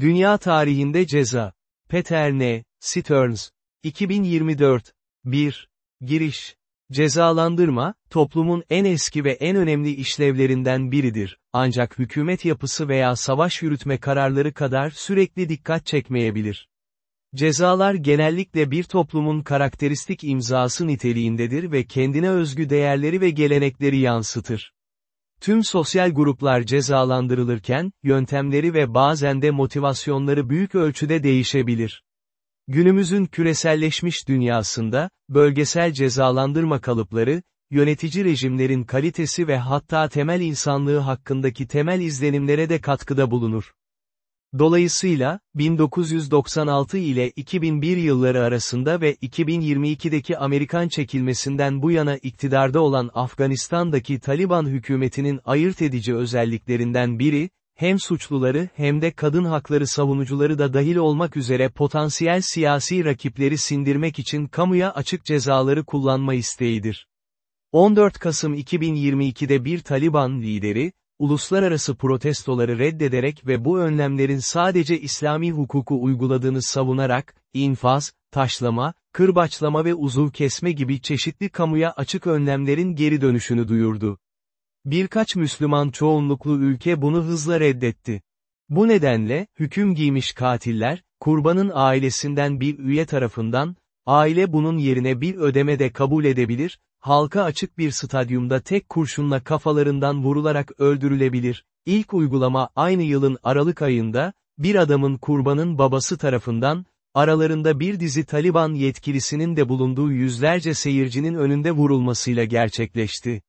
Dünya tarihinde ceza. Peter N. Stearns. 2024. 1. Giriş. Cezalandırma, toplumun en eski ve en önemli işlevlerinden biridir, ancak hükümet yapısı veya savaş yürütme kararları kadar sürekli dikkat çekmeyebilir. Cezalar genellikle bir toplumun karakteristik imzası niteliğindedir ve kendine özgü değerleri ve gelenekleri yansıtır. Tüm sosyal gruplar cezalandırılırken, yöntemleri ve bazen de motivasyonları büyük ölçüde değişebilir. Günümüzün küreselleşmiş dünyasında, bölgesel cezalandırma kalıpları, yönetici rejimlerin kalitesi ve hatta temel insanlığı hakkındaki temel izlenimlere de katkıda bulunur. Dolayısıyla, 1996 ile 2001 yılları arasında ve 2022'deki Amerikan çekilmesinden bu yana iktidarda olan Afganistan'daki Taliban hükümetinin ayırt edici özelliklerinden biri, hem suçluları hem de kadın hakları savunucuları da dahil olmak üzere potansiyel siyasi rakipleri sindirmek için kamuya açık cezaları kullanma isteğidir. 14 Kasım 2022'de bir Taliban lideri, uluslararası protestoları reddederek ve bu önlemlerin sadece İslami hukuku uyguladığını savunarak, infaz, taşlama, kırbaçlama ve uzuv kesme gibi çeşitli kamuya açık önlemlerin geri dönüşünü duyurdu. Birkaç Müslüman çoğunluklu ülke bunu hızla reddetti. Bu nedenle, hüküm giymiş katiller, kurbanın ailesinden bir üye tarafından, aile bunun yerine bir ödeme de kabul edebilir, halka açık bir stadyumda tek kurşunla kafalarından vurularak öldürülebilir. İlk uygulama aynı yılın Aralık ayında, bir adamın kurbanın babası tarafından, aralarında bir dizi Taliban yetkilisinin de bulunduğu yüzlerce seyircinin önünde vurulmasıyla gerçekleşti.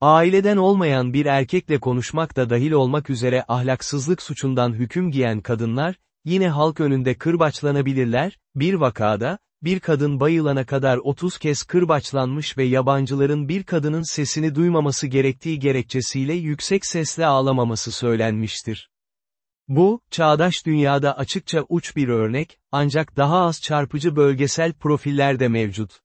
Aileden olmayan bir erkekle konuşmak da dahil olmak üzere ahlaksızlık suçundan hüküm giyen kadınlar, yine halk önünde kırbaçlanabilirler, bir vakada, bir kadın bayılana kadar 30 kez kırbaçlanmış ve yabancıların bir kadının sesini duymaması gerektiği gerekçesiyle yüksek sesle ağlamaması söylenmiştir. Bu, çağdaş dünyada açıkça uç bir örnek, ancak daha az çarpıcı bölgesel profiller de mevcut.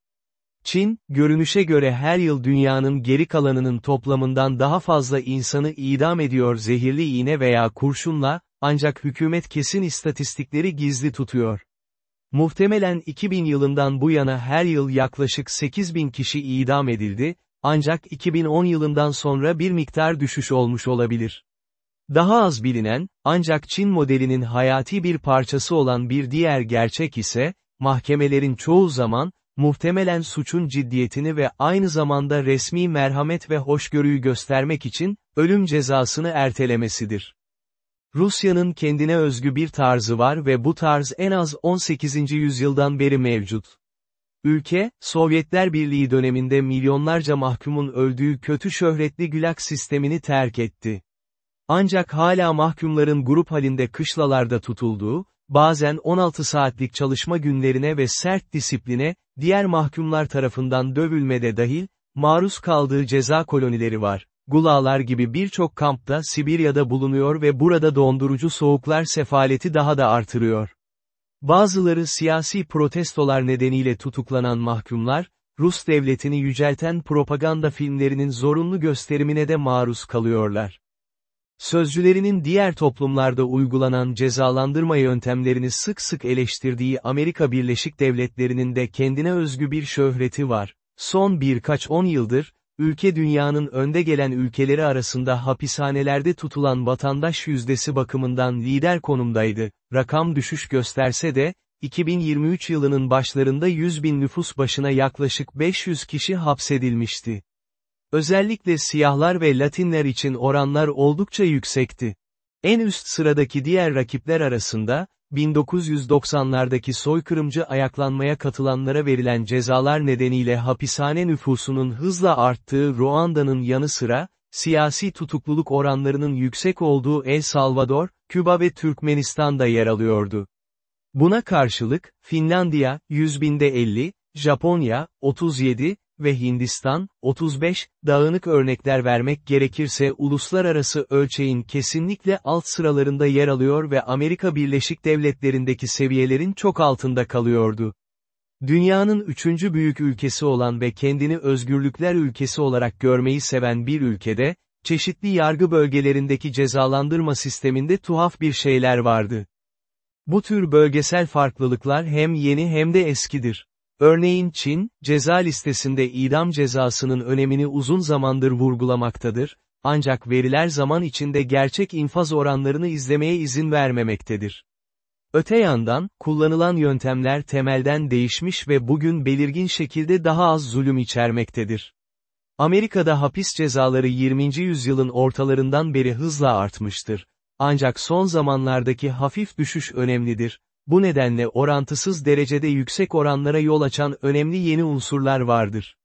Çin, görünüşe göre her yıl dünyanın geri kalanının toplamından daha fazla insanı idam ediyor zehirli iğne veya kurşunla, ancak hükümet kesin istatistikleri gizli tutuyor. Muhtemelen 2000 yılından bu yana her yıl yaklaşık 8000 kişi idam edildi, ancak 2010 yılından sonra bir miktar düşüş olmuş olabilir. Daha az bilinen, ancak Çin modelinin hayati bir parçası olan bir diğer gerçek ise, mahkemelerin çoğu zaman, muhtemelen suçun ciddiyetini ve aynı zamanda resmi merhamet ve hoşgörüyü göstermek için, ölüm cezasını ertelemesidir. Rusya'nın kendine özgü bir tarzı var ve bu tarz en az 18. yüzyıldan beri mevcut. Ülke, Sovyetler Birliği döneminde milyonlarca mahkumun öldüğü kötü şöhretli Gülag sistemini terk etti. Ancak hala mahkumların grup halinde kışlalarda tutulduğu, bazen 16 saatlik çalışma günlerine ve sert disipline, diğer mahkumlar tarafından dövülmede dahil, maruz kaldığı ceza kolonileri var. Gulalar gibi birçok kampta Sibirya'da bulunuyor ve burada dondurucu soğuklar sefaleti daha da artırıyor. Bazıları siyasi protestolar nedeniyle tutuklanan mahkumlar, Rus devletini yücelten propaganda filmlerinin zorunlu gösterimine de maruz kalıyorlar. Sözcülerinin diğer toplumlarda uygulanan cezalandırma yöntemlerini sık sık eleştirdiği Amerika Birleşik Devletleri'nin de kendine özgü bir şöhreti var. Son birkaç on yıldır, ülke dünyanın önde gelen ülkeleri arasında hapishanelerde tutulan vatandaş yüzdesi bakımından lider konumdaydı. Rakam düşüş gösterse de, 2023 yılının başlarında 100 bin nüfus başına yaklaşık 500 kişi hapsedilmişti. Özellikle siyahlar ve Latinler için oranlar oldukça yüksekti. En üst sıradaki diğer rakipler arasında, 1990'lardaki soykırımcı ayaklanmaya katılanlara verilen cezalar nedeniyle hapishane nüfusunun hızla arttığı Ruanda'nın yanı sıra, siyasi tutukluluk oranlarının yüksek olduğu El Salvador, Küba ve Türkmenistan da yer alıyordu. Buna karşılık, Finlandiya, 100 binde 50, Japonya, 37, ve Hindistan, 35, dağınık örnekler vermek gerekirse uluslararası ölçeğin kesinlikle alt sıralarında yer alıyor ve Amerika Birleşik Devletleri'ndeki seviyelerin çok altında kalıyordu. Dünyanın üçüncü büyük ülkesi olan ve kendini özgürlükler ülkesi olarak görmeyi seven bir ülkede, çeşitli yargı bölgelerindeki cezalandırma sisteminde tuhaf bir şeyler vardı. Bu tür bölgesel farklılıklar hem yeni hem de eskidir. Örneğin Çin, ceza listesinde idam cezasının önemini uzun zamandır vurgulamaktadır, ancak veriler zaman içinde gerçek infaz oranlarını izlemeye izin vermemektedir. Öte yandan, kullanılan yöntemler temelden değişmiş ve bugün belirgin şekilde daha az zulüm içermektedir. Amerika'da hapis cezaları 20. yüzyılın ortalarından beri hızla artmıştır. Ancak son zamanlardaki hafif düşüş önemlidir. Bu nedenle orantısız derecede yüksek oranlara yol açan önemli yeni unsurlar vardır.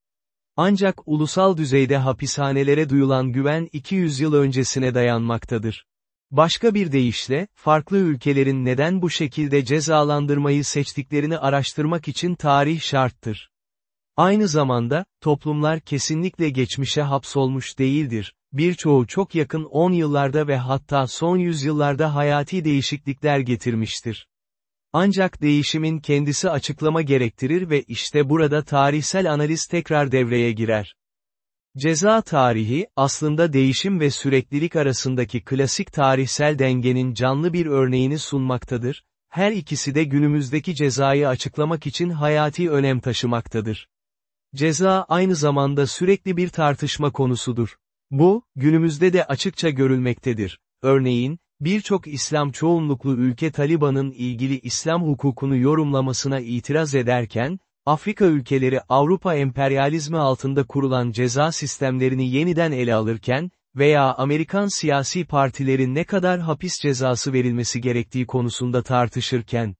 Ancak ulusal düzeyde hapishanelere duyulan güven 200 yıl öncesine dayanmaktadır. Başka bir deyişle, farklı ülkelerin neden bu şekilde cezalandırmayı seçtiklerini araştırmak için tarih şarttır. Aynı zamanda, toplumlar kesinlikle geçmişe hapsolmuş değildir, birçoğu çok yakın 10 yıllarda ve hatta son yüzyıllarda hayati değişiklikler getirmiştir. Ancak değişimin kendisi açıklama gerektirir ve işte burada tarihsel analiz tekrar devreye girer. Ceza tarihi, aslında değişim ve süreklilik arasındaki klasik tarihsel dengenin canlı bir örneğini sunmaktadır, her ikisi de günümüzdeki cezayı açıklamak için hayati önem taşımaktadır. Ceza aynı zamanda sürekli bir tartışma konusudur. Bu, günümüzde de açıkça görülmektedir. Örneğin, birçok İslam çoğunluklu ülke Taliban'ın ilgili İslam hukukunu yorumlamasına itiraz ederken, Afrika ülkeleri Avrupa emperyalizmi altında kurulan ceza sistemlerini yeniden ele alırken, veya Amerikan siyasi partilerin ne kadar hapis cezası verilmesi gerektiği konusunda tartışırken.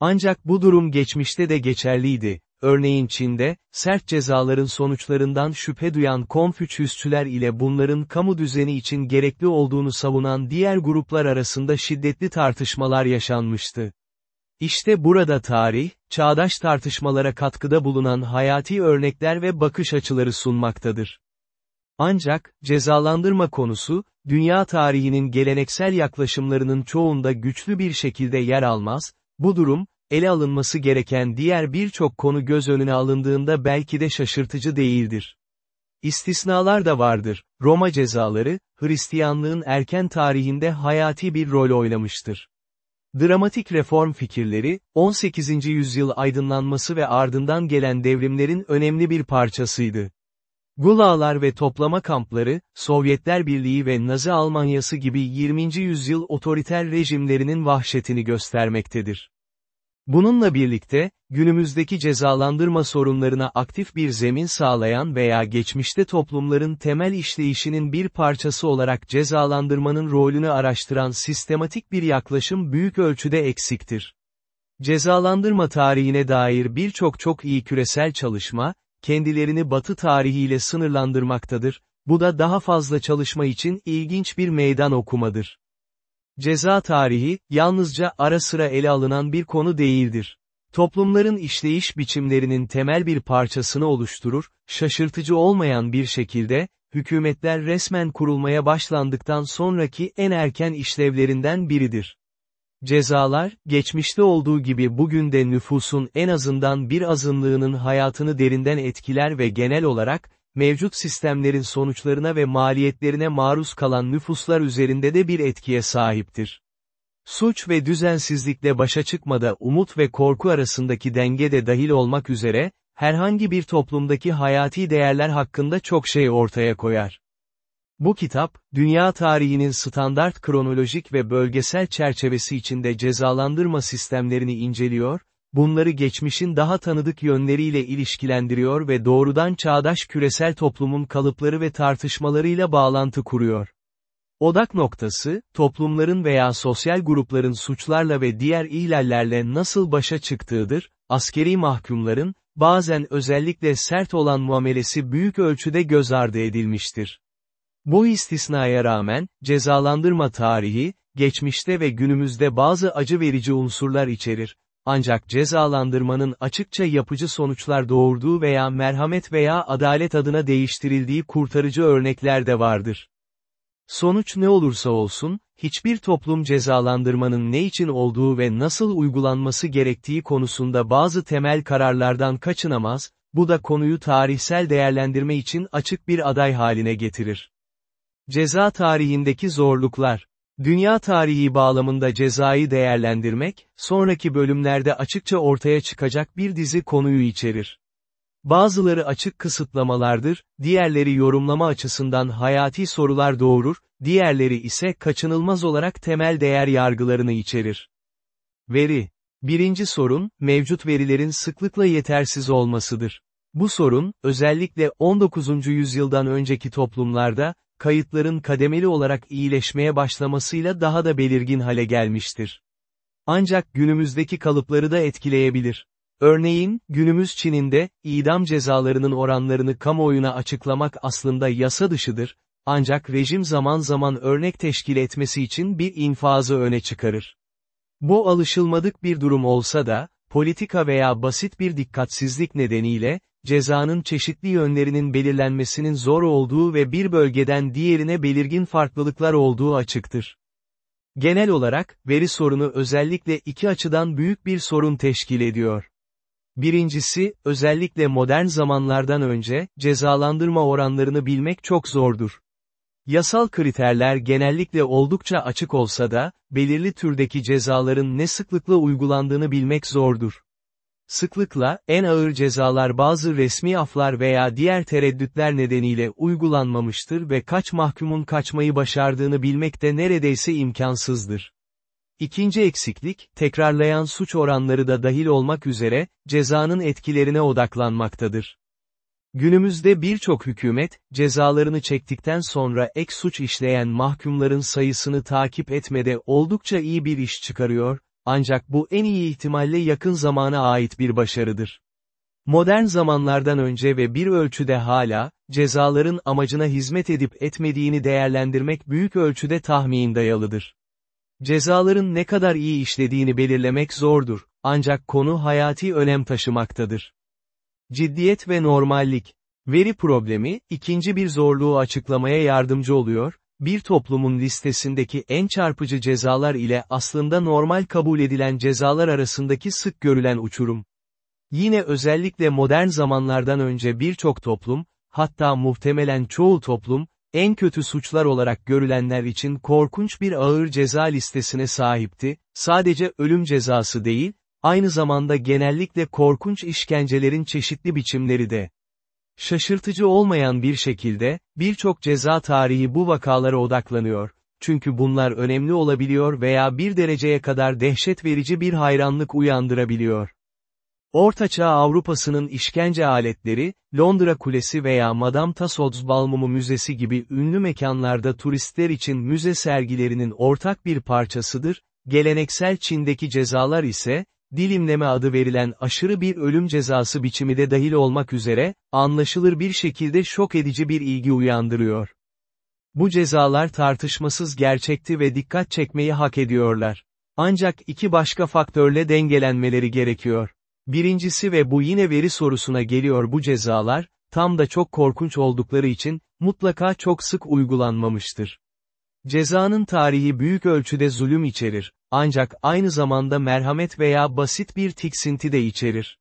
Ancak bu durum geçmişte de geçerliydi. Örneğin Çin'de, sert cezaların sonuçlarından şüphe duyan Konfüçyüsçüler ile bunların kamu düzeni için gerekli olduğunu savunan diğer gruplar arasında şiddetli tartışmalar yaşanmıştı. İşte burada tarih, çağdaş tartışmalara katkıda bulunan hayati örnekler ve bakış açıları sunmaktadır. Ancak, cezalandırma konusu, dünya tarihinin geleneksel yaklaşımlarının çoğunda güçlü bir şekilde yer almaz, bu durum, ele alınması gereken diğer birçok konu göz önüne alındığında belki de şaşırtıcı değildir. İstisnalar da vardır, Roma cezaları, Hristiyanlığın erken tarihinde hayati bir rol oynamıştır. Dramatik reform fikirleri, 18. yüzyıl aydınlanması ve ardından gelen devrimlerin önemli bir parçasıydı. Gulağlar ve toplama kampları, Sovyetler Birliği ve Nazi Almanyası gibi 20. yüzyıl otoriter rejimlerinin vahşetini göstermektedir. Bununla birlikte, günümüzdeki cezalandırma sorunlarına aktif bir zemin sağlayan veya geçmişte toplumların temel işleyişinin bir parçası olarak cezalandırmanın rolünü araştıran sistematik bir yaklaşım büyük ölçüde eksiktir. Cezalandırma tarihine dair birçok çok iyi küresel çalışma, kendilerini batı tarihiyle sınırlandırmaktadır, bu da daha fazla çalışma için ilginç bir meydan okumadır. Ceza tarihi, yalnızca ara sıra ele alınan bir konu değildir. Toplumların işleyiş biçimlerinin temel bir parçasını oluşturur, şaşırtıcı olmayan bir şekilde, hükümetler resmen kurulmaya başlandıktan sonraki en erken işlevlerinden biridir. Cezalar, geçmişte olduğu gibi bugün de nüfusun en azından bir azınlığının hayatını derinden etkiler ve genel olarak, mevcut sistemlerin sonuçlarına ve maliyetlerine maruz kalan nüfuslar üzerinde de bir etkiye sahiptir. Suç ve düzensizlikle başa çıkmada umut ve korku arasındaki denge de dahil olmak üzere, herhangi bir toplumdaki hayati değerler hakkında çok şey ortaya koyar. Bu kitap, dünya tarihinin standart kronolojik ve bölgesel çerçevesi içinde cezalandırma sistemlerini inceliyor, bunları geçmişin daha tanıdık yönleriyle ilişkilendiriyor ve doğrudan çağdaş küresel toplumun kalıpları ve tartışmalarıyla bağlantı kuruyor. Odak noktası, toplumların veya sosyal grupların suçlarla ve diğer ihlallerle nasıl başa çıktığıdır, askeri mahkumların, bazen özellikle sert olan muamelesi büyük ölçüde göz ardı edilmiştir. Bu istisnaya rağmen, cezalandırma tarihi, geçmişte ve günümüzde bazı acı verici unsurlar içerir, ancak cezalandırmanın açıkça yapıcı sonuçlar doğurduğu veya merhamet veya adalet adına değiştirildiği kurtarıcı örnekler de vardır. Sonuç ne olursa olsun, hiçbir toplum cezalandırmanın ne için olduğu ve nasıl uygulanması gerektiği konusunda bazı temel kararlardan kaçınamaz, bu da konuyu tarihsel değerlendirme için açık bir aday haline getirir. Ceza tarihindeki zorluklar Dünya tarihi bağlamında cezayı değerlendirmek, sonraki bölümlerde açıkça ortaya çıkacak bir dizi konuyu içerir. Bazıları açık kısıtlamalardır, diğerleri yorumlama açısından hayati sorular doğurur, diğerleri ise kaçınılmaz olarak temel değer yargılarını içerir. Veri Birinci sorun, mevcut verilerin sıklıkla yetersiz olmasıdır. Bu sorun, özellikle 19. yüzyıldan önceki toplumlarda, kayıtların kademeli olarak iyileşmeye başlamasıyla daha da belirgin hale gelmiştir. Ancak günümüzdeki kalıpları da etkileyebilir. Örneğin, günümüz Çin'inde, idam cezalarının oranlarını kamuoyuna açıklamak aslında yasa dışıdır, ancak rejim zaman zaman örnek teşkil etmesi için bir infazı öne çıkarır. Bu alışılmadık bir durum olsa da, politika veya basit bir dikkatsizlik nedeniyle, cezanın çeşitli yönlerinin belirlenmesinin zor olduğu ve bir bölgeden diğerine belirgin farklılıklar olduğu açıktır. Genel olarak, veri sorunu özellikle iki açıdan büyük bir sorun teşkil ediyor. Birincisi, özellikle modern zamanlardan önce, cezalandırma oranlarını bilmek çok zordur. Yasal kriterler genellikle oldukça açık olsa da, belirli türdeki cezaların ne sıklıkla uygulandığını bilmek zordur. Sıklıkla, en ağır cezalar bazı resmi aflar veya diğer tereddütler nedeniyle uygulanmamıştır ve kaç mahkumun kaçmayı başardığını bilmek de neredeyse imkansızdır. İkinci eksiklik, tekrarlayan suç oranları da dahil olmak üzere, cezanın etkilerine odaklanmaktadır. Günümüzde birçok hükümet, cezalarını çektikten sonra ek suç işleyen mahkumların sayısını takip etmede oldukça iyi bir iş çıkarıyor, ancak bu en iyi ihtimalle yakın zamana ait bir başarıdır. Modern zamanlardan önce ve bir ölçüde hala, cezaların amacına hizmet edip etmediğini değerlendirmek büyük ölçüde tahmin dayalıdır. Cezaların ne kadar iyi işlediğini belirlemek zordur, ancak konu hayati önem taşımaktadır. Ciddiyet ve normallik. Veri problemi, ikinci bir zorluğu açıklamaya yardımcı oluyor, bir toplumun listesindeki en çarpıcı cezalar ile aslında normal kabul edilen cezalar arasındaki sık görülen uçurum. Yine özellikle modern zamanlardan önce birçok toplum, hatta muhtemelen çoğu toplum, en kötü suçlar olarak görülenler için korkunç bir ağır ceza listesine sahipti, sadece ölüm cezası değil, aynı zamanda genellikle korkunç işkencelerin çeşitli biçimleri de. Şaşırtıcı olmayan bir şekilde, birçok ceza tarihi bu vakalara odaklanıyor, çünkü bunlar önemli olabiliyor veya bir dereceye kadar dehşet verici bir hayranlık uyandırabiliyor. Ortaçağ Avrupa'sının işkence aletleri, Londra Kulesi veya Madame Tussauds Balmumu Müzesi gibi ünlü mekanlarda turistler için müze sergilerinin ortak bir parçasıdır, geleneksel Çin'deki cezalar ise, dilimleme adı verilen aşırı bir ölüm cezası biçimi de dahil olmak üzere, anlaşılır bir şekilde şok edici bir ilgi uyandırıyor. Bu cezalar tartışmasız gerçekti ve dikkat çekmeyi hak ediyorlar. Ancak iki başka faktörle dengelenmeleri gerekiyor. Birincisi ve bu yine veri sorusuna geliyor bu cezalar, tam da çok korkunç oldukları için, mutlaka çok sık uygulanmamıştır. Cezanın tarihi büyük ölçüde zulüm içerir, ancak aynı zamanda merhamet veya basit bir tiksinti de içerir.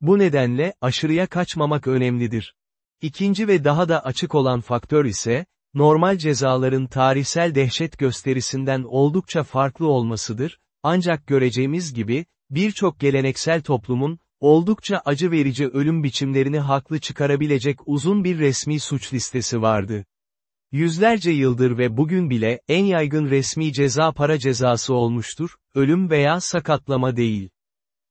Bu nedenle, aşırıya kaçmamak önemlidir. İkinci ve daha da açık olan faktör ise, normal cezaların tarihsel dehşet gösterisinden oldukça farklı olmasıdır, ancak göreceğimiz gibi, birçok geleneksel toplumun, oldukça acı verici ölüm biçimlerini haklı çıkarabilecek uzun bir resmi suç listesi vardı. Yüzlerce yıldır ve bugün bile en yaygın resmi ceza para cezası olmuştur, ölüm veya sakatlama değil.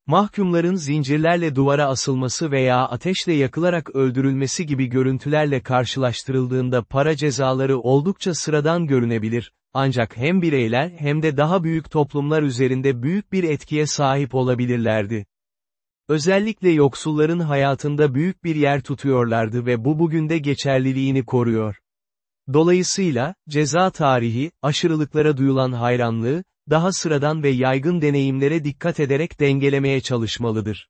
Mahkumların zincirlerle duvara asılması veya ateşle yakılarak öldürülmesi gibi görüntülerle karşılaştırıldığında para cezaları oldukça sıradan görünebilir, ancak hem bireyler hem de daha büyük toplumlar üzerinde büyük bir etkiye sahip olabilirlerdi. Özellikle yoksulların hayatında büyük bir yer tutuyorlardı ve bu bugün de geçerliliğini koruyor. Dolayısıyla, ceza tarihi, aşırılıklara duyulan hayranlığı, daha sıradan ve yaygın deneyimlere dikkat ederek dengelemeye çalışmalıdır.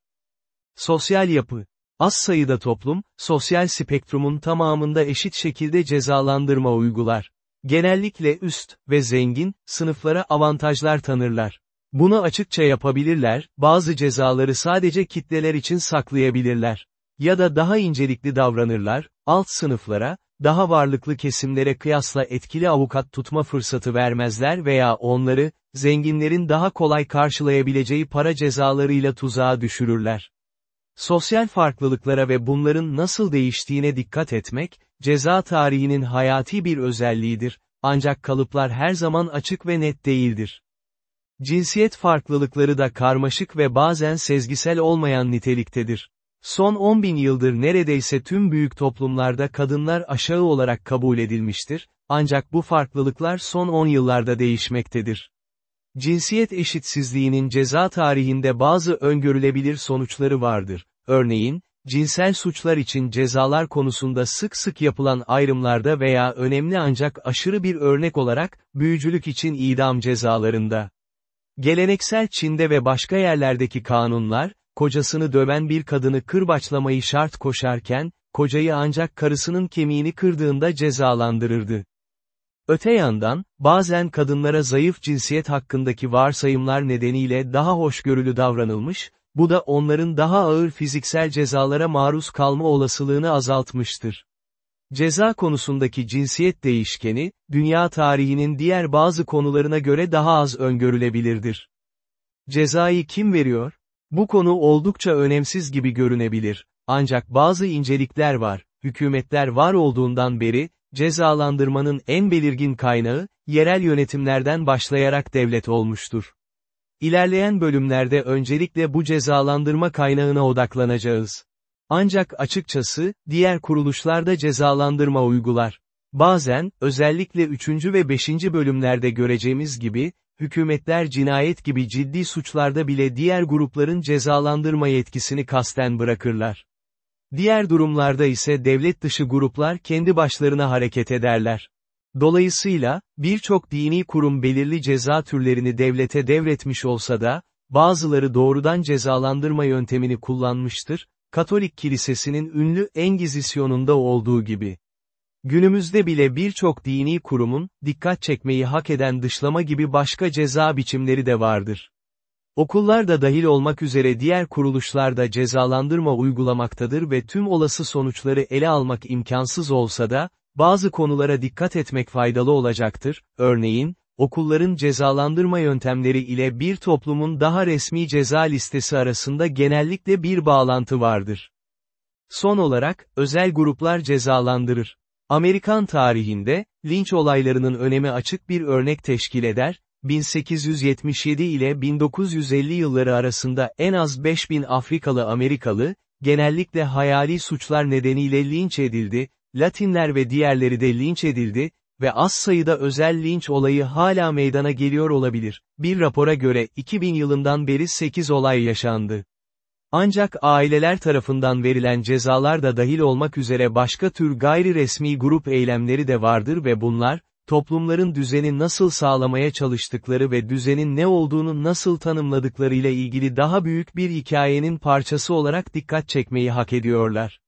Sosyal yapı Az sayıda toplum, sosyal spektrumun tamamında eşit şekilde cezalandırma uygular. Genellikle üst ve zengin, sınıflara avantajlar tanırlar. Bunu açıkça yapabilirler, bazı cezaları sadece kitleler için saklayabilirler. Ya da daha incelikli davranırlar, alt sınıflara, daha varlıklı kesimlere kıyasla etkili avukat tutma fırsatı vermezler veya onları, zenginlerin daha kolay karşılayabileceği para cezalarıyla tuzağa düşürürler. Sosyal farklılıklara ve bunların nasıl değiştiğine dikkat etmek, ceza tarihinin hayati bir özelliğidir, ancak kalıplar her zaman açık ve net değildir. Cinsiyet farklılıkları da karmaşık ve bazen sezgisel olmayan niteliktedir. Son 10 bin yıldır neredeyse tüm büyük toplumlarda kadınlar aşağı olarak kabul edilmiştir, ancak bu farklılıklar son 10 yıllarda değişmektedir. Cinsiyet eşitsizliğinin ceza tarihinde bazı öngörülebilir sonuçları vardır. Örneğin, cinsel suçlar için cezalar konusunda sık sık yapılan ayrımlarda veya önemli ancak aşırı bir örnek olarak, büyücülük için idam cezalarında. Geleneksel Çin'de ve başka yerlerdeki kanunlar, kocasını döven bir kadını kırbaçlamayı şart koşarken, kocayı ancak karısının kemiğini kırdığında cezalandırırdı. Öte yandan, bazen kadınlara zayıf cinsiyet hakkındaki varsayımlar nedeniyle daha hoşgörülü davranılmış, bu da onların daha ağır fiziksel cezalara maruz kalma olasılığını azaltmıştır. Ceza konusundaki cinsiyet değişkeni, dünya tarihinin diğer bazı konularına göre daha az öngörülebilirdir. Cezayı kim veriyor? Bu konu oldukça önemsiz gibi görünebilir, ancak bazı incelikler var, hükümetler var olduğundan beri, cezalandırmanın en belirgin kaynağı, yerel yönetimlerden başlayarak devlet olmuştur. İlerleyen bölümlerde öncelikle bu cezalandırma kaynağına odaklanacağız. Ancak açıkçası, diğer kuruluşlar da cezalandırma uygular. Bazen, özellikle 3. ve 5. bölümlerde göreceğimiz gibi, hükümetler cinayet gibi ciddi suçlarda bile diğer grupların cezalandırma yetkisini kasten bırakırlar. Diğer durumlarda ise devlet dışı gruplar kendi başlarına hareket ederler. Dolayısıyla, birçok dini kurum belirli ceza türlerini devlete devretmiş olsa da, bazıları doğrudan cezalandırma yöntemini kullanmıştır, Katolik Kilisesi'nin ünlü Engizisyon'unda olduğu gibi. Günümüzde bile birçok dini kurumun, dikkat çekmeyi hak eden dışlama gibi başka ceza biçimleri de vardır. Okullar da dahil olmak üzere diğer kuruluşlar da cezalandırma uygulamaktadır ve tüm olası sonuçları ele almak imkansız olsa da, bazı konulara dikkat etmek faydalı olacaktır, örneğin, okulların cezalandırma yöntemleri ile bir toplumun daha resmi ceza listesi arasında genellikle bir bağlantı vardır. Son olarak, özel gruplar cezalandırır. Amerikan tarihinde, linç olaylarının önemi açık bir örnek teşkil eder, 1877 ile 1950 yılları arasında en az 5000 Afrikalı Amerikalı, genellikle hayali suçlar nedeniyle linç edildi, Latinler ve diğerleri de linç edildi ve az sayıda özel linç olayı hala meydana geliyor olabilir. Bir rapora göre 2000 yılından beri 8 olay yaşandı. Ancak aileler tarafından verilen cezalar da dahil olmak üzere başka tür gayri resmi grup eylemleri de vardır ve bunlar, toplumların düzeni nasıl sağlamaya çalıştıkları ve düzenin ne olduğunu nasıl tanımladıklarıyla ilgili daha büyük bir hikayenin parçası olarak dikkat çekmeyi hak ediyorlar.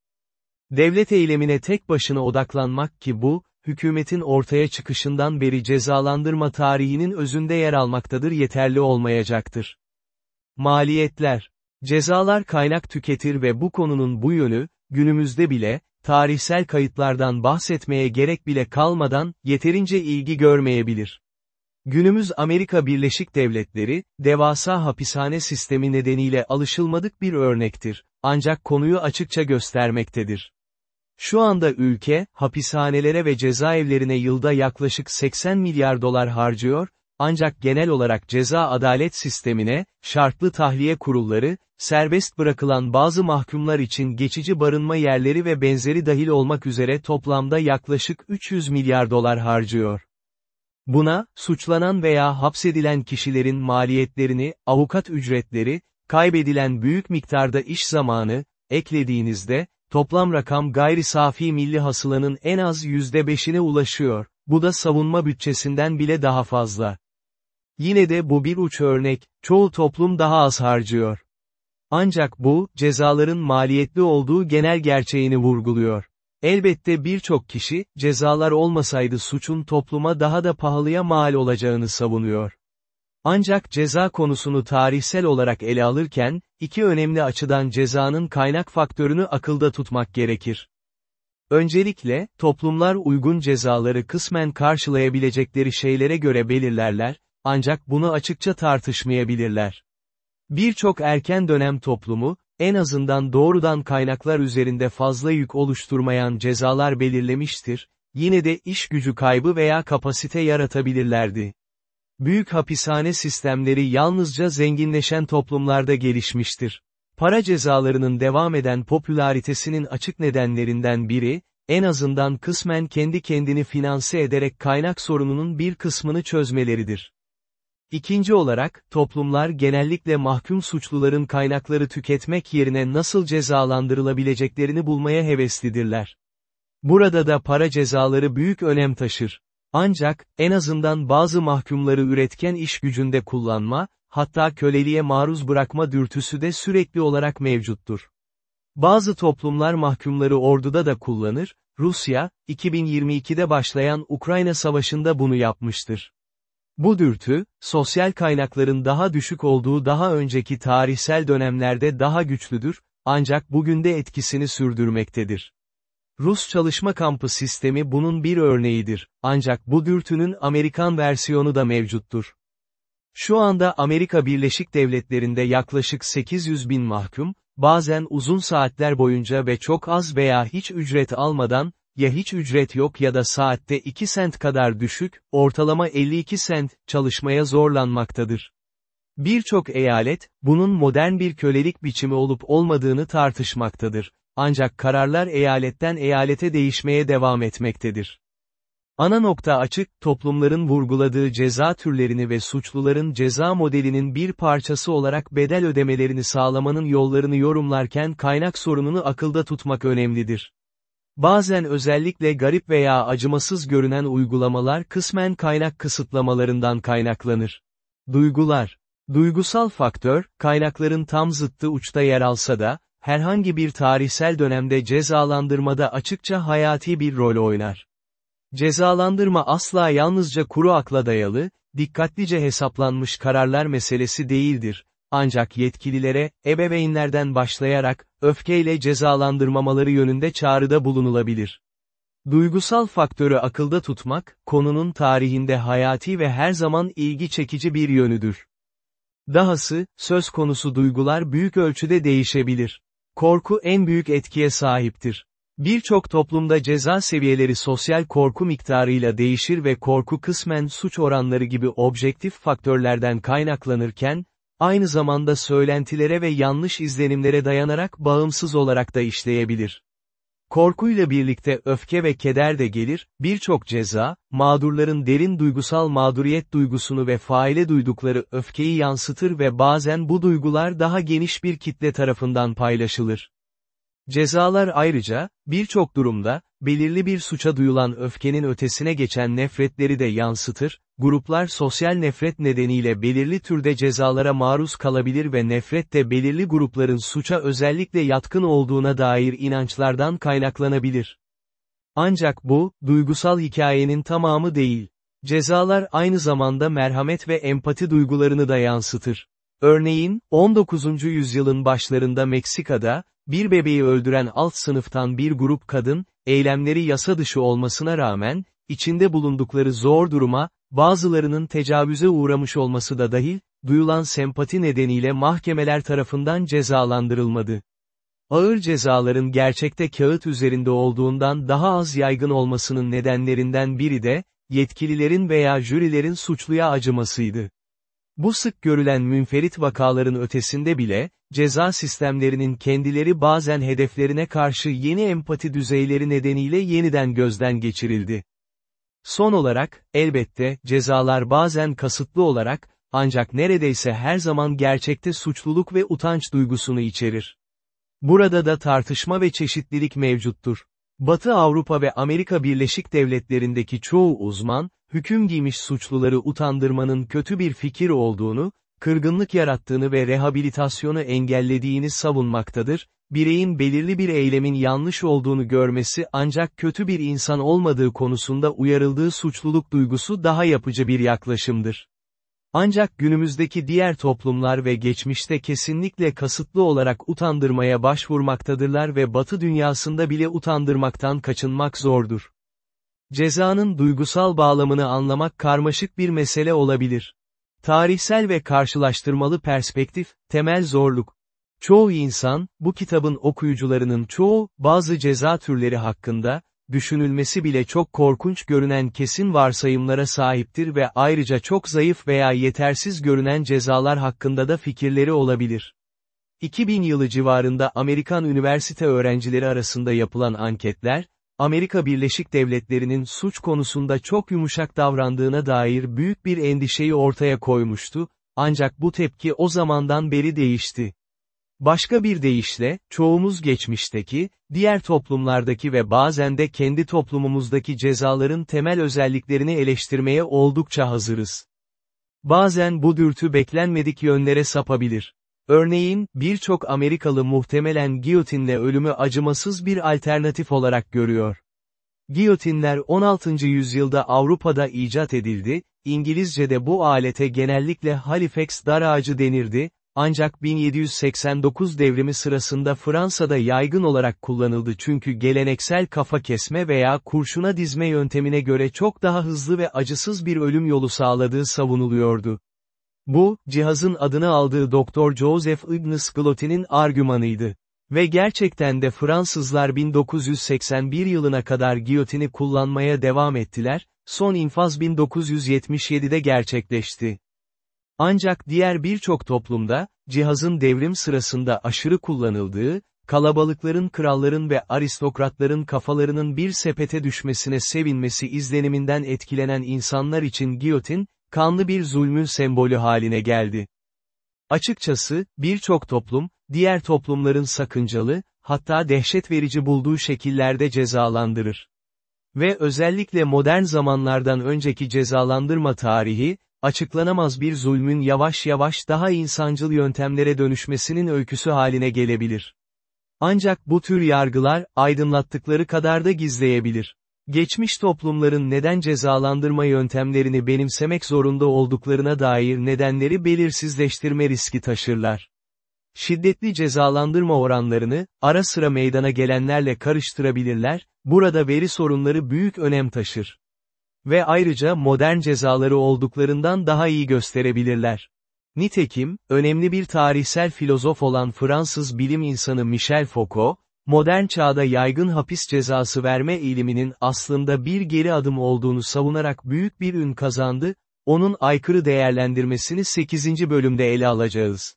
Devlet eylemine tek başına odaklanmak ki bu, hükümetin ortaya çıkışından beri cezalandırma tarihinin özünde yer almaktadır yeterli olmayacaktır. Maliyetler Cezalar kaynak tüketir ve bu konunun bu yönü, günümüzde bile, tarihsel kayıtlardan bahsetmeye gerek bile kalmadan, yeterince ilgi görmeyebilir. Günümüz Amerika Birleşik Devletleri, devasa hapishane sistemi nedeniyle alışılmadık bir örnektir, ancak konuyu açıkça göstermektedir. Şu anda ülke, hapishanelere ve cezaevlerine yılda yaklaşık 80 milyar dolar harcıyor, ancak genel olarak ceza adalet sistemine, şartlı tahliye kurulları, serbest bırakılan bazı mahkumlar için geçici barınma yerleri ve benzeri dahil olmak üzere toplamda yaklaşık 300 milyar dolar harcıyor. Buna, suçlanan veya hapsedilen kişilerin maliyetlerini, avukat ücretleri, kaybedilen büyük miktarda iş zamanı, eklediğinizde, toplam rakam gayri safi milli hasılanın en az %5'ine ulaşıyor, bu da savunma bütçesinden bile daha fazla. Yine de bu bir uç örnek, çoğu toplum daha az harcıyor. Ancak bu, cezaların maliyetli olduğu genel gerçeğini vurguluyor. Elbette birçok kişi, cezalar olmasaydı suçun topluma daha da pahalıya mal olacağını savunuyor. Ancak ceza konusunu tarihsel olarak ele alırken, iki önemli açıdan cezanın kaynak faktörünü akılda tutmak gerekir. Öncelikle, toplumlar uygun cezaları kısmen karşılayabilecekleri şeylere göre belirlerler, ancak bunu açıkça tartışmayabilirler. Birçok erken dönem toplumu, en azından doğrudan kaynaklar üzerinde fazla yük oluşturmayan cezalar belirlemiştir, yine de iş gücü kaybı veya kapasite yaratabilirlerdi. Büyük hapishane sistemleri yalnızca zenginleşen toplumlarda gelişmiştir. Para cezalarının devam eden popülaritesinin açık nedenlerinden biri, en azından kısmen kendi kendini finanse ederek kaynak sorununun bir kısmını çözmeleridir. İkinci olarak, toplumlar genellikle mahkum suçluların kaynakları tüketmek yerine nasıl cezalandırılabileceklerini bulmaya heveslidirler. Burada da para cezaları büyük önem taşır. Ancak, en azından bazı mahkumları üretken iş gücünde kullanma, hatta köleliğe maruz bırakma dürtüsü de sürekli olarak mevcuttur. Bazı toplumlar mahkumları orduda da kullanır, Rusya, 2022'de başlayan Ukrayna Savaşı'nda bunu yapmıştır. Bu dürtü, sosyal kaynakların daha düşük olduğu daha önceki tarihsel dönemlerde daha güçlüdür, ancak bugün de etkisini sürdürmektedir. Rus çalışma kampı sistemi bunun bir örneğidir, ancak bu dürtünün Amerikan versiyonu da mevcuttur. Şu anda Amerika Birleşik Devletleri'nde yaklaşık 800 bin mahkum, bazen uzun saatler boyunca ve çok az veya hiç ücret almadan, ya hiç ücret yok ya da saatte 2 sent kadar düşük, ortalama 52 sent, çalışmaya zorlanmaktadır. Birçok eyalet, bunun modern bir kölelik biçimi olup olmadığını tartışmaktadır. Ancak kararlar eyaletten eyalete değişmeye devam etmektedir. Ana nokta açık, toplumların vurguladığı ceza türlerini ve suçluların ceza modelinin bir parçası olarak bedel ödemelerini sağlamanın yollarını yorumlarken kaynak sorununu akılda tutmak önemlidir. Bazen özellikle garip veya acımasız görünen uygulamalar kısmen kaynak kısıtlamalarından kaynaklanır. Duygular Duygusal faktör, kaynakların tam zıttı uçta yer alsa da, herhangi bir tarihsel dönemde cezalandırmada açıkça hayati bir rol oynar. Cezalandırma asla yalnızca kuru akla dayalı, dikkatlice hesaplanmış kararlar meselesi değildir. Ancak yetkililere, ebeveynlerden başlayarak, öfkeyle cezalandırmamaları yönünde çağrıda bulunulabilir. Duygusal faktörü akılda tutmak, konunun tarihinde hayati ve her zaman ilgi çekici bir yönüdür. Dahası, söz konusu duygular büyük ölçüde değişebilir. Korku en büyük etkiye sahiptir. Birçok toplumda ceza seviyeleri sosyal korku miktarıyla değişir ve korku kısmen suç oranları gibi objektif faktörlerden kaynaklanırken, aynı zamanda söylentilere ve yanlış izlenimlere dayanarak bağımsız olarak da işleyebilir. Korkuyla birlikte öfke ve keder de gelir, birçok ceza, mağdurların derin duygusal mağduriyet duygusunu ve faile duydukları öfkeyi yansıtır ve bazen bu duygular daha geniş bir kitle tarafından paylaşılır. Cezalar ayrıca, birçok durumda, belirli bir suça duyulan öfkenin ötesine geçen nefretleri de yansıtır, gruplar sosyal nefret nedeniyle belirli türde cezalara maruz kalabilir ve nefret de belirli grupların suça özellikle yatkın olduğuna dair inançlardan kaynaklanabilir. Ancak bu, duygusal hikayenin tamamı değil. Cezalar aynı zamanda merhamet ve empati duygularını da yansıtır. Örneğin, 19. yüzyılın başlarında Meksika'da, bir bebeği öldüren alt sınıftan bir grup kadın, eylemleri yasa dışı olmasına rağmen, içinde bulundukları zor duruma, bazılarının tecavüze uğramış olması da dahil, duyulan sempati nedeniyle mahkemeler tarafından cezalandırılmadı. Ağır cezaların gerçekte kağıt üzerinde olduğundan daha az yaygın olmasının nedenlerinden biri de, yetkililerin veya jürilerin suçluya acımasıydı. Bu sık görülen münferit vakaların ötesinde bile, ceza sistemlerinin kendileri bazen hedeflerine karşı yeni empati düzeyleri nedeniyle yeniden gözden geçirildi. Son olarak, elbette, cezalar bazen kasıtlı olarak, ancak neredeyse her zaman gerçekte suçluluk ve utanç duygusunu içerir. Burada da tartışma ve çeşitlilik mevcuttur. Batı Avrupa ve Amerika Birleşik Devletleri'ndeki çoğu uzman, hüküm giymiş suçluları utandırmanın kötü bir fikir olduğunu, kırgınlık yarattığını ve rehabilitasyonu engellediğini savunmaktadır, bireyin belirli bir eylemin yanlış olduğunu görmesi ancak kötü bir insan olmadığı konusunda uyarıldığı suçluluk duygusu daha yapıcı bir yaklaşımdır. Ancak günümüzdeki diğer toplumlar ve geçmişte kesinlikle kasıtlı olarak utandırmaya başvurmaktadırlar ve batı dünyasında bile utandırmaktan kaçınmak zordur. Cezanın duygusal bağlamını anlamak karmaşık bir mesele olabilir. Tarihsel ve karşılaştırmalı perspektif, temel zorluk. Çoğu insan, bu kitabın okuyucularının çoğu, bazı ceza türleri hakkında, düşünülmesi bile çok korkunç görünen kesin varsayımlara sahiptir ve ayrıca çok zayıf veya yetersiz görünen cezalar hakkında da fikirleri olabilir. 2000 yılı civarında Amerikan üniversite öğrencileri arasında yapılan anketler, Amerika Birleşik Devletleri'nin suç konusunda çok yumuşak davrandığına dair büyük bir endişeyi ortaya koymuştu, ancak bu tepki o zamandan beri değişti. Başka bir deyişle, çoğumuz geçmişteki, diğer toplumlardaki ve bazen de kendi toplumumuzdaki cezaların temel özelliklerini eleştirmeye oldukça hazırız. Bazen bu dürtü beklenmedik yönlere sapabilir. Örneğin, birçok Amerikalı muhtemelen giyotinle ölümü acımasız bir alternatif olarak görüyor. Giyotinler 16. yüzyılda Avrupa'da icat edildi, İngilizce'de bu alete genellikle Halifax dar ağacı denirdi, ancak 1789 devrimi sırasında Fransa'da yaygın olarak kullanıldı çünkü geleneksel kafa kesme veya kurşuna dizme yöntemine göre çok daha hızlı ve acısız bir ölüm yolu sağladığı savunuluyordu. Bu, cihazın adını aldığı Dr. Joseph Ignace Glottin'in argümanıydı. Ve gerçekten de Fransızlar 1981 yılına kadar giyotini kullanmaya devam ettiler, son infaz 1977'de gerçekleşti. Ancak diğer birçok toplumda, cihazın devrim sırasında aşırı kullanıldığı, kalabalıkların kralların ve aristokratların kafalarının bir sepete düşmesine sevinmesi izleniminden etkilenen insanlar için giyotin, kanlı bir zulmün sembolü haline geldi. Açıkçası, birçok toplum, diğer toplumların sakıncalı, hatta dehşet verici bulduğu şekillerde cezalandırır. Ve özellikle modern zamanlardan önceki cezalandırma tarihi, açıklanamaz bir zulmün yavaş yavaş daha insancıl yöntemlere dönüşmesinin öyküsü haline gelebilir. Ancak bu tür yargılar, aydınlattıkları kadar da gizleyebilir. Geçmiş toplumların neden cezalandırma yöntemlerini benimsemek zorunda olduklarına dair nedenleri belirsizleştirme riski taşırlar. Şiddetli cezalandırma oranlarını, ara sıra meydana gelenlerle karıştırabilirler, burada veri sorunları büyük önem taşır. Ve ayrıca modern cezaları olduklarından daha iyi gösterebilirler. Nitekim, önemli bir tarihsel filozof olan Fransız bilim insanı Michel Foucault, modern çağda yaygın hapis cezası verme eğiliminin aslında bir geri adım olduğunu savunarak büyük bir ün kazandı, onun aykırı değerlendirmesini 8. bölümde ele alacağız.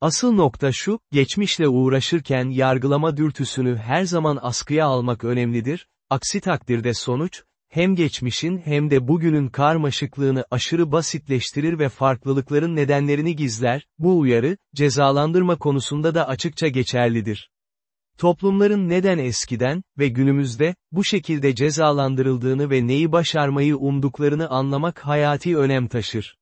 Asıl nokta şu, geçmişle uğraşırken yargılama dürtüsünü her zaman askıya almak önemlidir, aksi takdirde sonuç, hem geçmişin hem de bugünün karmaşıklığını aşırı basitleştirir ve farklılıkların nedenlerini gizler, bu uyarı, cezalandırma konusunda da açıkça geçerlidir. Toplumların neden eskiden ve günümüzde bu şekilde cezalandırıldığını ve neyi başarmayı umduklarını anlamak hayati önem taşır.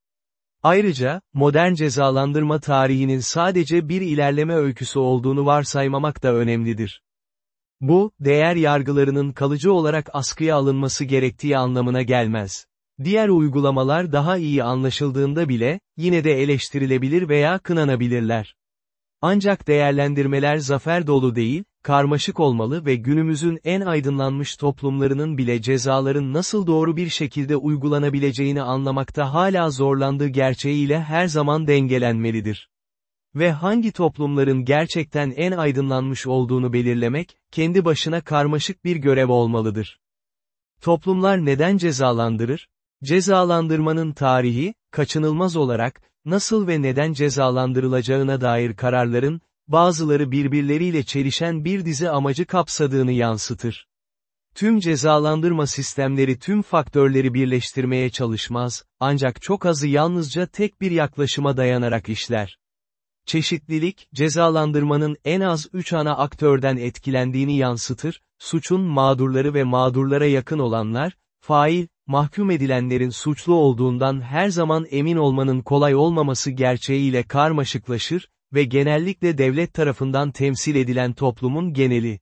Ayrıca, modern cezalandırma tarihinin sadece bir ilerleme öyküsü olduğunu varsaymamak da önemlidir. Bu, değer yargılarının kalıcı olarak askıya alınması gerektiği anlamına gelmez. Diğer uygulamalar daha iyi anlaşıldığında bile, yine de eleştirilebilir veya kınanabilirler. Ancak değerlendirmeler zafer dolu değil, karmaşık olmalı ve günümüzün en aydınlanmış toplumlarının bile cezaların nasıl doğru bir şekilde uygulanabileceğini anlamakta hala zorlandığı gerçeğiyle her zaman dengelenmelidir. Ve hangi toplumların gerçekten en aydınlanmış olduğunu belirlemek, kendi başına karmaşık bir görev olmalıdır. Toplumlar neden cezalandırır? Cezalandırmanın tarihi, kaçınılmaz olarak, nasıl ve neden cezalandırılacağına dair kararların, bazıları birbirleriyle çelişen bir dizi amacı kapsadığını yansıtır. Tüm cezalandırma sistemleri tüm faktörleri birleştirmeye çalışmaz, ancak çok azı yalnızca tek bir yaklaşıma dayanarak işler. Çeşitlilik, cezalandırmanın en az üç ana aktörden etkilendiğini yansıtır, suçun mağdurları ve mağdurlara yakın olanlar, fail, mahkum edilenlerin suçlu olduğundan her zaman emin olmanın kolay olmaması gerçeğiyle karmaşıklaşır ve genellikle devlet tarafından temsil edilen toplumun geneli.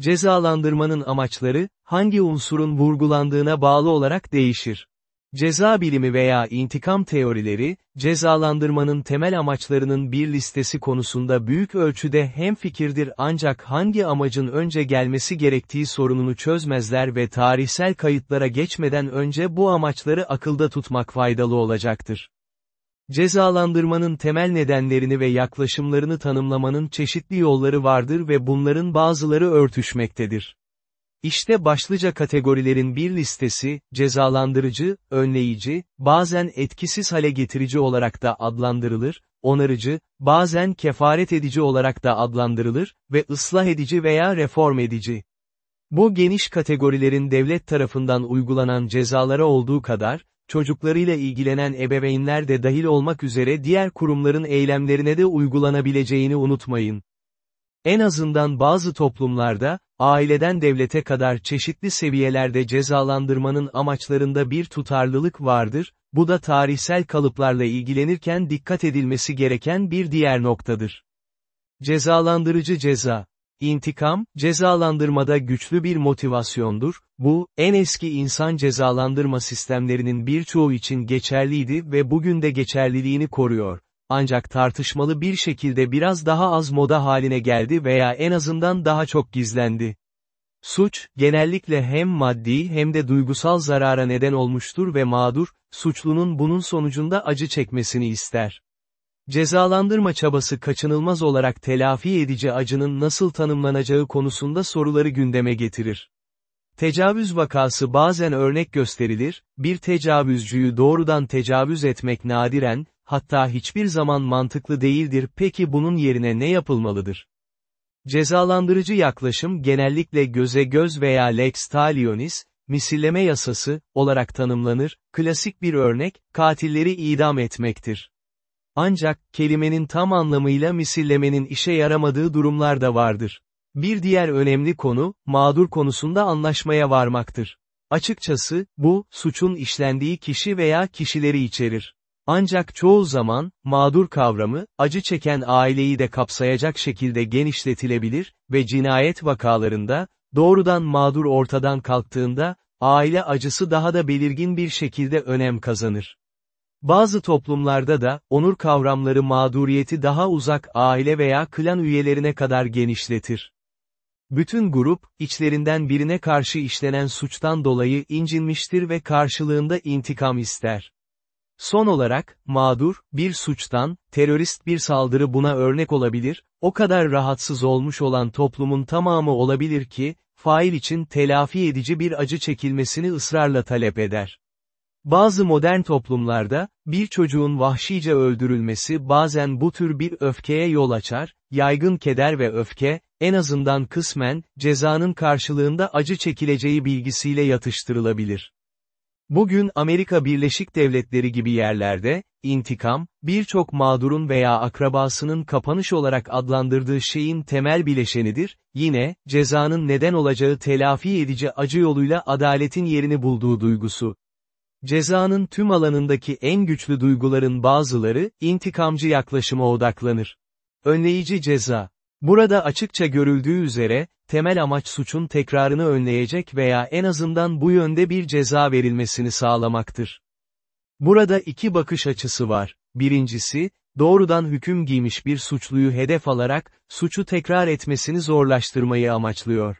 Cezalandırmanın amaçları, hangi unsurun vurgulandığına bağlı olarak değişir. Ceza bilimi veya intikam teorileri, cezalandırmanın temel amaçlarının bir listesi konusunda büyük ölçüde hemfikirdir ancak hangi amacın önce gelmesi gerektiği sorununu çözmezler ve tarihsel kayıtlara geçmeden önce bu amaçları akılda tutmak faydalı olacaktır. Cezalandırmanın temel nedenlerini ve yaklaşımlarını tanımlamanın çeşitli yolları vardır ve bunların bazıları örtüşmektedir. İşte başlıca kategorilerin bir listesi, cezalandırıcı, önleyici, bazen etkisiz hale getirici olarak da adlandırılır, onarıcı, bazen kefaret edici olarak da adlandırılır ve ıslah edici veya reform edici. Bu geniş kategorilerin devlet tarafından uygulanan cezalara olduğu kadar, çocuklarıyla ilgilenen ebeveynler de dahil olmak üzere diğer kurumların eylemlerine de uygulanabileceğini unutmayın. En azından bazı toplumlarda, aileden devlete kadar çeşitli seviyelerde cezalandırmanın amaçlarında bir tutarlılık vardır, bu da tarihsel kalıplarla ilgilenirken dikkat edilmesi gereken bir diğer noktadır. Cezalandırıcı ceza İntikam, cezalandırmada güçlü bir motivasyondur, bu, en eski insan cezalandırma sistemlerinin birçoğu için geçerliydi ve bugün de geçerliliğini koruyor. Ancak tartışmalı bir şekilde biraz daha az moda haline geldi veya en azından daha çok gizlendi. Suç, genellikle hem maddi hem de duygusal zarara neden olmuştur ve mağdur, suçlunun bunun sonucunda acı çekmesini ister. Cezalandırma çabası kaçınılmaz olarak telafi edici acının nasıl tanımlanacağı konusunda soruları gündeme getirir. Tecavüz vakası bazen örnek gösterilir, bir tecavüzcüyü doğrudan tecavüz etmek nadiren, hatta hiçbir zaman mantıklı değildir peki bunun yerine ne yapılmalıdır? Cezalandırıcı yaklaşım genellikle göze göz veya lex talionis, misilleme yasası, olarak tanımlanır, klasik bir örnek, katilleri idam etmektir. Ancak, kelimenin tam anlamıyla misillemenin işe yaramadığı durumlar da vardır. Bir diğer önemli konu, mağdur konusunda anlaşmaya varmaktır. Açıkçası, bu, suçun işlendiği kişi veya kişileri içerir. Ancak çoğu zaman, mağdur kavramı, acı çeken aileyi de kapsayacak şekilde genişletilebilir ve cinayet vakalarında, doğrudan mağdur ortadan kalktığında, aile acısı daha da belirgin bir şekilde önem kazanır. Bazı toplumlarda da, onur kavramları mağduriyeti daha uzak aile veya klan üyelerine kadar genişletir. Bütün grup, içlerinden birine karşı işlenen suçtan dolayı incinmiştir ve karşılığında intikam ister. Son olarak, mağdur, bir suçtan, terörist bir saldırı buna örnek olabilir, o kadar rahatsız olmuş olan toplumun tamamı olabilir ki, fail için telafi edici bir acı çekilmesini ısrarla talep eder. Bazı modern toplumlarda, bir çocuğun vahşice öldürülmesi bazen bu tür bir öfkeye yol açar, yaygın keder ve öfke, en azından kısmen, cezanın karşılığında acı çekileceği bilgisiyle yatıştırılabilir. Bugün Amerika Birleşik Devletleri gibi yerlerde, intikam, birçok mağdurun veya akrabasının kapanış olarak adlandırdığı şeyin temel bileşenidir, yine, cezanın neden olacağı telafi edici acı yoluyla adaletin yerini bulduğu duygusu. Cezanın tüm alanındaki en güçlü duyguların bazıları, intikamcı yaklaşıma odaklanır. Önleyici ceza. Burada açıkça görüldüğü üzere, temel amaç suçun tekrarını önleyecek veya en azından bu yönde bir ceza verilmesini sağlamaktır. Burada iki bakış açısı var. Birincisi, doğrudan hüküm giymiş bir suçluyu hedef alarak, suçu tekrar etmesini zorlaştırmayı amaçlıyor.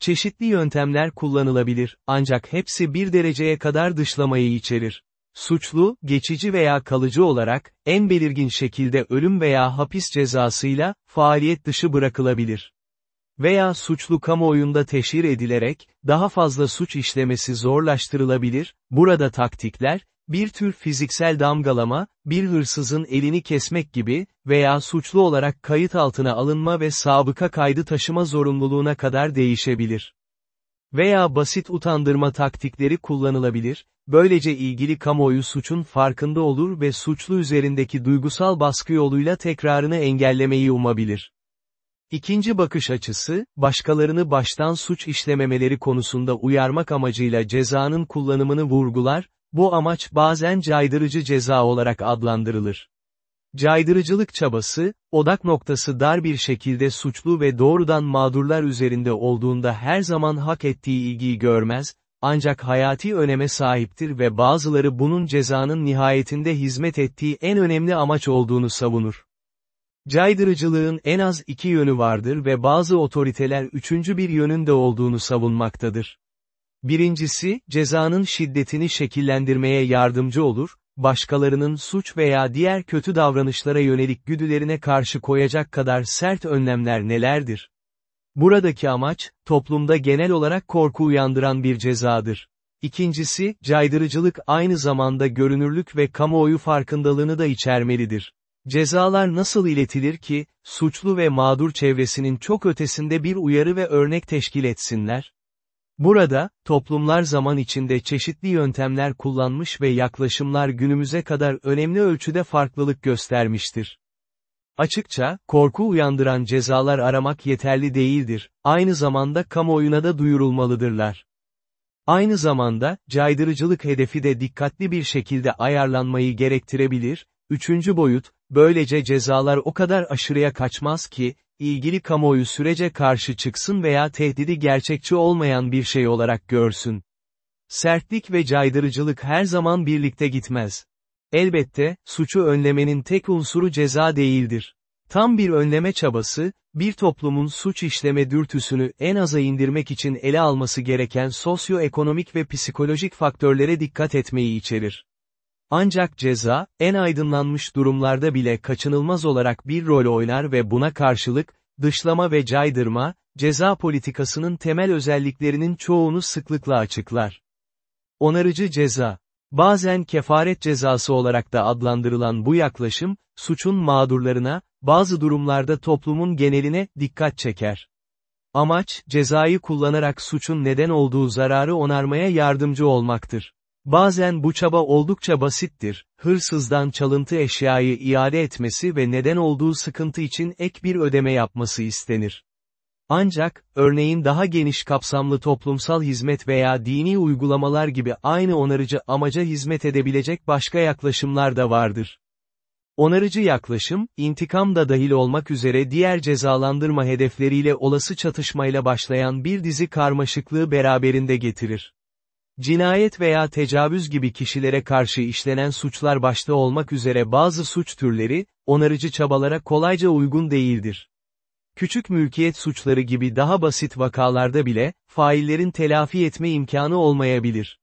Çeşitli yöntemler kullanılabilir, ancak hepsi bir dereceye kadar dışlamayı içerir. Suçlu, geçici veya kalıcı olarak, en belirgin şekilde ölüm veya hapis cezasıyla, faaliyet dışı bırakılabilir. Veya suçlu kamuoyunda teşhir edilerek, daha fazla suç işlemesi zorlaştırılabilir, burada taktikler, bir tür fiziksel damgalama, bir hırsızın elini kesmek gibi veya suçlu olarak kayıt altına alınma ve sabıka kaydı taşıma zorunluluğuna kadar değişebilir. Veya basit utandırma taktikleri kullanılabilir, böylece ilgili kamuoyu suçun farkında olur ve suçlu üzerindeki duygusal baskı yoluyla tekrarını engellemeyi umabilir. İkinci bakış açısı, başkalarını baştan suç işlememeleri konusunda uyarmak amacıyla cezanın kullanımını vurgular, bu amaç bazen caydırıcı ceza olarak adlandırılır. Caydırıcılık çabası, odak noktası dar bir şekilde suçlu ve doğrudan mağdurlar üzerinde olduğunda her zaman hak ettiği ilgiyi görmez, ancak hayati öneme sahiptir ve bazıları bunun cezanın nihayetinde hizmet ettiği en önemli amaç olduğunu savunur. Caydırıcılığın en az iki yönü vardır ve bazı otoriteler üçüncü bir yönün de olduğunu savunmaktadır. Birincisi, cezanın şiddetini şekillendirmeye yardımcı olur, başkalarının suç veya diğer kötü davranışlara yönelik güdülerine karşı koyacak kadar sert önlemler nelerdir? Buradaki amaç, toplumda genel olarak korku uyandıran bir cezadır. İkincisi, caydırıcılık aynı zamanda görünürlük ve kamuoyu farkındalığını da içermelidir. Cezalar nasıl iletilir ki, suçlu ve mağdur çevresinin çok ötesinde bir uyarı ve örnek teşkil etsinler? Burada, toplumlar zaman içinde çeşitli yöntemler kullanmış ve yaklaşımlar günümüze kadar önemli ölçüde farklılık göstermiştir. Açıkça, korku uyandıran cezalar aramak yeterli değildir, aynı zamanda kamuoyuna da duyurulmalıdırlar. Aynı zamanda, caydırıcılık hedefi de dikkatli bir şekilde ayarlanmayı gerektirebilir, üçüncü boyut, böylece cezalar o kadar aşırıya kaçmaz ki, ilgili kamuoyu sürece karşı çıksın veya tehdidi gerçekçi olmayan bir şey olarak görsün. Sertlik ve caydırıcılık her zaman birlikte gitmez. Elbette, suçu önlemenin tek unsuru ceza değildir. Tam bir önleme çabası, bir toplumun suç işleme dürtüsünü en aza indirmek için ele alması gereken sosyoekonomik ve psikolojik faktörlere dikkat etmeyi içerir. Ancak ceza, en aydınlanmış durumlarda bile kaçınılmaz olarak bir rol oynar ve buna karşılık, dışlama ve caydırma, ceza politikasının temel özelliklerinin çoğunu sıklıkla açıklar. Onarıcı ceza Bazen kefaret cezası olarak da adlandırılan bu yaklaşım, suçun mağdurlarına, bazı durumlarda toplumun geneline, dikkat çeker. Amaç, cezayı kullanarak suçun neden olduğu zararı onarmaya yardımcı olmaktır. Bazen bu çaba oldukça basittir, hırsızdan çalıntı eşyayı iade etmesi ve neden olduğu sıkıntı için ek bir ödeme yapması istenir. Ancak, örneğin daha geniş kapsamlı toplumsal hizmet veya dini uygulamalar gibi aynı onarıcı amaca hizmet edebilecek başka yaklaşımlar da vardır. Onarıcı yaklaşım, intikam da dahil olmak üzere diğer cezalandırma hedefleriyle olası çatışmayla başlayan bir dizi karmaşıklığı beraberinde getirir. Cinayet veya tecavüz gibi kişilere karşı işlenen suçlar başta olmak üzere bazı suç türleri, onarıcı çabalara kolayca uygun değildir. Küçük mülkiyet suçları gibi daha basit vakalarda bile, faillerin telafi etme imkanı olmayabilir.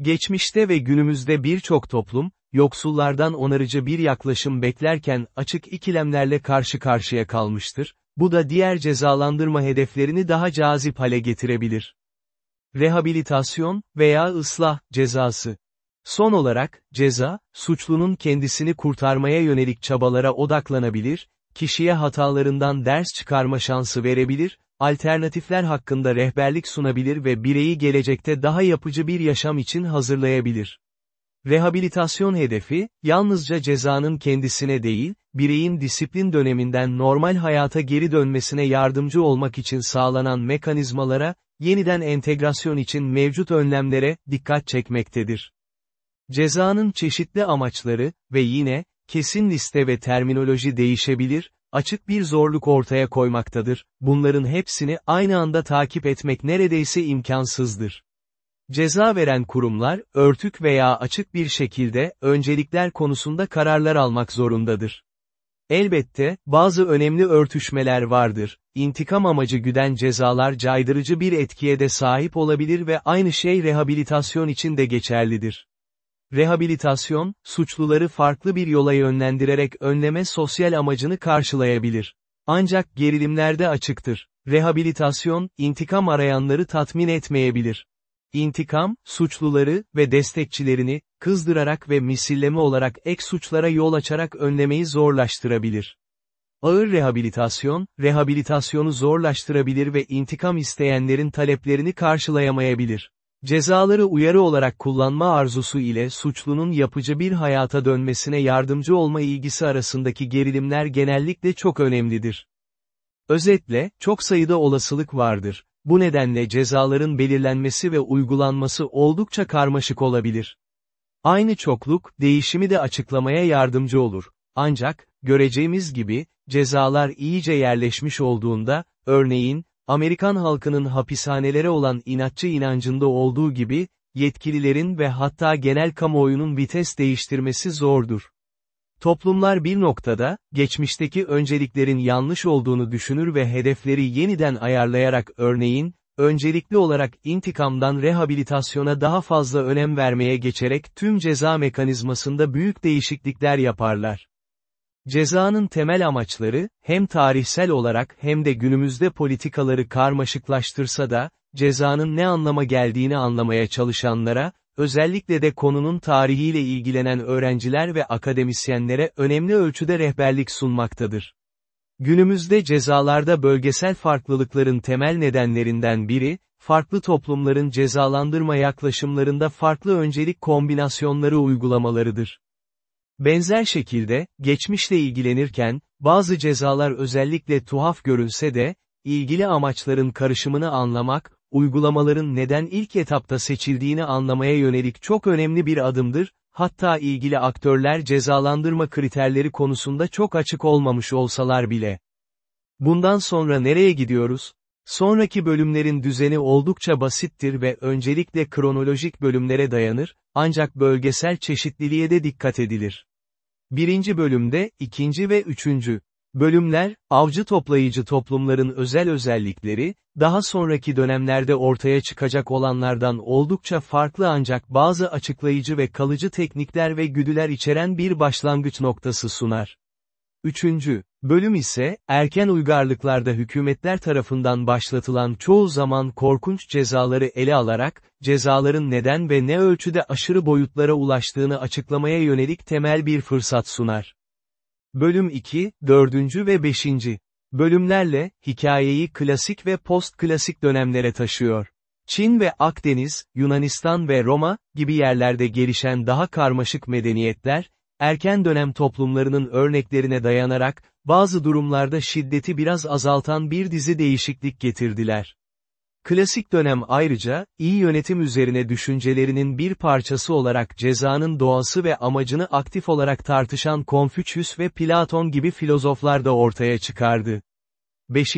Geçmişte ve günümüzde birçok toplum, yoksullardan onarıcı bir yaklaşım beklerken açık ikilemlerle karşı karşıya kalmıştır, bu da diğer cezalandırma hedeflerini daha cazip hale getirebilir. Rehabilitasyon veya ıslah cezası. Son olarak, ceza, suçlunun kendisini kurtarmaya yönelik çabalara odaklanabilir, kişiye hatalarından ders çıkarma şansı verebilir, alternatifler hakkında rehberlik sunabilir ve bireyi gelecekte daha yapıcı bir yaşam için hazırlayabilir. Rehabilitasyon hedefi, yalnızca cezanın kendisine değil, bireyin disiplin döneminden normal hayata geri dönmesine yardımcı olmak için sağlanan mekanizmalara, yeniden entegrasyon için mevcut önlemlere, dikkat çekmektedir. Cezanın çeşitli amaçları ve yine, kesin liste ve terminoloji değişebilir, açık bir zorluk ortaya koymaktadır, bunların hepsini aynı anda takip etmek neredeyse imkansızdır. Ceza veren kurumlar, örtük veya açık bir şekilde, öncelikler konusunda kararlar almak zorundadır. Elbette, bazı önemli örtüşmeler vardır, intikam amacı güden cezalar caydırıcı bir etkiye de sahip olabilir ve aynı şey rehabilitasyon için de geçerlidir. Rehabilitasyon, suçluları farklı bir yola yönlendirerek önleme sosyal amacını karşılayabilir. Ancak gerilimlerde açıktır. Rehabilitasyon, intikam arayanları tatmin etmeyebilir. İntikam, suçluları ve destekçilerini, kızdırarak ve misilleme olarak ek suçlara yol açarak önlemeyi zorlaştırabilir. Ağır rehabilitasyon, rehabilitasyonu zorlaştırabilir ve intikam isteyenlerin taleplerini karşılayamayabilir. Cezaları uyarı olarak kullanma arzusu ile suçlunun yapıcı bir hayata dönmesine yardımcı olma ilgisi arasındaki gerilimler genellikle çok önemlidir. Özetle, çok sayıda olasılık vardır. Bu nedenle cezaların belirlenmesi ve uygulanması oldukça karmaşık olabilir. Aynı çokluk, değişimi de açıklamaya yardımcı olur. Ancak, göreceğimiz gibi, cezalar iyice yerleşmiş olduğunda, örneğin, Amerikan halkının hapishanelere olan inatçı inancında olduğu gibi, yetkililerin ve hatta genel kamuoyunun vites değiştirmesi zordur. Toplumlar bir noktada, geçmişteki önceliklerin yanlış olduğunu düşünür ve hedefleri yeniden ayarlayarak örneğin, öncelikli olarak intikamdan rehabilitasyona daha fazla önem vermeye geçerek tüm ceza mekanizmasında büyük değişiklikler yaparlar. Cezanın temel amaçları, hem tarihsel olarak hem de günümüzde politikaları karmaşıklaştırsa da, cezanın ne anlama geldiğini anlamaya çalışanlara, özellikle de konunun tarihiyle ilgilenen öğrenciler ve akademisyenlere önemli ölçüde rehberlik sunmaktadır. Günümüzde cezalarda bölgesel farklılıkların temel nedenlerinden biri, farklı toplumların cezalandırma yaklaşımlarında farklı öncelik kombinasyonları uygulamalarıdır. Benzer şekilde, geçmişle ilgilenirken, bazı cezalar özellikle tuhaf görünse de, ilgili amaçların karışımını anlamak, uygulamaların neden ilk etapta seçildiğini anlamaya yönelik çok önemli bir adımdır, hatta ilgili aktörler cezalandırma kriterleri konusunda çok açık olmamış olsalar bile. Bundan sonra nereye gidiyoruz? Sonraki bölümlerin düzeni oldukça basittir ve öncelikle kronolojik bölümlere dayanır, ancak bölgesel çeşitliliğe de dikkat edilir. Birinci bölümde, ikinci ve üçüncü bölümler, avcı toplayıcı toplumların özel özellikleri, daha sonraki dönemlerde ortaya çıkacak olanlardan oldukça farklı ancak bazı açıklayıcı ve kalıcı teknikler ve güdüler içeren bir başlangıç noktası sunar. Üçüncü, bölüm ise, erken uygarlıklarda hükümetler tarafından başlatılan çoğu zaman korkunç cezaları ele alarak, cezaların neden ve ne ölçüde aşırı boyutlara ulaştığını açıklamaya yönelik temel bir fırsat sunar. Bölüm 2, 4. ve 5. bölümlerle, hikayeyi klasik ve post-klasik dönemlere taşıyor. Çin ve Akdeniz, Yunanistan ve Roma, gibi yerlerde gelişen daha karmaşık medeniyetler, erken dönem toplumlarının örneklerine dayanarak, bazı durumlarda şiddeti biraz azaltan bir dizi değişiklik getirdiler. Klasik dönem ayrıca, iyi yönetim üzerine düşüncelerinin bir parçası olarak cezanın doğası ve amacını aktif olarak tartışan Konfüçyüs ve Platon gibi filozoflar da ortaya çıkardı. 5.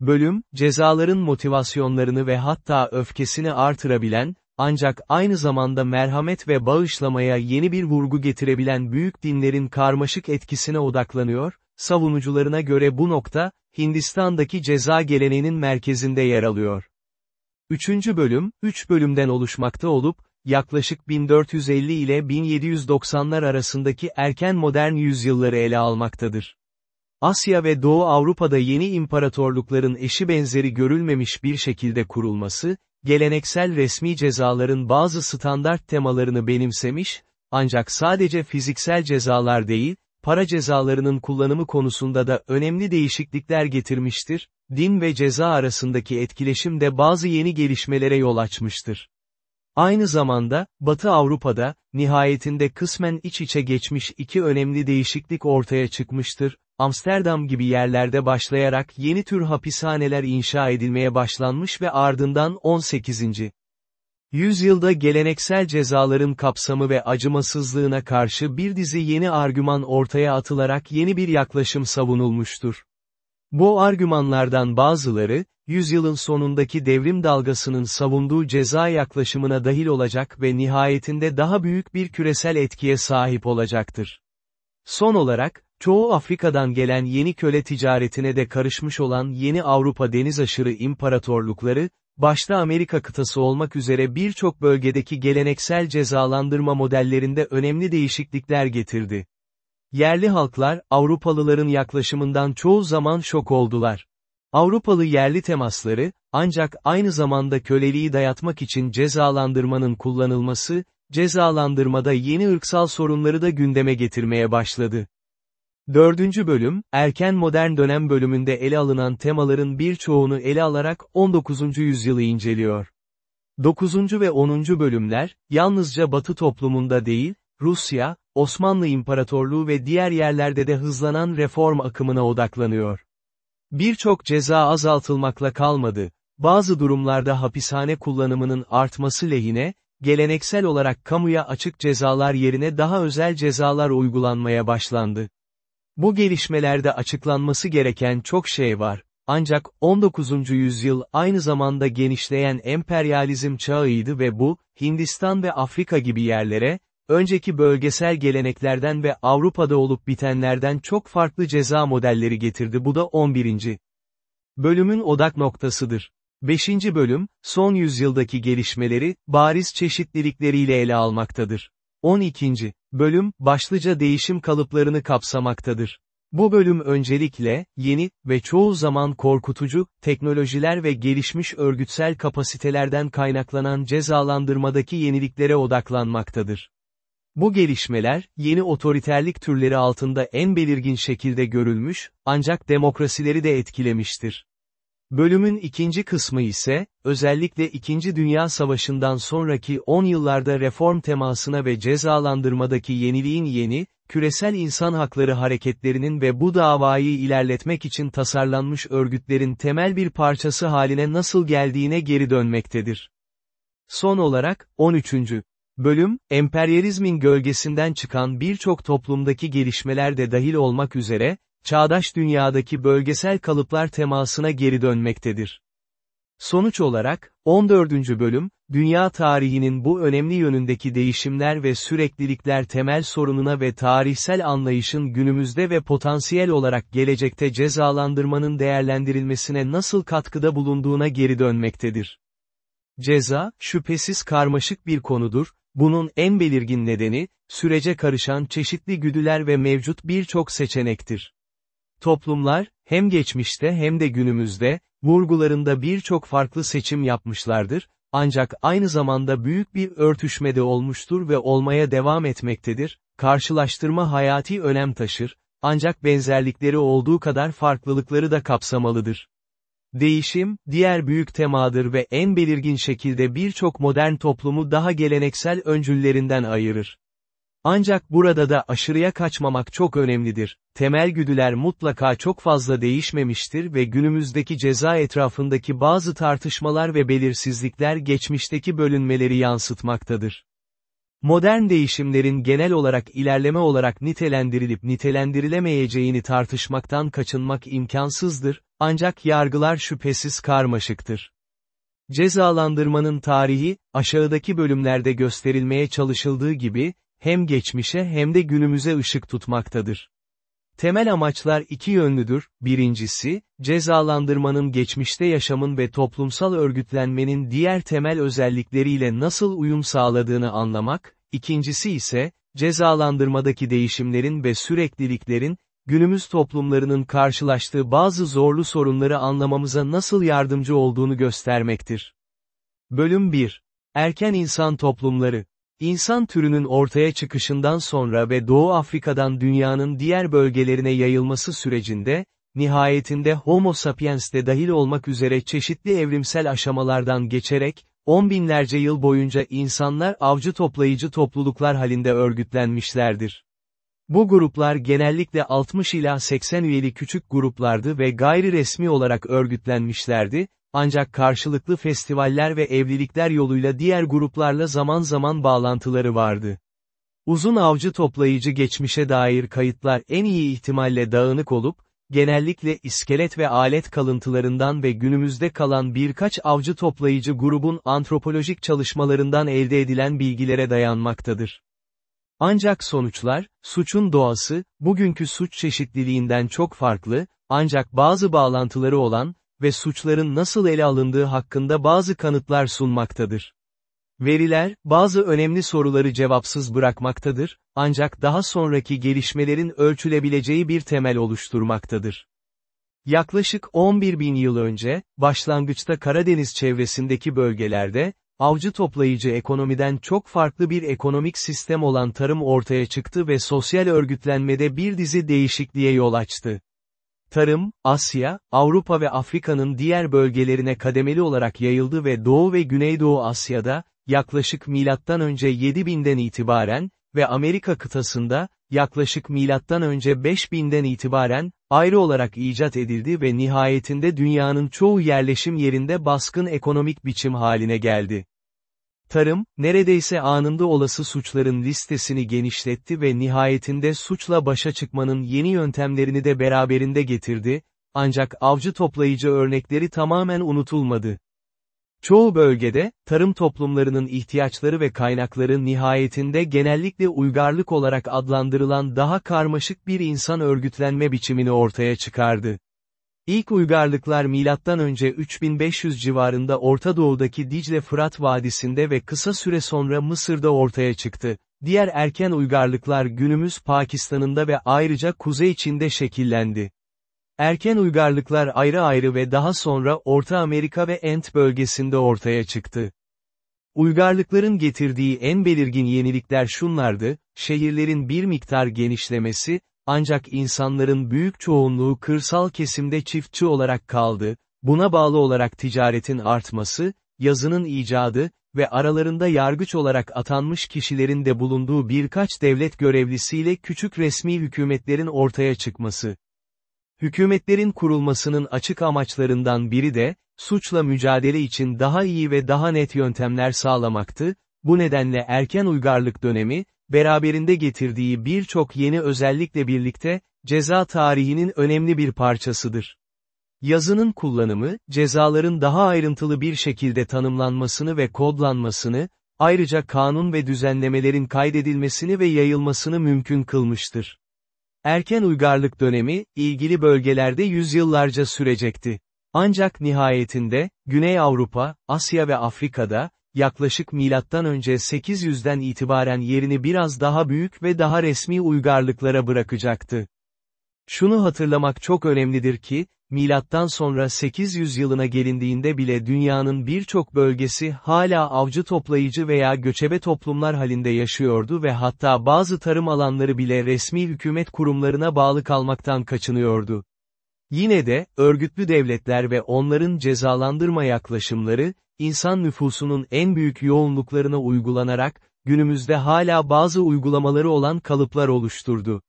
Bölüm, cezaların motivasyonlarını ve hatta öfkesini artırabilen, ancak aynı zamanda merhamet ve bağışlamaya yeni bir vurgu getirebilen büyük dinlerin karmaşık etkisine odaklanıyor, savunucularına göre bu nokta, Hindistan'daki ceza geleneğinin merkezinde yer alıyor. Üçüncü bölüm, üç bölümden oluşmakta olup, yaklaşık 1450 ile 1790'lar arasındaki erken modern yüzyılları ele almaktadır. Asya ve Doğu Avrupa'da yeni imparatorlukların eşi benzeri görülmemiş bir şekilde kurulması, geleneksel resmi cezaların bazı standart temalarını benimsemiş, ancak sadece fiziksel cezalar değil, para cezalarının kullanımı konusunda da önemli değişiklikler getirmiştir, din ve ceza arasındaki etkileşim de bazı yeni gelişmelere yol açmıştır. Aynı zamanda, Batı Avrupa'da, nihayetinde kısmen iç içe geçmiş iki önemli değişiklik ortaya çıkmıştır, Amsterdam gibi yerlerde başlayarak yeni tür hapishaneler inşa edilmeye başlanmış ve ardından 18. Yüzyılda geleneksel cezaların kapsamı ve acımasızlığına karşı bir dizi yeni argüman ortaya atılarak yeni bir yaklaşım savunulmuştur. Bu argümanlardan bazıları, yüzyılın sonundaki devrim dalgasının savunduğu ceza yaklaşımına dahil olacak ve nihayetinde daha büyük bir küresel etkiye sahip olacaktır. Son olarak, çoğu Afrika'dan gelen yeni köle ticaretine de karışmış olan yeni Avrupa denizaşırı imparatorlukları, başta Amerika kıtası olmak üzere birçok bölgedeki geleneksel cezalandırma modellerinde önemli değişiklikler getirdi. Yerli halklar, Avrupalıların yaklaşımından çoğu zaman şok oldular. Avrupalı yerli temasları, ancak aynı zamanda köleliği dayatmak için cezalandırmanın kullanılması, cezalandırmada yeni ırksal sorunları da gündeme getirmeye başladı. Dördüncü bölüm, erken modern dönem bölümünde ele alınan temaların birçoğunu ele alarak 19. yüzyılı inceliyor. 9. ve 10. bölümler, yalnızca Batı toplumunda değil, Rusya, Osmanlı İmparatorluğu ve diğer yerlerde de hızlanan reform akımına odaklanıyor. Birçok ceza azaltılmakla kalmadı, bazı durumlarda hapishane kullanımının artması lehine, geleneksel olarak kamuya açık cezalar yerine daha özel cezalar uygulanmaya başlandı. Bu gelişmelerde açıklanması gereken çok şey var, ancak 19. yüzyıl aynı zamanda genişleyen emperyalizm çağıydı ve bu, Hindistan ve Afrika gibi yerlere, önceki bölgesel geleneklerden ve Avrupa'da olup bitenlerden çok farklı ceza modelleri getirdi bu da 11. Bölümün odak noktasıdır. 5. bölüm, son yüzyıldaki gelişmeleri, bariz çeşitlilikleriyle ele almaktadır. 12. bölüm, başlıca değişim kalıplarını kapsamaktadır. Bu bölüm öncelikle, yeni ve çoğu zaman korkutucu, teknolojiler ve gelişmiş örgütsel kapasitelerden kaynaklanan cezalandırmadaki yeniliklere odaklanmaktadır. Bu gelişmeler, yeni otoriterlik türleri altında en belirgin şekilde görülmüş, ancak demokrasileri de etkilemiştir. Bölümün ikinci kısmı ise, özellikle İkinci Dünya Savaşı'ndan sonraki 10 yıllarda reform temasına ve cezalandırmadaki yeniliğin yeni, küresel insan hakları hareketlerinin ve bu davayı ilerletmek için tasarlanmış örgütlerin temel bir parçası haline nasıl geldiğine geri dönmektedir. Son olarak, 13. Bölüm, emperyalizmin gölgesinden çıkan birçok toplumdaki gelişmeler de dahil olmak üzere, çağdaş dünyadaki bölgesel kalıplar temasına geri dönmektedir. Sonuç olarak, 14. bölüm, dünya tarihinin bu önemli yönündeki değişimler ve süreklilikler temel sorununa ve tarihsel anlayışın günümüzde ve potansiyel olarak gelecekte cezalandırmanın değerlendirilmesine nasıl katkıda bulunduğuna geri dönmektedir. Ceza, şüphesiz karmaşık bir konudur, bunun en belirgin nedeni, sürece karışan çeşitli güdüler ve mevcut birçok seçenektir. Toplumlar, hem geçmişte hem de günümüzde, vurgularında birçok farklı seçim yapmışlardır, ancak aynı zamanda büyük bir örtüşmede olmuştur ve olmaya devam etmektedir, karşılaştırma hayati önem taşır, ancak benzerlikleri olduğu kadar farklılıkları da kapsamalıdır. Değişim, diğer büyük temadır ve en belirgin şekilde birçok modern toplumu daha geleneksel öncüllerinden ayırır. Ancak burada da aşırıya kaçmamak çok önemlidir. Temel güdüler mutlaka çok fazla değişmemiştir ve günümüzdeki ceza etrafındaki bazı tartışmalar ve belirsizlikler geçmişteki bölünmeleri yansıtmaktadır. Modern değişimlerin genel olarak ilerleme olarak nitelendirilip nitelendirilemeyeceğini tartışmaktan kaçınmak imkansızdır, ancak yargılar şüphesiz karmaşıktır. Cezalandırmanın tarihi, aşağıdaki bölümlerde gösterilmeye çalışıldığı gibi, hem geçmişe hem de günümüze ışık tutmaktadır. Temel amaçlar iki yönlüdür, birincisi, cezalandırmanın geçmişte yaşamın ve toplumsal örgütlenmenin diğer temel özellikleriyle nasıl uyum sağladığını anlamak, ikincisi ise, cezalandırmadaki değişimlerin ve sürekliliklerin, günümüz toplumlarının karşılaştığı bazı zorlu sorunları anlamamıza nasıl yardımcı olduğunu göstermektir. Bölüm 1. Erken insan toplumları İnsan türünün ortaya çıkışından sonra ve Doğu Afrika'dan dünyanın diğer bölgelerine yayılması sürecinde, nihayetinde Homo sapiens de dahil olmak üzere çeşitli evrimsel aşamalardan geçerek, on binlerce yıl boyunca insanlar avcı toplayıcı topluluklar halinde örgütlenmişlerdir. Bu gruplar genellikle 60 ila 80 üyeli küçük gruplardı ve gayri resmi olarak örgütlenmişlerdi, ancak karşılıklı festivaller ve evlilikler yoluyla diğer gruplarla zaman zaman bağlantıları vardı. Uzun avcı toplayıcı geçmişe dair kayıtlar en iyi ihtimalle dağınık olup, genellikle iskelet ve alet kalıntılarından ve günümüzde kalan birkaç avcı toplayıcı grubun antropolojik çalışmalarından elde edilen bilgilere dayanmaktadır. Ancak sonuçlar, suçun doğası, bugünkü suç çeşitliliğinden çok farklı, ancak bazı bağlantıları olan, ve suçların nasıl ele alındığı hakkında bazı kanıtlar sunmaktadır. Veriler, bazı önemli soruları cevapsız bırakmaktadır, ancak daha sonraki gelişmelerin ölçülebileceği bir temel oluşturmaktadır. Yaklaşık 11 bin yıl önce, başlangıçta Karadeniz çevresindeki bölgelerde, avcı toplayıcı ekonomiden çok farklı bir ekonomik sistem olan tarım ortaya çıktı ve sosyal örgütlenmede bir dizi değişikliğe yol açtı. Tarım, Asya, Avrupa ve Afrika'nın diğer bölgelerine kademeli olarak yayıldı ve Doğu ve Güneydoğu Asya'da, yaklaşık önce 7000'den itibaren, ve Amerika kıtasında, yaklaşık önce 5000'den itibaren, ayrı olarak icat edildi ve nihayetinde dünyanın çoğu yerleşim yerinde baskın ekonomik biçim haline geldi. Tarım, neredeyse anında olası suçların listesini genişletti ve nihayetinde suçla başa çıkmanın yeni yöntemlerini de beraberinde getirdi, ancak avcı toplayıcı örnekleri tamamen unutulmadı. Çoğu bölgede, tarım toplumlarının ihtiyaçları ve kaynakları nihayetinde genellikle uygarlık olarak adlandırılan daha karmaşık bir insan örgütlenme biçimini ortaya çıkardı. İlk uygarlıklar M.Ö. 3500 civarında Orta Doğu'daki Dicle-Fırat Vadisi'nde ve kısa süre sonra Mısır'da ortaya çıktı. Diğer erken uygarlıklar günümüz Pakistan'ında ve ayrıca Kuzey Çin'de şekillendi. Erken uygarlıklar ayrı ayrı ve daha sonra Orta Amerika ve Ent bölgesinde ortaya çıktı. Uygarlıkların getirdiği en belirgin yenilikler şunlardı, şehirlerin bir miktar genişlemesi, ancak insanların büyük çoğunluğu kırsal kesimde çiftçi olarak kaldı, buna bağlı olarak ticaretin artması, yazının icadı ve aralarında yargıç olarak atanmış kişilerin de bulunduğu birkaç devlet görevlisiyle küçük resmi hükümetlerin ortaya çıkması. Hükümetlerin kurulmasının açık amaçlarından biri de, suçla mücadele için daha iyi ve daha net yöntemler sağlamaktı, bu nedenle erken uygarlık dönemi, beraberinde getirdiği birçok yeni özellikle birlikte, ceza tarihinin önemli bir parçasıdır. Yazının kullanımı, cezaların daha ayrıntılı bir şekilde tanımlanmasını ve kodlanmasını, ayrıca kanun ve düzenlemelerin kaydedilmesini ve yayılmasını mümkün kılmıştır. Erken uygarlık dönemi, ilgili bölgelerde yüzyıllarca sürecekti. Ancak nihayetinde, Güney Avrupa, Asya ve Afrika'da, yaklaşık milattan önce 800'den itibaren yerini biraz daha büyük ve daha resmi uygarlıklara bırakacaktı. Şunu hatırlamak çok önemlidir ki, milattan sonra 800 yılına gelindiğinde bile dünyanın birçok bölgesi hala avcı toplayıcı veya göçebe toplumlar halinde yaşıyordu ve hatta bazı tarım alanları bile resmi hükümet kurumlarına bağlı kalmaktan kaçınıyordu. Yine de, örgütlü devletler ve onların cezalandırma yaklaşımları, insan nüfusunun en büyük yoğunluklarına uygulanarak, günümüzde hala bazı uygulamaları olan kalıplar oluşturdu.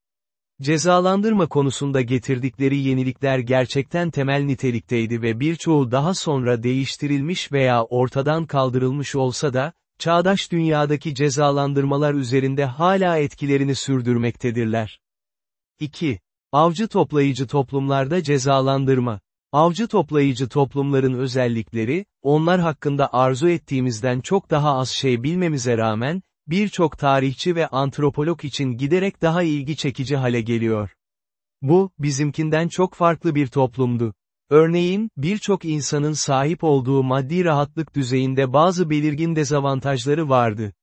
Cezalandırma konusunda getirdikleri yenilikler gerçekten temel nitelikteydi ve birçoğu daha sonra değiştirilmiş veya ortadan kaldırılmış olsa da, çağdaş dünyadaki cezalandırmalar üzerinde hala etkilerini sürdürmektedirler. 2. Avcı toplayıcı toplumlarda cezalandırma. Avcı toplayıcı toplumların özellikleri, onlar hakkında arzu ettiğimizden çok daha az şey bilmemize rağmen, birçok tarihçi ve antropolog için giderek daha ilgi çekici hale geliyor. Bu, bizimkinden çok farklı bir toplumdu. Örneğin, birçok insanın sahip olduğu maddi rahatlık düzeyinde bazı belirgin dezavantajları vardı.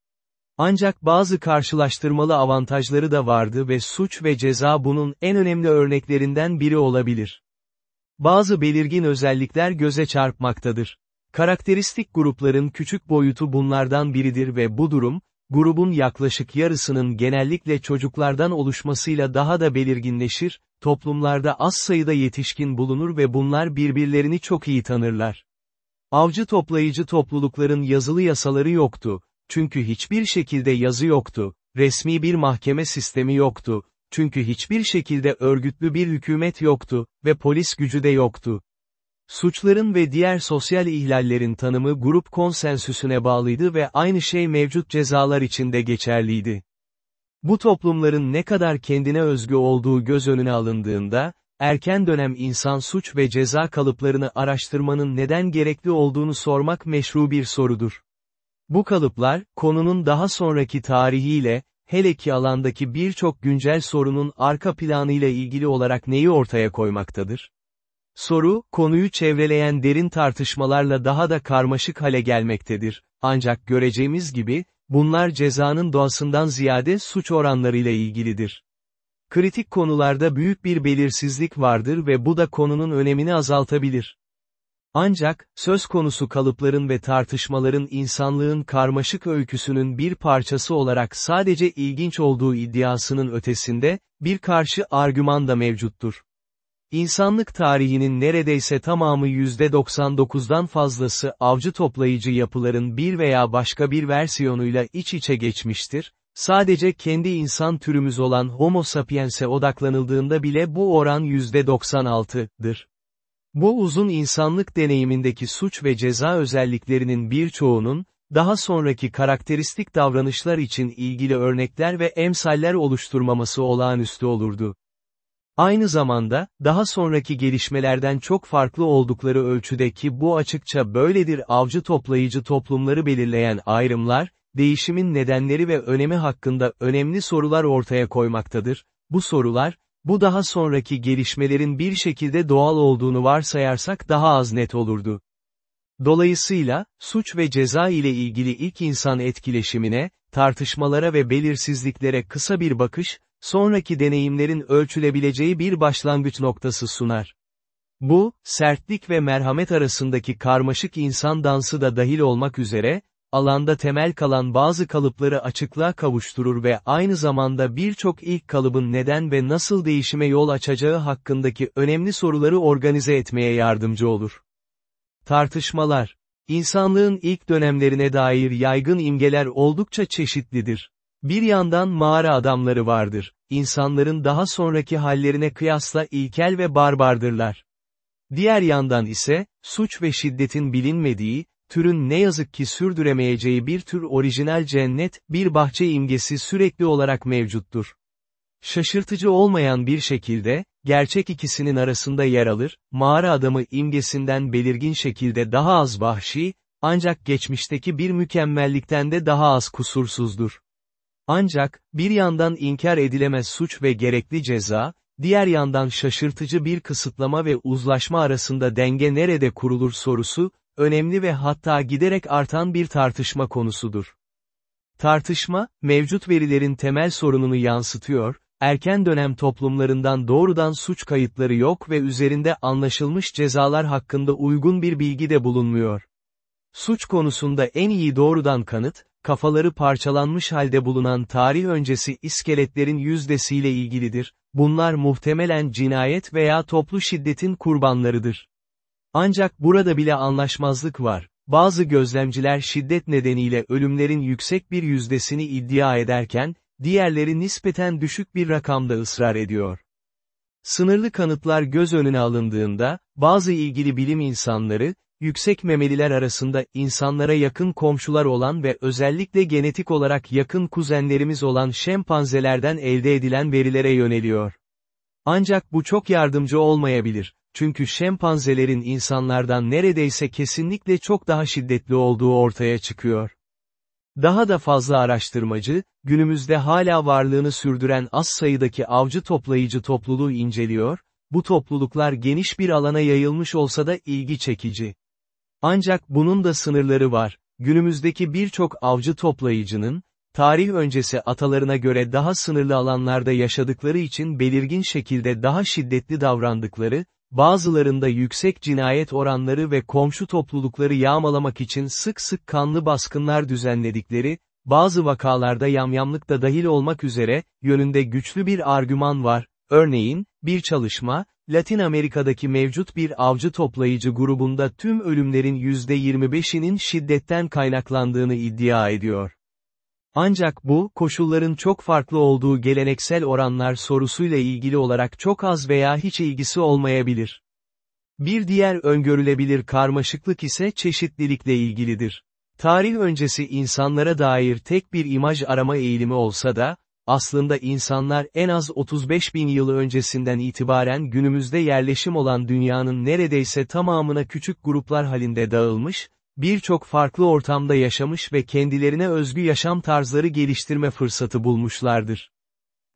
Ancak bazı karşılaştırmalı avantajları da vardı ve suç ve ceza bunun en önemli örneklerinden biri olabilir. Bazı belirgin özellikler göze çarpmaktadır. Karakteristik grupların küçük boyutu bunlardan biridir ve bu durum, grubun yaklaşık yarısının genellikle çocuklardan oluşmasıyla daha da belirginleşir, toplumlarda az sayıda yetişkin bulunur ve bunlar birbirlerini çok iyi tanırlar. Avcı toplayıcı toplulukların yazılı yasaları yoktu, çünkü hiçbir şekilde yazı yoktu, resmi bir mahkeme sistemi yoktu, çünkü hiçbir şekilde örgütlü bir hükümet yoktu ve polis gücü de yoktu. Suçların ve diğer sosyal ihlallerin tanımı grup konsensüsüne bağlıydı ve aynı şey mevcut cezalar için de geçerliydi. Bu toplumların ne kadar kendine özgü olduğu göz önüne alındığında, erken dönem insan suç ve ceza kalıplarını araştırmanın neden gerekli olduğunu sormak meşru bir sorudur. Bu kalıplar, konunun daha sonraki tarihiyle, hele ki alandaki birçok güncel sorunun arka planıyla ilgili olarak neyi ortaya koymaktadır? Soru, konuyu çevreleyen derin tartışmalarla daha da karmaşık hale gelmektedir. Ancak göreceğimiz gibi, bunlar cezanın doğasından ziyade suç oranlarıyla ilgilidir. Kritik konularda büyük bir belirsizlik vardır ve bu da konunun önemini azaltabilir. Ancak, söz konusu kalıpların ve tartışmaların insanlığın karmaşık öyküsünün bir parçası olarak sadece ilginç olduğu iddiasının ötesinde, bir karşı argüman da mevcuttur. İnsanlık tarihinin neredeyse tamamı %99'dan fazlası avcı toplayıcı yapıların bir veya başka bir versiyonuyla iç içe geçmiştir, sadece kendi insan türümüz olan Homo sapiens'e odaklanıldığında bile bu oran %96'dır. Bu uzun insanlık deneyimindeki suç ve ceza özelliklerinin birçoğunun, daha sonraki karakteristik davranışlar için ilgili örnekler ve emsaller oluşturmaması olağanüstü olurdu. Aynı zamanda, daha sonraki gelişmelerden çok farklı oldukları ölçüde ki bu açıkça böyledir avcı toplayıcı toplumları belirleyen ayrımlar, değişimin nedenleri ve önemi hakkında önemli sorular ortaya koymaktadır. Bu sorular, bu daha sonraki gelişmelerin bir şekilde doğal olduğunu varsayarsak daha az net olurdu. Dolayısıyla, suç ve ceza ile ilgili ilk insan etkileşimine, tartışmalara ve belirsizliklere kısa bir bakış, sonraki deneyimlerin ölçülebileceği bir başlangıç noktası sunar. Bu, sertlik ve merhamet arasındaki karmaşık insan dansı da dahil olmak üzere, alanda temel kalan bazı kalıpları açıklığa kavuşturur ve aynı zamanda birçok ilk kalıbın neden ve nasıl değişime yol açacağı hakkındaki önemli soruları organize etmeye yardımcı olur. Tartışmalar İnsanlığın ilk dönemlerine dair yaygın imgeler oldukça çeşitlidir. Bir yandan mağara adamları vardır. İnsanların daha sonraki hallerine kıyasla ilkel ve barbardırlar. Diğer yandan ise, suç ve şiddetin bilinmediği, türün ne yazık ki sürdüremeyeceği bir tür orijinal cennet, bir bahçe imgesi sürekli olarak mevcuttur. Şaşırtıcı olmayan bir şekilde, gerçek ikisinin arasında yer alır, mağara adamı imgesinden belirgin şekilde daha az vahşi, ancak geçmişteki bir mükemmellikten de daha az kusursuzdur. Ancak, bir yandan inkar edilemez suç ve gerekli ceza, diğer yandan şaşırtıcı bir kısıtlama ve uzlaşma arasında denge nerede kurulur sorusu, önemli ve hatta giderek artan bir tartışma konusudur. Tartışma, mevcut verilerin temel sorununu yansıtıyor, erken dönem toplumlarından doğrudan suç kayıtları yok ve üzerinde anlaşılmış cezalar hakkında uygun bir bilgi de bulunmuyor. Suç konusunda en iyi doğrudan kanıt, kafaları parçalanmış halde bulunan tarih öncesi iskeletlerin yüzdesiyle ilgilidir, bunlar muhtemelen cinayet veya toplu şiddetin kurbanlarıdır. Ancak burada bile anlaşmazlık var. Bazı gözlemciler şiddet nedeniyle ölümlerin yüksek bir yüzdesini iddia ederken, diğerleri nispeten düşük bir rakamda ısrar ediyor. Sınırlı kanıtlar göz önüne alındığında, bazı ilgili bilim insanları, yüksek memeliler arasında insanlara yakın komşular olan ve özellikle genetik olarak yakın kuzenlerimiz olan şempanzelerden elde edilen verilere yöneliyor. Ancak bu çok yardımcı olmayabilir, çünkü şempanzelerin insanlardan neredeyse kesinlikle çok daha şiddetli olduğu ortaya çıkıyor. Daha da fazla araştırmacı, günümüzde hala varlığını sürdüren az sayıdaki avcı toplayıcı topluluğu inceliyor, bu topluluklar geniş bir alana yayılmış olsa da ilgi çekici. Ancak bunun da sınırları var, günümüzdeki birçok avcı toplayıcının, tarih öncesi atalarına göre daha sınırlı alanlarda yaşadıkları için belirgin şekilde daha şiddetli davrandıkları, bazılarında yüksek cinayet oranları ve komşu toplulukları yağmalamak için sık sık kanlı baskınlar düzenledikleri, bazı vakalarda yamyamlık da dahil olmak üzere, yönünde güçlü bir argüman var, örneğin, bir çalışma, Latin Amerika'daki mevcut bir avcı toplayıcı grubunda tüm ölümlerin %25'inin şiddetten kaynaklandığını iddia ediyor. Ancak bu, koşulların çok farklı olduğu geleneksel oranlar sorusuyla ilgili olarak çok az veya hiç ilgisi olmayabilir. Bir diğer öngörülebilir karmaşıklık ise çeşitlilikle ilgilidir. Tarih öncesi insanlara dair tek bir imaj arama eğilimi olsa da, aslında insanlar en az 35 bin yıl öncesinden itibaren günümüzde yerleşim olan dünyanın neredeyse tamamına küçük gruplar halinde dağılmış, birçok farklı ortamda yaşamış ve kendilerine özgü yaşam tarzları geliştirme fırsatı bulmuşlardır.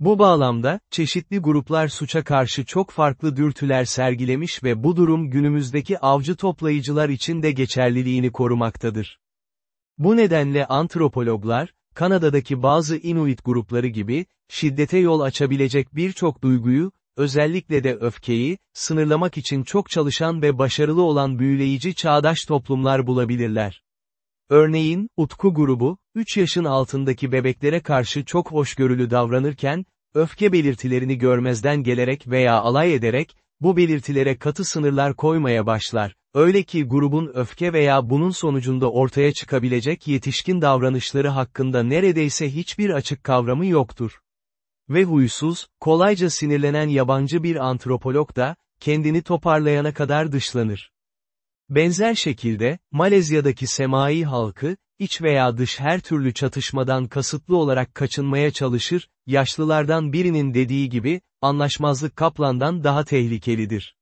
Bu bağlamda, çeşitli gruplar suça karşı çok farklı dürtüler sergilemiş ve bu durum günümüzdeki avcı toplayıcılar için de geçerliliğini korumaktadır. Bu nedenle antropologlar, Kanada'daki bazı Inuit grupları gibi, şiddete yol açabilecek birçok duyguyu, özellikle de öfkeyi, sınırlamak için çok çalışan ve başarılı olan büyüleyici çağdaş toplumlar bulabilirler. Örneğin, Utku grubu, 3 yaşın altındaki bebeklere karşı çok hoşgörülü davranırken, öfke belirtilerini görmezden gelerek veya alay ederek, bu belirtilere katı sınırlar koymaya başlar. Öyle ki grubun öfke veya bunun sonucunda ortaya çıkabilecek yetişkin davranışları hakkında neredeyse hiçbir açık kavramı yoktur. Ve huysuz, kolayca sinirlenen yabancı bir antropolog da, kendini toparlayana kadar dışlanır. Benzer şekilde, Malezya'daki Semai halkı, iç veya dış her türlü çatışmadan kasıtlı olarak kaçınmaya çalışır, yaşlılardan birinin dediği gibi, anlaşmazlık kaplandan daha tehlikelidir.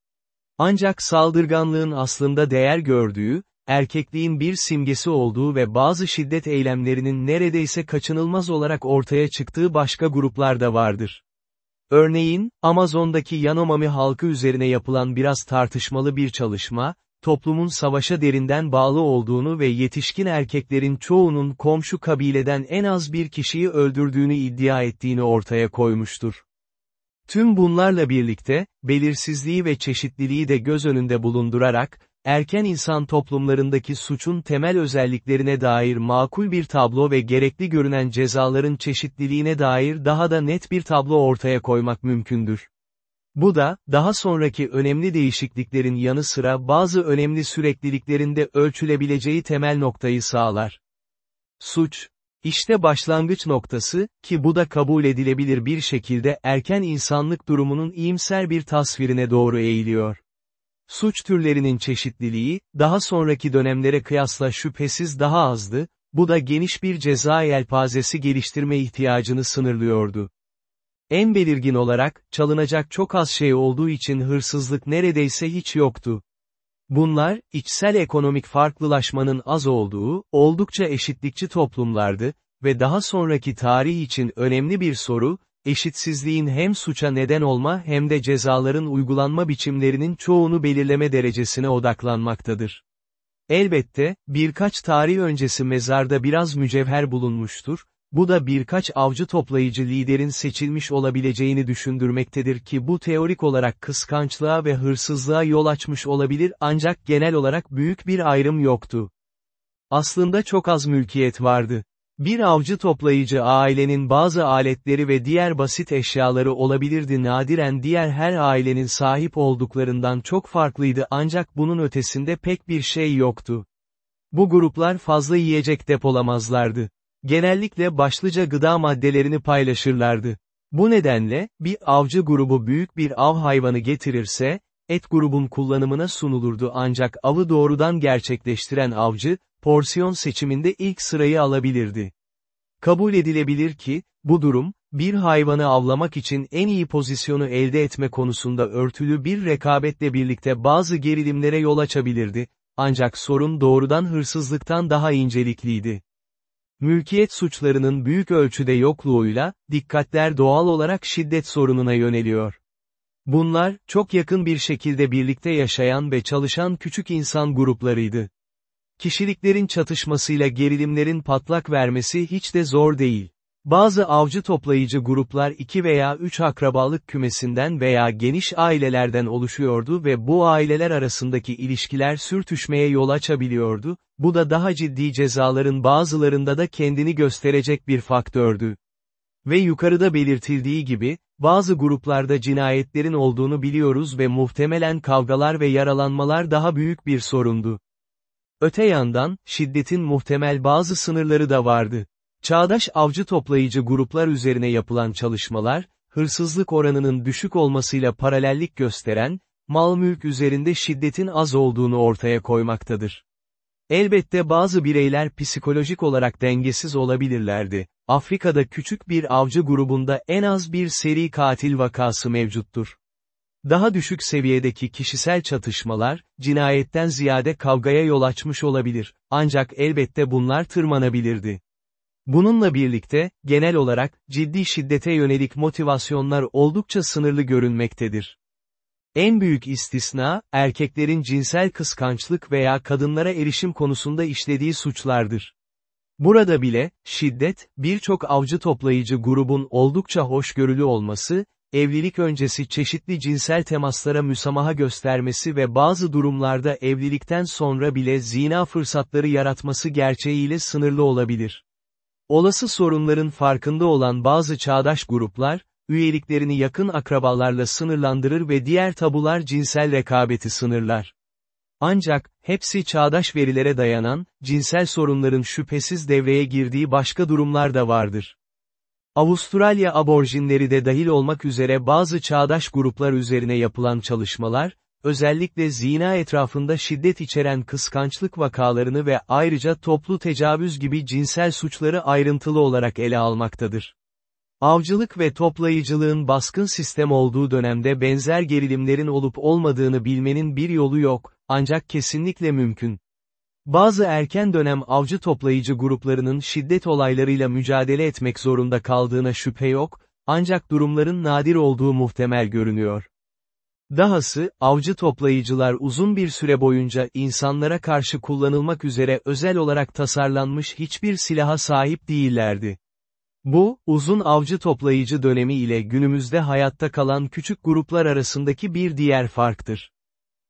Ancak saldırganlığın aslında değer gördüğü, erkekliğin bir simgesi olduğu ve bazı şiddet eylemlerinin neredeyse kaçınılmaz olarak ortaya çıktığı başka gruplar da vardır. Örneğin, Amazon'daki Yanomami halkı üzerine yapılan biraz tartışmalı bir çalışma, toplumun savaşa derinden bağlı olduğunu ve yetişkin erkeklerin çoğunun komşu kabileden en az bir kişiyi öldürdüğünü iddia ettiğini ortaya koymuştur. Tüm bunlarla birlikte, belirsizliği ve çeşitliliği de göz önünde bulundurarak, erken insan toplumlarındaki suçun temel özelliklerine dair makul bir tablo ve gerekli görünen cezaların çeşitliliğine dair daha da net bir tablo ortaya koymak mümkündür. Bu da, daha sonraki önemli değişikliklerin yanı sıra bazı önemli sürekliliklerinde ölçülebileceği temel noktayı sağlar. Suç, işte başlangıç noktası, ki bu da kabul edilebilir bir şekilde erken insanlık durumunun iyimser bir tasvirine doğru eğiliyor. Suç türlerinin çeşitliliği, daha sonraki dönemlere kıyasla şüphesiz daha azdı, bu da geniş bir ceza yelpazesi geliştirme ihtiyacını sınırlıyordu. En belirgin olarak, çalınacak çok az şey olduğu için hırsızlık neredeyse hiç yoktu. Bunlar, içsel ekonomik farklılaşmanın az olduğu, oldukça eşitlikçi toplumlardı ve daha sonraki tarih için önemli bir soru, eşitsizliğin hem suça neden olma hem de cezaların uygulanma biçimlerinin çoğunu belirleme derecesine odaklanmaktadır. Elbette, birkaç tarih öncesi mezarda biraz mücevher bulunmuştur, bu da birkaç avcı toplayıcı liderin seçilmiş olabileceğini düşündürmektedir ki bu teorik olarak kıskançlığa ve hırsızlığa yol açmış olabilir ancak genel olarak büyük bir ayrım yoktu. Aslında çok az mülkiyet vardı. Bir avcı toplayıcı ailenin bazı aletleri ve diğer basit eşyaları olabilirdi nadiren diğer her ailenin sahip olduklarından çok farklıydı ancak bunun ötesinde pek bir şey yoktu. Bu gruplar fazla yiyecek depolamazlardı. Genellikle başlıca gıda maddelerini paylaşırlardı. Bu nedenle, bir avcı grubu büyük bir av hayvanı getirirse, et grubun kullanımına sunulurdu ancak avı doğrudan gerçekleştiren avcı, porsiyon seçiminde ilk sırayı alabilirdi. Kabul edilebilir ki, bu durum, bir hayvanı avlamak için en iyi pozisyonu elde etme konusunda örtülü bir rekabetle birlikte bazı gerilimlere yol açabilirdi, ancak sorun doğrudan hırsızlıktan daha incelikliydi. Mülkiyet suçlarının büyük ölçüde yokluğuyla, dikkatler doğal olarak şiddet sorununa yöneliyor. Bunlar, çok yakın bir şekilde birlikte yaşayan ve çalışan küçük insan gruplarıydı. Kişiliklerin çatışmasıyla gerilimlerin patlak vermesi hiç de zor değil. Bazı avcı toplayıcı gruplar iki veya üç akrabalık kümesinden veya geniş ailelerden oluşuyordu ve bu aileler arasındaki ilişkiler sürtüşmeye yol açabiliyordu, bu da daha ciddi cezaların bazılarında da kendini gösterecek bir faktördü. Ve yukarıda belirtildiği gibi, bazı gruplarda cinayetlerin olduğunu biliyoruz ve muhtemelen kavgalar ve yaralanmalar daha büyük bir sorundu. Öte yandan, şiddetin muhtemel bazı sınırları da vardı. Çağdaş avcı toplayıcı gruplar üzerine yapılan çalışmalar, hırsızlık oranının düşük olmasıyla paralellik gösteren, mal mülk üzerinde şiddetin az olduğunu ortaya koymaktadır. Elbette bazı bireyler psikolojik olarak dengesiz olabilirlerdi. Afrika'da küçük bir avcı grubunda en az bir seri katil vakası mevcuttur. Daha düşük seviyedeki kişisel çatışmalar, cinayetten ziyade kavgaya yol açmış olabilir, ancak elbette bunlar tırmanabilirdi. Bununla birlikte, genel olarak, ciddi şiddete yönelik motivasyonlar oldukça sınırlı görünmektedir. En büyük istisna, erkeklerin cinsel kıskançlık veya kadınlara erişim konusunda işlediği suçlardır. Burada bile, şiddet, birçok avcı toplayıcı grubun oldukça hoşgörülü olması, evlilik öncesi çeşitli cinsel temaslara müsamaha göstermesi ve bazı durumlarda evlilikten sonra bile zina fırsatları yaratması gerçeğiyle sınırlı olabilir. Olası sorunların farkında olan bazı çağdaş gruplar, üyeliklerini yakın akrabalarla sınırlandırır ve diğer tabular cinsel rekabeti sınırlar. Ancak, hepsi çağdaş verilere dayanan, cinsel sorunların şüphesiz devreye girdiği başka durumlar da vardır. Avustralya aborjinleri de dahil olmak üzere bazı çağdaş gruplar üzerine yapılan çalışmalar, özellikle zina etrafında şiddet içeren kıskançlık vakalarını ve ayrıca toplu tecavüz gibi cinsel suçları ayrıntılı olarak ele almaktadır. Avcılık ve toplayıcılığın baskın sistem olduğu dönemde benzer gerilimlerin olup olmadığını bilmenin bir yolu yok, ancak kesinlikle mümkün. Bazı erken dönem avcı toplayıcı gruplarının şiddet olaylarıyla mücadele etmek zorunda kaldığına şüphe yok, ancak durumların nadir olduğu muhtemel görünüyor. Dahası, avcı toplayıcılar uzun bir süre boyunca insanlara karşı kullanılmak üzere özel olarak tasarlanmış hiçbir silaha sahip değillerdi. Bu, uzun avcı toplayıcı dönemi ile günümüzde hayatta kalan küçük gruplar arasındaki bir diğer farktır.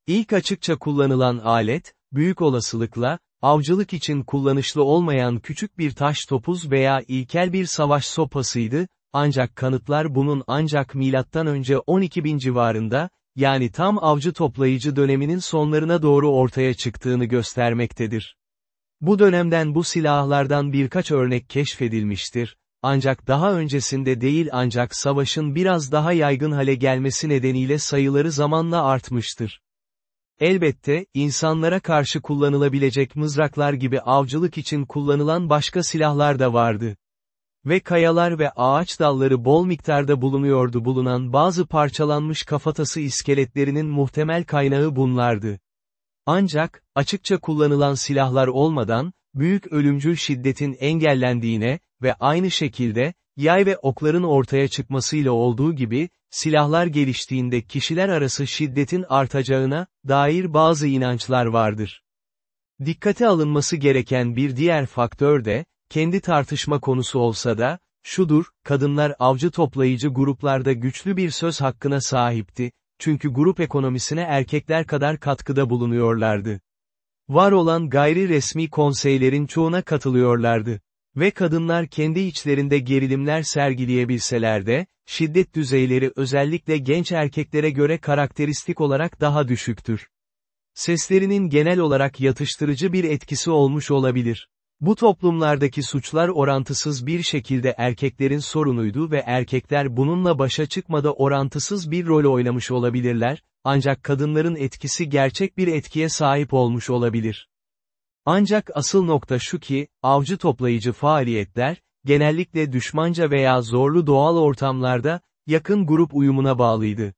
İlk açıkça kullanılan alet, büyük olasılıkla, avcılık için kullanışlı olmayan küçük bir taş topuz veya ilkel bir savaş sopasıydı, ancak kanıtlar bunun ancak M.Ö. 12.000 civarında, yani tam avcı toplayıcı döneminin sonlarına doğru ortaya çıktığını göstermektedir. Bu dönemden bu silahlardan birkaç örnek keşfedilmiştir, ancak daha öncesinde değil ancak savaşın biraz daha yaygın hale gelmesi nedeniyle sayıları zamanla artmıştır. Elbette, insanlara karşı kullanılabilecek mızraklar gibi avcılık için kullanılan başka silahlar da vardı. Ve kayalar ve ağaç dalları bol miktarda bulunuyordu bulunan bazı parçalanmış kafatası iskeletlerinin muhtemel kaynağı bunlardı. Ancak, açıkça kullanılan silahlar olmadan, büyük ölümcül şiddetin engellendiğine ve aynı şekilde, yay ve okların ortaya çıkmasıyla olduğu gibi, silahlar geliştiğinde kişiler arası şiddetin artacağına, dair bazı inançlar vardır. Dikkate alınması gereken bir diğer faktör de, kendi tartışma konusu olsa da, şudur, kadınlar avcı toplayıcı gruplarda güçlü bir söz hakkına sahipti, çünkü grup ekonomisine erkekler kadar katkıda bulunuyorlardı. Var olan gayri resmi konseylerin çoğuna katılıyorlardı. Ve kadınlar kendi içlerinde gerilimler sergileyebilseler de, şiddet düzeyleri özellikle genç erkeklere göre karakteristik olarak daha düşüktür. Seslerinin genel olarak yatıştırıcı bir etkisi olmuş olabilir. Bu toplumlardaki suçlar orantısız bir şekilde erkeklerin sorunuydu ve erkekler bununla başa çıkmada orantısız bir rol oynamış olabilirler, ancak kadınların etkisi gerçek bir etkiye sahip olmuş olabilir. Ancak asıl nokta şu ki, avcı toplayıcı faaliyetler, genellikle düşmanca veya zorlu doğal ortamlarda, yakın grup uyumuna bağlıydı.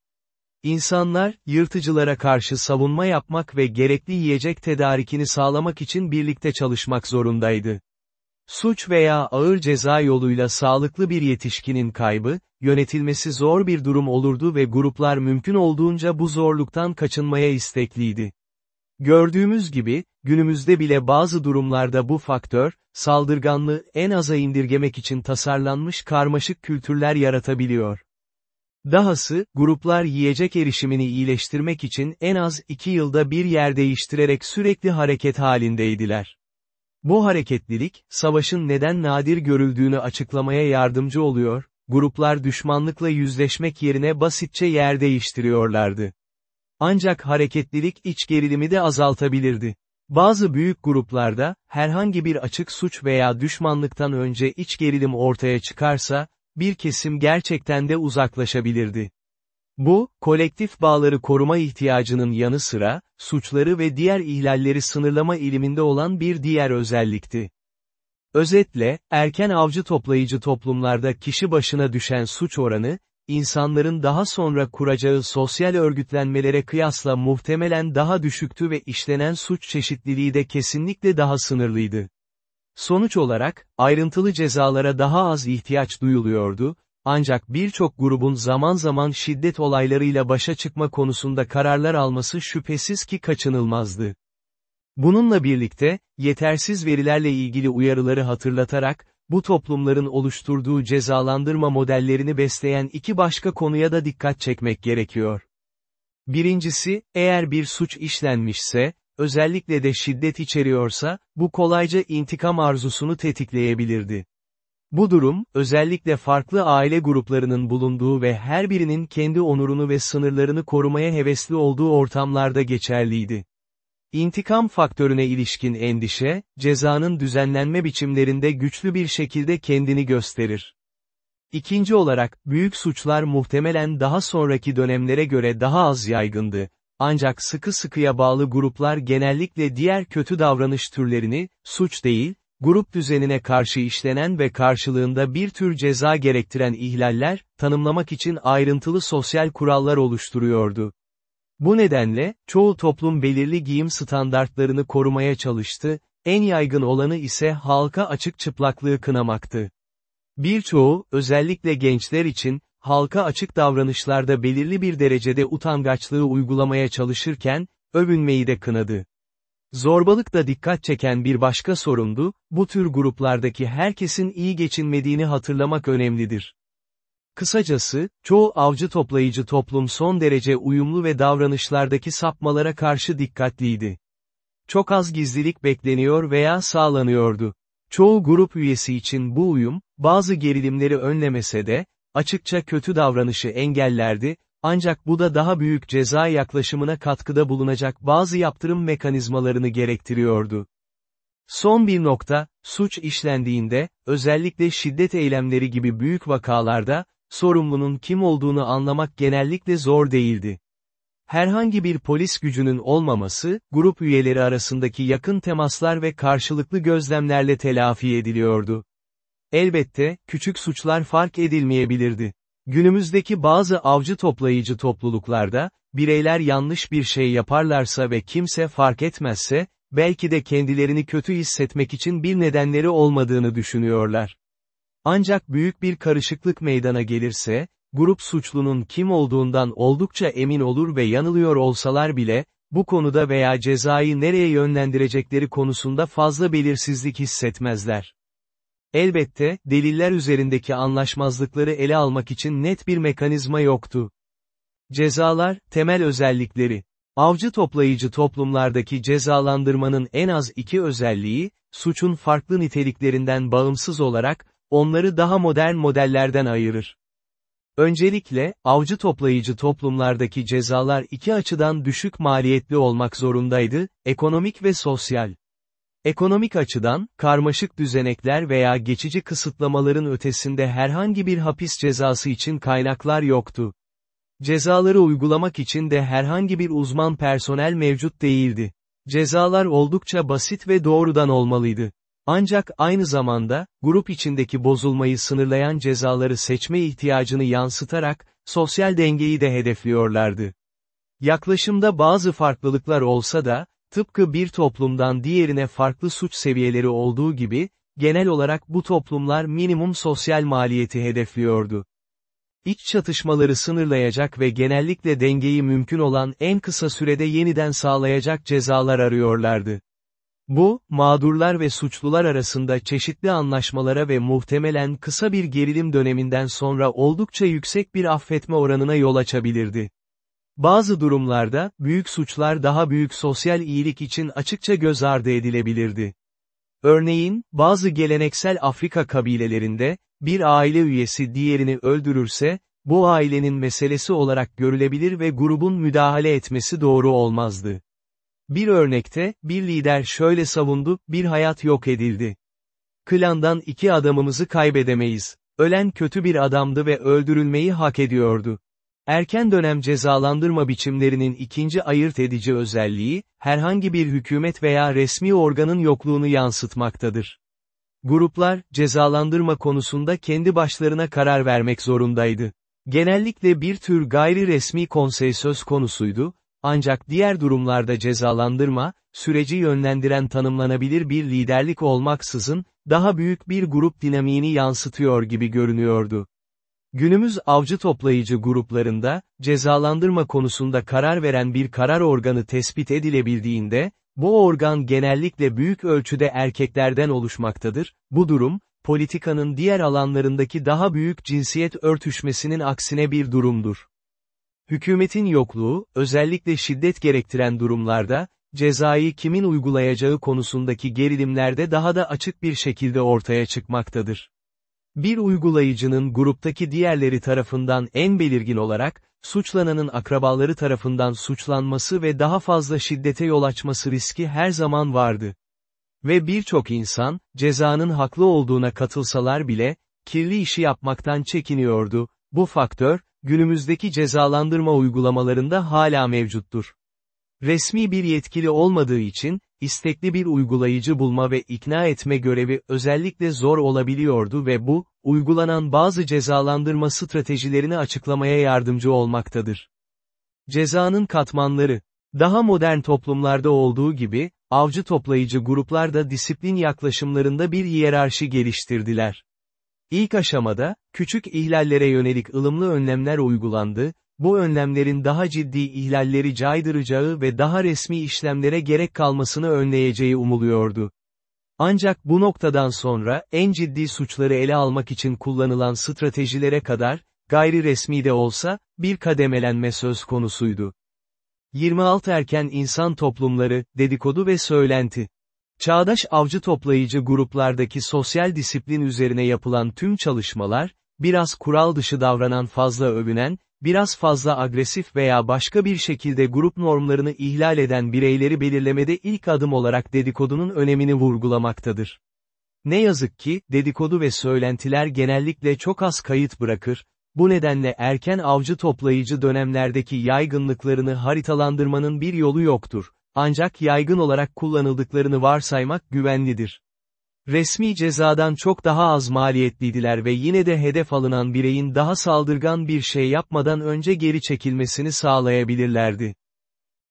İnsanlar, yırtıcılara karşı savunma yapmak ve gerekli yiyecek tedarikini sağlamak için birlikte çalışmak zorundaydı. Suç veya ağır ceza yoluyla sağlıklı bir yetişkinin kaybı, yönetilmesi zor bir durum olurdu ve gruplar mümkün olduğunca bu zorluktan kaçınmaya istekliydi. Gördüğümüz gibi, günümüzde bile bazı durumlarda bu faktör, saldırganlığı en aza indirgemek için tasarlanmış karmaşık kültürler yaratabiliyor. Dahası, gruplar yiyecek erişimini iyileştirmek için en az iki yılda bir yer değiştirerek sürekli hareket halindeydiler. Bu hareketlilik, savaşın neden nadir görüldüğünü açıklamaya yardımcı oluyor, gruplar düşmanlıkla yüzleşmek yerine basitçe yer değiştiriyorlardı. Ancak hareketlilik iç gerilimi de azaltabilirdi. Bazı büyük gruplarda, herhangi bir açık suç veya düşmanlıktan önce iç gerilim ortaya çıkarsa, bir kesim gerçekten de uzaklaşabilirdi. Bu, kolektif bağları koruma ihtiyacının yanı sıra, suçları ve diğer ihlalleri sınırlama iliminde olan bir diğer özellikti. Özetle, erken avcı toplayıcı toplumlarda kişi başına düşen suç oranı, insanların daha sonra kuracağı sosyal örgütlenmelere kıyasla muhtemelen daha düşüktü ve işlenen suç çeşitliliği de kesinlikle daha sınırlıydı. Sonuç olarak, ayrıntılı cezalara daha az ihtiyaç duyuluyordu, ancak birçok grubun zaman zaman şiddet olaylarıyla başa çıkma konusunda kararlar alması şüphesiz ki kaçınılmazdı. Bununla birlikte, yetersiz verilerle ilgili uyarıları hatırlatarak, bu toplumların oluşturduğu cezalandırma modellerini besleyen iki başka konuya da dikkat çekmek gerekiyor. Birincisi, eğer bir suç işlenmişse, özellikle de şiddet içeriyorsa, bu kolayca intikam arzusunu tetikleyebilirdi. Bu durum, özellikle farklı aile gruplarının bulunduğu ve her birinin kendi onurunu ve sınırlarını korumaya hevesli olduğu ortamlarda geçerliydi. İntikam faktörüne ilişkin endişe, cezanın düzenlenme biçimlerinde güçlü bir şekilde kendini gösterir. İkinci olarak, büyük suçlar muhtemelen daha sonraki dönemlere göre daha az yaygındı. ancak sıkı sıkıya bağlı gruplar genellikle diğer kötü davranış türlerini, suç değil, grup düzenine karşı işlenen ve karşılığında bir tür ceza gerektiren ihlaller, tanımlamak için ayrıntılı sosyal kurallar oluşturuyordu. Bu nedenle, çoğu toplum belirli giyim standartlarını korumaya çalıştı, en yaygın olanı ise halka açık çıplaklığı kınamaktı. Birçoğu, özellikle gençler için, halka açık davranışlarda belirli bir derecede utangaçlığı uygulamaya çalışırken, övünmeyi de kınadı. Zorbalık da dikkat çeken bir başka sorundu, bu tür gruplardaki herkesin iyi geçinmediğini hatırlamak önemlidir. Kısacası, çoğu avcı toplayıcı toplum son derece uyumlu ve davranışlardaki sapmalara karşı dikkatliydi. Çok az gizlilik bekleniyor veya sağlanıyordu. Çoğu grup üyesi için bu uyum, bazı gerilimleri önlemese de, açıkça kötü davranışı engellerdi, ancak bu da daha büyük ceza yaklaşımına katkıda bulunacak bazı yaptırım mekanizmalarını gerektiriyordu. Son bir nokta, suç işlendiğinde, özellikle şiddet eylemleri gibi büyük vakalarda, sorumlunun kim olduğunu anlamak genellikle zor değildi. Herhangi bir polis gücünün olmaması, grup üyeleri arasındaki yakın temaslar ve karşılıklı gözlemlerle telafi ediliyordu. Elbette, küçük suçlar fark edilmeyebilirdi. Günümüzdeki bazı avcı toplayıcı topluluklarda, bireyler yanlış bir şey yaparlarsa ve kimse fark etmezse, belki de kendilerini kötü hissetmek için bir nedenleri olmadığını düşünüyorlar. Ancak büyük bir karışıklık meydana gelirse, grup suçlunun kim olduğundan oldukça emin olur ve yanılıyor olsalar bile, bu konuda veya cezayı nereye yönlendirecekleri konusunda fazla belirsizlik hissetmezler. Elbette, deliller üzerindeki anlaşmazlıkları ele almak için net bir mekanizma yoktu. Cezalar, temel özellikleri. Avcı toplayıcı toplumlardaki cezalandırmanın en az iki özelliği, suçun farklı niteliklerinden bağımsız olarak, onları daha modern modellerden ayırır. Öncelikle, avcı toplayıcı toplumlardaki cezalar iki açıdan düşük maliyetli olmak zorundaydı, ekonomik ve sosyal. Ekonomik açıdan, karmaşık düzenekler veya geçici kısıtlamaların ötesinde herhangi bir hapis cezası için kaynaklar yoktu. Cezaları uygulamak için de herhangi bir uzman personel mevcut değildi. Cezalar oldukça basit ve doğrudan olmalıydı. Ancak aynı zamanda, grup içindeki bozulmayı sınırlayan cezaları seçme ihtiyacını yansıtarak, sosyal dengeyi de hedefliyorlardı. Yaklaşımda bazı farklılıklar olsa da, tıpkı bir toplumdan diğerine farklı suç seviyeleri olduğu gibi, genel olarak bu toplumlar minimum sosyal maliyeti hedefliyordu. İç çatışmaları sınırlayacak ve genellikle dengeyi mümkün olan en kısa sürede yeniden sağlayacak cezalar arıyorlardı. Bu, mağdurlar ve suçlular arasında çeşitli anlaşmalara ve muhtemelen kısa bir gerilim döneminden sonra oldukça yüksek bir affetme oranına yol açabilirdi. Bazı durumlarda, büyük suçlar daha büyük sosyal iyilik için açıkça göz ardı edilebilirdi. Örneğin, bazı geleneksel Afrika kabilelerinde, bir aile üyesi diğerini öldürürse, bu ailenin meselesi olarak görülebilir ve grubun müdahale etmesi doğru olmazdı. Bir örnekte, bir lider şöyle savundu, bir hayat yok edildi. Klandan iki adamımızı kaybedemeyiz. Ölen kötü bir adamdı ve öldürülmeyi hak ediyordu. Erken dönem cezalandırma biçimlerinin ikinci ayırt edici özelliği, herhangi bir hükümet veya resmi organın yokluğunu yansıtmaktadır. Gruplar, cezalandırma konusunda kendi başlarına karar vermek zorundaydı. Genellikle bir tür gayri resmi konsey söz konusuydu, ancak diğer durumlarda cezalandırma, süreci yönlendiren tanımlanabilir bir liderlik olmaksızın, daha büyük bir grup dinamiğini yansıtıyor gibi görünüyordu. Günümüz avcı toplayıcı gruplarında, cezalandırma konusunda karar veren bir karar organı tespit edilebildiğinde, bu organ genellikle büyük ölçüde erkeklerden oluşmaktadır, bu durum, politikanın diğer alanlarındaki daha büyük cinsiyet örtüşmesinin aksine bir durumdur. Hükümetin yokluğu, özellikle şiddet gerektiren durumlarda, cezayı kimin uygulayacağı konusundaki gerilimlerde daha da açık bir şekilde ortaya çıkmaktadır. Bir uygulayıcının gruptaki diğerleri tarafından en belirgin olarak, suçlananın akrabaları tarafından suçlanması ve daha fazla şiddete yol açması riski her zaman vardı. Ve birçok insan, cezanın haklı olduğuna katılsalar bile, kirli işi yapmaktan çekiniyordu, bu faktör, günümüzdeki cezalandırma uygulamalarında hala mevcuttur. Resmi bir yetkili olmadığı için, istekli bir uygulayıcı bulma ve ikna etme görevi özellikle zor olabiliyordu ve bu, uygulanan bazı cezalandırma stratejilerini açıklamaya yardımcı olmaktadır. Cezanın katmanları, daha modern toplumlarda olduğu gibi, avcı toplayıcı gruplar da disiplin yaklaşımlarında bir hiyerarşi geliştirdiler. İlk aşamada, küçük ihlallere yönelik ılımlı önlemler uygulandı, bu önlemlerin daha ciddi ihlalleri caydıracağı ve daha resmi işlemlere gerek kalmasını önleyeceği umuluyordu. Ancak bu noktadan sonra, en ciddi suçları ele almak için kullanılan stratejilere kadar, gayri resmi de olsa, bir kademelenme söz konusuydu. 26 erken insan toplumları, dedikodu ve söylenti. Çağdaş avcı toplayıcı gruplardaki sosyal disiplin üzerine yapılan tüm çalışmalar, biraz kural dışı davranan fazla övünen, biraz fazla agresif veya başka bir şekilde grup normlarını ihlal eden bireyleri belirlemede ilk adım olarak dedikodunun önemini vurgulamaktadır. Ne yazık ki, dedikodu ve söylentiler genellikle çok az kayıt bırakır, bu nedenle erken avcı toplayıcı dönemlerdeki yaygınlıklarını haritalandırmanın bir yolu yoktur, ancak yaygın olarak kullanıldıklarını varsaymak güvenlidir. Resmi cezadan çok daha az maliyetliydiler ve yine de hedef alınan bireyin daha saldırgan bir şey yapmadan önce geri çekilmesini sağlayabilirlerdi.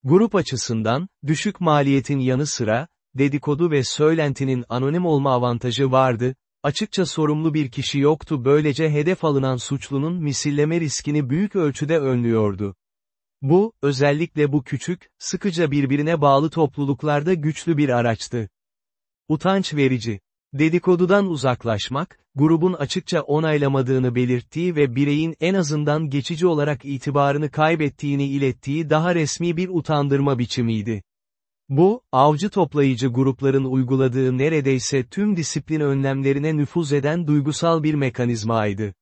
Grup açısından, düşük maliyetin yanı sıra, dedikodu ve söylentinin anonim olma avantajı vardı, açıkça sorumlu bir kişi yoktu böylece hedef alınan suçlunun misilleme riskini büyük ölçüde önlüyordu. Bu, özellikle bu küçük, sıkıca birbirine bağlı topluluklarda güçlü bir araçtı. Utanç verici. Dedikodudan uzaklaşmak, grubun açıkça onaylamadığını belirttiği ve bireyin en azından geçici olarak itibarını kaybettiğini ilettiği daha resmi bir utandırma biçimiydi. Bu, avcı toplayıcı grupların uyguladığı neredeyse tüm disiplin önlemlerine nüfuz eden duygusal bir mekanizmaydı.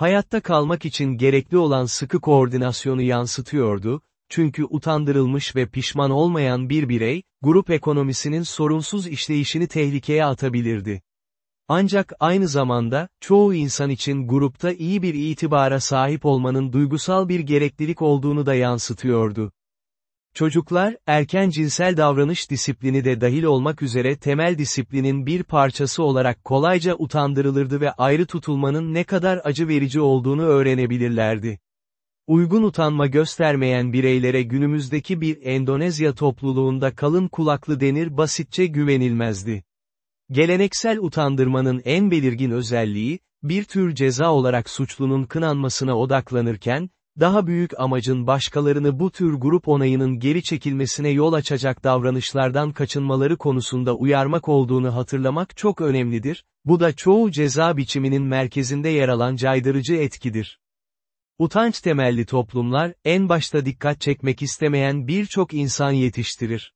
Hayatta kalmak için gerekli olan sıkı koordinasyonu yansıtıyordu, çünkü utandırılmış ve pişman olmayan bir birey, grup ekonomisinin sorunsuz işleyişini tehlikeye atabilirdi. Ancak aynı zamanda, çoğu insan için grupta iyi bir itibara sahip olmanın duygusal bir gereklilik olduğunu da yansıtıyordu. Çocuklar, erken cinsel davranış disiplini de dahil olmak üzere temel disiplinin bir parçası olarak kolayca utandırılırdı ve ayrı tutulmanın ne kadar acı verici olduğunu öğrenebilirlerdi. Uygun utanma göstermeyen bireylere günümüzdeki bir Endonezya topluluğunda kalın kulaklı denir basitçe güvenilmezdi. Geleneksel utandırmanın en belirgin özelliği, bir tür ceza olarak suçlunun kınanmasına odaklanırken, daha büyük amacın başkalarını bu tür grup onayının geri çekilmesine yol açacak davranışlardan kaçınmaları konusunda uyarmak olduğunu hatırlamak çok önemlidir, bu da çoğu ceza biçiminin merkezinde yer alan caydırıcı etkidir. Utanç temelli toplumlar, en başta dikkat çekmek istemeyen birçok insan yetiştirir.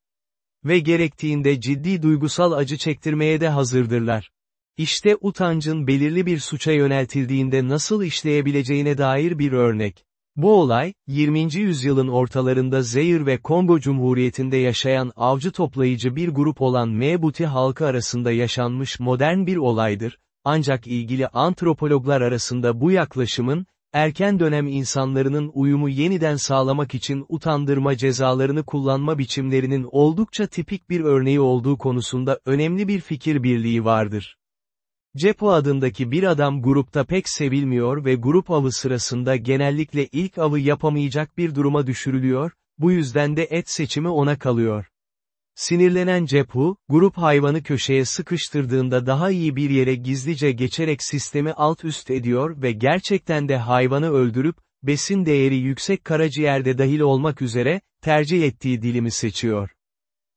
Ve gerektiğinde ciddi duygusal acı çektirmeye de hazırdırlar. İşte utancın belirli bir suça yöneltildiğinde nasıl işleyebileceğine dair bir örnek. Bu olay, 20. yüzyılın ortalarında Zeyir ve Kongo Cumhuriyeti'nde yaşayan avcı toplayıcı bir grup olan Mebuti halkı arasında yaşanmış modern bir olaydır, ancak ilgili antropologlar arasında bu yaklaşımın, erken dönem insanlarının uyumu yeniden sağlamak için utandırma cezalarını kullanma biçimlerinin oldukça tipik bir örneği olduğu konusunda önemli bir fikir birliği vardır. Cepo adındaki bir adam grupta pek sevilmiyor ve grup avı sırasında genellikle ilk avı yapamayacak bir duruma düşürülüyor, bu yüzden de et seçimi ona kalıyor. Sinirlenen Cephu, grup hayvanı köşeye sıkıştırdığında daha iyi bir yere gizlice geçerek sistemi alt üst ediyor ve gerçekten de hayvanı öldürüp, besin değeri yüksek karaciğerde dahil olmak üzere, tercih ettiği dilimi seçiyor.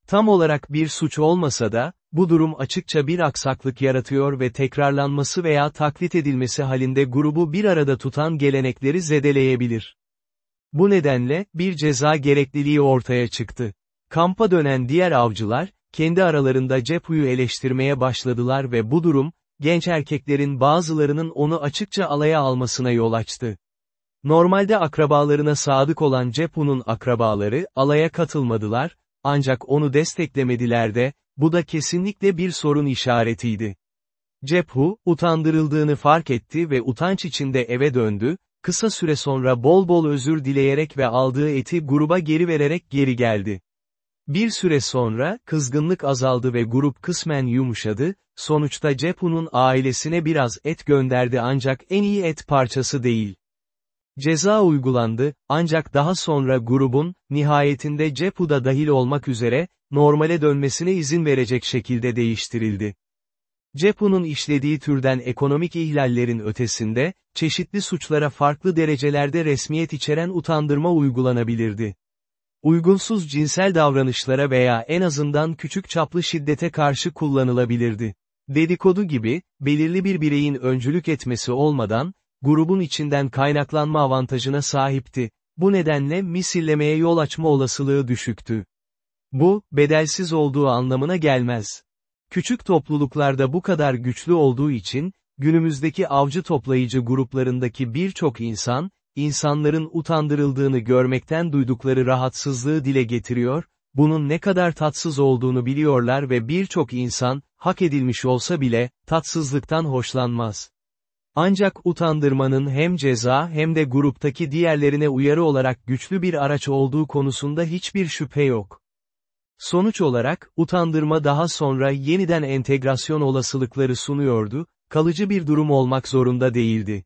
Tam olarak bir suç olmasa da, bu durum açıkça bir aksaklık yaratıyor ve tekrarlanması veya taklit edilmesi halinde grubu bir arada tutan gelenekleri zedeleyebilir. Bu nedenle, bir ceza gerekliliği ortaya çıktı. Kampa dönen diğer avcılar, kendi aralarında Cephu'yu eleştirmeye başladılar ve bu durum, genç erkeklerin bazılarının onu açıkça alaya almasına yol açtı. Normalde akrabalarına sadık olan Cephu'nun akrabaları, alaya katılmadılar, ancak onu desteklemediler de, bu da kesinlikle bir sorun işaretiydi. Cephu, utandırıldığını fark etti ve utanç içinde eve döndü, kısa süre sonra bol bol özür dileyerek ve aldığı eti gruba geri vererek geri geldi. Bir süre sonra, kızgınlık azaldı ve grup kısmen yumuşadı, sonuçta Cepu'nun ailesine biraz et gönderdi ancak en iyi et parçası değil. Ceza uygulandı, ancak daha sonra grubun, nihayetinde Cepu da dahil olmak üzere, normale dönmesine izin verecek şekilde değiştirildi. Cepu'nun işlediği türden ekonomik ihlallerin ötesinde, çeşitli suçlara farklı derecelerde resmiyet içeren utandırma uygulanabilirdi. Uygunsuz cinsel davranışlara veya en azından küçük çaplı şiddete karşı kullanılabilirdi. Dedikodu gibi, belirli bir bireyin öncülük etmesi olmadan, grubun içinden kaynaklanma avantajına sahipti. Bu nedenle misillemeye yol açma olasılığı düşüktü. Bu, bedelsiz olduğu anlamına gelmez. Küçük topluluklarda bu kadar güçlü olduğu için, günümüzdeki avcı toplayıcı gruplarındaki birçok insan, insanların utandırıldığını görmekten duydukları rahatsızlığı dile getiriyor, bunun ne kadar tatsız olduğunu biliyorlar ve birçok insan, hak edilmiş olsa bile, tatsızlıktan hoşlanmaz. Ancak utandırmanın hem ceza hem de gruptaki diğerlerine uyarı olarak güçlü bir araç olduğu konusunda hiçbir şüphe yok. Sonuç olarak, utandırma daha sonra yeniden entegrasyon olasılıkları sunuyordu, kalıcı bir durum olmak zorunda değildi.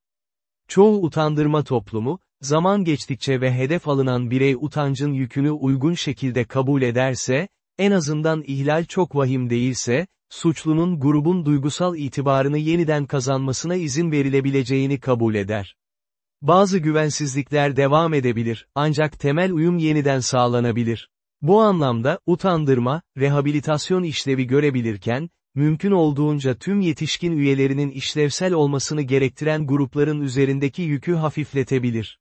Çoğu utandırma toplumu, zaman geçtikçe ve hedef alınan birey utancın yükünü uygun şekilde kabul ederse, en azından ihlal çok vahim değilse, suçlunun grubun duygusal itibarını yeniden kazanmasına izin verilebileceğini kabul eder. Bazı güvensizlikler devam edebilir, ancak temel uyum yeniden sağlanabilir. Bu anlamda, utandırma, rehabilitasyon işlevi görebilirken, mümkün olduğunca tüm yetişkin üyelerinin işlevsel olmasını gerektiren grupların üzerindeki yükü hafifletebilir.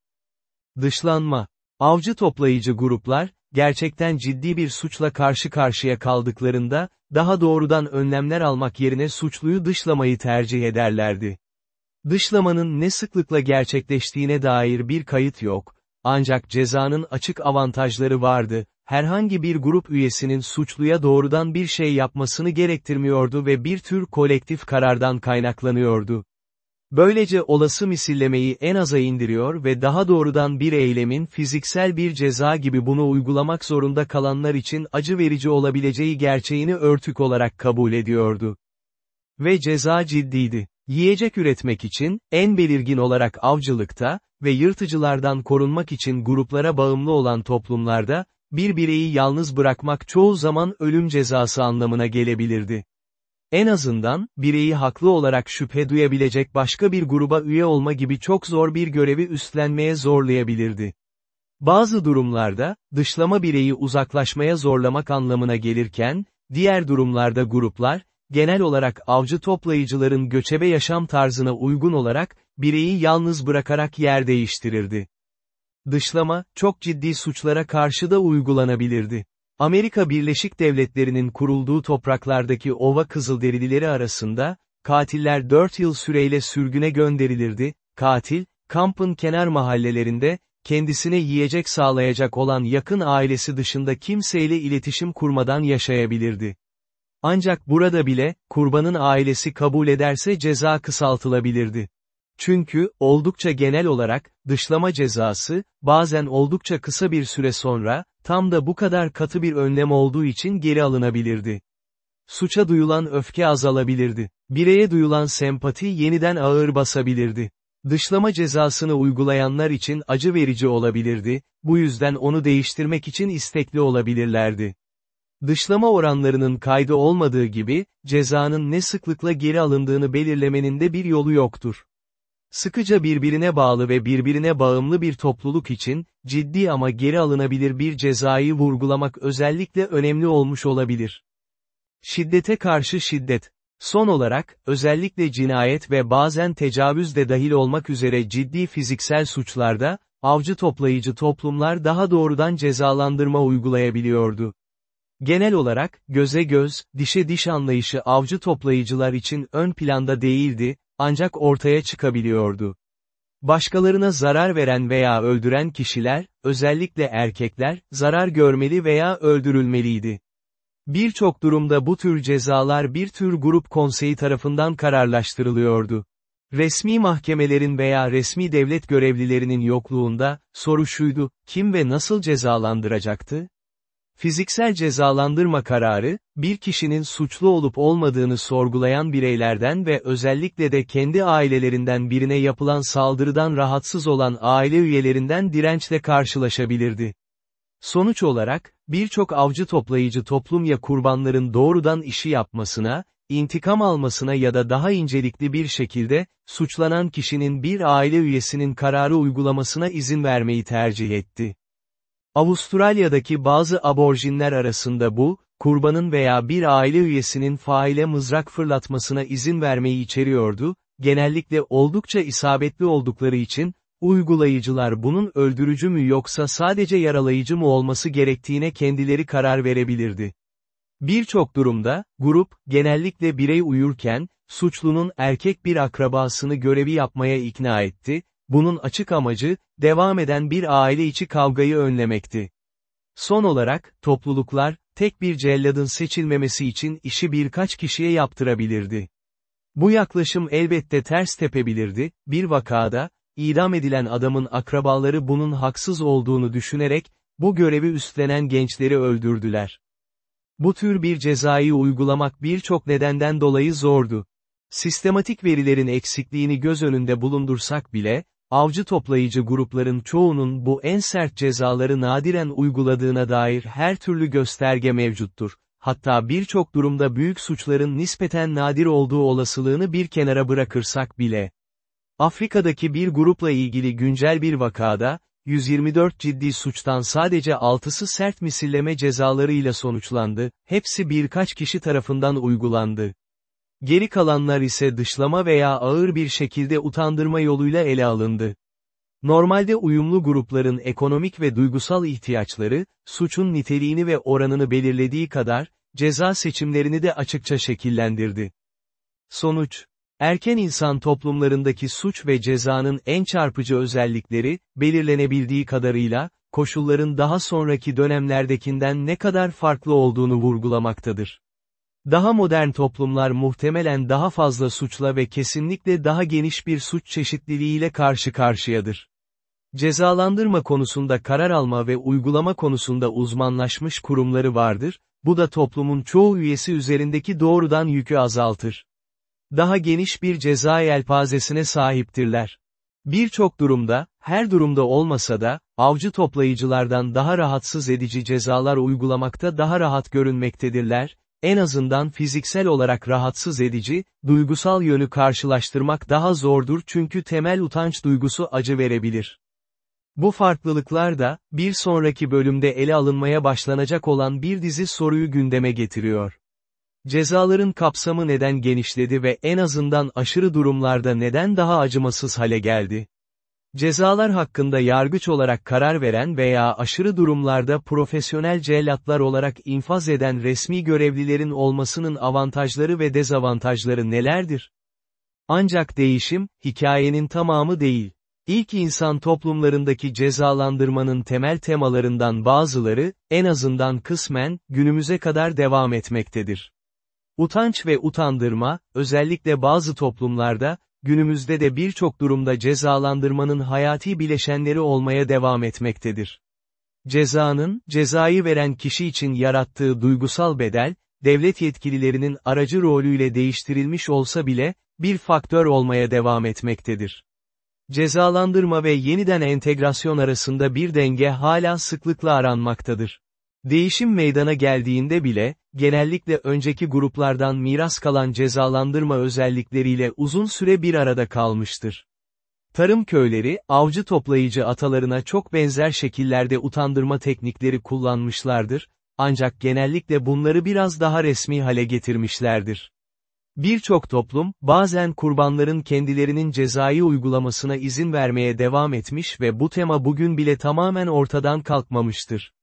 Dışlanma. Avcı toplayıcı gruplar, gerçekten ciddi bir suçla karşı karşıya kaldıklarında, daha doğrudan önlemler almak yerine suçluyu dışlamayı tercih ederlerdi. Dışlamanın ne sıklıkla gerçekleştiğine dair bir kayıt yok, ancak cezanın açık avantajları vardı, herhangi bir grup üyesinin suçluya doğrudan bir şey yapmasını gerektirmiyordu ve bir tür kolektif karardan kaynaklanıyordu. Böylece olası misillemeyi en aza indiriyor ve daha doğrudan bir eylemin fiziksel bir ceza gibi bunu uygulamak zorunda kalanlar için acı verici olabileceği gerçeğini örtük olarak kabul ediyordu. Ve ceza ciddiydi. Yiyecek üretmek için, en belirgin olarak avcılıkta ve yırtıcılardan korunmak için gruplara bağımlı olan toplumlarda, bir bireyi yalnız bırakmak çoğu zaman ölüm cezası anlamına gelebilirdi. En azından, bireyi haklı olarak şüphe duyabilecek başka bir gruba üye olma gibi çok zor bir görevi üstlenmeye zorlayabilirdi. Bazı durumlarda, dışlama bireyi uzaklaşmaya zorlamak anlamına gelirken, diğer durumlarda gruplar, genel olarak avcı toplayıcıların göçebe yaşam tarzına uygun olarak, bireyi yalnız bırakarak yer değiştirirdi. Dışlama, çok ciddi suçlara karşı da uygulanabilirdi. Amerika Birleşik Devletleri'nin kurulduğu topraklardaki ova kızılderilileri arasında, katiller 4 yıl süreyle sürgüne gönderilirdi, katil, kampın kenar mahallelerinde, kendisine yiyecek sağlayacak olan yakın ailesi dışında kimseyle iletişim kurmadan yaşayabilirdi. Ancak burada bile, kurbanın ailesi kabul ederse ceza kısaltılabilirdi. Çünkü, oldukça genel olarak, dışlama cezası, bazen oldukça kısa bir süre sonra, tam da bu kadar katı bir önlem olduğu için geri alınabilirdi. Suça duyulan öfke azalabilirdi. Bireye duyulan sempati yeniden ağır basabilirdi. Dışlama cezasını uygulayanlar için acı verici olabilirdi, bu yüzden onu değiştirmek için istekli olabilirlerdi. Dışlama oranlarının kaydı olmadığı gibi, cezanın ne sıklıkla geri alındığını belirlemenin de bir yolu yoktur. Sıkıca birbirine bağlı ve birbirine bağımlı bir topluluk için, ciddi ama geri alınabilir bir cezayı vurgulamak özellikle önemli olmuş olabilir. Şiddete karşı şiddet. Son olarak, özellikle cinayet ve bazen tecavüz de dahil olmak üzere ciddi fiziksel suçlarda, avcı toplayıcı toplumlar daha doğrudan cezalandırma uygulayabiliyordu. Genel olarak, göze göz, dişe diş anlayışı avcı toplayıcılar için ön planda değildi, ancak ortaya çıkabiliyordu. Başkalarına zarar veren veya öldüren kişiler, özellikle erkekler, zarar görmeli veya öldürülmeliydi. Birçok durumda bu tür cezalar bir tür grup konseyi tarafından kararlaştırılıyordu. Resmi mahkemelerin veya resmi devlet görevlilerinin yokluğunda, soru şuydu, kim ve nasıl cezalandıracaktı? Fiziksel cezalandırma kararı, bir kişinin suçlu olup olmadığını sorgulayan bireylerden ve özellikle de kendi ailelerinden birine yapılan saldırıdan rahatsız olan aile üyelerinden dirençle karşılaşabilirdi. Sonuç olarak, birçok avcı toplayıcı toplum ya kurbanların doğrudan işi yapmasına, intikam almasına ya da daha incelikli bir şekilde, suçlanan kişinin bir aile üyesinin kararı uygulamasına izin vermeyi tercih etti. Avustralya'daki bazı aborjinler arasında bu, kurbanın veya bir aile üyesinin faile mızrak fırlatmasına izin vermeyi içeriyordu, genellikle oldukça isabetli oldukları için, uygulayıcılar bunun öldürücü mü yoksa sadece yaralayıcı mı olması gerektiğine kendileri karar verebilirdi. Birçok durumda, grup, genellikle birey uyurken, suçlunun erkek bir akrabasını görevi yapmaya ikna etti, bunun açık amacı, devam eden bir aile içi kavgayı önlemekti. Son olarak, topluluklar, tek bir celladın seçilmemesi için işi birkaç kişiye yaptırabilirdi. Bu yaklaşım elbette ters tepebilirdi, bir vakada, idam edilen adamın akrabaları bunun haksız olduğunu düşünerek, bu görevi üstlenen gençleri öldürdüler. Bu tür bir cezayı uygulamak birçok nedenden dolayı zordu. Sistematik verilerin eksikliğini göz önünde bulundursak bile, avcı toplayıcı grupların çoğunun bu en sert cezaları nadiren uyguladığına dair her türlü gösterge mevcuttur. Hatta birçok durumda büyük suçların nispeten nadir olduğu olasılığını bir kenara bırakırsak bile. Afrika'daki bir grupla ilgili güncel bir vakada, 124 ciddi suçtan sadece 6'sı sert misilleme cezalarıyla sonuçlandı, hepsi birkaç kişi tarafından uygulandı. Geri kalanlar ise dışlama veya ağır bir şekilde utandırma yoluyla ele alındı. Normalde uyumlu grupların ekonomik ve duygusal ihtiyaçları, suçun niteliğini ve oranını belirlediği kadar, ceza seçimlerini de açıkça şekillendirdi. Sonuç Erken insan toplumlarındaki suç ve cezanın en çarpıcı özellikleri, belirlenebildiği kadarıyla, koşulların daha sonraki dönemlerdekinden ne kadar farklı olduğunu vurgulamaktadır. Daha modern toplumlar muhtemelen daha fazla suçla ve kesinlikle daha geniş bir suç çeşitliliğiyle karşı karşıyadır. Cezalandırma konusunda karar alma ve uygulama konusunda uzmanlaşmış kurumları vardır, bu da toplumun çoğu üyesi üzerindeki doğrudan yükü azaltır daha geniş bir ceza yelpazesine sahiptirler. Birçok durumda, her durumda olmasa da, avcı toplayıcılardan daha rahatsız edici cezalar uygulamakta daha rahat görünmektedirler, en azından fiziksel olarak rahatsız edici, duygusal yönü karşılaştırmak daha zordur çünkü temel utanç duygusu acı verebilir. Bu farklılıklar da, bir sonraki bölümde ele alınmaya başlanacak olan bir dizi soruyu gündeme getiriyor. Cezaların kapsamı neden genişledi ve en azından aşırı durumlarda neden daha acımasız hale geldi? Cezalar hakkında yargıç olarak karar veren veya aşırı durumlarda profesyonel cellatlar olarak infaz eden resmi görevlilerin olmasının avantajları ve dezavantajları nelerdir? Ancak değişim, hikayenin tamamı değil. İlk insan toplumlarındaki cezalandırmanın temel temalarından bazıları, en azından kısmen, günümüze kadar devam etmektedir. Utanç ve utandırma, özellikle bazı toplumlarda, günümüzde de birçok durumda cezalandırmanın hayati bileşenleri olmaya devam etmektedir. Cezanın, cezayı veren kişi için yarattığı duygusal bedel, devlet yetkililerinin aracı rolüyle değiştirilmiş olsa bile, bir faktör olmaya devam etmektedir. Cezalandırma ve yeniden entegrasyon arasında bir denge hala sıklıkla aranmaktadır. Değişim meydana geldiğinde bile, genellikle önceki gruplardan miras kalan cezalandırma özellikleriyle uzun süre bir arada kalmıştır. Tarım köyleri, avcı toplayıcı atalarına çok benzer şekillerde utandırma teknikleri kullanmışlardır, ancak genellikle bunları biraz daha resmi hale getirmişlerdir. Birçok toplum, bazen kurbanların kendilerinin cezayı uygulamasına izin vermeye devam etmiş ve bu tema bugün bile tamamen ortadan kalkmamıştır.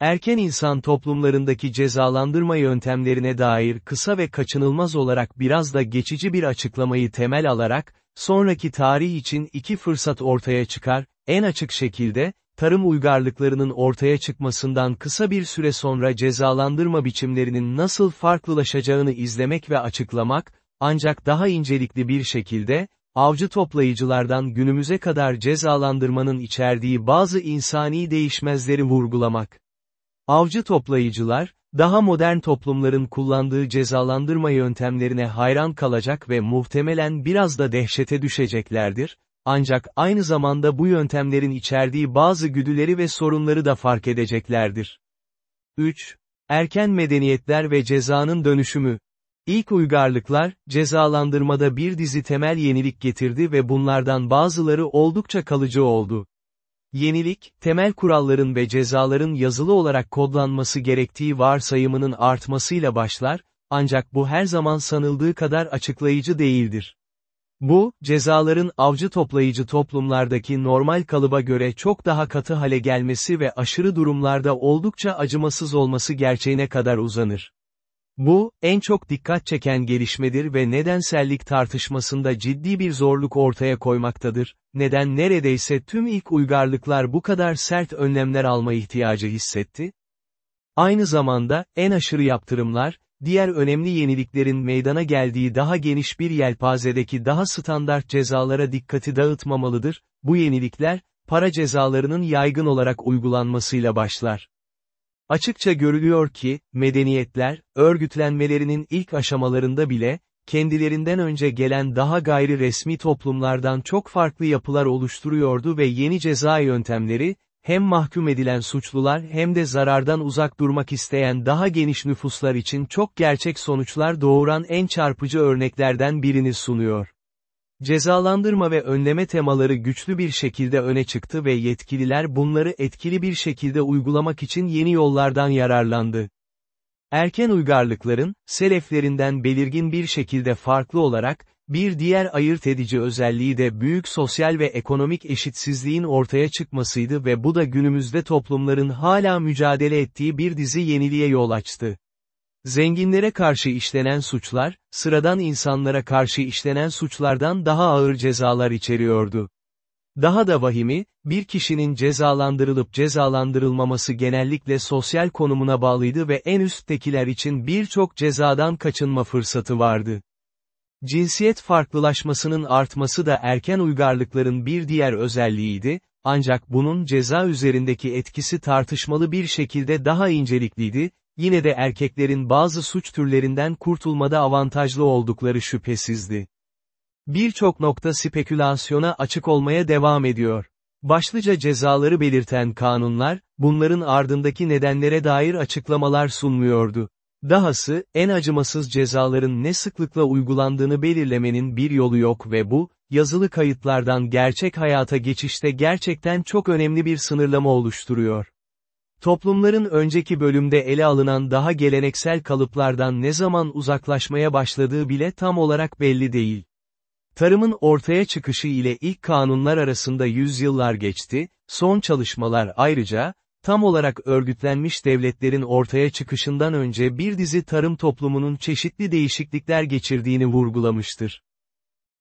Erken insan toplumlarındaki cezalandırma yöntemlerine dair kısa ve kaçınılmaz olarak biraz da geçici bir açıklamayı temel alarak, sonraki tarih için iki fırsat ortaya çıkar, en açık şekilde, tarım uygarlıklarının ortaya çıkmasından kısa bir süre sonra cezalandırma biçimlerinin nasıl farklılaşacağını izlemek ve açıklamak, ancak daha incelikli bir şekilde, avcı toplayıcılardan günümüze kadar cezalandırmanın içerdiği bazı insani değişmezleri vurgulamak. Avcı toplayıcılar, daha modern toplumların kullandığı cezalandırma yöntemlerine hayran kalacak ve muhtemelen biraz da dehşete düşeceklerdir, ancak aynı zamanda bu yöntemlerin içerdiği bazı güdüleri ve sorunları da fark edeceklerdir. 3. Erken medeniyetler ve cezanın dönüşümü. İlk uygarlıklar, cezalandırmada bir dizi temel yenilik getirdi ve bunlardan bazıları oldukça kalıcı oldu. Yenilik, temel kuralların ve cezaların yazılı olarak kodlanması gerektiği varsayımının artmasıyla başlar, ancak bu her zaman sanıldığı kadar açıklayıcı değildir. Bu, cezaların avcı toplayıcı toplumlardaki normal kalıba göre çok daha katı hale gelmesi ve aşırı durumlarda oldukça acımasız olması gerçeğine kadar uzanır. Bu, en çok dikkat çeken gelişmedir ve nedensellik tartışmasında ciddi bir zorluk ortaya koymaktadır, neden neredeyse tüm ilk uygarlıklar bu kadar sert önlemler alma ihtiyacı hissetti? Aynı zamanda, en aşırı yaptırımlar, diğer önemli yeniliklerin meydana geldiği daha geniş bir yelpazedeki daha standart cezalara dikkati dağıtmamalıdır, bu yenilikler, para cezalarının yaygın olarak uygulanmasıyla başlar. Açıkça görülüyor ki, medeniyetler, örgütlenmelerinin ilk aşamalarında bile, kendilerinden önce gelen daha gayri resmi toplumlardan çok farklı yapılar oluşturuyordu ve yeni ceza yöntemleri, hem mahkum edilen suçlular hem de zarardan uzak durmak isteyen daha geniş nüfuslar için çok gerçek sonuçlar doğuran en çarpıcı örneklerden birini sunuyor. Cezalandırma ve önleme temaları güçlü bir şekilde öne çıktı ve yetkililer bunları etkili bir şekilde uygulamak için yeni yollardan yararlandı. Erken uygarlıkların, seleflerinden belirgin bir şekilde farklı olarak, bir diğer ayırt edici özelliği de büyük sosyal ve ekonomik eşitsizliğin ortaya çıkmasıydı ve bu da günümüzde toplumların hala mücadele ettiği bir dizi yeniliğe yol açtı. Zenginlere karşı işlenen suçlar, sıradan insanlara karşı işlenen suçlardan daha ağır cezalar içeriyordu. Daha da vahimi, bir kişinin cezalandırılıp cezalandırılmaması genellikle sosyal konumuna bağlıydı ve en üsttekiler için birçok cezadan kaçınma fırsatı vardı. Cinsiyet farklılaşmasının artması da erken uygarlıkların bir diğer özelliğiydi, ancak bunun ceza üzerindeki etkisi tartışmalı bir şekilde daha incelikliydi, yine de erkeklerin bazı suç türlerinden kurtulmada avantajlı oldukları şüphesizdi. Birçok nokta spekülasyona açık olmaya devam ediyor. Başlıca cezaları belirten kanunlar, bunların ardındaki nedenlere dair açıklamalar sunmuyordu. Dahası, en acımasız cezaların ne sıklıkla uygulandığını belirlemenin bir yolu yok ve bu, yazılı kayıtlardan gerçek hayata geçişte gerçekten çok önemli bir sınırlama oluşturuyor. Toplumların önceki bölümde ele alınan daha geleneksel kalıplardan ne zaman uzaklaşmaya başladığı bile tam olarak belli değil. Tarımın ortaya çıkışı ile ilk kanunlar arasında yüzyıllar geçti, son çalışmalar ayrıca, tam olarak örgütlenmiş devletlerin ortaya çıkışından önce bir dizi tarım toplumunun çeşitli değişiklikler geçirdiğini vurgulamıştır.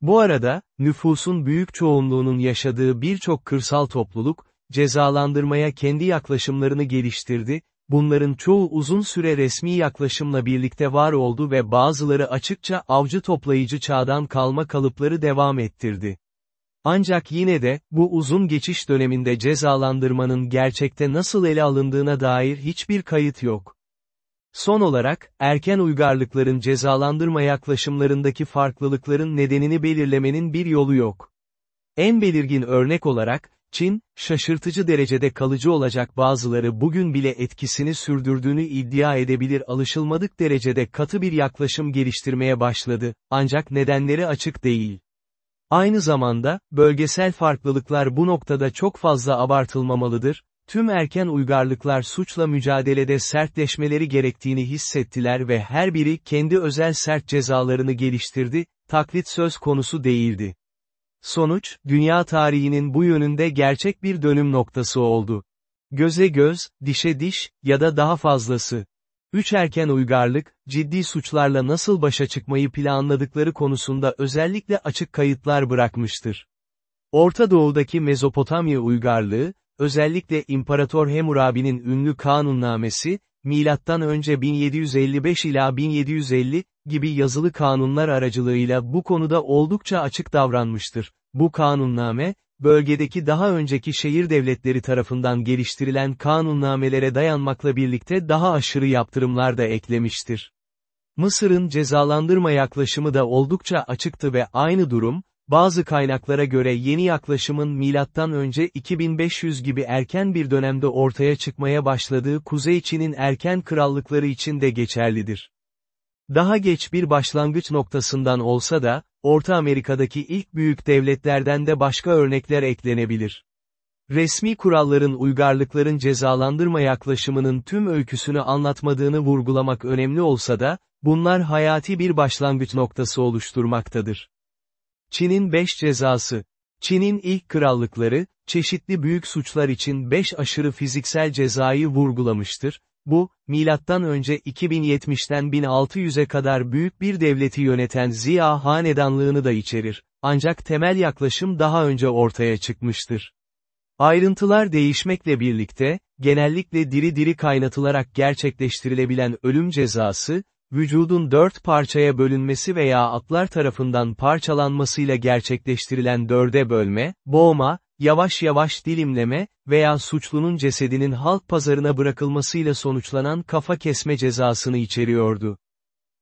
Bu arada, nüfusun büyük çoğunluğunun yaşadığı birçok kırsal topluluk, cezalandırmaya kendi yaklaşımlarını geliştirdi, bunların çoğu uzun süre resmi yaklaşımla birlikte var oldu ve bazıları açıkça avcı toplayıcı çağdan kalma kalıpları devam ettirdi. Ancak yine de, bu uzun geçiş döneminde cezalandırmanın gerçekte nasıl ele alındığına dair hiçbir kayıt yok. Son olarak, erken uygarlıkların cezalandırma yaklaşımlarındaki farklılıkların nedenini belirlemenin bir yolu yok. En belirgin örnek olarak, Çin, şaşırtıcı derecede kalıcı olacak bazıları bugün bile etkisini sürdürdüğünü iddia edebilir alışılmadık derecede katı bir yaklaşım geliştirmeye başladı, ancak nedenleri açık değil. Aynı zamanda, bölgesel farklılıklar bu noktada çok fazla abartılmamalıdır, tüm erken uygarlıklar suçla mücadelede sertleşmeleri gerektiğini hissettiler ve her biri kendi özel sert cezalarını geliştirdi, taklit söz konusu değildi. Sonuç, dünya tarihinin bu yönünde gerçek bir dönüm noktası oldu. Göze göz, dişe diş, ya da daha fazlası. Üç erken uygarlık, ciddi suçlarla nasıl başa çıkmayı planladıkları konusunda özellikle açık kayıtlar bırakmıştır. Orta Doğu'daki Mezopotamya uygarlığı, özellikle İmparator Hammurabi'nin ünlü kanunnamesi, milattan önce 1755 ila 1750 gibi yazılı kanunlar aracılığıyla bu konuda oldukça açık davranmıştır. Bu kanunname, bölgedeki daha önceki şehir devletleri tarafından geliştirilen kanunnamelere dayanmakla birlikte daha aşırı yaptırımlar da eklemiştir. Mısır'ın cezalandırma yaklaşımı da oldukça açıktı ve aynı durum, bazı kaynaklara göre yeni yaklaşımın önce 2500 gibi erken bir dönemde ortaya çıkmaya başladığı Kuzey Çin'in erken krallıkları için de geçerlidir. Daha geç bir başlangıç noktasından olsa da, Orta Amerika'daki ilk büyük devletlerden de başka örnekler eklenebilir. Resmi kuralların uygarlıkların cezalandırma yaklaşımının tüm öyküsünü anlatmadığını vurgulamak önemli olsa da, bunlar hayati bir başlangıç noktası oluşturmaktadır. Çin'in beş cezası. Çin'in ilk krallıkları, çeşitli büyük suçlar için beş aşırı fiziksel cezayı vurgulamıştır, bu, milattan önce 2070'ten 1600'e kadar büyük bir devleti yöneten Ziya hanedanlığını da içerir, ancak temel yaklaşım daha önce ortaya çıkmıştır. Ayrıntılar değişmekle birlikte, genellikle diri diri kaynatılarak gerçekleştirilebilen ölüm cezası, vücudun dört parçaya bölünmesi veya atlar tarafından parçalanmasıyla gerçekleştirilen dörde bölme, boğma, yavaş yavaş dilimleme veya suçlunun cesedinin halk pazarına bırakılmasıyla sonuçlanan kafa kesme cezasını içeriyordu.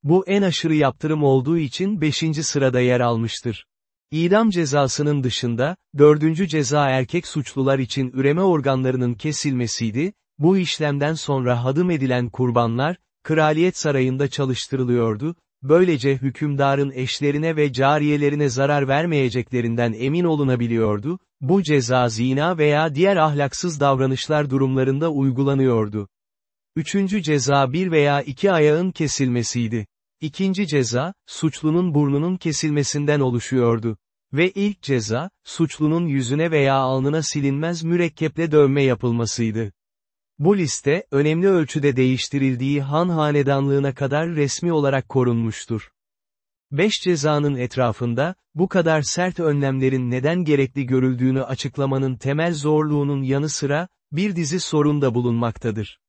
Bu en aşırı yaptırım olduğu için beşinci sırada yer almıştır. İdam cezasının dışında, dördüncü ceza erkek suçlular için üreme organlarının kesilmesiydi, bu işlemden sonra hadım edilen kurbanlar, kraliyet sarayında çalıştırılıyordu, böylece hükümdarın eşlerine ve cariyelerine zarar vermeyeceklerinden emin olunabiliyordu, bu ceza zina veya diğer ahlaksız davranışlar durumlarında uygulanıyordu. Üçüncü ceza bir veya iki ayağın kesilmesiydi. İkinci ceza, suçlunun burnunun kesilmesinden oluşuyordu. Ve ilk ceza, suçlunun yüzüne veya alnına silinmez mürekkeple dövme yapılmasıydı. Bu liste, önemli ölçüde değiştirildiği Han Hanedanlığına kadar resmi olarak korunmuştur. Beş cezanın etrafında, bu kadar sert önlemlerin neden gerekli görüldüğünü açıklamanın temel zorluğunun yanı sıra, bir dizi sorun da bulunmaktadır.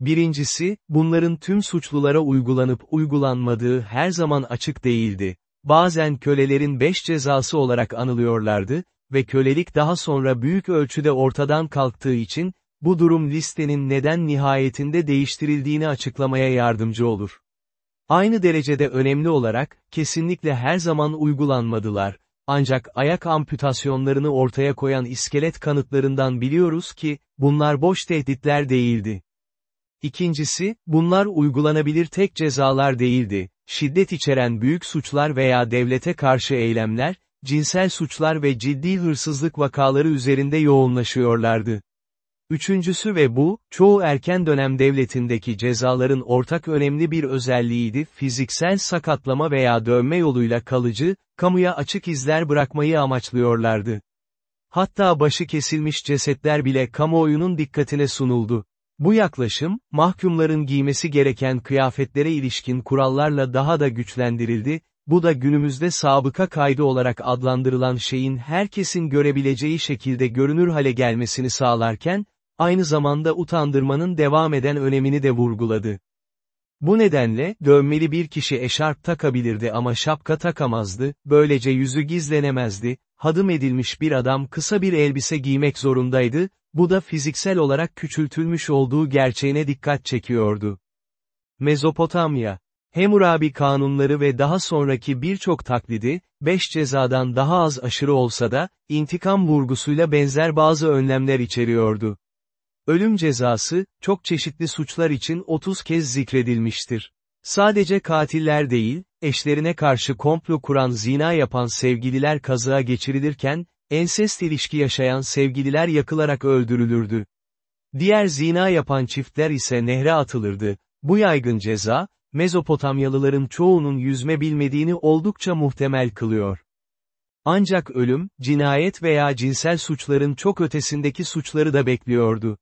Birincisi, bunların tüm suçlulara uygulanıp uygulanmadığı her açık açık değildi. Bazen kölelerin beş cezası olarak anılıyorlardı ve kölelik daha sonra büyük ölçüde ortadan kalktığı için, bu durum listenin neden nihayetinde değiştirildiğini açıklamaya yardımcı olur. Aynı derecede önemli olarak, kesinlikle her zaman uygulanmadılar. Ancak ayak amputasyonlarını ortaya koyan iskelet kanıtlarından biliyoruz ki, bunlar boş tehditler değildi. İkincisi, bunlar uygulanabilir tek cezalar değildi, şiddet içeren büyük suçlar veya devlete karşı eylemler, cinsel suçlar ve ciddi hırsızlık vakaları üzerinde yoğunlaşıyorlardı. Üçüncüsü ve bu, çoğu erken dönem devletindeki cezaların ortak önemli bir özelliğiydi, fiziksel sakatlama veya dövme yoluyla kalıcı, kamuya açık izler bırakmayı amaçlıyorlardı. Hatta başı kesilmiş cesetler bile kamuoyunun dikkatine sunuldu. Bu yaklaşım, mahkumların giymesi gereken kıyafetlere ilişkin kurallarla daha da güçlendirildi, bu da günümüzde sabıka kaydı olarak adlandırılan şeyin herkesin görebileceği şekilde görünür hale gelmesini sağlarken, aynı zamanda utandırmanın devam eden önemini de vurguladı. Bu nedenle, dövmeli bir kişi eşarp takabilirdi ama şapka takamazdı, böylece yüzü gizlenemezdi, hadım edilmiş bir adam kısa bir elbise giymek zorundaydı, bu da fiziksel olarak küçültülmüş olduğu gerçeğine dikkat çekiyordu. Mezopotamya Hammurabi kanunları ve daha sonraki birçok taklidi, beş cezadan daha az aşırı olsa da, intikam vurgusuyla benzer bazı önlemler içeriyordu. Ölüm cezası, çok çeşitli suçlar için 30 kez zikredilmiştir. Sadece katiller değil, eşlerine karşı komplo kuran zina yapan sevgililer kazığa geçirilirken, ensest ilişki yaşayan sevgililer yakılarak öldürülürdü. Diğer zina yapan çiftler ise nehre atılırdı. Bu yaygın ceza, Mezopotamyalıların çoğunun yüzme bilmediğini oldukça muhtemel kılıyor. Ancak ölüm, cinayet veya cinsel suçların çok ötesindeki suçları da bekliyordu.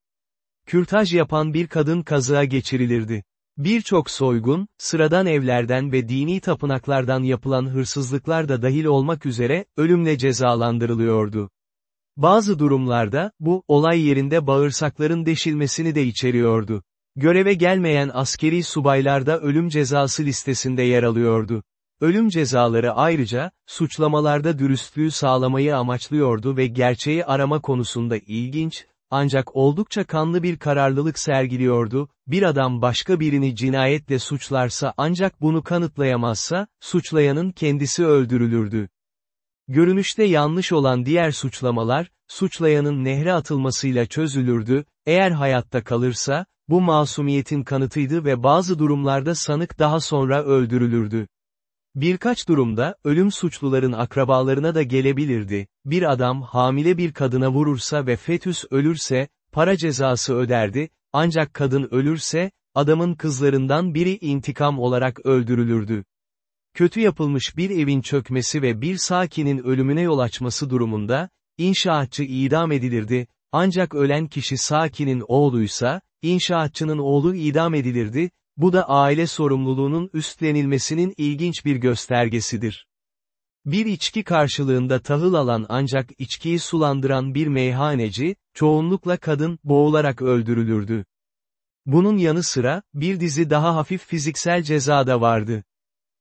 Kürtaj yapan bir kadın kazığa geçirilirdi. Birçok soygun, sıradan evlerden ve dini tapınaklardan yapılan hırsızlıklar da dahil olmak üzere, ölümle cezalandırılıyordu. Bazı durumlarda, bu, olay yerinde bağırsakların deşilmesini de içeriyordu. Göreve gelmeyen askeri subaylar da ölüm cezası listesinde yer alıyordu. Ölüm cezaları ayrıca, suçlamalarda dürüstlüğü sağlamayı amaçlıyordu ve gerçeği arama konusunda ilginç, ancak oldukça kanlı bir kararlılık sergiliyordu, bir adam başka birini cinayetle suçlarsa ancak bunu kanıtlayamazsa, suçlayanın kendisi öldürülürdü. Görünüşte yanlış olan diğer suçlamalar, suçlayanın nehre atılmasıyla çözülürdü, eğer hayatta kalırsa, bu masumiyetin kanıtıydı ve bazı durumlarda sanık daha sonra öldürülürdü. Birkaç durumda, ölüm suçluların akrabalarına da gelebilirdi, bir adam hamile bir kadına vurursa ve fetüs ölürse, para cezası öderdi, ancak kadın ölürse, adamın kızlarından biri intikam olarak öldürülürdü. Kötü yapılmış bir evin çökmesi ve bir sakinin ölümüne yol açması durumunda, inşaatçı idam edilirdi, ancak ölen kişi sakinin oğluysa, inşaatçının oğlu idam edilirdi, bu da aile sorumluluğunun üstlenilmesinin ilginç bir göstergesidir. Bir içki karşılığında tahıl alan ancak içkiyi sulandıran bir meyhaneci, çoğunlukla kadın, boğularak öldürülürdü. Bunun yanı sıra, bir dizi daha hafif fiziksel ceza da vardı.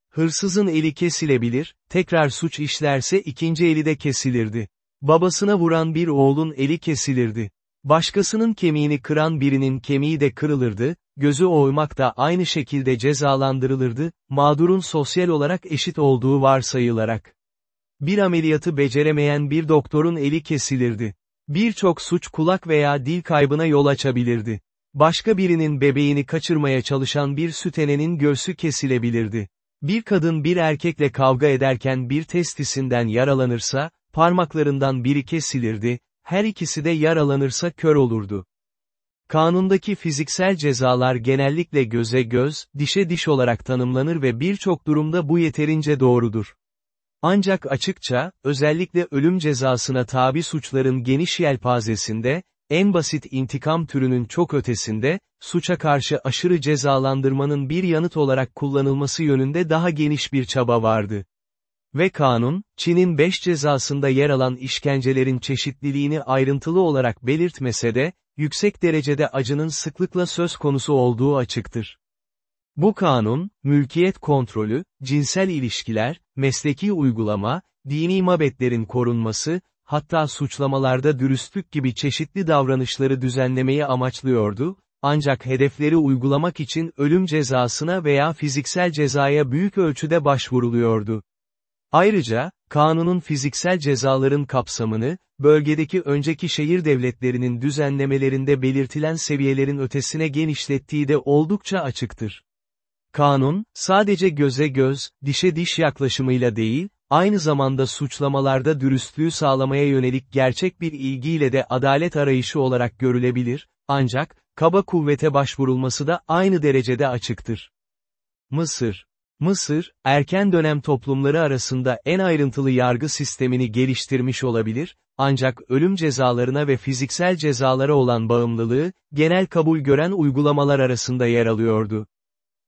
Hırsızın eli kesilebilir, tekrar suç işlerse ikinci eli de kesilirdi. Babasına vuran bir oğlun eli kesilirdi. Başkasının kemiğini kıran birinin kemiği de kırılırdı, gözü oymak da aynı şekilde cezalandırılırdı, mağdurun sosyal olarak eşit olduğu varsayılarak. Bir ameliyatı beceremeyen bir doktorun eli kesilirdi. Birçok suç kulak veya dil kaybına yol açabilirdi. Başka birinin bebeğini kaçırmaya çalışan bir sütenenin göğsü kesilebilirdi. Bir kadın bir erkekle kavga ederken bir testisinden yaralanırsa, parmaklarından biri kesilirdi, her ikisi de yaralanırsa kör olurdu. Kanundaki fiziksel cezalar genellikle göze göz, dişe diş olarak tanımlanır ve birçok durumda bu yeterince doğrudur. Ancak açıkça, özellikle ölüm cezasına tabi suçların geniş yelpazesinde, en basit intikam türünün çok ötesinde, suça karşı aşırı cezalandırmanın bir yanıt olarak kullanılması yönünde daha geniş bir çaba vardı. Ve kanun, Çin'in beş cezasında yer alan işkencelerin çeşitliliğini ayrıntılı olarak belirtmese de, yüksek derecede acının sıklıkla söz konusu olduğu açıktır. Bu kanun, mülkiyet kontrolü, cinsel ilişkiler, mesleki uygulama, dini mabetlerin korunması, hatta suçlamalarda dürüstlük gibi çeşitli davranışları düzenlemeyi amaçlıyordu, ancak hedefleri uygulamak için ölüm cezasına veya fiziksel cezaya büyük ölçüde başvuruluyordu. Ayrıca, kanunun fiziksel cezaların kapsamını, bölgedeki önceki şehir devletlerinin düzenlemelerinde belirtilen seviyelerin ötesine genişlettiği de oldukça açıktır. Kanun, sadece göze göz, dişe diş yaklaşımıyla değil, aynı zamanda suçlamalarda dürüstlüğü sağlamaya yönelik gerçek bir ilgiyle de adalet arayışı olarak görülebilir, ancak, kaba kuvvete başvurulması da aynı derecede açıktır. Mısır Mısır, erken dönem toplumları arasında en ayrıntılı yargı sistemini geliştirmiş olabilir, ancak ölüm cezalarına ve fiziksel cezalara olan bağımlılığı, genel kabul gören uygulamalar arasında yer alıyordu.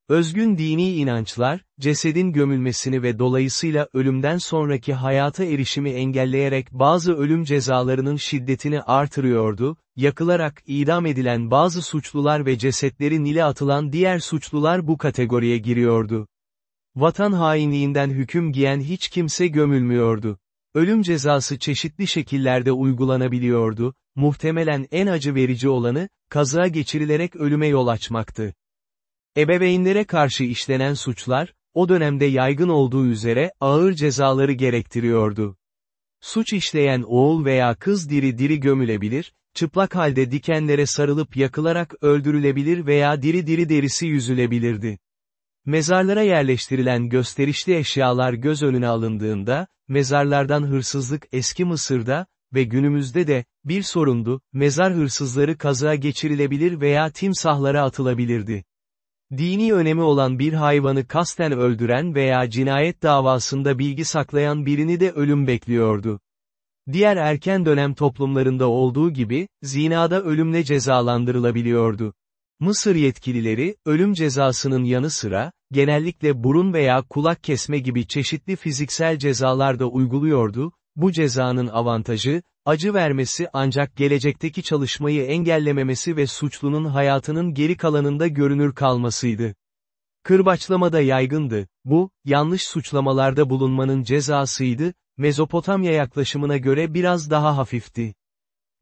Özgün dini inançlar, cesedin gömülmesini ve dolayısıyla ölümden sonraki hayata erişimi engelleyerek bazı ölüm cezalarının şiddetini artırıyordu, yakılarak idam edilen bazı suçlular ve cesetleri Nil'e atılan diğer suçlular bu kategoriye giriyordu. Vatan hainliğinden hüküm giyen hiç kimse gömülmüyordu. Ölüm cezası çeşitli şekillerde uygulanabiliyordu, muhtemelen en acı verici olanı, kaza geçirilerek ölüme yol açmaktı. Ebeveynlere karşı işlenen suçlar, o dönemde yaygın olduğu üzere, ağır cezaları gerektiriyordu. Suç işleyen oğul veya kız diri diri gömülebilir, çıplak halde dikenlere sarılıp yakılarak öldürülebilir veya diri diri derisi yüzülebilirdi. Mezarlara yerleştirilen gösterişli eşyalar göz önüne alındığında, mezarlardan hırsızlık eski Mısır'da ve günümüzde de, bir sorundu, mezar hırsızları kaza geçirilebilir veya timsahlara atılabilirdi. Dini önemi olan bir hayvanı kasten öldüren veya cinayet davasında bilgi saklayan birini de ölüm bekliyordu. Diğer erken dönem toplumlarında olduğu gibi, zinada ölümle cezalandırılabiliyordu. Mısır yetkilileri, ölüm cezasının yanı sıra, genellikle burun veya kulak kesme gibi çeşitli fiziksel cezalar da uyguluyordu, bu cezanın avantajı, acı vermesi ancak gelecekteki çalışmayı engellememesi ve suçlunun hayatının geri kalanında görünür kalmasıydı. Kırbaçlama da yaygındı, bu, yanlış suçlamalarda bulunmanın cezasıydı, Mezopotamya yaklaşımına göre biraz daha hafifti.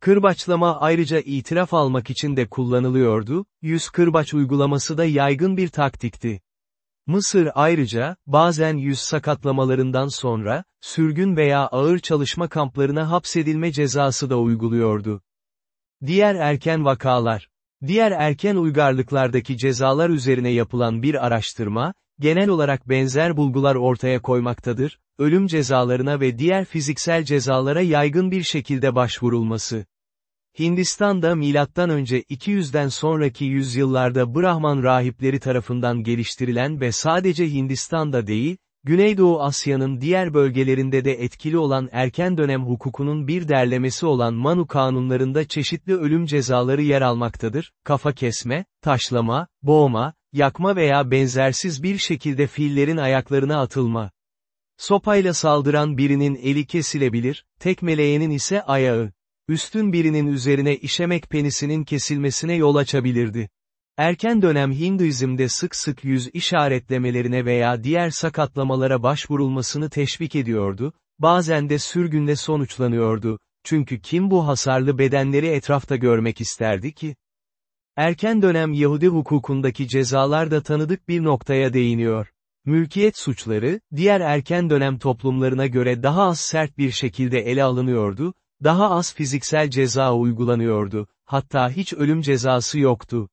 Kırbaçlama ayrıca itiraf almak için de kullanılıyordu, yüz kırbaç uygulaması da yaygın bir taktikti. Mısır ayrıca, bazen yüz sakatlamalarından sonra, sürgün veya ağır çalışma kamplarına hapsedilme cezası da uyguluyordu. Diğer erken vakalar Diğer erken uygarlıklardaki cezalar üzerine yapılan bir araştırma, genel olarak benzer bulgular ortaya koymaktadır, ölüm cezalarına ve diğer fiziksel cezalara yaygın bir şekilde başvurulması. Hindistan'da M.Ö. 200'den sonraki yüzyıllarda Brahman rahipleri tarafından geliştirilen ve sadece Hindistan'da değil, Güneydoğu Asya'nın diğer bölgelerinde de etkili olan erken dönem hukukunun bir derlemesi olan Manu kanunlarında çeşitli ölüm cezaları yer almaktadır, kafa kesme, taşlama, boğma, yakma veya benzersiz bir şekilde fiillerin ayaklarına atılma. Sopayla saldıran birinin eli kesilebilir, tekmeleyenin ise ayağı. Üstün birinin üzerine işemek penisinin kesilmesine yol açabilirdi. Erken dönem Hinduizm'de sık sık yüz işaretlemelerine veya diğer sakatlamalara başvurulmasını teşvik ediyordu, bazen de sürgünle sonuçlanıyordu, çünkü kim bu hasarlı bedenleri etrafta görmek isterdi ki? Erken dönem Yahudi hukukundaki cezalar da tanıdık bir noktaya değiniyor. Mülkiyet suçları, diğer erken dönem toplumlarına göre daha az sert bir şekilde ele alınıyordu, daha az fiziksel ceza uygulanıyordu, hatta hiç ölüm cezası yoktu.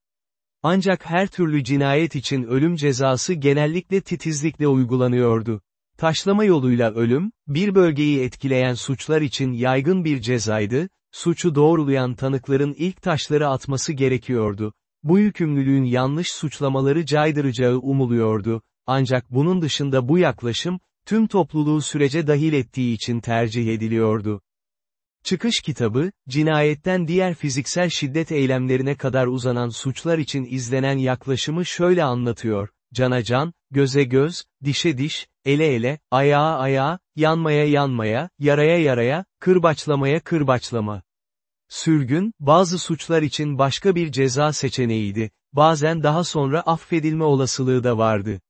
Ancak her türlü cinayet için ölüm cezası genellikle titizlikle uygulanıyordu. Taşlama yoluyla ölüm, bir bölgeyi etkileyen suçlar için yaygın bir cezaydı, suçu doğrulayan tanıkların ilk taşları atması gerekiyordu. Bu yükümlülüğün yanlış suçlamaları caydıracağı umuluyordu, ancak bunun dışında bu yaklaşım, tüm topluluğu sürece dahil ettiği için tercih ediliyordu. Çıkış kitabı, cinayetten diğer fiziksel şiddet eylemlerine kadar uzanan suçlar için izlenen yaklaşımı şöyle anlatıyor, cana can, göze göz, dişe diş, ele ele, ayağa ayağa, yanmaya yanmaya, yaraya yaraya, kırbaçlamaya kırbaçlama. Sürgün, bazı suçlar için başka bir ceza seçeneğiydi, bazen daha sonra affedilme olasılığı da vardı.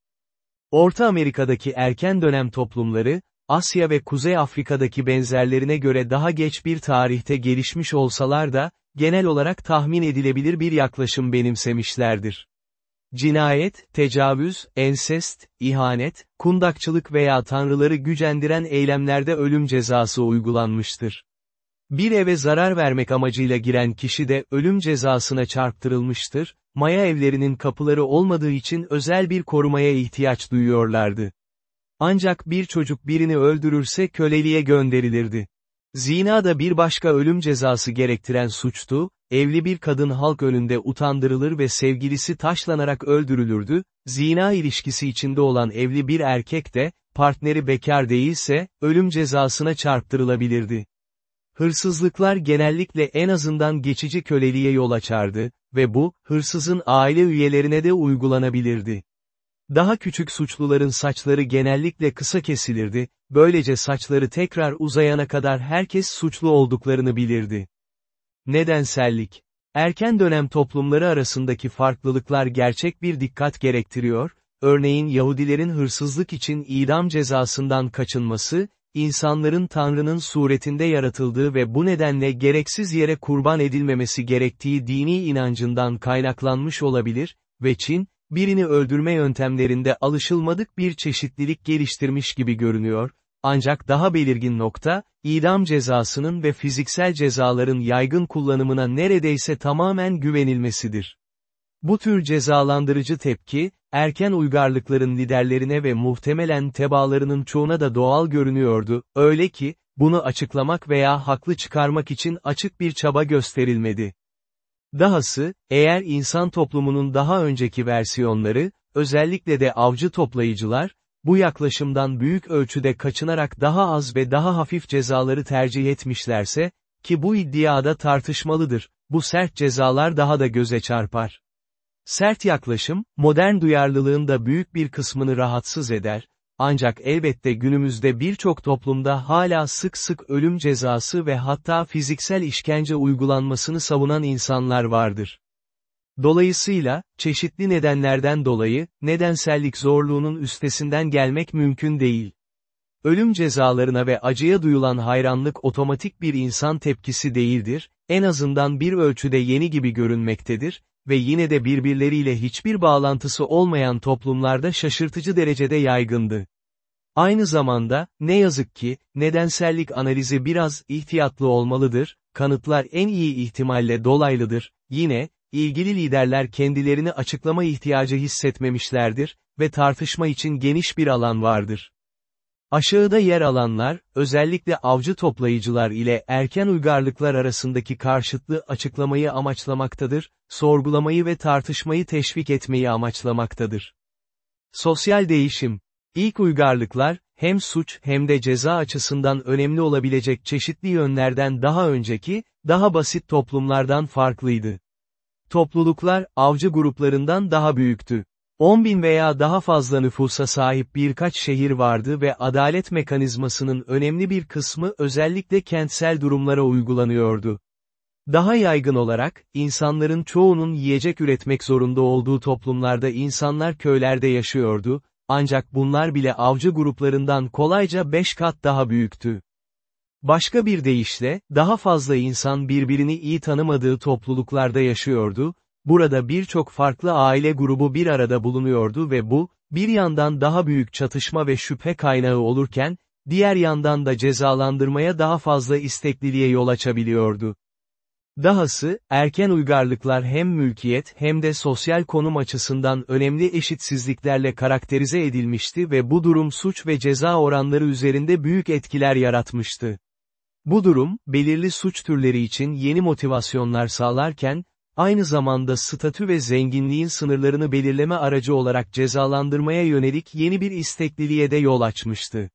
Orta Amerika'daki erken dönem toplumları, Asya ve Kuzey Afrika'daki benzerlerine göre daha geç bir tarihte gelişmiş olsalar da, genel olarak tahmin edilebilir bir yaklaşım benimsemişlerdir. Cinayet, tecavüz, ensest, ihanet, kundakçılık veya tanrıları gücendiren eylemlerde ölüm cezası uygulanmıştır. Bir eve zarar vermek amacıyla giren kişi de ölüm cezasına çarptırılmıştır, maya evlerinin kapıları olmadığı için özel bir korumaya ihtiyaç duyuyorlardı. Ancak bir çocuk birini öldürürse köleliğe gönderilirdi. Zina da bir başka ölüm cezası gerektiren suçtu, evli bir kadın halk önünde utandırılır ve sevgilisi taşlanarak öldürülürdü, zina ilişkisi içinde olan evli bir erkek de, partneri bekar değilse, ölüm cezasına çarptırılabilirdi. Hırsızlıklar genellikle en azından geçici köleliğe yol açardı ve bu, hırsızın aile üyelerine de uygulanabilirdi. Daha küçük suçluların saçları genellikle kısa kesilirdi, böylece saçları tekrar uzayana kadar herkes suçlu olduklarını bilirdi. Nedensellik. Erken dönem toplumları arasındaki farklılıklar gerçek bir dikkat gerektiriyor, örneğin Yahudilerin hırsızlık için idam cezasından kaçınması, insanların Tanrı'nın suretinde yaratıldığı ve bu nedenle gereksiz yere kurban edilmemesi gerektiği dini inancından kaynaklanmış olabilir, ve Çin, birini öldürme yöntemlerinde alışılmadık bir çeşitlilik geliştirmiş gibi görünüyor, ancak daha belirgin nokta, idam cezasının ve fiziksel cezaların yaygın kullanımına neredeyse tamamen güvenilmesidir. Bu tür cezalandırıcı tepki, erken uygarlıkların liderlerine ve muhtemelen tebaalarının çoğuna da doğal görünüyordu, öyle ki, bunu açıklamak veya haklı çıkarmak için açık bir çaba gösterilmedi. Dahası, eğer insan toplumunun daha önceki versiyonları, özellikle de avcı toplayıcılar, bu yaklaşımdan büyük ölçüde kaçınarak daha az ve daha hafif cezaları tercih etmişlerse, ki bu iddiada tartışmalıdır, bu sert cezalar daha da göze çarpar. Sert yaklaşım, modern duyarlılığın da büyük bir kısmını rahatsız eder, ancak elbette günümüzde birçok toplumda hala sık sık ölüm cezası ve hatta fiziksel işkence uygulanmasını savunan insanlar vardır. Dolayısıyla, çeşitli nedenlerden dolayı, nedensellik zorluğunun üstesinden gelmek mümkün değil. Ölüm cezalarına ve acıya duyulan hayranlık otomatik bir insan tepkisi değildir, en azından bir ölçüde yeni gibi görünmektedir, ve yine de birbirleriyle hiçbir bağlantısı olmayan toplumlarda şaşırtıcı derecede yaygındı. Aynı zamanda, ne yazık ki, nedensellik analizi biraz ihtiyatlı olmalıdır, kanıtlar en iyi ihtimalle dolaylıdır, yine, ilgili liderler kendilerini açıklama ihtiyacı hissetmemişlerdir ve tartışma için geniş bir alan vardır. Aşağıda yer alanlar, özellikle avcı toplayıcılar ile erken uygarlıklar arasındaki karşıtlığı açıklamayı amaçlamaktadır, sorgulamayı ve tartışmayı teşvik etmeyi amaçlamaktadır. Sosyal değişim. İlk uygarlıklar, hem suç hem de ceza açısından önemli olabilecek çeşitli yönlerden daha önceki, daha basit toplumlardan farklıydı. Topluluklar, avcı gruplarından daha büyüktü. 10 bin veya daha fazla nüfusa sahip birkaç şehir vardı ve adalet mekanizmasının önemli bir kısmı özellikle kentsel durumlara uygulanıyordu. Daha yaygın olarak, insanların çoğunun yiyecek üretmek zorunda olduğu toplumlarda insanlar köylerde yaşıyordu, ancak bunlar bile avcı gruplarından kolayca 5 kat daha büyüktü. Başka bir deyişle, daha fazla insan birbirini iyi tanımadığı topluluklarda yaşıyordu, burada birçok farklı aile grubu bir arada bulunuyordu ve bu, bir yandan daha büyük çatışma ve şüphe kaynağı olurken, diğer yandan da cezalandırmaya daha fazla istekliliğe yol açabiliyordu. Dahası, erken uygarlıklar hem mülkiyet hem de sosyal konum açısından önemli eşitsizliklerle karakterize edilmişti ve bu durum suç ve ceza oranları üzerinde büyük etkiler yaratmıştı. Bu durum, belirli suç türleri için yeni motivasyonlar sağlarken, aynı zamanda statü ve zenginliğin sınırlarını belirleme aracı olarak cezalandırmaya yönelik yeni bir istekliliğe de yol açmıştı.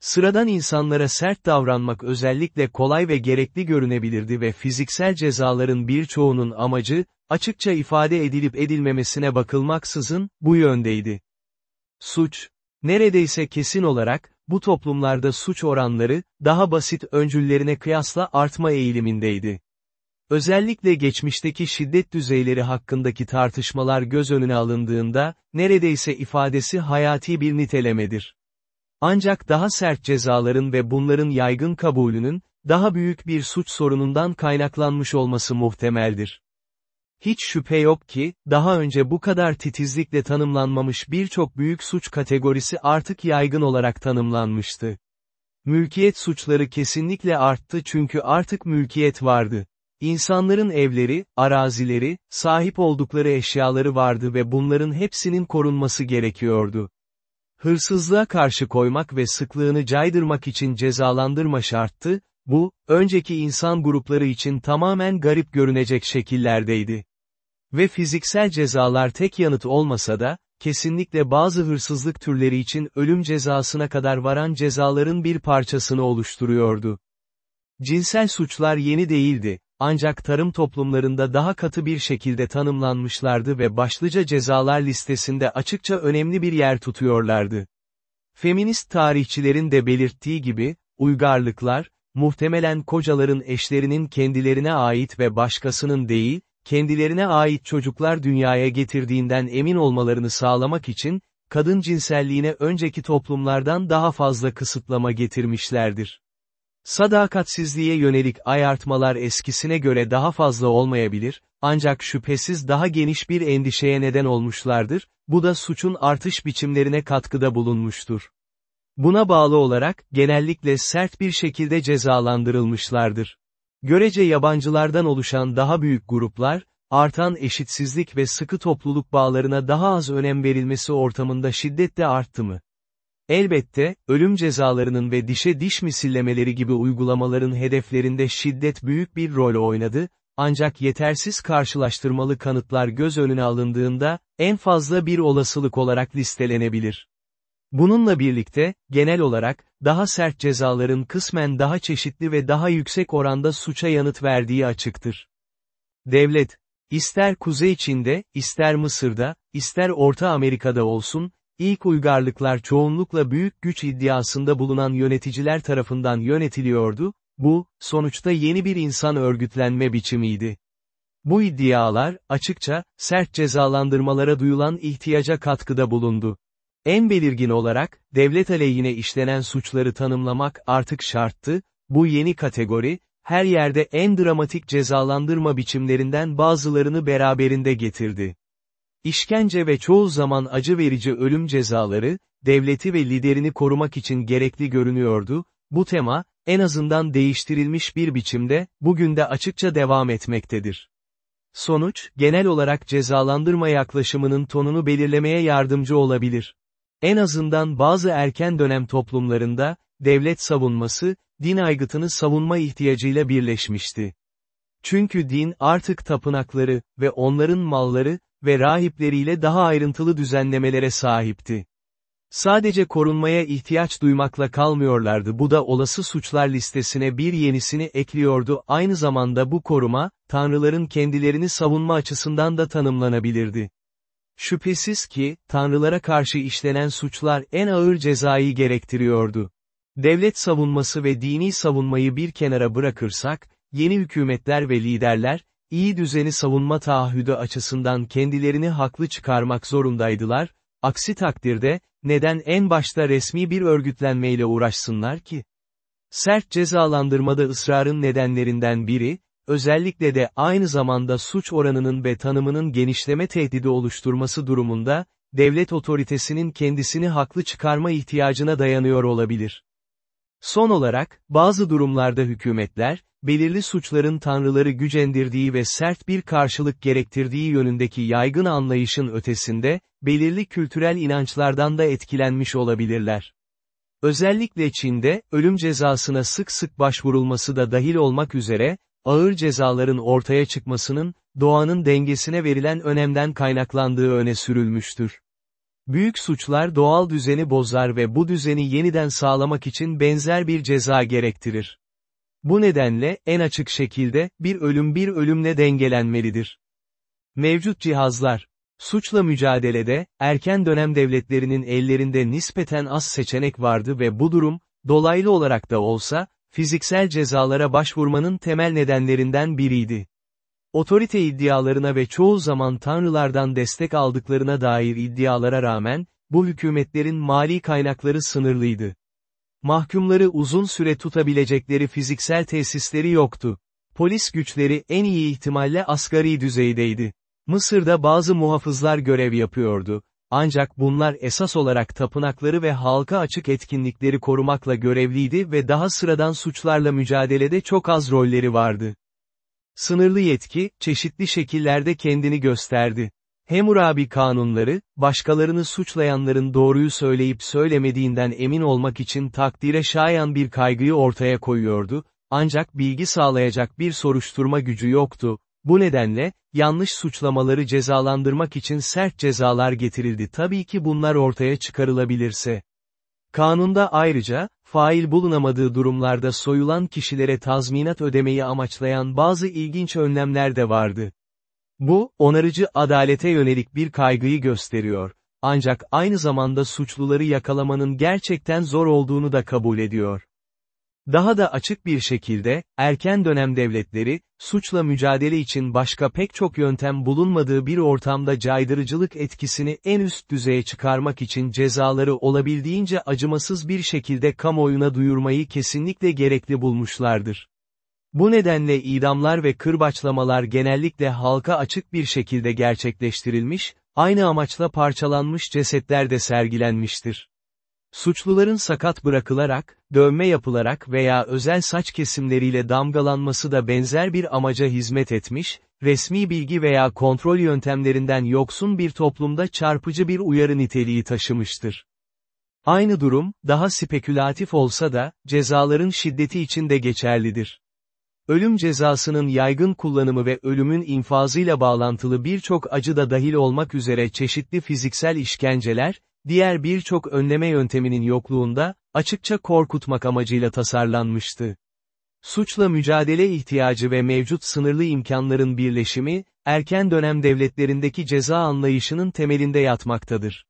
Sıradan insanlara sert davranmak özellikle kolay ve gerekli görünebilirdi ve fiziksel cezaların birçoğunun amacı, açıkça ifade edilip edilmemesine bakılmaksızın, bu yöndeydi. Suç, neredeyse kesin olarak, bu toplumlarda suç oranları, daha basit öncüllerine kıyasla artma eğilimindeydi. Özellikle geçmişteki şiddet düzeyleri hakkındaki tartışmalar göz önüne alındığında, neredeyse ifadesi hayati bir nitelemedir. Ancak daha sert cezaların ve bunların yaygın kabulünün, daha büyük bir suç sorunundan kaynaklanmış olması muhtemeldir. Hiç şüphe yok ki, daha önce bu kadar titizlikle tanımlanmamış birçok büyük suç kategorisi artık yaygın olarak tanımlanmıştı. Mülkiyet suçları kesinlikle arttı çünkü artık mülkiyet vardı. İnsanların evleri, arazileri, sahip oldukları eşyaları vardı ve bunların hepsinin korunması gerekiyordu. Hırsızlığa karşı koymak ve sıklığını caydırmak için cezalandırma şarttı, bu, önceki insan grupları için tamamen garip görünecek şekillerdeydi. Ve fiziksel cezalar tek yanıt olmasa da, kesinlikle bazı hırsızlık türleri için ölüm cezasına kadar varan cezaların bir parçasını oluşturuyordu. Cinsel suçlar yeni değildi, ancak tarım toplumlarında daha katı bir şekilde tanımlanmışlardı ve başlıca cezalar listesinde açıkça önemli bir yer tutuyorlardı. Feminist tarihçilerin de belirttiği gibi, uygarlıklar, muhtemelen kocaların eşlerinin kendilerine ait ve başkasının değil, kendilerine ait çocuklar dünyaya getirdiğinden emin olmalarını sağlamak için, kadın cinselliğine önceki toplumlardan daha fazla kısıtlama getirmişlerdir. Sadakatsizliğe yönelik ayartmalar eskisine göre daha fazla olmayabilir, ancak şüphesiz daha geniş bir endişeye neden olmuşlardır, bu da suçun artış biçimlerine katkıda bulunmuştur. Buna bağlı olarak, genellikle sert bir şekilde cezalandırılmışlardır. Görece yabancılardan oluşan daha büyük gruplar, artan eşitsizlik ve sıkı topluluk bağlarına daha az önem verilmesi ortamında şiddetle arttı mı? Elbette, ölüm cezalarının ve dişe diş misillemeleri gibi uygulamaların hedeflerinde şiddet büyük bir rol oynadı, ancak yetersiz karşılaştırmalı kanıtlar göz önüne alındığında, en fazla bir olasılık olarak listelenebilir. Bununla birlikte, genel olarak, daha sert cezaların kısmen daha çeşitli ve daha yüksek oranda suça yanıt verdiği açıktır. Devlet, ister Kuzey Çin'de, ister Mısır'da, ister Orta Amerika'da olsun, ilk uygarlıklar çoğunlukla büyük güç iddiasında bulunan yöneticiler tarafından yönetiliyordu, bu, sonuçta yeni bir insan örgütlenme biçimiydi. Bu iddialar, açıkça, sert cezalandırmalara duyulan ihtiyaca katkıda bulundu. En belirgin olarak, devlet aleyhine işlenen suçları tanımlamak artık şarttı, bu yeni kategori, her yerde en dramatik cezalandırma biçimlerinden bazılarını beraberinde getirdi. İşkence ve çoğu zaman acı verici ölüm cezaları, devleti ve liderini korumak için gerekli görünüyordu, bu tema, en azından değiştirilmiş bir biçimde, bugün de açıkça devam etmektedir. Sonuç, genel olarak cezalandırma yaklaşımının tonunu belirlemeye yardımcı olabilir. En azından bazı erken dönem toplumlarında, devlet savunması, din aygıtını savunma ihtiyacıyla birleşmişti. Çünkü din artık tapınakları ve onların malları ve rahipleriyle daha ayrıntılı düzenlemelere sahipti. Sadece korunmaya ihtiyaç duymakla kalmıyorlardı bu da olası suçlar listesine bir yenisini ekliyordu aynı zamanda bu koruma, tanrıların kendilerini savunma açısından da tanımlanabilirdi. Şüphesiz ki, tanrılara karşı işlenen suçlar en ağır cezayı gerektiriyordu. Devlet savunması ve dini savunmayı bir kenara bırakırsak, yeni hükümetler ve liderler, iyi düzeni savunma taahhüdü açısından kendilerini haklı çıkarmak zorundaydılar, aksi takdirde, neden en başta resmi bir örgütlenmeyle uğraşsınlar ki? Sert cezalandırmada ısrarın nedenlerinden biri, özellikle de aynı zamanda suç oranının ve tanımının genişleme tehdidi oluşturması durumunda, devlet otoritesinin kendisini haklı çıkarma ihtiyacına dayanıyor olabilir. Son olarak, bazı durumlarda hükümetler, belirli suçların tanrıları gücendirdiği ve sert bir karşılık gerektirdiği yönündeki yaygın anlayışın ötesinde, belirli kültürel inançlardan da etkilenmiş olabilirler. Özellikle Çin'de, ölüm cezasına sık sık başvurulması da dahil olmak üzere, ağır cezaların ortaya çıkmasının, doğanın dengesine verilen önemden kaynaklandığı öne sürülmüştür. Büyük suçlar doğal düzeni bozar ve bu düzeni yeniden sağlamak için benzer bir ceza gerektirir. Bu nedenle, en açık şekilde, bir ölüm bir ölümle dengelenmelidir. Mevcut cihazlar, Suçla mücadelede, erken dönem devletlerinin ellerinde nispeten az seçenek vardı ve bu durum, dolaylı olarak da olsa, fiziksel cezalara başvurmanın temel nedenlerinden biriydi. Otorite iddialarına ve çoğu zaman tanrılardan destek aldıklarına dair iddialara rağmen, bu hükümetlerin mali kaynakları sınırlıydı. Mahkumları uzun süre tutabilecekleri fiziksel tesisleri yoktu. Polis güçleri en iyi ihtimalle asgari düzeydeydi. Mısır'da bazı muhafızlar görev yapıyordu. Ancak bunlar esas olarak tapınakları ve halka açık etkinlikleri korumakla görevliydi ve daha sıradan suçlarla mücadelede çok az rolleri vardı. Sınırlı yetki, çeşitli şekillerde kendini gösterdi. Hammurabi kanunları, başkalarını suçlayanların doğruyu söyleyip söylemediğinden emin olmak için takdire şayan bir kaygıyı ortaya koyuyordu, ancak bilgi sağlayacak bir soruşturma gücü yoktu, bu nedenle, yanlış suçlamaları cezalandırmak için sert cezalar getirildi tabii ki bunlar ortaya çıkarılabilirse. Kanunda ayrıca, fail bulunamadığı durumlarda soyulan kişilere tazminat ödemeyi amaçlayan bazı ilginç önlemler de vardı. Bu, onarıcı adalete yönelik bir kaygıyı gösteriyor, ancak aynı zamanda suçluları yakalamanın gerçekten zor olduğunu da kabul ediyor. Daha da açık bir şekilde, erken dönem devletleri, suçla mücadele için başka pek çok yöntem bulunmadığı bir ortamda caydırıcılık etkisini en üst düzeye çıkarmak için cezaları olabildiğince acımasız bir şekilde kamuoyuna duyurmayı kesinlikle gerekli bulmuşlardır. Bu nedenle idamlar ve kırbaçlamalar genellikle halka açık bir şekilde gerçekleştirilmiş, aynı amaçla parçalanmış cesetler de sergilenmiştir. Suçluların sakat bırakılarak, dövme yapılarak veya özel saç kesimleriyle damgalanması da benzer bir amaca hizmet etmiş, resmi bilgi veya kontrol yöntemlerinden yoksun bir toplumda çarpıcı bir uyarı niteliği taşımıştır. Aynı durum, daha spekülatif olsa da, cezaların şiddeti için de geçerlidir. Ölüm cezasının yaygın kullanımı ve ölümün infazıyla bağlantılı birçok acı da dahil olmak üzere çeşitli fiziksel işkenceler, diğer birçok önleme yönteminin yokluğunda, açıkça korkutmak amacıyla tasarlanmıştı. Suçla mücadele ihtiyacı ve mevcut sınırlı imkanların birleşimi, erken dönem devletlerindeki ceza anlayışının temelinde yatmaktadır.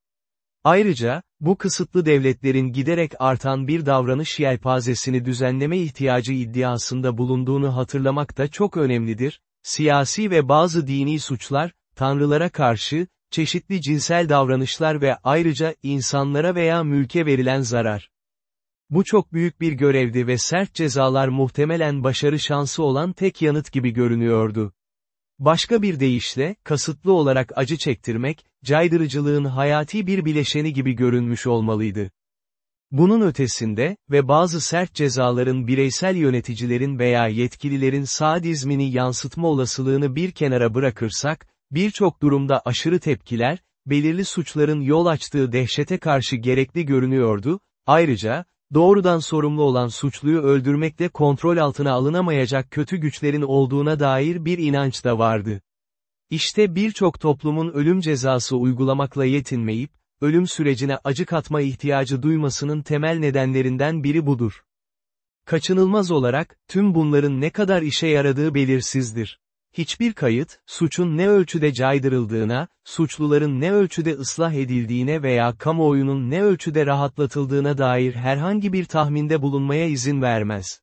Ayrıca, bu kısıtlı devletlerin giderek artan bir davranış yelpazesini düzenleme ihtiyacı iddiasında bulunduğunu hatırlamak da çok önemlidir, siyasi ve bazı dini suçlar, tanrılara karşı, çeşitli cinsel davranışlar ve ayrıca insanlara veya mülke verilen zarar. Bu çok büyük bir görevdi ve sert cezalar muhtemelen başarı şansı olan tek yanıt gibi görünüyordu. Başka bir deyişle, kasıtlı olarak acı çektirmek, caydırıcılığın hayati bir bileşeni gibi görünmüş olmalıydı. Bunun ötesinde ve bazı sert cezaların bireysel yöneticilerin veya yetkililerin sadizmini yansıtma olasılığını bir kenara bırakırsak, birçok durumda aşırı tepkiler, belirli suçların yol açtığı dehşete karşı gerekli görünüyordu, ayrıca, doğrudan sorumlu olan suçluyu öldürmekle kontrol altına alınamayacak kötü güçlerin olduğuna dair bir inanç da vardı. İşte birçok toplumun ölüm cezası uygulamakla yetinmeyip, ölüm sürecine acı katma ihtiyacı duymasının temel nedenlerinden biri budur. Kaçınılmaz olarak, tüm bunların ne kadar işe yaradığı belirsizdir. Hiçbir kayıt, suçun ne ölçüde caydırıldığına, suçluların ne ölçüde ıslah edildiğine veya kamuoyunun ne ölçüde rahatlatıldığına dair herhangi bir tahminde bulunmaya izin vermez.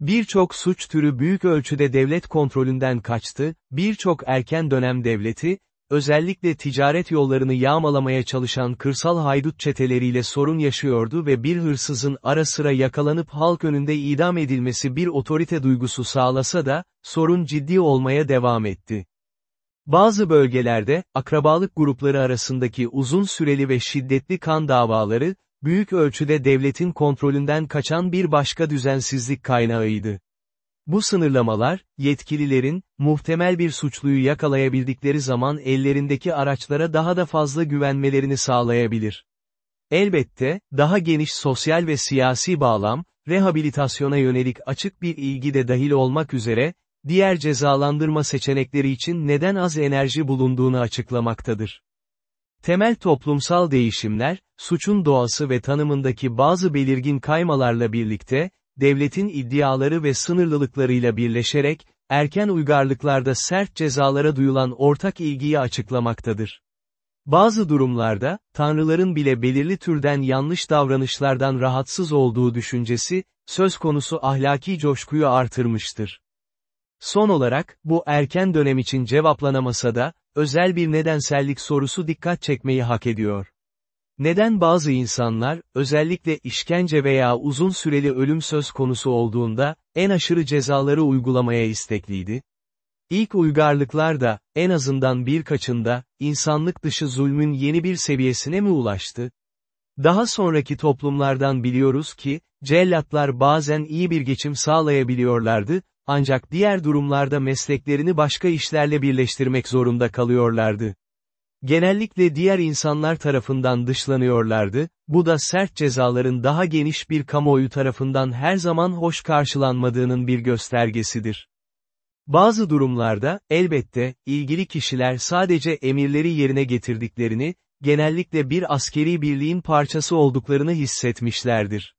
Birçok suç türü büyük ölçüde devlet kontrolünden kaçtı, birçok erken dönem devleti, özellikle ticaret yollarını yağmalamaya çalışan kırsal haydut çeteleriyle sorun yaşıyordu ve bir hırsızın ara sıra yakalanıp halk önünde idam edilmesi bir otorite duygusu sağlasa da, sorun ciddi olmaya devam etti. Bazı bölgelerde, akrabalık grupları arasındaki uzun süreli ve şiddetli kan davaları, büyük ölçüde devletin kontrolünden kaçan bir başka düzensizlik kaynağıydı. Bu sınırlamalar, yetkililerin, muhtemel bir suçluyu yakalayabildikleri zaman ellerindeki araçlara daha da fazla güvenmelerini sağlayabilir. Elbette, daha geniş sosyal ve siyasi bağlam, rehabilitasyona yönelik açık bir ilgi de dahil olmak üzere, diğer cezalandırma seçenekleri için neden az enerji bulunduğunu açıklamaktadır. Temel toplumsal değişimler, suçun doğası ve tanımındaki bazı belirgin kaymalarla birlikte, devletin iddiaları ve sınırlılıklarıyla birleşerek, erken uygarlıklarda sert cezalara duyulan ortak ilgiyi açıklamaktadır. Bazı durumlarda, tanrıların bile belirli türden yanlış davranışlardan rahatsız olduğu düşüncesi, söz konusu ahlaki coşkuyu artırmıştır. Son olarak, bu erken dönem için cevaplanamasa da, özel bir nedensellik sorusu dikkat çekmeyi hak ediyor. Neden bazı insanlar, özellikle işkence veya uzun süreli ölüm söz konusu olduğunda, en aşırı cezaları uygulamaya istekliydi? İlk uygarlıklar da, en azından birkaçında, insanlık dışı zulmün yeni bir seviyesine mi ulaştı? Daha sonraki toplumlardan biliyoruz ki, cellatlar bazen iyi bir geçim sağlayabiliyorlardı, ancak diğer durumlarda mesleklerini başka işlerle birleştirmek zorunda kalıyorlardı. Genellikle diğer insanlar tarafından dışlanıyorlardı, bu da sert cezaların daha geniş bir kamuoyu tarafından her zaman hoş karşılanmadığının bir göstergesidir. Bazı durumlarda, elbette, ilgili kişiler sadece emirleri yerine getirdiklerini, genellikle bir askeri birliğin parçası olduklarını hissetmişlerdir.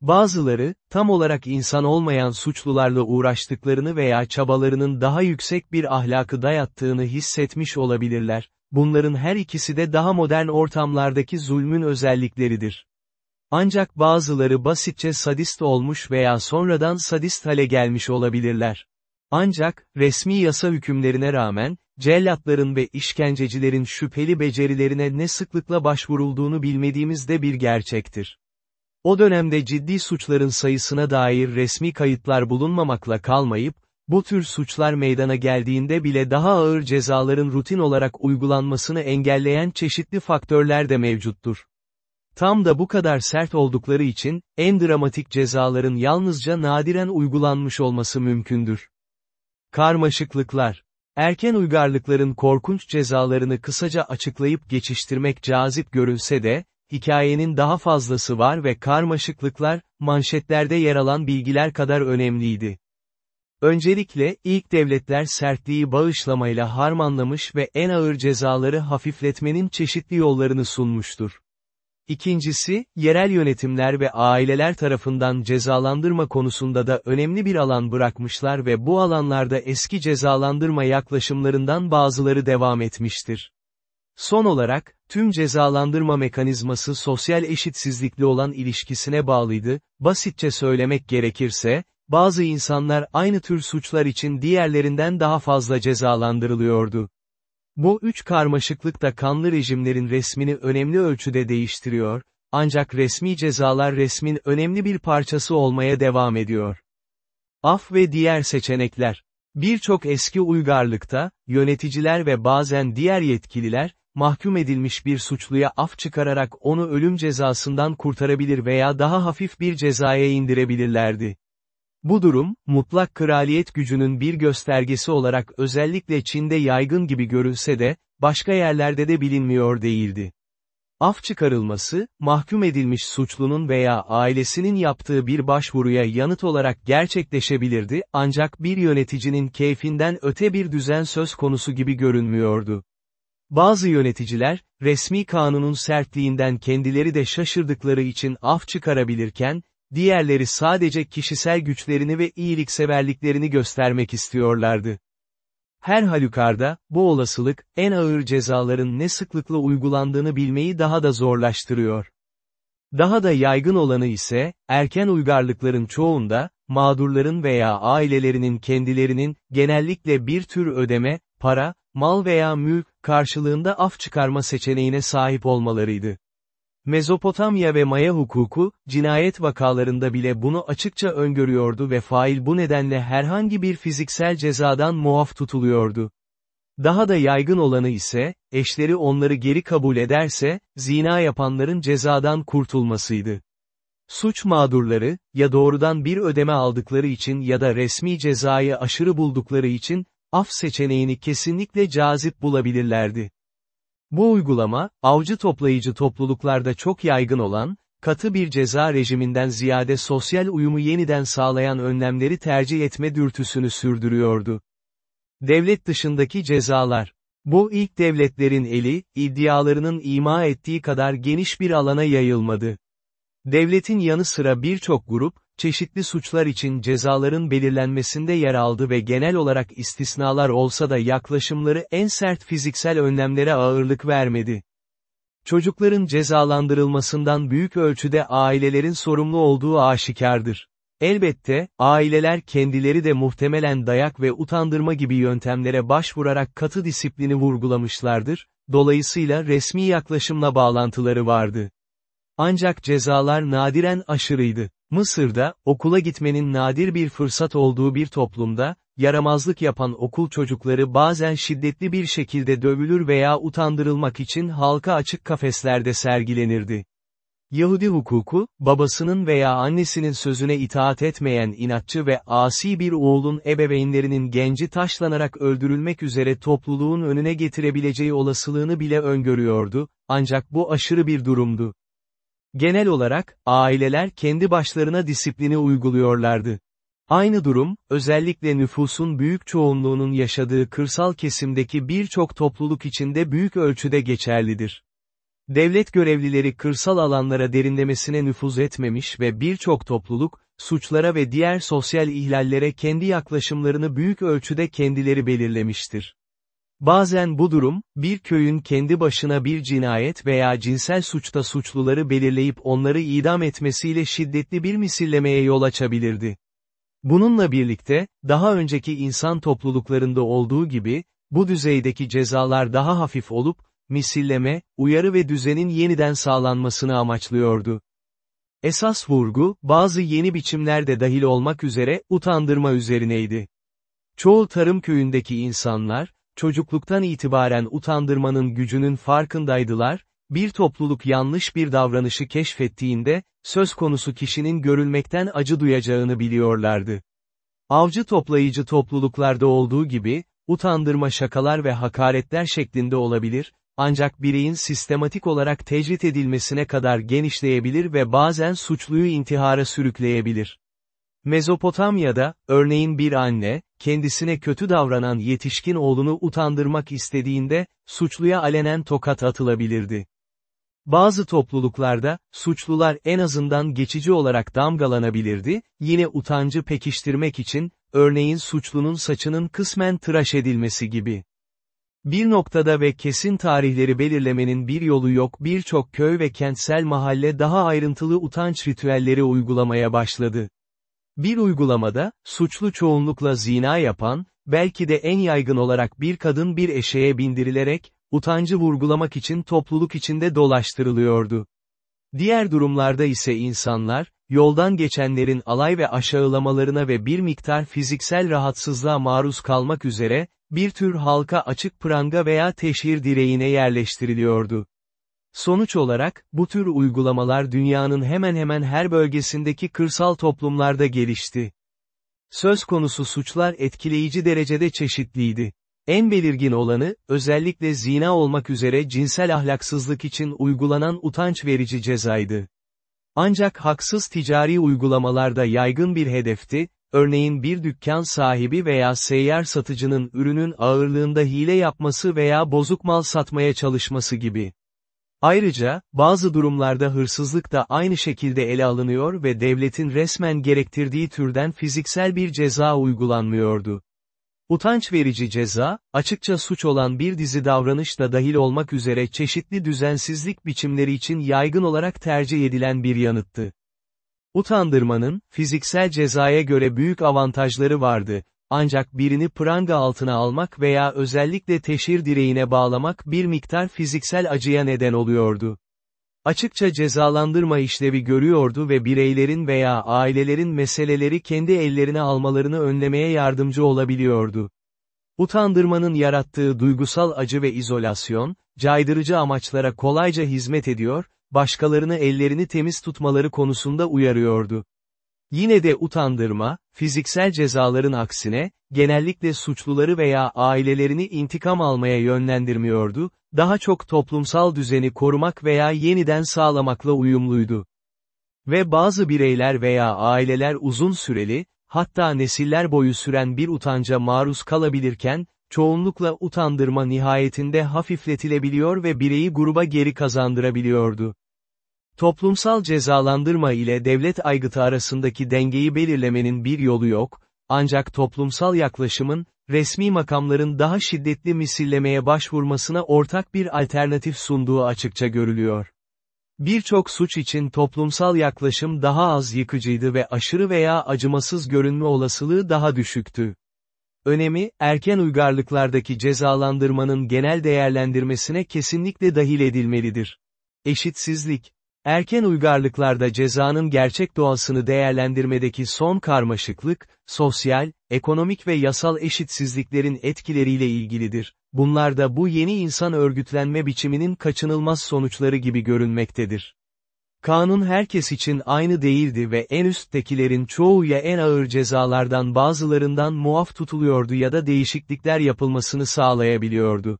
Bazıları, tam olarak insan olmayan suçlularla uğraştıklarını veya çabalarının daha yüksek bir ahlakı dayattığını hissetmiş olabilirler, bunların her ikisi de daha modern ortamlardaki zulmün özellikleridir. Ancak bazıları basitçe sadist olmuş veya sonradan sadist hale gelmiş olabilirler. Ancak, resmi yasa hükümlerine rağmen, cellatların ve işkencecilerin şüpheli becerilerine ne sıklıkla başvurulduğunu bilmediğimiz de bir gerçektir. O dönemde ciddi suçların sayısına dair resmi kayıtlar bulunmamakla kalmayıp, bu tür suçlar meydana geldiğinde bile daha ağır cezaların rutin olarak uygulanmasını engelleyen çeşitli faktörler de mevcuttur. Tam da bu kadar sert oldukları için, en dramatik cezaların yalnızca nadiren uygulanmış olması mümkündür. Karmaşıklıklar Erken uygarlıkların korkunç cezalarını kısaca açıklayıp geçiştirmek cazip görünse de, hikayenin daha fazlası var ve karmaşıklıklar, manşetlerde yer alan bilgiler kadar önemliydi. Öncelikle, ilk devletler sertliği bağışlamayla harmanlamış ve en ağır cezaları hafifletmenin çeşitli yollarını sunmuştur. İkincisi, yerel yönetimler ve aileler tarafından cezalandırma konusunda da önemli bir alan bırakmışlar ve bu alanlarda eski cezalandırma yaklaşımlarından bazıları devam etmiştir. Son olarak, tüm cezalandırma mekanizması sosyal eşitsizlikle olan ilişkisine bağlıydı, basitçe söylemek gerekirse, bazı insanlar aynı tür suçlar için diğerlerinden daha fazla cezalandırılıyordu. Bu üç karmaşıklık da kanlı rejimlerin resmini önemli ölçüde değiştiriyor, ancak resmi cezalar resmin önemli bir parçası olmaya devam ediyor. Af ve diğer seçenekler. Birçok eski uygarlıkta, yöneticiler ve bazen diğer yetkililer, mahkum edilmiş bir suçluya af çıkararak onu ölüm cezasından kurtarabilir veya daha hafif bir cezaya indirebilirlerdi. Bu durum, mutlak kraliyet gücünün bir göstergesi olarak özellikle Çin'de yaygın gibi görülse de, başka yerlerde de bilinmiyor değildi. Af çıkarılması, mahkum edilmiş suçlunun veya ailesinin yaptığı bir başvuruya yanıt olarak gerçekleşebilirdi ancak bir yöneticinin keyfinden öte bir düzen söz konusu gibi görünmüyordu. Bazı yöneticiler, resmi kanunun sertliğinden kendileri de şaşırdıkları için af çıkarabilirken, diğerleri sadece kişisel güçlerini ve iyilikseverliklerini göstermek istiyorlardı. Her halükarda, bu olasılık, en ağır cezaların ne sıklıkla uygulandığını bilmeyi daha da zorlaştırıyor. Daha da yaygın olanı ise, erken uygarlıkların çoğunda, mağdurların veya ailelerinin kendilerinin, genellikle bir tür ödeme, para, mal veya mülk, karşılığında af çıkarma seçeneğine sahip olmalarıydı. Mezopotamya ve Maya hukuku, cinayet vakalarında bile bunu açıkça öngörüyordu ve fail bu nedenle herhangi bir fiziksel cezadan muaf tutuluyordu. Daha da yaygın olanı ise, eşleri onları geri kabul ederse, zina yapanların cezadan kurtulmasıydı. Suç mağdurları, ya doğrudan bir ödeme aldıkları için ya da resmi cezayı aşırı buldukları için, af seçeneğini kesinlikle cazip bulabilirlerdi. Bu uygulama, avcı toplayıcı topluluklarda çok yaygın olan, katı bir ceza rejiminden ziyade sosyal uyumu yeniden sağlayan önlemleri tercih etme dürtüsünü sürdürüyordu. Devlet dışındaki cezalar. Bu ilk devletlerin eli, iddialarının ima ettiği kadar geniş bir alana yayılmadı. Devletin yanı sıra birçok grup, çeşitli suçlar için cezaların belirlenmesinde yer aldı ve genel olarak istisnalar olsa da yaklaşımları en sert fiziksel önlemlere ağırlık vermedi. Çocukların cezalandırılmasından büyük ölçüde ailelerin sorumlu olduğu aşikardır. Elbette, aileler kendileri de muhtemelen dayak ve utandırma gibi yöntemlere başvurarak katı disiplini vurgulamışlardır, dolayısıyla resmi yaklaşımla bağlantıları vardı. Ancak cezalar nadiren aşırıydı. Mısır'da, okula gitmenin nadir bir fırsat olduğu bir toplumda, yaramazlık yapan okul çocukları bazen şiddetli bir şekilde dövülür veya utandırılmak için halka açık kafeslerde sergilenirdi. Yahudi hukuku, babasının veya annesinin sözüne itaat etmeyen inatçı ve asi bir oğlun ebeveynlerinin genci taşlanarak öldürülmek üzere topluluğun önüne getirebileceği olasılığını bile öngörüyordu, ancak bu aşırı bir durumdu. Genel olarak, aileler kendi başlarına disiplini uyguluyorlardı. Aynı durum, özellikle nüfusun büyük çoğunluğunun yaşadığı kırsal kesimdeki birçok topluluk içinde büyük ölçüde geçerlidir. Devlet görevlileri kırsal alanlara derinlemesine nüfuz etmemiş ve birçok topluluk, suçlara ve diğer sosyal ihlallere kendi yaklaşımlarını büyük ölçüde kendileri belirlemiştir. Bazen bu durum, bir köyün kendi başına bir cinayet veya cinsel suçta suçluları belirleyip onları idam etmesiyle şiddetli bir misillemeye yol açabilirdi. Bununla birlikte, daha önceki insan topluluklarında olduğu gibi, bu düzeydeki cezalar daha hafif olup, misilleme, uyarı ve düzenin yeniden sağlanmasını amaçlıyordu. Esas vurgu, bazı yeni biçimlerde dahil olmak üzere, utandırma üzerineydi. Çoğu tarım köyündeki insanlar, çocukluktan itibaren utandırmanın gücünün farkındaydılar, bir topluluk yanlış bir davranışı keşfettiğinde, söz konusu kişinin görülmekten acı duyacağını biliyorlardı. Avcı toplayıcı topluluklarda olduğu gibi, utandırma şakalar ve hakaretler şeklinde olabilir, ancak bireyin sistematik olarak tecrit edilmesine kadar genişleyebilir ve bazen suçluyu intihara sürükleyebilir. Mezopotamya'da, örneğin bir anne, kendisine kötü davranan yetişkin oğlunu utandırmak istediğinde, suçluya alenen tokat atılabilirdi. Bazı topluluklarda, suçlular en azından geçici olarak damgalanabilirdi, yine utancı pekiştirmek için, örneğin suçlunun saçının kısmen tıraş edilmesi gibi. Bir noktada ve kesin tarihleri belirlemenin bir yolu yok birçok köy ve kentsel mahalle daha ayrıntılı utanç ritüelleri uygulamaya başladı. Bir uygulamada, suçlu çoğunlukla zina yapan, belki de en yaygın olarak bir kadın bir eşeğe bindirilerek, utancı vurgulamak için topluluk içinde dolaştırılıyordu. Diğer durumlarda ise insanlar, yoldan geçenlerin alay ve aşağılamalarına ve bir miktar fiziksel rahatsızlığa maruz kalmak üzere, bir tür halka açık pranga veya teşhir direğine yerleştiriliyordu. Sonuç olarak, bu tür uygulamalar dünyanın hemen hemen her bölgesindeki kırsal toplumlarda gelişti. Söz konusu suçlar etkileyici derecede çeşitliydi. En belirgin olanı, özellikle zina olmak üzere cinsel ahlaksızlık için uygulanan utanç verici cezaydı. Ancak haksız ticari uygulamalarda yaygın bir hedefti, örneğin bir dükkan sahibi veya seyyar satıcının ürünün ağırlığında hile yapması veya bozuk mal satmaya çalışması gibi. Ayrıca, bazı durumlarda hırsızlık da aynı şekilde ele alınıyor ve devletin resmen gerektirdiği türden fiziksel bir ceza uygulanmıyordu. Utanç verici ceza, açıkça suç olan bir dizi davranış da dahil olmak üzere çeşitli düzensizlik biçimleri için yaygın olarak tercih edilen bir yanıttı. Utandırmanın, fiziksel cezaya göre büyük avantajları vardı, ancak birini pranga altına almak veya özellikle teşhir direğine bağlamak bir miktar fiziksel acıya neden oluyordu. Açıkça cezalandırma işlevi görüyordu ve bireylerin veya ailelerin meseleleri kendi ellerine almalarını önlemeye yardımcı olabiliyordu. Utandırmanın yarattığı duygusal acı ve izolasyon, caydırıcı amaçlara kolayca hizmet ediyor, başkalarını ellerini temiz tutmaları konusunda uyarıyordu. Yine de utandırma, fiziksel cezaların aksine, genellikle suçluları veya ailelerini intikam almaya yönlendirmiyordu, daha çok toplumsal düzeni korumak veya yeniden sağlamakla uyumluydu. Ve bazı bireyler veya aileler uzun süreli, hatta nesiller boyu süren bir utanca maruz kalabilirken, çoğunlukla utandırma nihayetinde hafifletilebiliyor ve bireyi gruba geri kazandırabiliyordu. Toplumsal cezalandırma ile devlet aygıtı arasındaki dengeyi belirlemenin bir yolu yok, ancak toplumsal yaklaşımın, resmi makamların daha şiddetli misillemeye başvurmasına ortak bir alternatif sunduğu açıkça görülüyor. Birçok suç için toplumsal yaklaşım daha az yıkıcıydı ve aşırı veya acımasız görünme olasılığı daha düşüktü. Önemi, erken uygarlıklardaki cezalandırmanın genel değerlendirmesine kesinlikle dahil edilmelidir. Eşitsizlik, Erken uygarlıklarda cezanın gerçek doğasını değerlendirmedeki son karmaşıklık, sosyal, ekonomik ve yasal eşitsizliklerin etkileriyle ilgilidir. Bunlar da bu yeni insan örgütlenme biçiminin kaçınılmaz sonuçları gibi görünmektedir. Kanun herkes için aynı değildi ve en üsttekilerin çoğu ya en ağır cezalardan bazılarından muaf tutuluyordu ya da değişiklikler yapılmasını sağlayabiliyordu.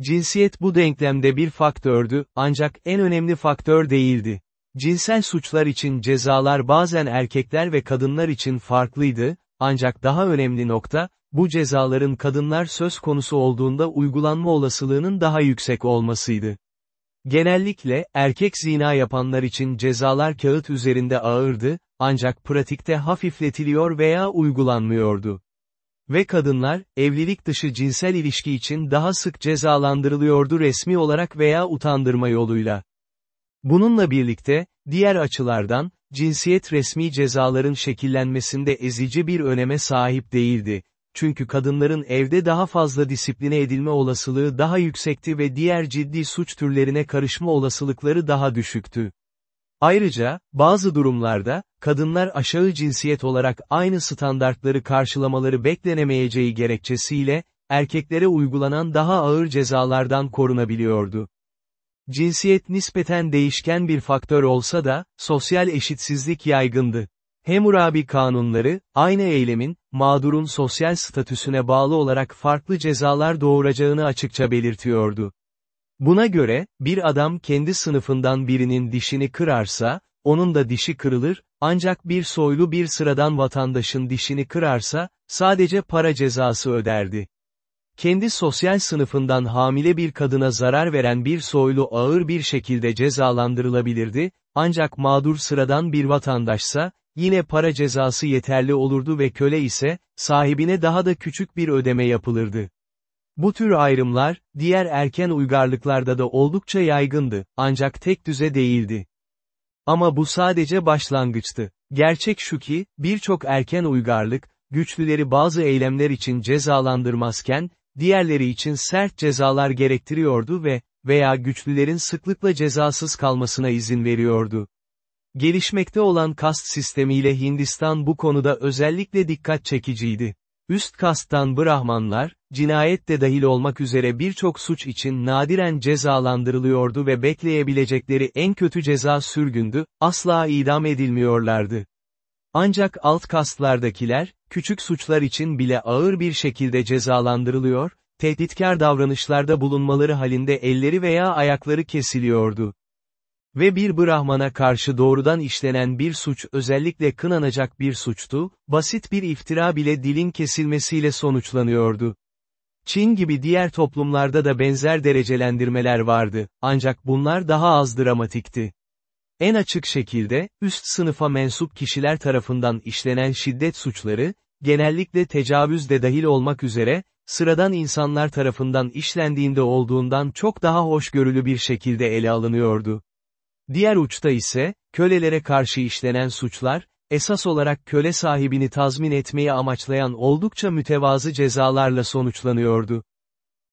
Cinsiyet bu denklemde bir faktördü, ancak en önemli faktör değildi. Cinsel suçlar için cezalar bazen erkekler ve kadınlar için farklıydı, ancak daha önemli nokta, bu cezaların kadınlar söz konusu olduğunda uygulanma olasılığının daha yüksek olmasıydı. Genellikle, erkek zina yapanlar için cezalar kağıt üzerinde ağırdı, ancak pratikte hafifletiliyor veya uygulanmıyordu. Ve kadınlar, evlilik dışı cinsel ilişki için daha sık cezalandırılıyordu resmi olarak veya utandırma yoluyla. Bununla birlikte, diğer açılardan, cinsiyet resmi cezaların şekillenmesinde ezici bir öneme sahip değildi. Çünkü kadınların evde daha fazla disipline edilme olasılığı daha yüksekti ve diğer ciddi suç türlerine karışma olasılıkları daha düşüktü. Ayrıca, bazı durumlarda, kadınlar aşağı cinsiyet olarak aynı standartları karşılamaları beklenemeyeceği gerekçesiyle, erkeklere uygulanan daha ağır cezalardan korunabiliyordu. Cinsiyet nispeten değişken bir faktör olsa da, sosyal eşitsizlik yaygındı. Hammurabi kanunları, aynı eylemin, mağdurun sosyal statüsüne bağlı olarak farklı cezalar doğuracağını açıkça belirtiyordu. Buna göre, bir adam kendi sınıfından birinin dişini kırarsa, onun da dişi kırılır, ancak bir soylu bir sıradan vatandaşın dişini kırarsa, sadece para cezası öderdi. Kendi sosyal sınıfından hamile bir kadına zarar veren bir soylu ağır bir şekilde cezalandırılabilirdi, ancak mağdur sıradan bir vatandaşsa, yine para cezası yeterli olurdu ve köle ise, sahibine daha da küçük bir ödeme yapılırdı. Bu tür ayrımlar, diğer erken uygarlıklarda da oldukça yaygındı, ancak tek düze değildi. Ama bu sadece başlangıçtı. Gerçek şu ki, birçok erken uygarlık, güçlüleri bazı eylemler için cezalandırmazken, diğerleri için sert cezalar gerektiriyordu ve, veya güçlülerin sıklıkla cezasız kalmasına izin veriyordu. Gelişmekte olan kast sistemiyle Hindistan bu konuda özellikle dikkat çekiciydi. Üst kasttan Brahmanlar, cinayet de dahil olmak üzere birçok suç için nadiren cezalandırılıyordu ve bekleyebilecekleri en kötü ceza sürgündü, asla idam edilmiyorlardı. Ancak alt kastlardakiler, küçük suçlar için bile ağır bir şekilde cezalandırılıyor, tehditkar davranışlarda bulunmaları halinde elleri veya ayakları kesiliyordu. Ve bir Brahman'a karşı doğrudan işlenen bir suç özellikle kınanacak bir suçtu, basit bir iftira bile dilin kesilmesiyle sonuçlanıyordu. Çin gibi diğer toplumlarda da benzer derecelendirmeler vardı, ancak bunlar daha az dramatikti. En açık şekilde, üst sınıfa mensup kişiler tarafından işlenen şiddet suçları, genellikle tecavüz de dahil olmak üzere, sıradan insanlar tarafından işlendiğinde olduğundan çok daha hoşgörülü bir şekilde ele alınıyordu. Diğer uçta ise, kölelere karşı işlenen suçlar, esas olarak köle sahibini tazmin etmeyi amaçlayan oldukça mütevazı cezalarla sonuçlanıyordu.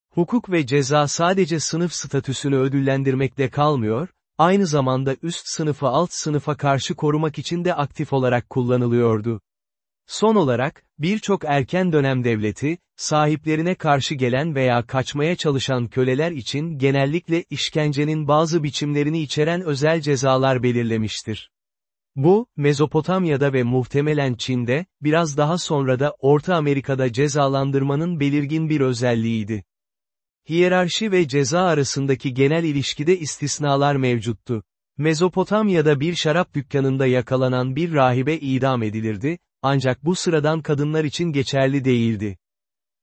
Hukuk ve ceza sadece sınıf statüsünü ödüllendirmekle kalmıyor, aynı zamanda üst sınıfı alt sınıfa karşı korumak için de aktif olarak kullanılıyordu. Son olarak, birçok erken dönem devleti, sahiplerine karşı gelen veya kaçmaya çalışan köleler için genellikle işkencenin bazı biçimlerini içeren özel cezalar belirlemiştir. Bu, Mezopotamya'da ve muhtemelen Çin'de, biraz daha sonra da Orta Amerika'da cezalandırmanın belirgin bir özelliğiydi. Hiyerarşi ve ceza arasındaki genel ilişkide istisnalar mevcuttu. Mezopotamya'da bir şarap dükkanında yakalanan bir rahibe idam edilirdi, ancak bu sıradan kadınlar için geçerli değildi.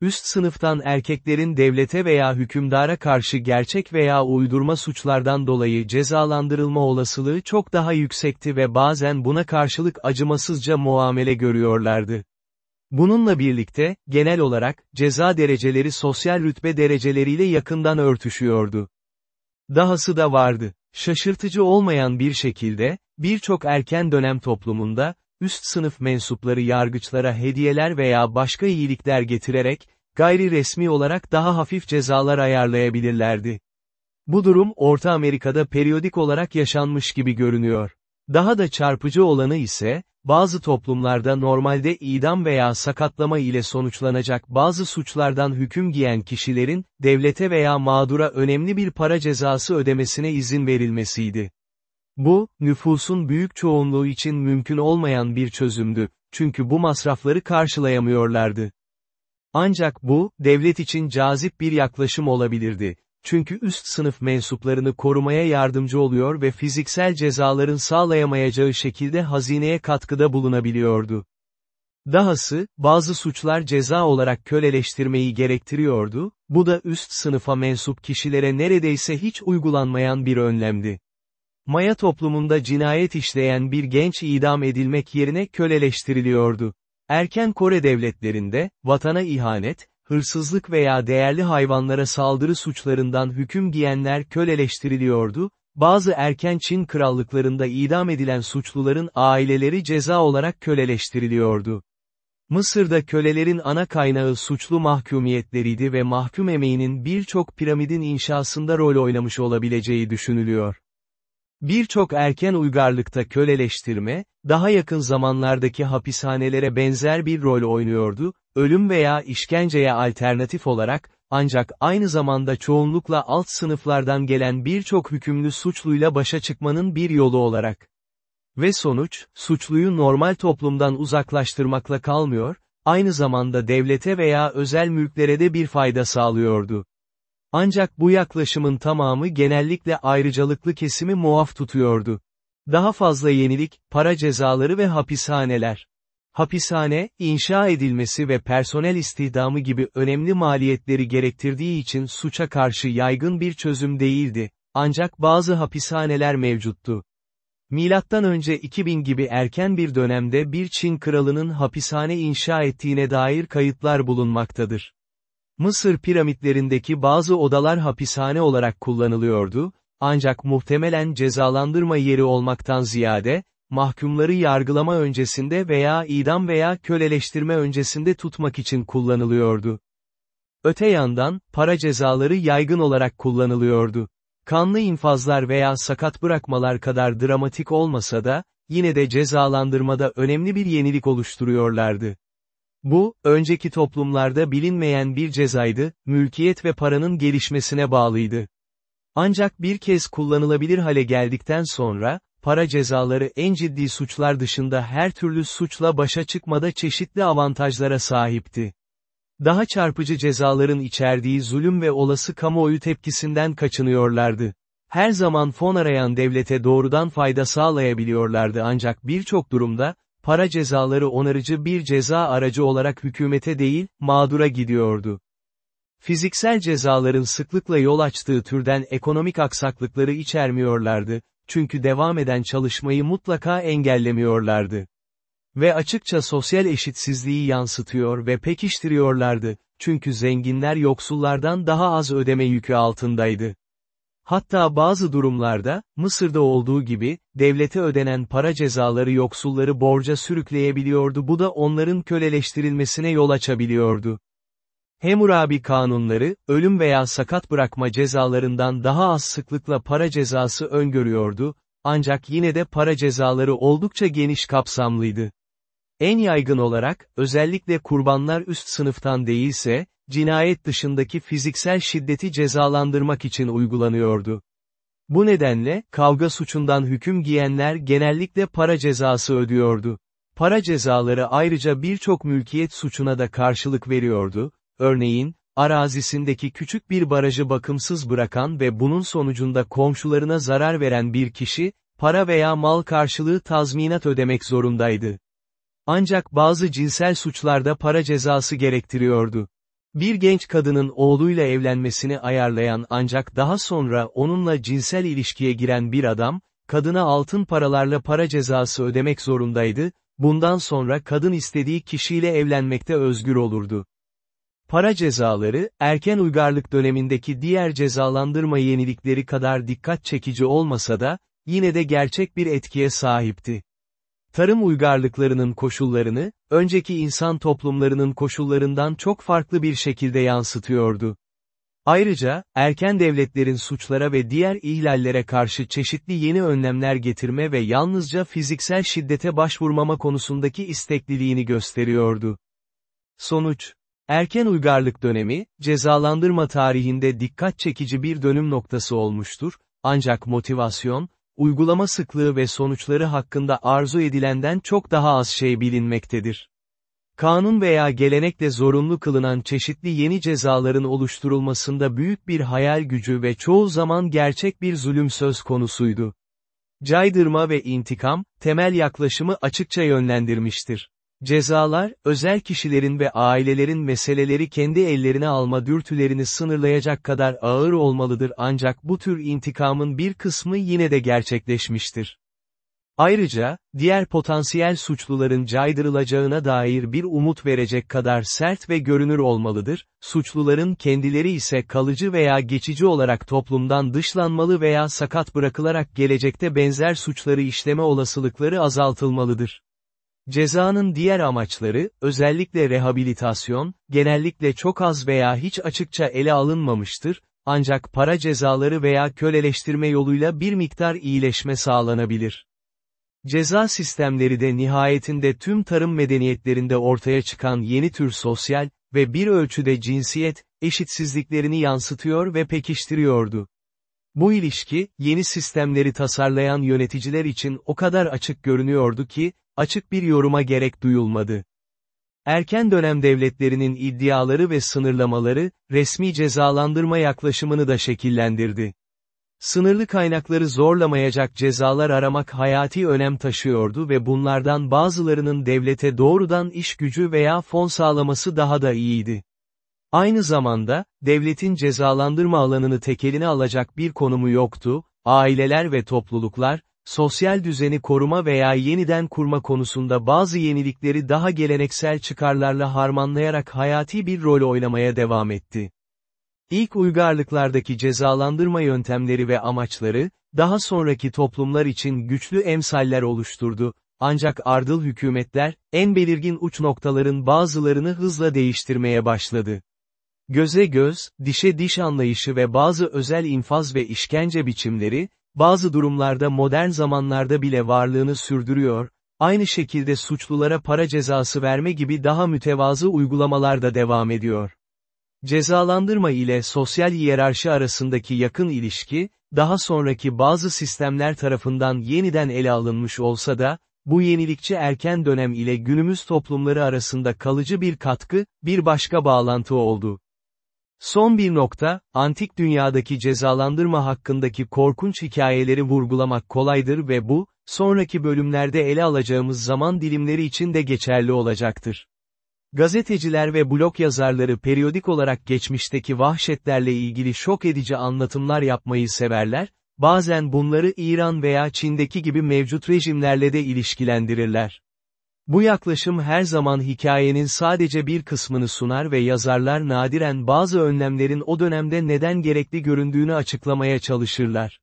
Üst sınıftan erkeklerin devlete veya hükümdara karşı gerçek veya uydurma suçlardan dolayı cezalandırılma olasılığı çok daha yüksekti ve bazen buna karşılık acımasızca muamele görüyorlardı. Bununla birlikte, genel olarak, ceza dereceleri sosyal rütbe dereceleriyle yakından örtüşüyordu. Dahası da vardı. Şaşırtıcı olmayan bir şekilde, birçok erken dönem toplumunda, üst sınıf mensupları yargıçlara hediyeler veya başka iyilikler getirerek, gayri resmi olarak daha hafif cezalar ayarlayabilirlerdi. Bu durum Orta Amerika'da periyodik olarak yaşanmış gibi görünüyor. Daha da çarpıcı olanı ise, bazı toplumlarda normalde idam veya sakatlama ile sonuçlanacak bazı suçlardan hüküm giyen kişilerin, devlete veya mağdura önemli bir para cezası ödemesine izin verilmesiydi. Bu, nüfusun büyük çoğunluğu için mümkün olmayan bir çözümdü, çünkü bu masrafları karşılayamıyorlardı. Ancak bu, devlet için cazip bir yaklaşım olabilirdi. Çünkü üst sınıf mensuplarını korumaya yardımcı oluyor ve fiziksel cezaların sağlayamayacağı şekilde hazineye katkıda bulunabiliyordu. Dahası, bazı suçlar ceza olarak köleleştirmeyi gerektiriyordu, bu da üst sınıfa mensup kişilere neredeyse hiç uygulanmayan bir önlemdi. Maya toplumunda cinayet işleyen bir genç idam edilmek yerine köleleştiriliyordu. Erken Kore devletlerinde, vatana ihanet, hırsızlık veya değerli hayvanlara saldırı suçlarından hüküm giyenler köleleştiriliyordu, bazı erken Çin krallıklarında idam edilen suçluların aileleri ceza olarak köleleştiriliyordu. Mısır'da kölelerin ana kaynağı suçlu mahkumiyetleriydi ve mahkum emeğinin birçok piramidin inşasında rol oynamış olabileceği düşünülüyor. Birçok erken uygarlıkta köleleştirme, daha yakın zamanlardaki hapishanelere benzer bir rol oynuyordu, ölüm veya işkenceye alternatif olarak, ancak aynı zamanda çoğunlukla alt sınıflardan gelen birçok hükümlü suçluyla başa çıkmanın bir yolu olarak. Ve sonuç, suçluyu normal toplumdan uzaklaştırmakla kalmıyor, aynı zamanda devlete veya özel mülklere de bir fayda sağlıyordu. Ancak bu yaklaşımın tamamı genellikle ayrıcalıklı kesimi muaf tutuyordu. Daha fazla yenilik, para cezaları ve hapishaneler. Hapishane, inşa edilmesi ve personel istihdamı gibi önemli maliyetleri gerektirdiği için suça karşı yaygın bir çözüm değildi, ancak bazı hapishaneler mevcuttu. Milattan önce 2000 gibi erken bir dönemde bir Çin kralının hapishane inşa ettiğine dair kayıtlar bulunmaktadır. Mısır piramitlerindeki bazı odalar hapishane olarak kullanılıyordu, ancak muhtemelen cezalandırma yeri olmaktan ziyade, mahkumları yargılama öncesinde veya idam veya köleleştirme öncesinde tutmak için kullanılıyordu. Öte yandan, para cezaları yaygın olarak kullanılıyordu. Kanlı infazlar veya sakat bırakmalar kadar dramatik olmasa da, yine de cezalandırmada önemli bir yenilik oluşturuyorlardı. Bu, önceki toplumlarda bilinmeyen bir cezaydı, mülkiyet ve paranın gelişmesine bağlıydı. Ancak bir kez kullanılabilir hale geldikten sonra, para cezaları en ciddi suçlar dışında her türlü suçla başa çıkmada çeşitli avantajlara sahipti. Daha çarpıcı cezaların içerdiği zulüm ve olası kamuoyu tepkisinden kaçınıyorlardı. Her zaman fon arayan devlete doğrudan fayda sağlayabiliyorlardı ancak birçok durumda, para cezaları onarıcı bir ceza aracı olarak hükümete değil, mağdura gidiyordu. Fiziksel cezaların sıklıkla yol açtığı türden ekonomik aksaklıkları içermiyorlardı, çünkü devam eden çalışmayı mutlaka engellemiyorlardı. Ve açıkça sosyal eşitsizliği yansıtıyor ve pekiştiriyorlardı, çünkü zenginler yoksullardan daha az ödeme yükü altındaydı. Hatta bazı durumlarda, Mısır'da olduğu gibi, devlete ödenen para cezaları yoksulları borca sürükleyebiliyordu bu da onların köleleştirilmesine yol açabiliyordu. Hammurabi kanunları, ölüm veya sakat bırakma cezalarından daha az sıklıkla para cezası öngörüyordu, ancak yine de para cezaları oldukça geniş kapsamlıydı. En yaygın olarak, özellikle kurbanlar üst sınıftan değilse, cinayet dışındaki fiziksel şiddeti cezalandırmak için uygulanıyordu. Bu nedenle, kavga suçundan hüküm giyenler genellikle para cezası ödüyordu. Para cezaları ayrıca birçok mülkiyet suçuna da karşılık veriyordu, örneğin, arazisindeki küçük bir barajı bakımsız bırakan ve bunun sonucunda komşularına zarar veren bir kişi, para veya mal karşılığı tazminat ödemek zorundaydı. Ancak bazı cinsel suçlarda para cezası gerektiriyordu. Bir genç kadının oğluyla evlenmesini ayarlayan ancak daha sonra onunla cinsel ilişkiye giren bir adam, kadına altın paralarla para cezası ödemek zorundaydı, bundan sonra kadın istediği kişiyle evlenmekte özgür olurdu. Para cezaları, erken uygarlık dönemindeki diğer cezalandırma yenilikleri kadar dikkat çekici olmasa da, yine de gerçek bir etkiye sahipti. Tarım uygarlıklarının koşullarını, önceki insan toplumlarının koşullarından çok farklı bir şekilde yansıtıyordu. Ayrıca, erken devletlerin suçlara ve diğer ihlallere karşı çeşitli yeni önlemler getirme ve yalnızca fiziksel şiddete başvurmama konusundaki istekliliğini gösteriyordu. Sonuç Erken uygarlık dönemi, cezalandırma tarihinde dikkat çekici bir dönüm noktası olmuştur, ancak motivasyon, uygulama sıklığı ve sonuçları hakkında arzu edilenden çok daha az şey bilinmektedir. Kanun veya gelenekle zorunlu kılınan çeşitli yeni cezaların oluşturulmasında büyük bir hayal gücü ve çoğu zaman gerçek bir zulüm söz konusuydu. Caydırma ve intikam, temel yaklaşımı açıkça yönlendirmiştir. Cezalar, özel kişilerin ve ailelerin meseleleri kendi ellerine alma dürtülerini sınırlayacak kadar ağır olmalıdır ancak bu tür intikamın bir kısmı yine de gerçekleşmiştir. Ayrıca, diğer potansiyel suçluların caydırılacağına dair bir umut verecek kadar sert ve görünür olmalıdır, suçluların kendileri ise kalıcı veya geçici olarak toplumdan dışlanmalı veya sakat bırakılarak gelecekte benzer suçları işleme olasılıkları azaltılmalıdır. Cezanın diğer amaçları, özellikle rehabilitasyon, genellikle çok az veya hiç açıkça ele alınmamıştır, ancak para cezaları veya köleleştirme yoluyla bir miktar iyileşme sağlanabilir. Ceza sistemleri de nihayetinde tüm tarım medeniyetlerinde ortaya çıkan yeni tür sosyal ve bir ölçüde cinsiyet, eşitsizliklerini yansıtıyor ve pekiştiriyordu. Bu ilişki, yeni sistemleri tasarlayan yöneticiler için o kadar açık görünüyordu ki, açık bir yoruma gerek duyulmadı. Erken dönem devletlerinin iddiaları ve sınırlamaları, resmi cezalandırma yaklaşımını da şekillendirdi. Sınırlı kaynakları zorlamayacak cezalar aramak hayati önem taşıyordu ve bunlardan bazılarının devlete doğrudan iş gücü veya fon sağlaması daha da iyiydi. Aynı zamanda, devletin cezalandırma alanını tekeline alacak bir konumu yoktu, aileler ve topluluklar, sosyal düzeni koruma veya yeniden kurma konusunda bazı yenilikleri daha geleneksel çıkarlarla harmanlayarak hayati bir rol oynamaya devam etti. İlk uygarlıklardaki cezalandırma yöntemleri ve amaçları, daha sonraki toplumlar için güçlü emsaller oluşturdu, ancak ardıl hükümetler, en belirgin uç noktaların bazılarını hızla değiştirmeye başladı. Göze göz, dişe diş anlayışı ve bazı özel infaz ve işkence biçimleri, bazı durumlarda modern zamanlarda bile varlığını sürdürüyor, aynı şekilde suçlulara para cezası verme gibi daha mütevazı uygulamalar da devam ediyor. Cezalandırma ile sosyal hiyerarşi arasındaki yakın ilişki, daha sonraki bazı sistemler tarafından yeniden ele alınmış olsa da, bu yenilikçi erken dönem ile günümüz toplumları arasında kalıcı bir katkı, bir başka bağlantı oldu. Son bir nokta, antik dünyadaki cezalandırma hakkındaki korkunç hikayeleri vurgulamak kolaydır ve bu, sonraki bölümlerde ele alacağımız zaman dilimleri için de geçerli olacaktır. Gazeteciler ve blog yazarları periyodik olarak geçmişteki vahşetlerle ilgili şok edici anlatımlar yapmayı severler, bazen bunları İran veya Çin'deki gibi mevcut rejimlerle de ilişkilendirirler. Bu yaklaşım her zaman hikayenin sadece bir kısmını sunar ve yazarlar nadiren bazı önlemlerin o dönemde neden gerekli göründüğünü açıklamaya çalışırlar.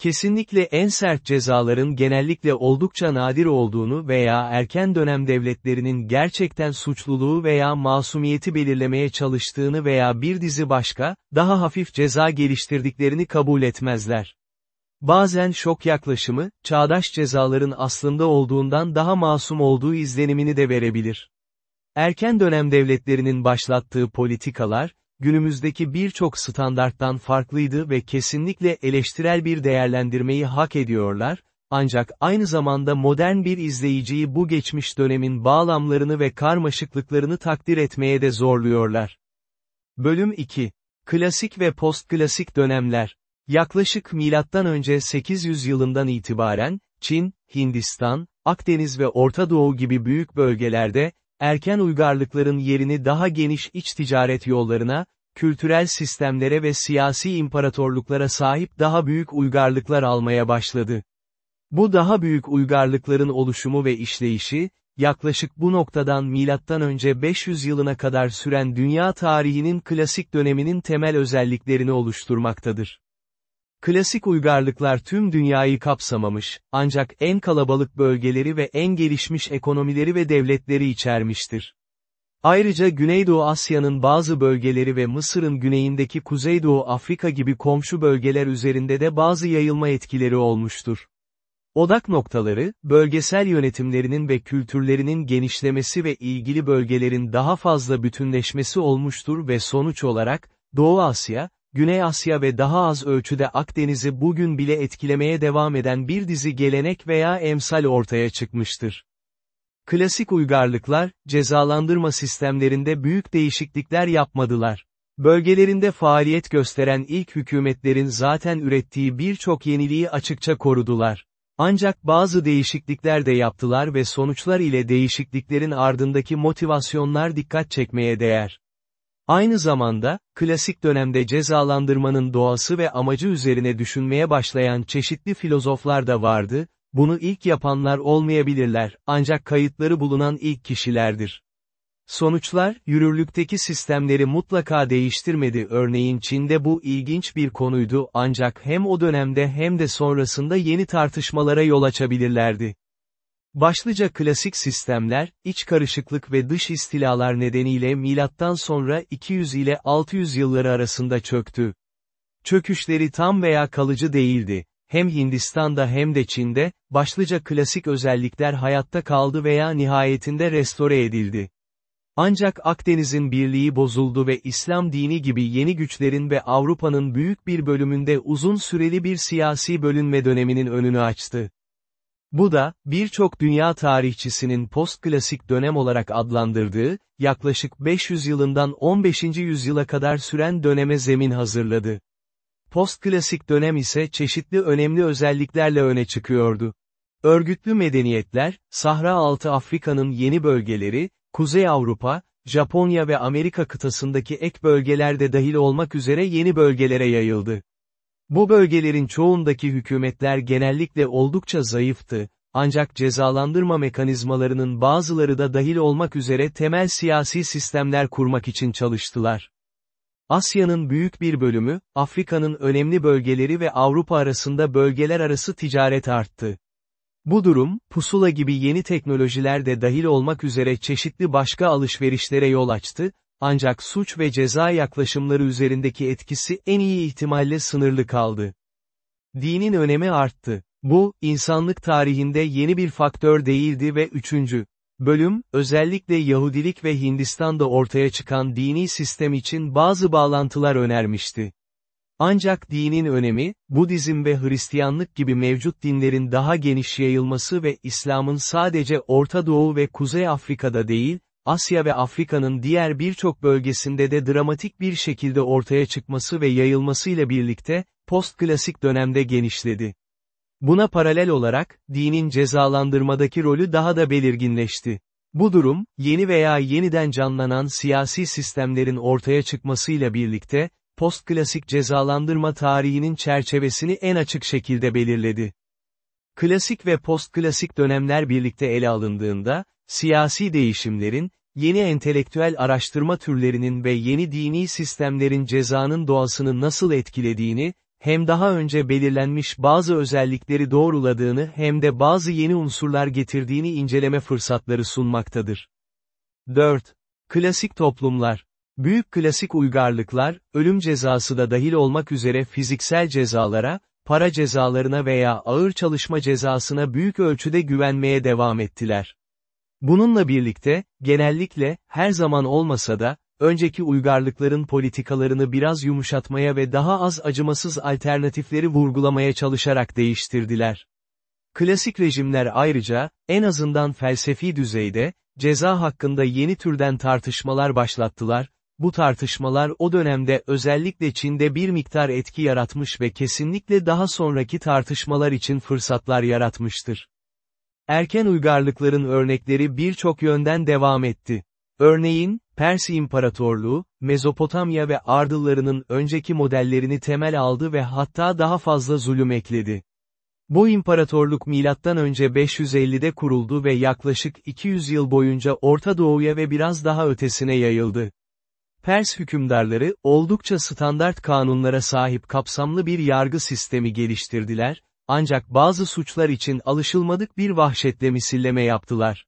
Kesinlikle en sert cezaların genellikle oldukça nadir olduğunu veya erken dönem devletlerinin gerçekten suçluluğu veya masumiyeti belirlemeye çalıştığını veya bir dizi başka, daha hafif ceza geliştirdiklerini kabul etmezler. Bazen şok yaklaşımı, çağdaş cezaların aslında olduğundan daha masum olduğu izlenimini de verebilir. Erken dönem devletlerinin başlattığı politikalar, günümüzdeki birçok standarttan farklıydı ve kesinlikle eleştirel bir değerlendirmeyi hak ediyorlar, ancak aynı zamanda modern bir izleyiciyi bu geçmiş dönemin bağlamlarını ve karmaşıklıklarını takdir etmeye de zorluyorlar. Bölüm 2. Klasik ve postklasik dönemler. Yaklaşık M.Ö. 800 yılından itibaren, Çin, Hindistan, Akdeniz ve Orta Doğu gibi büyük bölgelerde, erken uygarlıkların yerini daha geniş iç ticaret yollarına, kültürel sistemlere ve siyasi imparatorluklara sahip daha büyük uygarlıklar almaya başladı. Bu daha büyük uygarlıkların oluşumu ve işleyişi, yaklaşık bu noktadan M.Ö. 500 yılına kadar süren dünya tarihinin klasik döneminin temel özelliklerini oluşturmaktadır. Klasik uygarlıklar tüm dünyayı kapsamamış, ancak en kalabalık bölgeleri ve en gelişmiş ekonomileri ve devletleri içermiştir. Ayrıca Güneydoğu Asya'nın bazı bölgeleri ve Mısır'ın güneyindeki Kuzeydoğu Afrika gibi komşu bölgeler üzerinde de bazı yayılma etkileri olmuştur. Odak noktaları, bölgesel yönetimlerinin ve kültürlerinin genişlemesi ve ilgili bölgelerin daha fazla bütünleşmesi olmuştur ve sonuç olarak, Doğu Asya, Güney Asya ve daha az ölçüde Akdeniz'i bugün bile etkilemeye devam eden bir dizi gelenek veya emsal ortaya çıkmıştır. Klasik uygarlıklar, cezalandırma sistemlerinde büyük değişiklikler yapmadılar. Bölgelerinde faaliyet gösteren ilk hükümetlerin zaten ürettiği birçok yeniliği açıkça korudular. Ancak bazı değişiklikler de yaptılar ve sonuçlar ile değişikliklerin ardındaki motivasyonlar dikkat çekmeye değer. Aynı zamanda, klasik dönemde cezalandırmanın doğası ve amacı üzerine düşünmeye başlayan çeşitli filozoflar da vardı, bunu ilk yapanlar olmayabilirler, ancak kayıtları bulunan ilk kişilerdir. Sonuçlar, yürürlükteki sistemleri mutlaka değiştirmedi örneğin Çin'de bu ilginç bir konuydu ancak hem o dönemde hem de sonrasında yeni tartışmalara yol açabilirlerdi. Başlıca klasik sistemler, iç karışıklık ve dış istilalar nedeniyle milattan sonra 200 ile 600 yılları arasında çöktü. Çöküşleri tam veya kalıcı değildi. Hem Hindistan'da hem de Çin'de, başlıca klasik özellikler hayatta kaldı veya nihayetinde restore edildi. Ancak Akdeniz'in birliği bozuldu ve İslam dini gibi yeni güçlerin ve Avrupa'nın büyük bir bölümünde uzun süreli bir siyasi bölünme döneminin önünü açtı. Bu da, birçok dünya tarihçisinin postklasik dönem olarak adlandırdığı, yaklaşık 500 yılından 15. yüzyıla kadar süren döneme zemin hazırladı. Postklasik dönem ise çeşitli önemli özelliklerle öne çıkıyordu. Örgütlü medeniyetler, Sahra altı Afrika'nın yeni bölgeleri, Kuzey Avrupa, Japonya ve Amerika kıtasındaki ek bölgelerde dahil olmak üzere yeni bölgelere yayıldı. Bu bölgelerin çoğundaki hükümetler genellikle oldukça zayıftı, ancak cezalandırma mekanizmalarının bazıları da dahil olmak üzere temel siyasi sistemler kurmak için çalıştılar. Asya'nın büyük bir bölümü, Afrika'nın önemli bölgeleri ve Avrupa arasında bölgeler arası ticaret arttı. Bu durum, pusula gibi yeni teknolojiler de dahil olmak üzere çeşitli başka alışverişlere yol açtı, ancak suç ve ceza yaklaşımları üzerindeki etkisi en iyi ihtimalle sınırlı kaldı. Dinin önemi arttı. Bu, insanlık tarihinde yeni bir faktör değildi ve üçüncü, bölüm, özellikle Yahudilik ve Hindistan'da ortaya çıkan dini sistem için bazı bağlantılar önermişti. Ancak dinin önemi, Budizm ve Hristiyanlık gibi mevcut dinlerin daha geniş yayılması ve İslam'ın sadece Orta Doğu ve Kuzey Afrika'da değil, Asya ve Afrika'nın diğer birçok bölgesinde de dramatik bir şekilde ortaya çıkması ve yayılmasıyla birlikte, postklasik dönemde genişledi. Buna paralel olarak, dinin cezalandırmadaki rolü daha da belirginleşti. Bu durum, yeni veya yeniden canlanan siyasi sistemlerin ortaya çıkmasıyla birlikte, postklasik cezalandırma tarihinin çerçevesini en açık şekilde belirledi. Klasik ve postklasik dönemler birlikte ele alındığında, siyasi değişimlerin, yeni entelektüel araştırma türlerinin ve yeni dini sistemlerin cezanın doğasını nasıl etkilediğini, hem daha önce belirlenmiş bazı özellikleri doğruladığını hem de bazı yeni unsurlar getirdiğini inceleme fırsatları sunmaktadır. 4. Klasik toplumlar Büyük klasik uygarlıklar, ölüm cezası da dahil olmak üzere fiziksel cezalara, para cezalarına veya ağır çalışma cezasına büyük ölçüde güvenmeye devam ettiler. Bununla birlikte, genellikle, her zaman olmasa da, önceki uygarlıkların politikalarını biraz yumuşatmaya ve daha az acımasız alternatifleri vurgulamaya çalışarak değiştirdiler. Klasik rejimler ayrıca, en azından felsefi düzeyde, ceza hakkında yeni türden tartışmalar başlattılar, bu tartışmalar o dönemde özellikle Çin'de bir miktar etki yaratmış ve kesinlikle daha sonraki tartışmalar için fırsatlar yaratmıştır. Erken uygarlıkların örnekleri birçok yönden devam etti. Örneğin, Pers İmparatorluğu, Mezopotamya ve ardıllarının önceki modellerini temel aldı ve hatta daha fazla zulüm ekledi. Bu imparatorluk önce 550'de kuruldu ve yaklaşık 200 yıl boyunca Orta Doğu'ya ve biraz daha ötesine yayıldı. Pers hükümdarları, oldukça standart kanunlara sahip kapsamlı bir yargı sistemi geliştirdiler, ancak bazı suçlar için alışılmadık bir vahşetle misilleme yaptılar.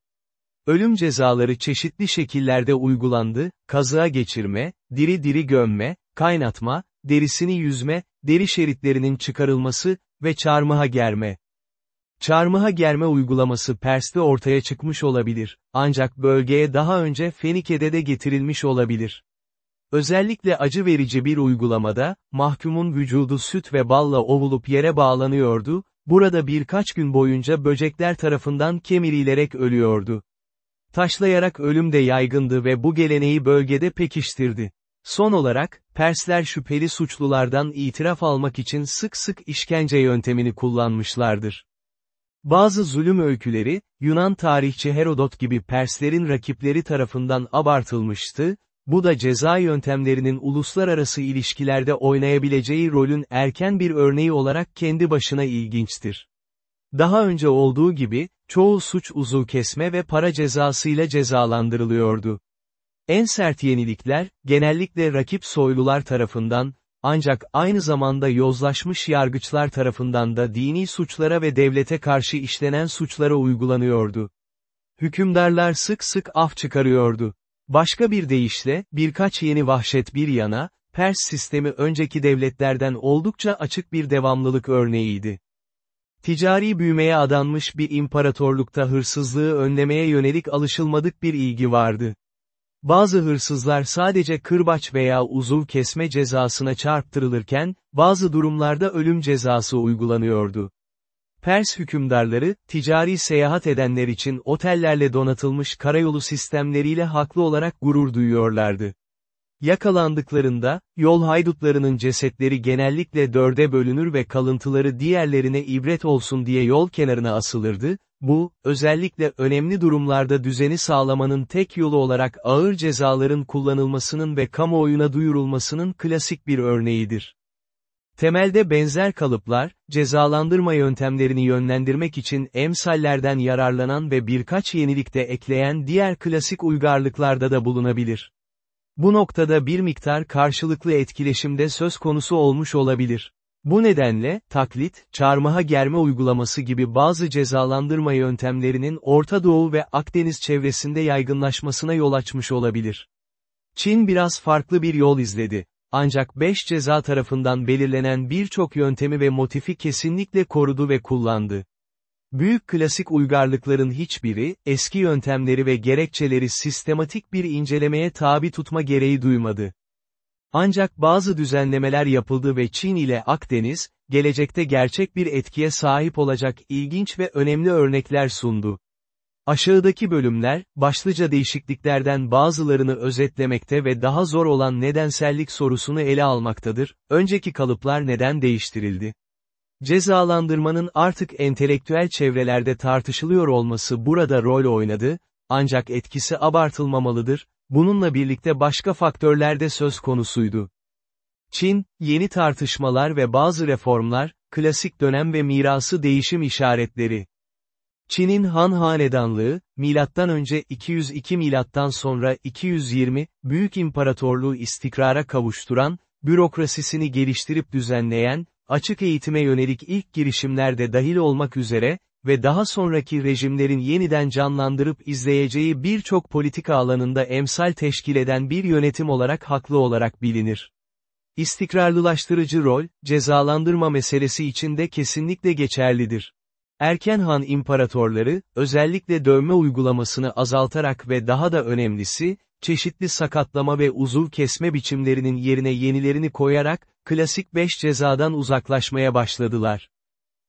Ölüm cezaları çeşitli şekillerde uygulandı, kazığa geçirme, diri diri gömme, kaynatma, derisini yüzme, deri şeritlerinin çıkarılması ve çarmıha germe. Çarmıha germe uygulaması Pers'te ortaya çıkmış olabilir, ancak bölgeye daha önce Fenike'de de getirilmiş olabilir. Özellikle acı verici bir uygulamada, mahkumun vücudu süt ve balla ovulup yere bağlanıyordu, burada birkaç gün boyunca böcekler tarafından kemirilerek ölüyordu. Taşlayarak ölüm de yaygındı ve bu geleneği bölgede pekiştirdi. Son olarak, Persler şüpheli suçlulardan itiraf almak için sık sık işkence yöntemini kullanmışlardır. Bazı zulüm öyküleri, Yunan tarihçi Herodot gibi Perslerin rakipleri tarafından abartılmıştı, bu da ceza yöntemlerinin uluslararası ilişkilerde oynayabileceği rolün erken bir örneği olarak kendi başına ilginçtir. Daha önce olduğu gibi, çoğu suç uzuv kesme ve para cezasıyla cezalandırılıyordu. En sert yenilikler, genellikle rakip soylular tarafından, ancak aynı zamanda yozlaşmış yargıçlar tarafından da dini suçlara ve devlete karşı işlenen suçlara uygulanıyordu. Hükümdarlar sık sık af çıkarıyordu. Başka bir deyişle, birkaç yeni vahşet bir yana, Pers sistemi önceki devletlerden oldukça açık bir devamlılık örneğiydi. Ticari büyümeye adanmış bir imparatorlukta hırsızlığı önlemeye yönelik alışılmadık bir ilgi vardı. Bazı hırsızlar sadece kırbaç veya uzuv kesme cezasına çarptırılırken, bazı durumlarda ölüm cezası uygulanıyordu. Pers hükümdarları, ticari seyahat edenler için otellerle donatılmış karayolu sistemleriyle haklı olarak gurur duyuyorlardı. Yakalandıklarında, yol haydutlarının cesetleri genellikle dörde bölünür ve kalıntıları diğerlerine ibret olsun diye yol kenarına asılırdı, bu, özellikle önemli durumlarda düzeni sağlamanın tek yolu olarak ağır cezaların kullanılmasının ve kamuoyuna duyurulmasının klasik bir örneğidir. Temelde benzer kalıplar, cezalandırma yöntemlerini yönlendirmek için emsallerden yararlanan ve birkaç yenilik de ekleyen diğer klasik uygarlıklarda da bulunabilir. Bu noktada bir miktar karşılıklı etkileşimde söz konusu olmuş olabilir. Bu nedenle, taklit, çarmıha germe uygulaması gibi bazı cezalandırma yöntemlerinin Orta Doğu ve Akdeniz çevresinde yaygınlaşmasına yol açmış olabilir. Çin biraz farklı bir yol izledi. Ancak beş ceza tarafından belirlenen birçok yöntemi ve motifi kesinlikle korudu ve kullandı. Büyük klasik uygarlıkların hiçbiri, eski yöntemleri ve gerekçeleri sistematik bir incelemeye tabi tutma gereği duymadı. Ancak bazı düzenlemeler yapıldı ve Çin ile Akdeniz, gelecekte gerçek bir etkiye sahip olacak ilginç ve önemli örnekler sundu. Aşağıdaki bölümler, başlıca değişikliklerden bazılarını özetlemekte ve daha zor olan nedensellik sorusunu ele almaktadır, önceki kalıplar neden değiştirildi? Cezalandırmanın artık entelektüel çevrelerde tartışılıyor olması burada rol oynadı, ancak etkisi abartılmamalıdır, bununla birlikte başka faktörler de söz konusuydu. Çin, yeni tartışmalar ve bazı reformlar, klasik dönem ve mirası değişim işaretleri. Çin'in Han Hanedanlığı, milattan önce 202 milattan sonra 220, büyük imparatorluğu istikrara kavuşturan, bürokrasisini geliştirip düzenleyen, açık eğitime yönelik ilk girişimlerde dahil olmak üzere, ve daha sonraki rejimlerin yeniden canlandırıp izleyeceği birçok politika alanında emsal teşkil eden bir yönetim olarak haklı olarak bilinir. İstikrarlılaştırıcı rol, cezalandırma meselesi için de kesinlikle geçerlidir. Erken Han imparatorları, özellikle dövme uygulamasını azaltarak ve daha da önemlisi, çeşitli sakatlama ve uzuv kesme biçimlerinin yerine yenilerini koyarak, klasik beş cezadan uzaklaşmaya başladılar.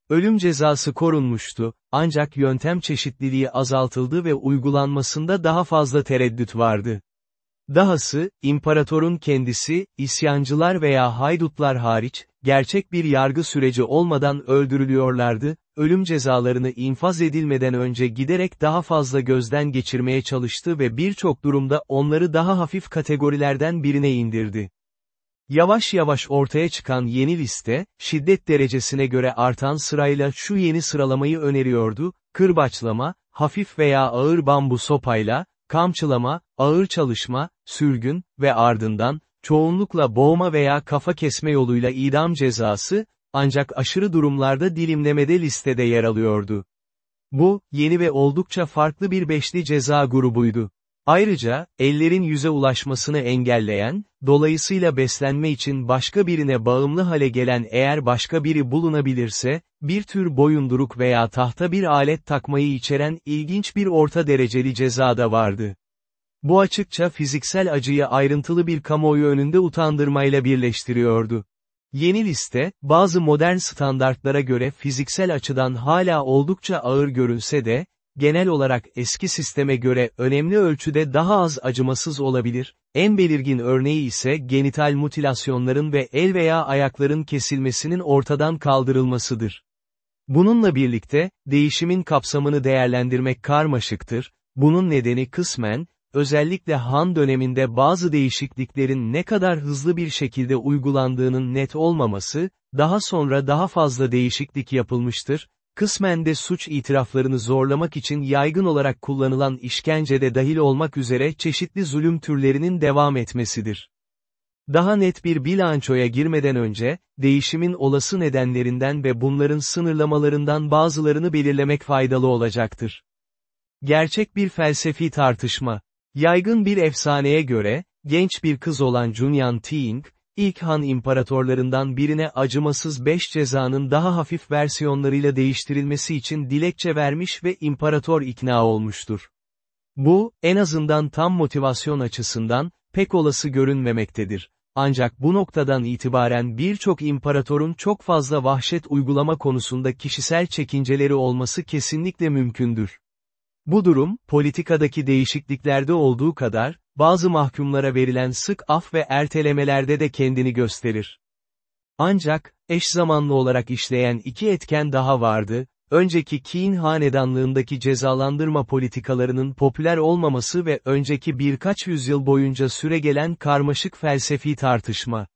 Ölüm cezası korunmuştu, ancak yöntem çeşitliliği azaltıldı ve uygulanmasında daha fazla tereddüt vardı. Dahası, imparatorun kendisi, isyancılar veya haydutlar hariç, gerçek bir yargı süreci olmadan öldürülüyorlardı, ölüm cezalarını infaz edilmeden önce giderek daha fazla gözden geçirmeye çalıştı ve birçok durumda onları daha hafif kategorilerden birine indirdi. Yavaş yavaş ortaya çıkan yeni liste, şiddet derecesine göre artan sırayla şu yeni sıralamayı öneriyordu, kırbaçlama, hafif veya ağır bambu sopayla, kamçılama, ağır çalışma, sürgün ve ardından, çoğunlukla boğma veya kafa kesme yoluyla idam cezası, ancak aşırı durumlarda dilimlemede listede yer alıyordu. Bu, yeni ve oldukça farklı bir beşli ceza grubuydu. Ayrıca, ellerin yüze ulaşmasını engelleyen, dolayısıyla beslenme için başka birine bağımlı hale gelen eğer başka biri bulunabilirse, bir tür boyunduruk veya tahta bir alet takmayı içeren ilginç bir orta dereceli ceza da vardı. Bu açıkça fiziksel acıyı ayrıntılı bir kamuoyu önünde utandırmayla birleştiriyordu. Yeni liste, bazı modern standartlara göre fiziksel açıdan hala oldukça ağır görünse de, genel olarak eski sisteme göre önemli ölçüde daha az acımasız olabilir, en belirgin örneği ise genital mutilasyonların ve el veya ayakların kesilmesinin ortadan kaldırılmasıdır. Bununla birlikte, değişimin kapsamını değerlendirmek karmaşıktır, bunun nedeni kısmen, özellikle Han döneminde bazı değişikliklerin ne kadar hızlı bir şekilde uygulandığının net olmaması, daha sonra daha fazla değişiklik yapılmıştır, kısmen de suç itiraflarını zorlamak için yaygın olarak kullanılan işkencede dahil olmak üzere çeşitli zulüm türlerinin devam etmesidir. Daha net bir bilançoya girmeden önce, değişimin olası nedenlerinden ve bunların sınırlamalarından bazılarını belirlemek faydalı olacaktır. Gerçek bir felsefi tartışma. Yaygın bir efsaneye göre, genç bir kız olan Junyan Ting, ilk Han imparatorlarından birine acımasız beş cezanın daha hafif versiyonlarıyla değiştirilmesi için dilekçe vermiş ve imparator ikna olmuştur. Bu, en azından tam motivasyon açısından, pek olası görünmemektedir. Ancak bu noktadan itibaren birçok imparatorun çok fazla vahşet uygulama konusunda kişisel çekinceleri olması kesinlikle mümkündür. Bu durum, politikadaki değişikliklerde olduğu kadar, bazı mahkumlara verilen sık af ve ertelemelerde de kendini gösterir. Ancak, eş zamanlı olarak işleyen iki etken daha vardı, önceki Qin hanedanlığındaki cezalandırma politikalarının popüler olmaması ve önceki birkaç yüzyıl boyunca süregelen karmaşık felsefi tartışma.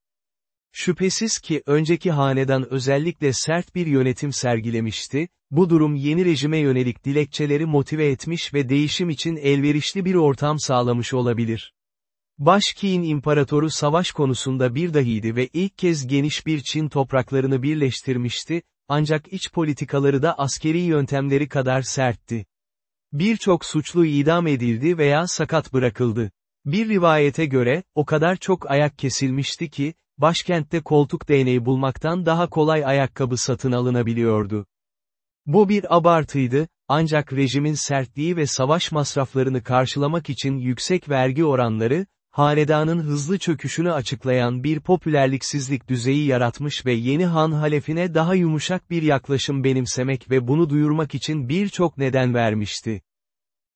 Şüphesiz ki önceki hanedan özellikle sert bir yönetim sergilemişti, bu durum yeni rejime yönelik dilekçeleri motive etmiş ve değişim için elverişli bir ortam sağlamış olabilir. Başki'in imparatoru savaş konusunda bir dahiydi ve ilk kez geniş bir Çin topraklarını birleştirmişti, ancak iç politikaları da askeri yöntemleri kadar sertti. Birçok suçlu idam edildi veya sakat bırakıldı. Bir rivayete göre, o kadar çok ayak kesilmişti ki, başkentte koltuk değneği bulmaktan daha kolay ayakkabı satın alınabiliyordu. Bu bir abartıydı, ancak rejimin sertliği ve savaş masraflarını karşılamak için yüksek vergi oranları, hanedanın hızlı çöküşünü açıklayan bir popülerliksizlik düzeyi yaratmış ve yeni Han halefine daha yumuşak bir yaklaşım benimsemek ve bunu duyurmak için birçok neden vermişti.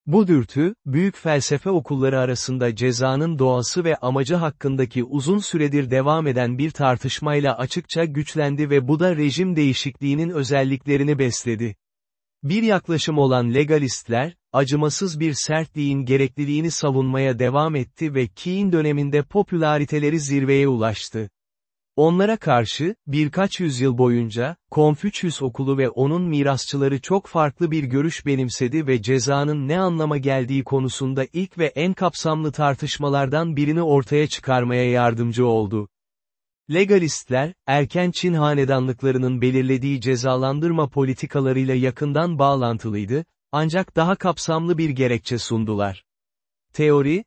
Bu dürtü, büyük felsefe okulları arasında cezanın doğası ve amacı hakkındaki uzun süredir devam eden bir tartışmayla açıkça güçlendi ve bu da rejim değişikliğinin özelliklerini besledi. Bir yaklaşım olan legalistler, acımasız bir sertliğin gerekliliğini savunmaya devam etti ve Qin döneminde popülariteleri zirveye ulaştı. Onlara karşı, birkaç yüzyıl boyunca, Konfüçyüs okulu ve onun mirasçıları çok farklı bir görüş benimsedi ve cezanın ne anlama geldiği konusunda ilk ve en kapsamlı tartışmalardan birini ortaya çıkarmaya yardımcı oldu. Legalistler, erken Çin hanedanlıklarının belirlediği cezalandırma politikalarıyla yakından bağlantılıydı, ancak daha kapsamlı bir gerekçe sundular. Teori,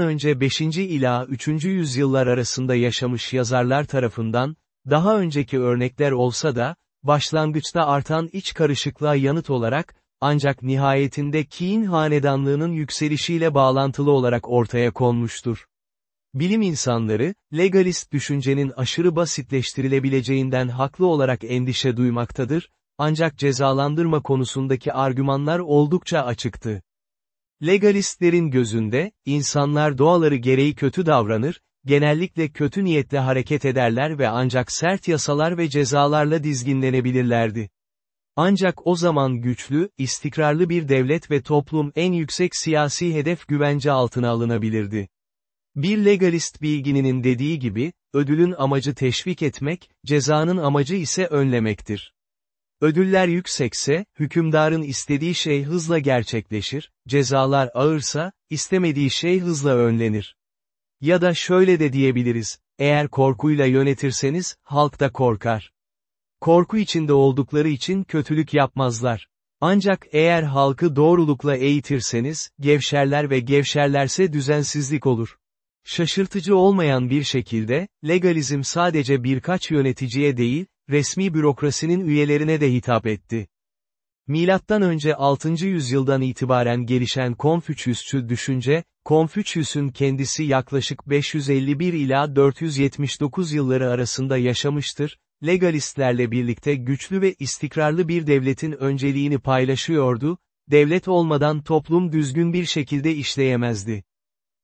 önce 5. ila 3. yüzyıllar arasında yaşamış yazarlar tarafından, daha önceki örnekler olsa da, başlangıçta artan iç karışıklığa yanıt olarak, ancak nihayetinde Qin hanedanlığının yükselişiyle bağlantılı olarak ortaya konmuştur. Bilim insanları, legalist düşüncenin aşırı basitleştirilebileceğinden haklı olarak endişe duymaktadır, ancak cezalandırma konusundaki argümanlar oldukça açıktı. Legalistlerin gözünde, insanlar doğaları gereği kötü davranır, genellikle kötü niyetle hareket ederler ve ancak sert yasalar ve cezalarla dizginlenebilirlerdi. Ancak o zaman güçlü, istikrarlı bir devlet ve toplum en yüksek siyasi hedef güvence altına alınabilirdi. Bir legalist bilgininin dediği gibi, ödülün amacı teşvik etmek, cezanın amacı ise önlemektir. Ödüller yüksekse, hükümdarın istediği şey hızla gerçekleşir, cezalar ağırsa, istemediği şey hızla önlenir. Ya da şöyle de diyebiliriz, eğer korkuyla yönetirseniz, halk da korkar. Korku içinde oldukları için kötülük yapmazlar. Ancak eğer halkı doğrulukla eğitirseniz, gevşerler ve gevşerlerse düzensizlik olur. Şaşırtıcı olmayan bir şekilde, legalizm sadece birkaç yöneticiye değil, resmi bürokrasinin üyelerine de hitap etti. Milattan önce 6. yüzyıldan itibaren gelişen Konfüçyüsçü düşünce, Konfüçyüs'ün kendisi yaklaşık 551 ila 479 yılları arasında yaşamıştır, legalistlerle birlikte güçlü ve istikrarlı bir devletin önceliğini paylaşıyordu, devlet olmadan toplum düzgün bir şekilde işleyemezdi.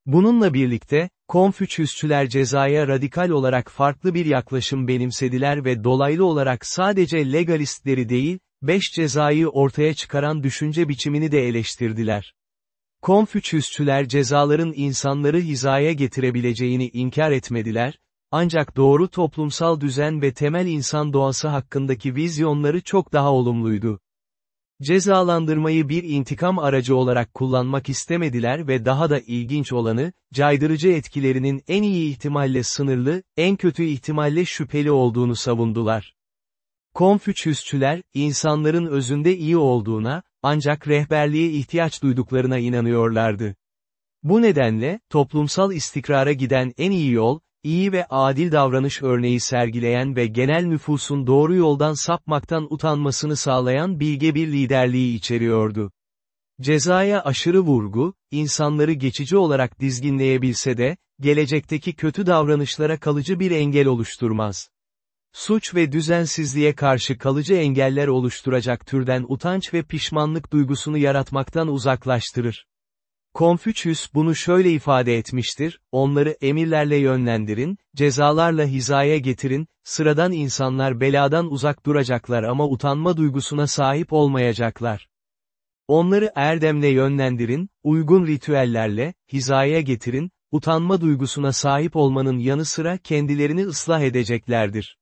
Bununla birlikte, Konfüçyüsçüler cezaya radikal olarak farklı bir yaklaşım benimsediler ve dolaylı olarak sadece legalistleri değil, beş cezayı ortaya çıkaran düşünce biçimini de eleştirdiler. Konfüçyüsçüler cezaların insanları hizaya getirebileceğini inkar etmediler, ancak doğru toplumsal düzen ve temel insan doğası hakkındaki vizyonları çok daha olumluydu. Cezalandırmayı bir intikam aracı olarak kullanmak istemediler ve daha da ilginç olanı, caydırıcı etkilerinin en iyi ihtimalle sınırlı, en kötü ihtimalle şüpheli olduğunu savundular. Konfüçyüsçüler, insanların özünde iyi olduğuna, ancak rehberliğe ihtiyaç duyduklarına inanıyorlardı. Bu nedenle, toplumsal istikrara giden en iyi yol, iyi ve adil davranış örneği sergileyen ve genel nüfusun doğru yoldan sapmaktan utanmasını sağlayan bilge bir liderliği içeriyordu. Cezaya aşırı vurgu, insanları geçici olarak dizginleyebilse de, gelecekteki kötü davranışlara kalıcı bir engel oluşturmaz. Suç ve düzensizliğe karşı kalıcı engeller oluşturacak türden utanç ve pişmanlık duygusunu yaratmaktan uzaklaştırır. Konfüçyüs bunu şöyle ifade etmiştir, onları emirlerle yönlendirin, cezalarla hizaya getirin, sıradan insanlar beladan uzak duracaklar ama utanma duygusuna sahip olmayacaklar. Onları erdemle yönlendirin, uygun ritüellerle, hizaya getirin, utanma duygusuna sahip olmanın yanı sıra kendilerini ıslah edeceklerdir.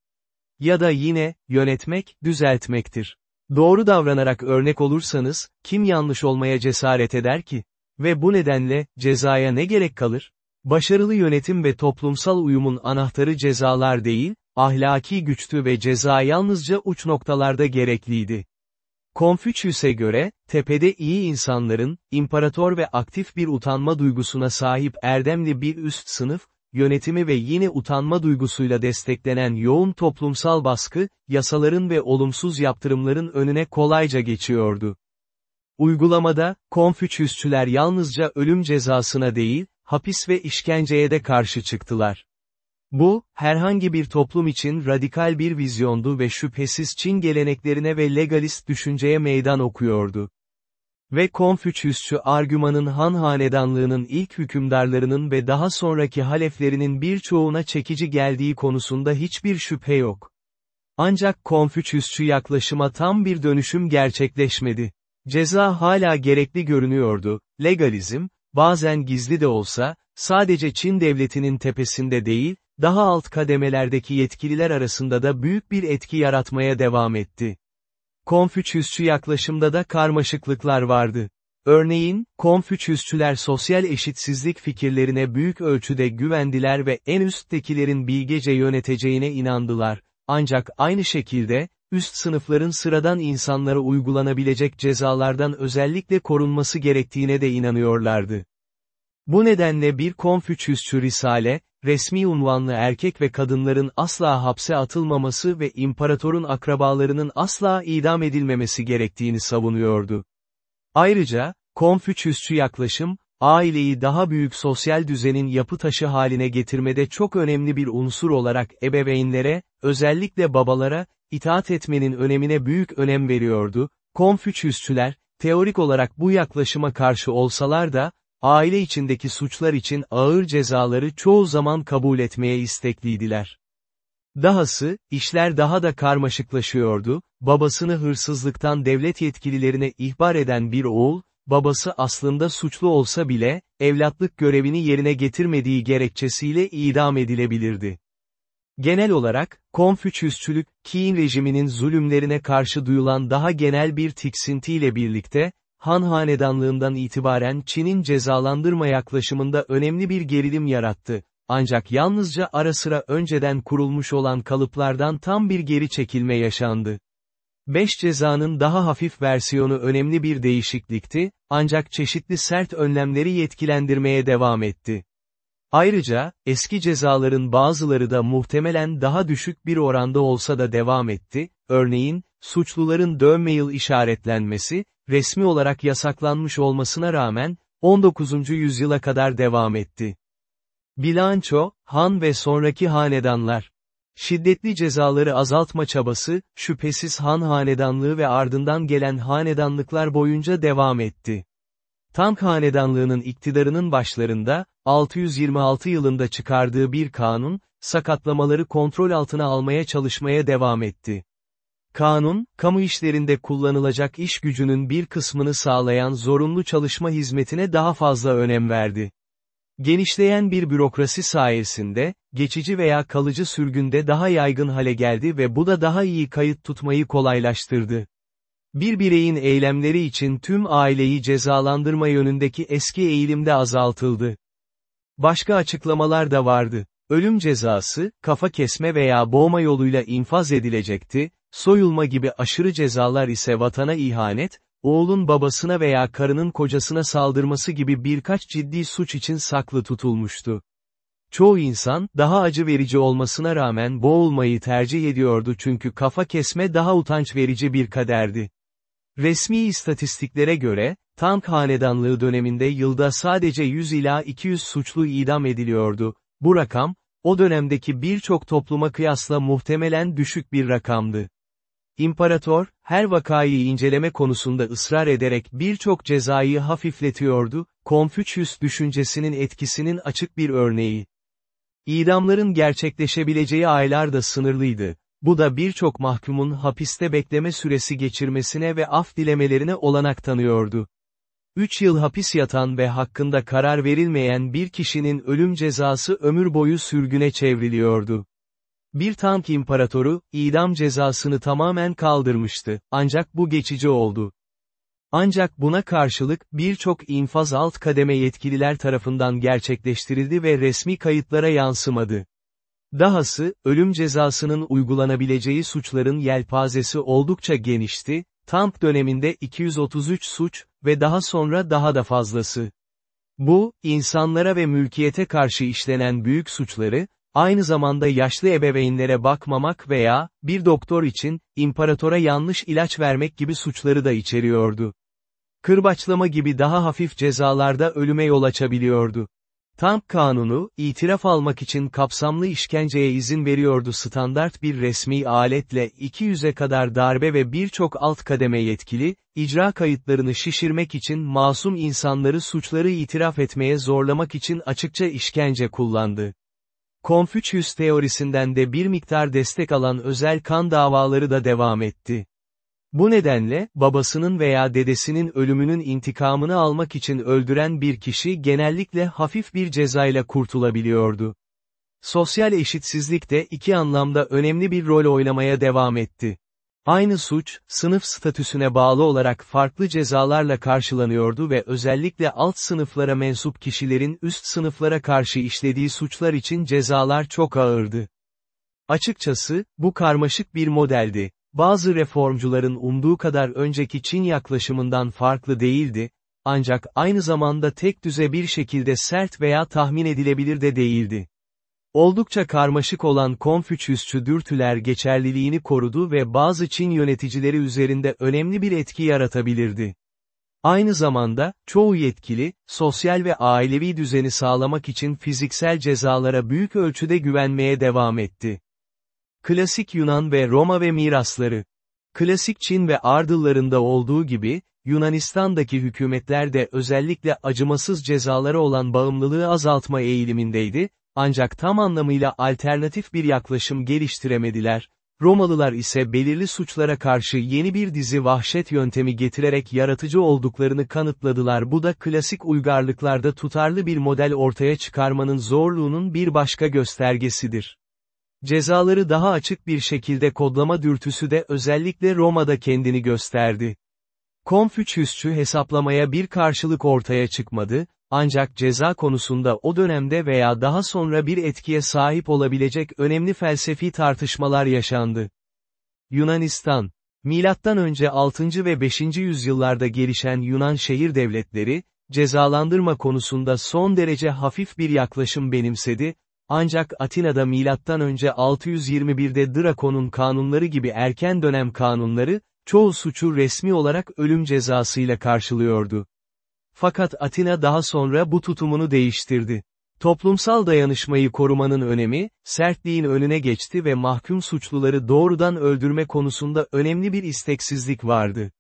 Ya da yine, yönetmek, düzeltmektir. Doğru davranarak örnek olursanız, kim yanlış olmaya cesaret eder ki? Ve bu nedenle, cezaya ne gerek kalır? Başarılı yönetim ve toplumsal uyumun anahtarı cezalar değil, ahlaki güçtü ve ceza yalnızca uç noktalarda gerekliydi. Konfüçyüs'e göre, tepede iyi insanların, imparator ve aktif bir utanma duygusuna sahip erdemli bir üst sınıf, yönetimi ve yine utanma duygusuyla desteklenen yoğun toplumsal baskı, yasaların ve olumsuz yaptırımların önüne kolayca geçiyordu. Uygulamada, Konfüçyüsçüler yalnızca ölüm cezasına değil, hapis ve işkenceye de karşı çıktılar. Bu, herhangi bir toplum için radikal bir vizyondu ve şüphesiz Çin geleneklerine ve legalist düşünceye meydan okuyordu. Ve Konfüçyüsçü argümanın Han hanedanlığının ilk hükümdarlarının ve daha sonraki haleflerinin birçoğuna çekici geldiği konusunda hiçbir şüphe yok. Ancak Konfüçyüsçü yaklaşıma tam bir dönüşüm gerçekleşmedi. Ceza hala gerekli görünüyordu, legalizm, bazen gizli de olsa, sadece Çin devletinin tepesinde değil, daha alt kademelerdeki yetkililer arasında da büyük bir etki yaratmaya devam etti. Konfüçyüsçü yaklaşımda da karmaşıklıklar vardı. Örneğin, Konfüçyüsçüler sosyal eşitsizlik fikirlerine büyük ölçüde güvendiler ve en üsttekilerin bilgece yöneteceğine inandılar. Ancak aynı şekilde, üst sınıfların sıradan insanlara uygulanabilecek cezalardan özellikle korunması gerektiğine de inanıyorlardı. Bu nedenle bir Konfüçyüsçü risale, resmi unvanlı erkek ve kadınların asla hapse atılmaması ve imparatorun akrabalarının asla idam edilmemesi gerektiğini savunuyordu. Ayrıca, Konfüçyüsçü yaklaşım, aileyi daha büyük sosyal düzenin yapı taşı haline getirmede çok önemli bir unsur olarak ebeveynlere, özellikle babalara, itaat etmenin önemine büyük önem veriyordu, Konfüçyüsçüler, teorik olarak bu yaklaşıma karşı olsalar da, aile içindeki suçlar için ağır cezaları çoğu zaman kabul etmeye istekliydiler. Dahası, işler daha da karmaşıklaşıyordu, babasını hırsızlıktan devlet yetkililerine ihbar eden bir oğul, babası aslında suçlu olsa bile, evlatlık görevini yerine getirmediği gerekçesiyle idam edilebilirdi. Genel olarak, Konfüçyüsçülük, Qin rejiminin zulümlerine karşı duyulan daha genel bir tiksintiyle birlikte, Han hanedanlığından itibaren Çin'in cezalandırma yaklaşımında önemli bir gerilim yarattı, ancak yalnızca ara sıra önceden kurulmuş olan kalıplardan tam bir geri çekilme yaşandı. Beş cezanın daha hafif versiyonu önemli bir değişiklikti, ancak çeşitli sert önlemleri yetkilendirmeye devam etti. Ayrıca, eski cezaların bazıları da muhtemelen daha düşük bir oranda olsa da devam etti, örneğin, suçluların dövme yıl işaretlenmesi, resmi olarak yasaklanmış olmasına rağmen, 19. yüzyıla kadar devam etti. Bilanço, Han ve sonraki hanedanlar. Şiddetli cezaları azaltma çabası, şüphesiz Han hanedanlığı ve ardından gelen hanedanlıklar boyunca devam etti. Tang hanedanlığının iktidarının başlarında, 626 yılında çıkardığı bir kanun, sakatlamaları kontrol altına almaya çalışmaya devam etti. Kanun, kamu işlerinde kullanılacak iş gücünün bir kısmını sağlayan zorunlu çalışma hizmetine daha fazla önem verdi. Genişleyen bir bürokrasi sayesinde, geçici veya kalıcı sürgünde daha yaygın hale geldi ve bu da daha iyi kayıt tutmayı kolaylaştırdı. Bir bireyin eylemleri için tüm aileyi cezalandırma yönündeki eski eğilimde azaltıldı. Başka açıklamalar da vardı. Ölüm cezası, kafa kesme veya boğma yoluyla infaz edilecekti, soyulma gibi aşırı cezalar ise vatana ihanet, oğlun babasına veya karının kocasına saldırması gibi birkaç ciddi suç için saklı tutulmuştu. Çoğu insan, daha acı verici olmasına rağmen boğulmayı tercih ediyordu çünkü kafa kesme daha utanç verici bir kaderdi. Resmi istatistiklere göre, Tang Hanedanlığı döneminde yılda sadece 100 ila 200 suçlu idam ediliyordu. Bu rakam, o dönemdeki birçok topluma kıyasla muhtemelen düşük bir rakamdı. İmparator, her vakayı inceleme konusunda ısrar ederek birçok cezayı hafifletiyordu, Konfüçyüs düşüncesinin etkisinin açık bir örneği. İdamların gerçekleşebileceği aylar da sınırlıydı. Bu da birçok mahkumun hapiste bekleme süresi geçirmesine ve af dilemelerine olanak tanıyordu. 3 yıl hapis yatan ve hakkında karar verilmeyen bir kişinin ölüm cezası ömür boyu sürgüne çevriliyordu. Bir tank imparatoru, idam cezasını tamamen kaldırmıştı, ancak bu geçici oldu. Ancak buna karşılık birçok infaz alt kademe yetkililer tarafından gerçekleştirildi ve resmi kayıtlara yansımadı. Dahası, ölüm cezasının uygulanabileceği suçların yelpazesi oldukça genişti, Tank döneminde 233 suç ve daha sonra daha da fazlası. Bu, insanlara ve mülkiyete karşı işlenen büyük suçları, aynı zamanda yaşlı ebeveynlere bakmamak veya, bir doktor için, imparatora yanlış ilaç vermek gibi suçları da içeriyordu. Kırbaçlama gibi daha hafif cezalarda ölüme yol açabiliyordu. Tank kanunu, itiraf almak için kapsamlı işkenceye izin veriyordu standart bir resmi aletle 200'e kadar darbe ve birçok alt kademe yetkili, icra kayıtlarını şişirmek için masum insanları suçları itiraf etmeye zorlamak için açıkça işkence kullandı. Konfüçyüs teorisinden de bir miktar destek alan özel kan davaları da devam etti. Bu nedenle, babasının veya dedesinin ölümünün intikamını almak için öldüren bir kişi genellikle hafif bir cezayla kurtulabiliyordu. Sosyal eşitsizlik de iki anlamda önemli bir rol oynamaya devam etti. Aynı suç, sınıf statüsüne bağlı olarak farklı cezalarla karşılanıyordu ve özellikle alt sınıflara mensup kişilerin üst sınıflara karşı işlediği suçlar için cezalar çok ağırdı. Açıkçası, bu karmaşık bir modeldi. Bazı reformcuların umduğu kadar önceki Çin yaklaşımından farklı değildi, ancak aynı zamanda tek düze bir şekilde sert veya tahmin edilebilir de değildi. Oldukça karmaşık olan Konfüçyüsçü dürtüler geçerliliğini korudu ve bazı Çin yöneticileri üzerinde önemli bir etki yaratabilirdi. Aynı zamanda, çoğu yetkili, sosyal ve ailevi düzeni sağlamak için fiziksel cezalara büyük ölçüde güvenmeye devam etti. Klasik Yunan ve Roma ve mirasları. Klasik Çin ve ardıllarında olduğu gibi, Yunanistan'daki hükümetler de özellikle acımasız cezalara olan bağımlılığı azaltma eğilimindeydi, ancak tam anlamıyla alternatif bir yaklaşım geliştiremediler. Romalılar ise belirli suçlara karşı yeni bir dizi vahşet yöntemi getirerek yaratıcı olduklarını kanıtladılar. Bu da klasik uygarlıklarda tutarlı bir model ortaya çıkarmanın zorluğunun bir başka göstergesidir. Cezaları daha açık bir şekilde kodlama dürtüsü de özellikle Roma'da kendini gösterdi. Konfüçyüsçü hesaplamaya bir karşılık ortaya çıkmadı, ancak ceza konusunda o dönemde veya daha sonra bir etkiye sahip olabilecek önemli felsefi tartışmalar yaşandı. Yunanistan Milattan önce 6. ve 5. yüzyıllarda gelişen Yunan şehir devletleri, cezalandırma konusunda son derece hafif bir yaklaşım benimsedi, ancak Atina'da milattan önce 621'de Drakon'un kanunları gibi erken dönem kanunları, çoğu suçu resmi olarak ölüm cezasıyla karşılıyordu. Fakat Atina daha sonra bu tutumunu değiştirdi. Toplumsal dayanışmayı korumanın önemi, sertliğin önüne geçti ve mahkum suçluları doğrudan öldürme konusunda önemli bir isteksizlik vardı.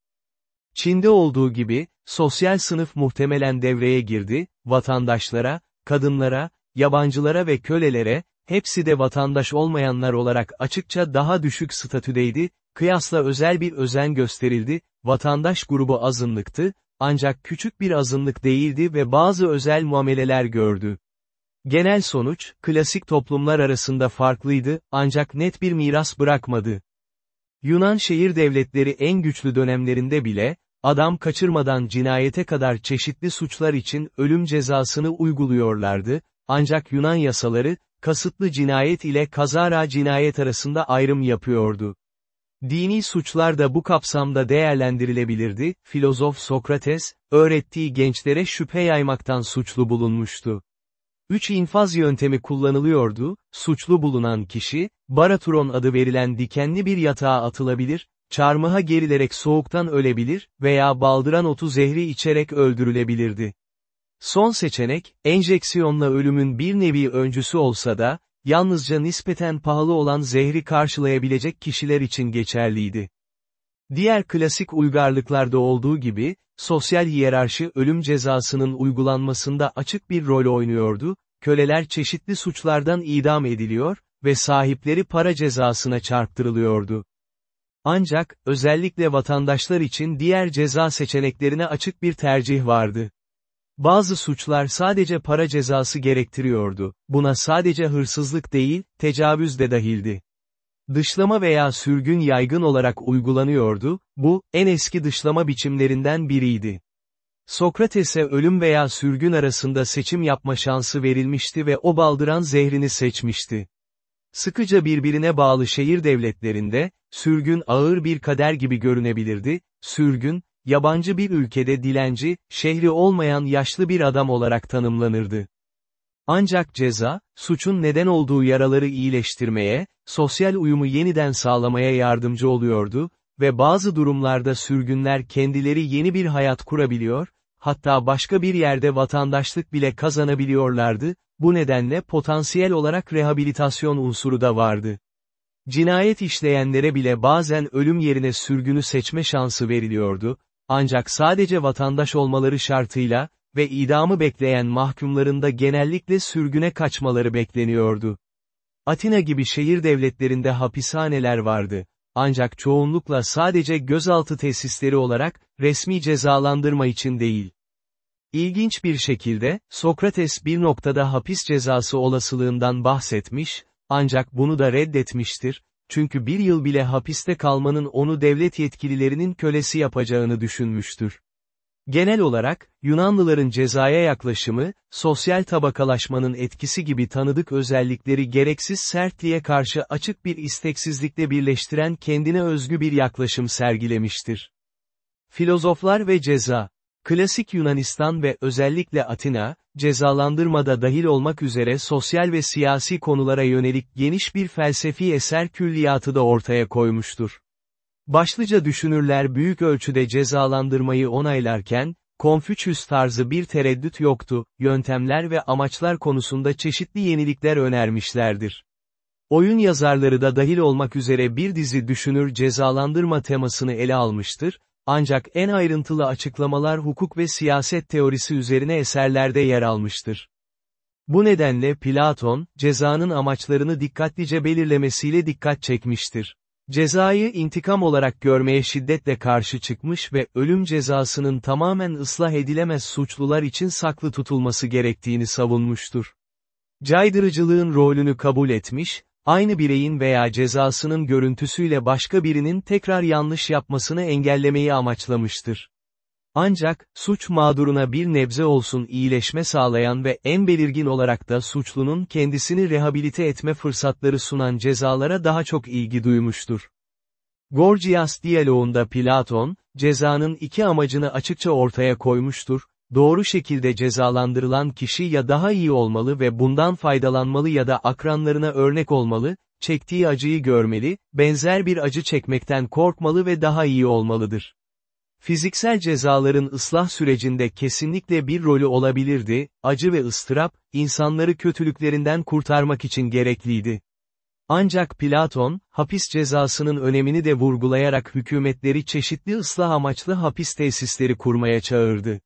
Çin'de olduğu gibi, sosyal sınıf muhtemelen devreye girdi, vatandaşlara, kadınlara, yabancılara ve kölelere, hepsi de vatandaş olmayanlar olarak açıkça daha düşük statüdeydi, kıyasla özel bir özen gösterildi, vatandaş grubu azınlıktı, ancak küçük bir azınlık değildi ve bazı özel muameleler gördü. Genel sonuç, klasik toplumlar arasında farklıydı, ancak net bir miras bırakmadı. Yunan şehir devletleri en güçlü dönemlerinde bile, adam kaçırmadan cinayete kadar çeşitli suçlar için ölüm cezasını uyguluyorlardı, ancak Yunan yasaları, kasıtlı cinayet ile kazara cinayet arasında ayrım yapıyordu. Dini suçlar da bu kapsamda değerlendirilebilirdi, filozof Sokrates, öğrettiği gençlere şüphe yaymaktan suçlu bulunmuştu. Üç infaz yöntemi kullanılıyordu, suçlu bulunan kişi, baratron adı verilen dikenli bir yatağa atılabilir, çarmıha gerilerek soğuktan ölebilir veya baldıran otu zehri içerek öldürülebilirdi. Son seçenek, enjeksiyonla ölümün bir nevi öncüsü olsa da, yalnızca nispeten pahalı olan zehri karşılayabilecek kişiler için geçerliydi. Diğer klasik uygarlıklarda olduğu gibi, sosyal hiyerarşi ölüm cezasının uygulanmasında açık bir rol oynuyordu, köleler çeşitli suçlardan idam ediliyor ve sahipleri para cezasına çarptırılıyordu. Ancak, özellikle vatandaşlar için diğer ceza seçeneklerine açık bir tercih vardı. Bazı suçlar sadece para cezası gerektiriyordu, buna sadece hırsızlık değil, tecavüz de dahildi. Dışlama veya sürgün yaygın olarak uygulanıyordu, bu, en eski dışlama biçimlerinden biriydi. Sokrates'e ölüm veya sürgün arasında seçim yapma şansı verilmişti ve o baldıran zehrini seçmişti. Sıkıca birbirine bağlı şehir devletlerinde, sürgün ağır bir kader gibi görünebilirdi, sürgün, yabancı bir ülkede dilenci, şehri olmayan yaşlı bir adam olarak tanımlanırdı. Ancak ceza, suçun neden olduğu yaraları iyileştirmeye, sosyal uyumu yeniden sağlamaya yardımcı oluyordu ve bazı durumlarda sürgünler kendileri yeni bir hayat kurabiliyor, hatta başka bir yerde vatandaşlık bile kazanabiliyorlardı, bu nedenle potansiyel olarak rehabilitasyon unsuru da vardı. Cinayet işleyenlere bile bazen ölüm yerine sürgünü seçme şansı veriliyordu, ancak sadece vatandaş olmaları şartıyla ve idamı bekleyen mahkumların da genellikle sürgüne kaçmaları bekleniyordu. Atina gibi şehir devletlerinde hapishaneler vardı. Ancak çoğunlukla sadece gözaltı tesisleri olarak, resmi cezalandırma için değil. İlginç bir şekilde, Sokrates bir noktada hapis cezası olasılığından bahsetmiş, ancak bunu da reddetmiştir, çünkü bir yıl bile hapiste kalmanın onu devlet yetkililerinin kölesi yapacağını düşünmüştür. Genel olarak, Yunanlıların cezaya yaklaşımı, sosyal tabakalaşmanın etkisi gibi tanıdık özellikleri gereksiz sertliğe karşı açık bir isteksizlikle birleştiren kendine özgü bir yaklaşım sergilemiştir. Filozoflar ve ceza Klasik Yunanistan ve özellikle Atina, cezalandırmada dahil olmak üzere sosyal ve siyasi konulara yönelik geniş bir felsefi eser külliyatı da ortaya koymuştur. Başlıca düşünürler büyük ölçüde cezalandırmayı onaylarken, Konfüçyüs tarzı bir tereddüt yoktu, yöntemler ve amaçlar konusunda çeşitli yenilikler önermişlerdir. Oyun yazarları da dahil olmak üzere bir dizi düşünür cezalandırma temasını ele almıştır, ancak en ayrıntılı açıklamalar hukuk ve siyaset teorisi üzerine eserlerde yer almıştır. Bu nedenle Platon, cezanın amaçlarını dikkatlice belirlemesiyle dikkat çekmiştir. Cezayı intikam olarak görmeye şiddetle karşı çıkmış ve ölüm cezasının tamamen ıslah edilemez suçlular için saklı tutulması gerektiğini savunmuştur. Caydırıcılığın rolünü kabul etmiş, aynı bireyin veya cezasının görüntüsüyle başka birinin tekrar yanlış yapmasını engellemeyi amaçlamıştır. Ancak, suç mağduruna bir nebze olsun iyileşme sağlayan ve en belirgin olarak da suçlunun kendisini rehabilite etme fırsatları sunan cezalara daha çok ilgi duymuştur. Gorgias diyaloğunda Platon, cezanın iki amacını açıkça ortaya koymuştur, doğru şekilde cezalandırılan kişi ya daha iyi olmalı ve bundan faydalanmalı ya da akranlarına örnek olmalı, çektiği acıyı görmeli, benzer bir acı çekmekten korkmalı ve daha iyi olmalıdır. Fiziksel cezaların ıslah sürecinde kesinlikle bir rolü olabilirdi, acı ve ıstırap, insanları kötülüklerinden kurtarmak için gerekliydi. Ancak Platon, hapis cezasının önemini de vurgulayarak hükümetleri çeşitli ıslah amaçlı hapis tesisleri kurmaya çağırdı.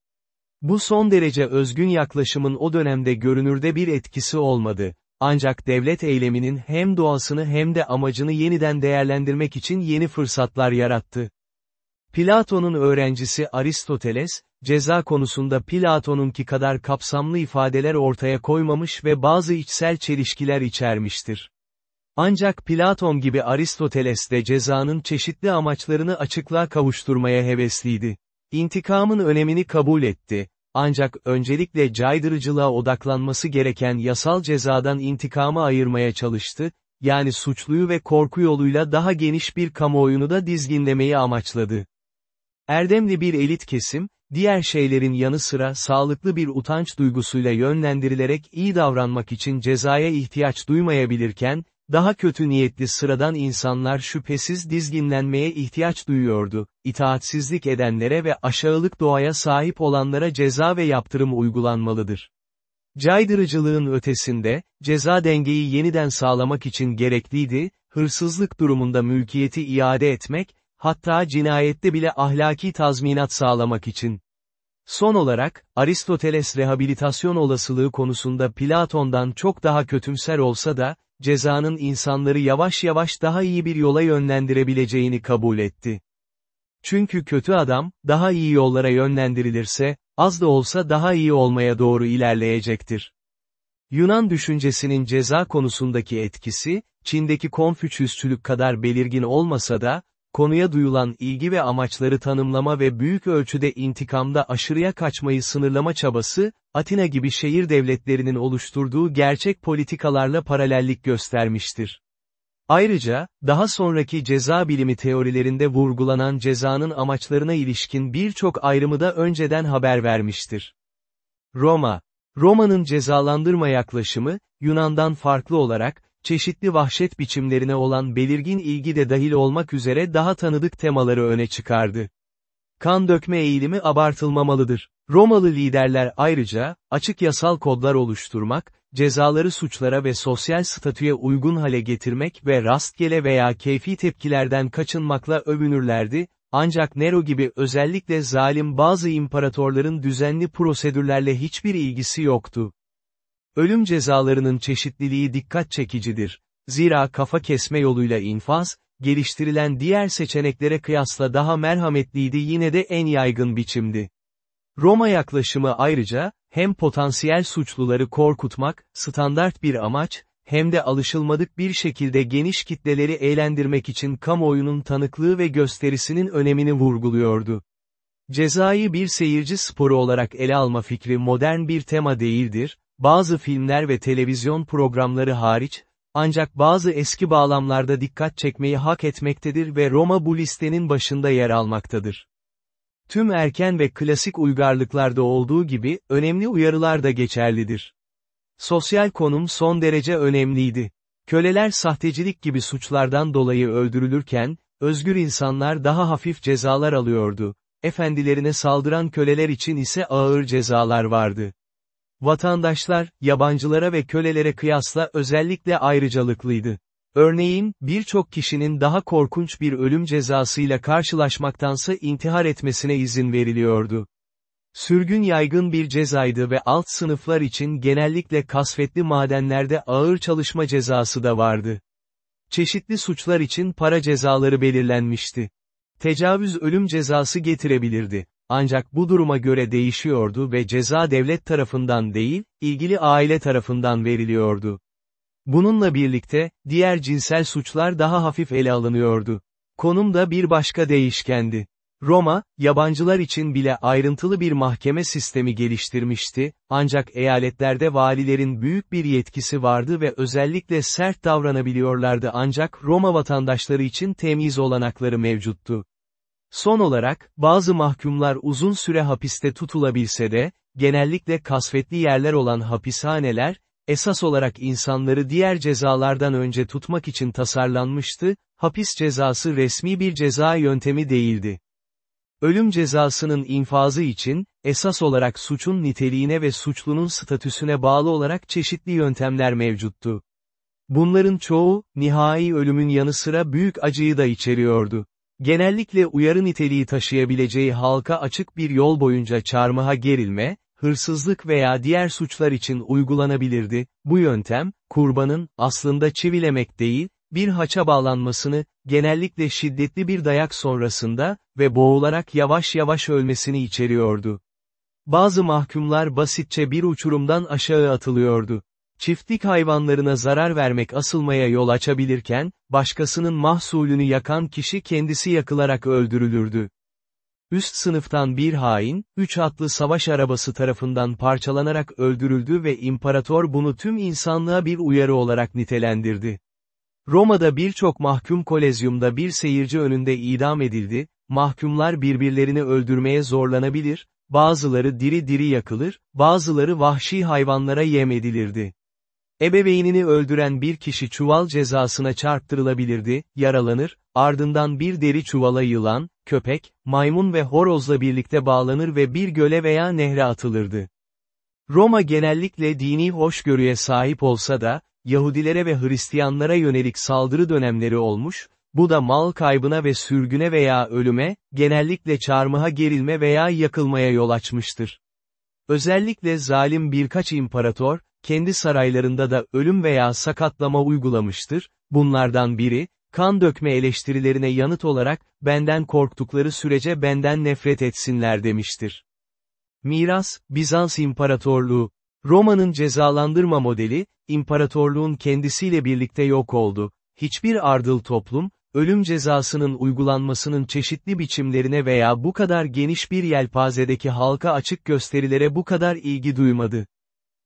Bu son derece özgün yaklaşımın o dönemde görünürde bir etkisi olmadı. Ancak devlet eyleminin hem doğasını hem de amacını yeniden değerlendirmek için yeni fırsatlar yarattı. Platon'un öğrencisi Aristoteles, ceza konusunda Platon'unki kadar kapsamlı ifadeler ortaya koymamış ve bazı içsel çelişkiler içermiştir. Ancak Platon gibi Aristoteles de cezanın çeşitli amaçlarını açıklığa kavuşturmaya hevesliydi. İntikamın önemini kabul etti. Ancak öncelikle caydırıcılığa odaklanması gereken yasal cezadan intikamı ayırmaya çalıştı, yani suçluyu ve korku yoluyla daha geniş bir kamuoyunu da dizginlemeyi amaçladı. Erdemli bir elit kesim, diğer şeylerin yanı sıra sağlıklı bir utanç duygusuyla yönlendirilerek iyi davranmak için cezaya ihtiyaç duymayabilirken, daha kötü niyetli sıradan insanlar şüphesiz dizginlenmeye ihtiyaç duyuyordu, itaatsizlik edenlere ve aşağılık doğaya sahip olanlara ceza ve yaptırım uygulanmalıdır. Caydırıcılığın ötesinde, ceza dengeyi yeniden sağlamak için gerekliydi, hırsızlık durumunda mülkiyeti iade etmek, hatta cinayette bile ahlaki tazminat sağlamak için. Son olarak, Aristoteles rehabilitasyon olasılığı konusunda Platon'dan çok daha kötümser olsa da, cezanın insanları yavaş yavaş daha iyi bir yola yönlendirebileceğini kabul etti. Çünkü kötü adam, daha iyi yollara yönlendirilirse, az da olsa daha iyi olmaya doğru ilerleyecektir. Yunan düşüncesinin ceza konusundaki etkisi, Çin'deki Konfüçyüsçülük kadar belirgin olmasa da, konuya duyulan ilgi ve amaçları tanımlama ve büyük ölçüde intikamda aşırıya kaçmayı sınırlama çabası, Atina gibi şehir devletlerinin oluşturduğu gerçek politikalarla paralellik göstermiştir. Ayrıca, daha sonraki ceza bilimi teorilerinde vurgulanan cezanın amaçlarına ilişkin birçok ayrımı da önceden haber vermiştir. Roma Roma'nın cezalandırma yaklaşımı, Yunan'dan farklı olarak, çeşitli vahşet biçimlerine olan belirgin ilgi de dahil olmak üzere daha tanıdık temaları öne çıkardı. Kan dökme eğilimi abartılmamalıdır. Romalı liderler ayrıca, açık yasal kodlar oluşturmak, cezaları suçlara ve sosyal statüye uygun hale getirmek ve rastgele veya keyfi tepkilerden kaçınmakla övünürlerdi, ancak Nero gibi özellikle zalim bazı imparatorların düzenli prosedürlerle hiçbir ilgisi yoktu. Ölüm cezalarının çeşitliliği dikkat çekicidir. Zira kafa kesme yoluyla infaz, geliştirilen diğer seçeneklere kıyasla daha merhametliydi yine de en yaygın biçimdi. Roma yaklaşımı ayrıca, hem potansiyel suçluları korkutmak, standart bir amaç, hem de alışılmadık bir şekilde geniş kitleleri eğlendirmek için kamuoyunun tanıklığı ve gösterisinin önemini vurguluyordu. Cezayı bir seyirci sporu olarak ele alma fikri modern bir tema değildir, bazı filmler ve televizyon programları hariç, ancak bazı eski bağlamlarda dikkat çekmeyi hak etmektedir ve Roma bu listenin başında yer almaktadır. Tüm erken ve klasik uygarlıklarda olduğu gibi, önemli uyarılar da geçerlidir. Sosyal konum son derece önemliydi. Köleler sahtecilik gibi suçlardan dolayı öldürülürken, özgür insanlar daha hafif cezalar alıyordu. Efendilerine saldıran köleler için ise ağır cezalar vardı. Vatandaşlar, yabancılara ve kölelere kıyasla özellikle ayrıcalıklıydı. Örneğin, birçok kişinin daha korkunç bir ölüm cezasıyla karşılaşmaktansa intihar etmesine izin veriliyordu. Sürgün yaygın bir cezaydı ve alt sınıflar için genellikle kasvetli madenlerde ağır çalışma cezası da vardı. Çeşitli suçlar için para cezaları belirlenmişti. Tecavüz ölüm cezası getirebilirdi. Ancak bu duruma göre değişiyordu ve ceza devlet tarafından değil, ilgili aile tarafından veriliyordu. Bununla birlikte, diğer cinsel suçlar daha hafif ele alınıyordu. Konum da bir başka değişkendi. Roma, yabancılar için bile ayrıntılı bir mahkeme sistemi geliştirmişti, ancak eyaletlerde valilerin büyük bir yetkisi vardı ve özellikle sert davranabiliyorlardı ancak Roma vatandaşları için temiz olanakları mevcuttu. Son olarak, bazı mahkumlar uzun süre hapiste tutulabilse de, genellikle kasvetli yerler olan hapishaneler, esas olarak insanları diğer cezalardan önce tutmak için tasarlanmıştı, hapis cezası resmi bir ceza yöntemi değildi. Ölüm cezasının infazı için, esas olarak suçun niteliğine ve suçlunun statüsüne bağlı olarak çeşitli yöntemler mevcuttu. Bunların çoğu, nihai ölümün yanı sıra büyük acıyı da içeriyordu. Genellikle uyarı niteliği taşıyabileceği halka açık bir yol boyunca çarmıha gerilme, hırsızlık veya diğer suçlar için uygulanabilirdi, bu yöntem, kurbanın, aslında çivilemek değil, bir haça bağlanmasını, genellikle şiddetli bir dayak sonrasında ve boğularak yavaş yavaş ölmesini içeriyordu. Bazı mahkumlar basitçe bir uçurumdan aşağı atılıyordu. Çiftlik hayvanlarına zarar vermek asılmaya yol açabilirken, başkasının mahsulünü yakan kişi kendisi yakılarak öldürülürdü. Üst sınıftan bir hain, üç atlı savaş arabası tarafından parçalanarak öldürüldü ve imparator bunu tüm insanlığa bir uyarı olarak nitelendirdi. Roma'da birçok mahkum kolezyumda bir seyirci önünde idam edildi, mahkumlar birbirlerini öldürmeye zorlanabilir, bazıları diri diri yakılır, bazıları vahşi hayvanlara yem edilirdi. Ebeveynini öldüren bir kişi çuval cezasına çarptırılabilirdi, yaralanır, ardından bir deri çuvala yılan, köpek, maymun ve horozla birlikte bağlanır ve bir göle veya nehre atılırdı. Roma genellikle dini hoşgörüye sahip olsa da, Yahudilere ve Hristiyanlara yönelik saldırı dönemleri olmuş, bu da mal kaybına ve sürgüne veya ölüme, genellikle çarmıha gerilme veya yakılmaya yol açmıştır. Özellikle zalim birkaç imparator, kendi saraylarında da ölüm veya sakatlama uygulamıştır, bunlardan biri, kan dökme eleştirilerine yanıt olarak, benden korktukları sürece benden nefret etsinler demiştir. Miras, Bizans İmparatorluğu, Roma'nın cezalandırma modeli, imparatorluğun kendisiyle birlikte yok oldu. Hiçbir ardıl toplum, ölüm cezasının uygulanmasının çeşitli biçimlerine veya bu kadar geniş bir yelpazedeki halka açık gösterilere bu kadar ilgi duymadı.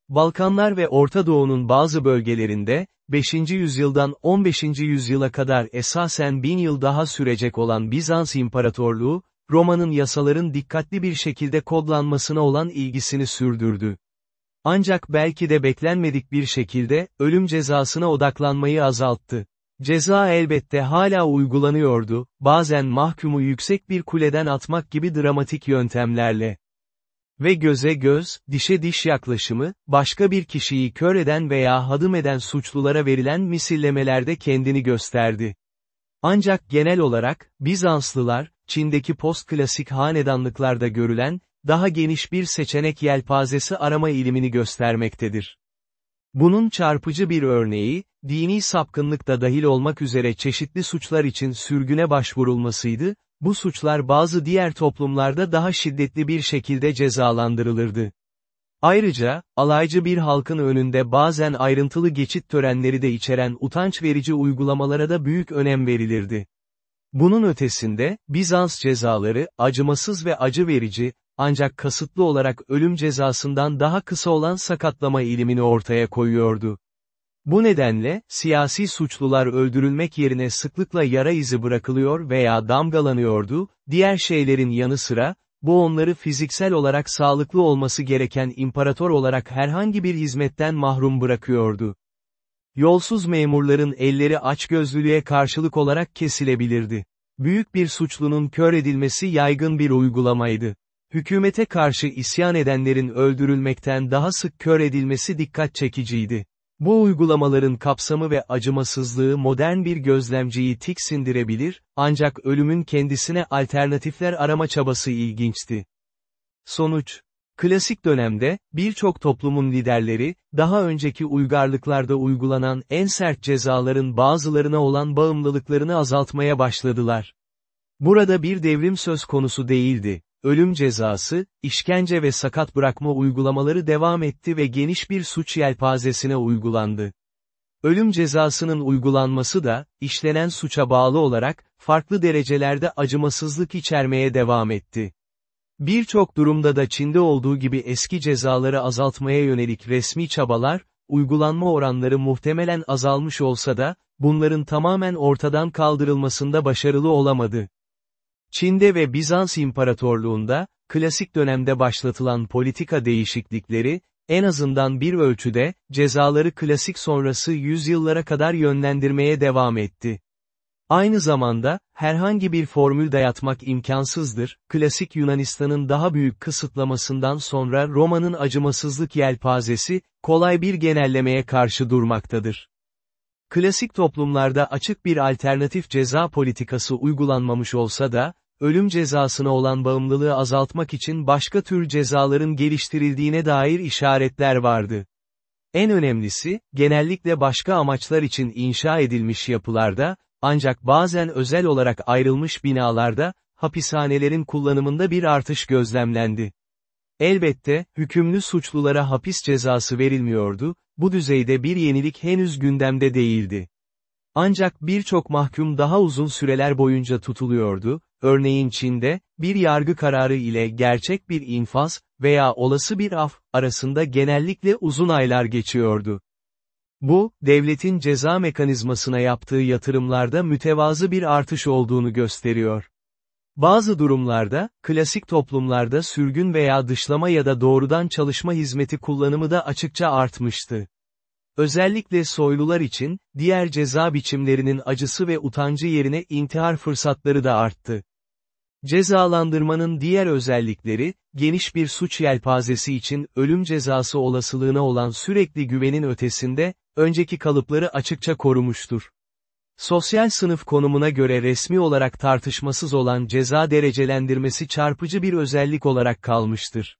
Balkanlar ve Orta Doğu'nun bazı bölgelerinde, 5. yüzyıldan 15. yüzyıla kadar esasen bin yıl daha sürecek olan Bizans İmparatorluğu, Roma'nın yasaların dikkatli bir şekilde kodlanmasına olan ilgisini sürdürdü. Ancak belki de beklenmedik bir şekilde, ölüm cezasına odaklanmayı azalttı. Ceza elbette hala uygulanıyordu, bazen mahkumu yüksek bir kuleden atmak gibi dramatik yöntemlerle. Ve göze göz, dişe diş yaklaşımı, başka bir kişiyi kör eden veya hadım eden suçlulara verilen misillemelerde kendini gösterdi. Ancak genel olarak, Bizanslılar, Çin'deki postklasik hanedanlıklarda görülen, daha geniş bir seçenek yelpazesi arama ilimini göstermektedir. Bunun çarpıcı bir örneği, dini sapkınlık da dahil olmak üzere çeşitli suçlar için sürgüne başvurulmasıydı, bu suçlar bazı diğer toplumlarda daha şiddetli bir şekilde cezalandırılırdı. Ayrıca, alaycı bir halkın önünde bazen ayrıntılı geçit törenleri de içeren utanç verici uygulamalara da büyük önem verilirdi. Bunun ötesinde, Bizans cezaları, acımasız ve acı verici, ancak kasıtlı olarak ölüm cezasından daha kısa olan sakatlama ilimini ortaya koyuyordu. Bu nedenle, siyasi suçlular öldürülmek yerine sıklıkla yara izi bırakılıyor veya damgalanıyordu, diğer şeylerin yanı sıra, bu onları fiziksel olarak sağlıklı olması gereken imparator olarak herhangi bir hizmetten mahrum bırakıyordu. Yolsuz memurların elleri açgözlülüğe karşılık olarak kesilebilirdi. Büyük bir suçlunun kör edilmesi yaygın bir uygulamaydı. Hükümete karşı isyan edenlerin öldürülmekten daha sık kör edilmesi dikkat çekiciydi. Bu uygulamaların kapsamı ve acımasızlığı modern bir gözlemciyi tiksindirebilir, ancak ölümün kendisine alternatifler arama çabası ilginçti. Sonuç Klasik dönemde, birçok toplumun liderleri, daha önceki uygarlıklarda uygulanan en sert cezaların bazılarına olan bağımlılıklarını azaltmaya başladılar. Burada bir devrim söz konusu değildi, ölüm cezası, işkence ve sakat bırakma uygulamaları devam etti ve geniş bir suç yelpazesine uygulandı. Ölüm cezasının uygulanması da, işlenen suça bağlı olarak, farklı derecelerde acımasızlık içermeye devam etti. Birçok durumda da Çin'de olduğu gibi eski cezaları azaltmaya yönelik resmi çabalar, uygulanma oranları muhtemelen azalmış olsa da, bunların tamamen ortadan kaldırılmasında başarılı olamadı. Çin'de ve Bizans İmparatorluğunda, klasik dönemde başlatılan politika değişiklikleri, en azından bir ölçüde, cezaları klasik sonrası yüzyıllara kadar yönlendirmeye devam etti. Aynı zamanda, herhangi bir formül dayatmak imkansızdır, klasik Yunanistan'ın daha büyük kısıtlamasından sonra Roma'nın acımasızlık yelpazesi, kolay bir genellemeye karşı durmaktadır. Klasik toplumlarda açık bir alternatif ceza politikası uygulanmamış olsa da, ölüm cezasına olan bağımlılığı azaltmak için başka tür cezaların geliştirildiğine dair işaretler vardı. En önemlisi, genellikle başka amaçlar için inşa edilmiş yapılarda, ancak bazen özel olarak ayrılmış binalarda, hapishanelerin kullanımında bir artış gözlemlendi. Elbette, hükümlü suçlulara hapis cezası verilmiyordu, bu düzeyde bir yenilik henüz gündemde değildi. Ancak birçok mahkum daha uzun süreler boyunca tutuluyordu, örneğin Çin'de, bir yargı kararı ile gerçek bir infaz, veya olası bir af, arasında genellikle uzun aylar geçiyordu. Bu, devletin ceza mekanizmasına yaptığı yatırımlarda mütevazı bir artış olduğunu gösteriyor. Bazı durumlarda, klasik toplumlarda sürgün veya dışlama ya da doğrudan çalışma hizmeti kullanımı da açıkça artmıştı. Özellikle soylular için, diğer ceza biçimlerinin acısı ve utancı yerine intihar fırsatları da arttı. Cezalandırmanın diğer özellikleri, geniş bir suç yelpazesi için ölüm cezası olasılığına olan sürekli güvenin ötesinde, önceki kalıpları açıkça korumuştur. Sosyal sınıf konumuna göre resmi olarak tartışmasız olan ceza derecelendirmesi çarpıcı bir özellik olarak kalmıştır.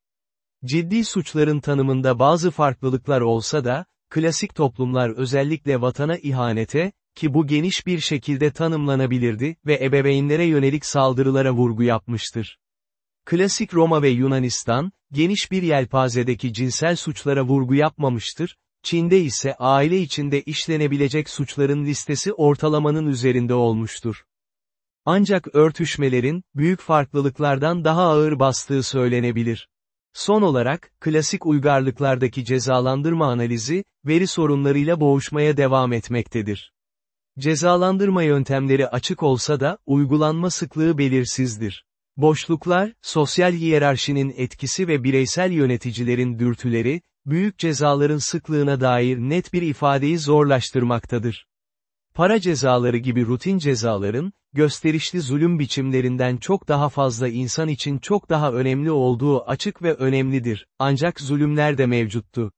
Ciddi suçların tanımında bazı farklılıklar olsa da, klasik toplumlar özellikle vatana ihanete, ki bu geniş bir şekilde tanımlanabilirdi ve ebeveynlere yönelik saldırılara vurgu yapmıştır. Klasik Roma ve Yunanistan, geniş bir yelpazedeki cinsel suçlara vurgu yapmamıştır, Çin'de ise aile içinde işlenebilecek suçların listesi ortalamanın üzerinde olmuştur. Ancak örtüşmelerin, büyük farklılıklardan daha ağır bastığı söylenebilir. Son olarak, klasik uygarlıklardaki cezalandırma analizi, veri sorunlarıyla boğuşmaya devam etmektedir. Cezalandırma yöntemleri açık olsa da, uygulanma sıklığı belirsizdir. Boşluklar, sosyal hiyerarşinin etkisi ve bireysel yöneticilerin dürtüleri, büyük cezaların sıklığına dair net bir ifadeyi zorlaştırmaktadır. Para cezaları gibi rutin cezaların, gösterişli zulüm biçimlerinden çok daha fazla insan için çok daha önemli olduğu açık ve önemlidir, ancak zulümler de mevcuttu.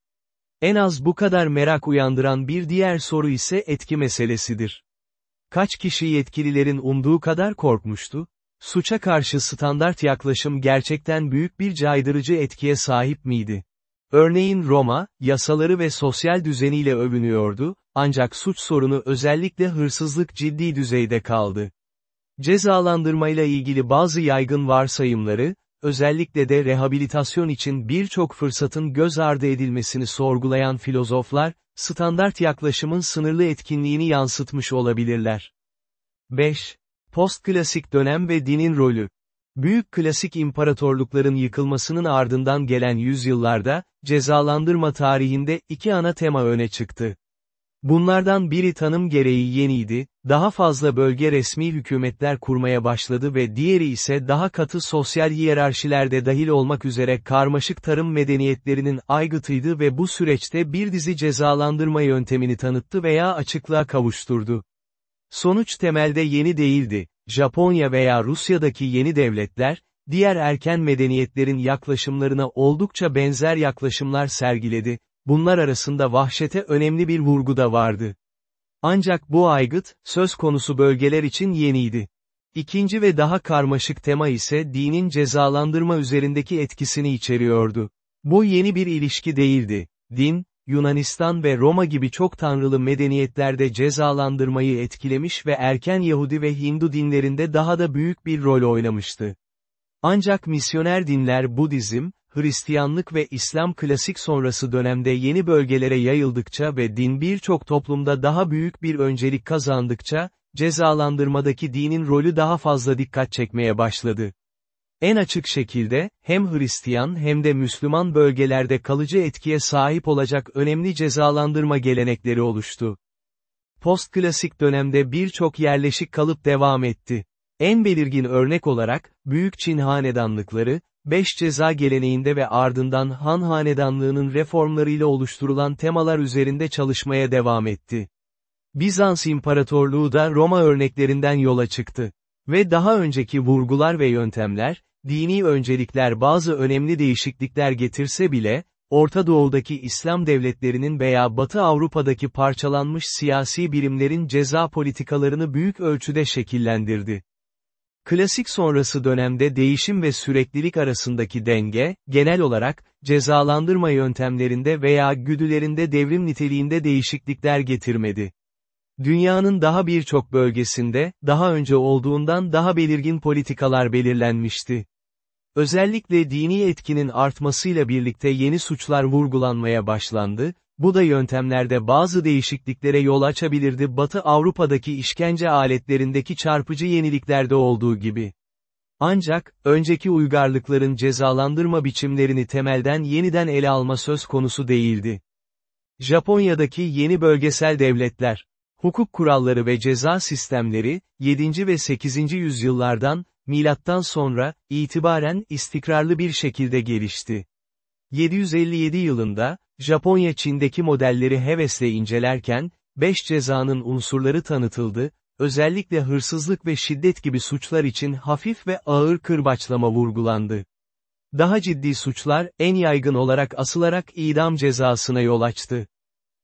En az bu kadar merak uyandıran bir diğer soru ise etki meselesidir. Kaç kişi yetkililerin umduğu kadar korkmuştu? Suça karşı standart yaklaşım gerçekten büyük bir caydırıcı etkiye sahip miydi? Örneğin Roma, yasaları ve sosyal düzeniyle övünüyordu, ancak suç sorunu özellikle hırsızlık ciddi düzeyde kaldı. Cezalandırmayla ilgili bazı yaygın varsayımları, özellikle de rehabilitasyon için birçok fırsatın göz ardı edilmesini sorgulayan filozoflar, standart yaklaşımın sınırlı etkinliğini yansıtmış olabilirler. 5. Postklasik dönem ve dinin rolü. Büyük klasik imparatorlukların yıkılmasının ardından gelen yüzyıllarda, cezalandırma tarihinde iki ana tema öne çıktı. Bunlardan biri tanım gereği yeniydi, daha fazla bölge resmi hükümetler kurmaya başladı ve diğeri ise daha katı sosyal hiyerarşilerde dahil olmak üzere karmaşık tarım medeniyetlerinin aygıtıydı ve bu süreçte bir dizi cezalandırma yöntemini tanıttı veya açıklığa kavuşturdu. Sonuç temelde yeni değildi, Japonya veya Rusya'daki yeni devletler, diğer erken medeniyetlerin yaklaşımlarına oldukça benzer yaklaşımlar sergiledi, bunlar arasında vahşete önemli bir vurgu da vardı. Ancak bu aygıt, söz konusu bölgeler için yeniydi. İkinci ve daha karmaşık tema ise dinin cezalandırma üzerindeki etkisini içeriyordu. Bu yeni bir ilişki değildi. Din, Yunanistan ve Roma gibi çok tanrılı medeniyetlerde cezalandırmayı etkilemiş ve erken Yahudi ve Hindu dinlerinde daha da büyük bir rol oynamıştı. Ancak misyoner dinler Budizm, Hristiyanlık ve İslam klasik sonrası dönemde yeni bölgelere yayıldıkça ve din birçok toplumda daha büyük bir öncelik kazandıkça, cezalandırmadaki dinin rolü daha fazla dikkat çekmeye başladı. En açık şekilde, hem Hristiyan hem de Müslüman bölgelerde kalıcı etkiye sahip olacak önemli cezalandırma gelenekleri oluştu. Postklasik dönemde birçok yerleşik kalıp devam etti. En belirgin örnek olarak, Büyük Çin hanedanlıkları, beş ceza geleneğinde ve ardından Han hanedanlığının reformlarıyla oluşturulan temalar üzerinde çalışmaya devam etti. Bizans İmparatorluğu da Roma örneklerinden yola çıktı. Ve daha önceki vurgular ve yöntemler, dini öncelikler bazı önemli değişiklikler getirse bile, Orta Doğu'daki İslam devletlerinin veya Batı Avrupa'daki parçalanmış siyasi birimlerin ceza politikalarını büyük ölçüde şekillendirdi. Klasik sonrası dönemde değişim ve süreklilik arasındaki denge, genel olarak, cezalandırma yöntemlerinde veya güdülerinde devrim niteliğinde değişiklikler getirmedi. Dünyanın daha birçok bölgesinde, daha önce olduğundan daha belirgin politikalar belirlenmişti. Özellikle dini etkinin artmasıyla birlikte yeni suçlar vurgulanmaya başlandı, bu da yöntemlerde bazı değişikliklere yol açabilirdi Batı Avrupa'daki işkence aletlerindeki çarpıcı yeniliklerde olduğu gibi. Ancak, önceki uygarlıkların cezalandırma biçimlerini temelden yeniden ele alma söz konusu değildi. Japonya'daki yeni bölgesel devletler, hukuk kuralları ve ceza sistemleri, 7. ve 8. yüzyıllardan, milattan sonra, itibaren istikrarlı bir şekilde gelişti. 757 yılında, Japonya Çin'deki modelleri hevesle incelerken, 5 cezanın unsurları tanıtıldı, özellikle hırsızlık ve şiddet gibi suçlar için hafif ve ağır kırbaçlama vurgulandı. Daha ciddi suçlar, en yaygın olarak asılarak idam cezasına yol açtı.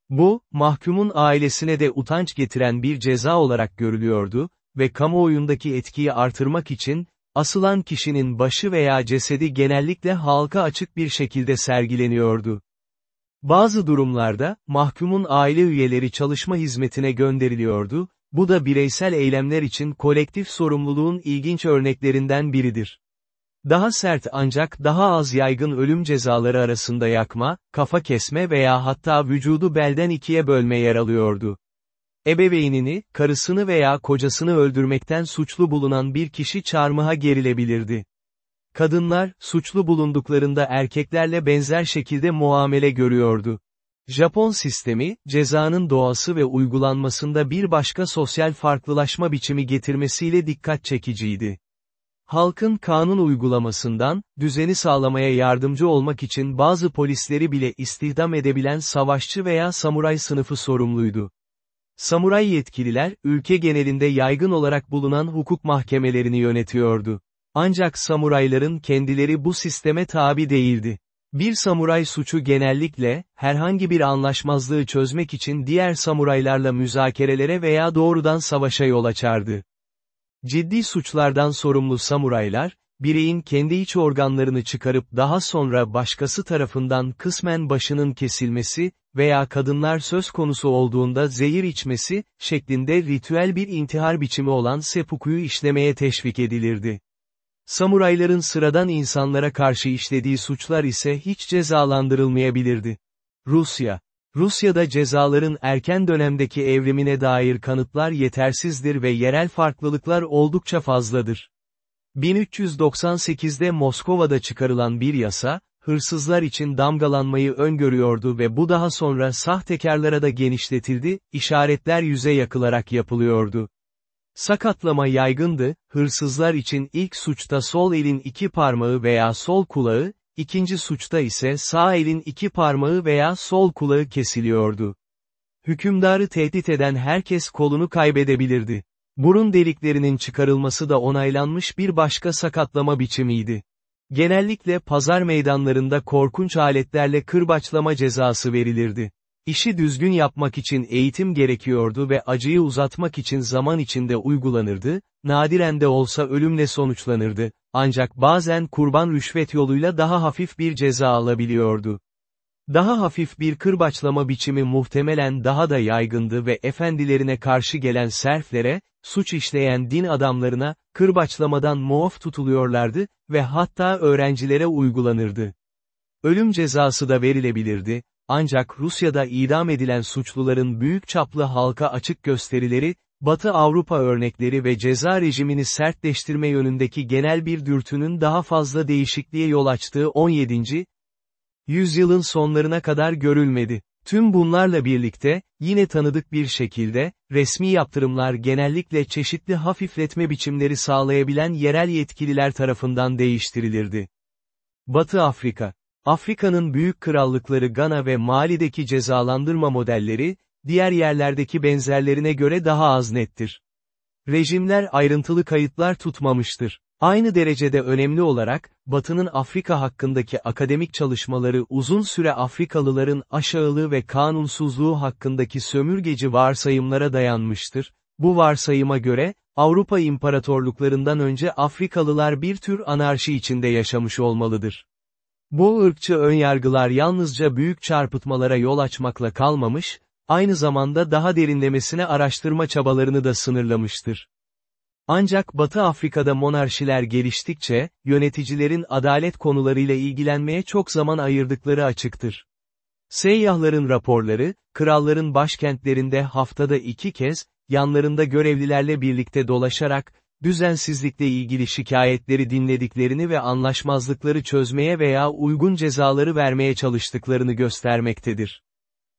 Bu, mahkumun ailesine de utanç getiren bir ceza olarak görülüyordu ve kamuoyundaki etkiyi artırmak için, Asılan kişinin başı veya cesedi genellikle halka açık bir şekilde sergileniyordu. Bazı durumlarda, mahkumun aile üyeleri çalışma hizmetine gönderiliyordu, bu da bireysel eylemler için kolektif sorumluluğun ilginç örneklerinden biridir. Daha sert ancak daha az yaygın ölüm cezaları arasında yakma, kafa kesme veya hatta vücudu belden ikiye bölme yer alıyordu. Ebeveynini, karısını veya kocasını öldürmekten suçlu bulunan bir kişi çarmıha gerilebilirdi. Kadınlar, suçlu bulunduklarında erkeklerle benzer şekilde muamele görüyordu. Japon sistemi, cezanın doğası ve uygulanmasında bir başka sosyal farklılaşma biçimi getirmesiyle dikkat çekiciydi. Halkın kanun uygulamasından, düzeni sağlamaya yardımcı olmak için bazı polisleri bile istihdam edebilen savaşçı veya samuray sınıfı sorumluydu. Samuray yetkililer, ülke genelinde yaygın olarak bulunan hukuk mahkemelerini yönetiyordu. Ancak samurayların kendileri bu sisteme tabi değildi. Bir samuray suçu genellikle, herhangi bir anlaşmazlığı çözmek için diğer samuraylarla müzakerelere veya doğrudan savaşa yol açardı. Ciddi suçlardan sorumlu samuraylar, bireyin kendi iç organlarını çıkarıp daha sonra başkası tarafından kısmen başının kesilmesi veya kadınlar söz konusu olduğunda zehir içmesi, şeklinde ritüel bir intihar biçimi olan sepukuyu işlemeye teşvik edilirdi. Samurayların sıradan insanlara karşı işlediği suçlar ise hiç cezalandırılmayabilirdi. Rusya Rusya'da cezaların erken dönemdeki evrimine dair kanıtlar yetersizdir ve yerel farklılıklar oldukça fazladır. 1398'de Moskova'da çıkarılan bir yasa, hırsızlar için damgalanmayı öngörüyordu ve bu daha sonra sahtekarlara da genişletildi, işaretler yüze yakılarak yapılıyordu. Sakatlama yaygındı, hırsızlar için ilk suçta sol elin iki parmağı veya sol kulağı, ikinci suçta ise sağ elin iki parmağı veya sol kulağı kesiliyordu. Hükümdarı tehdit eden herkes kolunu kaybedebilirdi. Burun deliklerinin çıkarılması da onaylanmış bir başka sakatlama biçimiydi. Genellikle pazar meydanlarında korkunç aletlerle kırbaçlama cezası verilirdi. İşi düzgün yapmak için eğitim gerekiyordu ve acıyı uzatmak için zaman içinde uygulanırdı, nadiren de olsa ölümle sonuçlanırdı, ancak bazen kurban rüşvet yoluyla daha hafif bir ceza alabiliyordu. Daha hafif bir kırbaçlama biçimi muhtemelen daha da yaygındı ve efendilerine karşı gelen serflere, suç işleyen din adamlarına, kırbaçlamadan muaf tutuluyorlardı ve hatta öğrencilere uygulanırdı. Ölüm cezası da verilebilirdi, ancak Rusya'da idam edilen suçluların büyük çaplı halka açık gösterileri, Batı Avrupa örnekleri ve ceza rejimini sertleştirme yönündeki genel bir dürtünün daha fazla değişikliğe yol açtığı 17. yüzyılın sonlarına kadar görülmedi. Tüm bunlarla birlikte, yine tanıdık bir şekilde, resmi yaptırımlar genellikle çeşitli hafifletme biçimleri sağlayabilen yerel yetkililer tarafından değiştirilirdi. Batı Afrika Afrika'nın büyük krallıkları Gana ve Mali'deki cezalandırma modelleri, diğer yerlerdeki benzerlerine göre daha az nettir. Rejimler ayrıntılı kayıtlar tutmamıştır. Aynı derecede önemli olarak, Batı'nın Afrika hakkındaki akademik çalışmaları uzun süre Afrikalıların aşağılığı ve kanunsuzluğu hakkındaki sömürgeci varsayımlara dayanmıştır. Bu varsayıma göre, Avrupa imparatorluklarından önce Afrikalılar bir tür anarşi içinde yaşamış olmalıdır. Bu ırkçı önyargılar yalnızca büyük çarpıtmalara yol açmakla kalmamış, aynı zamanda daha derinlemesine araştırma çabalarını da sınırlamıştır. Ancak Batı Afrika'da monarşiler geliştikçe, yöneticilerin adalet konularıyla ilgilenmeye çok zaman ayırdıkları açıktır. Seyyahların raporları, kralların başkentlerinde haftada iki kez, yanlarında görevlilerle birlikte dolaşarak, düzensizlikle ilgili şikayetleri dinlediklerini ve anlaşmazlıkları çözmeye veya uygun cezaları vermeye çalıştıklarını göstermektedir.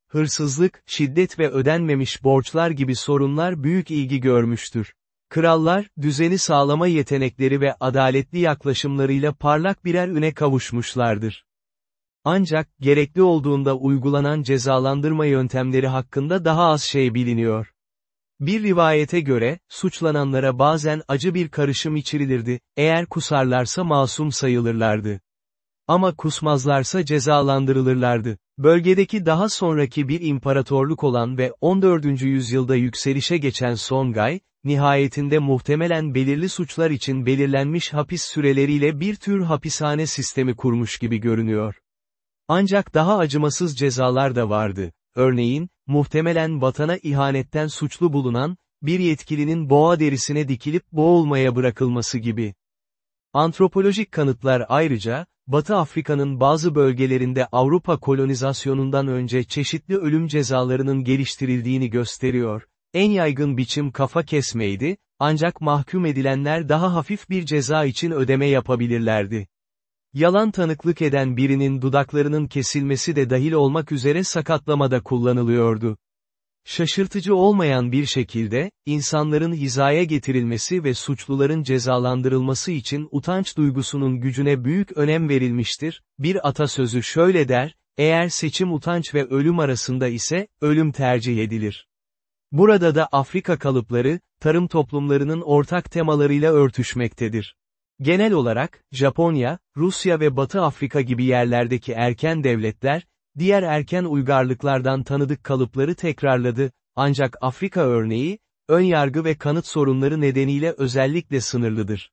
Hırsızlık, şiddet ve ödenmemiş borçlar gibi sorunlar büyük ilgi görmüştür. Krallar, düzeni sağlama yetenekleri ve adaletli yaklaşımlarıyla parlak birer üne kavuşmuşlardır. Ancak, gerekli olduğunda uygulanan cezalandırma yöntemleri hakkında daha az şey biliniyor. Bir rivayete göre, suçlananlara bazen acı bir karışım içirilirdi, eğer kusarlarsa masum sayılırlardı. Ama kusmazlarsa cezalandırılırlardı. Bölgedeki daha sonraki bir imparatorluk olan ve 14. yüzyılda yükselişe geçen Songay, nihayetinde muhtemelen belirli suçlar için belirlenmiş hapis süreleriyle bir tür hapishane sistemi kurmuş gibi görünüyor. Ancak daha acımasız cezalar da vardı. Örneğin, muhtemelen vatana ihanetten suçlu bulunan, bir yetkilinin boğa derisine dikilip boğulmaya bırakılması gibi. Antropolojik kanıtlar ayrıca, Batı Afrika'nın bazı bölgelerinde Avrupa kolonizasyonundan önce çeşitli ölüm cezalarının geliştirildiğini gösteriyor. En yaygın biçim kafa kesmeydi, ancak mahkum edilenler daha hafif bir ceza için ödeme yapabilirlerdi. Yalan tanıklık eden birinin dudaklarının kesilmesi de dahil olmak üzere sakatlamada kullanılıyordu. Şaşırtıcı olmayan bir şekilde, insanların hizaya getirilmesi ve suçluların cezalandırılması için utanç duygusunun gücüne büyük önem verilmiştir, bir atasözü şöyle der, eğer seçim utanç ve ölüm arasında ise, ölüm tercih edilir. Burada da Afrika kalıpları, tarım toplumlarının ortak temalarıyla örtüşmektedir. Genel olarak, Japonya, Rusya ve Batı Afrika gibi yerlerdeki erken devletler, diğer erken uygarlıklardan tanıdık kalıpları tekrarladı, ancak Afrika örneği, ön yargı ve kanıt sorunları nedeniyle özellikle sınırlıdır.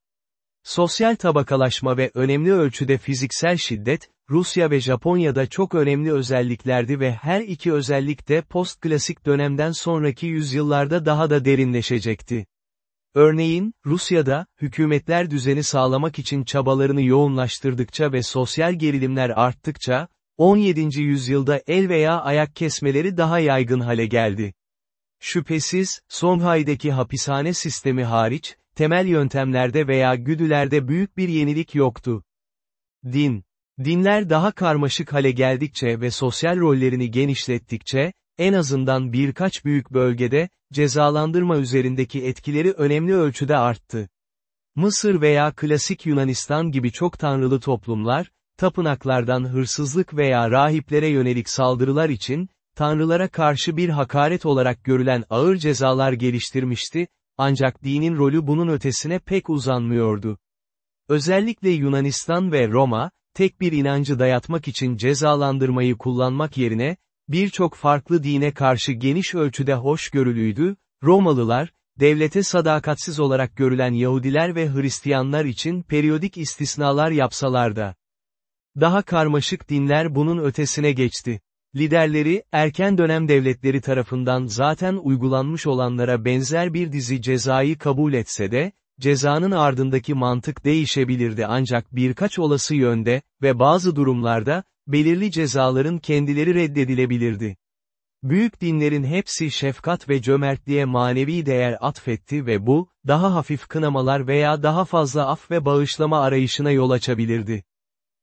Sosyal tabakalaşma ve önemli ölçüde fiziksel şiddet, Rusya ve Japonya'da çok önemli özelliklerdi ve her iki özellik de postklasik dönemden sonraki yüzyıllarda daha da derinleşecekti. Örneğin, Rusya'da, hükümetler düzeni sağlamak için çabalarını yoğunlaştırdıkça ve sosyal gerilimler arttıkça, 17. yüzyılda el veya ayak kesmeleri daha yaygın hale geldi. Şüphesiz, Songhai'deki hapishane sistemi hariç, temel yöntemlerde veya güdülerde büyük bir yenilik yoktu. Din. Dinler daha karmaşık hale geldikçe ve sosyal rollerini genişlettikçe, en azından birkaç büyük bölgede, cezalandırma üzerindeki etkileri önemli ölçüde arttı. Mısır veya klasik Yunanistan gibi çok tanrılı toplumlar, tapınaklardan hırsızlık veya rahiplere yönelik saldırılar için, tanrılara karşı bir hakaret olarak görülen ağır cezalar geliştirmişti, ancak dinin rolü bunun ötesine pek uzanmıyordu. Özellikle Yunanistan ve Roma, tek bir inancı dayatmak için cezalandırmayı kullanmak yerine, birçok farklı dine karşı geniş ölçüde hoşgörülüydü, Romalılar, devlete sadakatsiz olarak görülen Yahudiler ve Hristiyanlar için periyodik istisnalar yapsalar da. Daha karmaşık dinler bunun ötesine geçti. Liderleri, erken dönem devletleri tarafından zaten uygulanmış olanlara benzer bir dizi cezayı kabul etse de, cezanın ardındaki mantık değişebilirdi ancak birkaç olası yönde ve bazı durumlarda, belirli cezaların kendileri reddedilebilirdi. Büyük dinlerin hepsi şefkat ve cömertliğe manevi değer atfetti ve bu, daha hafif kınamalar veya daha fazla af ve bağışlama arayışına yol açabilirdi.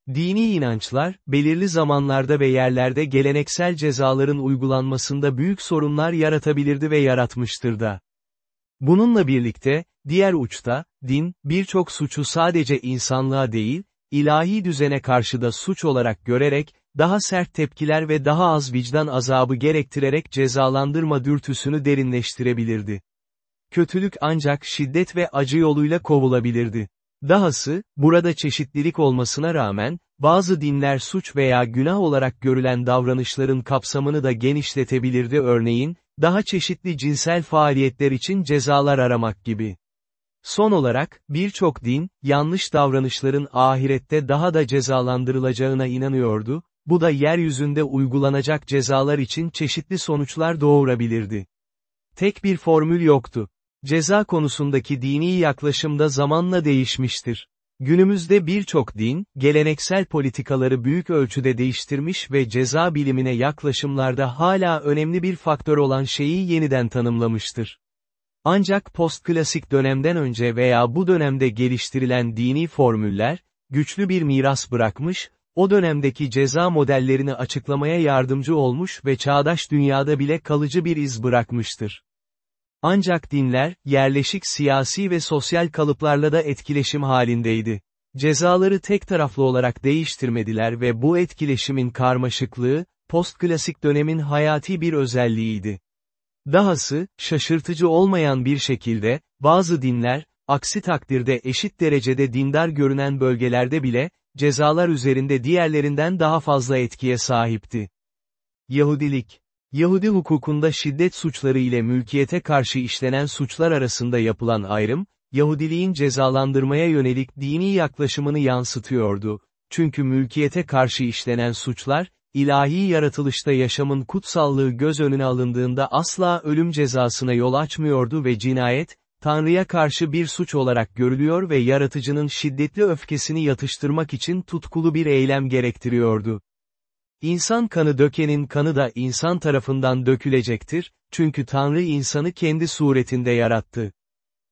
Dini inançlar, belirli zamanlarda ve yerlerde geleneksel cezaların uygulanmasında büyük sorunlar yaratabilirdi ve yaratmıştır da. Bununla birlikte, diğer uçta, din, birçok suçu sadece insanlığa değil, ilahi düzene karşı da suç olarak görerek, daha sert tepkiler ve daha az vicdan azabı gerektirerek cezalandırma dürtüsünü derinleştirebilirdi. Kötülük ancak şiddet ve acı yoluyla kovulabilirdi. Dahası, burada çeşitlilik olmasına rağmen, bazı dinler suç veya günah olarak görülen davranışların kapsamını da genişletebilirdi örneğin, daha çeşitli cinsel faaliyetler için cezalar aramak gibi. Son olarak, birçok din, yanlış davranışların ahirette daha da cezalandırılacağına inanıyordu, bu da yeryüzünde uygulanacak cezalar için çeşitli sonuçlar doğurabilirdi. Tek bir formül yoktu. Ceza konusundaki dini yaklaşım da zamanla değişmiştir. Günümüzde birçok din, geleneksel politikaları büyük ölçüde değiştirmiş ve ceza bilimine yaklaşımlarda hala önemli bir faktör olan şeyi yeniden tanımlamıştır. Ancak postklasik dönemden önce veya bu dönemde geliştirilen dini formüller, güçlü bir miras bırakmış, o dönemdeki ceza modellerini açıklamaya yardımcı olmuş ve çağdaş dünyada bile kalıcı bir iz bırakmıştır. Ancak dinler, yerleşik siyasi ve sosyal kalıplarla da etkileşim halindeydi. Cezaları tek taraflı olarak değiştirmediler ve bu etkileşimin karmaşıklığı, postklasik dönemin hayati bir özelliğiydi. Dahası, şaşırtıcı olmayan bir şekilde, bazı dinler, aksi takdirde eşit derecede dindar görünen bölgelerde bile, cezalar üzerinde diğerlerinden daha fazla etkiye sahipti. Yahudilik Yahudi hukukunda şiddet suçları ile mülkiyete karşı işlenen suçlar arasında yapılan ayrım, Yahudiliğin cezalandırmaya yönelik dini yaklaşımını yansıtıyordu. Çünkü mülkiyete karşı işlenen suçlar, ilahi yaratılışta yaşamın kutsallığı göz önüne alındığında asla ölüm cezasına yol açmıyordu ve cinayet, Tanrı'ya karşı bir suç olarak görülüyor ve yaratıcının şiddetli öfkesini yatıştırmak için tutkulu bir eylem gerektiriyordu. İnsan kanı dökenin kanı da insan tarafından dökülecektir, çünkü Tanrı insanı kendi suretinde yarattı.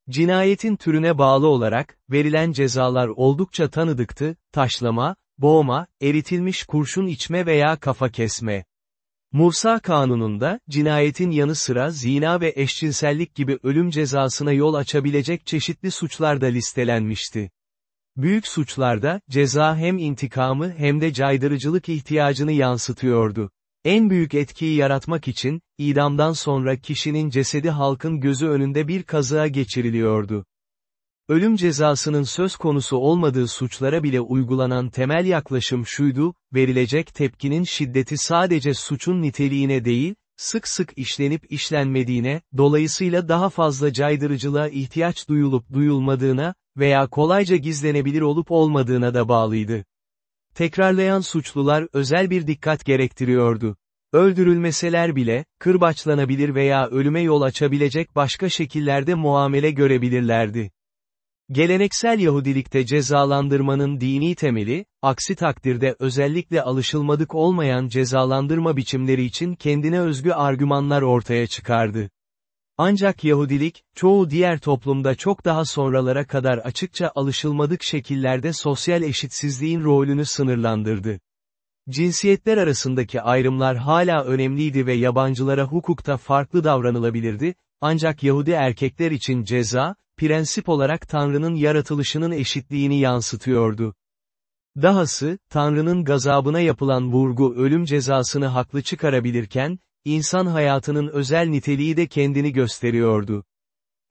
Cinayetin türüne bağlı olarak, verilen cezalar oldukça tanıdıktı, taşlama, boğma, eritilmiş kurşun içme veya kafa kesme. Musa kanununda, cinayetin yanı sıra zina ve eşcinsellik gibi ölüm cezasına yol açabilecek çeşitli suçlar da listelenmişti. Büyük suçlarda, ceza hem intikamı hem de caydırıcılık ihtiyacını yansıtıyordu. En büyük etkiyi yaratmak için, idamdan sonra kişinin cesedi halkın gözü önünde bir kazığa geçiriliyordu. Ölüm cezasının söz konusu olmadığı suçlara bile uygulanan temel yaklaşım şuydu, verilecek tepkinin şiddeti sadece suçun niteliğine değil, sık sık işlenip işlenmediğine, dolayısıyla daha fazla caydırıcılığa ihtiyaç duyulup duyulmadığına veya kolayca gizlenebilir olup olmadığına da bağlıydı. Tekrarlayan suçlular özel bir dikkat gerektiriyordu. Öldürülmeseler bile, kırbaçlanabilir veya ölüme yol açabilecek başka şekillerde muamele görebilirlerdi. Geleneksel Yahudilikte cezalandırmanın dini temeli, aksi takdirde özellikle alışılmadık olmayan cezalandırma biçimleri için kendine özgü argümanlar ortaya çıkardı. Ancak Yahudilik, çoğu diğer toplumda çok daha sonralara kadar açıkça alışılmadık şekillerde sosyal eşitsizliğin rolünü sınırlandırdı. Cinsiyetler arasındaki ayrımlar hala önemliydi ve yabancılara hukukta farklı davranılabilirdi, ancak Yahudi erkekler için ceza, prensip olarak Tanrı'nın yaratılışının eşitliğini yansıtıyordu. Dahası, Tanrı'nın gazabına yapılan vurgu ölüm cezasını haklı çıkarabilirken, insan hayatının özel niteliği de kendini gösteriyordu.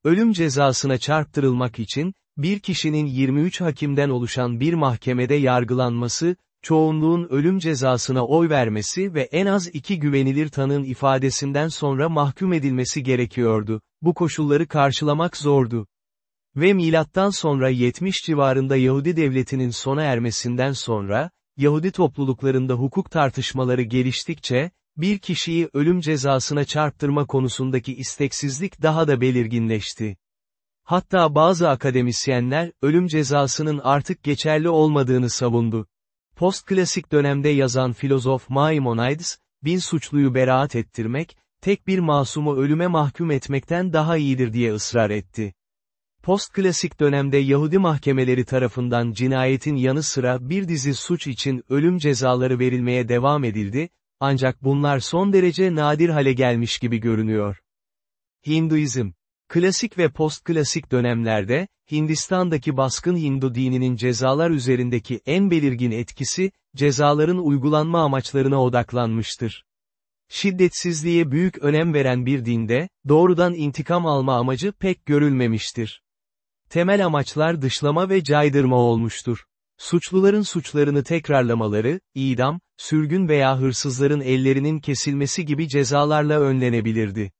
Ölüm cezasına çarptırılmak için, bir kişinin 23 hakimden oluşan bir mahkemede yargılanması, çoğunluğun ölüm cezasına oy vermesi ve en az iki güvenilir tanın ifadesinden sonra mahkum edilmesi gerekiyordu. Bu koşulları karşılamak zordu. Ve milattan sonra 70 civarında Yahudi devletinin sona ermesinden sonra, Yahudi topluluklarında hukuk tartışmaları geliştikçe, bir kişiyi ölüm cezasına çarptırma konusundaki isteksizlik daha da belirginleşti. Hatta bazı akademisyenler, ölüm cezasının artık geçerli olmadığını savundu. Postklasik dönemde yazan filozof Maimonides, bin suçluyu beraat ettirmek, tek bir masumu ölüme mahkum etmekten daha iyidir diye ısrar etti. Postklasik dönemde Yahudi mahkemeleri tarafından cinayetin yanı sıra bir dizi suç için ölüm cezaları verilmeye devam edildi, ancak bunlar son derece nadir hale gelmiş gibi görünüyor. Hinduizm Klasik ve postklasik dönemlerde, Hindistan'daki baskın Hindu dininin cezalar üzerindeki en belirgin etkisi, cezaların uygulanma amaçlarına odaklanmıştır. Şiddetsizliğe büyük önem veren bir dinde, doğrudan intikam alma amacı pek görülmemiştir. Temel amaçlar dışlama ve caydırma olmuştur. Suçluların suçlarını tekrarlamaları, idam, sürgün veya hırsızların ellerinin kesilmesi gibi cezalarla önlenebilirdi.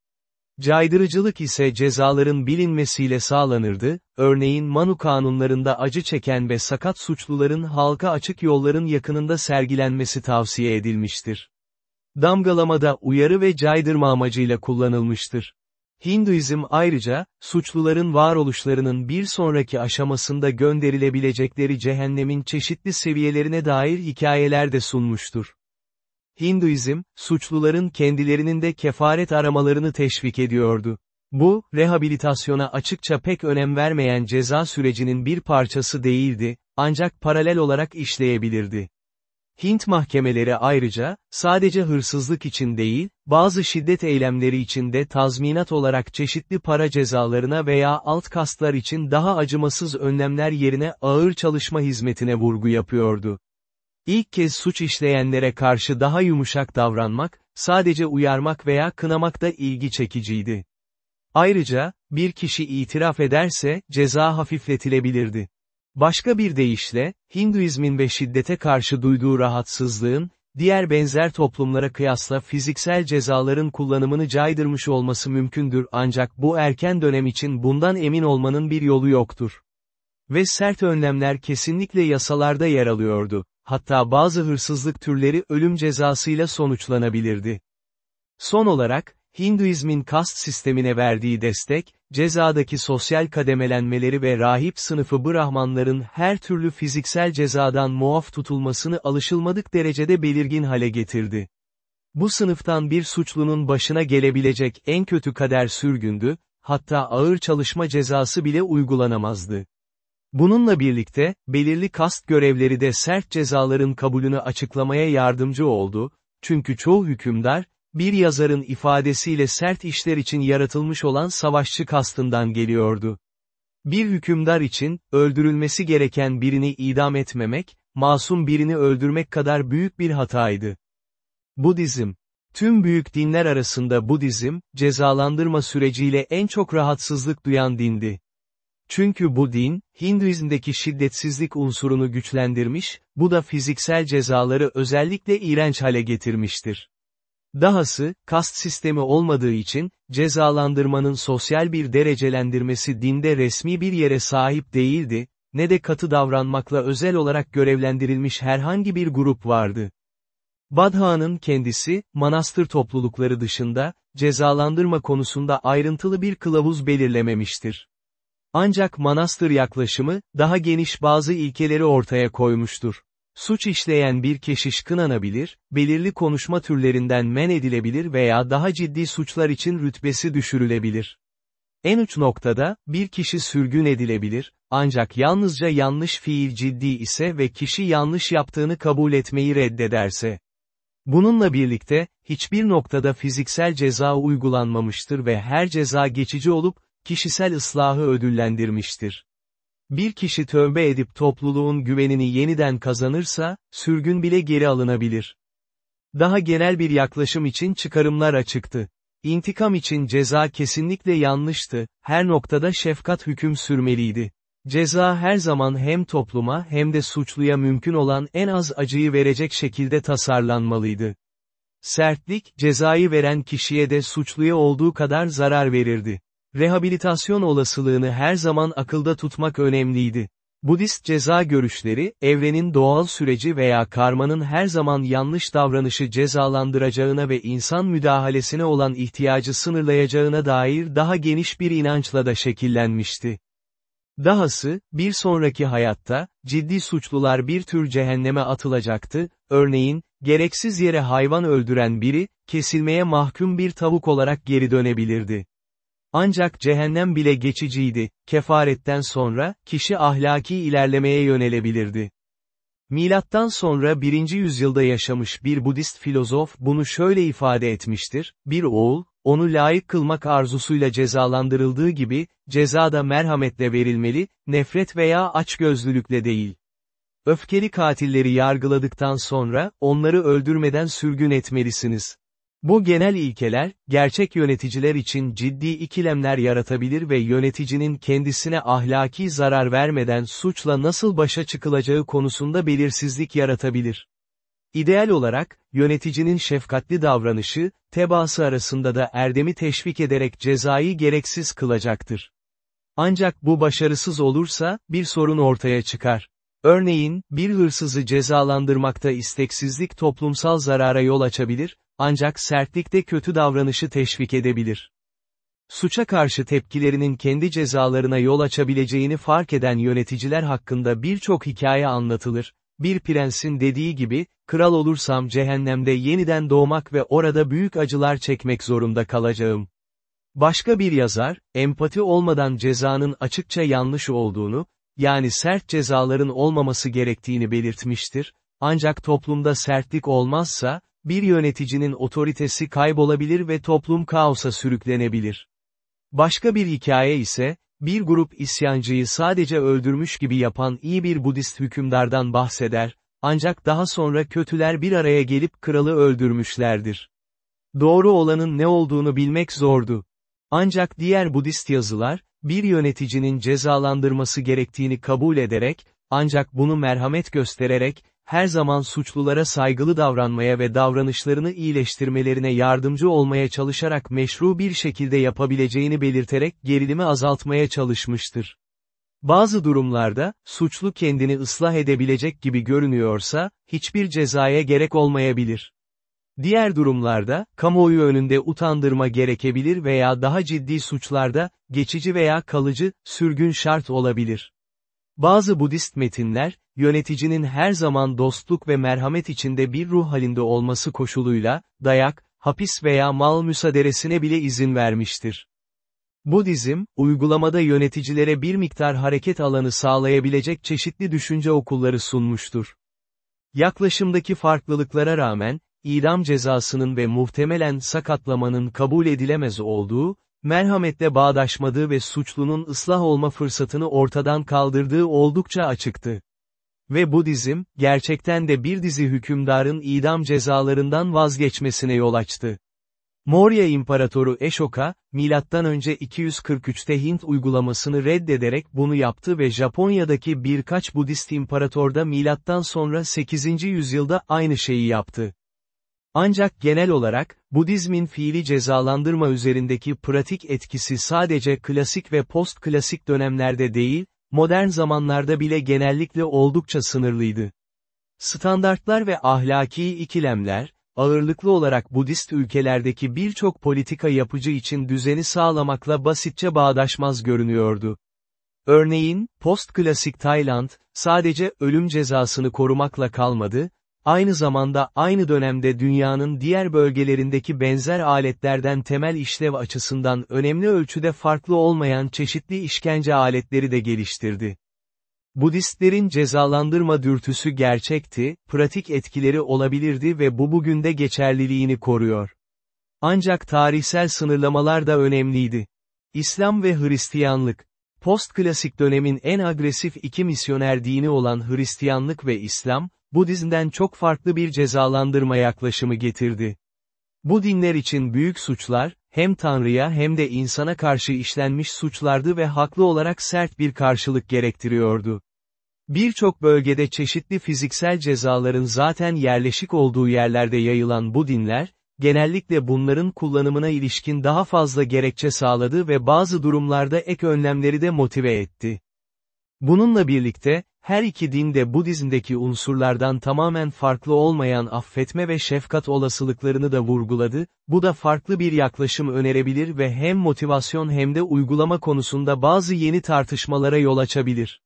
Caydırıcılık ise cezaların bilinmesiyle sağlanırdı, örneğin Manu kanunlarında acı çeken ve sakat suçluların halka açık yolların yakınında sergilenmesi tavsiye edilmiştir. Damgalamada uyarı ve caydırma amacıyla kullanılmıştır. Hinduizm ayrıca, suçluların varoluşlarının bir sonraki aşamasında gönderilebilecekleri cehennemin çeşitli seviyelerine dair hikayeler de sunmuştur. Hinduizm, suçluların kendilerinin de kefaret aramalarını teşvik ediyordu. Bu, rehabilitasyona açıkça pek önem vermeyen ceza sürecinin bir parçası değildi, ancak paralel olarak işleyebilirdi. Hint mahkemeleri ayrıca, sadece hırsızlık için değil, bazı şiddet eylemleri için de tazminat olarak çeşitli para cezalarına veya alt kastlar için daha acımasız önlemler yerine ağır çalışma hizmetine vurgu yapıyordu. İlk kez suç işleyenlere karşı daha yumuşak davranmak, sadece uyarmak veya kınamak da ilgi çekiciydi. Ayrıca, bir kişi itiraf ederse, ceza hafifletilebilirdi. Başka bir deyişle, Hinduizmin ve şiddete karşı duyduğu rahatsızlığın, diğer benzer toplumlara kıyasla fiziksel cezaların kullanımını caydırmış olması mümkündür ancak bu erken dönem için bundan emin olmanın bir yolu yoktur. Ve sert önlemler kesinlikle yasalarda yer alıyordu, hatta bazı hırsızlık türleri ölüm cezasıyla sonuçlanabilirdi. Son olarak, Hinduizmin kast sistemine verdiği destek, cezadaki sosyal kademelenmeleri ve rahip sınıfı Brahmanların her türlü fiziksel cezadan muaf tutulmasını alışılmadık derecede belirgin hale getirdi. Bu sınıftan bir suçlunun başına gelebilecek en kötü kader sürgündü, hatta ağır çalışma cezası bile uygulanamazdı. Bununla birlikte, belirli kast görevleri de sert cezaların kabulünü açıklamaya yardımcı oldu, çünkü çoğu hükümdar, bir yazarın ifadesiyle sert işler için yaratılmış olan savaşçı kastından geliyordu. Bir hükümdar için, öldürülmesi gereken birini idam etmemek, masum birini öldürmek kadar büyük bir hataydı. Budizm Tüm büyük dinler arasında Budizm, cezalandırma süreciyle en çok rahatsızlık duyan dindi. Çünkü bu din, Hinduizm'deki şiddetsizlik unsurunu güçlendirmiş, bu da fiziksel cezaları özellikle iğrenç hale getirmiştir. Dahası, kast sistemi olmadığı için, cezalandırmanın sosyal bir derecelendirmesi dinde resmi bir yere sahip değildi, ne de katı davranmakla özel olarak görevlendirilmiş herhangi bir grup vardı. Badha'nın kendisi, manastır toplulukları dışında, cezalandırma konusunda ayrıntılı bir kılavuz belirlememiştir. Ancak manastır yaklaşımı, daha geniş bazı ilkeleri ortaya koymuştur. Suç işleyen bir keşiş kınanabilir, belirli konuşma türlerinden men edilebilir veya daha ciddi suçlar için rütbesi düşürülebilir. En uç noktada, bir kişi sürgün edilebilir, ancak yalnızca yanlış fiil ciddi ise ve kişi yanlış yaptığını kabul etmeyi reddederse. Bununla birlikte, hiçbir noktada fiziksel ceza uygulanmamıştır ve her ceza geçici olup, kişisel ıslahı ödüllendirmiştir. Bir kişi tövbe edip topluluğun güvenini yeniden kazanırsa, sürgün bile geri alınabilir. Daha genel bir yaklaşım için çıkarımlar açıktı. İntikam için ceza kesinlikle yanlıştı, her noktada şefkat hüküm sürmeliydi. Ceza her zaman hem topluma hem de suçluya mümkün olan en az acıyı verecek şekilde tasarlanmalıydı. Sertlik, cezayı veren kişiye de suçluya olduğu kadar zarar verirdi. Rehabilitasyon olasılığını her zaman akılda tutmak önemliydi. Budist ceza görüşleri, evrenin doğal süreci veya karmanın her zaman yanlış davranışı cezalandıracağına ve insan müdahalesine olan ihtiyacı sınırlayacağına dair daha geniş bir inançla da şekillenmişti. Dahası, bir sonraki hayatta, ciddi suçlular bir tür cehenneme atılacaktı, örneğin, gereksiz yere hayvan öldüren biri, kesilmeye mahkum bir tavuk olarak geri dönebilirdi. Ancak cehennem bile geçiciydi, kefaretten sonra, kişi ahlaki ilerlemeye yönelebilirdi. Milattan sonra 1. yüzyılda yaşamış bir Budist filozof bunu şöyle ifade etmiştir, bir oğul, onu layık kılmak arzusuyla cezalandırıldığı gibi, ceza da merhametle verilmeli, nefret veya açgözlülükle değil. Öfkeli katilleri yargıladıktan sonra, onları öldürmeden sürgün etmelisiniz. Bu genel ilkeler, gerçek yöneticiler için ciddi ikilemler yaratabilir ve yöneticinin kendisine ahlaki zarar vermeden suçla nasıl başa çıkılacağı konusunda belirsizlik yaratabilir. İdeal olarak, yöneticinin şefkatli davranışı, tebaası arasında da erdemi teşvik ederek cezayı gereksiz kılacaktır. Ancak bu başarısız olursa, bir sorun ortaya çıkar. Örneğin, bir hırsızı cezalandırmakta isteksizlik toplumsal zarara yol açabilir, ancak sertlikte kötü davranışı teşvik edebilir. Suça karşı tepkilerinin kendi cezalarına yol açabileceğini fark eden yöneticiler hakkında birçok hikaye anlatılır. Bir prensin dediği gibi, kral olursam cehennemde yeniden doğmak ve orada büyük acılar çekmek zorunda kalacağım. Başka bir yazar, empati olmadan cezanın açıkça yanlış olduğunu, yani sert cezaların olmaması gerektiğini belirtmiştir, ancak toplumda sertlik olmazsa, bir yöneticinin otoritesi kaybolabilir ve toplum kaosa sürüklenebilir. Başka bir hikaye ise, bir grup isyancıyı sadece öldürmüş gibi yapan iyi bir Budist hükümdardan bahseder, ancak daha sonra kötüler bir araya gelip kralı öldürmüşlerdir. Doğru olanın ne olduğunu bilmek zordu. Ancak diğer Budist yazılar, bir yöneticinin cezalandırması gerektiğini kabul ederek, ancak bunu merhamet göstererek, her zaman suçlulara saygılı davranmaya ve davranışlarını iyileştirmelerine yardımcı olmaya çalışarak meşru bir şekilde yapabileceğini belirterek gerilimi azaltmaya çalışmıştır. Bazı durumlarda, suçlu kendini ıslah edebilecek gibi görünüyorsa, hiçbir cezaya gerek olmayabilir. Diğer durumlarda, kamuoyu önünde utandırma gerekebilir veya daha ciddi suçlarda, geçici veya kalıcı, sürgün şart olabilir. Bazı Budist metinler, yöneticinin her zaman dostluk ve merhamet içinde bir ruh halinde olması koşuluyla, dayak, hapis veya mal müsaaderesine bile izin vermiştir. Budizm, uygulamada yöneticilere bir miktar hareket alanı sağlayabilecek çeşitli düşünce okulları sunmuştur. Yaklaşımdaki farklılıklara rağmen, idam cezasının ve muhtemelen sakatlamanın kabul edilemez olduğu, merhametle bağdaşmadığı ve suçlunun ıslah olma fırsatını ortadan kaldırdığı oldukça açıktı. Ve Budizm, gerçekten de bir dizi hükümdarın idam cezalarından vazgeçmesine yol açtı. Maurya İmparatoru Eşoka, M.Ö. 243'te Hint uygulamasını reddederek bunu yaptı ve Japonya'daki birkaç Budist imparatorda milattan sonra 8. yüzyılda aynı şeyi yaptı. Ancak genel olarak, Budizmin fiili cezalandırma üzerindeki pratik etkisi sadece klasik ve post-klasik dönemlerde değil, modern zamanlarda bile genellikle oldukça sınırlıydı. Standartlar ve ahlaki ikilemler, ağırlıklı olarak Budist ülkelerdeki birçok politika yapıcı için düzeni sağlamakla basitçe bağdaşmaz görünüyordu. Örneğin, post-klasik Tayland, sadece ölüm cezasını korumakla kalmadı, aynı zamanda aynı dönemde dünyanın diğer bölgelerindeki benzer aletlerden temel işlev açısından önemli ölçüde farklı olmayan çeşitli işkence aletleri de geliştirdi. Budistlerin cezalandırma dürtüsü gerçekti, pratik etkileri olabilirdi ve bu bugün de geçerliliğini koruyor. Ancak tarihsel sınırlamalar da önemliydi. İslam ve Hristiyanlık, Post-klasik dönemin en agresif iki misyoner dini olan Hristiyanlık ve İslam, Budizm'den çok farklı bir cezalandırma yaklaşımı getirdi. Bu dinler için büyük suçlar, hem Tanrı'ya hem de insana karşı işlenmiş suçlardı ve haklı olarak sert bir karşılık gerektiriyordu. Birçok bölgede çeşitli fiziksel cezaların zaten yerleşik olduğu yerlerde yayılan bu dinler, genellikle bunların kullanımına ilişkin daha fazla gerekçe sağladı ve bazı durumlarda ek önlemleri de motive etti. Bununla birlikte, her iki din de Budizm'deki unsurlardan tamamen farklı olmayan affetme ve şefkat olasılıklarını da vurguladı, bu da farklı bir yaklaşım önerebilir ve hem motivasyon hem de uygulama konusunda bazı yeni tartışmalara yol açabilir.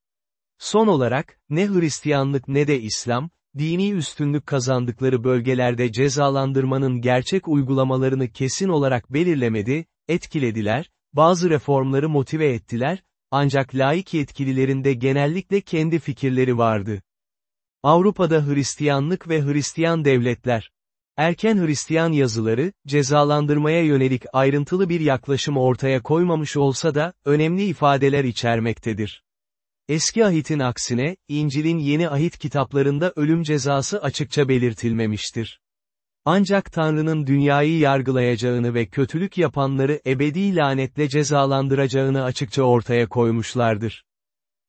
Son olarak, ne Hristiyanlık ne de İslam, dini üstünlük kazandıkları bölgelerde cezalandırmanın gerçek uygulamalarını kesin olarak belirlemedi, etkilediler, bazı reformları motive ettiler, ancak laik yetkililerinde genellikle kendi fikirleri vardı. Avrupa'da Hristiyanlık ve Hristiyan devletler. Erken Hristiyan yazıları, cezalandırmaya yönelik ayrıntılı bir yaklaşım ortaya koymamış olsa da, önemli ifadeler içermektedir. Eski ahitin aksine, İncil'in yeni ahit kitaplarında ölüm cezası açıkça belirtilmemiştir. Ancak Tanrı'nın dünyayı yargılayacağını ve kötülük yapanları ebedi lanetle cezalandıracağını açıkça ortaya koymuşlardır.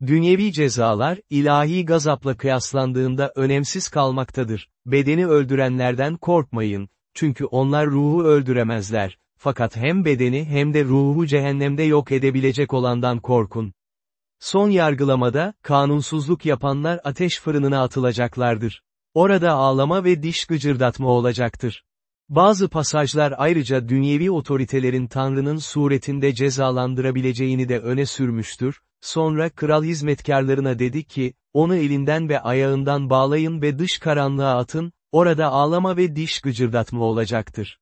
Dünyevi cezalar, ilahi gazapla kıyaslandığında önemsiz kalmaktadır. Bedeni öldürenlerden korkmayın, çünkü onlar ruhu öldüremezler. Fakat hem bedeni hem de ruhu cehennemde yok edebilecek olandan korkun. Son yargılamada, kanunsuzluk yapanlar ateş fırınına atılacaklardır. Orada ağlama ve diş gıcırdatma olacaktır. Bazı pasajlar ayrıca dünyevi otoritelerin Tanrı'nın suretinde cezalandırabileceğini de öne sürmüştür, sonra kral hizmetkarlarına dedi ki, onu elinden ve ayağından bağlayın ve dış karanlığa atın, orada ağlama ve diş gıcırdatma olacaktır.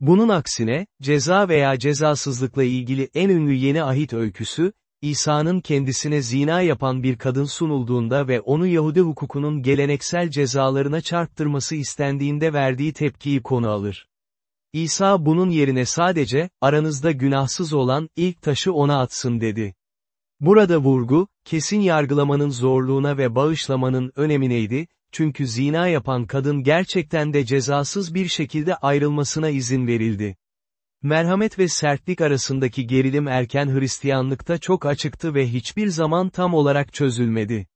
Bunun aksine, ceza veya cezasızlıkla ilgili en ünlü yeni ahit öyküsü, İsa'nın kendisine zina yapan bir kadın sunulduğunda ve onu Yahudi hukukunun geleneksel cezalarına çarptırması istendiğinde verdiği tepkiyi konu alır. İsa bunun yerine sadece, aranızda günahsız olan ilk taşı ona atsın dedi. Burada vurgu, kesin yargılamanın zorluğuna ve bağışlamanın önemineydi, çünkü zina yapan kadın gerçekten de cezasız bir şekilde ayrılmasına izin verildi. Merhamet ve sertlik arasındaki gerilim erken Hristiyanlıkta çok açıktı ve hiçbir zaman tam olarak çözülmedi.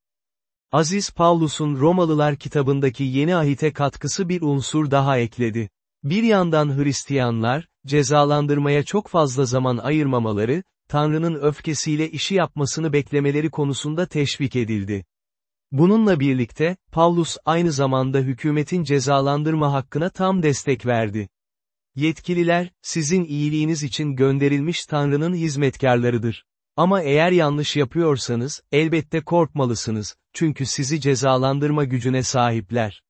Aziz Paulus'un Romalılar kitabındaki yeni ahite katkısı bir unsur daha ekledi. Bir yandan Hristiyanlar, cezalandırmaya çok fazla zaman ayırmamaları, Tanrı'nın öfkesiyle işi yapmasını beklemeleri konusunda teşvik edildi. Bununla birlikte, Paulus aynı zamanda hükümetin cezalandırma hakkına tam destek verdi. Yetkililer, sizin iyiliğiniz için gönderilmiş Tanrı'nın hizmetkarlarıdır. Ama eğer yanlış yapıyorsanız, elbette korkmalısınız, çünkü sizi cezalandırma gücüne sahipler.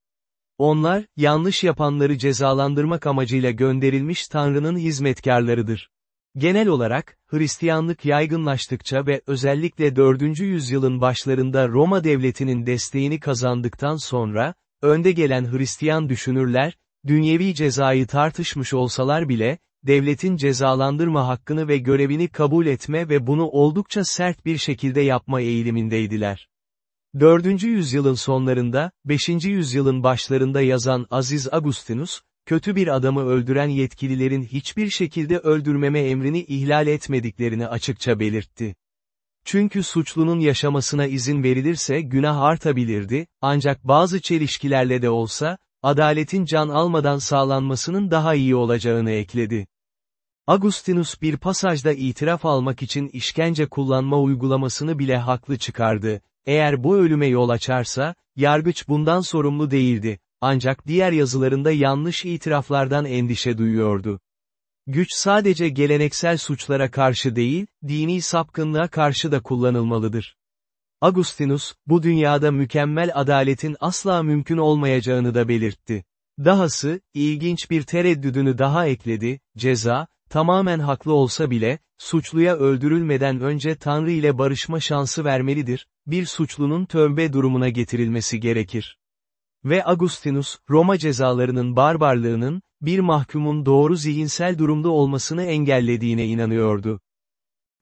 Onlar, yanlış yapanları cezalandırmak amacıyla gönderilmiş Tanrı'nın hizmetkarlarıdır. Genel olarak, Hristiyanlık yaygınlaştıkça ve özellikle 4. yüzyılın başlarında Roma devletinin desteğini kazandıktan sonra, önde gelen Hristiyan düşünürler, dünyevi cezayı tartışmış olsalar bile, devletin cezalandırma hakkını ve görevini kabul etme ve bunu oldukça sert bir şekilde yapma eğilimindeydiler. 4. yüzyılın sonlarında, 5. yüzyılın başlarında yazan Aziz Agustinus, kötü bir adamı öldüren yetkililerin hiçbir şekilde öldürmeme emrini ihlal etmediklerini açıkça belirtti. Çünkü suçlunun yaşamasına izin verilirse günah artabilirdi, ancak bazı çelişkilerle de olsa, adaletin can almadan sağlanmasının daha iyi olacağını ekledi. Agustinus bir pasajda itiraf almak için işkence kullanma uygulamasını bile haklı çıkardı. Eğer bu ölüme yol açarsa, yargıç bundan sorumlu değildi, ancak diğer yazılarında yanlış itiraflardan endişe duyuyordu. Güç sadece geleneksel suçlara karşı değil, dini sapkınlığa karşı da kullanılmalıdır. Agustinus, bu dünyada mükemmel adaletin asla mümkün olmayacağını da belirtti. Dahası, ilginç bir tereddüdünü daha ekledi, ceza, tamamen haklı olsa bile, suçluya öldürülmeden önce Tanrı ile barışma şansı vermelidir, bir suçlunun tövbe durumuna getirilmesi gerekir. Ve Agustinus, Roma cezalarının barbarlığının, bir mahkumun doğru zihinsel durumda olmasını engellediğine inanıyordu.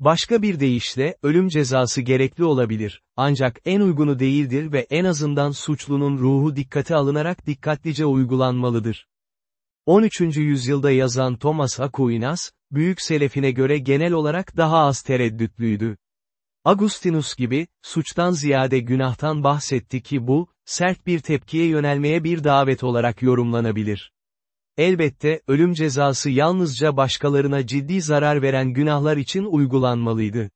Başka bir deyişle, ölüm cezası gerekli olabilir, ancak en uygunu değildir ve en azından suçlunun ruhu dikkate alınarak dikkatlice uygulanmalıdır. 13. yüzyılda yazan Thomas Aquinas, Büyük Selefine göre genel olarak daha az tereddütlüydü. Agustinus gibi, suçtan ziyade günahtan bahsetti ki bu, sert bir tepkiye yönelmeye bir davet olarak yorumlanabilir. Elbette, ölüm cezası yalnızca başkalarına ciddi zarar veren günahlar için uygulanmalıydı.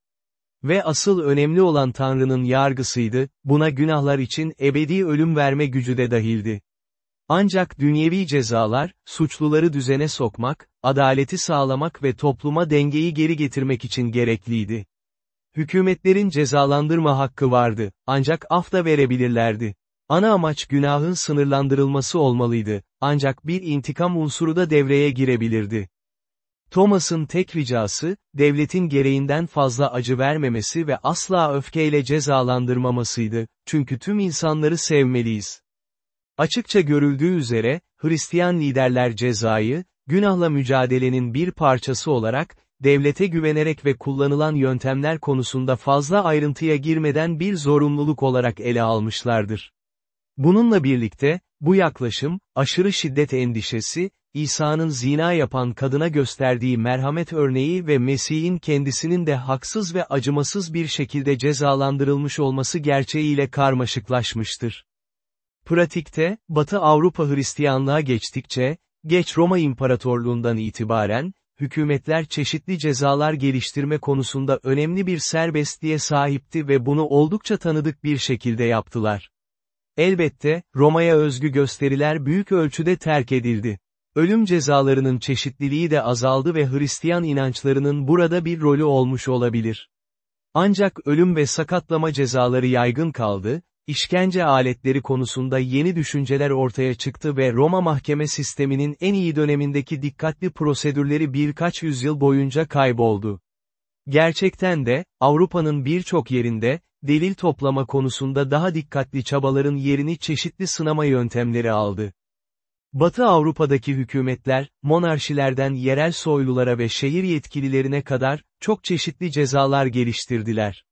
Ve asıl önemli olan Tanrı'nın yargısıydı, buna günahlar için ebedi ölüm verme gücü de dahildi. Ancak dünyevi cezalar, suçluları düzene sokmak, adaleti sağlamak ve topluma dengeyi geri getirmek için gerekliydi. Hükümetlerin cezalandırma hakkı vardı, ancak af da verebilirlerdi. Ana amaç günahın sınırlandırılması olmalıydı, ancak bir intikam unsuru da devreye girebilirdi. Thomas'ın tek ricası, devletin gereğinden fazla acı vermemesi ve asla öfkeyle cezalandırmamasıydı, çünkü tüm insanları sevmeliyiz. Açıkça görüldüğü üzere, Hristiyan liderler cezayı, günahla mücadelenin bir parçası olarak, devlete güvenerek ve kullanılan yöntemler konusunda fazla ayrıntıya girmeden bir zorunluluk olarak ele almışlardır. Bununla birlikte, bu yaklaşım, aşırı şiddet endişesi, İsa'nın zina yapan kadına gösterdiği merhamet örneği ve Mesih'in kendisinin de haksız ve acımasız bir şekilde cezalandırılmış olması gerçeğiyle karmaşıklaşmıştır. Pratikte, Batı Avrupa Hristiyanlığa geçtikçe, geç Roma İmparatorluğundan itibaren, hükümetler çeşitli cezalar geliştirme konusunda önemli bir serbestliğe sahipti ve bunu oldukça tanıdık bir şekilde yaptılar. Elbette, Roma'ya özgü gösteriler büyük ölçüde terk edildi. Ölüm cezalarının çeşitliliği de azaldı ve Hristiyan inançlarının burada bir rolü olmuş olabilir. Ancak ölüm ve sakatlama cezaları yaygın kaldı, işkence aletleri konusunda yeni düşünceler ortaya çıktı ve Roma mahkeme sisteminin en iyi dönemindeki dikkatli prosedürleri birkaç yüzyıl boyunca kayboldu. Gerçekten de, Avrupa'nın birçok yerinde, delil toplama konusunda daha dikkatli çabaların yerini çeşitli sınama yöntemleri aldı. Batı Avrupa'daki hükümetler, monarşilerden yerel soylulara ve şehir yetkililerine kadar, çok çeşitli cezalar geliştirdiler.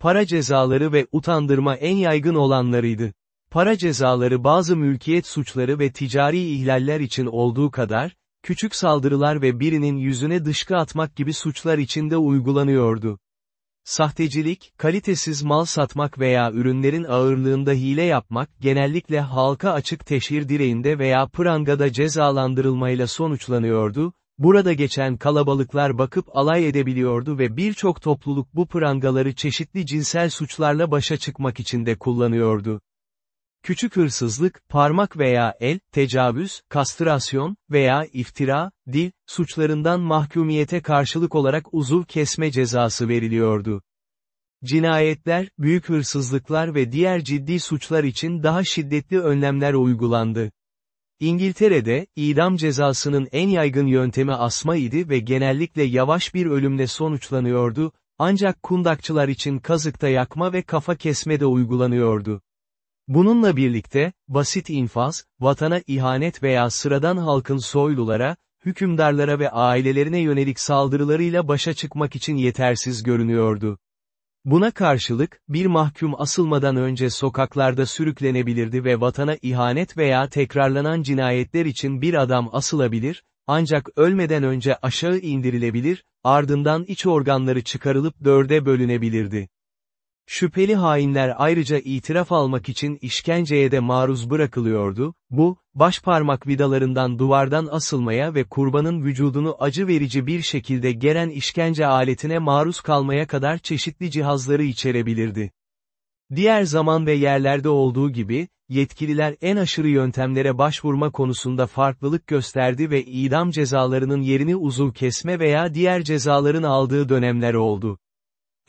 Para cezaları ve utandırma en yaygın olanlarıydı. Para cezaları bazı mülkiyet suçları ve ticari ihlaller için olduğu kadar, küçük saldırılar ve birinin yüzüne dışkı atmak gibi suçlar için de uygulanıyordu. Sahtecilik, kalitesiz mal satmak veya ürünlerin ağırlığında hile yapmak genellikle halka açık teşhir direğinde veya prangada cezalandırılmayla sonuçlanıyordu, burada geçen kalabalıklar bakıp alay edebiliyordu ve birçok topluluk bu prangaları çeşitli cinsel suçlarla başa çıkmak için de kullanıyordu. Küçük hırsızlık, parmak veya el, tecavüz, kastrasyon veya iftira, dil, suçlarından mahkumiyete karşılık olarak uzuv kesme cezası veriliyordu. Cinayetler, büyük hırsızlıklar ve diğer ciddi suçlar için daha şiddetli önlemler uygulandı. İngiltere'de, idam cezasının en yaygın yöntemi asma idi ve genellikle yavaş bir ölümle sonuçlanıyordu, ancak kundakçılar için kazıkta yakma ve kafa kesme de uygulanıyordu. Bununla birlikte, basit infaz, vatana ihanet veya sıradan halkın soylulara, hükümdarlara ve ailelerine yönelik saldırılarıyla başa çıkmak için yetersiz görünüyordu. Buna karşılık, bir mahkum asılmadan önce sokaklarda sürüklenebilirdi ve vatana ihanet veya tekrarlanan cinayetler için bir adam asılabilir, ancak ölmeden önce aşağı indirilebilir, ardından iç organları çıkarılıp dörde bölünebilirdi. Şüpheli hainler ayrıca itiraf almak için işkenceye de maruz bırakılıyordu, bu, başparmak vidalarından duvardan asılmaya ve kurbanın vücudunu acı verici bir şekilde geren işkence aletine maruz kalmaya kadar çeşitli cihazları içerebilirdi. Diğer zaman ve yerlerde olduğu gibi, yetkililer en aşırı yöntemlere başvurma konusunda farklılık gösterdi ve idam cezalarının yerini uzuv kesme veya diğer cezaların aldığı dönemler oldu.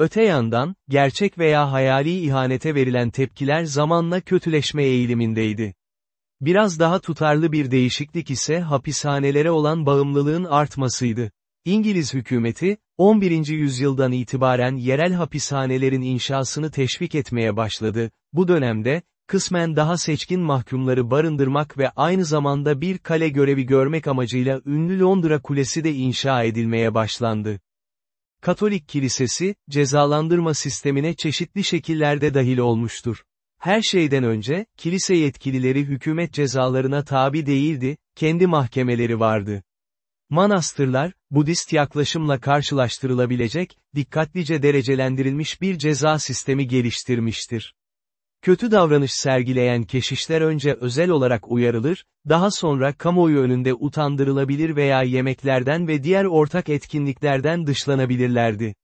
Öte yandan, gerçek veya hayali ihanete verilen tepkiler zamanla kötüleşme eğilimindeydi. Biraz daha tutarlı bir değişiklik ise hapishanelere olan bağımlılığın artmasıydı. İngiliz hükümeti, 11. yüzyıldan itibaren yerel hapishanelerin inşasını teşvik etmeye başladı. Bu dönemde, kısmen daha seçkin mahkumları barındırmak ve aynı zamanda bir kale görevi görmek amacıyla ünlü Londra Kulesi de inşa edilmeye başlandı. Katolik Kilisesi, cezalandırma sistemine çeşitli şekillerde dahil olmuştur. Her şeyden önce, kilise yetkilileri hükümet cezalarına tabi değildi, kendi mahkemeleri vardı. Manastırlar, Budist yaklaşımla karşılaştırılabilecek, dikkatlice derecelendirilmiş bir ceza sistemi geliştirmiştir. Kötü davranış sergileyen keşişler önce özel olarak uyarılır, daha sonra kamuoyu önünde utandırılabilir veya yemeklerden ve diğer ortak etkinliklerden dışlanabilirlerdi.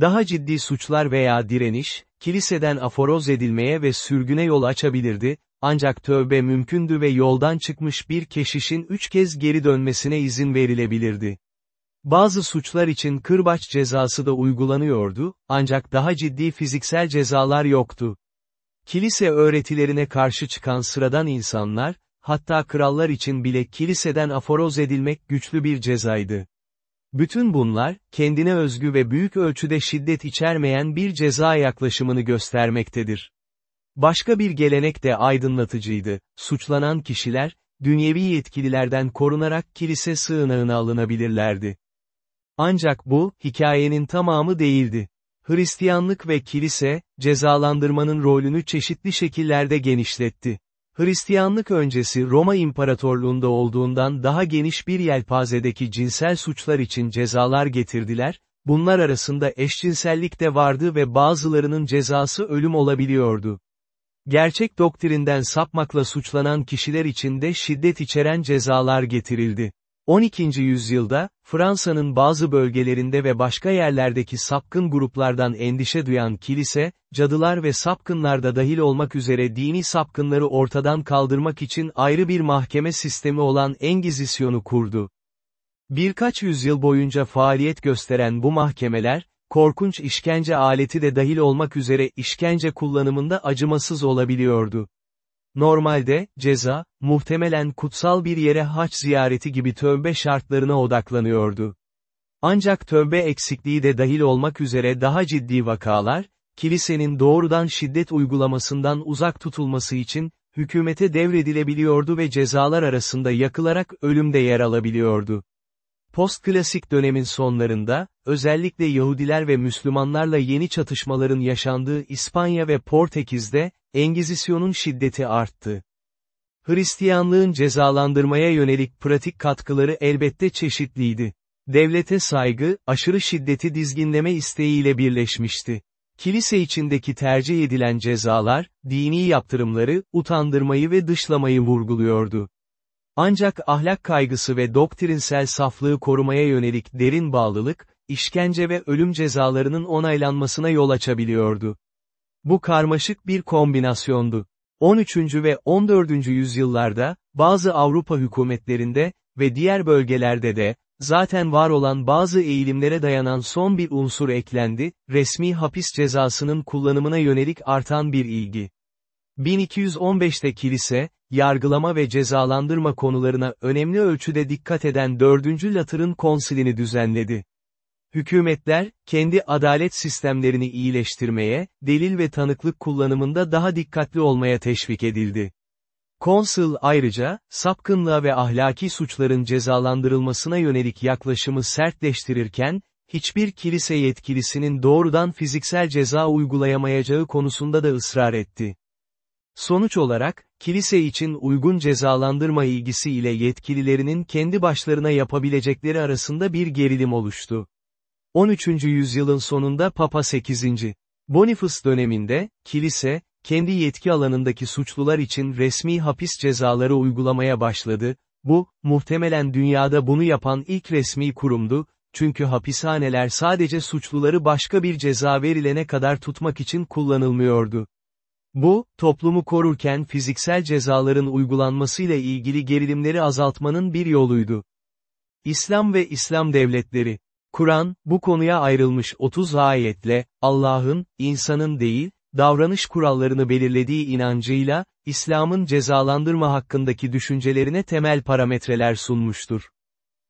Daha ciddi suçlar veya direniş, kiliseden aforoz edilmeye ve sürgüne yol açabilirdi, ancak tövbe mümkündü ve yoldan çıkmış bir keşişin üç kez geri dönmesine izin verilebilirdi. Bazı suçlar için kırbaç cezası da uygulanıyordu, ancak daha ciddi fiziksel cezalar yoktu. Kilise öğretilerine karşı çıkan sıradan insanlar, hatta krallar için bile kiliseden aforoz edilmek güçlü bir cezaydı. Bütün bunlar, kendine özgü ve büyük ölçüde şiddet içermeyen bir ceza yaklaşımını göstermektedir. Başka bir gelenek de aydınlatıcıydı, suçlanan kişiler, dünyevi yetkililerden korunarak kilise sığınağına alınabilirlerdi. Ancak bu, hikayenin tamamı değildi. Hristiyanlık ve kilise, cezalandırmanın rolünü çeşitli şekillerde genişletti. Hristiyanlık öncesi Roma İmparatorluğunda olduğundan daha geniş bir yelpazedeki cinsel suçlar için cezalar getirdiler, bunlar arasında eşcinsellik de vardı ve bazılarının cezası ölüm olabiliyordu. Gerçek doktrinden sapmakla suçlanan kişiler için de şiddet içeren cezalar getirildi. 12. yüzyılda, Fransa'nın bazı bölgelerinde ve başka yerlerdeki sapkın gruplardan endişe duyan kilise, cadılar ve sapkınlar da dahil olmak üzere dini sapkınları ortadan kaldırmak için ayrı bir mahkeme sistemi olan Engizisyon'u kurdu. Birkaç yüzyıl boyunca faaliyet gösteren bu mahkemeler, korkunç işkence aleti de dahil olmak üzere işkence kullanımında acımasız olabiliyordu. Normalde, ceza, muhtemelen kutsal bir yere haç ziyareti gibi tövbe şartlarına odaklanıyordu. Ancak tövbe eksikliği de dahil olmak üzere daha ciddi vakalar, kilisenin doğrudan şiddet uygulamasından uzak tutulması için, hükümete devredilebiliyordu ve cezalar arasında yakılarak ölümde yer alabiliyordu. Postklasik dönemin sonlarında, özellikle Yahudiler ve Müslümanlarla yeni çatışmaların yaşandığı İspanya ve Portekiz'de, Engizisyon'un şiddeti arttı. Hristiyanlığın cezalandırmaya yönelik pratik katkıları elbette çeşitliydi. Devlete saygı, aşırı şiddeti dizginleme isteğiyle birleşmişti. Kilise içindeki tercih edilen cezalar, dini yaptırımları, utandırmayı ve dışlamayı vurguluyordu. Ancak ahlak kaygısı ve doktrinsel saflığı korumaya yönelik derin bağlılık, işkence ve ölüm cezalarının onaylanmasına yol açabiliyordu. Bu karmaşık bir kombinasyondu. 13. ve 14. yüzyıllarda, bazı Avrupa hükümetlerinde ve diğer bölgelerde de, zaten var olan bazı eğilimlere dayanan son bir unsur eklendi, resmi hapis cezasının kullanımına yönelik artan bir ilgi. 1215'te kilise, yargılama ve cezalandırma konularına önemli ölçüde dikkat eden 4. Latır'ın konsilini düzenledi. Hükümetler, kendi adalet sistemlerini iyileştirmeye, delil ve tanıklık kullanımında daha dikkatli olmaya teşvik edildi. Konsul ayrıca, sapkınlığa ve ahlaki suçların cezalandırılmasına yönelik yaklaşımı sertleştirirken, hiçbir kilise yetkilisinin doğrudan fiziksel ceza uygulayamayacağı konusunda da ısrar etti. Sonuç olarak, kilise için uygun cezalandırma ilgisi ile yetkililerinin kendi başlarına yapabilecekleri arasında bir gerilim oluştu. 13. yüzyılın sonunda Papa 8. Boniface döneminde, kilise, kendi yetki alanındaki suçlular için resmi hapis cezaları uygulamaya başladı, bu, muhtemelen dünyada bunu yapan ilk resmi kurumdu, çünkü hapishaneler sadece suçluları başka bir ceza verilene kadar tutmak için kullanılmıyordu. Bu, toplumu korurken fiziksel cezaların uygulanmasıyla ilgili gerilimleri azaltmanın bir yoluydu. İslam ve İslam devletleri Kur'an, bu konuya ayrılmış 30 ayetle, Allah'ın, insanın değil, davranış kurallarını belirlediği inancıyla, İslam'ın cezalandırma hakkındaki düşüncelerine temel parametreler sunmuştur.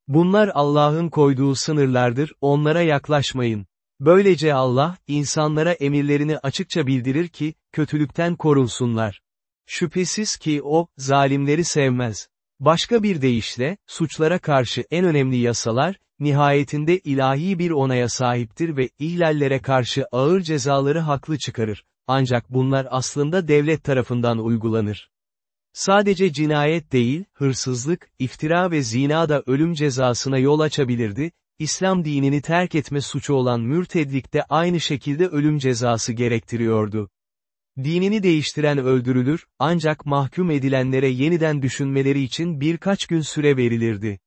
Bunlar Allah'ın koyduğu sınırlardır, onlara yaklaşmayın. Böylece Allah, insanlara emirlerini açıkça bildirir ki, kötülükten korunsunlar. Şüphesiz ki o, zalimleri sevmez. Başka bir deyişle, suçlara karşı en önemli yasalar, nihayetinde ilahi bir onaya sahiptir ve ihlallere karşı ağır cezaları haklı çıkarır. Ancak bunlar aslında devlet tarafından uygulanır. Sadece cinayet değil, hırsızlık, iftira ve zina da ölüm cezasına yol açabilirdi, İslam dinini terk etme suçu olan mürtedlik de aynı şekilde ölüm cezası gerektiriyordu. Dinini değiştiren öldürülür, ancak mahkum edilenlere yeniden düşünmeleri için birkaç gün süre verilirdi.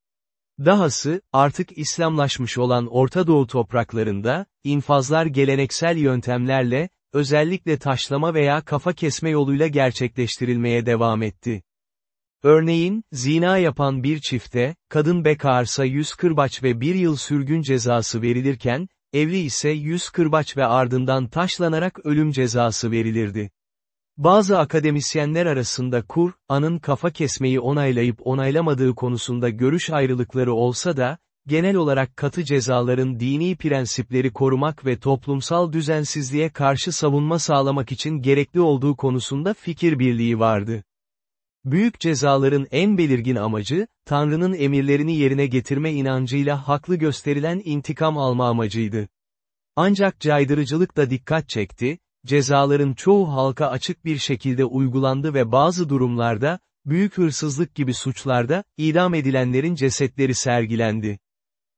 Dahası, artık İslamlaşmış olan Orta Doğu topraklarında, infazlar geleneksel yöntemlerle, özellikle taşlama veya kafa kesme yoluyla gerçekleştirilmeye devam etti. Örneğin, zina yapan bir çifte, kadın bekarsa 100 kırbaç ve bir yıl sürgün cezası verilirken, evli ise 100 kırbaç ve ardından taşlanarak ölüm cezası verilirdi. Bazı akademisyenler arasında Kur, anın kafa kesmeyi onaylayıp onaylamadığı konusunda görüş ayrılıkları olsa da, genel olarak katı cezaların dini prensipleri korumak ve toplumsal düzensizliğe karşı savunma sağlamak için gerekli olduğu konusunda fikir birliği vardı. Büyük cezaların en belirgin amacı, Tanrı'nın emirlerini yerine getirme inancıyla haklı gösterilen intikam alma amacıydı. Ancak caydırıcılık da dikkat çekti, cezaların çoğu halka açık bir şekilde uygulandı ve bazı durumlarda, büyük hırsızlık gibi suçlarda, idam edilenlerin cesetleri sergilendi.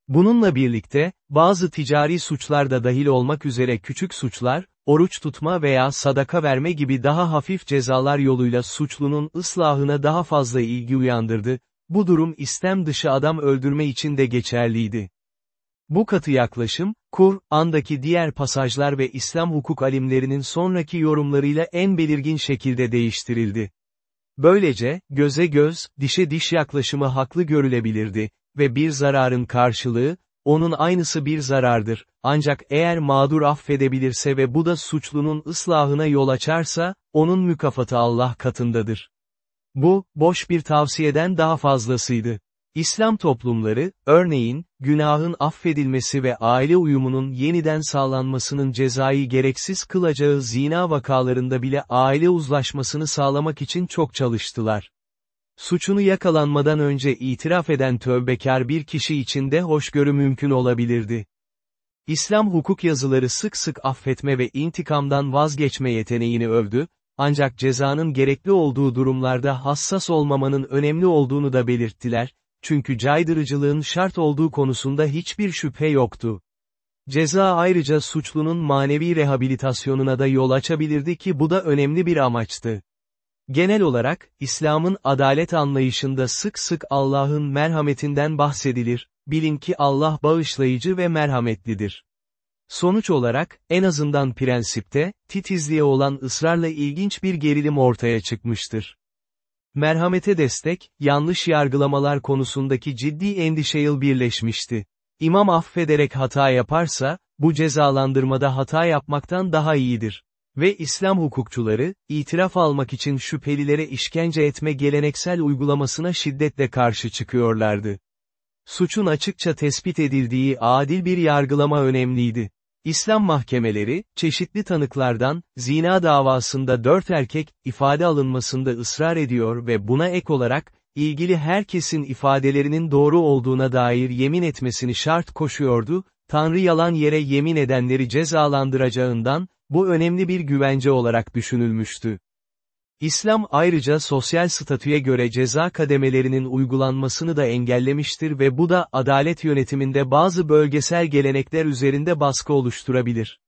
Bununla birlikte, bazı ticari suçlar da dahil olmak üzere küçük suçlar, oruç tutma veya sadaka verme gibi daha hafif cezalar yoluyla suçlunun ıslahına daha fazla ilgi uyandırdı, bu durum istem dışı adam öldürme için de geçerliydi. Bu katı yaklaşım, Kur'an'daki diğer pasajlar ve İslam hukuk alimlerinin sonraki yorumlarıyla en belirgin şekilde değiştirildi. Böylece, göze göz, dişe diş yaklaşımı haklı görülebilirdi ve bir zararın karşılığı, onun aynısı bir zarardır, ancak eğer mağdur affedebilirse ve bu da suçlunun ıslahına yol açarsa, onun mükafatı Allah katındadır. Bu, boş bir tavsiyeden daha fazlasıydı. İslam toplumları, örneğin, günahın affedilmesi ve aile uyumunun yeniden sağlanmasının cezayı gereksiz kılacağı zina vakalarında bile aile uzlaşmasını sağlamak için çok çalıştılar. Suçunu yakalanmadan önce itiraf eden tövbekar bir kişi için de hoşgörü mümkün olabilirdi. İslam hukuk yazıları sık sık affetme ve intikamdan vazgeçme yeteneğini övdü, ancak cezanın gerekli olduğu durumlarda hassas olmamanın önemli olduğunu da belirttiler, çünkü caydırıcılığın şart olduğu konusunda hiçbir şüphe yoktu. Ceza ayrıca suçlunun manevi rehabilitasyonuna da yol açabilirdi ki bu da önemli bir amaçtı. Genel olarak, İslam'ın adalet anlayışında sık sık Allah'ın merhametinden bahsedilir, bilin ki Allah bağışlayıcı ve merhametlidir. Sonuç olarak, en azından prensipte, titizliğe olan ısrarla ilginç bir gerilim ortaya çıkmıştır. Merhamete destek, yanlış yargılamalar konusundaki ciddi endişeyle birleşmişti. İmam affederek hata yaparsa, bu cezalandırmada hata yapmaktan daha iyidir. Ve İslam hukukçuları, itiraf almak için şüphelilere işkence etme geleneksel uygulamasına şiddetle karşı çıkıyorlardı. Suçun açıkça tespit edildiği adil bir yargılama önemliydi. İslam mahkemeleri, çeşitli tanıklardan, zina davasında dört erkek, ifade alınmasında ısrar ediyor ve buna ek olarak, ilgili herkesin ifadelerinin doğru olduğuna dair yemin etmesini şart koşuyordu, Tanrı yalan yere yemin edenleri cezalandıracağından, bu önemli bir güvence olarak düşünülmüştü. İslam ayrıca sosyal statüye göre ceza kademelerinin uygulanmasını da engellemiştir ve bu da adalet yönetiminde bazı bölgesel gelenekler üzerinde baskı oluşturabilir.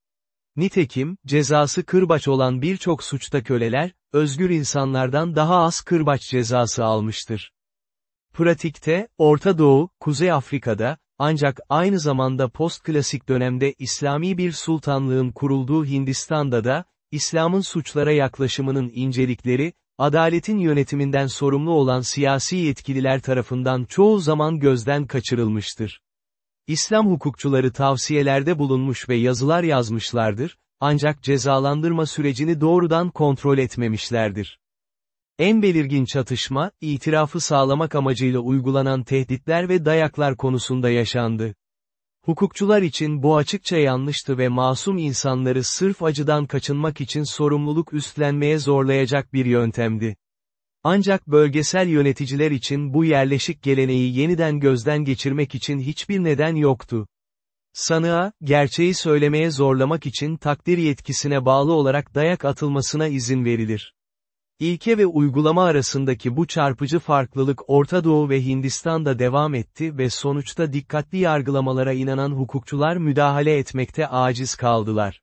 Nitekim, cezası kırbaç olan birçok suçta köleler, özgür insanlardan daha az kırbaç cezası almıştır. Pratikte, Orta Doğu, Kuzey Afrika'da, ancak aynı zamanda postklasik dönemde İslami bir sultanlığın kurulduğu Hindistan'da da, İslam'ın suçlara yaklaşımının incelikleri, adaletin yönetiminden sorumlu olan siyasi yetkililer tarafından çoğu zaman gözden kaçırılmıştır. İslam hukukçuları tavsiyelerde bulunmuş ve yazılar yazmışlardır, ancak cezalandırma sürecini doğrudan kontrol etmemişlerdir. En belirgin çatışma, itirafı sağlamak amacıyla uygulanan tehditler ve dayaklar konusunda yaşandı. Hukukçular için bu açıkça yanlıştı ve masum insanları sırf acıdan kaçınmak için sorumluluk üstlenmeye zorlayacak bir yöntemdi. Ancak bölgesel yöneticiler için bu yerleşik geleneği yeniden gözden geçirmek için hiçbir neden yoktu. Sanığa, gerçeği söylemeye zorlamak için takdir yetkisine bağlı olarak dayak atılmasına izin verilir. İlke ve uygulama arasındaki bu çarpıcı farklılık Orta Doğu ve Hindistan'da devam etti ve sonuçta dikkatli yargılamalara inanan hukukçular müdahale etmekte aciz kaldılar.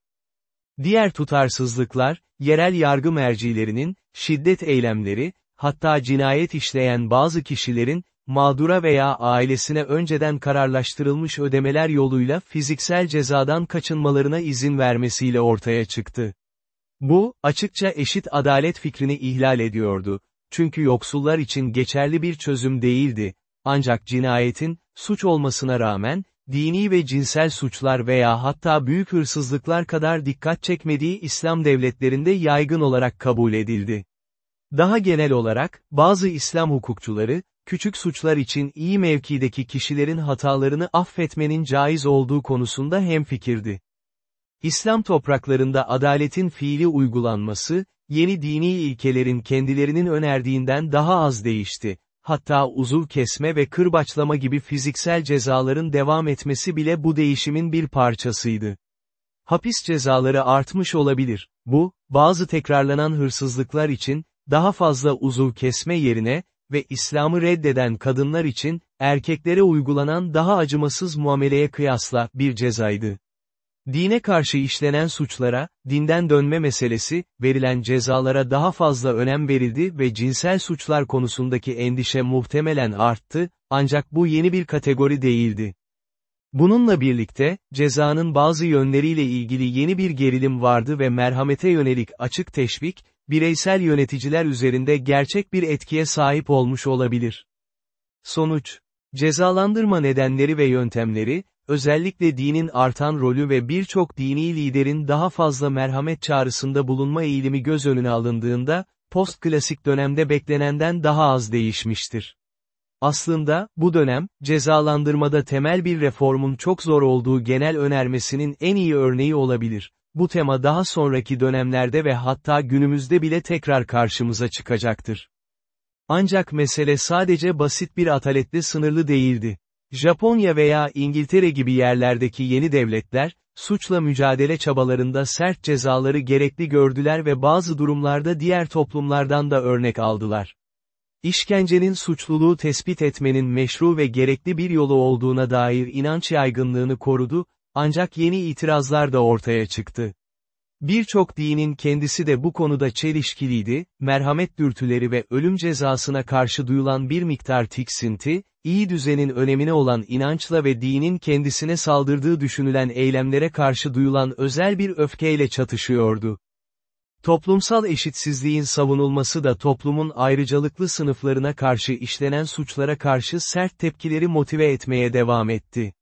Diğer tutarsızlıklar, yerel yargı mercilerinin, şiddet eylemleri, hatta cinayet işleyen bazı kişilerin, mağdura veya ailesine önceden kararlaştırılmış ödemeler yoluyla fiziksel cezadan kaçınmalarına izin vermesiyle ortaya çıktı. Bu, açıkça eşit adalet fikrini ihlal ediyordu. Çünkü yoksullar için geçerli bir çözüm değildi. Ancak cinayetin, suç olmasına rağmen, dini ve cinsel suçlar veya hatta büyük hırsızlıklar kadar dikkat çekmediği İslam devletlerinde yaygın olarak kabul edildi. Daha genel olarak, bazı İslam hukukçuları, küçük suçlar için iyi mevkideki kişilerin hatalarını affetmenin caiz olduğu konusunda hemfikirdi. İslam topraklarında adaletin fiili uygulanması, yeni dini ilkelerin kendilerinin önerdiğinden daha az değişti. Hatta uzuv kesme ve kırbaçlama gibi fiziksel cezaların devam etmesi bile bu değişimin bir parçasıydı. Hapis cezaları artmış olabilir. Bu, bazı tekrarlanan hırsızlıklar için, daha fazla uzuv kesme yerine, ve İslam'ı reddeden kadınlar için, erkeklere uygulanan daha acımasız muameleye kıyasla bir cezaydı. Dine karşı işlenen suçlara, dinden dönme meselesi, verilen cezalara daha fazla önem verildi ve cinsel suçlar konusundaki endişe muhtemelen arttı, ancak bu yeni bir kategori değildi. Bununla birlikte, cezanın bazı yönleriyle ilgili yeni bir gerilim vardı ve merhamete yönelik açık teşvik, bireysel yöneticiler üzerinde gerçek bir etkiye sahip olmuş olabilir. Sonuç Cezalandırma nedenleri ve yöntemleri, özellikle dinin artan rolü ve birçok dini liderin daha fazla merhamet çağrısında bulunma eğilimi göz önüne alındığında, postklasik dönemde beklenenden daha az değişmiştir. Aslında, bu dönem, cezalandırmada temel bir reformun çok zor olduğu genel önermesinin en iyi örneği olabilir. Bu tema daha sonraki dönemlerde ve hatta günümüzde bile tekrar karşımıza çıkacaktır. Ancak mesele sadece basit bir ataletle sınırlı değildi. Japonya veya İngiltere gibi yerlerdeki yeni devletler, suçla mücadele çabalarında sert cezaları gerekli gördüler ve bazı durumlarda diğer toplumlardan da örnek aldılar. işkencenin suçluluğu tespit etmenin meşru ve gerekli bir yolu olduğuna dair inanç yaygınlığını korudu, ancak yeni itirazlar da ortaya çıktı. Birçok dinin kendisi de bu konuda çelişkiliydi, merhamet dürtüleri ve ölüm cezasına karşı duyulan bir miktar tiksinti, iyi düzenin önemine olan inançla ve dinin kendisine saldırdığı düşünülen eylemlere karşı duyulan özel bir öfkeyle çatışıyordu. Toplumsal eşitsizliğin savunulması da toplumun ayrıcalıklı sınıflarına karşı işlenen suçlara karşı sert tepkileri motive etmeye devam etti.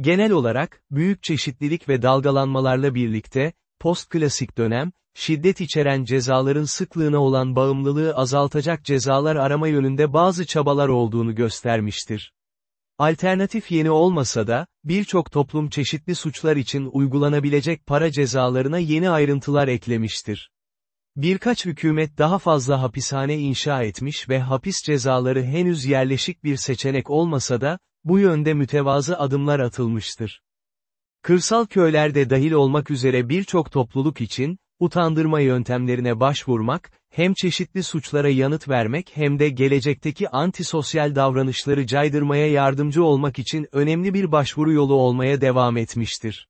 Genel olarak, büyük çeşitlilik ve dalgalanmalarla birlikte, postklasik dönem, şiddet içeren cezaların sıklığına olan bağımlılığı azaltacak cezalar arama yönünde bazı çabalar olduğunu göstermiştir. Alternatif yeni olmasa da, birçok toplum çeşitli suçlar için uygulanabilecek para cezalarına yeni ayrıntılar eklemiştir. Birkaç hükümet daha fazla hapishane inşa etmiş ve hapis cezaları henüz yerleşik bir seçenek olmasa da, bu yönde mütevazı adımlar atılmıştır. Kırsal köylerde dahil olmak üzere birçok topluluk için, utandırma yöntemlerine başvurmak, hem çeşitli suçlara yanıt vermek hem de gelecekteki antisosyal davranışları caydırmaya yardımcı olmak için önemli bir başvuru yolu olmaya devam etmiştir.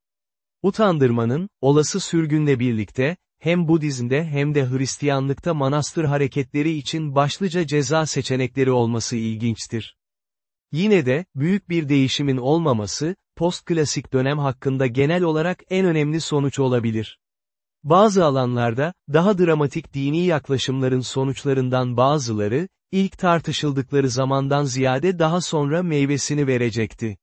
Utandırmanın, olası sürgünle birlikte, hem Budizm'de hem de Hristiyanlıkta manastır hareketleri için başlıca ceza seçenekleri olması ilginçtir. Yine de, büyük bir değişimin olmaması, postklasik dönem hakkında genel olarak en önemli sonuç olabilir. Bazı alanlarda, daha dramatik dini yaklaşımların sonuçlarından bazıları, ilk tartışıldıkları zamandan ziyade daha sonra meyvesini verecekti.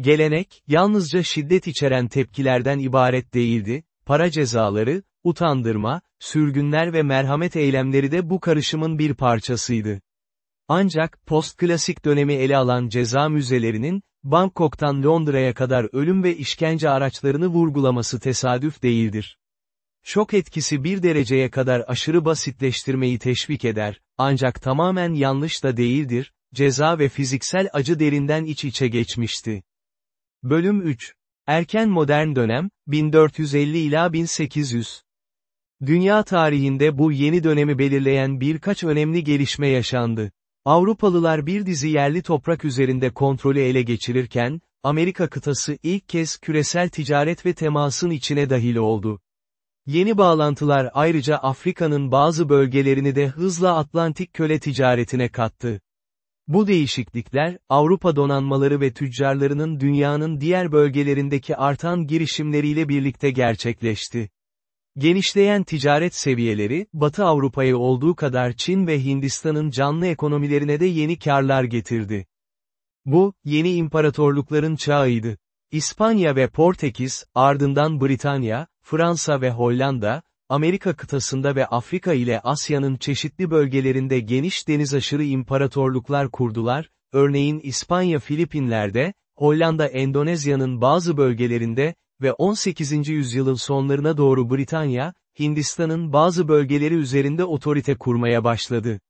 Gelenek, yalnızca şiddet içeren tepkilerden ibaret değildi, para cezaları, utandırma, sürgünler ve merhamet eylemleri de bu karışımın bir parçasıydı. Ancak, postklasik dönemi ele alan ceza müzelerinin, Bangkok'tan Londra'ya kadar ölüm ve işkence araçlarını vurgulaması tesadüf değildir. Şok etkisi bir dereceye kadar aşırı basitleştirmeyi teşvik eder, ancak tamamen yanlış da değildir, ceza ve fiziksel acı derinden iç içe geçmişti. Bölüm 3. Erken modern dönem, 1450 ila 1800. Dünya tarihinde bu yeni dönemi belirleyen birkaç önemli gelişme yaşandı. Avrupalılar bir dizi yerli toprak üzerinde kontrolü ele geçirirken, Amerika kıtası ilk kez küresel ticaret ve temasın içine dahil oldu. Yeni bağlantılar ayrıca Afrika'nın bazı bölgelerini de hızla Atlantik köle ticaretine kattı. Bu değişiklikler, Avrupa donanmaları ve tüccarlarının dünyanın diğer bölgelerindeki artan girişimleriyle birlikte gerçekleşti. Genişleyen ticaret seviyeleri, Batı Avrupa'ya olduğu kadar Çin ve Hindistan'ın canlı ekonomilerine de yeni karlar getirdi. Bu, yeni imparatorlukların çağıydı. İspanya ve Portekiz, ardından Britanya, Fransa ve Hollanda, Amerika kıtasında ve Afrika ile Asya'nın çeşitli bölgelerinde geniş denizaşırı imparatorluklar kurdular, örneğin İspanya Filipinler'de, Hollanda Endonezya'nın bazı bölgelerinde, ve 18. yüzyılın sonlarına doğru Britanya, Hindistan'ın bazı bölgeleri üzerinde otorite kurmaya başladı.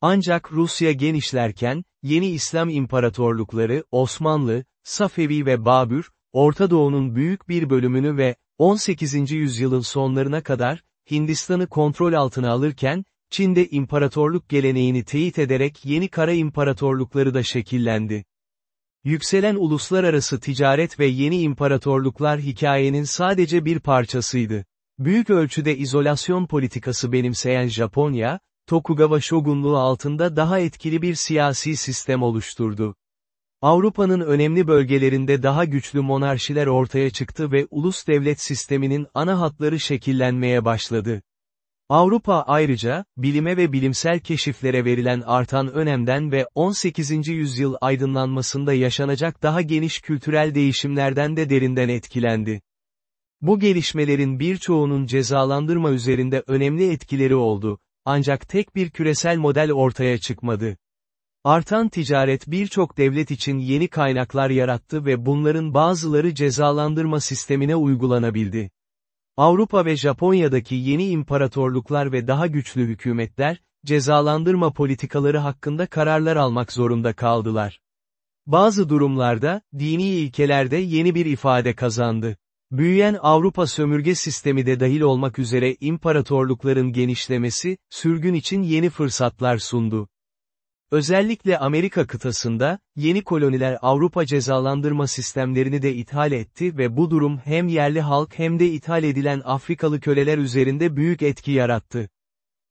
Ancak Rusya genişlerken, yeni İslam imparatorlukları, Osmanlı, Safevi ve Babür, Orta Doğu'nun büyük bir bölümünü ve, 18. yüzyılın sonlarına kadar, Hindistan'ı kontrol altına alırken, Çin'de imparatorluk geleneğini teyit ederek yeni kara imparatorlukları da şekillendi. Yükselen uluslararası ticaret ve yeni imparatorluklar hikayenin sadece bir parçasıydı. Büyük ölçüde izolasyon politikası benimseyen Japonya, Tokugawa şogunluğu altında daha etkili bir siyasi sistem oluşturdu. Avrupa'nın önemli bölgelerinde daha güçlü monarşiler ortaya çıktı ve ulus devlet sisteminin ana hatları şekillenmeye başladı. Avrupa ayrıca, bilime ve bilimsel keşiflere verilen artan önemden ve 18. yüzyıl aydınlanmasında yaşanacak daha geniş kültürel değişimlerden de derinden etkilendi. Bu gelişmelerin birçoğunun cezalandırma üzerinde önemli etkileri oldu, ancak tek bir küresel model ortaya çıkmadı. Artan ticaret birçok devlet için yeni kaynaklar yarattı ve bunların bazıları cezalandırma sistemine uygulanabildi. Avrupa ve Japonya'daki yeni imparatorluklar ve daha güçlü hükümetler, cezalandırma politikaları hakkında kararlar almak zorunda kaldılar. Bazı durumlarda, dini ilkelerde yeni bir ifade kazandı. Büyüyen Avrupa sömürge sistemi de dahil olmak üzere imparatorlukların genişlemesi, sürgün için yeni fırsatlar sundu. Özellikle Amerika kıtasında, yeni koloniler Avrupa cezalandırma sistemlerini de ithal etti ve bu durum hem yerli halk hem de ithal edilen Afrikalı köleler üzerinde büyük etki yarattı.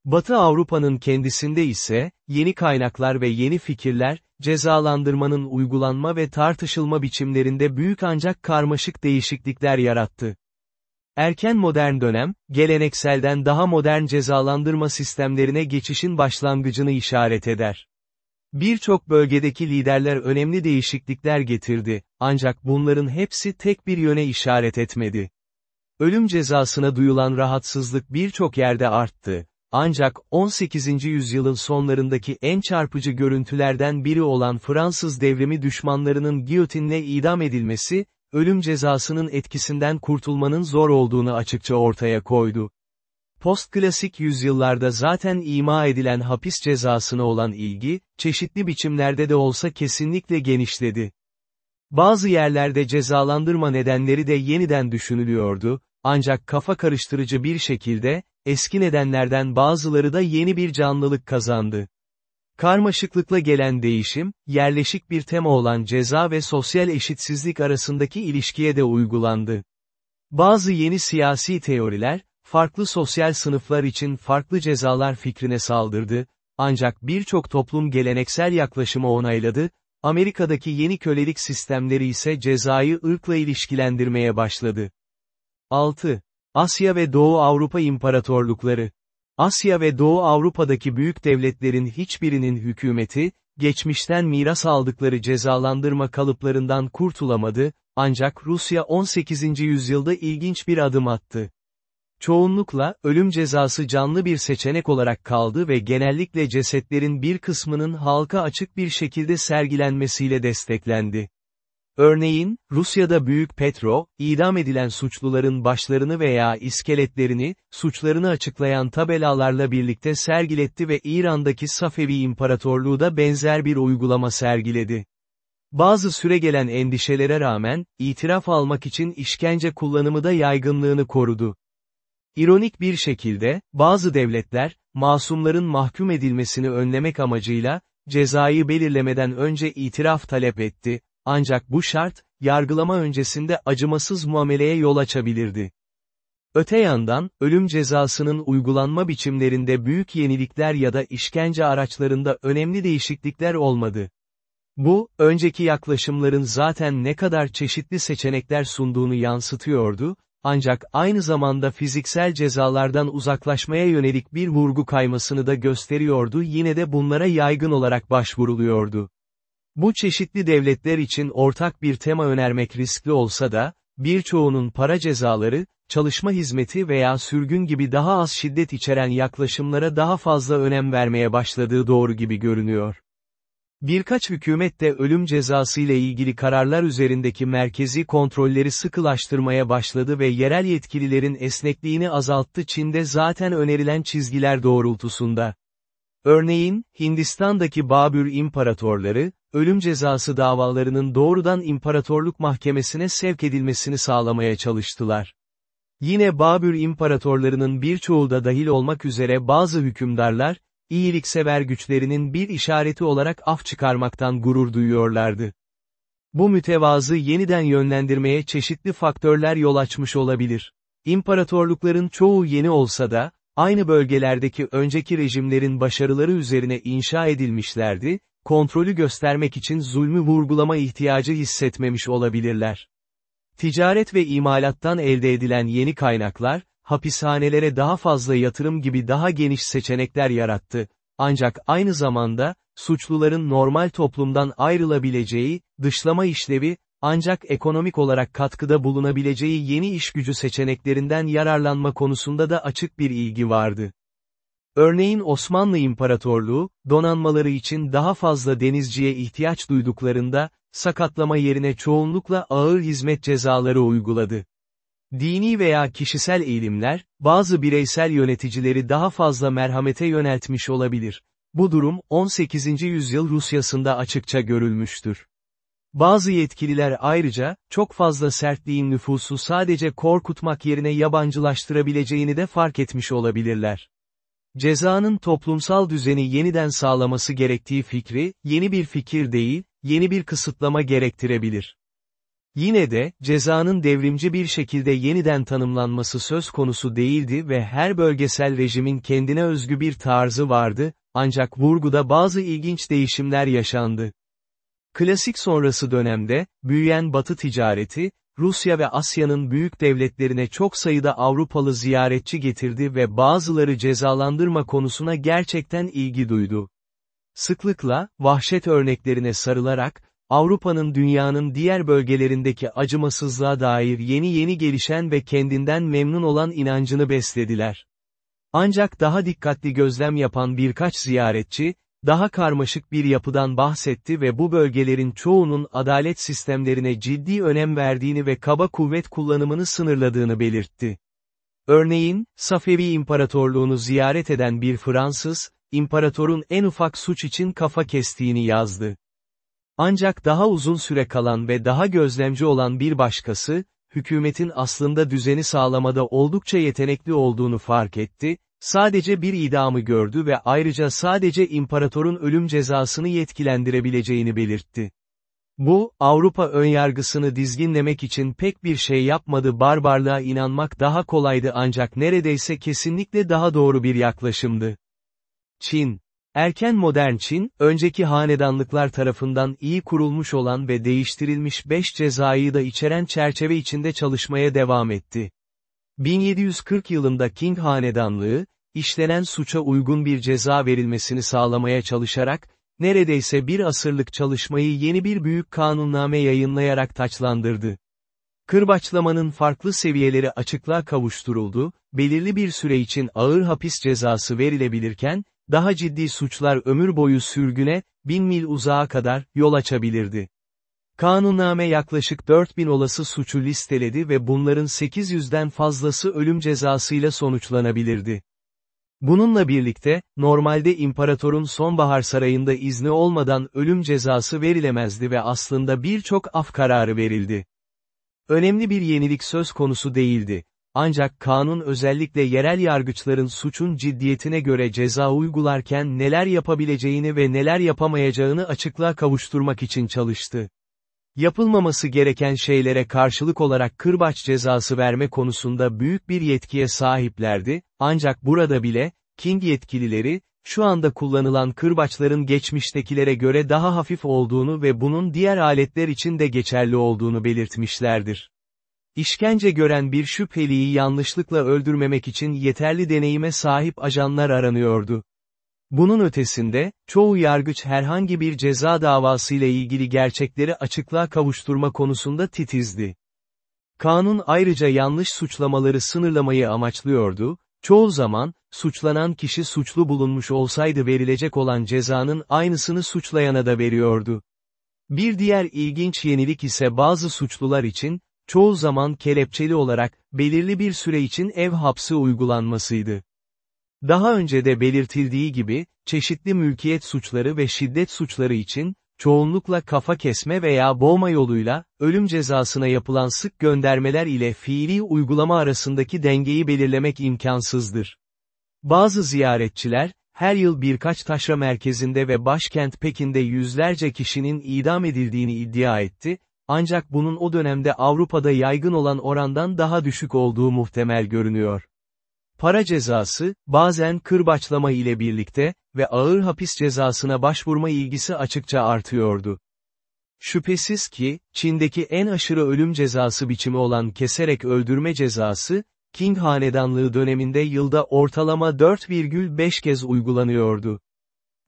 Batı Avrupa'nın kendisinde ise, yeni kaynaklar ve yeni fikirler, cezalandırmanın uygulanma ve tartışılma biçimlerinde büyük ancak karmaşık değişiklikler yarattı. Erken modern dönem, gelenekselden daha modern cezalandırma sistemlerine geçişin başlangıcını işaret eder. Birçok bölgedeki liderler önemli değişiklikler getirdi, ancak bunların hepsi tek bir yöne işaret etmedi. Ölüm cezasına duyulan rahatsızlık birçok yerde arttı. Ancak 18. yüzyılın sonlarındaki en çarpıcı görüntülerden biri olan Fransız devrimi düşmanlarının giyotinle idam edilmesi, ölüm cezasının etkisinden kurtulmanın zor olduğunu açıkça ortaya koydu. Postklasik yüzyıllarda zaten ima edilen hapis cezasına olan ilgi, çeşitli biçimlerde de olsa kesinlikle genişledi. Bazı yerlerde cezalandırma nedenleri de yeniden düşünülüyordu, ancak kafa karıştırıcı bir şekilde, eski nedenlerden bazıları da yeni bir canlılık kazandı. Karmaşıklıkla gelen değişim, yerleşik bir tema olan ceza ve sosyal eşitsizlik arasındaki ilişkiye de uygulandı. Bazı yeni siyasi teoriler, farklı sosyal sınıflar için farklı cezalar fikrine saldırdı, ancak birçok toplum geleneksel yaklaşımı onayladı, Amerika'daki yeni kölelik sistemleri ise cezayı ırkla ilişkilendirmeye başladı. 6. Asya ve Doğu Avrupa İmparatorlukları Asya ve Doğu Avrupa'daki büyük devletlerin hiçbirinin hükümeti, geçmişten miras aldıkları cezalandırma kalıplarından kurtulamadı, ancak Rusya 18. yüzyılda ilginç bir adım attı. Çoğunlukla, ölüm cezası canlı bir seçenek olarak kaldı ve genellikle cesetlerin bir kısmının halka açık bir şekilde sergilenmesiyle desteklendi. Örneğin, Rusya'da Büyük Petro, idam edilen suçluların başlarını veya iskeletlerini, suçlarını açıklayan tabelalarla birlikte sergiletti ve İran'daki Safevi İmparatorluğu da benzer bir uygulama sergiledi. Bazı süregelen endişelere rağmen, itiraf almak için işkence kullanımı da yaygınlığını korudu. İronik bir şekilde, bazı devletler, masumların mahkum edilmesini önlemek amacıyla, cezayı belirlemeden önce itiraf talep etti, ancak bu şart, yargılama öncesinde acımasız muameleye yol açabilirdi. Öte yandan, ölüm cezasının uygulanma biçimlerinde büyük yenilikler ya da işkence araçlarında önemli değişiklikler olmadı. Bu, önceki yaklaşımların zaten ne kadar çeşitli seçenekler sunduğunu yansıtıyordu, ancak aynı zamanda fiziksel cezalardan uzaklaşmaya yönelik bir vurgu kaymasını da gösteriyordu yine de bunlara yaygın olarak başvuruluyordu. Bu çeşitli devletler için ortak bir tema önermek riskli olsa da, birçoğunun para cezaları, çalışma hizmeti veya sürgün gibi daha az şiddet içeren yaklaşımlara daha fazla önem vermeye başladığı doğru gibi görünüyor. Birkaç hükümet de ölüm cezası ile ilgili kararlar üzerindeki merkezi kontrolleri sıkılaştırmaya başladı ve yerel yetkililerin esnekliğini azalttı Çin'de zaten önerilen çizgiler doğrultusunda. Örneğin, Hindistan'daki Babür imparatorları, ölüm cezası davalarının doğrudan imparatorluk mahkemesine sevk edilmesini sağlamaya çalıştılar. Yine Babür imparatorlarının birçoğu da dahil olmak üzere bazı hükümdarlar, iyiliksever güçlerinin bir işareti olarak af çıkarmaktan gurur duyuyorlardı. Bu mütevazı yeniden yönlendirmeye çeşitli faktörler yol açmış olabilir. İmparatorlukların çoğu yeni olsa da, aynı bölgelerdeki önceki rejimlerin başarıları üzerine inşa edilmişlerdi, kontrolü göstermek için zulmü vurgulama ihtiyacı hissetmemiş olabilirler. Ticaret ve imalattan elde edilen yeni kaynaklar, hapishanelere daha fazla yatırım gibi daha geniş seçenekler yarattı, ancak aynı zamanda, suçluların normal toplumdan ayrılabileceği, dışlama işlevi, ancak ekonomik olarak katkıda bulunabileceği yeni iş gücü seçeneklerinden yararlanma konusunda da açık bir ilgi vardı. Örneğin Osmanlı İmparatorluğu, donanmaları için daha fazla denizciye ihtiyaç duyduklarında, sakatlama yerine çoğunlukla ağır hizmet cezaları uyguladı. Dini veya kişisel eğilimler, bazı bireysel yöneticileri daha fazla merhamete yöneltmiş olabilir. Bu durum, 18. yüzyıl Rusyasında açıkça görülmüştür. Bazı yetkililer ayrıca, çok fazla sertliğin nüfusu sadece korkutmak yerine yabancılaştırabileceğini de fark etmiş olabilirler. Cezanın toplumsal düzeni yeniden sağlaması gerektiği fikri, yeni bir fikir değil, yeni bir kısıtlama gerektirebilir. Yine de, cezanın devrimci bir şekilde yeniden tanımlanması söz konusu değildi ve her bölgesel rejimin kendine özgü bir tarzı vardı, ancak vurguda bazı ilginç değişimler yaşandı. Klasik sonrası dönemde, büyüyen batı ticareti, Rusya ve Asya'nın büyük devletlerine çok sayıda Avrupalı ziyaretçi getirdi ve bazıları cezalandırma konusuna gerçekten ilgi duydu. Sıklıkla, vahşet örneklerine sarılarak, Avrupa'nın dünyanın diğer bölgelerindeki acımasızlığa dair yeni yeni gelişen ve kendinden memnun olan inancını beslediler. Ancak daha dikkatli gözlem yapan birkaç ziyaretçi, daha karmaşık bir yapıdan bahsetti ve bu bölgelerin çoğunun adalet sistemlerine ciddi önem verdiğini ve kaba kuvvet kullanımını sınırladığını belirtti. Örneğin, Safevi İmparatorluğunu ziyaret eden bir Fransız, imparatorun en ufak suç için kafa kestiğini yazdı. Ancak daha uzun süre kalan ve daha gözlemci olan bir başkası, hükümetin aslında düzeni sağlamada oldukça yetenekli olduğunu fark etti, sadece bir idamı gördü ve ayrıca sadece imparatorun ölüm cezasını yetkilendirebileceğini belirtti. Bu, Avrupa önyargısını dizginlemek için pek bir şey yapmadı barbarlığa inanmak daha kolaydı ancak neredeyse kesinlikle daha doğru bir yaklaşımdı. Çin Erken modern Çin, önceki hanedanlıklar tarafından iyi kurulmuş olan ve değiştirilmiş beş cezayı da içeren çerçeve içinde çalışmaya devam etti. 1740 yılında Qing Hanedanlığı, işlenen suça uygun bir ceza verilmesini sağlamaya çalışarak, neredeyse bir asırlık çalışmayı yeni bir büyük kanunname yayınlayarak taçlandırdı. Kırbaçlamanın farklı seviyeleri açıklığa kavuşturuldu, belirli bir süre için ağır hapis cezası verilebilirken, daha ciddi suçlar ömür boyu sürgüne, bin mil uzağa kadar, yol açabilirdi. Kanunname yaklaşık 4000 olası suçu listeledi ve bunların 800'den fazlası ölüm cezasıyla sonuçlanabilirdi. Bununla birlikte, normalde imparatorun sonbahar sarayında izni olmadan ölüm cezası verilemezdi ve aslında birçok af kararı verildi. Önemli bir yenilik söz konusu değildi. Ancak kanun özellikle yerel yargıçların suçun ciddiyetine göre ceza uygularken neler yapabileceğini ve neler yapamayacağını açıklığa kavuşturmak için çalıştı. Yapılmaması gereken şeylere karşılık olarak kırbaç cezası verme konusunda büyük bir yetkiye sahiplerdi, ancak burada bile, King yetkilileri, şu anda kullanılan kırbaçların geçmiştekilere göre daha hafif olduğunu ve bunun diğer aletler için de geçerli olduğunu belirtmişlerdir. İşkence gören bir şüpheliyi yanlışlıkla öldürmemek için yeterli deneyime sahip ajanlar aranıyordu. Bunun ötesinde, çoğu yargıç herhangi bir ceza davasıyla ilgili gerçekleri açıklığa kavuşturma konusunda titizdi. Kanun ayrıca yanlış suçlamaları sınırlamayı amaçlıyordu, çoğu zaman, suçlanan kişi suçlu bulunmuş olsaydı verilecek olan cezanın aynısını suçlayana da veriyordu. Bir diğer ilginç yenilik ise bazı suçlular için, çoğu zaman kelepçeli olarak, belirli bir süre için ev hapsi uygulanmasıydı. Daha önce de belirtildiği gibi, çeşitli mülkiyet suçları ve şiddet suçları için, çoğunlukla kafa kesme veya boğma yoluyla, ölüm cezasına yapılan sık göndermeler ile fiili uygulama arasındaki dengeyi belirlemek imkansızdır. Bazı ziyaretçiler, her yıl birkaç taşra merkezinde ve başkent Pekin'de yüzlerce kişinin idam edildiğini iddia etti, ancak bunun o dönemde Avrupa'da yaygın olan orandan daha düşük olduğu muhtemel görünüyor. Para cezası, bazen kırbaçlama ile birlikte ve ağır hapis cezasına başvurma ilgisi açıkça artıyordu. Şüphesiz ki, Çin'deki en aşırı ölüm cezası biçimi olan keserek öldürme cezası, Qing Hanedanlığı döneminde yılda ortalama 4,5 kez uygulanıyordu.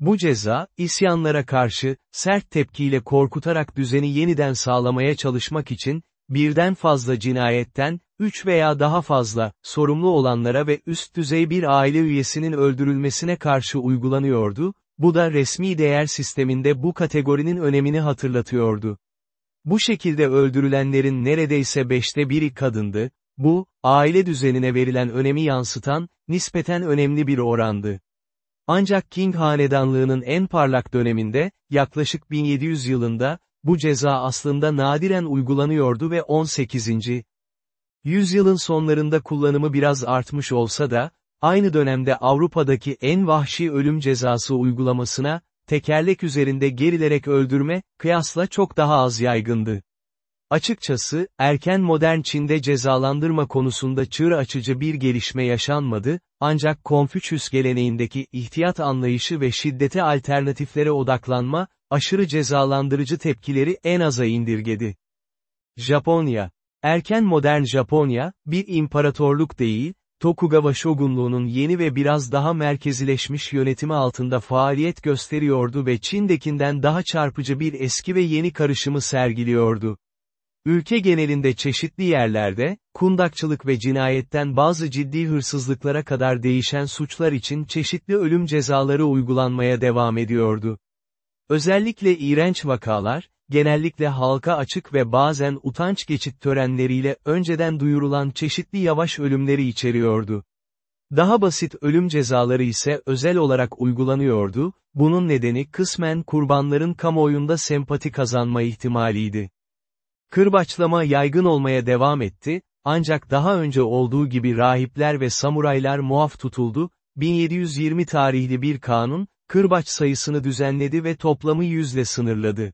Bu ceza, isyanlara karşı, sert tepkiyle korkutarak düzeni yeniden sağlamaya çalışmak için, birden fazla cinayetten, üç veya daha fazla, sorumlu olanlara ve üst düzey bir aile üyesinin öldürülmesine karşı uygulanıyordu, bu da resmi değer sisteminde bu kategorinin önemini hatırlatıyordu. Bu şekilde öldürülenlerin neredeyse beşte biri kadındı, bu, aile düzenine verilen önemi yansıtan, nispeten önemli bir orandı. Ancak King Hanedanlığının en parlak döneminde, yaklaşık 1700 yılında, bu ceza aslında nadiren uygulanıyordu ve 18. yüzyılın sonlarında kullanımı biraz artmış olsa da, aynı dönemde Avrupa'daki en vahşi ölüm cezası uygulamasına, tekerlek üzerinde gerilerek öldürme, kıyasla çok daha az yaygındı. Açıkçası, erken modern Çin'de cezalandırma konusunda çığır açıcı bir gelişme yaşanmadı, ancak Konfüçyüs geleneğindeki ihtiyat anlayışı ve şiddete alternatiflere odaklanma, aşırı cezalandırıcı tepkileri en aza indirgedi. Japonya Erken modern Japonya, bir imparatorluk değil, Tokugawa şogunluğunun yeni ve biraz daha merkezileşmiş yönetimi altında faaliyet gösteriyordu ve Çin'dekinden daha çarpıcı bir eski ve yeni karışımı sergiliyordu. Ülke genelinde çeşitli yerlerde, kundakçılık ve cinayetten bazı ciddi hırsızlıklara kadar değişen suçlar için çeşitli ölüm cezaları uygulanmaya devam ediyordu. Özellikle iğrenç vakalar, genellikle halka açık ve bazen utanç geçit törenleriyle önceden duyurulan çeşitli yavaş ölümleri içeriyordu. Daha basit ölüm cezaları ise özel olarak uygulanıyordu, bunun nedeni kısmen kurbanların kamuoyunda sempati kazanma ihtimaliydi. Kırbaçlama yaygın olmaya devam etti, ancak daha önce olduğu gibi rahipler ve samuraylar muaf tutuldu, 1720 tarihli bir kanun, kırbaç sayısını düzenledi ve toplamı yüzle sınırladı.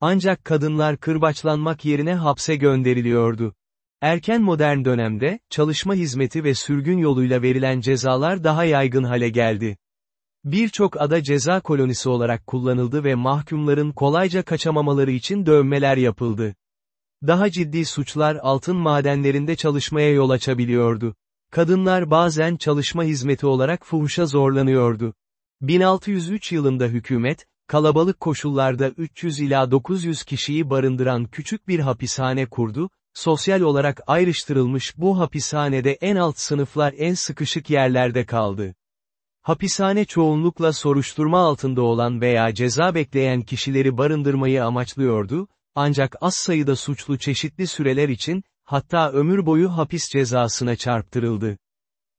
Ancak kadınlar kırbaçlanmak yerine hapse gönderiliyordu. Erken modern dönemde, çalışma hizmeti ve sürgün yoluyla verilen cezalar daha yaygın hale geldi. Birçok ada ceza kolonisi olarak kullanıldı ve mahkumların kolayca kaçamamaları için dövmeler yapıldı. Daha ciddi suçlar altın madenlerinde çalışmaya yol açabiliyordu. Kadınlar bazen çalışma hizmeti olarak fuhuşa zorlanıyordu. 1603 yılında hükümet, kalabalık koşullarda 300 ila 900 kişiyi barındıran küçük bir hapishane kurdu, sosyal olarak ayrıştırılmış bu hapishanede en alt sınıflar en sıkışık yerlerde kaldı. Hapishane çoğunlukla soruşturma altında olan veya ceza bekleyen kişileri barındırmayı amaçlıyordu, ancak az sayıda suçlu çeşitli süreler için, hatta ömür boyu hapis cezasına çarptırıldı.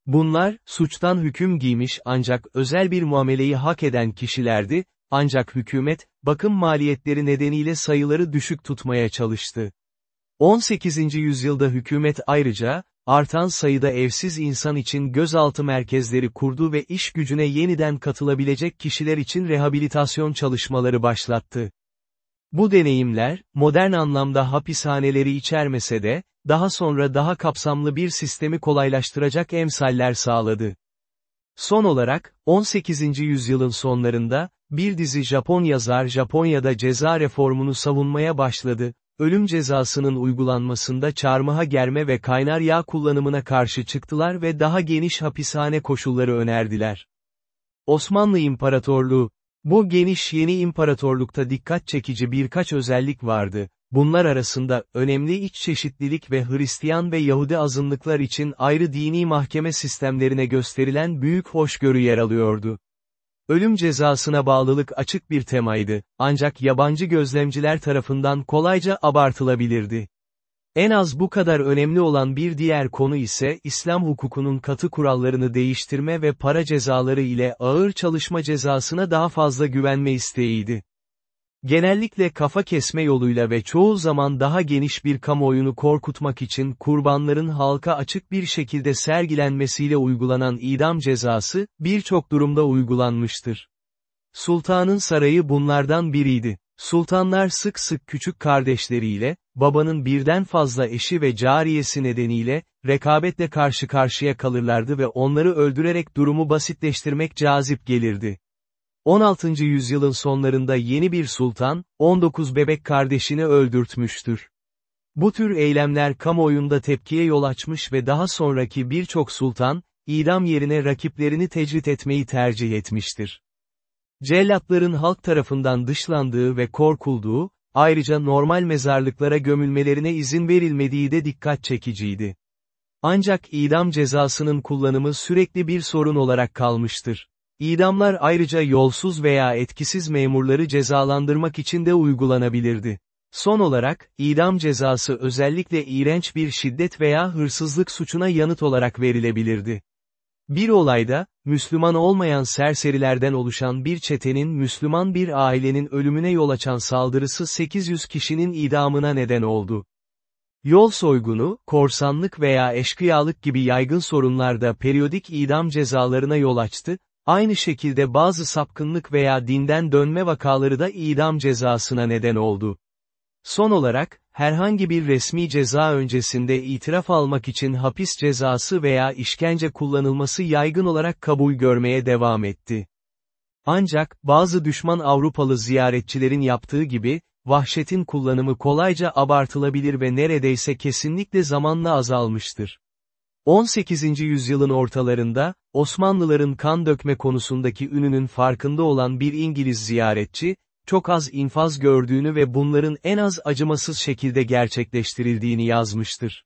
Bunlar, suçtan hüküm giymiş ancak özel bir muameleyi hak eden kişilerdi, ancak hükümet, bakım maliyetleri nedeniyle sayıları düşük tutmaya çalıştı. 18. yüzyılda hükümet ayrıca, artan sayıda evsiz insan için gözaltı merkezleri kurdu ve iş gücüne yeniden katılabilecek kişiler için rehabilitasyon çalışmaları başlattı. Bu deneyimler, modern anlamda hapishaneleri içermese de, daha sonra daha kapsamlı bir sistemi kolaylaştıracak emsaller sağladı. Son olarak, 18. yüzyılın sonlarında, bir dizi Japon yazar Japonya'da ceza reformunu savunmaya başladı, ölüm cezasının uygulanmasında çarmıha germe ve kaynar yağ kullanımına karşı çıktılar ve daha geniş hapishane koşulları önerdiler. Osmanlı İmparatorluğu, bu geniş yeni imparatorlukta dikkat çekici birkaç özellik vardı, bunlar arasında, önemli iç çeşitlilik ve Hristiyan ve Yahudi azınlıklar için ayrı dini mahkeme sistemlerine gösterilen büyük hoşgörü yer alıyordu. Ölüm cezasına bağlılık açık bir temaydı, ancak yabancı gözlemciler tarafından kolayca abartılabilirdi. En az bu kadar önemli olan bir diğer konu ise İslam hukukunun katı kurallarını değiştirme ve para cezaları ile ağır çalışma cezasına daha fazla güvenme isteğiydi. Genellikle kafa kesme yoluyla ve çoğu zaman daha geniş bir kamuoyunu korkutmak için kurbanların halka açık bir şekilde sergilenmesiyle uygulanan idam cezası, birçok durumda uygulanmıştır. Sultanın sarayı bunlardan biriydi. Sultanlar sık sık küçük kardeşleriyle, babanın birden fazla eşi ve cariyesi nedeniyle, rekabetle karşı karşıya kalırlardı ve onları öldürerek durumu basitleştirmek cazip gelirdi. 16. yüzyılın sonlarında yeni bir sultan, 19 bebek kardeşini öldürtmüştür. Bu tür eylemler kamuoyunda tepkiye yol açmış ve daha sonraki birçok sultan, idam yerine rakiplerini tecrit etmeyi tercih etmiştir. Cellatların halk tarafından dışlandığı ve korkulduğu, ayrıca normal mezarlıklara gömülmelerine izin verilmediği de dikkat çekiciydi. Ancak idam cezasının kullanımı sürekli bir sorun olarak kalmıştır. İdamlar ayrıca yolsuz veya etkisiz memurları cezalandırmak için de uygulanabilirdi. Son olarak, idam cezası özellikle iğrenç bir şiddet veya hırsızlık suçuna yanıt olarak verilebilirdi. Bir olayda, Müslüman olmayan serserilerden oluşan bir çetenin Müslüman bir ailenin ölümüne yol açan saldırısı 800 kişinin idamına neden oldu. Yol soygunu, korsanlık veya eşkıyalık gibi yaygın sorunlarda periyodik idam cezalarına yol açtı, aynı şekilde bazı sapkınlık veya dinden dönme vakaları da idam cezasına neden oldu. Son olarak, herhangi bir resmi ceza öncesinde itiraf almak için hapis cezası veya işkence kullanılması yaygın olarak kabul görmeye devam etti. Ancak, bazı düşman Avrupalı ziyaretçilerin yaptığı gibi, vahşetin kullanımı kolayca abartılabilir ve neredeyse kesinlikle zamanla azalmıştır. 18. yüzyılın ortalarında, Osmanlıların kan dökme konusundaki ününün farkında olan bir İngiliz ziyaretçi, çok az infaz gördüğünü ve bunların en az acımasız şekilde gerçekleştirildiğini yazmıştır.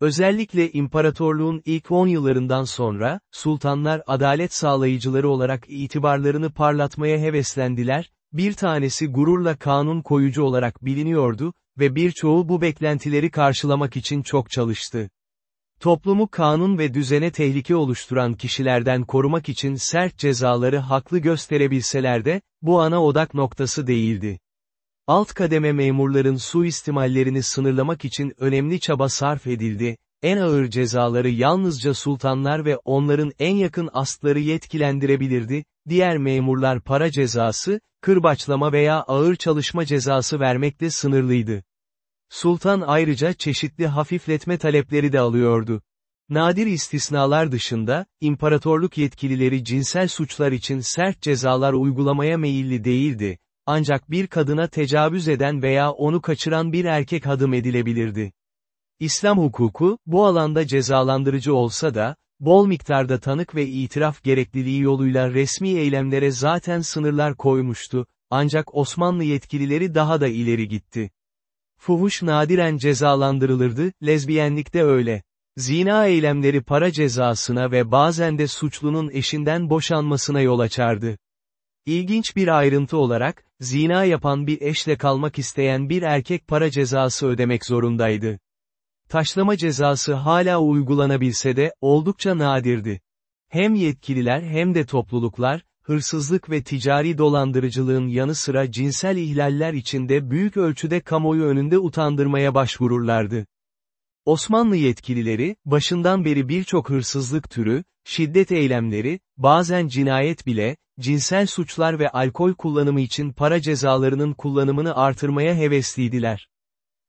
Özellikle imparatorluğun ilk 10 yıllarından sonra, sultanlar adalet sağlayıcıları olarak itibarlarını parlatmaya heveslendiler, bir tanesi gururla kanun koyucu olarak biliniyordu ve birçoğu bu beklentileri karşılamak için çok çalıştı. Toplumu kanun ve düzene tehlike oluşturan kişilerden korumak için sert cezaları haklı gösterebilseler de, bu ana odak noktası değildi. Alt kademe memurların suistimallerini sınırlamak için önemli çaba sarf edildi, en ağır cezaları yalnızca sultanlar ve onların en yakın astları yetkilendirebilirdi, diğer memurlar para cezası, kırbaçlama veya ağır çalışma cezası vermekle sınırlıydı. Sultan ayrıca çeşitli hafifletme talepleri de alıyordu. Nadir istisnalar dışında, imparatorluk yetkilileri cinsel suçlar için sert cezalar uygulamaya meyilli değildi, ancak bir kadına tecavüz eden veya onu kaçıran bir erkek adım edilebilirdi. İslam hukuku, bu alanda cezalandırıcı olsa da, bol miktarda tanık ve itiraf gerekliliği yoluyla resmi eylemlere zaten sınırlar koymuştu, ancak Osmanlı yetkilileri daha da ileri gitti. Fuhuş nadiren cezalandırılırdı, lezbiyenlik de öyle. Zina eylemleri para cezasına ve bazen de suçlunun eşinden boşanmasına yol açardı. İlginç bir ayrıntı olarak, zina yapan bir eşle kalmak isteyen bir erkek para cezası ödemek zorundaydı. Taşlama cezası hala uygulanabilse de, oldukça nadirdi. Hem yetkililer hem de topluluklar, hırsızlık ve ticari dolandırıcılığın yanı sıra cinsel ihlaller içinde büyük ölçüde kamuoyu önünde utandırmaya başvururlardı. Osmanlı yetkilileri, başından beri birçok hırsızlık türü, şiddet eylemleri, bazen cinayet bile, cinsel suçlar ve alkol kullanımı için para cezalarının kullanımını artırmaya hevesliydiler.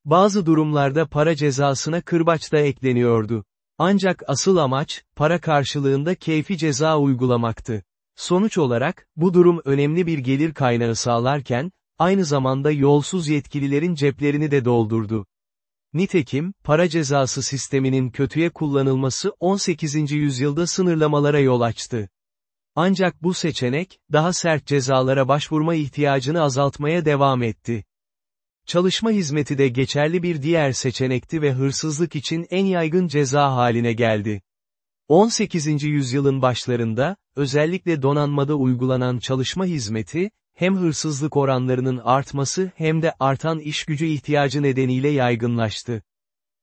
Bazı durumlarda para cezasına kırbaç da ekleniyordu. Ancak asıl amaç, para karşılığında keyfi ceza uygulamaktı. Sonuç olarak, bu durum önemli bir gelir kaynağı sağlarken, aynı zamanda yolsuz yetkililerin ceplerini de doldurdu. Nitekim, para cezası sisteminin kötüye kullanılması 18. yüzyılda sınırlamalara yol açtı. Ancak bu seçenek, daha sert cezalara başvurma ihtiyacını azaltmaya devam etti. Çalışma hizmeti de geçerli bir diğer seçenekti ve hırsızlık için en yaygın ceza haline geldi. 18. yüzyılın başlarında, özellikle donanmada uygulanan çalışma hizmeti, hem hırsızlık oranlarının artması hem de artan iş gücü ihtiyacı nedeniyle yaygınlaştı.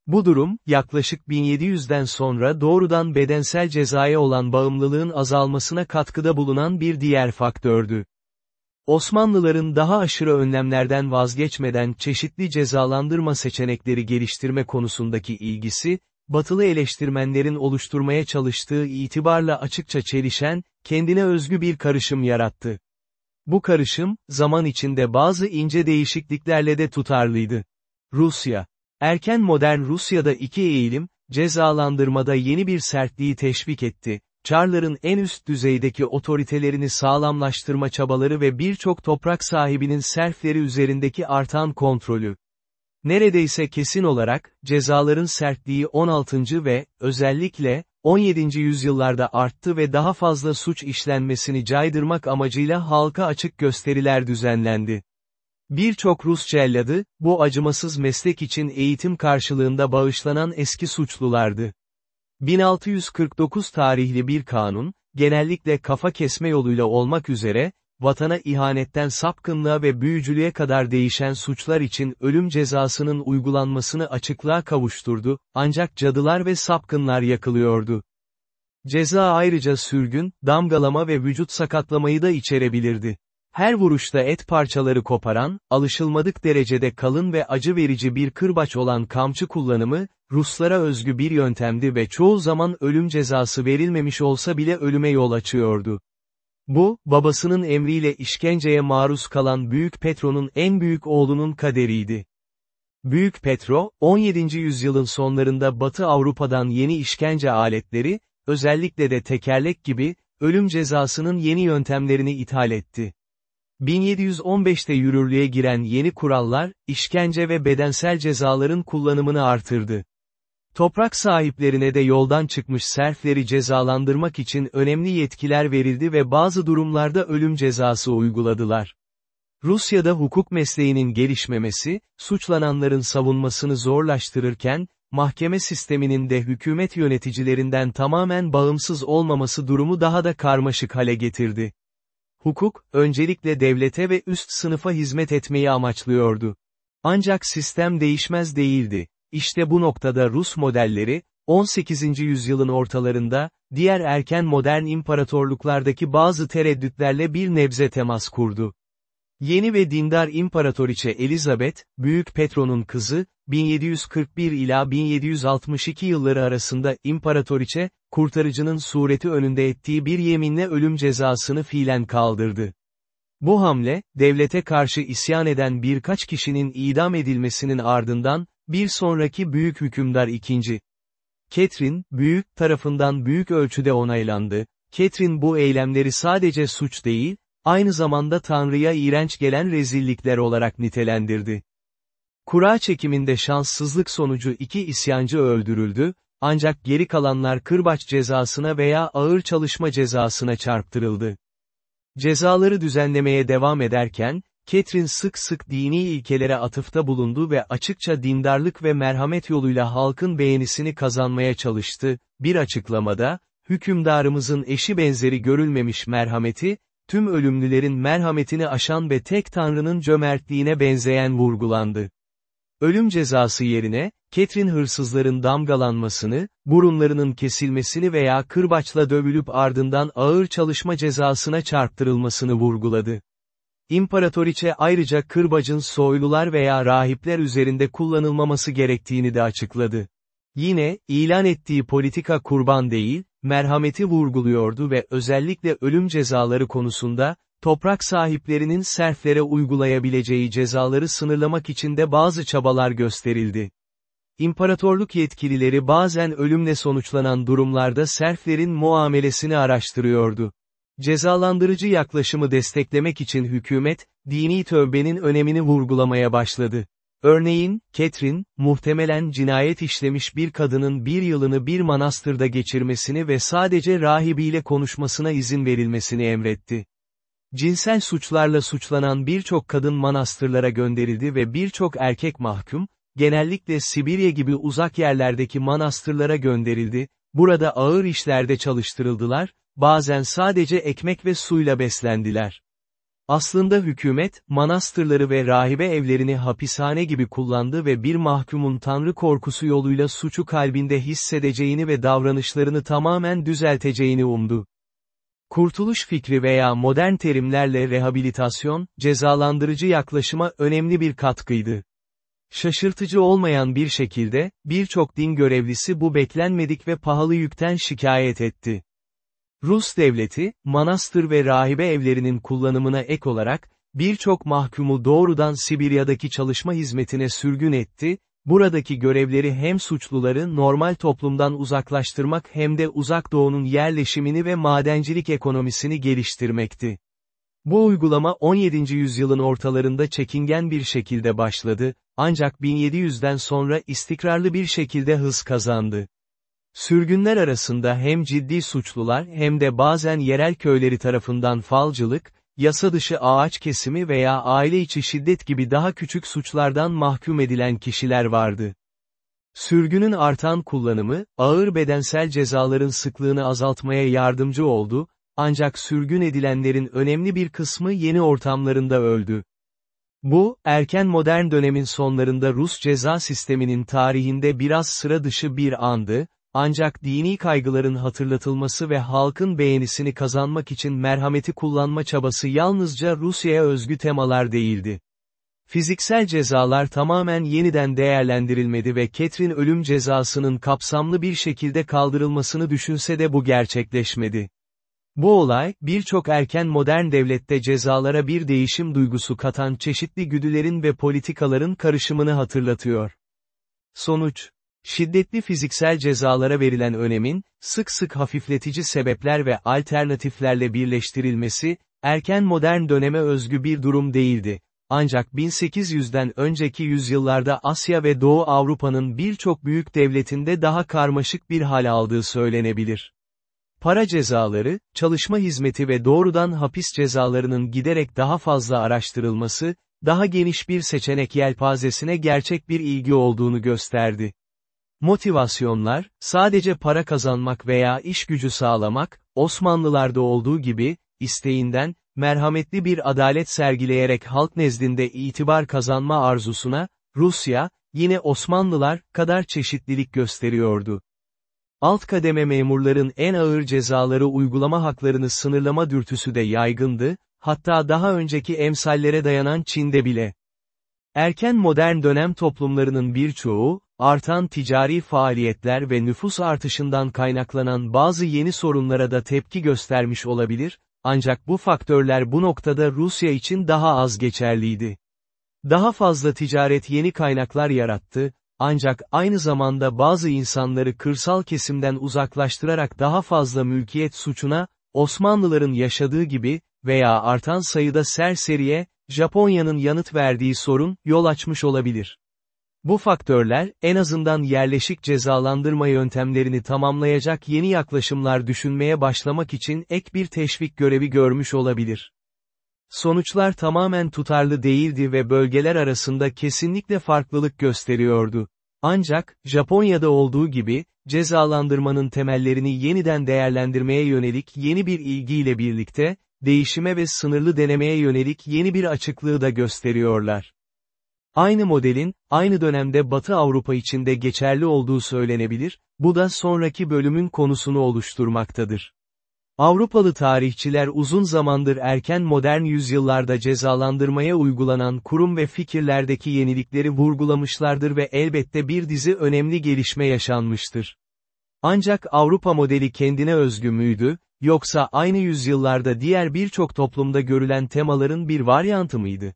Bu durum, yaklaşık 1700'den sonra doğrudan bedensel cezaya olan bağımlılığın azalmasına katkıda bulunan bir diğer faktördü. Osmanlıların daha aşırı önlemlerden vazgeçmeden çeşitli cezalandırma seçenekleri geliştirme konusundaki ilgisi, batılı eleştirmenlerin oluşturmaya çalıştığı itibarla açıkça çelişen, kendine özgü bir karışım yarattı. Bu karışım, zaman içinde bazı ince değişikliklerle de tutarlıydı. Rusya. Erken modern Rusya'da iki eğilim, cezalandırmada yeni bir sertliği teşvik etti. Çarların en üst düzeydeki otoritelerini sağlamlaştırma çabaları ve birçok toprak sahibinin serfleri üzerindeki artan kontrolü. Neredeyse kesin olarak, cezaların sertliği 16. ve, özellikle, 17. yüzyıllarda arttı ve daha fazla suç işlenmesini caydırmak amacıyla halka açık gösteriler düzenlendi. Birçok Rus celladı, bu acımasız meslek için eğitim karşılığında bağışlanan eski suçlulardı. 1649 tarihli bir kanun, genellikle kafa kesme yoluyla olmak üzere, vatana ihanetten sapkınlığa ve büyücülüğe kadar değişen suçlar için ölüm cezasının uygulanmasını açıklığa kavuşturdu, ancak cadılar ve sapkınlar yakılıyordu. Ceza ayrıca sürgün, damgalama ve vücut sakatlamayı da içerebilirdi. Her vuruşta et parçaları koparan, alışılmadık derecede kalın ve acı verici bir kırbaç olan kamçı kullanımı, Ruslara özgü bir yöntemdi ve çoğu zaman ölüm cezası verilmemiş olsa bile ölüme yol açıyordu. Bu, babasının emriyle işkenceye maruz kalan Büyük Petro'nun en büyük oğlunun kaderiydi. Büyük Petro, 17. yüzyılın sonlarında Batı Avrupa'dan yeni işkence aletleri, özellikle de tekerlek gibi, ölüm cezasının yeni yöntemlerini ithal etti. 1715'te yürürlüğe giren yeni kurallar, işkence ve bedensel cezaların kullanımını artırdı. Toprak sahiplerine de yoldan çıkmış serfleri cezalandırmak için önemli yetkiler verildi ve bazı durumlarda ölüm cezası uyguladılar. Rusya'da hukuk mesleğinin gelişmemesi, suçlananların savunmasını zorlaştırırken, mahkeme sisteminin de hükümet yöneticilerinden tamamen bağımsız olmaması durumu daha da karmaşık hale getirdi. Hukuk, öncelikle devlete ve üst sınıfa hizmet etmeyi amaçlıyordu. Ancak sistem değişmez değildi. İşte bu noktada Rus modelleri, 18. yüzyılın ortalarında, diğer erken modern imparatorluklardaki bazı tereddütlerle bir nebze temas kurdu. Yeni ve dindar imparatoriçe Elizabeth, Büyük Petro'nun kızı, 1741 ila 1762 yılları arasında imparatoriçe, kurtarıcının sureti önünde ettiği bir yeminle ölüm cezasını fiilen kaldırdı. Bu hamle, devlete karşı isyan eden birkaç kişinin idam edilmesinin ardından, bir sonraki büyük hükümdar ikinci. Catherine, büyük tarafından büyük ölçüde onaylandı. Catherine bu eylemleri sadece suç değil, aynı zamanda Tanrı'ya iğrenç gelen rezillikler olarak nitelendirdi. Kura çekiminde şanssızlık sonucu iki isyancı öldürüldü, ancak geri kalanlar kırbaç cezasına veya ağır çalışma cezasına çarptırıldı. Cezaları düzenlemeye devam ederken, Catherine sık sık dini ilkelere atıfta bulundu ve açıkça dindarlık ve merhamet yoluyla halkın beğenisini kazanmaya çalıştı, bir açıklamada, hükümdarımızın eşi benzeri görülmemiş merhameti, tüm ölümlülerin merhametini aşan ve tek Tanrı'nın cömertliğine benzeyen vurgulandı. Ölüm cezası yerine, Ketrin hırsızların damgalanmasını, burunlarının kesilmesini veya kırbaçla dövülüp ardından ağır çalışma cezasına çarptırılmasını vurguladı. İmparatoriçe ayrıca kırbacın soylular veya rahipler üzerinde kullanılmaması gerektiğini de açıkladı. Yine, ilan ettiği politika kurban değil, merhameti vurguluyordu ve özellikle ölüm cezaları konusunda, toprak sahiplerinin serflere uygulayabileceği cezaları sınırlamak için de bazı çabalar gösterildi. İmparatorluk yetkilileri bazen ölümle sonuçlanan durumlarda serflerin muamelesini araştırıyordu. Cezalandırıcı yaklaşımı desteklemek için hükümet, dini tövbenin önemini vurgulamaya başladı. Örneğin, Catherine, muhtemelen cinayet işlemiş bir kadının bir yılını bir manastırda geçirmesini ve sadece rahibiyle konuşmasına izin verilmesini emretti. Cinsel suçlarla suçlanan birçok kadın manastırlara gönderildi ve birçok erkek mahkum, genellikle Sibirya gibi uzak yerlerdeki manastırlara gönderildi, burada ağır işlerde çalıştırıldılar, bazen sadece ekmek ve suyla beslendiler. Aslında hükümet, manastırları ve rahibe evlerini hapishane gibi kullandı ve bir mahkumun tanrı korkusu yoluyla suçu kalbinde hissedeceğini ve davranışlarını tamamen düzelteceğini umdu. Kurtuluş fikri veya modern terimlerle rehabilitasyon, cezalandırıcı yaklaşıma önemli bir katkıydı. Şaşırtıcı olmayan bir şekilde, birçok din görevlisi bu beklenmedik ve pahalı yükten şikayet etti. Rus devleti, manastır ve rahibe evlerinin kullanımına ek olarak, birçok mahkumu doğrudan Sibirya'daki çalışma hizmetine sürgün etti, buradaki görevleri hem suçluları normal toplumdan uzaklaştırmak hem de uzak doğunun yerleşimini ve madencilik ekonomisini geliştirmekti. Bu uygulama 17. yüzyılın ortalarında çekingen bir şekilde başladı, ancak 1700'den sonra istikrarlı bir şekilde hız kazandı. Sürgünler arasında hem ciddi suçlular hem de bazen yerel köyleri tarafından falcılık, yasa dışı ağaç kesimi veya aile içi şiddet gibi daha küçük suçlardan mahkum edilen kişiler vardı. Sürgünün artan kullanımı, ağır bedensel cezaların sıklığını azaltmaya yardımcı oldu, ancak sürgün edilenlerin önemli bir kısmı yeni ortamlarında öldü. Bu, erken modern dönemin sonlarında Rus ceza sisteminin tarihinde biraz sıra dışı bir andı, ancak dini kaygıların hatırlatılması ve halkın beğenisini kazanmak için merhameti kullanma çabası yalnızca Rusya'ya özgü temalar değildi. Fiziksel cezalar tamamen yeniden değerlendirilmedi ve Catherine ölüm cezasının kapsamlı bir şekilde kaldırılmasını düşünse de bu gerçekleşmedi. Bu olay, birçok erken modern devlette cezalara bir değişim duygusu katan çeşitli güdülerin ve politikaların karışımını hatırlatıyor. Sonuç Şiddetli fiziksel cezalara verilen önemin, sık sık hafifletici sebepler ve alternatiflerle birleştirilmesi, erken modern döneme özgü bir durum değildi. Ancak 1800'den önceki yüzyıllarda Asya ve Doğu Avrupa'nın birçok büyük devletinde daha karmaşık bir hal aldığı söylenebilir. Para cezaları, çalışma hizmeti ve doğrudan hapis cezalarının giderek daha fazla araştırılması, daha geniş bir seçenek yelpazesine gerçek bir ilgi olduğunu gösterdi. Motivasyonlar, sadece para kazanmak veya iş gücü sağlamak, Osmanlılarda olduğu gibi, isteğinden, merhametli bir adalet sergileyerek halk nezdinde itibar kazanma arzusuna, Rusya, yine Osmanlılar kadar çeşitlilik gösteriyordu. Alt kademe memurların en ağır cezaları uygulama haklarını sınırlama dürtüsü de yaygındı, hatta daha önceki emsallere dayanan Çin'de bile. Erken modern dönem toplumlarının birçoğu, artan ticari faaliyetler ve nüfus artışından kaynaklanan bazı yeni sorunlara da tepki göstermiş olabilir, ancak bu faktörler bu noktada Rusya için daha az geçerliydi. Daha fazla ticaret yeni kaynaklar yarattı, ancak aynı zamanda bazı insanları kırsal kesimden uzaklaştırarak daha fazla mülkiyet suçuna, Osmanlıların yaşadığı gibi, veya artan sayıda serseriye, Japonya'nın yanıt verdiği sorun, yol açmış olabilir. Bu faktörler, en azından yerleşik cezalandırma yöntemlerini tamamlayacak yeni yaklaşımlar düşünmeye başlamak için ek bir teşvik görevi görmüş olabilir. Sonuçlar tamamen tutarlı değildi ve bölgeler arasında kesinlikle farklılık gösteriyordu. Ancak, Japonya'da olduğu gibi, cezalandırmanın temellerini yeniden değerlendirmeye yönelik yeni bir ilgiyle birlikte, değişime ve sınırlı denemeye yönelik yeni bir açıklığı da gösteriyorlar. Aynı modelin, aynı dönemde Batı Avrupa içinde geçerli olduğu söylenebilir, bu da sonraki bölümün konusunu oluşturmaktadır. Avrupalı tarihçiler uzun zamandır erken modern yüzyıllarda cezalandırmaya uygulanan kurum ve fikirlerdeki yenilikleri vurgulamışlardır ve elbette bir dizi önemli gelişme yaşanmıştır. Ancak Avrupa modeli kendine özgü müydü, yoksa aynı yüzyıllarda diğer birçok toplumda görülen temaların bir varyantı mıydı?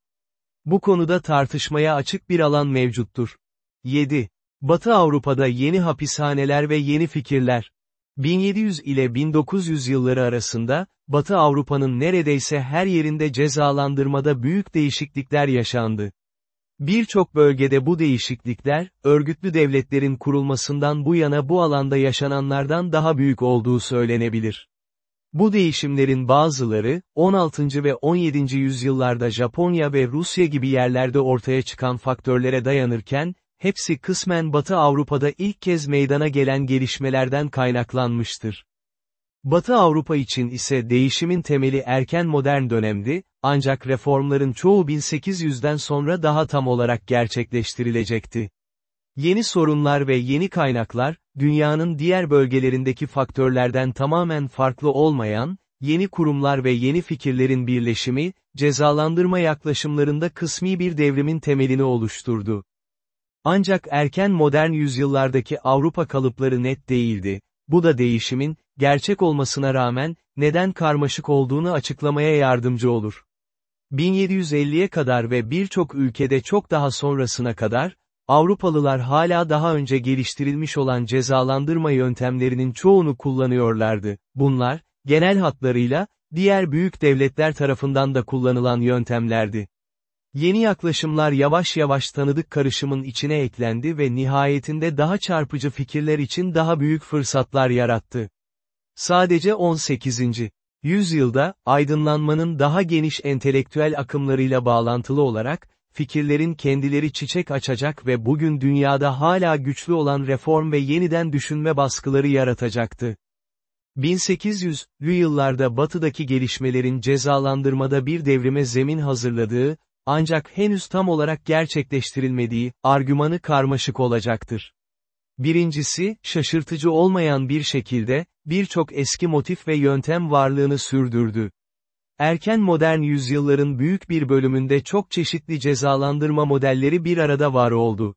Bu konuda tartışmaya açık bir alan mevcuttur. 7. Batı Avrupa'da yeni hapishaneler ve yeni fikirler. 1700 ile 1900 yılları arasında, Batı Avrupa'nın neredeyse her yerinde cezalandırmada büyük değişiklikler yaşandı. Birçok bölgede bu değişiklikler, örgütlü devletlerin kurulmasından bu yana bu alanda yaşananlardan daha büyük olduğu söylenebilir. Bu değişimlerin bazıları, 16. ve 17. yüzyıllarda Japonya ve Rusya gibi yerlerde ortaya çıkan faktörlere dayanırken, hepsi kısmen Batı Avrupa'da ilk kez meydana gelen gelişmelerden kaynaklanmıştır. Batı Avrupa için ise değişimin temeli erken modern dönemdi, ancak reformların çoğu 1800'den sonra daha tam olarak gerçekleştirilecekti. Yeni sorunlar ve yeni kaynaklar, dünyanın diğer bölgelerindeki faktörlerden tamamen farklı olmayan, yeni kurumlar ve yeni fikirlerin birleşimi, cezalandırma yaklaşımlarında kısmi bir devrimin temelini oluşturdu. Ancak erken modern yüzyıllardaki Avrupa kalıpları net değildi, bu da değişimin, gerçek olmasına rağmen, neden karmaşık olduğunu açıklamaya yardımcı olur. 1750'ye kadar ve birçok ülkede çok daha sonrasına kadar, Avrupalılar hala daha önce geliştirilmiş olan cezalandırma yöntemlerinin çoğunu kullanıyorlardı. Bunlar, genel hatlarıyla, diğer büyük devletler tarafından da kullanılan yöntemlerdi. Yeni yaklaşımlar yavaş yavaş tanıdık karışımın içine eklendi ve nihayetinde daha çarpıcı fikirler için daha büyük fırsatlar yarattı. Sadece 18. yüzyılda, aydınlanmanın daha geniş entelektüel akımlarıyla bağlantılı olarak, fikirlerin kendileri çiçek açacak ve bugün dünyada hala güçlü olan reform ve yeniden düşünme baskıları yaratacaktı. 1800'lü yıllarda batıdaki gelişmelerin cezalandırmada bir devrime zemin hazırladığı, ancak henüz tam olarak gerçekleştirilmediği, argümanı karmaşık olacaktır. Birincisi, şaşırtıcı olmayan bir şekilde, birçok eski motif ve yöntem varlığını sürdürdü. Erken modern yüzyılların büyük bir bölümünde çok çeşitli cezalandırma modelleri bir arada var oldu.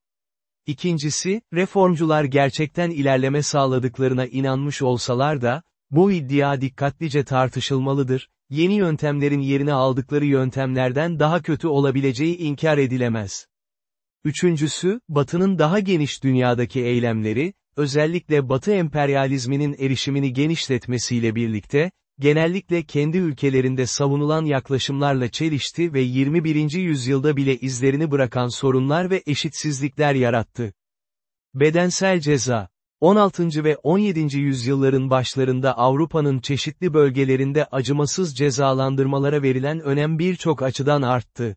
İkincisi, reformcular gerçekten ilerleme sağladıklarına inanmış olsalar da, bu iddia dikkatlice tartışılmalıdır, yeni yöntemlerin yerini aldıkları yöntemlerden daha kötü olabileceği inkar edilemez. Üçüncüsü, Batı'nın daha geniş dünyadaki eylemleri, özellikle Batı emperyalizminin erişimini genişletmesiyle birlikte, genellikle kendi ülkelerinde savunulan yaklaşımlarla çelişti ve 21. yüzyılda bile izlerini bırakan sorunlar ve eşitsizlikler yarattı. Bedensel ceza 16. ve 17. yüzyılların başlarında Avrupa'nın çeşitli bölgelerinde acımasız cezalandırmalara verilen önem birçok açıdan arttı.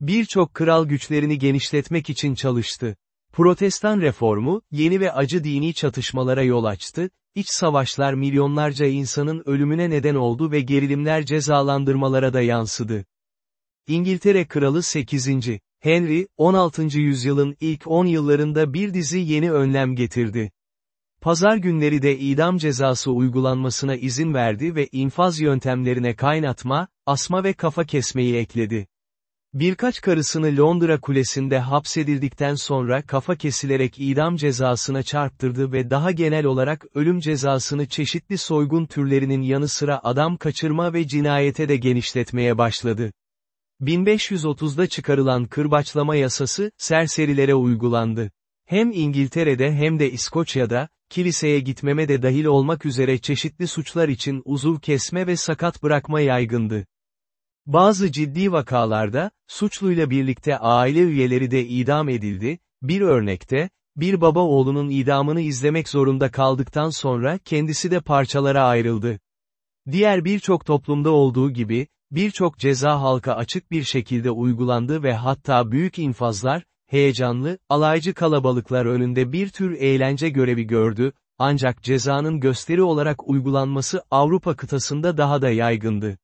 Birçok kral güçlerini genişletmek için çalıştı. Protestan reformu, yeni ve acı dini çatışmalara yol açtı, iç savaşlar milyonlarca insanın ölümüne neden oldu ve gerilimler cezalandırmalara da yansıdı. İngiltere Kralı 8. Henry, 16. yüzyılın ilk 10 yıllarında bir dizi yeni önlem getirdi. Pazar günleri de idam cezası uygulanmasına izin verdi ve infaz yöntemlerine kaynatma, asma ve kafa kesmeyi ekledi. Birkaç karısını Londra Kulesi'nde hapsedildikten sonra kafa kesilerek idam cezasına çarptırdı ve daha genel olarak ölüm cezasını çeşitli soygun türlerinin yanı sıra adam kaçırma ve cinayete de genişletmeye başladı. 1530'da çıkarılan kırbaçlama yasası, serserilere uygulandı. Hem İngiltere'de hem de İskoçya'da, kiliseye gitmeme de dahil olmak üzere çeşitli suçlar için uzuv kesme ve sakat bırakma yaygındı. Bazı ciddi vakalarda, suçluyla birlikte aile üyeleri de idam edildi, bir örnekte, bir baba oğlunun idamını izlemek zorunda kaldıktan sonra kendisi de parçalara ayrıldı. Diğer birçok toplumda olduğu gibi, birçok ceza halka açık bir şekilde uygulandı ve hatta büyük infazlar, heyecanlı, alaycı kalabalıklar önünde bir tür eğlence görevi gördü, ancak cezanın gösteri olarak uygulanması Avrupa kıtasında daha da yaygındı.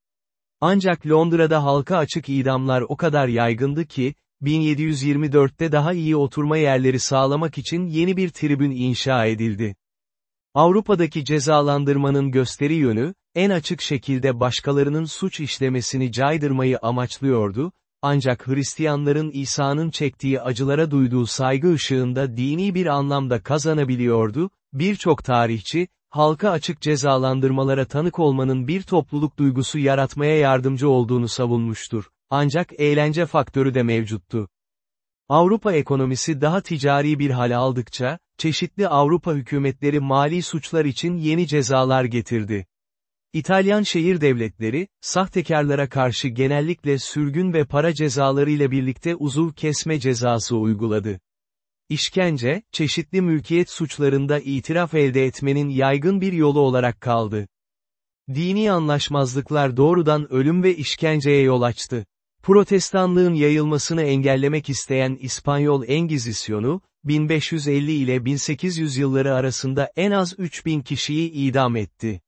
Ancak Londra'da halka açık idamlar o kadar yaygındı ki, 1724'te daha iyi oturma yerleri sağlamak için yeni bir tribün inşa edildi. Avrupa'daki cezalandırmanın gösteri yönü, en açık şekilde başkalarının suç işlemesini caydırmayı amaçlıyordu, ancak Hristiyanların İsa'nın çektiği acılara duyduğu saygı ışığında dini bir anlamda kazanabiliyordu, birçok tarihçi, halka açık cezalandırmalara tanık olmanın bir topluluk duygusu yaratmaya yardımcı olduğunu savunmuştur. Ancak eğlence faktörü de mevcuttu. Avrupa ekonomisi daha ticari bir hale aldıkça, çeşitli Avrupa hükümetleri mali suçlar için yeni cezalar getirdi. İtalyan şehir devletleri, sahtekarlara karşı genellikle sürgün ve para cezaları ile birlikte uzuv kesme cezası uyguladı. İşkence, çeşitli mülkiyet suçlarında itiraf elde etmenin yaygın bir yolu olarak kaldı. Dini anlaşmazlıklar doğrudan ölüm ve işkenceye yol açtı. Protestanlığın yayılmasını engellemek isteyen İspanyol Engizisyonu, 1550 ile 1800 yılları arasında en az 3000 kişiyi idam etti.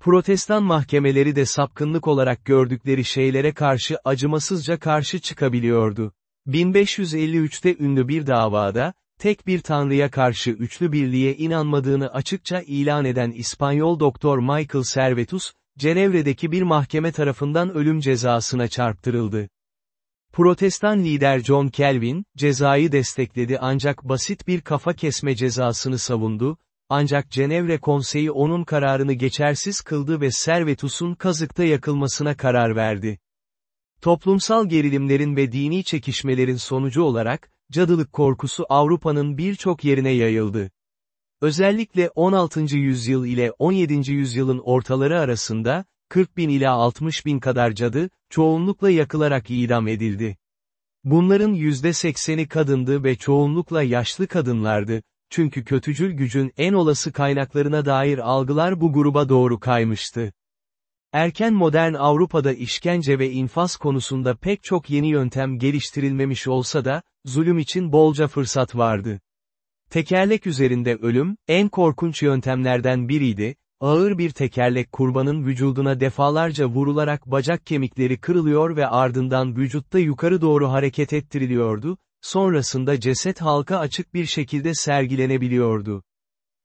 Protestan mahkemeleri de sapkınlık olarak gördükleri şeylere karşı acımasızca karşı çıkabiliyordu. 1553'te ünlü bir davada, tek bir tanrıya karşı üçlü birliğe inanmadığını açıkça ilan eden İspanyol doktor Michael Servetus, Cenevre'deki bir mahkeme tarafından ölüm cezasına çarptırıldı. Protestan lider John Calvin, cezayı destekledi ancak basit bir kafa kesme cezasını savundu, ancak Cenevre Konseyi onun kararını geçersiz kıldı ve Servetus'un kazıkta yakılmasına karar verdi. Toplumsal gerilimlerin ve dini çekişmelerin sonucu olarak, cadılık korkusu Avrupa'nın birçok yerine yayıldı. Özellikle 16. yüzyıl ile 17. yüzyılın ortaları arasında, 40 bin ila 60 bin kadar cadı, çoğunlukla yakılarak idam edildi. Bunların %80'i kadındı ve çoğunlukla yaşlı kadınlardı, çünkü kötücül gücün en olası kaynaklarına dair algılar bu gruba doğru kaymıştı. Erken modern Avrupa'da işkence ve infaz konusunda pek çok yeni yöntem geliştirilmemiş olsa da, zulüm için bolca fırsat vardı. Tekerlek üzerinde ölüm, en korkunç yöntemlerden biriydi, ağır bir tekerlek kurbanın vücuduna defalarca vurularak bacak kemikleri kırılıyor ve ardından vücutta yukarı doğru hareket ettiriliyordu, sonrasında ceset halka açık bir şekilde sergilenebiliyordu.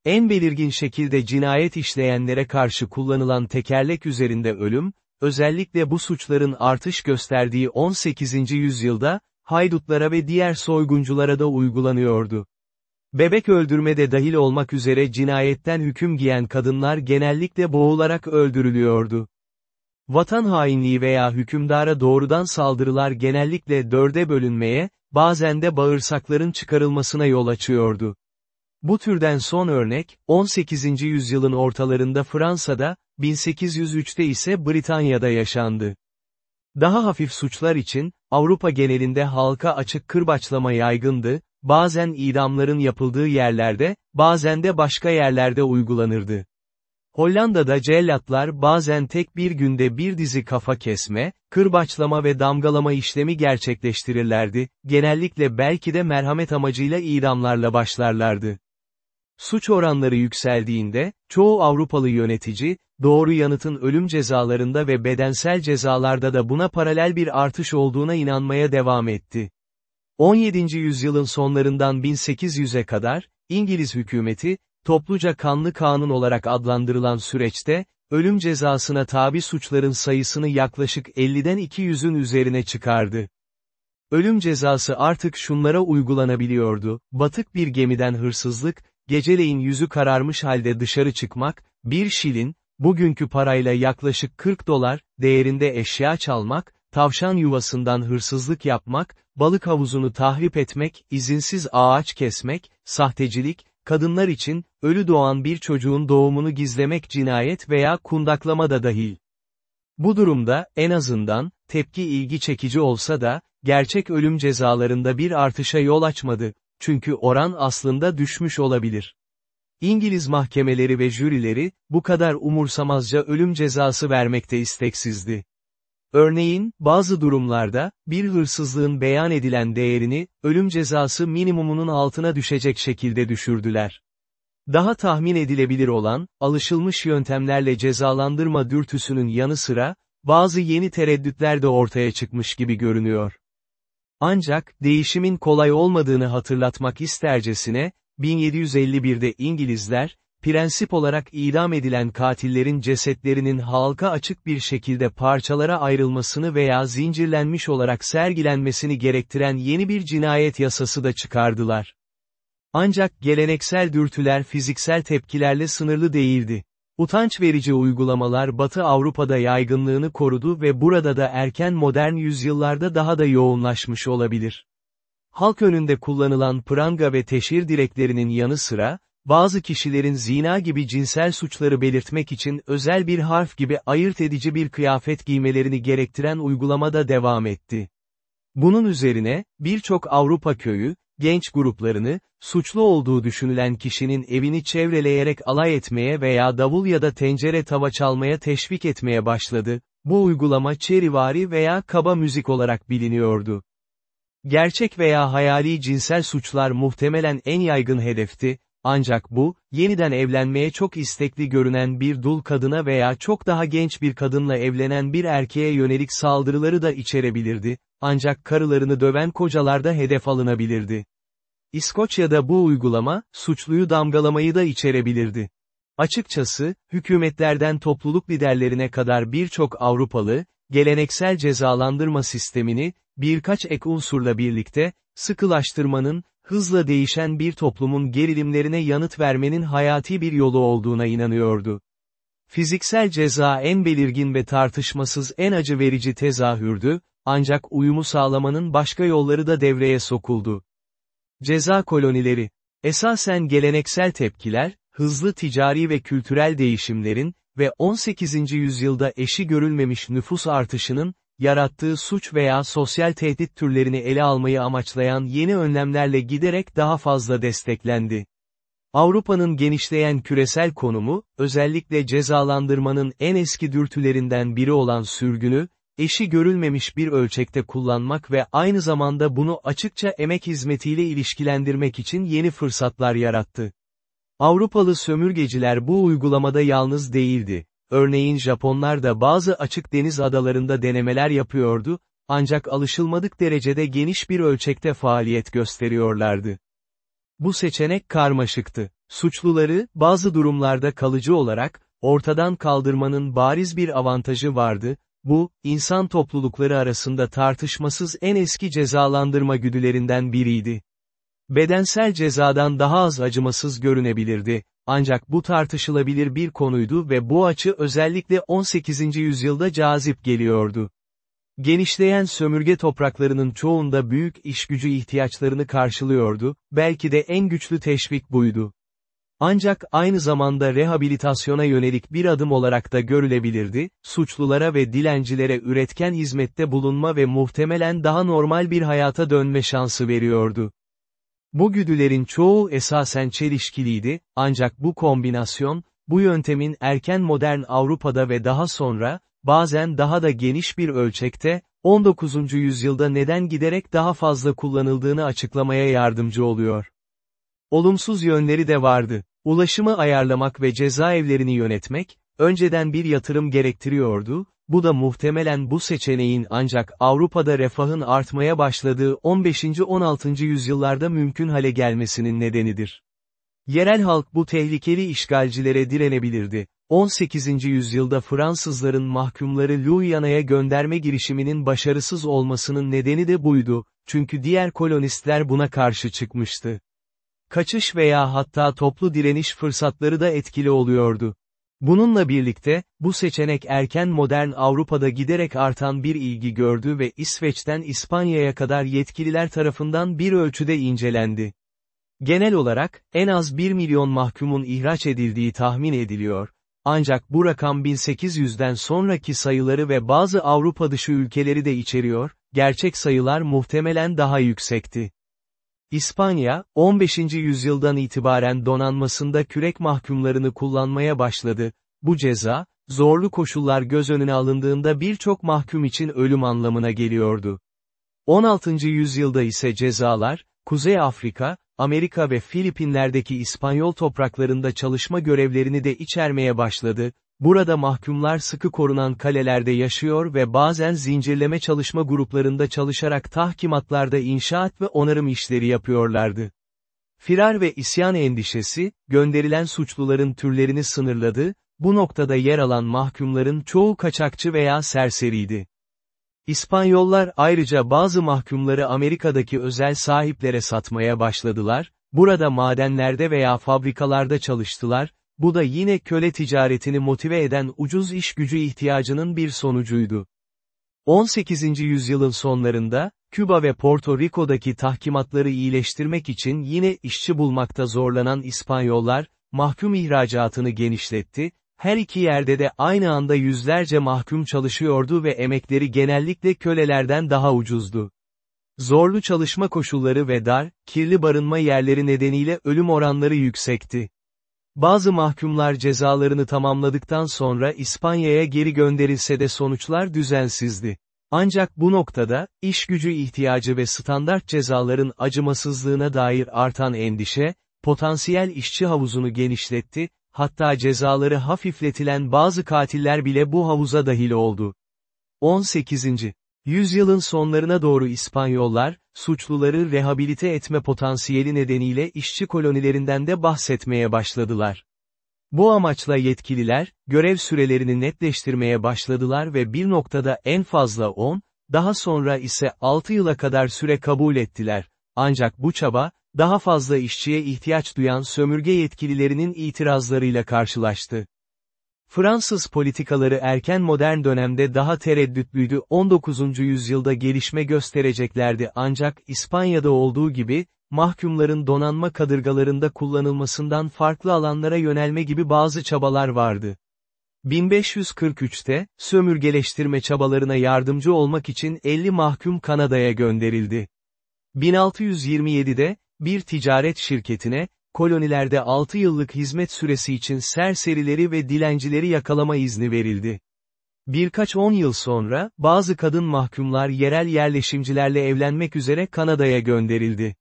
En belirgin şekilde cinayet işleyenlere karşı kullanılan tekerlek üzerinde ölüm, özellikle bu suçların artış gösterdiği 18. yüzyılda, haydutlara ve diğer soygunculara da uygulanıyordu. Bebek öldürme de dahil olmak üzere cinayetten hüküm giyen kadınlar genellikle boğularak öldürülüyordu. Vatan hainliği veya hükümdara doğrudan saldırılar genellikle dörde bölünmeye, bazen de bağırsakların çıkarılmasına yol açıyordu. Bu türden son örnek, 18. yüzyılın ortalarında Fransa'da, 1803'te ise Britanya'da yaşandı. Daha hafif suçlar için, Avrupa genelinde halka açık kırbaçlama yaygındı, bazen idamların yapıldığı yerlerde, bazen de başka yerlerde uygulanırdı. Hollanda'da cellatlar bazen tek bir günde bir dizi kafa kesme, kırbaçlama ve damgalama işlemi gerçekleştirirlerdi, genellikle belki de merhamet amacıyla idamlarla başlarlardı. Suç oranları yükseldiğinde, çoğu Avrupalı yönetici, doğru yanıtın ölüm cezalarında ve bedensel cezalarda da buna paralel bir artış olduğuna inanmaya devam etti. 17. yüzyılın sonlarından 1800'e kadar, İngiliz hükümeti, topluca kanlı kanun olarak adlandırılan süreçte, ölüm cezasına tabi suçların sayısını yaklaşık 50'den 200'ün üzerine çıkardı. Ölüm cezası artık şunlara uygulanabiliyordu, batık bir gemiden hırsızlık, geceleyin yüzü kararmış halde dışarı çıkmak, bir şilin, bugünkü parayla yaklaşık 40 dolar, değerinde eşya çalmak, tavşan yuvasından hırsızlık yapmak, balık havuzunu tahrip etmek, izinsiz ağaç kesmek, sahtecilik, kadınlar için, ölü doğan bir çocuğun doğumunu gizlemek cinayet veya kundaklama da dahil. Bu durumda, en azından, tepki ilgi çekici olsa da, gerçek ölüm cezalarında bir artışa yol açmadı, çünkü oran aslında düşmüş olabilir. İngiliz mahkemeleri ve jürileri, bu kadar umursamazca ölüm cezası vermekte isteksizdi. Örneğin, bazı durumlarda, bir hırsızlığın beyan edilen değerini, ölüm cezası minimumunun altına düşecek şekilde düşürdüler. Daha tahmin edilebilir olan, alışılmış yöntemlerle cezalandırma dürtüsünün yanı sıra, bazı yeni tereddütler de ortaya çıkmış gibi görünüyor. Ancak, değişimin kolay olmadığını hatırlatmak istercesine, 1751'de İngilizler, prensip olarak idam edilen katillerin cesetlerinin halka açık bir şekilde parçalara ayrılmasını veya zincirlenmiş olarak sergilenmesini gerektiren yeni bir cinayet yasası da çıkardılar. Ancak geleneksel dürtüler fiziksel tepkilerle sınırlı değildi. Utanç verici uygulamalar Batı Avrupa'da yaygınlığını korudu ve burada da erken modern yüzyıllarda daha da yoğunlaşmış olabilir. Halk önünde kullanılan pranga ve teşhir dileklerinin yanı sıra, bazı kişilerin zina gibi cinsel suçları belirtmek için özel bir harf gibi ayırt edici bir kıyafet giymelerini gerektiren uygulama da devam etti. Bunun üzerine, birçok Avrupa köyü, genç gruplarını, suçlu olduğu düşünülen kişinin evini çevreleyerek alay etmeye veya davul ya da tencere tava çalmaya teşvik etmeye başladı. Bu uygulama çerivari veya kaba müzik olarak biliniyordu. Gerçek veya hayali cinsel suçlar muhtemelen en yaygın hedefti, ancak bu, yeniden evlenmeye çok istekli görünen bir dul kadına veya çok daha genç bir kadınla evlenen bir erkeğe yönelik saldırıları da içerebilirdi, ancak karılarını döven kocalar da hedef alınabilirdi. İskoçya'da bu uygulama, suçluyu damgalamayı da içerebilirdi. Açıkçası, hükümetlerden topluluk liderlerine kadar birçok Avrupalı, geleneksel cezalandırma sistemini, birkaç ek unsurla birlikte, sıkılaştırmanın, hızla değişen bir toplumun gerilimlerine yanıt vermenin hayati bir yolu olduğuna inanıyordu. Fiziksel ceza en belirgin ve tartışmasız en acı verici tezahürdü, ancak uyumu sağlamanın başka yolları da devreye sokuldu. Ceza kolonileri. Esasen geleneksel tepkiler, hızlı ticari ve kültürel değişimlerin ve 18. yüzyılda eşi görülmemiş nüfus artışının, yarattığı suç veya sosyal tehdit türlerini ele almayı amaçlayan yeni önlemlerle giderek daha fazla desteklendi. Avrupa'nın genişleyen küresel konumu, özellikle cezalandırmanın en eski dürtülerinden biri olan sürgünü, eşi görülmemiş bir ölçekte kullanmak ve aynı zamanda bunu açıkça emek hizmetiyle ilişkilendirmek için yeni fırsatlar yarattı. Avrupalı sömürgeciler bu uygulamada yalnız değildi. Örneğin Japonlar da bazı açık deniz adalarında denemeler yapıyordu, ancak alışılmadık derecede geniş bir ölçekte faaliyet gösteriyorlardı. Bu seçenek karmaşıktı. Suçluları, bazı durumlarda kalıcı olarak, ortadan kaldırmanın bariz bir avantajı vardı, bu, insan toplulukları arasında tartışmasız en eski cezalandırma güdülerinden biriydi. Bedensel cezadan daha az acımasız görünebilirdi, ancak bu tartışılabilir bir konuydu ve bu açı özellikle 18. yüzyılda cazip geliyordu. Genişleyen sömürge topraklarının çoğunda büyük işgücü ihtiyaçlarını karşılıyordu, belki de en güçlü teşvik buydu. Ancak aynı zamanda rehabilitasyona yönelik bir adım olarak da görülebilirdi, suçlulara ve dilencilere üretken hizmette bulunma ve muhtemelen daha normal bir hayata dönme şansı veriyordu. Bu güdülerin çoğu esasen çelişkiliydi, ancak bu kombinasyon, bu yöntemin erken modern Avrupa'da ve daha sonra, bazen daha da geniş bir ölçekte, 19. yüzyılda neden giderek daha fazla kullanıldığını açıklamaya yardımcı oluyor. Olumsuz yönleri de vardı. Ulaşımı ayarlamak ve cezaevlerini yönetmek, önceden bir yatırım gerektiriyordu, bu da muhtemelen bu seçeneğin ancak Avrupa'da refahın artmaya başladığı 15. 16. yüzyıllarda mümkün hale gelmesinin nedenidir. Yerel halk bu tehlikeli işgalcilere direnebilirdi. 18. yüzyılda Fransızların mahkumları Louisiana'ya gönderme girişiminin başarısız olmasının nedeni de buydu, çünkü diğer kolonistler buna karşı çıkmıştı. Kaçış veya hatta toplu direniş fırsatları da etkili oluyordu. Bununla birlikte, bu seçenek erken modern Avrupa'da giderek artan bir ilgi gördü ve İsveç'ten İspanya'ya kadar yetkililer tarafından bir ölçüde incelendi. Genel olarak, en az 1 milyon mahkumun ihraç edildiği tahmin ediliyor. Ancak bu rakam 1800'den sonraki sayıları ve bazı Avrupa dışı ülkeleri de içeriyor, gerçek sayılar muhtemelen daha yüksekti. İspanya, 15. yüzyıldan itibaren donanmasında kürek mahkumlarını kullanmaya başladı. Bu ceza, zorlu koşullar göz önüne alındığında birçok mahkum için ölüm anlamına geliyordu. 16. yüzyılda ise cezalar, Kuzey Afrika, Amerika ve Filipinler'deki İspanyol topraklarında çalışma görevlerini de içermeye başladı, Burada mahkumlar sıkı korunan kalelerde yaşıyor ve bazen zincirleme çalışma gruplarında çalışarak tahkimatlarda inşaat ve onarım işleri yapıyorlardı. Firar ve isyan endişesi, gönderilen suçluların türlerini sınırladı, bu noktada yer alan mahkumların çoğu kaçakçı veya serseriydi. İspanyollar ayrıca bazı mahkumları Amerika'daki özel sahiplere satmaya başladılar, burada madenlerde veya fabrikalarda çalıştılar, bu da yine köle ticaretini motive eden ucuz iş gücü ihtiyacının bir sonucuydu. 18. yüzyılın sonlarında, Küba ve Porto Rico'daki tahkimatları iyileştirmek için yine işçi bulmakta zorlanan İspanyollar, mahkum ihracatını genişletti, her iki yerde de aynı anda yüzlerce mahkum çalışıyordu ve emekleri genellikle kölelerden daha ucuzdu. Zorlu çalışma koşulları ve dar, kirli barınma yerleri nedeniyle ölüm oranları yüksekti. Bazı mahkumlar cezalarını tamamladıktan sonra İspanya'ya geri gönderilse de sonuçlar düzensizdi. Ancak bu noktada, iş gücü ihtiyacı ve standart cezaların acımasızlığına dair artan endişe, potansiyel işçi havuzunu genişletti, hatta cezaları hafifletilen bazı katiller bile bu havuza dahil oldu. 18. Yüzyılın sonlarına doğru İspanyollar, suçluları rehabilite etme potansiyeli nedeniyle işçi kolonilerinden de bahsetmeye başladılar. Bu amaçla yetkililer, görev sürelerini netleştirmeye başladılar ve bir noktada en fazla 10, daha sonra ise 6 yıla kadar süre kabul ettiler. Ancak bu çaba, daha fazla işçiye ihtiyaç duyan sömürge yetkililerinin itirazlarıyla karşılaştı. Fransız politikaları erken modern dönemde daha tereddütlüydü 19. yüzyılda gelişme göstereceklerdi ancak İspanya'da olduğu gibi, mahkumların donanma kadırgalarında kullanılmasından farklı alanlara yönelme gibi bazı çabalar vardı. 1543'te, sömürgeleştirme çabalarına yardımcı olmak için 50 mahkum Kanada'ya gönderildi. 1627'de, bir ticaret şirketine, kolonilerde 6 yıllık hizmet süresi için serserileri ve dilencileri yakalama izni verildi. Birkaç on yıl sonra, bazı kadın mahkumlar yerel yerleşimcilerle evlenmek üzere Kanada'ya gönderildi.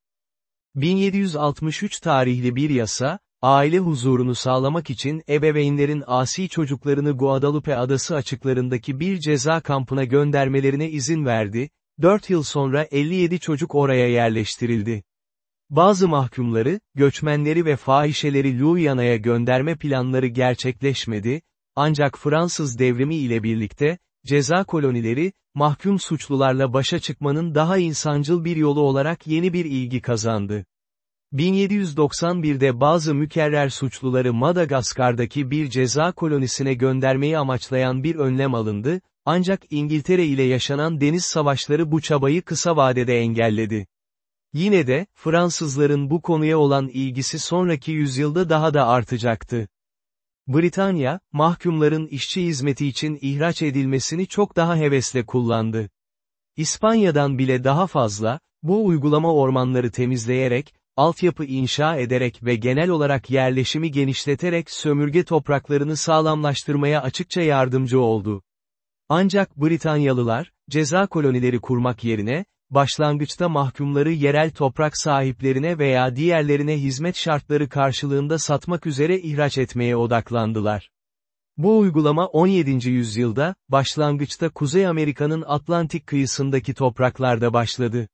1763 tarihli bir yasa, aile huzurunu sağlamak için ebeveynlerin asi çocuklarını Guadalupe adası açıklarındaki bir ceza kampına göndermelerine izin verdi, 4 yıl sonra 57 çocuk oraya yerleştirildi. Bazı mahkumları, göçmenleri ve fahişeleri Louisiana'ya gönderme planları gerçekleşmedi, ancak Fransız devrimi ile birlikte, ceza kolonileri, mahkum suçlularla başa çıkmanın daha insancıl bir yolu olarak yeni bir ilgi kazandı. 1791'de bazı mükerrer suçluları Madagaskar'daki bir ceza kolonisine göndermeyi amaçlayan bir önlem alındı, ancak İngiltere ile yaşanan deniz savaşları bu çabayı kısa vadede engelledi. Yine de, Fransızların bu konuya olan ilgisi sonraki yüzyılda daha da artacaktı. Britanya, mahkumların işçi hizmeti için ihraç edilmesini çok daha hevesle kullandı. İspanya'dan bile daha fazla, bu uygulama ormanları temizleyerek, altyapı inşa ederek ve genel olarak yerleşimi genişleterek sömürge topraklarını sağlamlaştırmaya açıkça yardımcı oldu. Ancak Britanyalılar, ceza kolonileri kurmak yerine, başlangıçta mahkumları yerel toprak sahiplerine veya diğerlerine hizmet şartları karşılığında satmak üzere ihraç etmeye odaklandılar. Bu uygulama 17. yüzyılda, başlangıçta Kuzey Amerika'nın Atlantik kıyısındaki topraklarda başladı.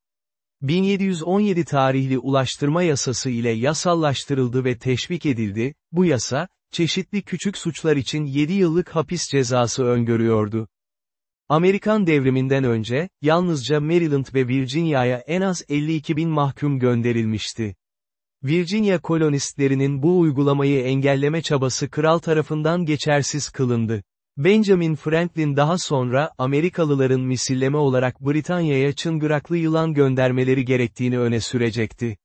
1717 tarihli ulaştırma yasası ile yasallaştırıldı ve teşvik edildi, bu yasa, çeşitli küçük suçlar için 7 yıllık hapis cezası öngörüyordu. Amerikan devriminden önce, yalnızca Maryland ve Virginia'ya en az 52 bin mahkum gönderilmişti. Virginia kolonistlerinin bu uygulamayı engelleme çabası kral tarafından geçersiz kılındı. Benjamin Franklin daha sonra Amerikalıların misilleme olarak Britanya'ya çıngıraklı yılan göndermeleri gerektiğini öne sürecekti.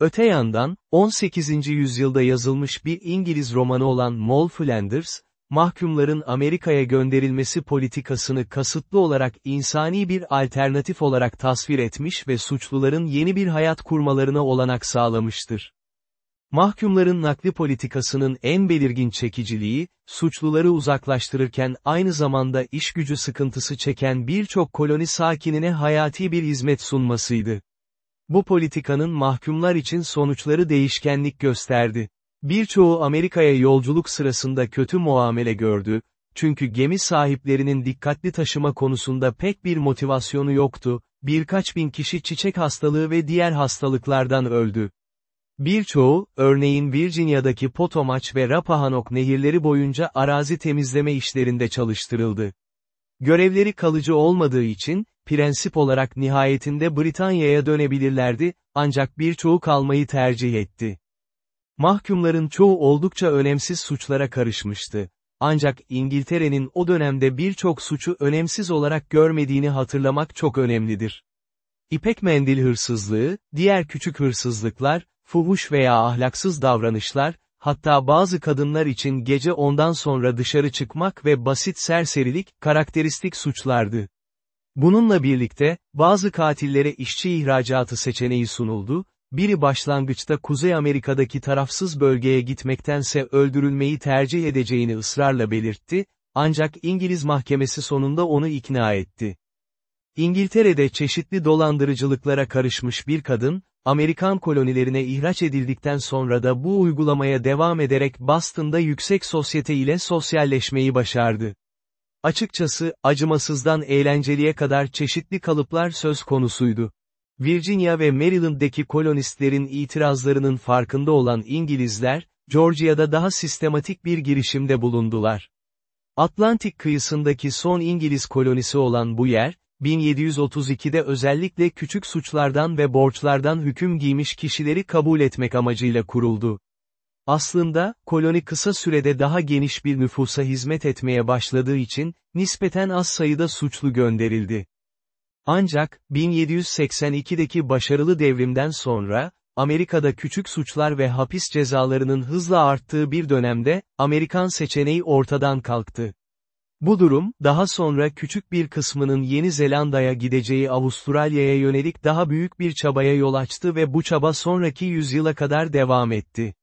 Öte yandan, 18. yüzyılda yazılmış bir İngiliz romanı olan Moll Flanders, mahkumların Amerika'ya gönderilmesi politikasını kasıtlı olarak insani bir alternatif olarak tasvir etmiş ve suçluların yeni bir hayat kurmalarına olanak sağlamıştır. Mahkumların nakli politikasının en belirgin çekiciliği, suçluları uzaklaştırırken aynı zamanda iş gücü sıkıntısı çeken birçok koloni sakinine hayati bir hizmet sunmasıydı. Bu politikanın mahkumlar için sonuçları değişkenlik gösterdi. Birçoğu Amerika'ya yolculuk sırasında kötü muamele gördü, çünkü gemi sahiplerinin dikkatli taşıma konusunda pek bir motivasyonu yoktu, birkaç bin kişi çiçek hastalığı ve diğer hastalıklardan öldü. Birçoğu, örneğin Virginia'daki Potomac ve Rappahannock nehirleri boyunca arazi temizleme işlerinde çalıştırıldı. Görevleri kalıcı olmadığı için, prensip olarak nihayetinde Britanya'ya dönebilirlerdi, ancak birçoğu kalmayı tercih etti. Mahkumların çoğu oldukça önemsiz suçlara karışmıştı. Ancak İngiltere'nin o dönemde birçok suçu önemsiz olarak görmediğini hatırlamak çok önemlidir. İpek mendil hırsızlığı, diğer küçük hırsızlıklar, fuhuş veya ahlaksız davranışlar, hatta bazı kadınlar için gece ondan sonra dışarı çıkmak ve basit serserilik, karakteristik suçlardı. Bununla birlikte, bazı katillere işçi ihracatı seçeneği sunuldu, biri başlangıçta Kuzey Amerika'daki tarafsız bölgeye gitmektense öldürülmeyi tercih edeceğini ısrarla belirtti, ancak İngiliz mahkemesi sonunda onu ikna etti. İngiltere'de çeşitli dolandırıcılıklara karışmış bir kadın, Amerikan kolonilerine ihraç edildikten sonra da bu uygulamaya devam ederek Boston'da yüksek sosyete ile sosyalleşmeyi başardı. Açıkçası, acımasızdan eğlenceliye kadar çeşitli kalıplar söz konusuydu. Virginia ve Maryland'deki kolonistlerin itirazlarının farkında olan İngilizler, Georgia'da daha sistematik bir girişimde bulundular. Atlantik kıyısındaki son İngiliz kolonisi olan bu yer, 1732'de özellikle küçük suçlardan ve borçlardan hüküm giymiş kişileri kabul etmek amacıyla kuruldu. Aslında, koloni kısa sürede daha geniş bir nüfusa hizmet etmeye başladığı için, nispeten az sayıda suçlu gönderildi. Ancak, 1782'deki başarılı devrimden sonra, Amerika'da küçük suçlar ve hapis cezalarının hızla arttığı bir dönemde, Amerikan seçeneği ortadan kalktı. Bu durum, daha sonra küçük bir kısmının Yeni Zelanda'ya gideceği Avustralya'ya yönelik daha büyük bir çabaya yol açtı ve bu çaba sonraki yüzyıla kadar devam etti.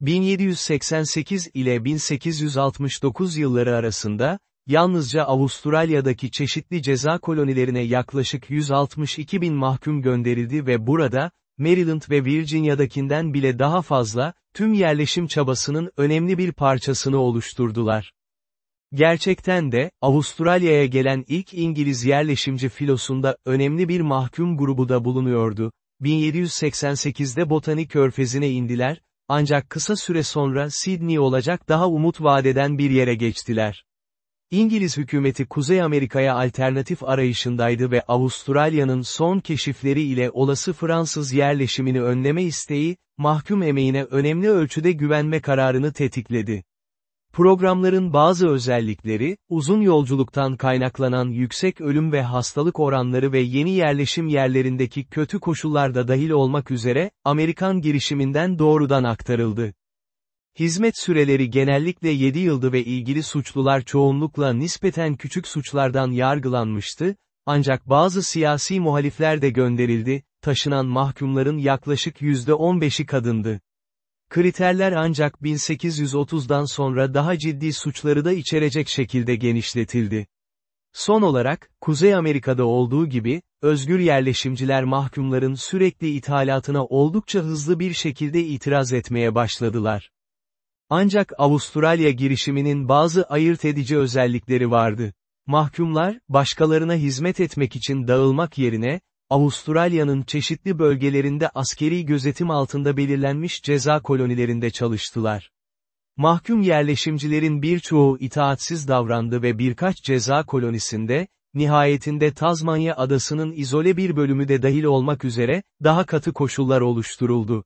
1788 ile 1869 yılları arasında, yalnızca Avustralya'daki çeşitli ceza kolonilerine yaklaşık 162 bin mahkum gönderildi ve burada, Maryland ve Virginia'dakinden bile daha fazla, tüm yerleşim çabasının önemli bir parçasını oluşturdular. Gerçekten de, Avustralya'ya gelen ilk İngiliz yerleşimci filosunda önemli bir mahkum grubu da bulunuyordu. 1788'de Botany Körfezi'ne indiler, ancak kısa süre sonra Sydney olacak daha umut vadeden bir yere geçtiler. İngiliz hükümeti Kuzey Amerika'ya alternatif arayışındaydı ve Avustralya'nın son keşifleri ile olası Fransız yerleşimini önleme isteği, mahkum emeğine önemli ölçüde güvenme kararını tetikledi. Programların bazı özellikleri, uzun yolculuktan kaynaklanan yüksek ölüm ve hastalık oranları ve yeni yerleşim yerlerindeki kötü koşullarda dahil olmak üzere, Amerikan girişiminden doğrudan aktarıldı. Hizmet süreleri genellikle 7 yıldı ve ilgili suçlular çoğunlukla nispeten küçük suçlardan yargılanmıştı, ancak bazı siyasi muhalifler de gönderildi, taşınan mahkumların yaklaşık %15'i kadındı. Kriterler ancak 1830'dan sonra daha ciddi suçları da içerecek şekilde genişletildi. Son olarak, Kuzey Amerika'da olduğu gibi, özgür yerleşimciler mahkumların sürekli ithalatına oldukça hızlı bir şekilde itiraz etmeye başladılar. Ancak Avustralya girişiminin bazı ayırt edici özellikleri vardı. Mahkumlar, başkalarına hizmet etmek için dağılmak yerine, Avustralya'nın çeşitli bölgelerinde askeri gözetim altında belirlenmiş ceza kolonilerinde çalıştılar. Mahkum yerleşimcilerin birçoğu itaatsiz davrandı ve birkaç ceza kolonisinde, nihayetinde Tazmanya adasının izole bir bölümü de dahil olmak üzere, daha katı koşullar oluşturuldu.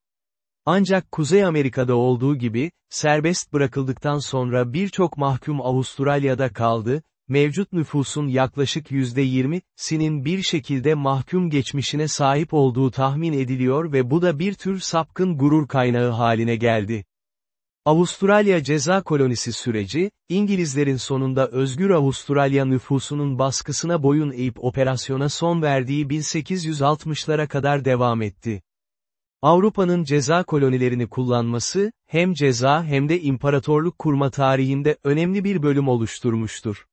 Ancak Kuzey Amerika'da olduğu gibi, serbest bırakıldıktan sonra birçok mahkum Avustralya'da kaldı, mevcut nüfusun yaklaşık %20'sinin bir şekilde mahkum geçmişine sahip olduğu tahmin ediliyor ve bu da bir tür sapkın gurur kaynağı haline geldi. Avustralya ceza kolonisi süreci, İngilizlerin sonunda özgür Avustralya nüfusunun baskısına boyun eğip operasyona son verdiği 1860'lara kadar devam etti. Avrupa'nın ceza kolonilerini kullanması, hem ceza hem de imparatorluk kurma tarihinde önemli bir bölüm oluşturmuştur.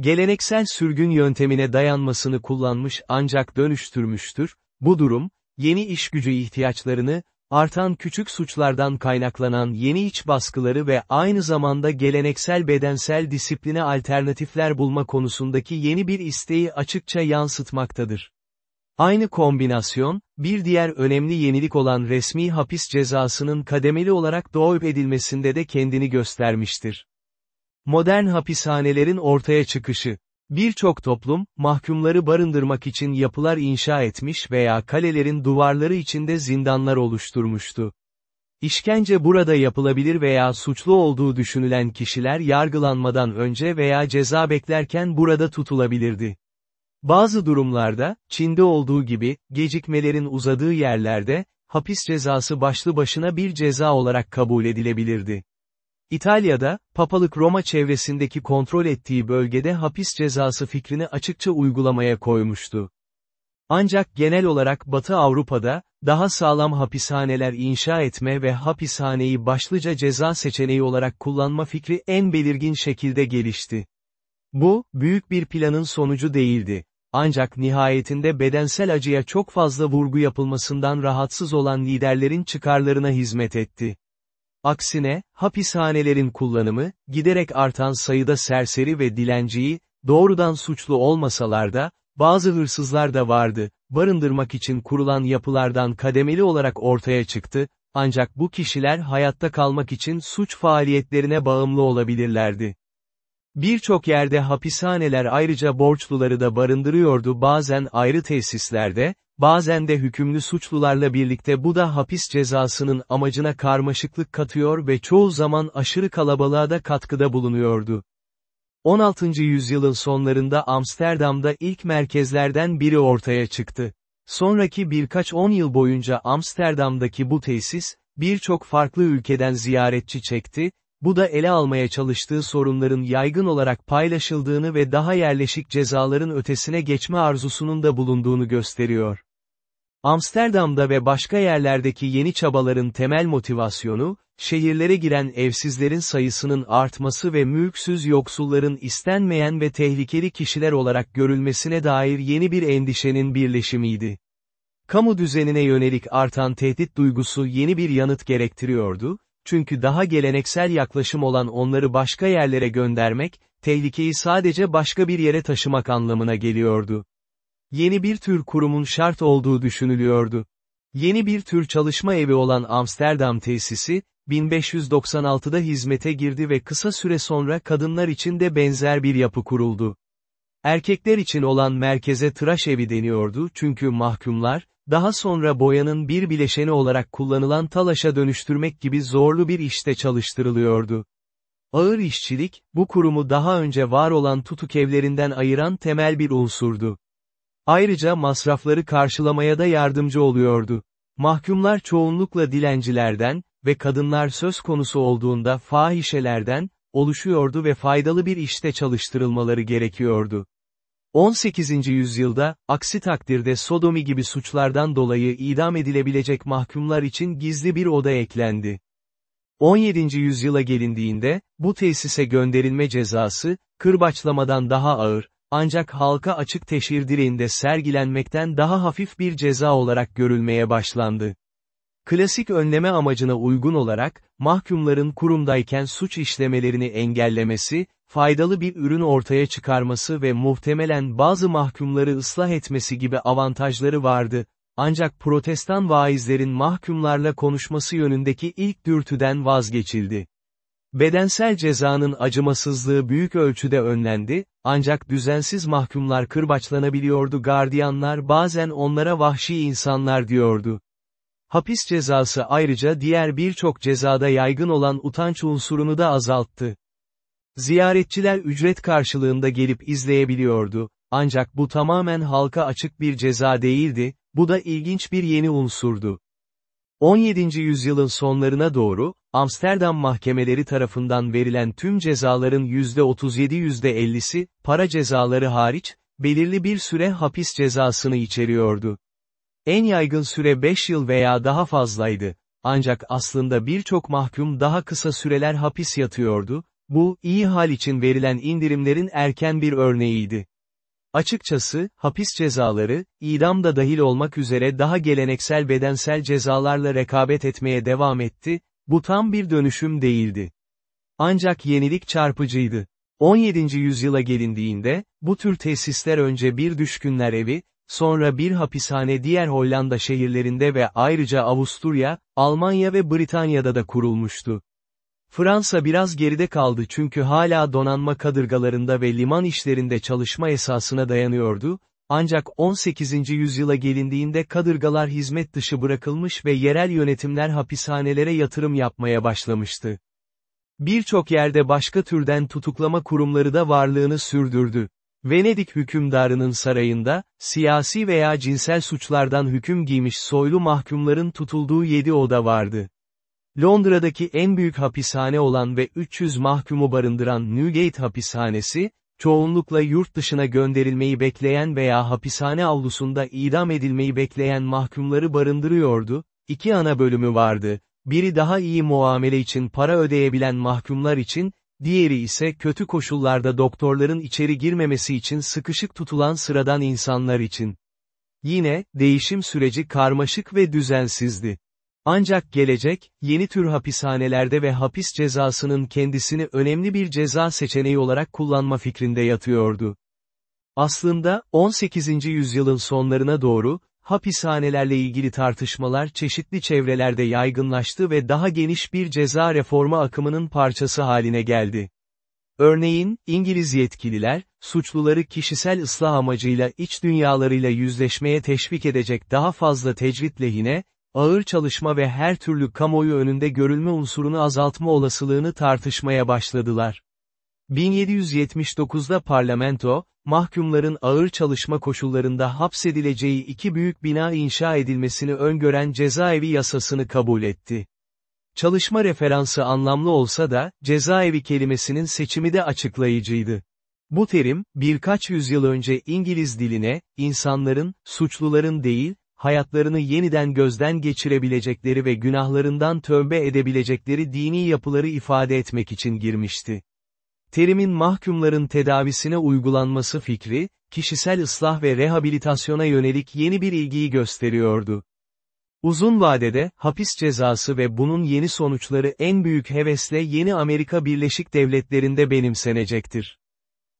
Geleneksel sürgün yöntemine dayanmasını kullanmış ancak dönüştürmüştür, bu durum, yeni iş gücü ihtiyaçlarını, artan küçük suçlardan kaynaklanan yeni iç baskıları ve aynı zamanda geleneksel bedensel disipline alternatifler bulma konusundaki yeni bir isteği açıkça yansıtmaktadır. Aynı kombinasyon, bir diğer önemli yenilik olan resmi hapis cezasının kademeli olarak doğup edilmesinde de kendini göstermiştir. Modern hapishanelerin ortaya çıkışı. Birçok toplum, mahkumları barındırmak için yapılar inşa etmiş veya kalelerin duvarları içinde zindanlar oluşturmuştu. İşkence burada yapılabilir veya suçlu olduğu düşünülen kişiler yargılanmadan önce veya ceza beklerken burada tutulabilirdi. Bazı durumlarda, Çin'de olduğu gibi, gecikmelerin uzadığı yerlerde, hapis cezası başlı başına bir ceza olarak kabul edilebilirdi. İtalya'da, papalık Roma çevresindeki kontrol ettiği bölgede hapis cezası fikrini açıkça uygulamaya koymuştu. Ancak genel olarak Batı Avrupa'da, daha sağlam hapishaneler inşa etme ve hapishaneyi başlıca ceza seçeneği olarak kullanma fikri en belirgin şekilde gelişti. Bu, büyük bir planın sonucu değildi. Ancak nihayetinde bedensel acıya çok fazla vurgu yapılmasından rahatsız olan liderlerin çıkarlarına hizmet etti. Aksine, hapishanelerin kullanımı, giderek artan sayıda serseri ve dilenciyi, doğrudan suçlu olmasalar da, bazı hırsızlar da vardı, barındırmak için kurulan yapılardan kademeli olarak ortaya çıktı, ancak bu kişiler hayatta kalmak için suç faaliyetlerine bağımlı olabilirlerdi. Birçok yerde hapishaneler ayrıca borçluları da barındırıyordu bazen ayrı tesislerde, bazen de hükümlü suçlularla birlikte bu da hapis cezasının amacına karmaşıklık katıyor ve çoğu zaman aşırı kalabalığa da katkıda bulunuyordu. 16. yüzyılın sonlarında Amsterdam'da ilk merkezlerden biri ortaya çıktı. Sonraki birkaç on yıl boyunca Amsterdam'daki bu tesis, birçok farklı ülkeden ziyaretçi çekti, bu da ele almaya çalıştığı sorunların yaygın olarak paylaşıldığını ve daha yerleşik cezaların ötesine geçme arzusunun da bulunduğunu gösteriyor. Amsterdam'da ve başka yerlerdeki yeni çabaların temel motivasyonu, şehirlere giren evsizlerin sayısının artması ve mülksüz yoksulların istenmeyen ve tehlikeli kişiler olarak görülmesine dair yeni bir endişenin birleşimiydi. Kamu düzenine yönelik artan tehdit duygusu yeni bir yanıt gerektiriyordu, çünkü daha geleneksel yaklaşım olan onları başka yerlere göndermek, tehlikeyi sadece başka bir yere taşımak anlamına geliyordu. Yeni bir tür kurumun şart olduğu düşünülüyordu. Yeni bir tür çalışma evi olan Amsterdam tesisi, 1596'da hizmete girdi ve kısa süre sonra kadınlar için de benzer bir yapı kuruldu. Erkekler için olan merkeze tıraş evi deniyordu çünkü mahkumlar, daha sonra boyanın bir bileşeni olarak kullanılan talaşa dönüştürmek gibi zorlu bir işte çalıştırılıyordu. Ağır işçilik, bu kurumu daha önce var olan tutuk evlerinden ayıran temel bir unsurdu. Ayrıca masrafları karşılamaya da yardımcı oluyordu. Mahkumlar çoğunlukla dilencilerden ve kadınlar söz konusu olduğunda fahişelerden, oluşuyordu ve faydalı bir işte çalıştırılmaları gerekiyordu. 18. yüzyılda, aksi takdirde sodomi gibi suçlardan dolayı idam edilebilecek mahkumlar için gizli bir oda eklendi. 17. yüzyıla gelindiğinde, bu tesise gönderilme cezası, kırbaçlamadan daha ağır, ancak halka açık teşhir direğinde sergilenmekten daha hafif bir ceza olarak görülmeye başlandı. Klasik önleme amacına uygun olarak, mahkumların kurumdayken suç işlemelerini engellemesi, faydalı bir ürün ortaya çıkarması ve muhtemelen bazı mahkumları ıslah etmesi gibi avantajları vardı, ancak protestan vaizlerin mahkumlarla konuşması yönündeki ilk dürtüden vazgeçildi. Bedensel cezanın acımasızlığı büyük ölçüde önlendi, ancak düzensiz mahkumlar kırbaçlanabiliyordu gardiyanlar bazen onlara vahşi insanlar diyordu. Hapis cezası ayrıca diğer birçok cezada yaygın olan utanç unsurunu da azalttı. Ziyaretçiler ücret karşılığında gelip izleyebiliyordu, ancak bu tamamen halka açık bir ceza değildi, bu da ilginç bir yeni unsurdu. 17. yüzyılın sonlarına doğru, Amsterdam mahkemeleri tarafından verilen tüm cezaların %37-%50'si, para cezaları hariç, belirli bir süre hapis cezasını içeriyordu. En yaygın süre 5 yıl veya daha fazlaydı. Ancak aslında birçok mahkum daha kısa süreler hapis yatıyordu, bu, iyi hal için verilen indirimlerin erken bir örneğiydi. Açıkçası, hapis cezaları, idam da dahil olmak üzere daha geleneksel bedensel cezalarla rekabet etmeye devam etti, bu tam bir dönüşüm değildi. Ancak yenilik çarpıcıydı. 17. yüzyıla gelindiğinde, bu tür tesisler önce bir düşkünler evi, sonra bir hapishane diğer Hollanda şehirlerinde ve ayrıca Avusturya, Almanya ve Britanya'da da kurulmuştu. Fransa biraz geride kaldı çünkü hala donanma kadırgalarında ve liman işlerinde çalışma esasına dayanıyordu, ancak 18. yüzyıla gelindiğinde kadırgalar hizmet dışı bırakılmış ve yerel yönetimler hapishanelere yatırım yapmaya başlamıştı. Birçok yerde başka türden tutuklama kurumları da varlığını sürdürdü. Venedik hükümdarının sarayında, siyasi veya cinsel suçlardan hüküm giymiş soylu mahkumların tutulduğu yedi oda vardı. Londra'daki en büyük hapishane olan ve 300 mahkumu barındıran Newgate hapishanesi, çoğunlukla yurt dışına gönderilmeyi bekleyen veya hapishane avlusunda idam edilmeyi bekleyen mahkumları barındırıyordu, iki ana bölümü vardı, biri daha iyi muamele için para ödeyebilen mahkumlar için, diğeri ise kötü koşullarda doktorların içeri girmemesi için sıkışık tutulan sıradan insanlar için. Yine, değişim süreci karmaşık ve düzensizdi. Ancak gelecek, yeni tür hapishanelerde ve hapis cezasının kendisini önemli bir ceza seçeneği olarak kullanma fikrinde yatıyordu. Aslında, 18. yüzyılın sonlarına doğru, hapishanelerle ilgili tartışmalar çeşitli çevrelerde yaygınlaştı ve daha geniş bir ceza reformu akımının parçası haline geldi. Örneğin, İngiliz yetkililer, suçluları kişisel ıslah amacıyla iç dünyalarıyla yüzleşmeye teşvik edecek daha fazla tecrit lehine, ağır çalışma ve her türlü kamuoyu önünde görülme unsurunu azaltma olasılığını tartışmaya başladılar. 1779'da parlamento, mahkumların ağır çalışma koşullarında hapsedileceği iki büyük bina inşa edilmesini öngören cezaevi yasasını kabul etti. Çalışma referansı anlamlı olsa da, cezaevi kelimesinin seçimi de açıklayıcıydı. Bu terim, birkaç yüzyıl önce İngiliz diline, insanların, suçluların değil, hayatlarını yeniden gözden geçirebilecekleri ve günahlarından tövbe edebilecekleri dini yapıları ifade etmek için girmişti. Terimin mahkumların tedavisine uygulanması fikri, kişisel ıslah ve rehabilitasyona yönelik yeni bir ilgiyi gösteriyordu. Uzun vadede, hapis cezası ve bunun yeni sonuçları en büyük hevesle yeni Amerika Birleşik Devletleri'nde benimsenecektir.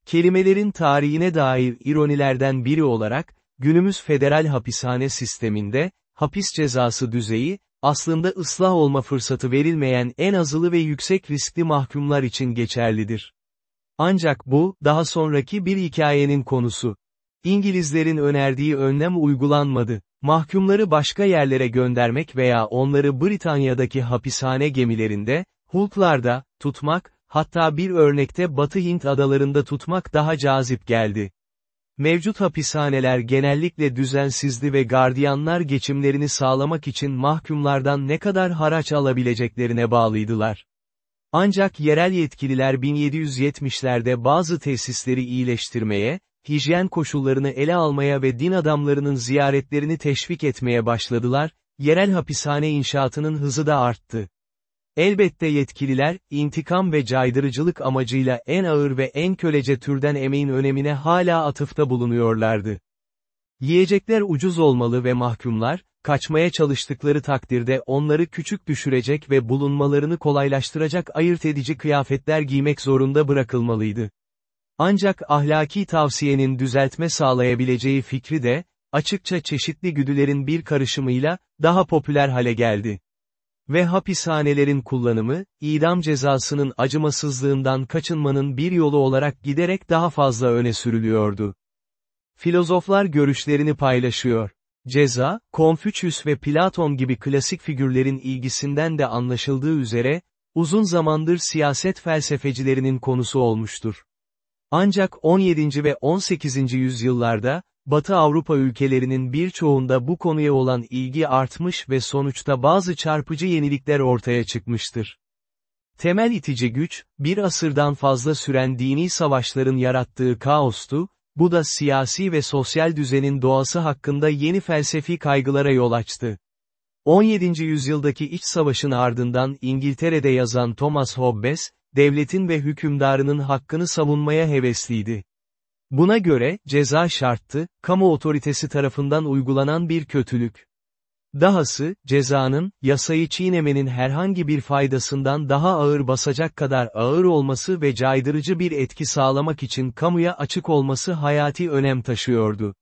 Kelimelerin tarihine dair ironilerden biri olarak, günümüz federal hapishane sisteminde, hapis cezası düzeyi, aslında ıslah olma fırsatı verilmeyen en azılı ve yüksek riskli mahkumlar için geçerlidir. Ancak bu, daha sonraki bir hikayenin konusu. İngilizlerin önerdiği önlem uygulanmadı. Mahkumları başka yerlere göndermek veya onları Britanya'daki hapishane gemilerinde, hulklarda, tutmak, hatta bir örnekte Batı Hint adalarında tutmak daha cazip geldi. Mevcut hapishaneler genellikle düzensizdi ve gardiyanlar geçimlerini sağlamak için mahkumlardan ne kadar haraç alabileceklerine bağlıydılar. Ancak yerel yetkililer 1770'lerde bazı tesisleri iyileştirmeye, hijyen koşullarını ele almaya ve din adamlarının ziyaretlerini teşvik etmeye başladılar, yerel hapishane inşaatının hızı da arttı. Elbette yetkililer, intikam ve caydırıcılık amacıyla en ağır ve en kölece türden emeğin önemine hala atıfta bulunuyorlardı. Yiyecekler ucuz olmalı ve mahkumlar, kaçmaya çalıştıkları takdirde onları küçük düşürecek ve bulunmalarını kolaylaştıracak ayırt edici kıyafetler giymek zorunda bırakılmalıydı. Ancak ahlaki tavsiyenin düzeltme sağlayabileceği fikri de, açıkça çeşitli güdülerin bir karışımıyla, daha popüler hale geldi. Ve hapishanelerin kullanımı, idam cezasının acımasızlığından kaçınmanın bir yolu olarak giderek daha fazla öne sürülüyordu. Filozoflar görüşlerini paylaşıyor. Ceza, Konfüçyüs ve Platon gibi klasik figürlerin ilgisinden de anlaşıldığı üzere, uzun zamandır siyaset felsefecilerinin konusu olmuştur. Ancak 17. ve 18. yüzyıllarda, Batı Avrupa ülkelerinin birçoğunda bu konuya olan ilgi artmış ve sonuçta bazı çarpıcı yenilikler ortaya çıkmıştır. Temel itici güç, bir asırdan fazla süren dini savaşların yarattığı kaostu, bu da siyasi ve sosyal düzenin doğası hakkında yeni felsefi kaygılara yol açtı. 17. yüzyıldaki iç savaşın ardından İngiltere'de yazan Thomas Hobbes, devletin ve hükümdarının hakkını savunmaya hevesliydi. Buna göre, ceza şarttı, kamu otoritesi tarafından uygulanan bir kötülük. Dahası, cezanın, yasayı çiğnemenin herhangi bir faydasından daha ağır basacak kadar ağır olması ve caydırıcı bir etki sağlamak için kamuya açık olması hayati önem taşıyordu.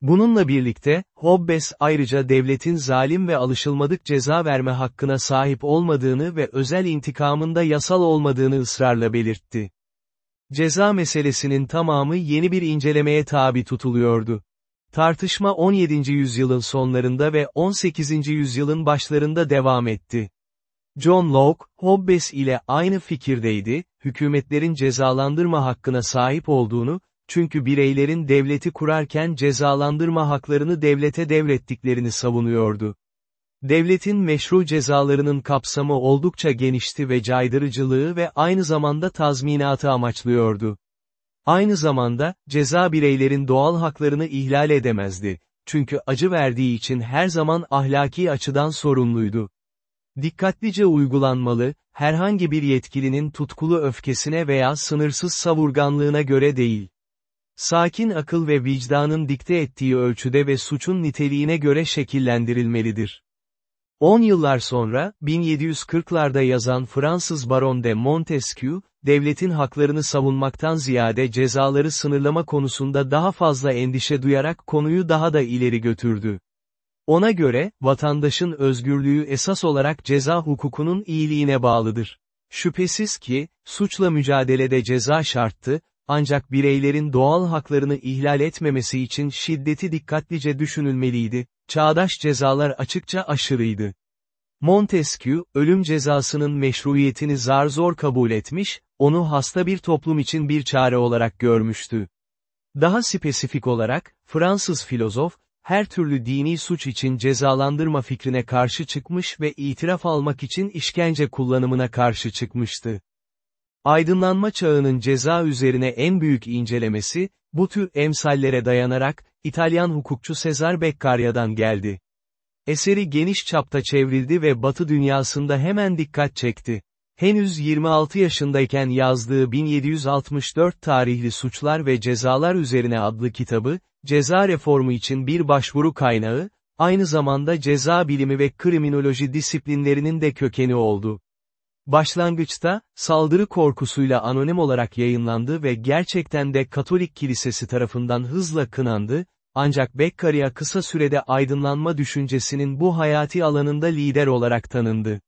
Bununla birlikte, Hobbes ayrıca devletin zalim ve alışılmadık ceza verme hakkına sahip olmadığını ve özel intikamında yasal olmadığını ısrarla belirtti. Ceza meselesinin tamamı yeni bir incelemeye tabi tutuluyordu. Tartışma 17. yüzyılın sonlarında ve 18. yüzyılın başlarında devam etti. John Locke, Hobbes ile aynı fikirdeydi, hükümetlerin cezalandırma hakkına sahip olduğunu, çünkü bireylerin devleti kurarken cezalandırma haklarını devlete devrettiklerini savunuyordu. Devletin meşru cezalarının kapsamı oldukça genişti ve caydırıcılığı ve aynı zamanda tazminatı amaçlıyordu. Aynı zamanda, ceza bireylerin doğal haklarını ihlal edemezdi. Çünkü acı verdiği için her zaman ahlaki açıdan sorumluydu. Dikkatlice uygulanmalı, herhangi bir yetkilinin tutkulu öfkesine veya sınırsız savurganlığına göre değil. Sakin akıl ve vicdanın dikte ettiği ölçüde ve suçun niteliğine göre şekillendirilmelidir. 10 yıllar sonra, 1740'larda yazan Fransız Baron de Montesquieu, devletin haklarını savunmaktan ziyade cezaları sınırlama konusunda daha fazla endişe duyarak konuyu daha da ileri götürdü. Ona göre, vatandaşın özgürlüğü esas olarak ceza hukukunun iyiliğine bağlıdır. Şüphesiz ki, suçla mücadelede ceza şarttı, ancak bireylerin doğal haklarını ihlal etmemesi için şiddeti dikkatlice düşünülmeliydi, çağdaş cezalar açıkça aşırıydı. Montesquieu, ölüm cezasının meşruiyetini zar zor kabul etmiş, onu hasta bir toplum için bir çare olarak görmüştü. Daha spesifik olarak, Fransız filozof, her türlü dini suç için cezalandırma fikrine karşı çıkmış ve itiraf almak için işkence kullanımına karşı çıkmıştı. Aydınlanma çağının ceza üzerine en büyük incelemesi, bu tür emsallere dayanarak, İtalyan hukukçu Cesar Beccaриa'dan geldi. Eseri geniş çapta çevrildi ve Batı dünyasında hemen dikkat çekti. Henüz 26 yaşındayken yazdığı 1764 tarihli Suçlar ve Cezalar üzerine adlı kitabı, ceza reformu için bir başvuru kaynağı, aynı zamanda ceza bilimi ve kriminoloji disiplinlerinin de kökeni oldu. Başlangıçta, saldırı korkusuyla anonim olarak yayınlandı ve gerçekten de Katolik Kilisesi tarafından hızla kınandı, ancak Beccaria kısa sürede aydınlanma düşüncesinin bu hayati alanında lider olarak tanındı.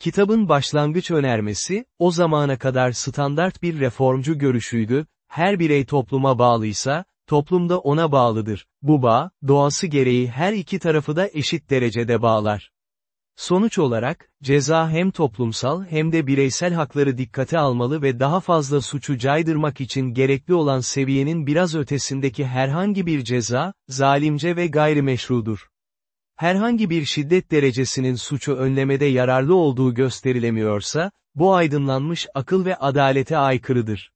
Kitabın başlangıç önermesi, o zamana kadar standart bir reformcu görüşüydü, her birey topluma bağlıysa, toplumda ona bağlıdır. Bu bağ, doğası gereği her iki tarafı da eşit derecede bağlar. Sonuç olarak, ceza hem toplumsal hem de bireysel hakları dikkate almalı ve daha fazla suçu caydırmak için gerekli olan seviyenin biraz ötesindeki herhangi bir ceza, zalimce ve gayrimeşrudur. Herhangi bir şiddet derecesinin suçu önlemede yararlı olduğu gösterilemiyorsa, bu aydınlanmış akıl ve adalete aykırıdır.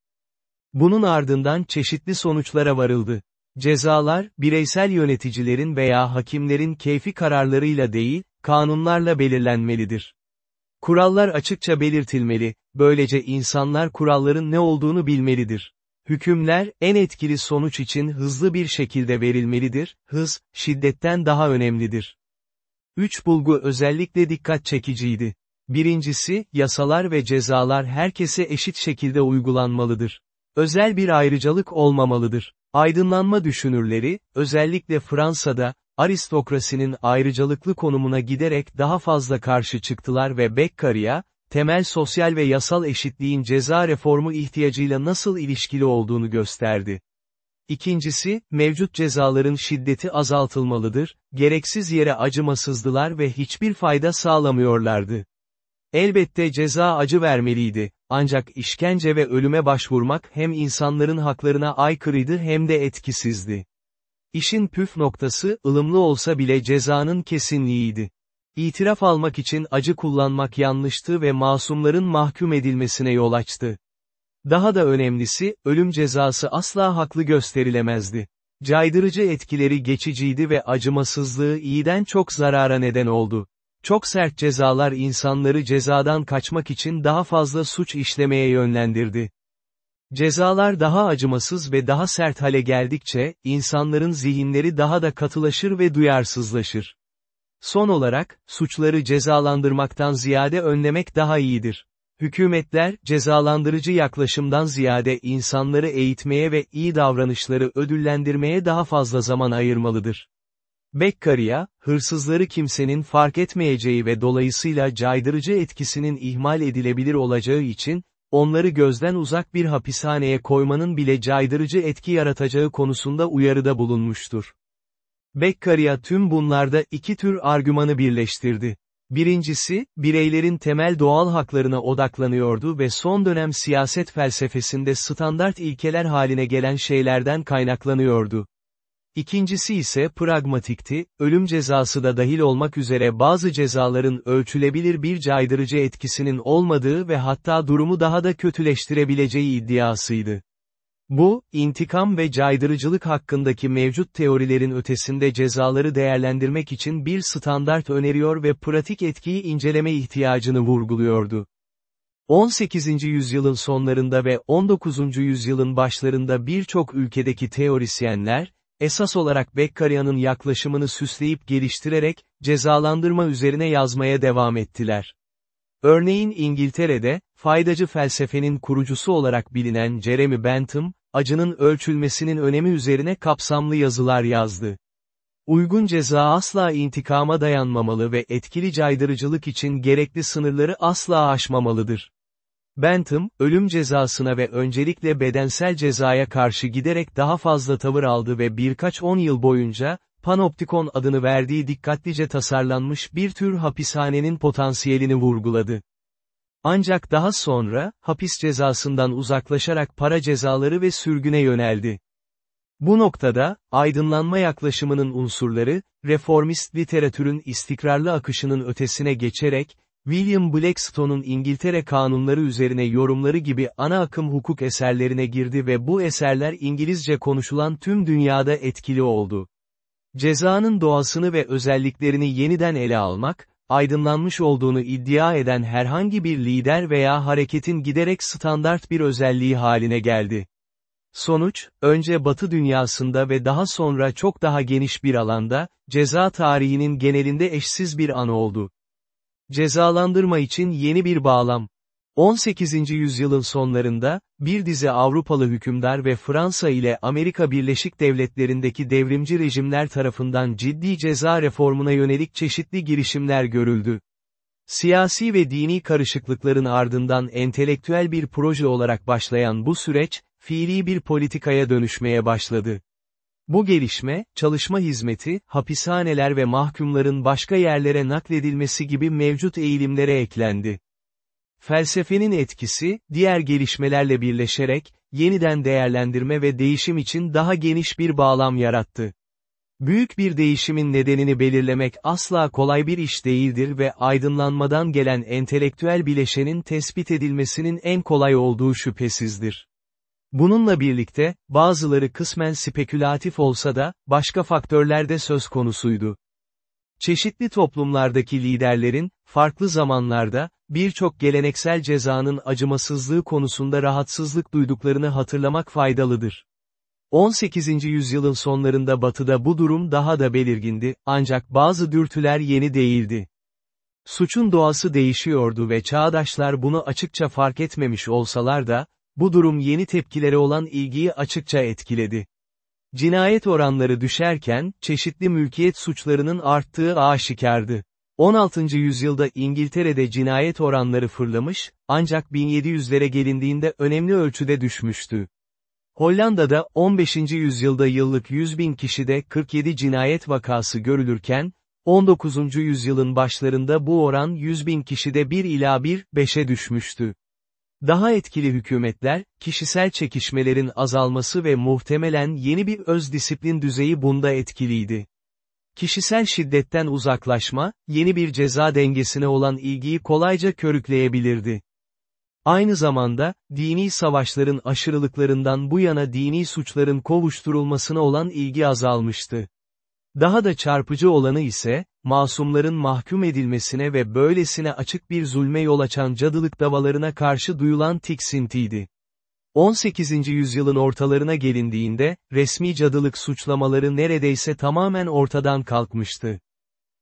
Bunun ardından çeşitli sonuçlara varıldı. Cezalar, bireysel yöneticilerin veya hakimlerin keyfi kararlarıyla değil, kanunlarla belirlenmelidir. Kurallar açıkça belirtilmeli, böylece insanlar kuralların ne olduğunu bilmelidir. Hükümler, en etkili sonuç için hızlı bir şekilde verilmelidir, hız, şiddetten daha önemlidir. Üç bulgu özellikle dikkat çekiciydi. Birincisi, yasalar ve cezalar herkese eşit şekilde uygulanmalıdır. Özel bir ayrıcalık olmamalıdır. Aydınlanma düşünürleri, özellikle Fransa'da, aristokrasinin ayrıcalıklı konumuna giderek daha fazla karşı çıktılar ve Beccaria, temel sosyal ve yasal eşitliğin ceza reformu ihtiyacıyla nasıl ilişkili olduğunu gösterdi. İkincisi, mevcut cezaların şiddeti azaltılmalıdır, gereksiz yere acımasızdılar ve hiçbir fayda sağlamıyorlardı. Elbette ceza acı vermeliydi, ancak işkence ve ölüme başvurmak hem insanların haklarına aykırıydı hem de etkisizdi. İşin püf noktası, ılımlı olsa bile cezanın kesinliğiydi. İtiraf almak için acı kullanmak yanlıştı ve masumların mahkum edilmesine yol açtı. Daha da önemlisi, ölüm cezası asla haklı gösterilemezdi. Caydırıcı etkileri geçiciydi ve acımasızlığı iyiden çok zarara neden oldu. Çok sert cezalar insanları cezadan kaçmak için daha fazla suç işlemeye yönlendirdi. Cezalar daha acımasız ve daha sert hale geldikçe, insanların zihinleri daha da katılaşır ve duyarsızlaşır. Son olarak, suçları cezalandırmaktan ziyade önlemek daha iyidir. Hükümetler, cezalandırıcı yaklaşımdan ziyade insanları eğitmeye ve iyi davranışları ödüllendirmeye daha fazla zaman ayırmalıdır. Beccaria, hırsızları kimsenin fark etmeyeceği ve dolayısıyla caydırıcı etkisinin ihmal edilebilir olacağı için, onları gözden uzak bir hapishaneye koymanın bile caydırıcı etki yaratacağı konusunda uyarıda bulunmuştur. Beccaria tüm bunlarda iki tür argümanı birleştirdi. Birincisi, bireylerin temel doğal haklarına odaklanıyordu ve son dönem siyaset felsefesinde standart ilkeler haline gelen şeylerden kaynaklanıyordu. İkincisi ise pragmatikti, ölüm cezası da dahil olmak üzere bazı cezaların ölçülebilir bir caydırıcı etkisinin olmadığı ve hatta durumu daha da kötüleştirebileceği iddiasıydı. Bu, intikam ve caydırıcılık hakkındaki mevcut teorilerin ötesinde cezaları değerlendirmek için bir standart öneriyor ve pratik etkiyi inceleme ihtiyacını vurguluyordu. 18. yüzyılın sonlarında ve 19. yüzyılın başlarında birçok ülkedeki teorisyenler, esas olarak Beccaria'nın yaklaşımını süsleyip geliştirerek, cezalandırma üzerine yazmaya devam ettiler. Örneğin İngiltere'de, faydacı felsefenin kurucusu olarak bilinen Jeremy Bentham, acının ölçülmesinin önemi üzerine kapsamlı yazılar yazdı. Uygun ceza asla intikama dayanmamalı ve etkili caydırıcılık için gerekli sınırları asla aşmamalıdır. Bentham, ölüm cezasına ve öncelikle bedensel cezaya karşı giderek daha fazla tavır aldı ve birkaç on yıl boyunca, Panoptikon adını verdiği dikkatlice tasarlanmış bir tür hapishanenin potansiyelini vurguladı. Ancak daha sonra, hapis cezasından uzaklaşarak para cezaları ve sürgüne yöneldi. Bu noktada, aydınlanma yaklaşımının unsurları, reformist literatürün istikrarlı akışının ötesine geçerek, William Blackstone'un İngiltere kanunları üzerine yorumları gibi ana akım hukuk eserlerine girdi ve bu eserler İngilizce konuşulan tüm dünyada etkili oldu. Cezanın doğasını ve özelliklerini yeniden ele almak, aydınlanmış olduğunu iddia eden herhangi bir lider veya hareketin giderek standart bir özelliği haline geldi. Sonuç, önce Batı dünyasında ve daha sonra çok daha geniş bir alanda, ceza tarihinin genelinde eşsiz bir an oldu. Cezalandırma için yeni bir bağlam. 18. yüzyılın sonlarında, bir dizi Avrupalı hükümdar ve Fransa ile Amerika Birleşik Devletleri'ndeki devrimci rejimler tarafından ciddi ceza reformuna yönelik çeşitli girişimler görüldü. Siyasi ve dini karışıklıkların ardından entelektüel bir proje olarak başlayan bu süreç, fiili bir politikaya dönüşmeye başladı. Bu gelişme, çalışma hizmeti, hapishaneler ve mahkumların başka yerlere nakledilmesi gibi mevcut eğilimlere eklendi. Felsefenin etkisi, diğer gelişmelerle birleşerek, yeniden değerlendirme ve değişim için daha geniş bir bağlam yarattı. Büyük bir değişimin nedenini belirlemek asla kolay bir iş değildir ve aydınlanmadan gelen entelektüel bileşenin tespit edilmesinin en kolay olduğu şüphesizdir. Bununla birlikte, bazıları kısmen spekülatif olsa da, başka faktörler de söz konusuydu. Çeşitli toplumlardaki liderlerin, farklı zamanlarda, birçok geleneksel cezanın acımasızlığı konusunda rahatsızlık duyduklarını hatırlamak faydalıdır. 18. yüzyılın sonlarında batıda bu durum daha da belirgindi, ancak bazı dürtüler yeni değildi. Suçun doğası değişiyordu ve çağdaşlar bunu açıkça fark etmemiş olsalar da, bu durum yeni tepkilere olan ilgiyi açıkça etkiledi. Cinayet oranları düşerken, çeşitli mülkiyet suçlarının arttığı aşikardı. 16. yüzyılda İngiltere'de cinayet oranları fırlamış, ancak 1700'lere gelindiğinde önemli ölçüde düşmüştü. Hollanda'da 15. yüzyılda yıllık 100 bin kişide 47 cinayet vakası görülürken, 19. yüzyılın başlarında bu oran 100 bin kişide 1 ila 1-5'e düşmüştü. Daha etkili hükümetler, kişisel çekişmelerin azalması ve muhtemelen yeni bir öz disiplin düzeyi bunda etkiliydi. Kişisel şiddetten uzaklaşma, yeni bir ceza dengesine olan ilgiyi kolayca körükleyebilirdi. Aynı zamanda, dini savaşların aşırılıklarından bu yana dini suçların kovuşturulmasına olan ilgi azalmıştı. Daha da çarpıcı olanı ise, masumların mahkum edilmesine ve böylesine açık bir zulme yol açan cadılık davalarına karşı duyulan tiksintiydi. 18. yüzyılın ortalarına gelindiğinde, resmi cadılık suçlamaları neredeyse tamamen ortadan kalkmıştı.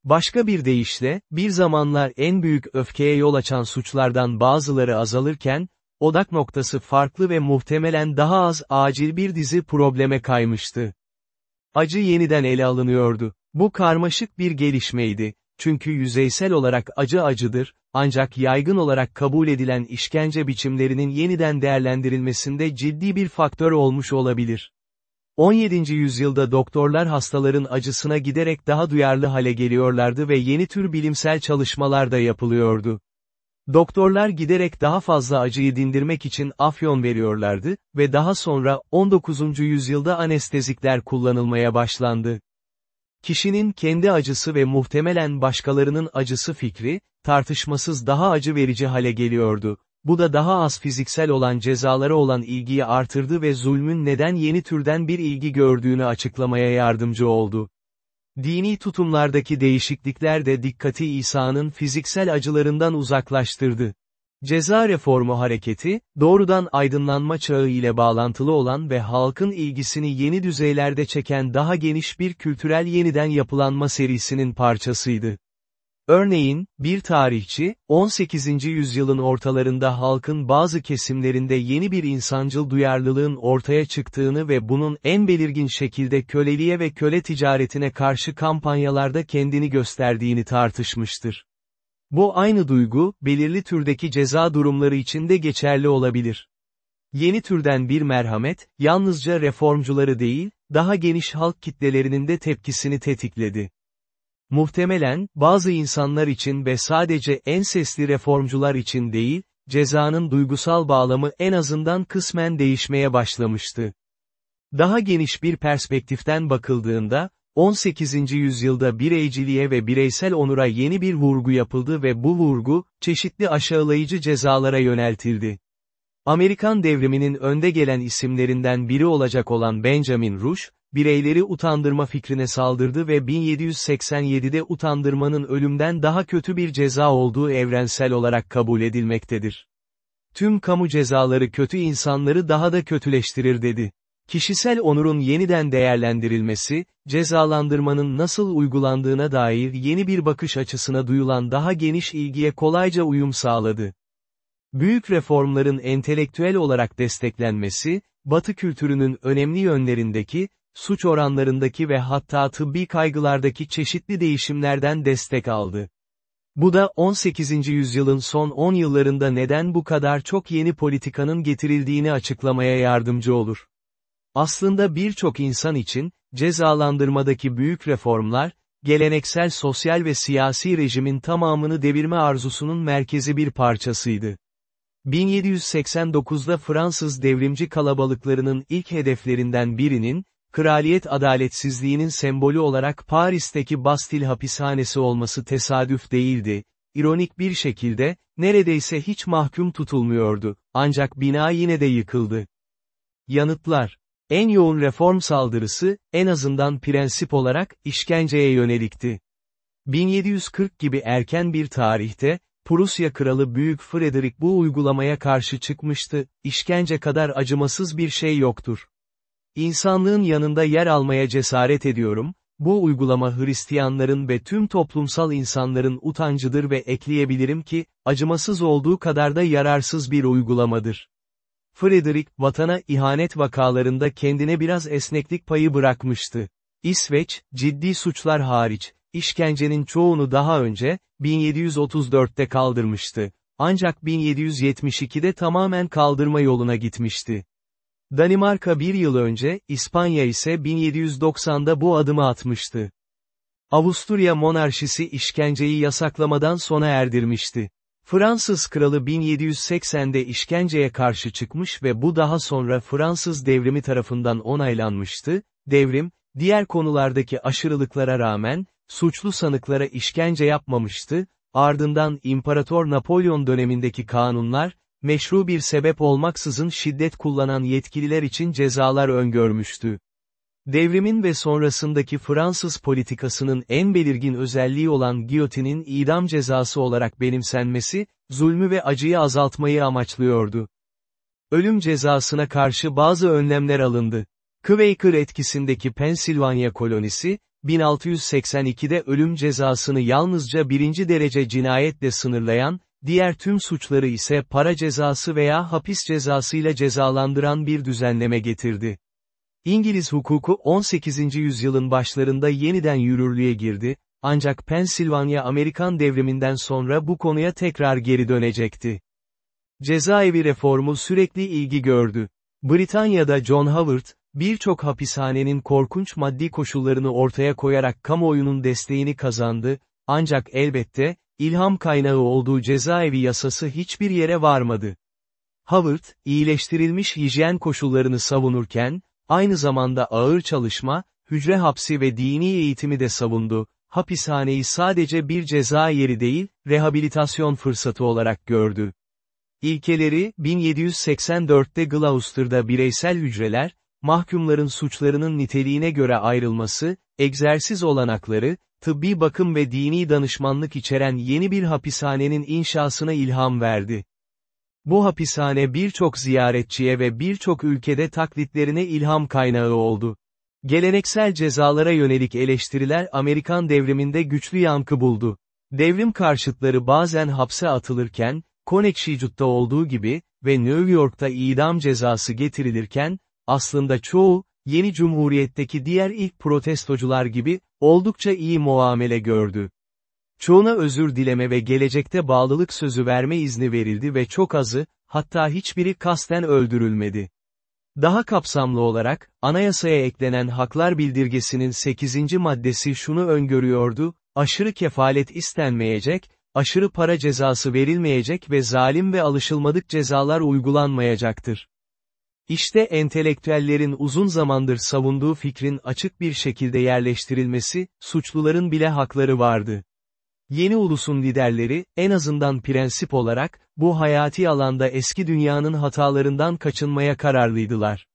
Başka bir deyişle, bir zamanlar en büyük öfkeye yol açan suçlardan bazıları azalırken, odak noktası farklı ve muhtemelen daha az acil bir dizi probleme kaymıştı. Acı yeniden ele alınıyordu. Bu karmaşık bir gelişmeydi, çünkü yüzeysel olarak acı acıdır, ancak yaygın olarak kabul edilen işkence biçimlerinin yeniden değerlendirilmesinde ciddi bir faktör olmuş olabilir. 17. yüzyılda doktorlar hastaların acısına giderek daha duyarlı hale geliyorlardı ve yeni tür bilimsel çalışmalar da yapılıyordu. Doktorlar giderek daha fazla acıyı dindirmek için afyon veriyorlardı ve daha sonra 19. yüzyılda anestezikler kullanılmaya başlandı. Kişinin kendi acısı ve muhtemelen başkalarının acısı fikri, tartışmasız daha acı verici hale geliyordu. Bu da daha az fiziksel olan cezalara olan ilgiyi artırdı ve zulmün neden yeni türden bir ilgi gördüğünü açıklamaya yardımcı oldu. Dini tutumlardaki değişiklikler de dikkati İsa'nın fiziksel acılarından uzaklaştırdı. Ceza reformu hareketi, doğrudan aydınlanma çağı ile bağlantılı olan ve halkın ilgisini yeni düzeylerde çeken daha geniş bir kültürel yeniden yapılanma serisinin parçasıydı. Örneğin, bir tarihçi, 18. yüzyılın ortalarında halkın bazı kesimlerinde yeni bir insancıl duyarlılığın ortaya çıktığını ve bunun en belirgin şekilde köleliğe ve köle ticaretine karşı kampanyalarda kendini gösterdiğini tartışmıştır. Bu aynı duygu, belirli türdeki ceza durumları için de geçerli olabilir. Yeni türden bir merhamet, yalnızca reformcuları değil, daha geniş halk kitlelerinin de tepkisini tetikledi. Muhtemelen, bazı insanlar için ve sadece en sesli reformcular için değil, cezanın duygusal bağlamı en azından kısmen değişmeye başlamıştı. Daha geniş bir perspektiften bakıldığında, 18. yüzyılda bireyciliğe ve bireysel onura yeni bir vurgu yapıldı ve bu vurgu, çeşitli aşağılayıcı cezalara yöneltildi. Amerikan devriminin önde gelen isimlerinden biri olacak olan Benjamin Rush, bireyleri utandırma fikrine saldırdı ve 1787'de utandırmanın ölümden daha kötü bir ceza olduğu evrensel olarak kabul edilmektedir. Tüm kamu cezaları kötü insanları daha da kötüleştirir dedi. Kişisel onurun yeniden değerlendirilmesi, cezalandırmanın nasıl uygulandığına dair yeni bir bakış açısına duyulan daha geniş ilgiye kolayca uyum sağladı. Büyük reformların entelektüel olarak desteklenmesi, Batı kültürünün önemli yönlerindeki, suç oranlarındaki ve hatta tıbbi kaygılardaki çeşitli değişimlerden destek aldı. Bu da 18. yüzyılın son 10 yıllarında neden bu kadar çok yeni politikanın getirildiğini açıklamaya yardımcı olur. Aslında birçok insan için, cezalandırmadaki büyük reformlar, geleneksel sosyal ve siyasi rejimin tamamını devirme arzusunun merkezi bir parçasıydı. 1789'da Fransız devrimci kalabalıklarının ilk hedeflerinden birinin, kraliyet adaletsizliğinin sembolü olarak Paris'teki Bastil hapishanesi olması tesadüf değildi, ironik bir şekilde, neredeyse hiç mahkum tutulmuyordu, ancak bina yine de yıkıldı. Yanıtlar En yoğun reform saldırısı, en azından prensip olarak, işkenceye yönelikti. 1740 gibi erken bir tarihte, Prusya Kralı Büyük Frederick bu uygulamaya karşı çıkmıştı, işkence kadar acımasız bir şey yoktur. İnsanlığın yanında yer almaya cesaret ediyorum, bu uygulama Hristiyanların ve tüm toplumsal insanların utancıdır ve ekleyebilirim ki, acımasız olduğu kadar da yararsız bir uygulamadır. Frederick, vatana ihanet vakalarında kendine biraz esneklik payı bırakmıştı. İsveç, ciddi suçlar hariç, işkencenin çoğunu daha önce, 1734'te kaldırmıştı. Ancak 1772'de tamamen kaldırma yoluna gitmişti. Danimarka bir yıl önce, İspanya ise 1790'da bu adımı atmıştı. Avusturya monarşisi işkenceyi yasaklamadan sona erdirmişti. Fransız kralı 1780'de işkenceye karşı çıkmış ve bu daha sonra Fransız devrimi tarafından onaylanmıştı, devrim, diğer konulardaki aşırılıklara rağmen, suçlu sanıklara işkence yapmamıştı, ardından İmparator Napolyon dönemindeki kanunlar, meşru bir sebep olmaksızın şiddet kullanan yetkililer için cezalar öngörmüştü. Devrimin ve sonrasındaki Fransız politikasının en belirgin özelliği olan giyotinin idam cezası olarak benimsenmesi, zulmü ve acıyı azaltmayı amaçlıyordu. Ölüm cezasına karşı bazı önlemler alındı. Quaker etkisindeki Pensilvanya kolonisi, 1682'de ölüm cezasını yalnızca birinci derece cinayetle sınırlayan, diğer tüm suçları ise para cezası veya hapis cezasıyla cezalandıran bir düzenleme getirdi. İngiliz hukuku 18. yüzyılın başlarında yeniden yürürlüğe girdi, ancak Pensilvanya Amerikan devriminden sonra bu konuya tekrar geri dönecekti. Cezaevi reformu sürekli ilgi gördü. Britanya'da John Howard, birçok hapishanenin korkunç maddi koşullarını ortaya koyarak kamuoyunun desteğini kazandı, ancak elbette, ilham kaynağı olduğu cezaevi yasası hiçbir yere varmadı. Howard, iyileştirilmiş hijyen koşullarını savunurken, aynı zamanda ağır çalışma, hücre hapsi ve dini eğitimi de savundu, hapishaneyi sadece bir ceza yeri değil, rehabilitasyon fırsatı olarak gördü. İlkeleri, 1784'te Gloucester'da bireysel hücreler, mahkumların suçlarının niteliğine göre ayrılması, egzersiz olanakları, tıbbi bakım ve dini danışmanlık içeren yeni bir hapishanenin inşasına ilham verdi. Bu hapishane birçok ziyaretçiye ve birçok ülkede taklitlerine ilham kaynağı oldu. Geleneksel cezalara yönelik eleştiriler Amerikan devriminde güçlü yankı buldu. Devrim karşıtları bazen hapse atılırken, Connecticut'ta olduğu gibi ve New York'ta idam cezası getirilirken, aslında çoğu, yeni cumhuriyetteki diğer ilk protestocular gibi, oldukça iyi muamele gördü. Çoğuna özür dileme ve gelecekte bağlılık sözü verme izni verildi ve çok azı, hatta hiçbiri kasten öldürülmedi. Daha kapsamlı olarak, anayasaya eklenen haklar bildirgesinin 8. maddesi şunu öngörüyordu, aşırı kefalet istenmeyecek, aşırı para cezası verilmeyecek ve zalim ve alışılmadık cezalar uygulanmayacaktır. İşte entelektüellerin uzun zamandır savunduğu fikrin açık bir şekilde yerleştirilmesi, suçluların bile hakları vardı. Yeni ulusun liderleri, en azından prensip olarak, bu hayati alanda eski dünyanın hatalarından kaçınmaya kararlıydılar.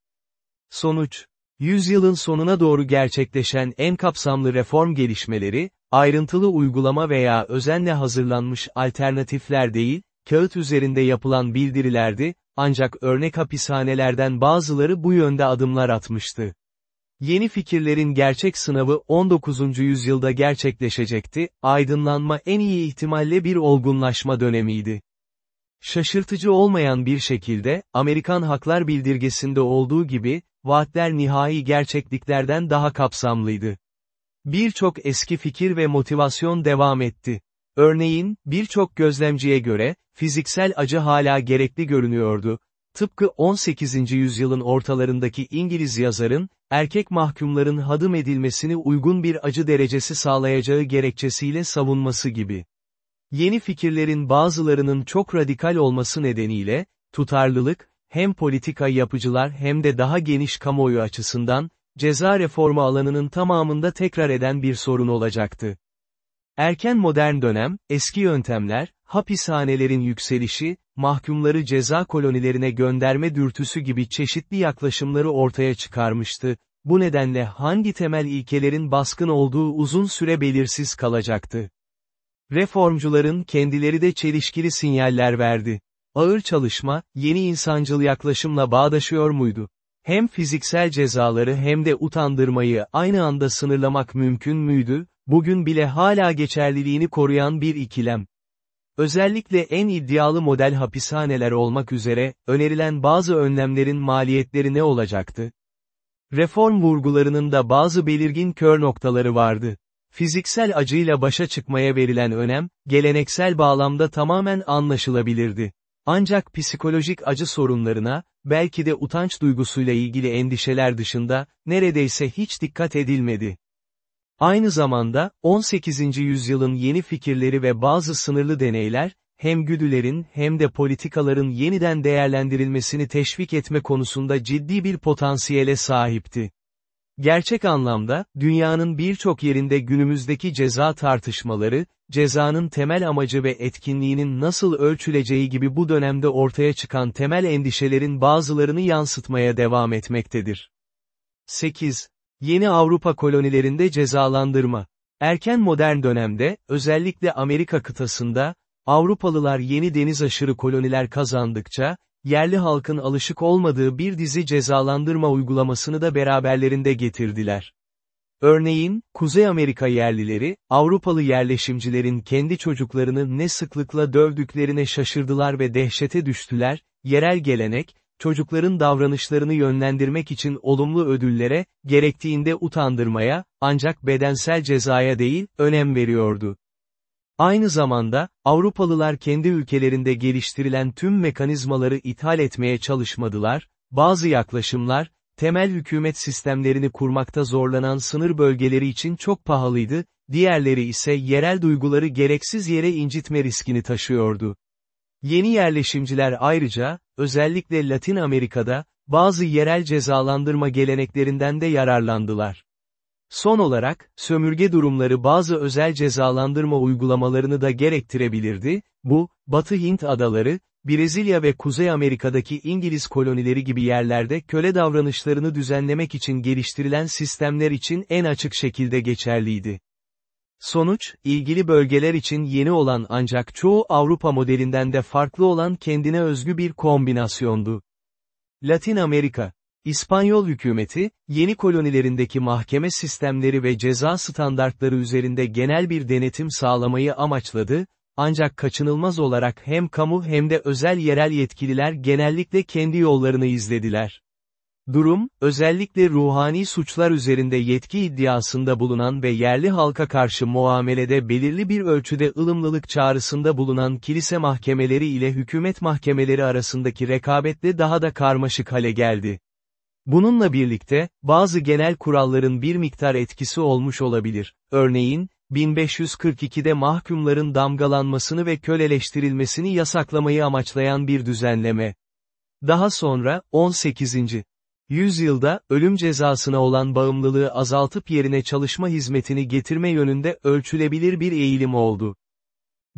Sonuç, yüzyılın sonuna doğru gerçekleşen en kapsamlı reform gelişmeleri, ayrıntılı uygulama veya özenle hazırlanmış alternatifler değil, kağıt üzerinde yapılan bildirilerdi, ancak örnek hapishanelerden bazıları bu yönde adımlar atmıştı. Yeni fikirlerin gerçek sınavı 19. yüzyılda gerçekleşecekti, aydınlanma en iyi ihtimalle bir olgunlaşma dönemiydi. Şaşırtıcı olmayan bir şekilde, Amerikan Haklar Bildirgesi'nde olduğu gibi, vaatler nihai gerçekliklerden daha kapsamlıydı. Birçok eski fikir ve motivasyon devam etti. Örneğin, birçok gözlemciye göre, fiziksel acı hala gerekli görünüyordu. Tıpkı 18. yüzyılın ortalarındaki İngiliz yazarın, erkek mahkumların hadım edilmesini uygun bir acı derecesi sağlayacağı gerekçesiyle savunması gibi. Yeni fikirlerin bazılarının çok radikal olması nedeniyle, tutarlılık, hem politika yapıcılar hem de daha geniş kamuoyu açısından, ceza reformu alanının tamamında tekrar eden bir sorun olacaktı. Erken modern dönem, eski yöntemler, hapishanelerin yükselişi, mahkumları ceza kolonilerine gönderme dürtüsü gibi çeşitli yaklaşımları ortaya çıkarmıştı, bu nedenle hangi temel ilkelerin baskın olduğu uzun süre belirsiz kalacaktı. Reformcuların kendileri de çelişkili sinyaller verdi. Ağır çalışma, yeni insancıl yaklaşımla bağdaşıyor muydu? Hem fiziksel cezaları hem de utandırmayı aynı anda sınırlamak mümkün müydü, bugün bile hala geçerliliğini koruyan bir ikilem. Özellikle en iddialı model hapishaneler olmak üzere, önerilen bazı önlemlerin maliyetleri ne olacaktı? Reform vurgularının da bazı belirgin kör noktaları vardı. Fiziksel acıyla başa çıkmaya verilen önem, geleneksel bağlamda tamamen anlaşılabilirdi. Ancak psikolojik acı sorunlarına, belki de utanç duygusuyla ilgili endişeler dışında, neredeyse hiç dikkat edilmedi. Aynı zamanda, 18. yüzyılın yeni fikirleri ve bazı sınırlı deneyler, hem güdülerin hem de politikaların yeniden değerlendirilmesini teşvik etme konusunda ciddi bir potansiyele sahipti. Gerçek anlamda, dünyanın birçok yerinde günümüzdeki ceza tartışmaları, cezanın temel amacı ve etkinliğinin nasıl ölçüleceği gibi bu dönemde ortaya çıkan temel endişelerin bazılarını yansıtmaya devam etmektedir. 8. Yeni Avrupa kolonilerinde cezalandırma. Erken modern dönemde, özellikle Amerika kıtasında, Avrupalılar yeni deniz aşırı koloniler kazandıkça, yerli halkın alışık olmadığı bir dizi cezalandırma uygulamasını da beraberlerinde getirdiler. Örneğin, Kuzey Amerika yerlileri, Avrupalı yerleşimcilerin kendi çocuklarını ne sıklıkla dövdüklerine şaşırdılar ve dehşete düştüler, yerel gelenek, çocukların davranışlarını yönlendirmek için olumlu ödüllere, gerektiğinde utandırmaya, ancak bedensel cezaya değil, önem veriyordu. Aynı zamanda, Avrupalılar kendi ülkelerinde geliştirilen tüm mekanizmaları ithal etmeye çalışmadılar, bazı yaklaşımlar, temel hükümet sistemlerini kurmakta zorlanan sınır bölgeleri için çok pahalıydı, diğerleri ise yerel duyguları gereksiz yere incitme riskini taşıyordu. Yeni yerleşimciler ayrıca, özellikle Latin Amerika'da, bazı yerel cezalandırma geleneklerinden de yararlandılar. Son olarak, sömürge durumları bazı özel cezalandırma uygulamalarını da gerektirebilirdi, bu, Batı Hint adaları, Brezilya ve Kuzey Amerika'daki İngiliz kolonileri gibi yerlerde köle davranışlarını düzenlemek için geliştirilen sistemler için en açık şekilde geçerliydi. Sonuç, ilgili bölgeler için yeni olan ancak çoğu Avrupa modelinden de farklı olan kendine özgü bir kombinasyondu. Latin Amerika İspanyol hükümeti, yeni kolonilerindeki mahkeme sistemleri ve ceza standartları üzerinde genel bir denetim sağlamayı amaçladı, ancak kaçınılmaz olarak hem kamu hem de özel yerel yetkililer genellikle kendi yollarını izlediler. Durum, özellikle ruhani suçlar üzerinde yetki iddiasında bulunan ve yerli halka karşı muamelede belirli bir ölçüde ılımlılık çağrısında bulunan kilise mahkemeleri ile hükümet mahkemeleri arasındaki rekabetle daha da karmaşık hale geldi. Bununla birlikte, bazı genel kuralların bir miktar etkisi olmuş olabilir. Örneğin, 1542'de mahkumların damgalanmasını ve köleleştirilmesini yasaklamayı amaçlayan bir düzenleme. Daha sonra, 18. yüzyılda, ölüm cezasına olan bağımlılığı azaltıp yerine çalışma hizmetini getirme yönünde ölçülebilir bir eğilim oldu.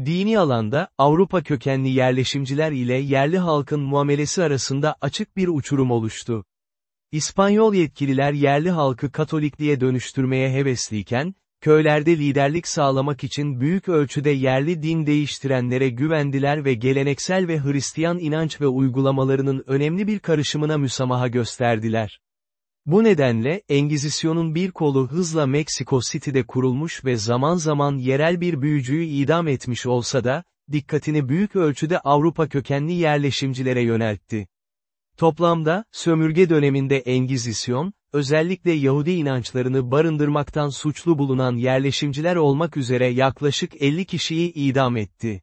Dini alanda, Avrupa kökenli yerleşimciler ile yerli halkın muamelesi arasında açık bir uçurum oluştu. İspanyol yetkililer yerli halkı Katolikliğe dönüştürmeye hevesliyken, köylerde liderlik sağlamak için büyük ölçüde yerli din değiştirenlere güvendiler ve geleneksel ve Hristiyan inanç ve uygulamalarının önemli bir karışımına müsamaha gösterdiler. Bu nedenle, Engizisyon'un bir kolu hızla Meksiko City'de kurulmuş ve zaman zaman yerel bir büyücüyü idam etmiş olsa da, dikkatini büyük ölçüde Avrupa kökenli yerleşimcilere yöneltti. Toplamda, sömürge döneminde Engizisyon, özellikle Yahudi inançlarını barındırmaktan suçlu bulunan yerleşimciler olmak üzere yaklaşık 50 kişiyi idam etti.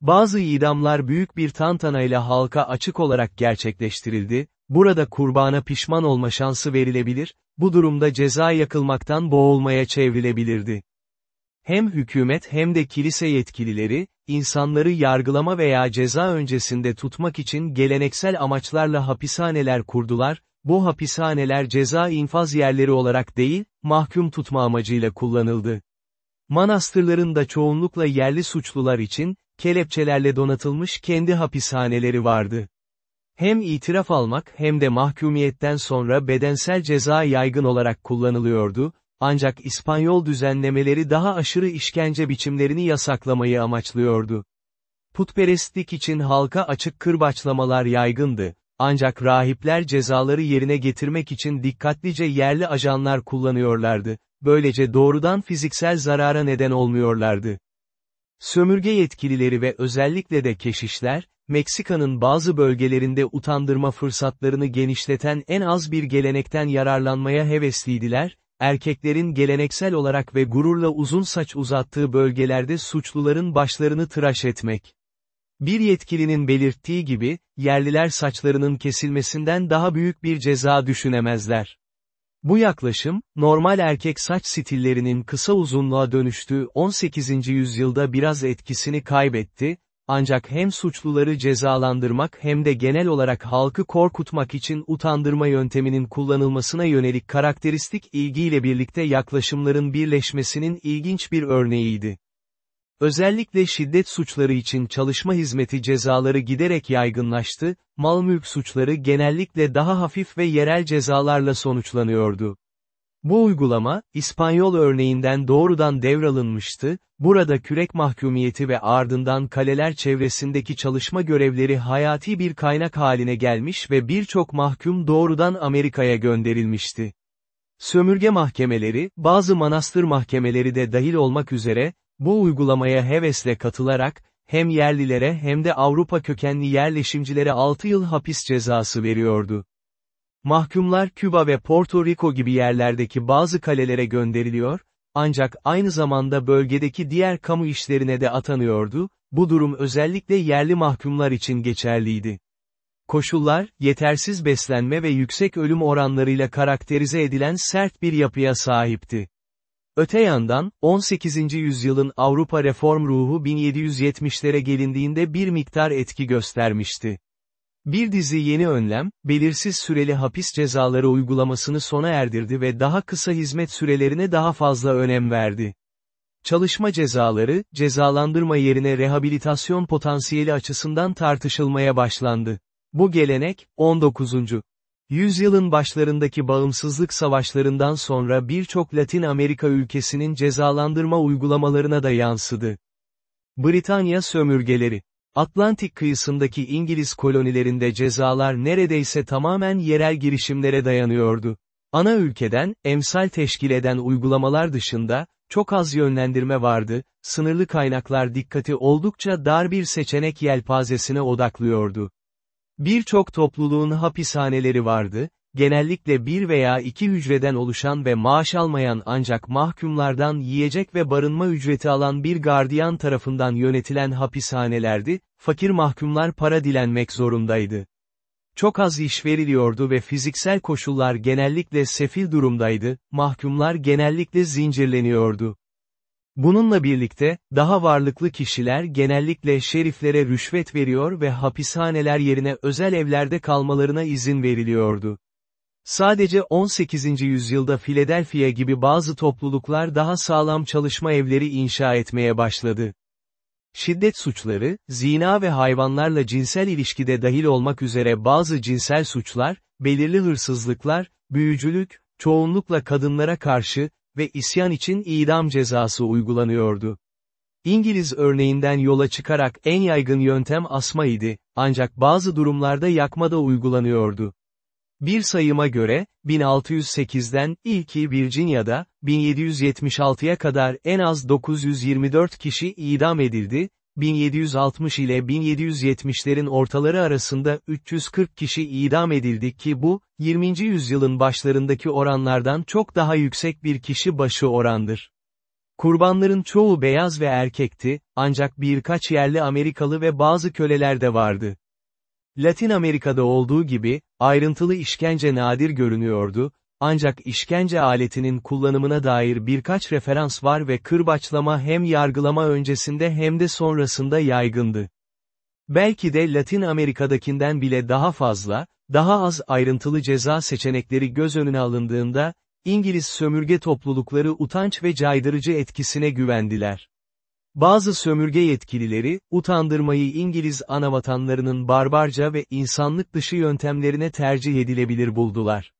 Bazı idamlar büyük bir tantanayla halka açık olarak gerçekleştirildi, burada kurbana pişman olma şansı verilebilir, bu durumda ceza yakılmaktan boğulmaya çevrilebilirdi. Hem hükümet hem de kilise yetkilileri, insanları yargılama veya ceza öncesinde tutmak için geleneksel amaçlarla hapishaneler kurdular, bu hapishaneler ceza infaz yerleri olarak değil, mahkum tutma amacıyla kullanıldı. Manastırların da çoğunlukla yerli suçlular için, kelepçelerle donatılmış kendi hapishaneleri vardı. Hem itiraf almak hem de mahkumiyetten sonra bedensel ceza yaygın olarak kullanılıyordu, ancak İspanyol düzenlemeleri daha aşırı işkence biçimlerini yasaklamayı amaçlıyordu. Putperestlik için halka açık kırbaçlamalar yaygındı, ancak rahipler cezaları yerine getirmek için dikkatlice yerli ajanlar kullanıyorlardı, böylece doğrudan fiziksel zarara neden olmuyorlardı. Sömürge yetkilileri ve özellikle de keşişler, Meksika'nın bazı bölgelerinde utandırma fırsatlarını genişleten en az bir gelenekten yararlanmaya hevesliydiler, erkeklerin geleneksel olarak ve gururla uzun saç uzattığı bölgelerde suçluların başlarını tıraş etmek. Bir yetkilinin belirttiği gibi, yerliler saçlarının kesilmesinden daha büyük bir ceza düşünemezler. Bu yaklaşım, normal erkek saç stillerinin kısa uzunluğa dönüştüğü 18. yüzyılda biraz etkisini kaybetti, ancak hem suçluları cezalandırmak hem de genel olarak halkı korkutmak için utandırma yönteminin kullanılmasına yönelik karakteristik ilgiyle birlikte yaklaşımların birleşmesinin ilginç bir örneğiydi. Özellikle şiddet suçları için çalışma hizmeti cezaları giderek yaygınlaştı, mal mülk suçları genellikle daha hafif ve yerel cezalarla sonuçlanıyordu. Bu uygulama, İspanyol örneğinden doğrudan devralınmıştı, burada kürek mahkumiyeti ve ardından kaleler çevresindeki çalışma görevleri hayati bir kaynak haline gelmiş ve birçok mahkum doğrudan Amerika'ya gönderilmişti. Sömürge mahkemeleri, bazı manastır mahkemeleri de dahil olmak üzere, bu uygulamaya hevesle katılarak, hem yerlilere hem de Avrupa kökenli yerleşimcilere 6 yıl hapis cezası veriyordu. Mahkumlar Küba ve Porto Rico gibi yerlerdeki bazı kalelere gönderiliyor, ancak aynı zamanda bölgedeki diğer kamu işlerine de atanıyordu, bu durum özellikle yerli mahkumlar için geçerliydi. Koşullar, yetersiz beslenme ve yüksek ölüm oranlarıyla karakterize edilen sert bir yapıya sahipti. Öte yandan, 18. yüzyılın Avrupa reform ruhu 1770'lere gelindiğinde bir miktar etki göstermişti. Bir dizi yeni önlem, belirsiz süreli hapis cezaları uygulamasını sona erdirdi ve daha kısa hizmet sürelerine daha fazla önem verdi. Çalışma cezaları, cezalandırma yerine rehabilitasyon potansiyeli açısından tartışılmaya başlandı. Bu gelenek, 19. Yüzyılın başlarındaki bağımsızlık savaşlarından sonra birçok Latin Amerika ülkesinin cezalandırma uygulamalarına da yansıdı. Britanya sömürgeleri Atlantik kıyısındaki İngiliz kolonilerinde cezalar neredeyse tamamen yerel girişimlere dayanıyordu. Ana ülkeden, emsal teşkil eden uygulamalar dışında, çok az yönlendirme vardı, sınırlı kaynaklar dikkati oldukça dar bir seçenek yelpazesine odaklıyordu. Birçok topluluğun hapishaneleri vardı, genellikle bir veya iki hücreden oluşan ve maaş almayan ancak mahkumlardan yiyecek ve barınma ücreti alan bir gardiyan tarafından yönetilen hapishanelerdi, fakir mahkumlar para dilenmek zorundaydı. Çok az iş veriliyordu ve fiziksel koşullar genellikle sefil durumdaydı, mahkumlar genellikle zincirleniyordu. Bununla birlikte, daha varlıklı kişiler genellikle şeriflere rüşvet veriyor ve hapishaneler yerine özel evlerde kalmalarına izin veriliyordu. Sadece 18. yüzyılda Philadelphia gibi bazı topluluklar daha sağlam çalışma evleri inşa etmeye başladı. Şiddet suçları, zina ve hayvanlarla cinsel ilişkide dahil olmak üzere bazı cinsel suçlar, belirli hırsızlıklar, büyücülük, çoğunlukla kadınlara karşı, ve isyan için idam cezası uygulanıyordu. İngiliz örneğinden yola çıkarak en yaygın yöntem asma idi, ancak bazı durumlarda yakma da uygulanıyordu. Bir sayıma göre, 1608'den ilki Virginia'da, 1776'ya kadar en az 924 kişi idam edildi, 1760 ile 1770'lerin ortaları arasında 340 kişi idam edildi ki bu, 20. yüzyılın başlarındaki oranlardan çok daha yüksek bir kişi başı orandır. Kurbanların çoğu beyaz ve erkekti, ancak birkaç yerli Amerikalı ve bazı köleler de vardı. Latin Amerika'da olduğu gibi, ayrıntılı işkence nadir görünüyordu, ancak işkence aletinin kullanımına dair birkaç referans var ve kırbaçlama hem yargılama öncesinde hem de sonrasında yaygındı. Belki de Latin Amerika'dakinden bile daha fazla, daha az ayrıntılı ceza seçenekleri göz önüne alındığında, İngiliz sömürge toplulukları utanç ve caydırıcı etkisine güvendiler. Bazı sömürge yetkilileri, utandırmayı İngiliz anavatanlarının barbarca ve insanlık dışı yöntemlerine tercih edilebilir buldular.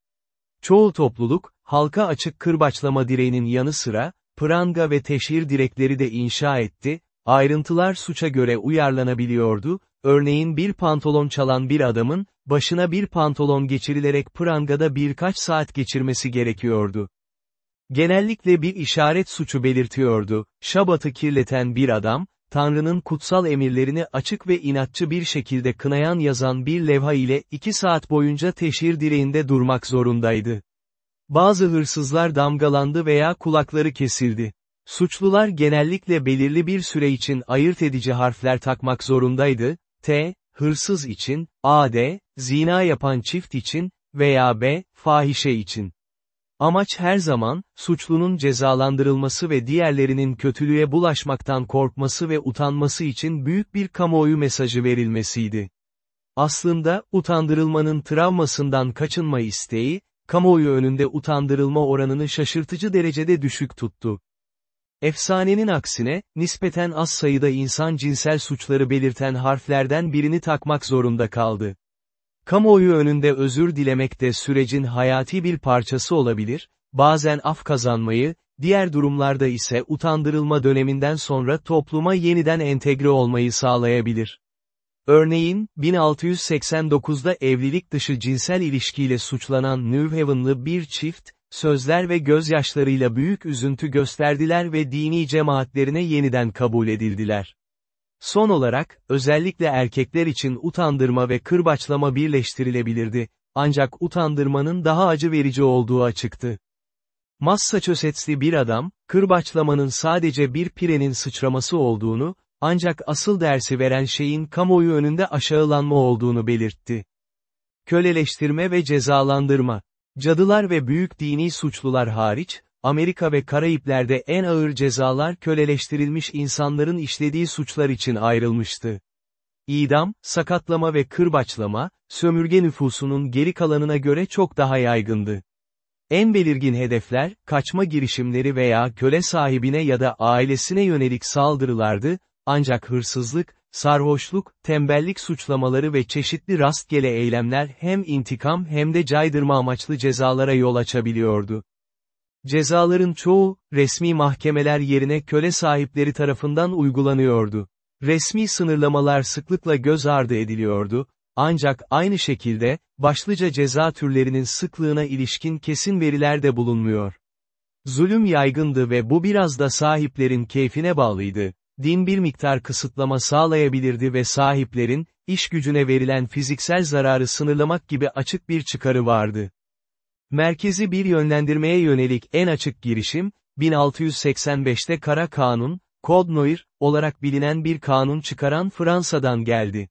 Çoğu topluluk, halka açık kırbaçlama direğinin yanı sıra, pranga ve teşhir direkleri de inşa etti, ayrıntılar suça göre uyarlanabiliyordu, örneğin bir pantolon çalan bir adamın, başına bir pantolon geçirilerek prangada birkaç saat geçirmesi gerekiyordu. Genellikle bir işaret suçu belirtiyordu, şabatı kirleten bir adam, Tanrı'nın kutsal emirlerini açık ve inatçı bir şekilde kınayan yazan bir levha ile iki saat boyunca teşhir direğinde durmak zorundaydı. Bazı hırsızlar damgalandı veya kulakları kesildi. Suçlular genellikle belirli bir süre için ayırt edici harfler takmak zorundaydı, T, hırsız için, A D, zina yapan çift için, veya B, fahişe için. Amaç her zaman, suçlunun cezalandırılması ve diğerlerinin kötülüğe bulaşmaktan korkması ve utanması için büyük bir kamuoyu mesajı verilmesiydi. Aslında, utandırılmanın travmasından kaçınma isteği, kamuoyu önünde utandırılma oranını şaşırtıcı derecede düşük tuttu. Efsanenin aksine, nispeten az sayıda insan cinsel suçları belirten harflerden birini takmak zorunda kaldı. Kamuoyu önünde özür dilemek de sürecin hayati bir parçası olabilir, bazen af kazanmayı, diğer durumlarda ise utandırılma döneminden sonra topluma yeniden entegre olmayı sağlayabilir. Örneğin, 1689'da evlilik dışı cinsel ilişkiyle suçlanan New Haven'lı bir çift, sözler ve gözyaşlarıyla büyük üzüntü gösterdiler ve dini cemaatlerine yeniden kabul edildiler. Son olarak, özellikle erkekler için utandırma ve kırbaçlama birleştirilebilirdi, ancak utandırmanın daha acı verici olduğu açıktı. Massachusetts'li bir adam, kırbaçlamanın sadece bir pirenin sıçraması olduğunu, ancak asıl dersi veren şeyin kamuoyu önünde aşağılanma olduğunu belirtti. Köleleştirme ve cezalandırma. Cadılar ve büyük dini suçlular hariç, Amerika ve Karayipler'de en ağır cezalar köleleştirilmiş insanların işlediği suçlar için ayrılmıştı. İdam, sakatlama ve kırbaçlama, sömürge nüfusunun geri kalanına göre çok daha yaygındı. En belirgin hedefler, kaçma girişimleri veya köle sahibine ya da ailesine yönelik saldırılardı, ancak hırsızlık, sarhoşluk, tembellik suçlamaları ve çeşitli rastgele eylemler hem intikam hem de caydırma amaçlı cezalara yol açabiliyordu. Cezaların çoğu, resmi mahkemeler yerine köle sahipleri tarafından uygulanıyordu. Resmi sınırlamalar sıklıkla göz ardı ediliyordu, ancak aynı şekilde, başlıca ceza türlerinin sıklığına ilişkin kesin veriler de bulunmuyor. Zulüm yaygındı ve bu biraz da sahiplerin keyfine bağlıydı. Din bir miktar kısıtlama sağlayabilirdi ve sahiplerin, iş gücüne verilen fiziksel zararı sınırlamak gibi açık bir çıkarı vardı. Merkezi bir yönlendirmeye yönelik en açık girişim, 1685'te Kara Kanun, Code Noir, olarak bilinen bir kanun çıkaran Fransa'dan geldi.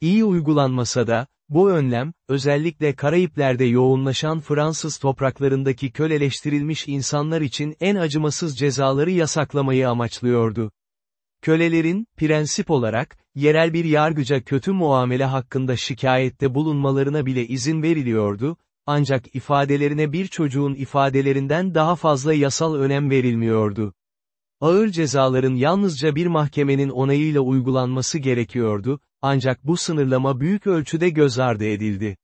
İyi uygulanmasa da, bu önlem, özellikle Karayipler'de yoğunlaşan Fransız topraklarındaki köleleştirilmiş insanlar için en acımasız cezaları yasaklamayı amaçlıyordu. Kölelerin, prensip olarak, yerel bir yargıca kötü muamele hakkında şikayette bulunmalarına bile izin veriliyordu, ancak ifadelerine bir çocuğun ifadelerinden daha fazla yasal önem verilmiyordu. Ağır cezaların yalnızca bir mahkemenin onayıyla uygulanması gerekiyordu, ancak bu sınırlama büyük ölçüde göz ardı edildi.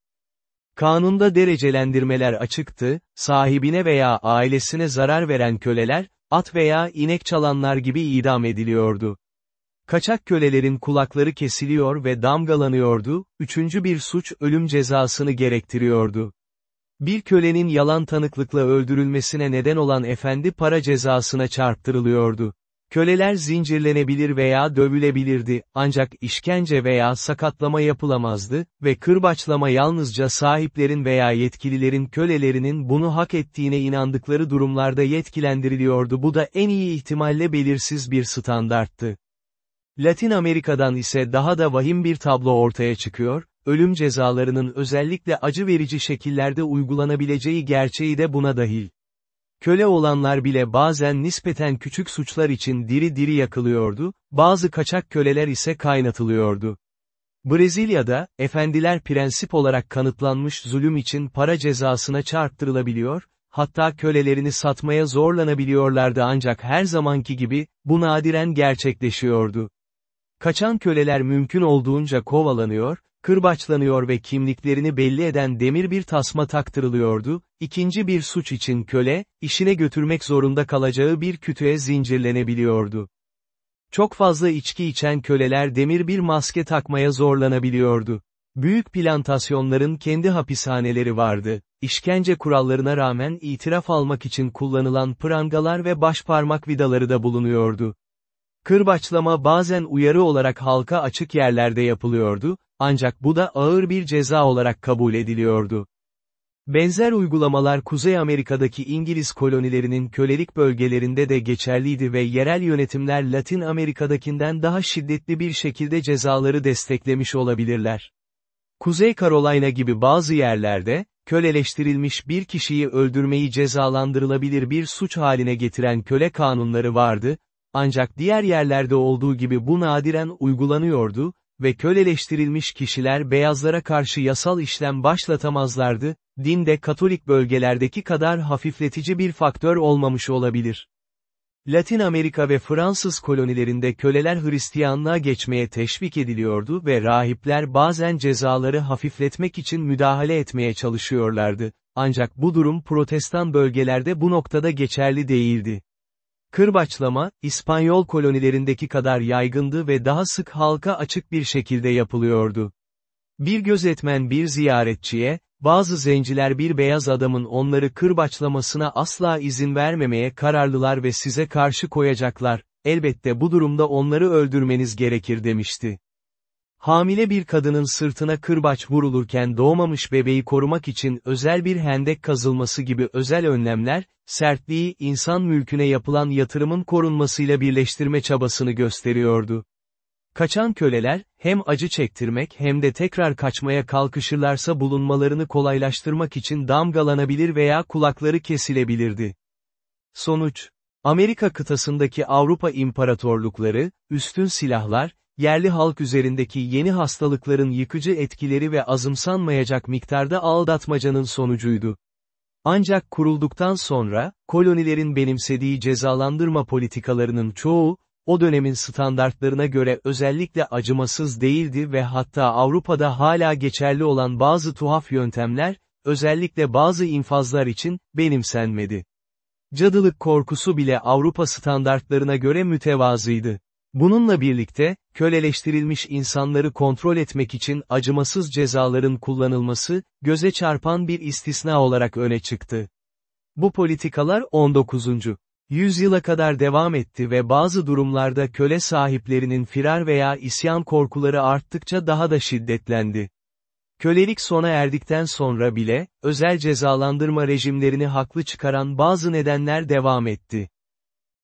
Kanunda derecelendirmeler açıktı, sahibine veya ailesine zarar veren köleler, at veya inek çalanlar gibi idam ediliyordu. Kaçak kölelerin kulakları kesiliyor ve damgalanıyordu, üçüncü bir suç ölüm cezasını gerektiriyordu. Bir kölenin yalan tanıklıkla öldürülmesine neden olan efendi para cezasına çarptırılıyordu. Köleler zincirlenebilir veya dövülebilirdi, ancak işkence veya sakatlama yapılamazdı ve kırbaçlama yalnızca sahiplerin veya yetkililerin kölelerinin bunu hak ettiğine inandıkları durumlarda yetkilendiriliyordu bu da en iyi ihtimalle belirsiz bir standarttı. Latin Amerika'dan ise daha da vahim bir tablo ortaya çıkıyor, ölüm cezalarının özellikle acı verici şekillerde uygulanabileceği gerçeği de buna dahil. Köle olanlar bile bazen nispeten küçük suçlar için diri diri yakılıyordu, bazı kaçak köleler ise kaynatılıyordu. Brezilya'da, efendiler prensip olarak kanıtlanmış zulüm için para cezasına çarptırılabiliyor, hatta kölelerini satmaya zorlanabiliyorlardı ancak her zamanki gibi, bu nadiren gerçekleşiyordu. Kaçan köleler mümkün olduğunca kovalanıyor, kırbaçlanıyor ve kimliklerini belli eden demir bir tasma taktırılıyordu, ikinci bir suç için köle, işine götürmek zorunda kalacağı bir kütüğe zincirlenebiliyordu. Çok fazla içki içen köleler demir bir maske takmaya zorlanabiliyordu. Büyük plantasyonların kendi hapishaneleri vardı. İşkence kurallarına rağmen itiraf almak için kullanılan prangalar ve başparmak vidaları da bulunuyordu. Kırbaçlama bazen uyarı olarak halka açık yerlerde yapılıyordu, ancak bu da ağır bir ceza olarak kabul ediliyordu. Benzer uygulamalar Kuzey Amerika'daki İngiliz kolonilerinin kölelik bölgelerinde de geçerliydi ve yerel yönetimler Latin Amerika'dakinden daha şiddetli bir şekilde cezaları desteklemiş olabilirler. Kuzey Carolina gibi bazı yerlerde, köleleştirilmiş bir kişiyi öldürmeyi cezalandırılabilir bir suç haline getiren köle kanunları vardı, ancak diğer yerlerde olduğu gibi bu nadiren uygulanıyordu, ve köleleştirilmiş kişiler beyazlara karşı yasal işlem başlatamazlardı, din de Katolik bölgelerdeki kadar hafifletici bir faktör olmamış olabilir. Latin Amerika ve Fransız kolonilerinde köleler Hristiyanlığa geçmeye teşvik ediliyordu ve rahipler bazen cezaları hafifletmek için müdahale etmeye çalışıyorlardı, ancak bu durum protestan bölgelerde bu noktada geçerli değildi. Kırbaçlama, İspanyol kolonilerindeki kadar yaygındı ve daha sık halka açık bir şekilde yapılıyordu. Bir gözetmen bir ziyaretçiye, bazı zenciler bir beyaz adamın onları kırbaçlamasına asla izin vermemeye kararlılar ve size karşı koyacaklar, elbette bu durumda onları öldürmeniz gerekir demişti. Hamile bir kadının sırtına kırbaç vurulurken doğmamış bebeği korumak için özel bir hendek kazılması gibi özel önlemler, sertliği insan mülküne yapılan yatırımın korunmasıyla birleştirme çabasını gösteriyordu. Kaçan köleler, hem acı çektirmek hem de tekrar kaçmaya kalkışırlarsa bulunmalarını kolaylaştırmak için damgalanabilir veya kulakları kesilebilirdi. Sonuç Amerika kıtasındaki Avrupa imparatorlukları, üstün silahlar, yerli halk üzerindeki yeni hastalıkların yıkıcı etkileri ve azımsanmayacak miktarda aldatmacanın sonucuydu. Ancak kurulduktan sonra, kolonilerin benimsediği cezalandırma politikalarının çoğu, o dönemin standartlarına göre özellikle acımasız değildi ve hatta Avrupa'da hala geçerli olan bazı tuhaf yöntemler, özellikle bazı infazlar için, benimsenmedi. Cadılık korkusu bile Avrupa standartlarına göre mütevazıydı. Bununla birlikte, köleleştirilmiş insanları kontrol etmek için acımasız cezaların kullanılması, göze çarpan bir istisna olarak öne çıktı. Bu politikalar 19. yüzyıla kadar devam etti ve bazı durumlarda köle sahiplerinin firar veya isyan korkuları arttıkça daha da şiddetlendi. Kölelik sona erdikten sonra bile, özel cezalandırma rejimlerini haklı çıkaran bazı nedenler devam etti.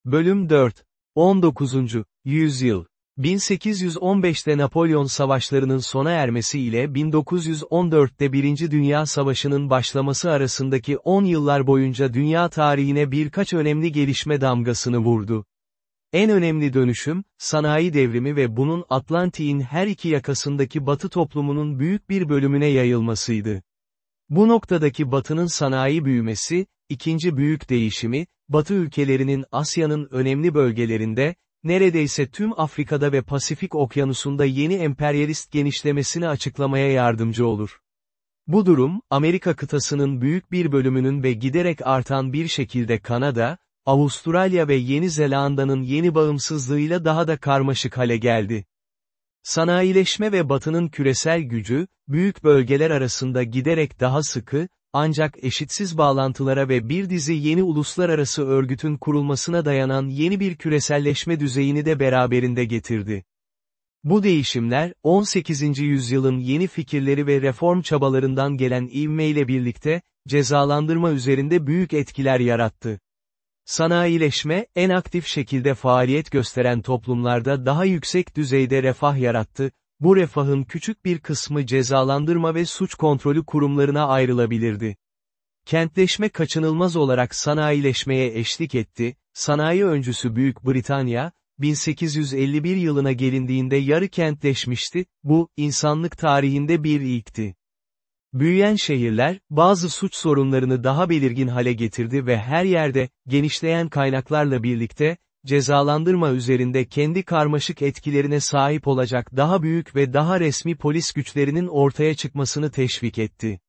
Bölüm 4 19. yüzyıl 1815'te Napolyon savaşlarının sona ermesi ile 1914'te Birinci Dünya Savaşı'nın başlaması arasındaki 10 yıllar boyunca dünya tarihine birkaç önemli gelişme damgasını vurdu. En önemli dönüşüm, sanayi devrimi ve bunun Atlantik'in her iki yakasındaki batı toplumunun büyük bir bölümüne yayılmasıydı. Bu noktadaki batının sanayi büyümesi, ikinci büyük değişimi, batı ülkelerinin Asya'nın önemli bölgelerinde, neredeyse tüm Afrika'da ve Pasifik okyanusunda yeni emperyalist genişlemesini açıklamaya yardımcı olur. Bu durum, Amerika kıtasının büyük bir bölümünün ve giderek artan bir şekilde Kanada, Avustralya ve Yeni Zelanda'nın yeni bağımsızlığıyla daha da karmaşık hale geldi. Sanayileşme ve batının küresel gücü, büyük bölgeler arasında giderek daha sıkı, ancak eşitsiz bağlantılara ve bir dizi yeni uluslararası örgütün kurulmasına dayanan yeni bir küreselleşme düzeyini de beraberinde getirdi. Bu değişimler, 18. yüzyılın yeni fikirleri ve reform çabalarından gelen ivmeyle birlikte, cezalandırma üzerinde büyük etkiler yarattı. Sanayileşme, en aktif şekilde faaliyet gösteren toplumlarda daha yüksek düzeyde refah yarattı, bu refahın küçük bir kısmı cezalandırma ve suç kontrolü kurumlarına ayrılabilirdi. Kentleşme kaçınılmaz olarak sanayileşmeye eşlik etti, sanayi öncüsü Büyük Britanya, 1851 yılına gelindiğinde yarı kentleşmişti, bu, insanlık tarihinde bir ilkti. Büyüyen şehirler, bazı suç sorunlarını daha belirgin hale getirdi ve her yerde, genişleyen kaynaklarla birlikte, cezalandırma üzerinde kendi karmaşık etkilerine sahip olacak daha büyük ve daha resmi polis güçlerinin ortaya çıkmasını teşvik etti.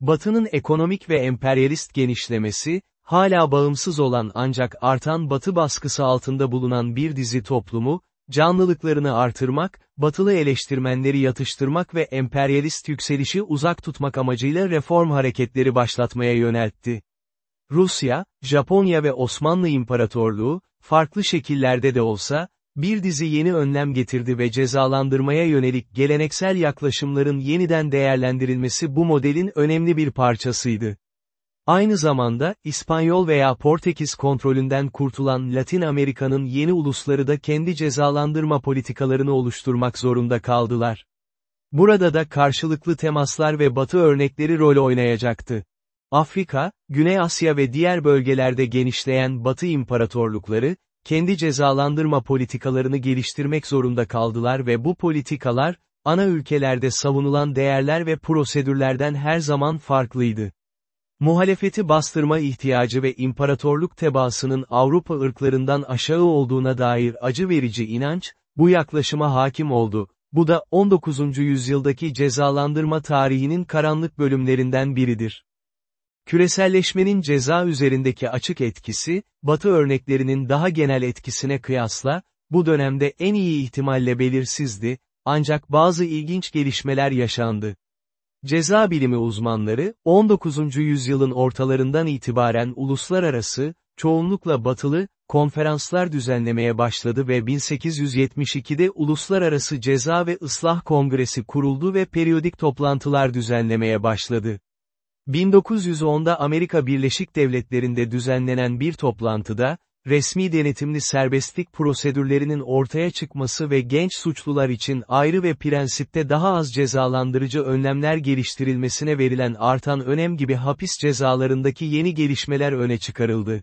Batı'nın ekonomik ve emperyalist genişlemesi, hala bağımsız olan ancak artan Batı baskısı altında bulunan bir dizi toplumu, canlılıklarını artırmak, batılı eleştirmenleri yatıştırmak ve emperyalist yükselişi uzak tutmak amacıyla reform hareketleri başlatmaya yöneltti. Rusya, Japonya ve Osmanlı İmparatorluğu, farklı şekillerde de olsa, bir dizi yeni önlem getirdi ve cezalandırmaya yönelik geleneksel yaklaşımların yeniden değerlendirilmesi bu modelin önemli bir parçasıydı. Aynı zamanda, İspanyol veya Portekiz kontrolünden kurtulan Latin Amerika'nın yeni ulusları da kendi cezalandırma politikalarını oluşturmak zorunda kaldılar. Burada da karşılıklı temaslar ve batı örnekleri rol oynayacaktı. Afrika, Güney Asya ve diğer bölgelerde genişleyen Batı imparatorlukları, kendi cezalandırma politikalarını geliştirmek zorunda kaldılar ve bu politikalar, ana ülkelerde savunulan değerler ve prosedürlerden her zaman farklıydı. Muhalefeti bastırma ihtiyacı ve imparatorluk tebaasının Avrupa ırklarından aşağı olduğuna dair acı verici inanç, bu yaklaşıma hakim oldu. Bu da 19. yüzyıldaki cezalandırma tarihinin karanlık bölümlerinden biridir. Küreselleşmenin ceza üzerindeki açık etkisi, Batı örneklerinin daha genel etkisine kıyasla, bu dönemde en iyi ihtimalle belirsizdi, ancak bazı ilginç gelişmeler yaşandı. Ceza bilimi uzmanları, 19. yüzyılın ortalarından itibaren uluslararası, çoğunlukla batılı, konferanslar düzenlemeye başladı ve 1872'de Uluslararası Ceza ve Islah Kongresi kuruldu ve periyodik toplantılar düzenlemeye başladı. 1910'da Amerika Birleşik Devletleri'nde düzenlenen bir toplantıda, resmi denetimli serbestlik prosedürlerinin ortaya çıkması ve genç suçlular için ayrı ve prensipte daha az cezalandırıcı önlemler geliştirilmesine verilen artan önem gibi hapis cezalarındaki yeni gelişmeler öne çıkarıldı.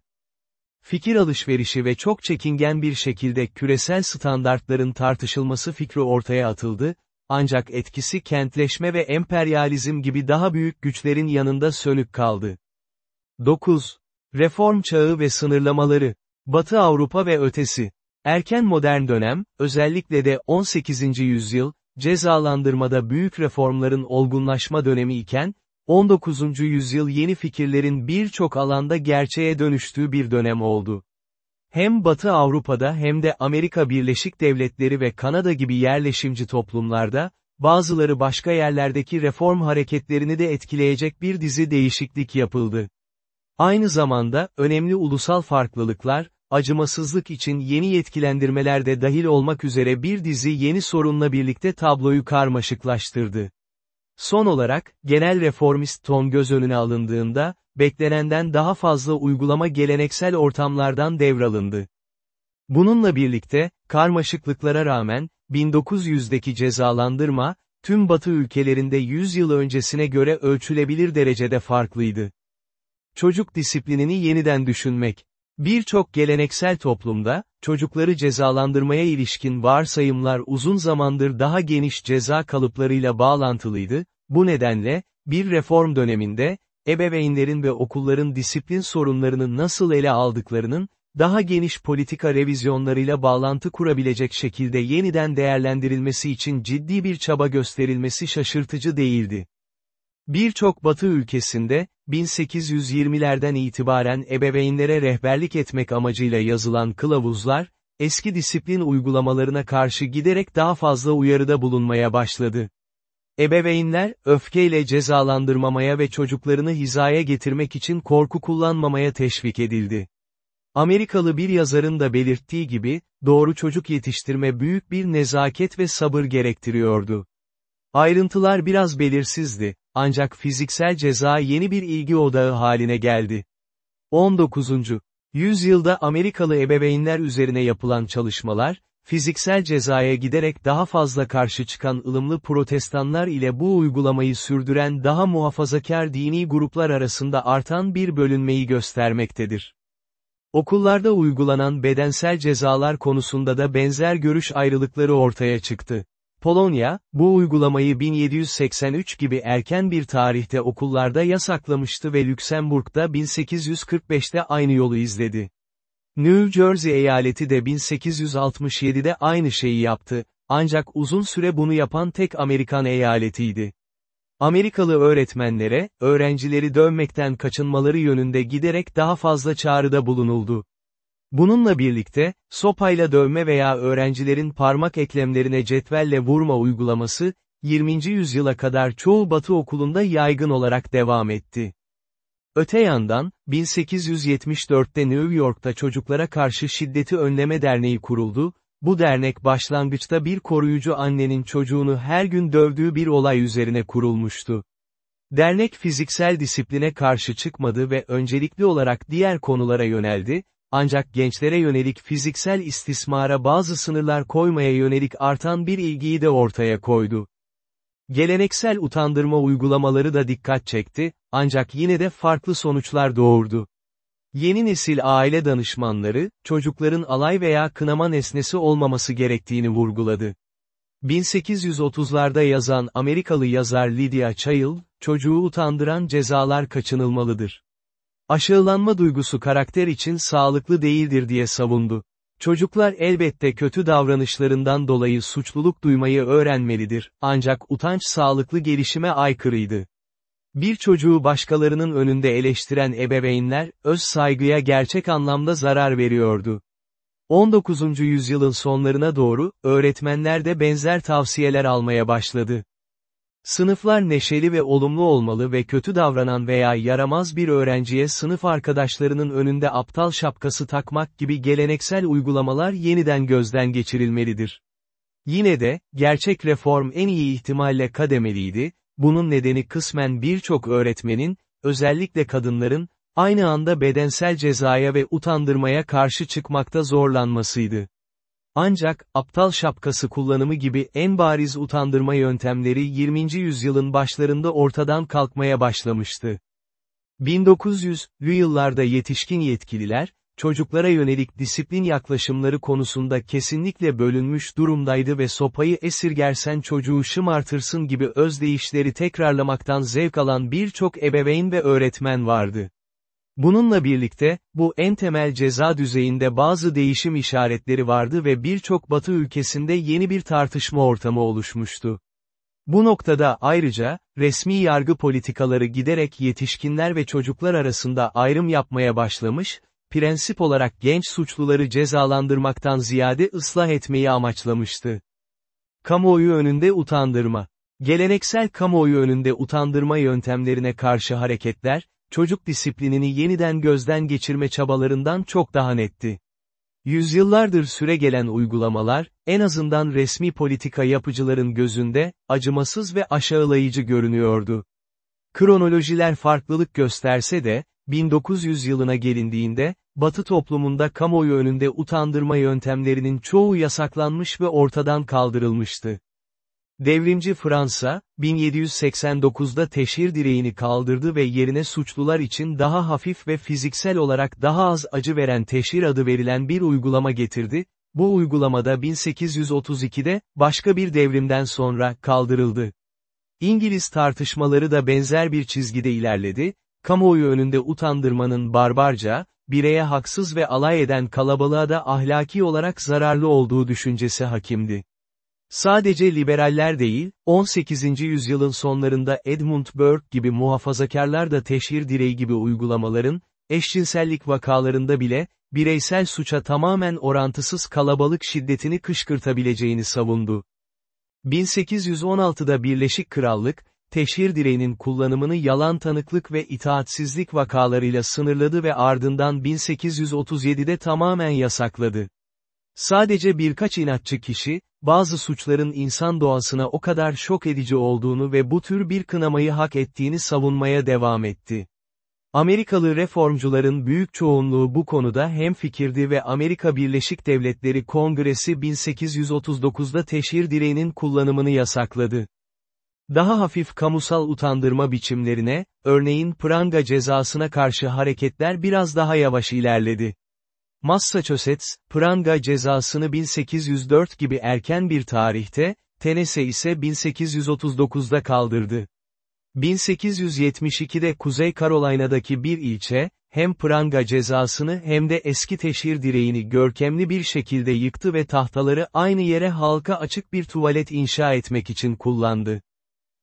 Fikir alışverişi ve çok çekingen bir şekilde küresel standartların tartışılması fikri ortaya atıldı, ancak etkisi kentleşme ve emperyalizm gibi daha büyük güçlerin yanında sönük kaldı. 9. Reform çağı ve sınırlamaları Batı Avrupa ve ötesi. Erken modern dönem, özellikle de 18. yüzyıl, cezalandırmada büyük reformların olgunlaşma dönemi iken, 19. yüzyıl yeni fikirlerin birçok alanda gerçeğe dönüştüğü bir dönem oldu. Hem Batı Avrupa'da hem de Amerika Birleşik Devletleri ve Kanada gibi yerleşimci toplumlarda, bazıları başka yerlerdeki reform hareketlerini de etkileyecek bir dizi değişiklik yapıldı. Aynı zamanda, önemli ulusal farklılıklar, acımasızlık için yeni yetkilendirmeler de dahil olmak üzere bir dizi yeni sorunla birlikte tabloyu karmaşıklaştırdı. Son olarak, genel reformist ton göz önüne alındığında, beklenenden daha fazla uygulama geleneksel ortamlardan devralındı. Bununla birlikte, karmaşıklıklara rağmen, 1900'deki cezalandırma, tüm Batı ülkelerinde 100 yıl öncesine göre ölçülebilir derecede farklıydı. Çocuk disiplinini yeniden düşünmek. Birçok geleneksel toplumda, çocukları cezalandırmaya ilişkin varsayımlar uzun zamandır daha geniş ceza kalıplarıyla bağlantılıydı, bu nedenle, bir reform döneminde, ebeveynlerin ve okulların disiplin sorunlarını nasıl ele aldıklarının, daha geniş politika revizyonlarıyla bağlantı kurabilecek şekilde yeniden değerlendirilmesi için ciddi bir çaba gösterilmesi şaşırtıcı değildi. Birçok batı ülkesinde, 1820'lerden itibaren ebeveynlere rehberlik etmek amacıyla yazılan kılavuzlar, eski disiplin uygulamalarına karşı giderek daha fazla uyarıda bulunmaya başladı. Ebeveynler, öfkeyle cezalandırmamaya ve çocuklarını hizaya getirmek için korku kullanmamaya teşvik edildi. Amerikalı bir yazarın da belirttiği gibi, doğru çocuk yetiştirme büyük bir nezaket ve sabır gerektiriyordu. Ayrıntılar biraz belirsizdi, ancak fiziksel ceza yeni bir ilgi odağı haline geldi. 19. Yüzyılda Amerikalı ebeveynler üzerine yapılan çalışmalar, fiziksel cezaya giderek daha fazla karşı çıkan ılımlı protestanlar ile bu uygulamayı sürdüren daha muhafazakar dini gruplar arasında artan bir bölünmeyi göstermektedir. Okullarda uygulanan bedensel cezalar konusunda da benzer görüş ayrılıkları ortaya çıktı. Polonya, bu uygulamayı 1783 gibi erken bir tarihte okullarda yasaklamıştı ve Lüksemburg'da 1845'te aynı yolu izledi. New Jersey eyaleti de 1867'de aynı şeyi yaptı, ancak uzun süre bunu yapan tek Amerikan eyaletiydi. Amerikalı öğretmenlere, öğrencileri dövmekten kaçınmaları yönünde giderek daha fazla çağrıda bulunuldu. Bununla birlikte, sopayla dövme veya öğrencilerin parmak eklemlerine cetvelle vurma uygulaması, 20. yüzyıla kadar çoğu batı okulunda yaygın olarak devam etti. Öte yandan, 1874'te New York'ta çocuklara karşı şiddeti önleme derneği kuruldu, bu dernek başlangıçta bir koruyucu annenin çocuğunu her gün dövdüğü bir olay üzerine kurulmuştu. Dernek fiziksel disipline karşı çıkmadı ve öncelikli olarak diğer konulara yöneldi, ancak gençlere yönelik fiziksel istismara bazı sınırlar koymaya yönelik artan bir ilgiyi de ortaya koydu. Geleneksel utandırma uygulamaları da dikkat çekti, ancak yine de farklı sonuçlar doğurdu. Yeni nesil aile danışmanları, çocukların alay veya kınama nesnesi olmaması gerektiğini vurguladı. 1830'larda yazan Amerikalı yazar Lydia Child, çocuğu utandıran cezalar kaçınılmalıdır. Aşağılanma duygusu karakter için sağlıklı değildir diye savundu. Çocuklar elbette kötü davranışlarından dolayı suçluluk duymayı öğrenmelidir, ancak utanç sağlıklı gelişime aykırıydı. Bir çocuğu başkalarının önünde eleştiren ebeveynler, öz saygıya gerçek anlamda zarar veriyordu. 19. yüzyılın sonlarına doğru, öğretmenler de benzer tavsiyeler almaya başladı. Sınıflar neşeli ve olumlu olmalı ve kötü davranan veya yaramaz bir öğrenciye sınıf arkadaşlarının önünde aptal şapkası takmak gibi geleneksel uygulamalar yeniden gözden geçirilmelidir. Yine de, gerçek reform en iyi ihtimalle kademeliydi, bunun nedeni kısmen birçok öğretmenin, özellikle kadınların, aynı anda bedensel cezaya ve utandırmaya karşı çıkmakta zorlanmasıydı. Ancak, aptal şapkası kullanımı gibi en bariz utandırma yöntemleri 20. yüzyılın başlarında ortadan kalkmaya başlamıştı. 1900'lü yıllarda yetişkin yetkililer, çocuklara yönelik disiplin yaklaşımları konusunda kesinlikle bölünmüş durumdaydı ve sopayı esirgersen çocuğu şımartırsın gibi özdeyişleri tekrarlamaktan zevk alan birçok ebeveyn ve öğretmen vardı. Bununla birlikte, bu en temel ceza düzeyinde bazı değişim işaretleri vardı ve birçok batı ülkesinde yeni bir tartışma ortamı oluşmuştu. Bu noktada ayrıca, resmi yargı politikaları giderek yetişkinler ve çocuklar arasında ayrım yapmaya başlamış, prensip olarak genç suçluları cezalandırmaktan ziyade ıslah etmeyi amaçlamıştı. Kamuoyu önünde utandırma. Geleneksel kamuoyu önünde utandırma yöntemlerine karşı hareketler, çocuk disiplinini yeniden gözden geçirme çabalarından çok daha netti. Yüzyıllardır süre gelen uygulamalar, en azından resmi politika yapıcıların gözünde, acımasız ve aşağılayıcı görünüyordu. Kronolojiler farklılık gösterse de, 1900 yılına gelindiğinde, Batı toplumunda kamuoyu önünde utandırma yöntemlerinin çoğu yasaklanmış ve ortadan kaldırılmıştı. Devrimci Fransa, 1789'da teşhir direğini kaldırdı ve yerine suçlular için daha hafif ve fiziksel olarak daha az acı veren teşhir adı verilen bir uygulama getirdi, bu uygulamada 1832'de, başka bir devrimden sonra, kaldırıldı. İngiliz tartışmaları da benzer bir çizgide ilerledi, kamuoyu önünde utandırmanın barbarca, bireye haksız ve alay eden kalabalığa da ahlaki olarak zararlı olduğu düşüncesi hakimdi. Sadece liberaller değil, 18. yüzyılın sonlarında Edmund Burke gibi muhafazakarlar da teşhir direği gibi uygulamaların, eşcinsellik vakalarında bile, bireysel suça tamamen orantısız kalabalık şiddetini kışkırtabileceğini savundu. 1816'da Birleşik Krallık, teşhir direğinin kullanımını yalan tanıklık ve itaatsizlik vakalarıyla sınırladı ve ardından 1837'de tamamen yasakladı. Sadece birkaç inatçı kişi, bazı suçların insan doğasına o kadar şok edici olduğunu ve bu tür bir kınamayı hak ettiğini savunmaya devam etti. Amerikalı reformcuların büyük çoğunluğu bu konuda hemfikirdi ve Amerika Birleşik Devletleri Kongresi 1839'da teşhir direğinin kullanımını yasakladı. Daha hafif kamusal utandırma biçimlerine, örneğin pranga cezasına karşı hareketler biraz daha yavaş ilerledi. Massachusetts, pranga cezasını 1804 gibi erken bir tarihte, Tennessee ise 1839'da kaldırdı. 1872'de Kuzey Carolina'daki bir ilçe, hem pranga cezasını hem de eski teşhir direğini görkemli bir şekilde yıktı ve tahtaları aynı yere halka açık bir tuvalet inşa etmek için kullandı.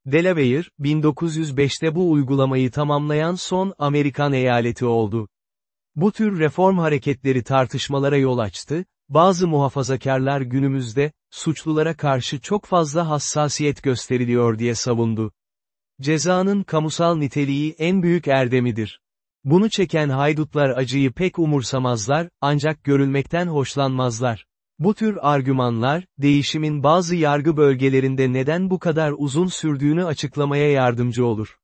Delaware, 1905'te bu uygulamayı tamamlayan son Amerikan eyaleti oldu. Bu tür reform hareketleri tartışmalara yol açtı, bazı muhafazakarlar günümüzde, suçlulara karşı çok fazla hassasiyet gösteriliyor diye savundu. Cezanın kamusal niteliği en büyük erdemidir. Bunu çeken haydutlar acıyı pek umursamazlar, ancak görülmekten hoşlanmazlar. Bu tür argümanlar, değişimin bazı yargı bölgelerinde neden bu kadar uzun sürdüğünü açıklamaya yardımcı olur.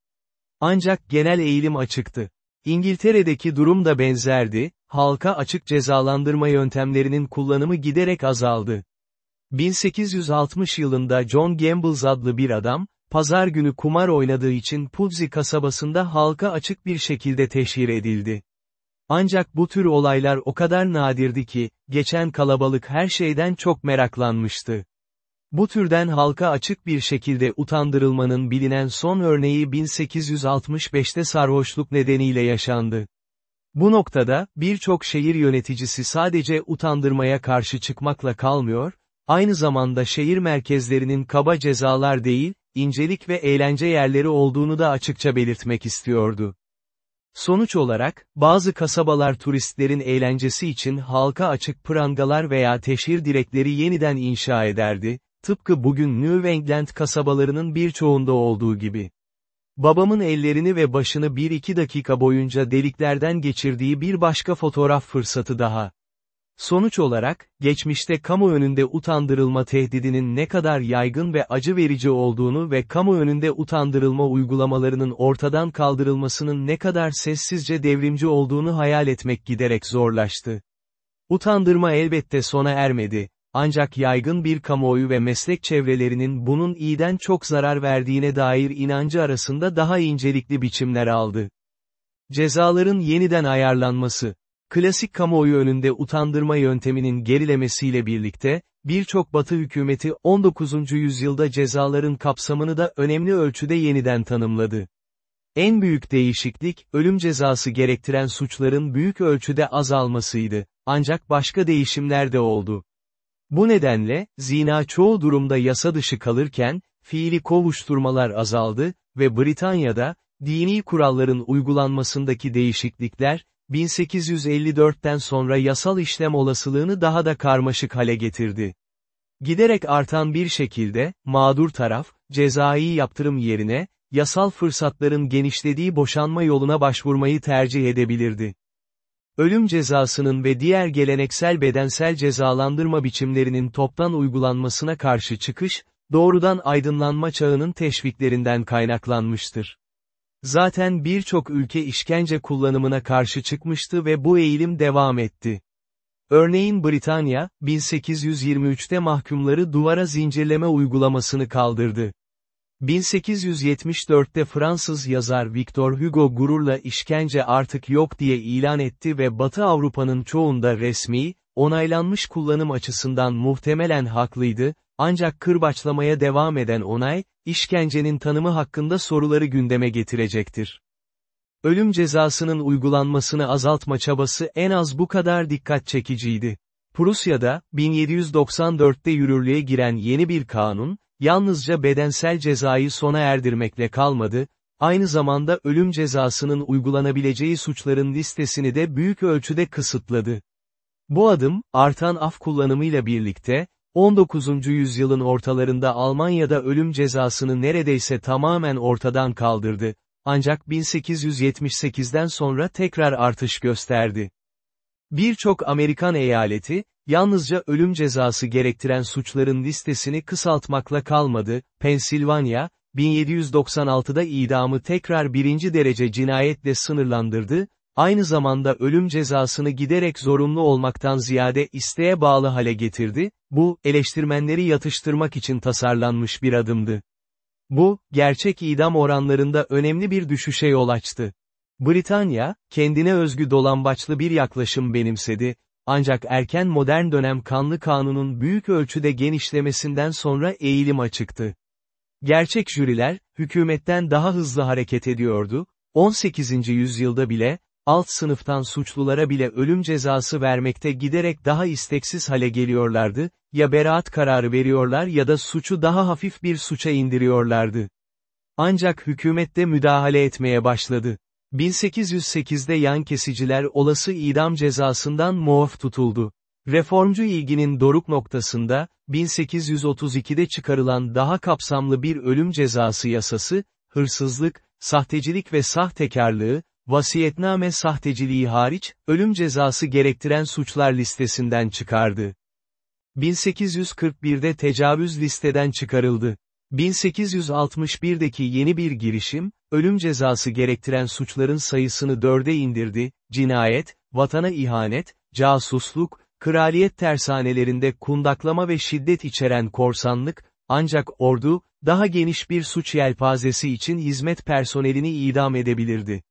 Ancak genel eğilim açıktı. İngiltere'deki durum da benzerdi, halka açık cezalandırma yöntemlerinin kullanımı giderek azaldı. 1860 yılında John Gambles adlı bir adam, pazar günü kumar oynadığı için Pudsey kasabasında halka açık bir şekilde teşhir edildi. Ancak bu tür olaylar o kadar nadirdi ki, geçen kalabalık her şeyden çok meraklanmıştı. Bu türden halka açık bir şekilde utandırılmanın bilinen son örneği 1865'te sarhoşluk nedeniyle yaşandı. Bu noktada, birçok şehir yöneticisi sadece utandırmaya karşı çıkmakla kalmıyor, aynı zamanda şehir merkezlerinin kaba cezalar değil, incelik ve eğlence yerleri olduğunu da açıkça belirtmek istiyordu. Sonuç olarak, bazı kasabalar turistlerin eğlencesi için halka açık prangalar veya teşhir direkleri yeniden inşa ederdi, tıpkı bugün New England kasabalarının birçoğunda olduğu gibi. Babamın ellerini ve başını bir iki dakika boyunca deliklerden geçirdiği bir başka fotoğraf fırsatı daha. Sonuç olarak, geçmişte kamu önünde utandırılma tehdidinin ne kadar yaygın ve acı verici olduğunu ve kamu önünde utandırılma uygulamalarının ortadan kaldırılmasının ne kadar sessizce devrimci olduğunu hayal etmek giderek zorlaştı. Utandırma elbette sona ermedi, ancak yaygın bir kamuoyu ve meslek çevrelerinin bunun iyiden çok zarar verdiğine dair inancı arasında daha incelikli biçimler aldı. Cezaların yeniden ayarlanması, Klasik kamuoyu önünde utandırma yönteminin gerilemesiyle birlikte, birçok batı hükümeti 19. yüzyılda cezaların kapsamını da önemli ölçüde yeniden tanımladı. En büyük değişiklik, ölüm cezası gerektiren suçların büyük ölçüde azalmasıydı, ancak başka değişimler de oldu. Bu nedenle, zina çoğu durumda yasa dışı kalırken, fiili kovuşturmalar azaldı ve Britanya'da, dini kuralların uygulanmasındaki değişiklikler, 1854'ten sonra yasal işlem olasılığını daha da karmaşık hale getirdi. Giderek artan bir şekilde, mağdur taraf, cezai yaptırım yerine, yasal fırsatların genişlediği boşanma yoluna başvurmayı tercih edebilirdi. Ölüm cezasının ve diğer geleneksel bedensel cezalandırma biçimlerinin toptan uygulanmasına karşı çıkış, doğrudan aydınlanma çağının teşviklerinden kaynaklanmıştır. Zaten birçok ülke işkence kullanımına karşı çıkmıştı ve bu eğilim devam etti. Örneğin Britanya, 1823'te mahkumları duvara zincirleme uygulamasını kaldırdı. 1874'te Fransız yazar Victor Hugo gururla işkence artık yok diye ilan etti ve Batı Avrupa'nın çoğunda resmi, onaylanmış kullanım açısından muhtemelen haklıydı, ancak kırbaçlamaya devam eden onay, işkencenin tanımı hakkında soruları gündeme getirecektir. Ölüm cezasının uygulanmasını azaltma çabası en az bu kadar dikkat çekiciydi. Prusya'da, 1794'te yürürlüğe giren yeni bir kanun, yalnızca bedensel cezayı sona erdirmekle kalmadı, aynı zamanda ölüm cezasının uygulanabileceği suçların listesini de büyük ölçüde kısıtladı. Bu adım, artan af kullanımıyla birlikte, 19. yüzyılın ortalarında Almanya'da ölüm cezasını neredeyse tamamen ortadan kaldırdı, ancak 1878'den sonra tekrar artış gösterdi. Birçok Amerikan eyaleti, yalnızca ölüm cezası gerektiren suçların listesini kısaltmakla kalmadı, Pensilvanya, 1796'da idamı tekrar birinci derece cinayetle sınırlandırdı, aynı zamanda ölüm cezasını giderek zorunlu olmaktan ziyade isteğe bağlı hale getirdi, bu, eleştirmenleri yatıştırmak için tasarlanmış bir adımdı. Bu, gerçek idam oranlarında önemli bir düşüşe yol açtı. Britanya, kendine özgü dolambaçlı bir yaklaşım benimsedi, ancak erken modern dönem kanlı kanunun büyük ölçüde genişlemesinden sonra eğilim açıktı. Gerçek jüriler, hükümetten daha hızlı hareket ediyordu, 18. yüzyılda bile, alt sınıftan suçlulara bile ölüm cezası vermekte giderek daha isteksiz hale geliyorlardı, ya beraat kararı veriyorlar ya da suçu daha hafif bir suça indiriyorlardı. Ancak hükümette müdahale etmeye başladı. 1808'de yan kesiciler olası idam cezasından muaf tutuldu. Reformcu ilginin doruk noktasında, 1832'de çıkarılan daha kapsamlı bir ölüm cezası yasası, hırsızlık, sahtecilik ve sahtekarlığı, vasiyetname sahteciliği hariç, ölüm cezası gerektiren suçlar listesinden çıkardı. 1841'de tecavüz listeden çıkarıldı. 1861'deki yeni bir girişim, ölüm cezası gerektiren suçların sayısını dörde indirdi, cinayet, vatana ihanet, casusluk, kraliyet tersanelerinde kundaklama ve şiddet içeren korsanlık, ancak ordu, daha geniş bir suç yelpazesi için hizmet personelini idam edebilirdi.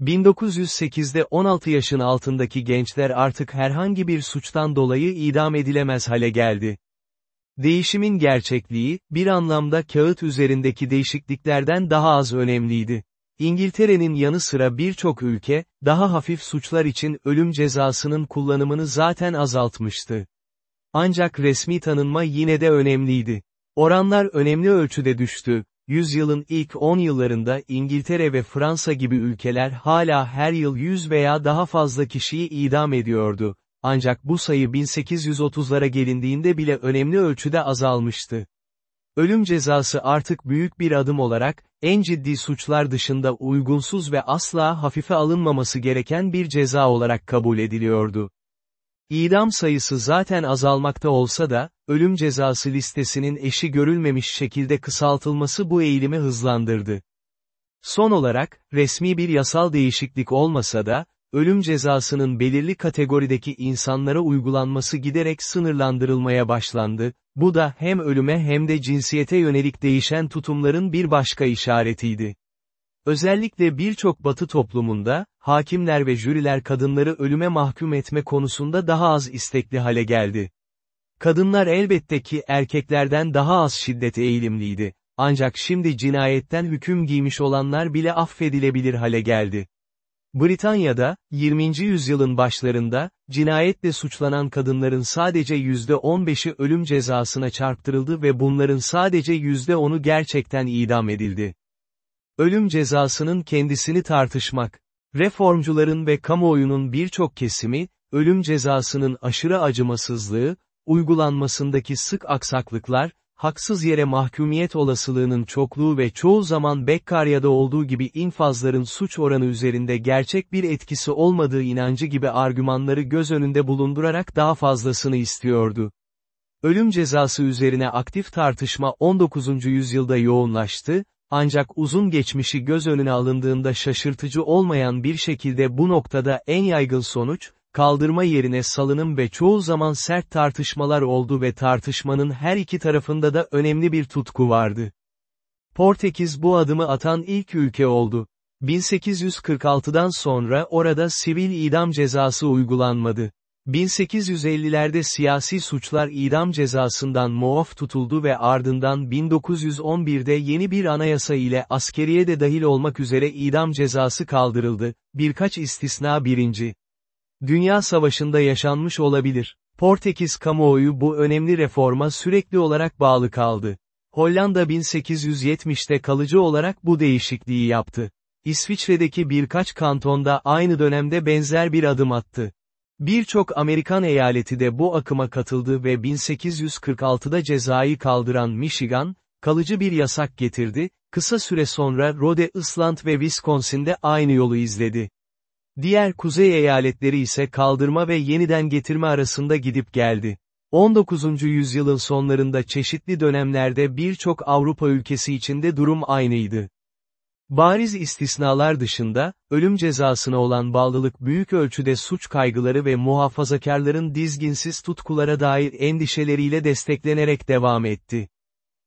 1908'de 16 yaşın altındaki gençler artık herhangi bir suçtan dolayı idam edilemez hale geldi. Değişimin gerçekliği, bir anlamda kağıt üzerindeki değişikliklerden daha az önemliydi. İngiltere'nin yanı sıra birçok ülke, daha hafif suçlar için ölüm cezasının kullanımını zaten azaltmıştı. Ancak resmi tanınma yine de önemliydi. Oranlar önemli ölçüde düştü. Yüzyılın ilk 10 yıllarında İngiltere ve Fransa gibi ülkeler hala her yıl 100 veya daha fazla kişiyi idam ediyordu. Ancak bu sayı 1830'lara gelindiğinde bile önemli ölçüde azalmıştı. Ölüm cezası artık büyük bir adım olarak, en ciddi suçlar dışında uygunsuz ve asla hafife alınmaması gereken bir ceza olarak kabul ediliyordu. İdam sayısı zaten azalmakta olsa da, ölüm cezası listesinin eşi görülmemiş şekilde kısaltılması bu eğilimi hızlandırdı. Son olarak, resmi bir yasal değişiklik olmasa da, ölüm cezasının belirli kategorideki insanlara uygulanması giderek sınırlandırılmaya başlandı, bu da hem ölüme hem de cinsiyete yönelik değişen tutumların bir başka işaretiydi. Özellikle birçok batı toplumunda, hakimler ve jüriler kadınları ölüme mahkum etme konusunda daha az istekli hale geldi. Kadınlar elbette ki erkeklerden daha az şiddet eğilimliydi. Ancak şimdi cinayetten hüküm giymiş olanlar bile affedilebilir hale geldi. Britanya'da, 20. yüzyılın başlarında, cinayetle suçlanan kadınların sadece %15'i ölüm cezasına çarptırıldı ve bunların sadece %10'u gerçekten idam edildi. Ölüm cezasının kendisini tartışmak. Reformcuların ve kamuoyunun birçok kesimi, ölüm cezasının aşırı acımasızlığı, uygulanmasındaki sık aksaklıklar, haksız yere mahkumiyet olasılığının çokluğu ve çoğu zaman Bekkarya'da olduğu gibi infazların suç oranı üzerinde gerçek bir etkisi olmadığı inancı gibi argümanları göz önünde bulundurarak daha fazlasını istiyordu. Ölüm cezası üzerine aktif tartışma 19. yüzyılda yoğunlaştı, ancak uzun geçmişi göz önüne alındığında şaşırtıcı olmayan bir şekilde bu noktada en yaygın sonuç, kaldırma yerine salınım ve çoğu zaman sert tartışmalar oldu ve tartışmanın her iki tarafında da önemli bir tutku vardı. Portekiz bu adımı atan ilk ülke oldu. 1846'dan sonra orada sivil idam cezası uygulanmadı. 1850'lerde siyasi suçlar idam cezasından muaf tutuldu ve ardından 1911'de yeni bir anayasa ile askeriye de dahil olmak üzere idam cezası kaldırıldı, birkaç istisna birinci. Dünya Savaşı'nda yaşanmış olabilir. Portekiz kamuoyu bu önemli reforma sürekli olarak bağlı kaldı. Hollanda 1870'te kalıcı olarak bu değişikliği yaptı. İsviçre'deki birkaç kantonda aynı dönemde benzer bir adım attı. Birçok Amerikan eyaleti de bu akıma katıldı ve 1846'da cezayı kaldıran Michigan, kalıcı bir yasak getirdi, kısa süre sonra Rhode Island ve Wisconsin'de aynı yolu izledi. Diğer kuzey eyaletleri ise kaldırma ve yeniden getirme arasında gidip geldi. 19. yüzyılın sonlarında çeşitli dönemlerde birçok Avrupa ülkesi içinde durum aynıydı. Bariz istisnalar dışında, ölüm cezasına olan bağlılık büyük ölçüde suç kaygıları ve muhafazakarların dizginsiz tutkulara dair endişeleriyle desteklenerek devam etti.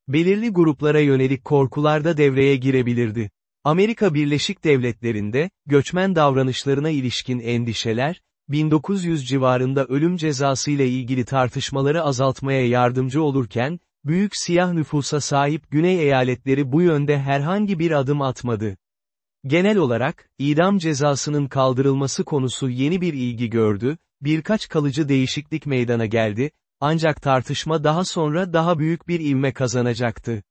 Belirli gruplara yönelik korkular da devreye girebilirdi. Amerika Birleşik Devletleri'nde, göçmen davranışlarına ilişkin endişeler, 1900 civarında ölüm cezası ile ilgili tartışmaları azaltmaya yardımcı olurken, büyük siyah nüfusa sahip Güney eyaletleri bu yönde herhangi bir adım atmadı. Genel olarak, idam cezasının kaldırılması konusu yeni bir ilgi gördü, birkaç kalıcı değişiklik meydana geldi, ancak tartışma daha sonra daha büyük bir ivme kazanacaktı.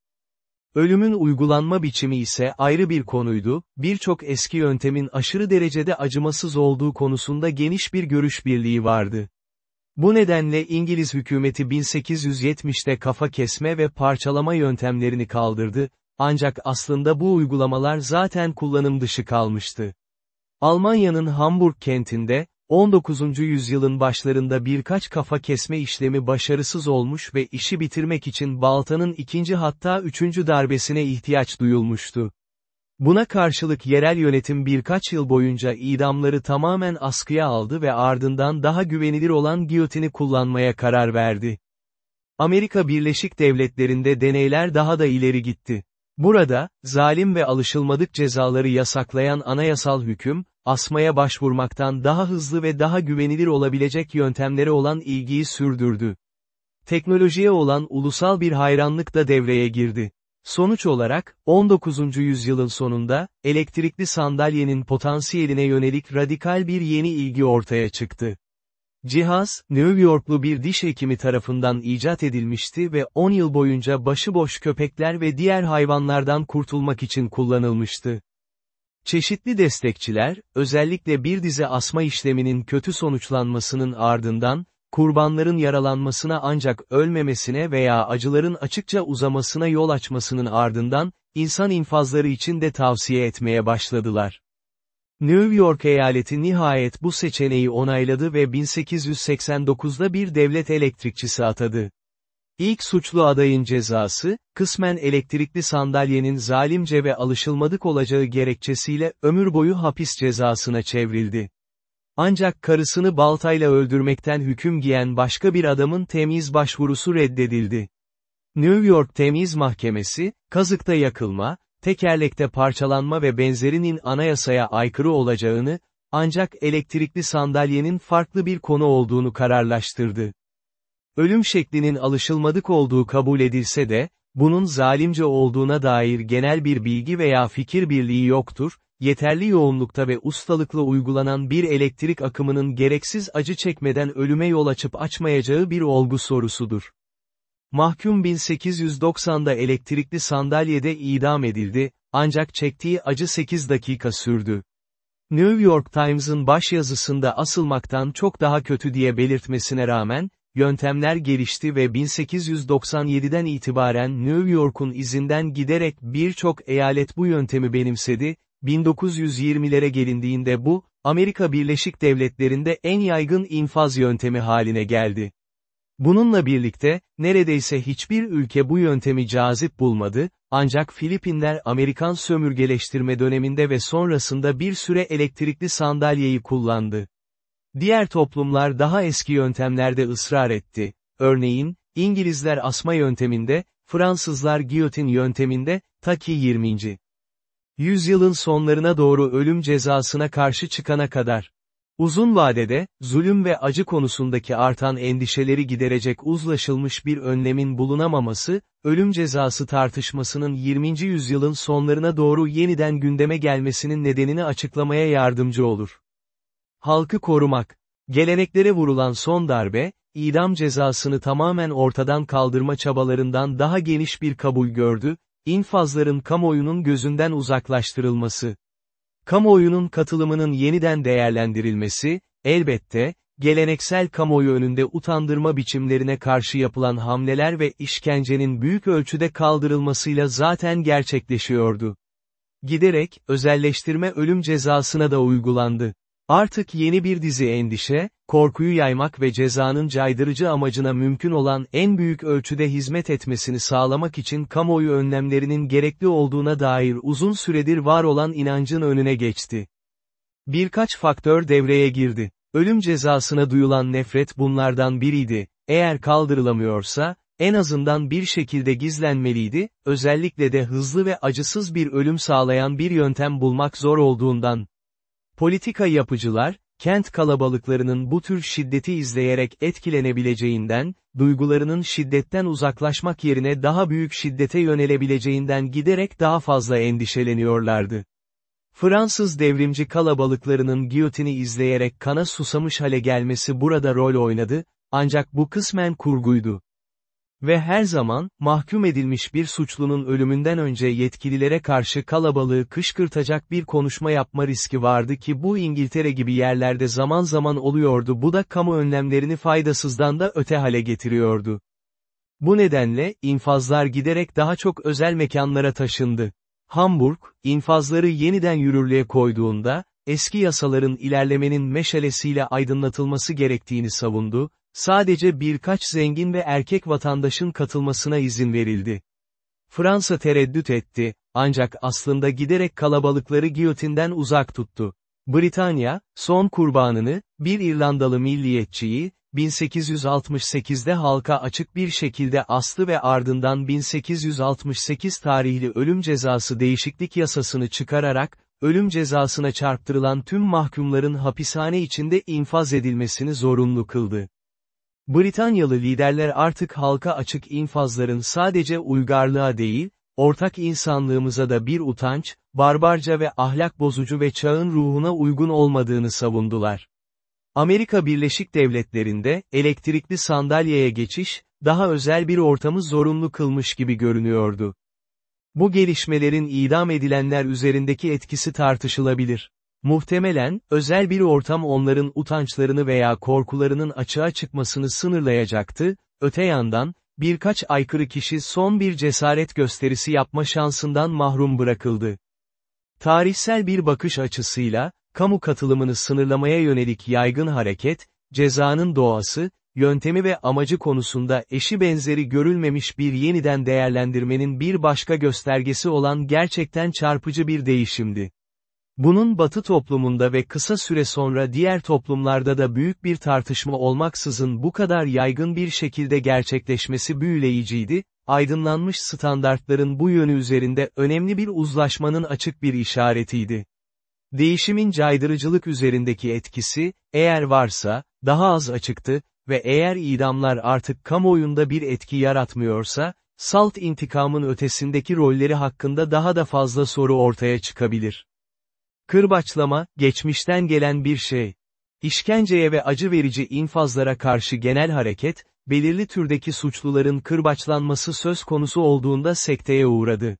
Ölümün uygulanma biçimi ise ayrı bir konuydu, birçok eski yöntemin aşırı derecede acımasız olduğu konusunda geniş bir görüş birliği vardı. Bu nedenle İngiliz hükümeti 1870'te kafa kesme ve parçalama yöntemlerini kaldırdı, ancak aslında bu uygulamalar zaten kullanım dışı kalmıştı. Almanya'nın Hamburg kentinde, 19. yüzyılın başlarında birkaç kafa kesme işlemi başarısız olmuş ve işi bitirmek için baltanın ikinci hatta üçüncü darbesine ihtiyaç duyulmuştu. Buna karşılık yerel yönetim birkaç yıl boyunca idamları tamamen askıya aldı ve ardından daha güvenilir olan giyotini kullanmaya karar verdi. Amerika Birleşik Devletleri'nde deneyler daha da ileri gitti. Burada, zalim ve alışılmadık cezaları yasaklayan anayasal hüküm, asmaya başvurmaktan daha hızlı ve daha güvenilir olabilecek yöntemlere olan ilgiyi sürdürdü. Teknolojiye olan ulusal bir hayranlık da devreye girdi. Sonuç olarak, 19. yüzyılın sonunda, elektrikli sandalyenin potansiyeline yönelik radikal bir yeni ilgi ortaya çıktı. Cihaz, New Yorklu bir diş hekimi tarafından icat edilmişti ve 10 yıl boyunca başıboş köpekler ve diğer hayvanlardan kurtulmak için kullanılmıştı. Çeşitli destekçiler, özellikle bir dizi asma işleminin kötü sonuçlanmasının ardından, kurbanların yaralanmasına ancak ölmemesine veya acıların açıkça uzamasına yol açmasının ardından, insan infazları için de tavsiye etmeye başladılar. New York eyaleti nihayet bu seçeneği onayladı ve 1889'da bir devlet elektrikçisi atadı. İlk suçlu adayın cezası, kısmen elektrikli sandalyenin zalimce ve alışılmadık olacağı gerekçesiyle ömür boyu hapis cezasına çevrildi. Ancak karısını baltayla öldürmekten hüküm giyen başka bir adamın temiz başvurusu reddedildi. New York Temiz Mahkemesi, kazıkta yakılma, tekerlekte parçalanma ve benzerinin anayasaya aykırı olacağını, ancak elektrikli sandalyenin farklı bir konu olduğunu kararlaştırdı. Ölüm şeklinin alışılmadık olduğu kabul edilse de, bunun zalimce olduğuna dair genel bir bilgi veya fikir birliği yoktur, yeterli yoğunlukta ve ustalıkla uygulanan bir elektrik akımının gereksiz acı çekmeden ölüme yol açıp açmayacağı bir olgu sorusudur. Mahkum 1890'da elektrikli sandalyede idam edildi, ancak çektiği acı 8 dakika sürdü. New York Times'ın başyazısında asılmaktan çok daha kötü diye belirtmesine rağmen, yöntemler gelişti ve 1897'den itibaren New York'un izinden giderek birçok eyalet bu yöntemi benimsedi, 1920'lere gelindiğinde bu, Amerika Birleşik Devletleri'nde en yaygın infaz yöntemi haline geldi. Bununla birlikte, neredeyse hiçbir ülke bu yöntemi cazip bulmadı, ancak Filipinler Amerikan sömürgeleştirme döneminde ve sonrasında bir süre elektrikli sandalyeyi kullandı. Diğer toplumlar daha eski yöntemlerde ısrar etti. Örneğin, İngilizler asma yönteminde, Fransızlar giyotin yönteminde, ta ki 20. Yüzyılın sonlarına doğru ölüm cezasına karşı çıkana kadar. Uzun vadede, zulüm ve acı konusundaki artan endişeleri giderecek uzlaşılmış bir önlemin bulunamaması, ölüm cezası tartışmasının 20. yüzyılın sonlarına doğru yeniden gündeme gelmesinin nedenini açıklamaya yardımcı olur. Halkı korumak. Geleneklere vurulan son darbe, idam cezasını tamamen ortadan kaldırma çabalarından daha geniş bir kabul gördü, infazların kamuoyunun gözünden uzaklaştırılması. Kamuoyunun katılımının yeniden değerlendirilmesi, elbette, geleneksel kamuoyu önünde utandırma biçimlerine karşı yapılan hamleler ve işkencenin büyük ölçüde kaldırılmasıyla zaten gerçekleşiyordu. Giderek, özelleştirme ölüm cezasına da uygulandı. Artık yeni bir dizi endişe, korkuyu yaymak ve cezanın caydırıcı amacına mümkün olan en büyük ölçüde hizmet etmesini sağlamak için kamuoyu önlemlerinin gerekli olduğuna dair uzun süredir var olan inancın önüne geçti. Birkaç faktör devreye girdi. Ölüm cezasına duyulan nefret bunlardan biriydi, eğer kaldırılamıyorsa, en azından bir şekilde gizlenmeliydi, özellikle de hızlı ve acısız bir ölüm sağlayan bir yöntem bulmak zor olduğundan. Politika yapıcılar, kent kalabalıklarının bu tür şiddeti izleyerek etkilenebileceğinden, duygularının şiddetten uzaklaşmak yerine daha büyük şiddete yönelebileceğinden giderek daha fazla endişeleniyorlardı. Fransız devrimci kalabalıklarının giyotini izleyerek kana susamış hale gelmesi burada rol oynadı, ancak bu kısmen kurguydu. Ve her zaman, mahkum edilmiş bir suçlunun ölümünden önce yetkililere karşı kalabalığı kışkırtacak bir konuşma yapma riski vardı ki bu İngiltere gibi yerlerde zaman zaman oluyordu bu da kamu önlemlerini faydasızdan da öte hale getiriyordu. Bu nedenle, infazlar giderek daha çok özel mekanlara taşındı. Hamburg, infazları yeniden yürürlüğe koyduğunda, eski yasaların ilerlemenin meşalesiyle aydınlatılması gerektiğini savundu, sadece birkaç zengin ve erkek vatandaşın katılmasına izin verildi. Fransa tereddüt etti, ancak aslında giderek kalabalıkları giyotinden uzak tuttu. Britanya, son kurbanını, bir İrlandalı milliyetçiyi, 1868'de halka açık bir şekilde aslı ve ardından 1868 tarihli ölüm cezası değişiklik yasasını çıkararak, ölüm cezasına çarptırılan tüm mahkumların hapishane içinde infaz edilmesini zorunlu kıldı. Britanyalı liderler artık halka açık infazların sadece uygarlığa değil, ortak insanlığımıza da bir utanç, barbarca ve ahlak bozucu ve çağın ruhuna uygun olmadığını savundular. Amerika Birleşik Devletleri'nde, elektrikli sandalyeye geçiş, daha özel bir ortamı zorunlu kılmış gibi görünüyordu. Bu gelişmelerin idam edilenler üzerindeki etkisi tartışılabilir. Muhtemelen, özel bir ortam onların utançlarını veya korkularının açığa çıkmasını sınırlayacaktı, öte yandan, birkaç aykırı kişi son bir cesaret gösterisi yapma şansından mahrum bırakıldı. Tarihsel bir bakış açısıyla, kamu katılımını sınırlamaya yönelik yaygın hareket, cezanın doğası, yöntemi ve amacı konusunda eşi benzeri görülmemiş bir yeniden değerlendirmenin bir başka göstergesi olan gerçekten çarpıcı bir değişimdi. Bunun Batı toplumunda ve kısa süre sonra diğer toplumlarda da büyük bir tartışma olmaksızın bu kadar yaygın bir şekilde gerçekleşmesi büyüleyiciydi, aydınlanmış standartların bu yönü üzerinde önemli bir uzlaşmanın açık bir işaretiydi. Değişimin caydırıcılık üzerindeki etkisi, eğer varsa, daha az açıktı ve eğer idamlar artık kamuoyunda bir etki yaratmıyorsa, salt intikamın ötesindeki rolleri hakkında daha da fazla soru ortaya çıkabilir. Kırbaçlama, geçmişten gelen bir şey. İşkenceye ve acı verici infazlara karşı genel hareket, belirli türdeki suçluların kırbaçlanması söz konusu olduğunda sekteye uğradı.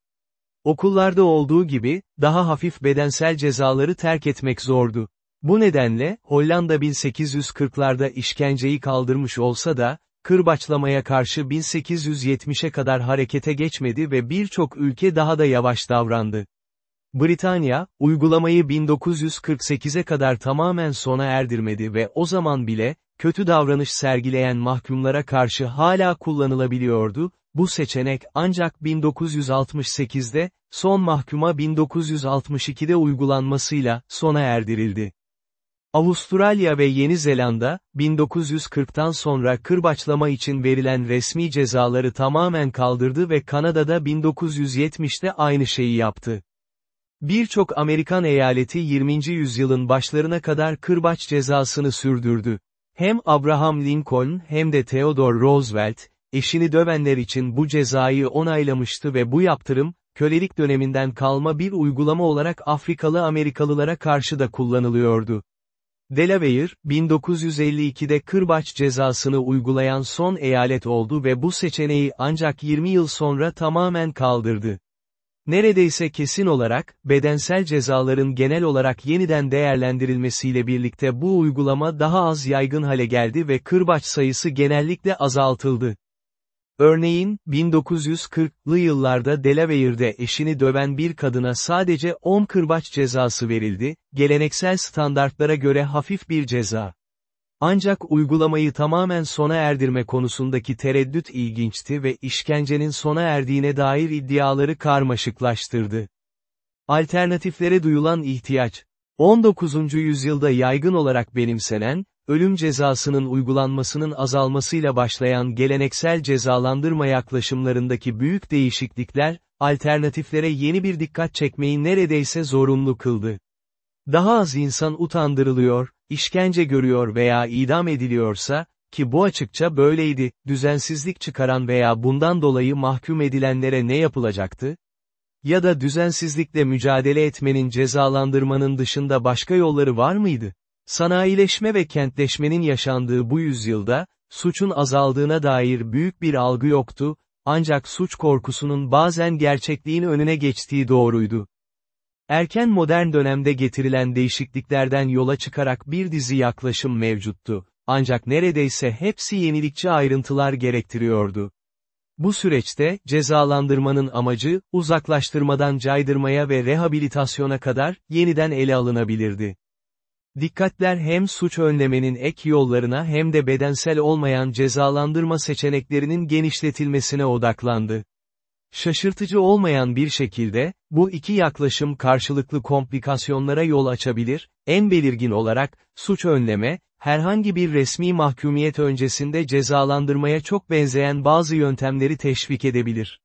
Okullarda olduğu gibi, daha hafif bedensel cezaları terk etmek zordu. Bu nedenle, Hollanda 1840'larda işkenceyi kaldırmış olsa da, kırbaçlamaya karşı 1870'e kadar harekete geçmedi ve birçok ülke daha da yavaş davrandı. Britanya, uygulamayı 1948'e kadar tamamen sona erdirmedi ve o zaman bile, kötü davranış sergileyen mahkumlara karşı hala kullanılabiliyordu, bu seçenek ancak 1968'de, son mahkuma 1962'de uygulanmasıyla, sona erdirildi. Avustralya ve Yeni Zelanda, 1940'tan sonra kırbaçlama için verilen resmi cezaları tamamen kaldırdı ve Kanada'da 1970'te aynı şeyi yaptı. Birçok Amerikan eyaleti 20. yüzyılın başlarına kadar kırbaç cezasını sürdürdü. Hem Abraham Lincoln hem de Theodore Roosevelt, eşini dövenler için bu cezayı onaylamıştı ve bu yaptırım, kölelik döneminden kalma bir uygulama olarak Afrikalı Amerikalılara karşı da kullanılıyordu. Delaware, 1952'de kırbaç cezasını uygulayan son eyalet oldu ve bu seçeneği ancak 20 yıl sonra tamamen kaldırdı. Neredeyse kesin olarak, bedensel cezaların genel olarak yeniden değerlendirilmesiyle birlikte bu uygulama daha az yaygın hale geldi ve kırbaç sayısı genellikle azaltıldı. Örneğin, 1940'lı yıllarda Delaware'de eşini döven bir kadına sadece 10 kırbaç cezası verildi, geleneksel standartlara göre hafif bir ceza. Ancak uygulamayı tamamen sona erdirme konusundaki tereddüt ilginçti ve işkencenin sona erdiğine dair iddiaları karmaşıklaştırdı. Alternatiflere duyulan ihtiyaç, 19. yüzyılda yaygın olarak benimsenen, ölüm cezasının uygulanmasının azalmasıyla başlayan geleneksel cezalandırma yaklaşımlarındaki büyük değişiklikler, alternatiflere yeni bir dikkat çekmeyi neredeyse zorunlu kıldı. Daha az insan utandırılıyor, işkence görüyor veya idam ediliyorsa, ki bu açıkça böyleydi, düzensizlik çıkaran veya bundan dolayı mahkum edilenlere ne yapılacaktı? Ya da düzensizlikle mücadele etmenin cezalandırmanın dışında başka yolları var mıydı? Sanayileşme ve kentleşmenin yaşandığı bu yüzyılda, suçun azaldığına dair büyük bir algı yoktu, ancak suç korkusunun bazen gerçekliğin önüne geçtiği doğruydu. Erken modern dönemde getirilen değişikliklerden yola çıkarak bir dizi yaklaşım mevcuttu, ancak neredeyse hepsi yenilikçi ayrıntılar gerektiriyordu. Bu süreçte, cezalandırmanın amacı, uzaklaştırmadan caydırmaya ve rehabilitasyona kadar, yeniden ele alınabilirdi. Dikkatler hem suç önlemenin ek yollarına hem de bedensel olmayan cezalandırma seçeneklerinin genişletilmesine odaklandı. Şaşırtıcı olmayan bir şekilde, bu iki yaklaşım karşılıklı komplikasyonlara yol açabilir, en belirgin olarak, suç önleme, herhangi bir resmi mahkumiyet öncesinde cezalandırmaya çok benzeyen bazı yöntemleri teşvik edebilir.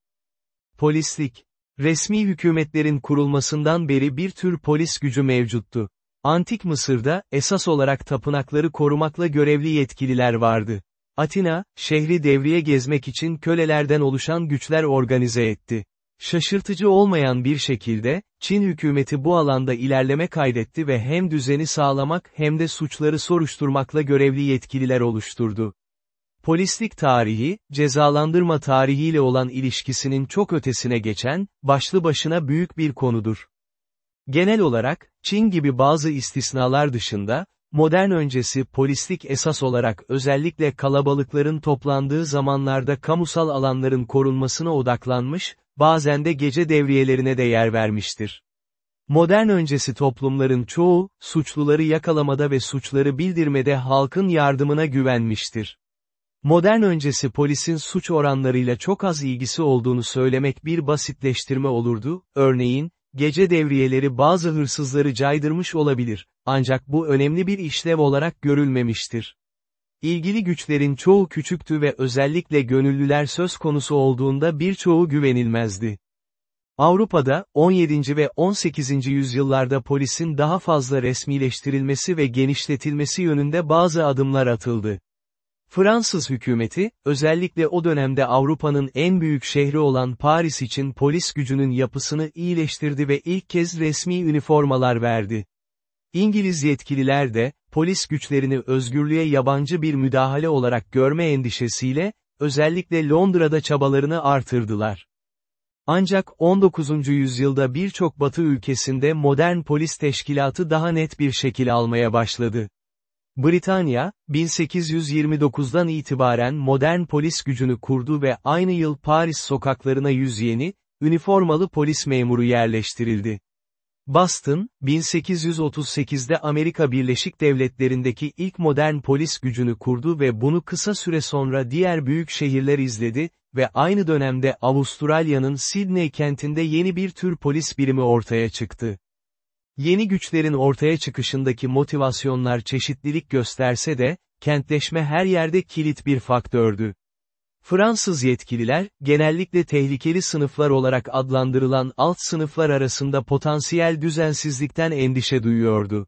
Polislik Resmi hükümetlerin kurulmasından beri bir tür polis gücü mevcuttu. Antik Mısır'da, esas olarak tapınakları korumakla görevli yetkililer vardı. Atina, şehri devriye gezmek için kölelerden oluşan güçler organize etti. Şaşırtıcı olmayan bir şekilde, Çin hükümeti bu alanda ilerleme kaydetti ve hem düzeni sağlamak hem de suçları soruşturmakla görevli yetkililer oluşturdu. Polislik tarihi, cezalandırma tarihiyle olan ilişkisinin çok ötesine geçen, başlı başına büyük bir konudur. Genel olarak, Çin gibi bazı istisnalar dışında, modern öncesi polislik esas olarak özellikle kalabalıkların toplandığı zamanlarda kamusal alanların korunmasına odaklanmış, bazen de gece devriyelerine de yer vermiştir. Modern öncesi toplumların çoğu, suçluları yakalamada ve suçları bildirmede halkın yardımına güvenmiştir. Modern öncesi polisin suç oranlarıyla çok az ilgisi olduğunu söylemek bir basitleştirme olurdu, örneğin, gece devriyeleri bazı hırsızları caydırmış olabilir, ancak bu önemli bir işlev olarak görülmemiştir. İlgili güçlerin çoğu küçüktü ve özellikle gönüllüler söz konusu olduğunda birçoğu güvenilmezdi. Avrupa'da, 17. ve 18. yüzyıllarda polisin daha fazla resmileştirilmesi ve genişletilmesi yönünde bazı adımlar atıldı. Fransız hükümeti, özellikle o dönemde Avrupa'nın en büyük şehri olan Paris için polis gücünün yapısını iyileştirdi ve ilk kez resmi üniformalar verdi. İngiliz yetkililer de, polis güçlerini özgürlüğe yabancı bir müdahale olarak görme endişesiyle, özellikle Londra'da çabalarını artırdılar. Ancak 19. yüzyılda birçok batı ülkesinde modern polis teşkilatı daha net bir şekil almaya başladı. Britanya, 1829'dan itibaren modern polis gücünü kurdu ve aynı yıl Paris sokaklarına yüz yeni, üniformalı polis memuru yerleştirildi. Boston, 1838'de Amerika Birleşik Devletleri'ndeki ilk modern polis gücünü kurdu ve bunu kısa süre sonra diğer büyük şehirler izledi ve aynı dönemde Avustralya'nın Sydney kentinde yeni bir tür polis birimi ortaya çıktı. Yeni güçlerin ortaya çıkışındaki motivasyonlar çeşitlilik gösterse de, kentleşme her yerde kilit bir faktördü. Fransız yetkililer, genellikle tehlikeli sınıflar olarak adlandırılan alt sınıflar arasında potansiyel düzensizlikten endişe duyuyordu.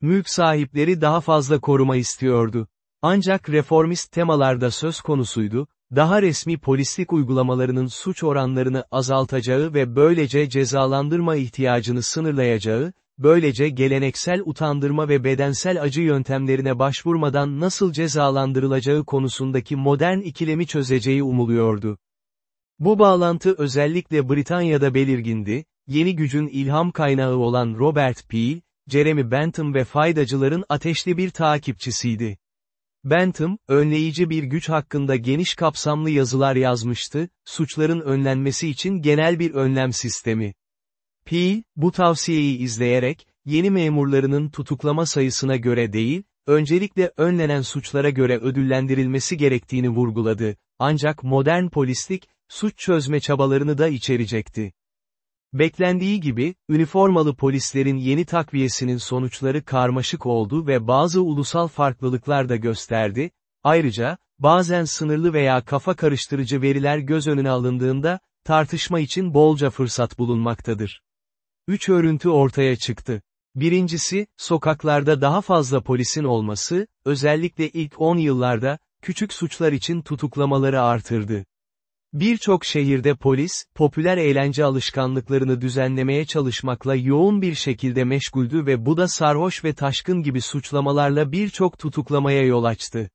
Mülk sahipleri daha fazla koruma istiyordu. Ancak reformist temalarda söz konusuydu, daha resmi polislik uygulamalarının suç oranlarını azaltacağı ve böylece cezalandırma ihtiyacını sınırlayacağı, böylece geleneksel utandırma ve bedensel acı yöntemlerine başvurmadan nasıl cezalandırılacağı konusundaki modern ikilemi çözeceği umuluyordu. Bu bağlantı özellikle Britanya'da belirgindi, yeni gücün ilham kaynağı olan Robert Peel, Jeremy Bentham ve faydacıların ateşli bir takipçisiydi. Bentham, önleyici bir güç hakkında geniş kapsamlı yazılar yazmıştı, suçların önlenmesi için genel bir önlem sistemi. Peel, bu tavsiyeyi izleyerek, yeni memurlarının tutuklama sayısına göre değil, öncelikle önlenen suçlara göre ödüllendirilmesi gerektiğini vurguladı, ancak modern polislik, suç çözme çabalarını da içerecekti. Beklendiği gibi, üniformalı polislerin yeni takviyesinin sonuçları karmaşık oldu ve bazı ulusal farklılıklar da gösterdi, ayrıca, bazen sınırlı veya kafa karıştırıcı veriler göz önüne alındığında, tartışma için bolca fırsat bulunmaktadır. Üç örüntü ortaya çıktı. Birincisi, sokaklarda daha fazla polisin olması, özellikle ilk 10 yıllarda, küçük suçlar için tutuklamaları artırdı. Birçok şehirde polis, popüler eğlence alışkanlıklarını düzenlemeye çalışmakla yoğun bir şekilde meşguldü ve bu da sarhoş ve taşkın gibi suçlamalarla birçok tutuklamaya yol açtı.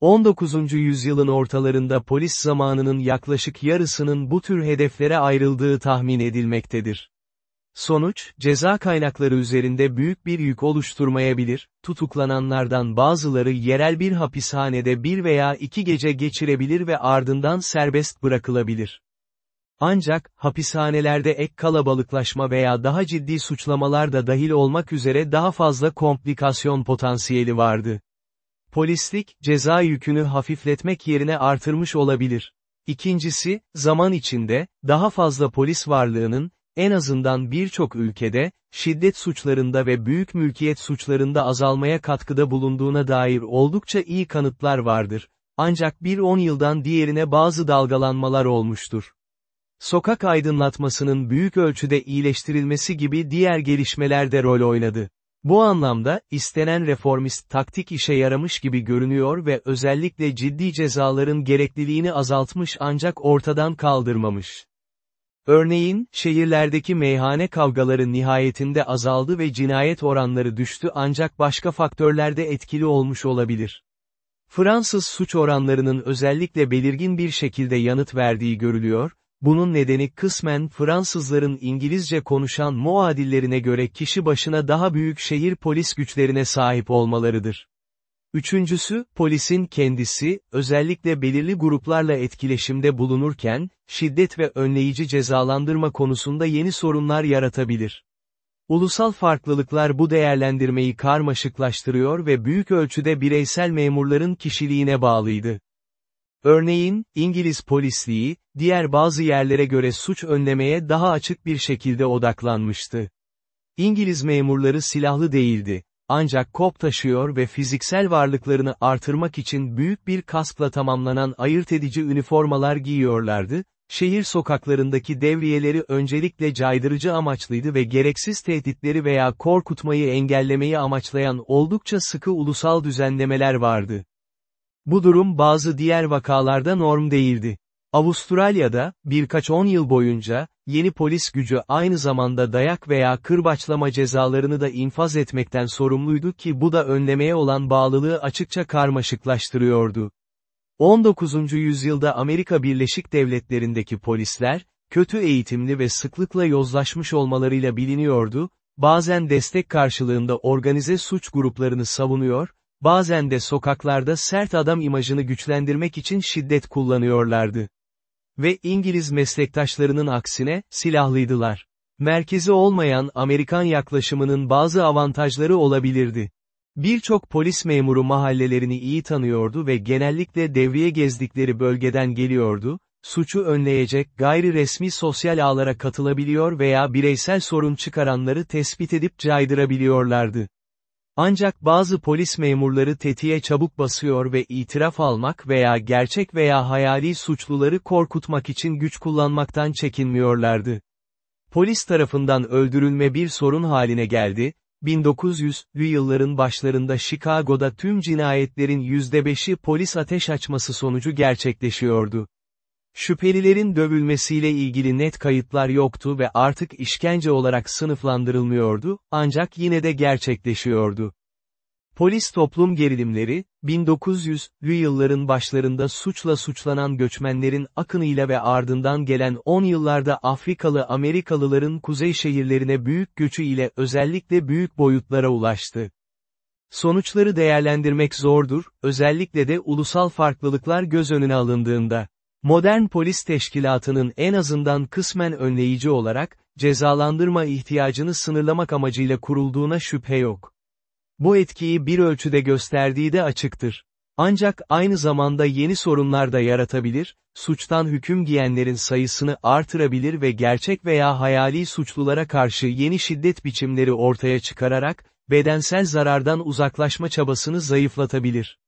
19. yüzyılın ortalarında polis zamanının yaklaşık yarısının bu tür hedeflere ayrıldığı tahmin edilmektedir. Sonuç, ceza kaynakları üzerinde büyük bir yük oluşturmayabilir, tutuklananlardan bazıları yerel bir hapishanede bir veya iki gece geçirebilir ve ardından serbest bırakılabilir. Ancak, hapishanelerde ek kalabalıklaşma veya daha ciddi suçlamalar da dahil olmak üzere daha fazla komplikasyon potansiyeli vardı. Polislik, ceza yükünü hafifletmek yerine artırmış olabilir. İkincisi, zaman içinde, daha fazla polis varlığının, en azından birçok ülkede, şiddet suçlarında ve büyük mülkiyet suçlarında azalmaya katkıda bulunduğuna dair oldukça iyi kanıtlar vardır. Ancak bir on yıldan diğerine bazı dalgalanmalar olmuştur. Sokak aydınlatmasının büyük ölçüde iyileştirilmesi gibi diğer gelişmeler de rol oynadı. Bu anlamda, istenen reformist taktik işe yaramış gibi görünüyor ve özellikle ciddi cezaların gerekliliğini azaltmış ancak ortadan kaldırmamış. Örneğin, şehirlerdeki meyhane kavgaları nihayetinde azaldı ve cinayet oranları düştü ancak başka faktörler de etkili olmuş olabilir. Fransız suç oranlarının özellikle belirgin bir şekilde yanıt verdiği görülüyor, bunun nedeni kısmen Fransızların İngilizce konuşan muadillerine göre kişi başına daha büyük şehir polis güçlerine sahip olmalarıdır. Üçüncüsü, polisin kendisi, özellikle belirli gruplarla etkileşimde bulunurken, şiddet ve önleyici cezalandırma konusunda yeni sorunlar yaratabilir. Ulusal farklılıklar bu değerlendirmeyi karmaşıklaştırıyor ve büyük ölçüde bireysel memurların kişiliğine bağlıydı. Örneğin, İngiliz polisliği, diğer bazı yerlere göre suç önlemeye daha açık bir şekilde odaklanmıştı. İngiliz memurları silahlı değildi ancak kop taşıyor ve fiziksel varlıklarını artırmak için büyük bir kaskla tamamlanan ayırt edici üniformalar giyiyorlardı, şehir sokaklarındaki devriyeleri öncelikle caydırıcı amaçlıydı ve gereksiz tehditleri veya korkutmayı engellemeyi amaçlayan oldukça sıkı ulusal düzenlemeler vardı. Bu durum bazı diğer vakalarda norm değildi. Avustralya'da, birkaç on yıl boyunca, yeni polis gücü aynı zamanda dayak veya kırbaçlama cezalarını da infaz etmekten sorumluydu ki bu da önlemeye olan bağlılığı açıkça karmaşıklaştırıyordu. 19. yüzyılda Amerika Birleşik Devletleri'ndeki polisler, kötü eğitimli ve sıklıkla yozlaşmış olmalarıyla biliniyordu, bazen destek karşılığında organize suç gruplarını savunuyor, bazen de sokaklarda sert adam imajını güçlendirmek için şiddet kullanıyorlardı. Ve İngiliz meslektaşlarının aksine, silahlıydılar. Merkezi olmayan Amerikan yaklaşımının bazı avantajları olabilirdi. Birçok polis memuru mahallelerini iyi tanıyordu ve genellikle devriye gezdikleri bölgeden geliyordu, suçu önleyecek gayri resmi sosyal ağlara katılabiliyor veya bireysel sorun çıkaranları tespit edip caydırabiliyorlardı. Ancak bazı polis memurları tetiğe çabuk basıyor ve itiraf almak veya gerçek veya hayali suçluları korkutmak için güç kullanmaktan çekinmiyorlardı. Polis tarafından öldürülme bir sorun haline geldi, 1900'lü yılların başlarında Chicago'da tüm cinayetlerin %5'i polis ateş açması sonucu gerçekleşiyordu. Şüphelilerin dövülmesiyle ilgili net kayıtlar yoktu ve artık işkence olarak sınıflandırılmıyordu, ancak yine de gerçekleşiyordu. Polis toplum gerilimleri, 1900'lü yılların başlarında suçla suçlanan göçmenlerin akınıyla ve ardından gelen 10 yıllarda Afrikalı Amerikalıların kuzey şehirlerine büyük göçü ile özellikle büyük boyutlara ulaştı. Sonuçları değerlendirmek zordur, özellikle de ulusal farklılıklar göz önüne alındığında. Modern polis teşkilatının en azından kısmen önleyici olarak, cezalandırma ihtiyacını sınırlamak amacıyla kurulduğuna şüphe yok. Bu etkiyi bir ölçüde gösterdiği de açıktır. Ancak aynı zamanda yeni sorunlar da yaratabilir, suçtan hüküm giyenlerin sayısını artırabilir ve gerçek veya hayali suçlulara karşı yeni şiddet biçimleri ortaya çıkararak, bedensel zarardan uzaklaşma çabasını zayıflatabilir.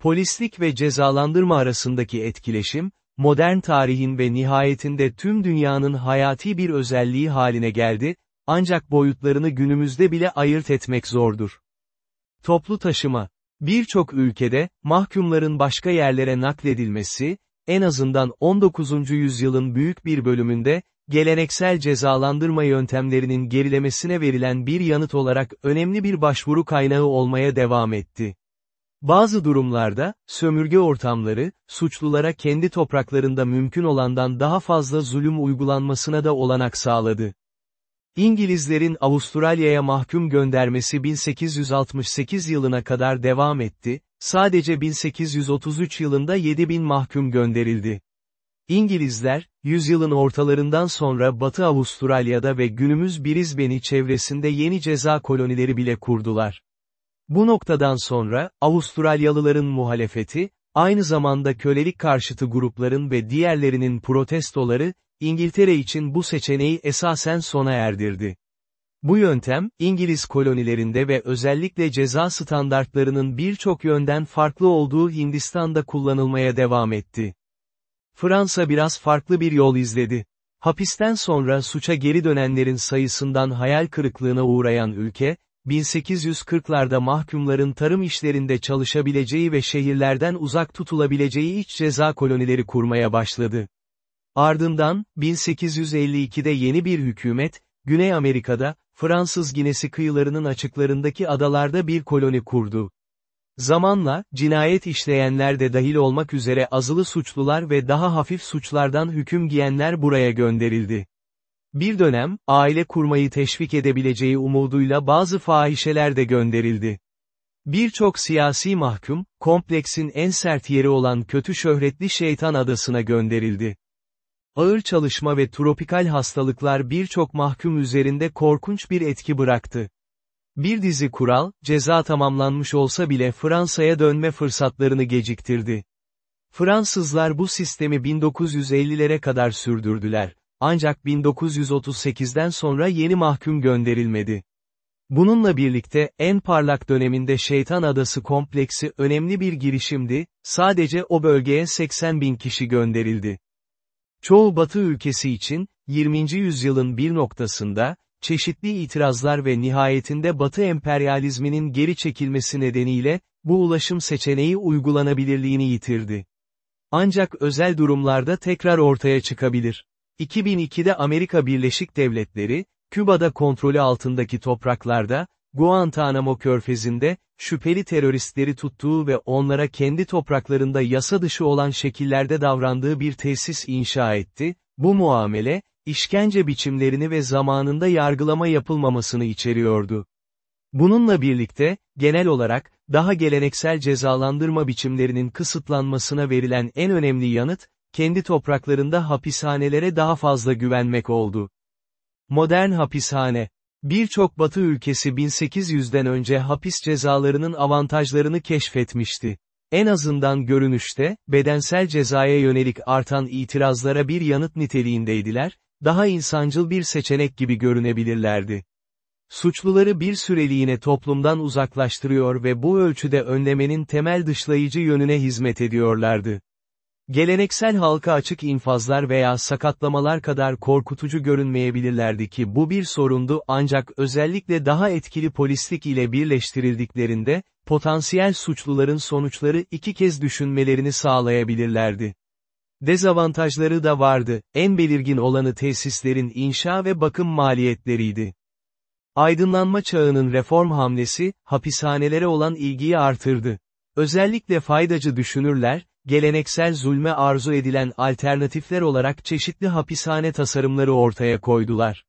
Polislik ve cezalandırma arasındaki etkileşim, modern tarihin ve nihayetinde tüm dünyanın hayati bir özelliği haline geldi, ancak boyutlarını günümüzde bile ayırt etmek zordur. Toplu taşıma. Birçok ülkede, mahkumların başka yerlere nakledilmesi, en azından 19. yüzyılın büyük bir bölümünde, geleneksel cezalandırma yöntemlerinin gerilemesine verilen bir yanıt olarak önemli bir başvuru kaynağı olmaya devam etti. Bazı durumlarda, sömürge ortamları, suçlulara kendi topraklarında mümkün olandan daha fazla zulüm uygulanmasına da olanak sağladı. İngilizlerin Avustralya'ya mahkum göndermesi 1868 yılına kadar devam etti, sadece 1833 yılında 7000 mahkum gönderildi. İngilizler, yüzyılın ortalarından sonra Batı Avustralya'da ve günümüz Brisbane'i çevresinde yeni ceza kolonileri bile kurdular. Bu noktadan sonra, Avustralyalıların muhalefeti, aynı zamanda kölelik karşıtı grupların ve diğerlerinin protestoları, İngiltere için bu seçeneği esasen sona erdirdi. Bu yöntem, İngiliz kolonilerinde ve özellikle ceza standartlarının birçok yönden farklı olduğu Hindistan'da kullanılmaya devam etti. Fransa biraz farklı bir yol izledi. Hapisten sonra suça geri dönenlerin sayısından hayal kırıklığına uğrayan ülke, 1840'larda mahkumların tarım işlerinde çalışabileceği ve şehirlerden uzak tutulabileceği iç ceza kolonileri kurmaya başladı. Ardından, 1852'de yeni bir hükümet, Güney Amerika'da, Fransız Ginesi kıyılarının açıklarındaki adalarda bir koloni kurdu. Zamanla, cinayet işleyenler de dahil olmak üzere azılı suçlular ve daha hafif suçlardan hüküm giyenler buraya gönderildi. Bir dönem, aile kurmayı teşvik edebileceği umuduyla bazı fahişeler de gönderildi. Birçok siyasi mahkum, kompleksin en sert yeri olan kötü şöhretli şeytan adasına gönderildi. Ağır çalışma ve tropikal hastalıklar birçok mahkum üzerinde korkunç bir etki bıraktı. Bir dizi kural, ceza tamamlanmış olsa bile Fransa'ya dönme fırsatlarını geciktirdi. Fransızlar bu sistemi 1950'lere kadar sürdürdüler. Ancak 1938'den sonra yeni mahkum gönderilmedi. Bununla birlikte, en parlak döneminde Şeytan Adası kompleksi önemli bir girişimdi, sadece o bölgeye 80 bin kişi gönderildi. Çoğu Batı ülkesi için, 20. yüzyılın bir noktasında, çeşitli itirazlar ve nihayetinde Batı emperyalizminin geri çekilmesi nedeniyle, bu ulaşım seçeneği uygulanabilirliğini yitirdi. Ancak özel durumlarda tekrar ortaya çıkabilir. 2002'de Amerika Birleşik Devletleri, Küba'da kontrolü altındaki topraklarda, Guantanamo körfezinde, şüpheli teröristleri tuttuğu ve onlara kendi topraklarında yasa dışı olan şekillerde davrandığı bir tesis inşa etti, bu muamele, işkence biçimlerini ve zamanında yargılama yapılmamasını içeriyordu. Bununla birlikte, genel olarak, daha geleneksel cezalandırma biçimlerinin kısıtlanmasına verilen en önemli yanıt, kendi topraklarında hapishanelere daha fazla güvenmek oldu. Modern hapishane Birçok batı ülkesi 1800'den önce hapis cezalarının avantajlarını keşfetmişti. En azından görünüşte, bedensel cezaya yönelik artan itirazlara bir yanıt niteliğindeydiler, daha insancıl bir seçenek gibi görünebilirlerdi. Suçluları bir süreliğine toplumdan uzaklaştırıyor ve bu ölçüde önlemenin temel dışlayıcı yönüne hizmet ediyorlardı. Geleneksel halka açık infazlar veya sakatlamalar kadar korkutucu görünmeyebilirlerdi ki bu bir sorundu ancak özellikle daha etkili polislik ile birleştirildiklerinde, potansiyel suçluların sonuçları iki kez düşünmelerini sağlayabilirlerdi. Dezavantajları da vardı, en belirgin olanı tesislerin inşa ve bakım maliyetleriydi. Aydınlanma çağının reform hamlesi, hapishanelere olan ilgiyi artırdı. Özellikle faydacı düşünürler, geleneksel zulme arzu edilen alternatifler olarak çeşitli hapishane tasarımları ortaya koydular.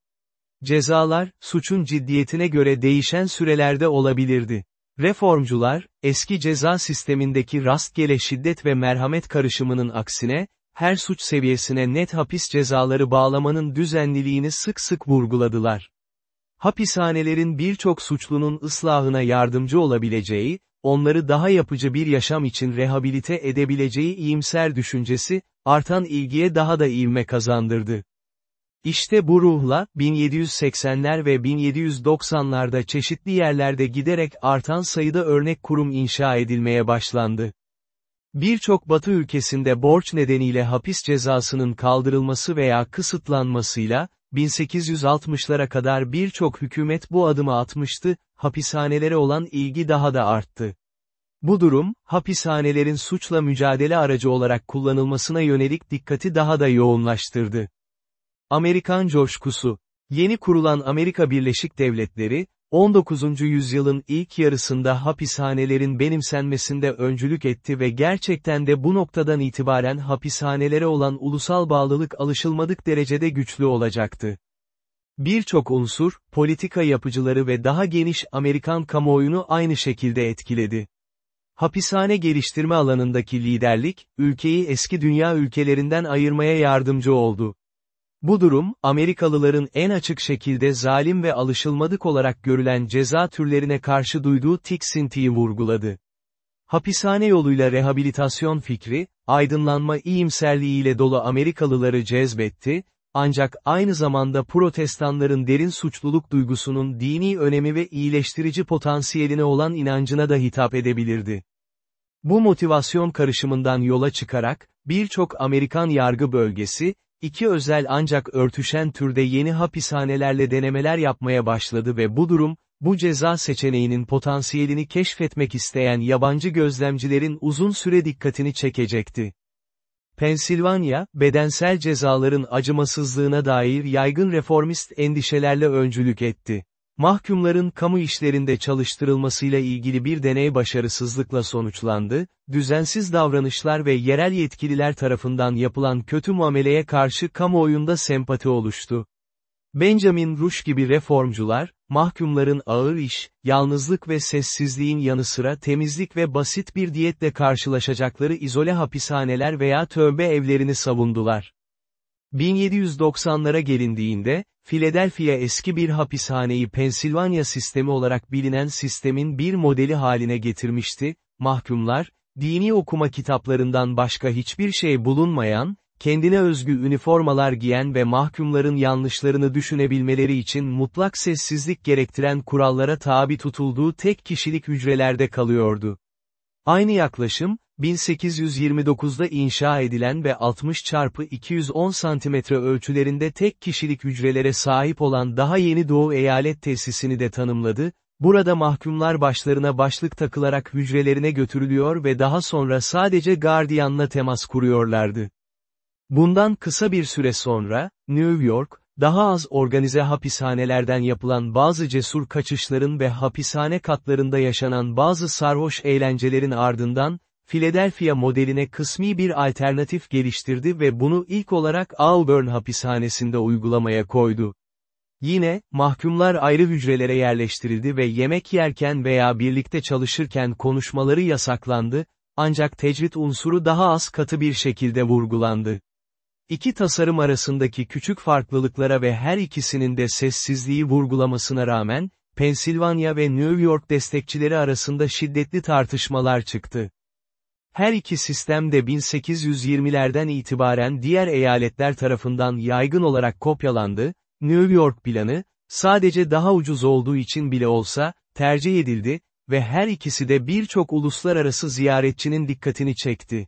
Cezalar, suçun ciddiyetine göre değişen sürelerde olabilirdi. Reformcular, eski ceza sistemindeki rastgele şiddet ve merhamet karışımının aksine, her suç seviyesine net hapis cezaları bağlamanın düzenliliğini sık sık vurguladılar. Hapishanelerin birçok suçlunun ıslahına yardımcı olabileceği, onları daha yapıcı bir yaşam için rehabilite edebileceği iyimser düşüncesi, artan ilgiye daha da ivme kazandırdı. İşte bu ruhla, 1780'ler ve 1790'larda çeşitli yerlerde giderek artan sayıda örnek kurum inşa edilmeye başlandı. Birçok batı ülkesinde borç nedeniyle hapis cezasının kaldırılması veya kısıtlanmasıyla, 1860'lara kadar birçok hükümet bu adımı atmıştı, hapishanelere olan ilgi daha da arttı. Bu durum, hapishanelerin suçla mücadele aracı olarak kullanılmasına yönelik dikkati daha da yoğunlaştırdı. Amerikan coşkusu Yeni kurulan Amerika Birleşik Devletleri, 19. yüzyılın ilk yarısında hapishanelerin benimsenmesinde öncülük etti ve gerçekten de bu noktadan itibaren hapishanelere olan ulusal bağlılık alışılmadık derecede güçlü olacaktı. Birçok unsur, politika yapıcıları ve daha geniş Amerikan kamuoyunu aynı şekilde etkiledi. Hapishane geliştirme alanındaki liderlik, ülkeyi eski dünya ülkelerinden ayırmaya yardımcı oldu. Bu durum, Amerikalıların en açık şekilde zalim ve alışılmadık olarak görülen ceza türlerine karşı duyduğu tiksintiyi vurguladı. Hapishane yoluyla rehabilitasyon fikri, aydınlanma iyimserliğiyle dolu Amerikalıları cezbetti, ancak aynı zamanda protestanların derin suçluluk duygusunun dini önemi ve iyileştirici potansiyeline olan inancına da hitap edebilirdi. Bu motivasyon karışımından yola çıkarak, birçok Amerikan yargı bölgesi, İki özel ancak örtüşen türde yeni hapishanelerle denemeler yapmaya başladı ve bu durum, bu ceza seçeneğinin potansiyelini keşfetmek isteyen yabancı gözlemcilerin uzun süre dikkatini çekecekti. Pensilvanya, bedensel cezaların acımasızlığına dair yaygın reformist endişelerle öncülük etti. Mahkumların kamu işlerinde çalıştırılmasıyla ilgili bir deney başarısızlıkla sonuçlandı, düzensiz davranışlar ve yerel yetkililer tarafından yapılan kötü muameleye karşı kamuoyunda sempati oluştu. Benjamin Rush gibi reformcular, mahkumların ağır iş, yalnızlık ve sessizliğin yanı sıra temizlik ve basit bir diyetle karşılaşacakları izole hapishaneler veya tövbe evlerini savundular. 1790'lara gelindiğinde, Philadelphia eski bir hapishaneyi Pensilvanya sistemi olarak bilinen sistemin bir modeli haline getirmişti, mahkumlar, dini okuma kitaplarından başka hiçbir şey bulunmayan, kendine özgü üniformalar giyen ve mahkumların yanlışlarını düşünebilmeleri için mutlak sessizlik gerektiren kurallara tabi tutulduğu tek kişilik hücrelerde kalıyordu. Aynı yaklaşım, 1829'da inşa edilen ve 60 çarpı 210 cm ölçülerinde tek kişilik hücrelere sahip olan daha yeni Doğu Eyalet Tesisini de tanımladı, burada mahkumlar başlarına başlık takılarak hücrelerine götürülüyor ve daha sonra sadece gardiyanla temas kuruyorlardı. Bundan kısa bir süre sonra, New York, daha az organize hapishanelerden yapılan bazı cesur kaçışların ve hapishane katlarında yaşanan bazı sarhoş eğlencelerin ardından, Philadelphia modeline kısmi bir alternatif geliştirdi ve bunu ilk olarak Auburn hapishanesinde uygulamaya koydu. Yine, mahkumlar ayrı hücrelere yerleştirildi ve yemek yerken veya birlikte çalışırken konuşmaları yasaklandı, ancak tecrit unsuru daha az katı bir şekilde vurgulandı. İki tasarım arasındaki küçük farklılıklara ve her ikisinin de sessizliği vurgulamasına rağmen, Pensilvanya ve New York destekçileri arasında şiddetli tartışmalar çıktı. Her iki sistem de 1820'lerden itibaren diğer eyaletler tarafından yaygın olarak kopyalandı, New York planı, sadece daha ucuz olduğu için bile olsa, tercih edildi ve her ikisi de birçok uluslararası ziyaretçinin dikkatini çekti.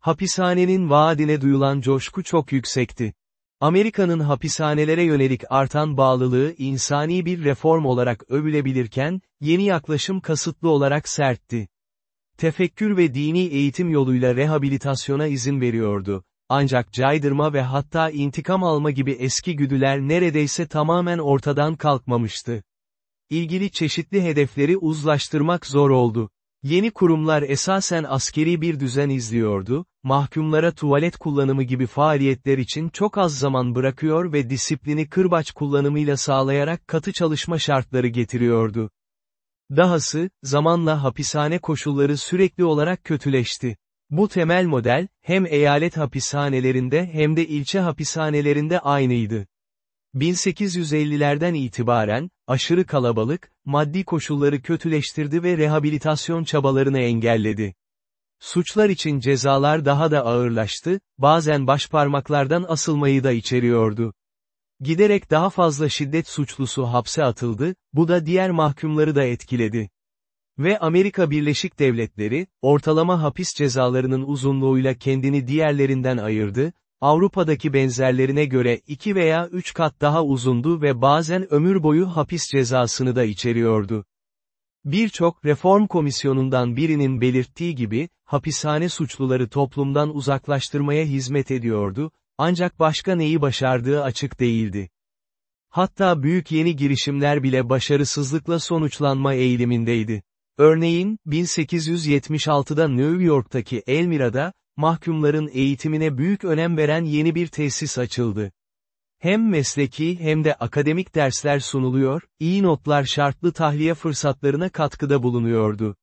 Hapishanenin vaadine duyulan coşku çok yüksekti. Amerika'nın hapishanelere yönelik artan bağlılığı insani bir reform olarak övülebilirken, yeni yaklaşım kasıtlı olarak sertti. Tefekkür ve dini eğitim yoluyla rehabilitasyona izin veriyordu. ancak caydırma ve hatta intikam alma gibi eski güdüler neredeyse tamamen ortadan kalkmamıştı. İlgili çeşitli hedefleri uzlaştırmak zor oldu. Yeni kurumlar esasen askeri bir düzen izliyordu, mahkumlara tuvalet kullanımı gibi faaliyetler için çok az zaman bırakıyor ve disiplini kırbaç kullanımıyla sağlayarak katı çalışma şartları getiriyordu. Dahası, zamanla hapishane koşulları sürekli olarak kötüleşti. Bu temel model, hem eyalet hapishanelerinde hem de ilçe hapishanelerinde aynıydı. 1850'lerden itibaren, aşırı kalabalık, maddi koşulları kötüleştirdi ve rehabilitasyon çabalarını engelledi. Suçlar için cezalar daha da ağırlaştı, bazen başparmaklardan asılmayı da içeriyordu. Giderek daha fazla şiddet suçlusu hapse atıldı, bu da diğer mahkumları da etkiledi. Ve Amerika Birleşik Devletleri, ortalama hapis cezalarının uzunluğuyla kendini diğerlerinden ayırdı, Avrupa'daki benzerlerine göre iki veya üç kat daha uzundu ve bazen ömür boyu hapis cezasını da içeriyordu. Birçok reform komisyonundan birinin belirttiği gibi, hapishane suçluları toplumdan uzaklaştırmaya hizmet ediyordu, ancak başka neyi başardığı açık değildi. Hatta büyük yeni girişimler bile başarısızlıkla sonuçlanma eğilimindeydi. Örneğin, 1876'da New York'taki Elmira'da, mahkumların eğitimine büyük önem veren yeni bir tesis açıldı. Hem mesleki hem de akademik dersler sunuluyor, iyi notlar şartlı tahliye fırsatlarına katkıda bulunuyordu.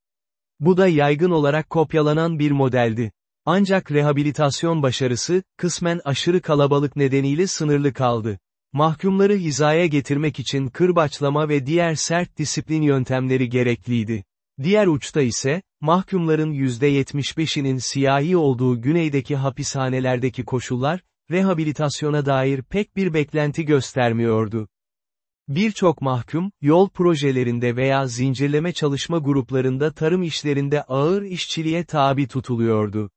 Bu da yaygın olarak kopyalanan bir modeldi. Ancak rehabilitasyon başarısı, kısmen aşırı kalabalık nedeniyle sınırlı kaldı. Mahkumları hizaya getirmek için kırbaçlama ve diğer sert disiplin yöntemleri gerekliydi. Diğer uçta ise, mahkumların %75'inin siyahi olduğu güneydeki hapishanelerdeki koşullar, rehabilitasyona dair pek bir beklenti göstermiyordu. Birçok mahkum, yol projelerinde veya zincirleme çalışma gruplarında tarım işlerinde ağır işçiliğe tabi tutuluyordu.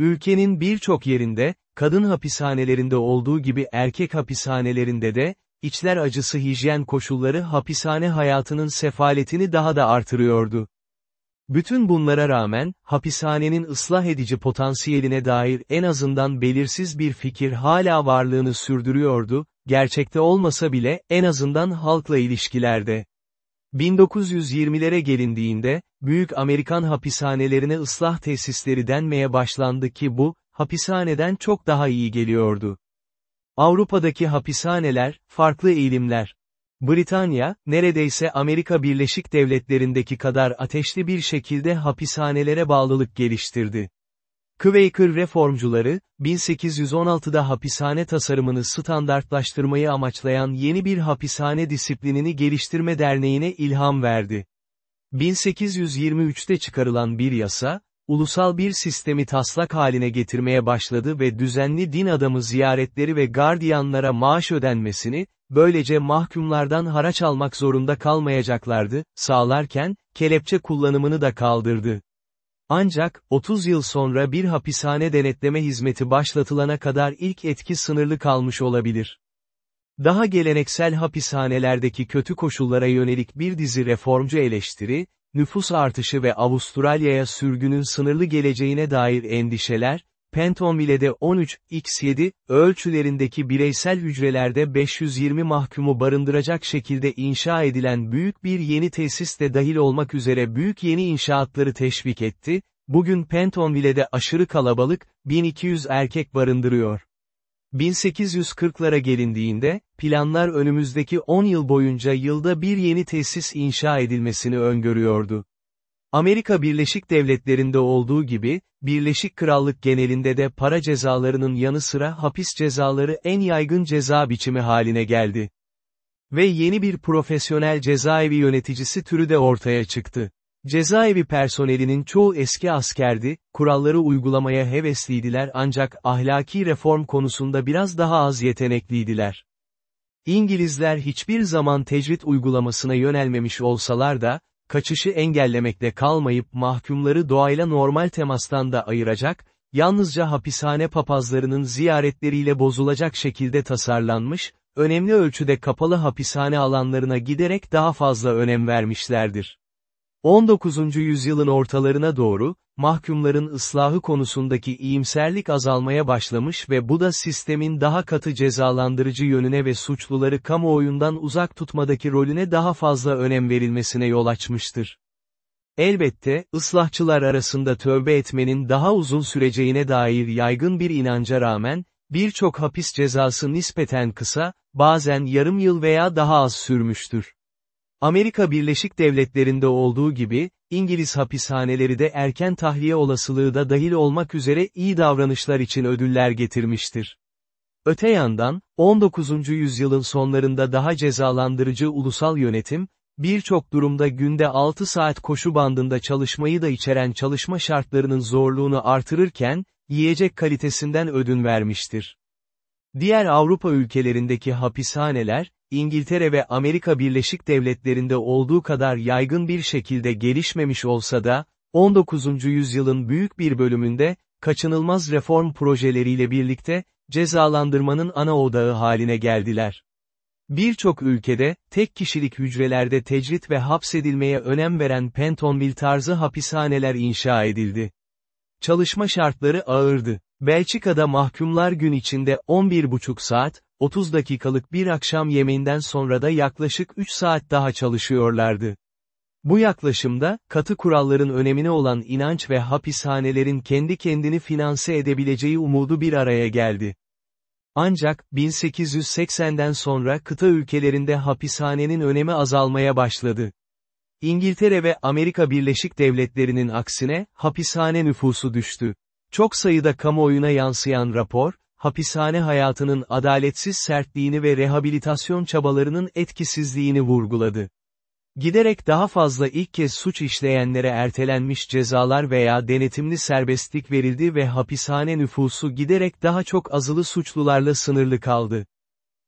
Ülkenin birçok yerinde, kadın hapishanelerinde olduğu gibi erkek hapishanelerinde de, içler acısı hijyen koşulları hapishane hayatının sefaletini daha da artırıyordu. Bütün bunlara rağmen, hapishanenin ıslah edici potansiyeline dair en azından belirsiz bir fikir hala varlığını sürdürüyordu, gerçekte olmasa bile, en azından halkla ilişkilerde. 1920'lere gelindiğinde, büyük Amerikan hapishanelerine ıslah tesisleri denmeye başlandı ki bu, hapishaneden çok daha iyi geliyordu. Avrupa'daki hapishaneler, farklı eğilimler. Britanya, neredeyse Amerika Birleşik Devletleri'ndeki kadar ateşli bir şekilde hapishanelere bağlılık geliştirdi. Quaker reformcuları, 1816'da hapishane tasarımını standartlaştırmayı amaçlayan yeni bir hapishane disiplinini geliştirme derneğine ilham verdi. 1823'te çıkarılan bir yasa, ulusal bir sistemi taslak haline getirmeye başladı ve düzenli din adamı ziyaretleri ve gardiyanlara maaş ödenmesini, böylece mahkumlardan haraç almak zorunda kalmayacaklardı, sağlarken, kelepçe kullanımını da kaldırdı. Ancak, 30 yıl sonra bir hapishane denetleme hizmeti başlatılana kadar ilk etki sınırlı kalmış olabilir. Daha geleneksel hapishanelerdeki kötü koşullara yönelik bir dizi reformcu eleştiri, nüfus artışı ve Avustralya'ya sürgünün sınırlı geleceğine dair endişeler, Pentonville'de 13x7, ölçülerindeki bireysel hücrelerde 520 mahkumu barındıracak şekilde inşa edilen büyük bir yeni tesis de dahil olmak üzere büyük yeni inşaatları teşvik etti, bugün Pentonville'de aşırı kalabalık, 1200 erkek barındırıyor. 1840'lara gelindiğinde, planlar önümüzdeki 10 yıl boyunca yılda bir yeni tesis inşa edilmesini öngörüyordu. Amerika Birleşik Devletleri'nde olduğu gibi, Birleşik Krallık genelinde de para cezalarının yanı sıra hapis cezaları en yaygın ceza biçimi haline geldi. Ve yeni bir profesyonel cezaevi yöneticisi türü de ortaya çıktı. Cezaevi personelinin çoğu eski askerdi, kuralları uygulamaya hevesliydiler ancak ahlaki reform konusunda biraz daha az yetenekliydiler. İngilizler hiçbir zaman tecrit uygulamasına yönelmemiş olsalar da, kaçışı engellemekle kalmayıp mahkumları doğayla normal temastan da ayıracak, yalnızca hapishane papazlarının ziyaretleriyle bozulacak şekilde tasarlanmış, önemli ölçüde kapalı hapishane alanlarına giderek daha fazla önem vermişlerdir. 19. yüzyılın ortalarına doğru, mahkumların ıslahı konusundaki iyimserlik azalmaya başlamış ve bu da sistemin daha katı cezalandırıcı yönüne ve suçluları kamuoyundan uzak tutmadaki rolüne daha fazla önem verilmesine yol açmıştır. Elbette, ıslahçılar arasında tövbe etmenin daha uzun süreceğine dair yaygın bir inanca rağmen, birçok hapis cezası nispeten kısa, bazen yarım yıl veya daha az sürmüştür. Amerika Birleşik Devletleri'nde olduğu gibi, İngiliz hapishaneleri de erken tahliye olasılığı da dahil olmak üzere iyi davranışlar için ödüller getirmiştir. Öte yandan, 19. yüzyılın sonlarında daha cezalandırıcı ulusal yönetim, birçok durumda günde 6 saat koşu bandında çalışmayı da içeren çalışma şartlarının zorluğunu artırırken, yiyecek kalitesinden ödün vermiştir. Diğer Avrupa ülkelerindeki hapishaneler, İngiltere ve Amerika Birleşik Devletleri'nde olduğu kadar yaygın bir şekilde gelişmemiş olsa da, 19. yüzyılın büyük bir bölümünde, kaçınılmaz reform projeleriyle birlikte, cezalandırmanın ana odağı haline geldiler. Birçok ülkede, tek kişilik hücrelerde tecrit ve hapsedilmeye önem veren Pentonville tarzı hapishaneler inşa edildi. Çalışma şartları ağırdı. Belçika'da mahkumlar gün içinde 11,5 saat, 30 dakikalık bir akşam yemeğinden sonra da yaklaşık 3 saat daha çalışıyorlardı. Bu yaklaşımda, katı kuralların önemine olan inanç ve hapishanelerin kendi kendini finanse edebileceği umudu bir araya geldi. Ancak, 1880'den sonra kıta ülkelerinde hapishanenin önemi azalmaya başladı. İngiltere ve Amerika Birleşik Devletleri'nin aksine, hapishane nüfusu düştü. Çok sayıda kamuoyuna yansıyan rapor, hapishane hayatının adaletsiz sertliğini ve rehabilitasyon çabalarının etkisizliğini vurguladı. Giderek daha fazla ilk kez suç işleyenlere ertelenmiş cezalar veya denetimli serbestlik verildi ve hapishane nüfusu giderek daha çok azılı suçlularla sınırlı kaldı.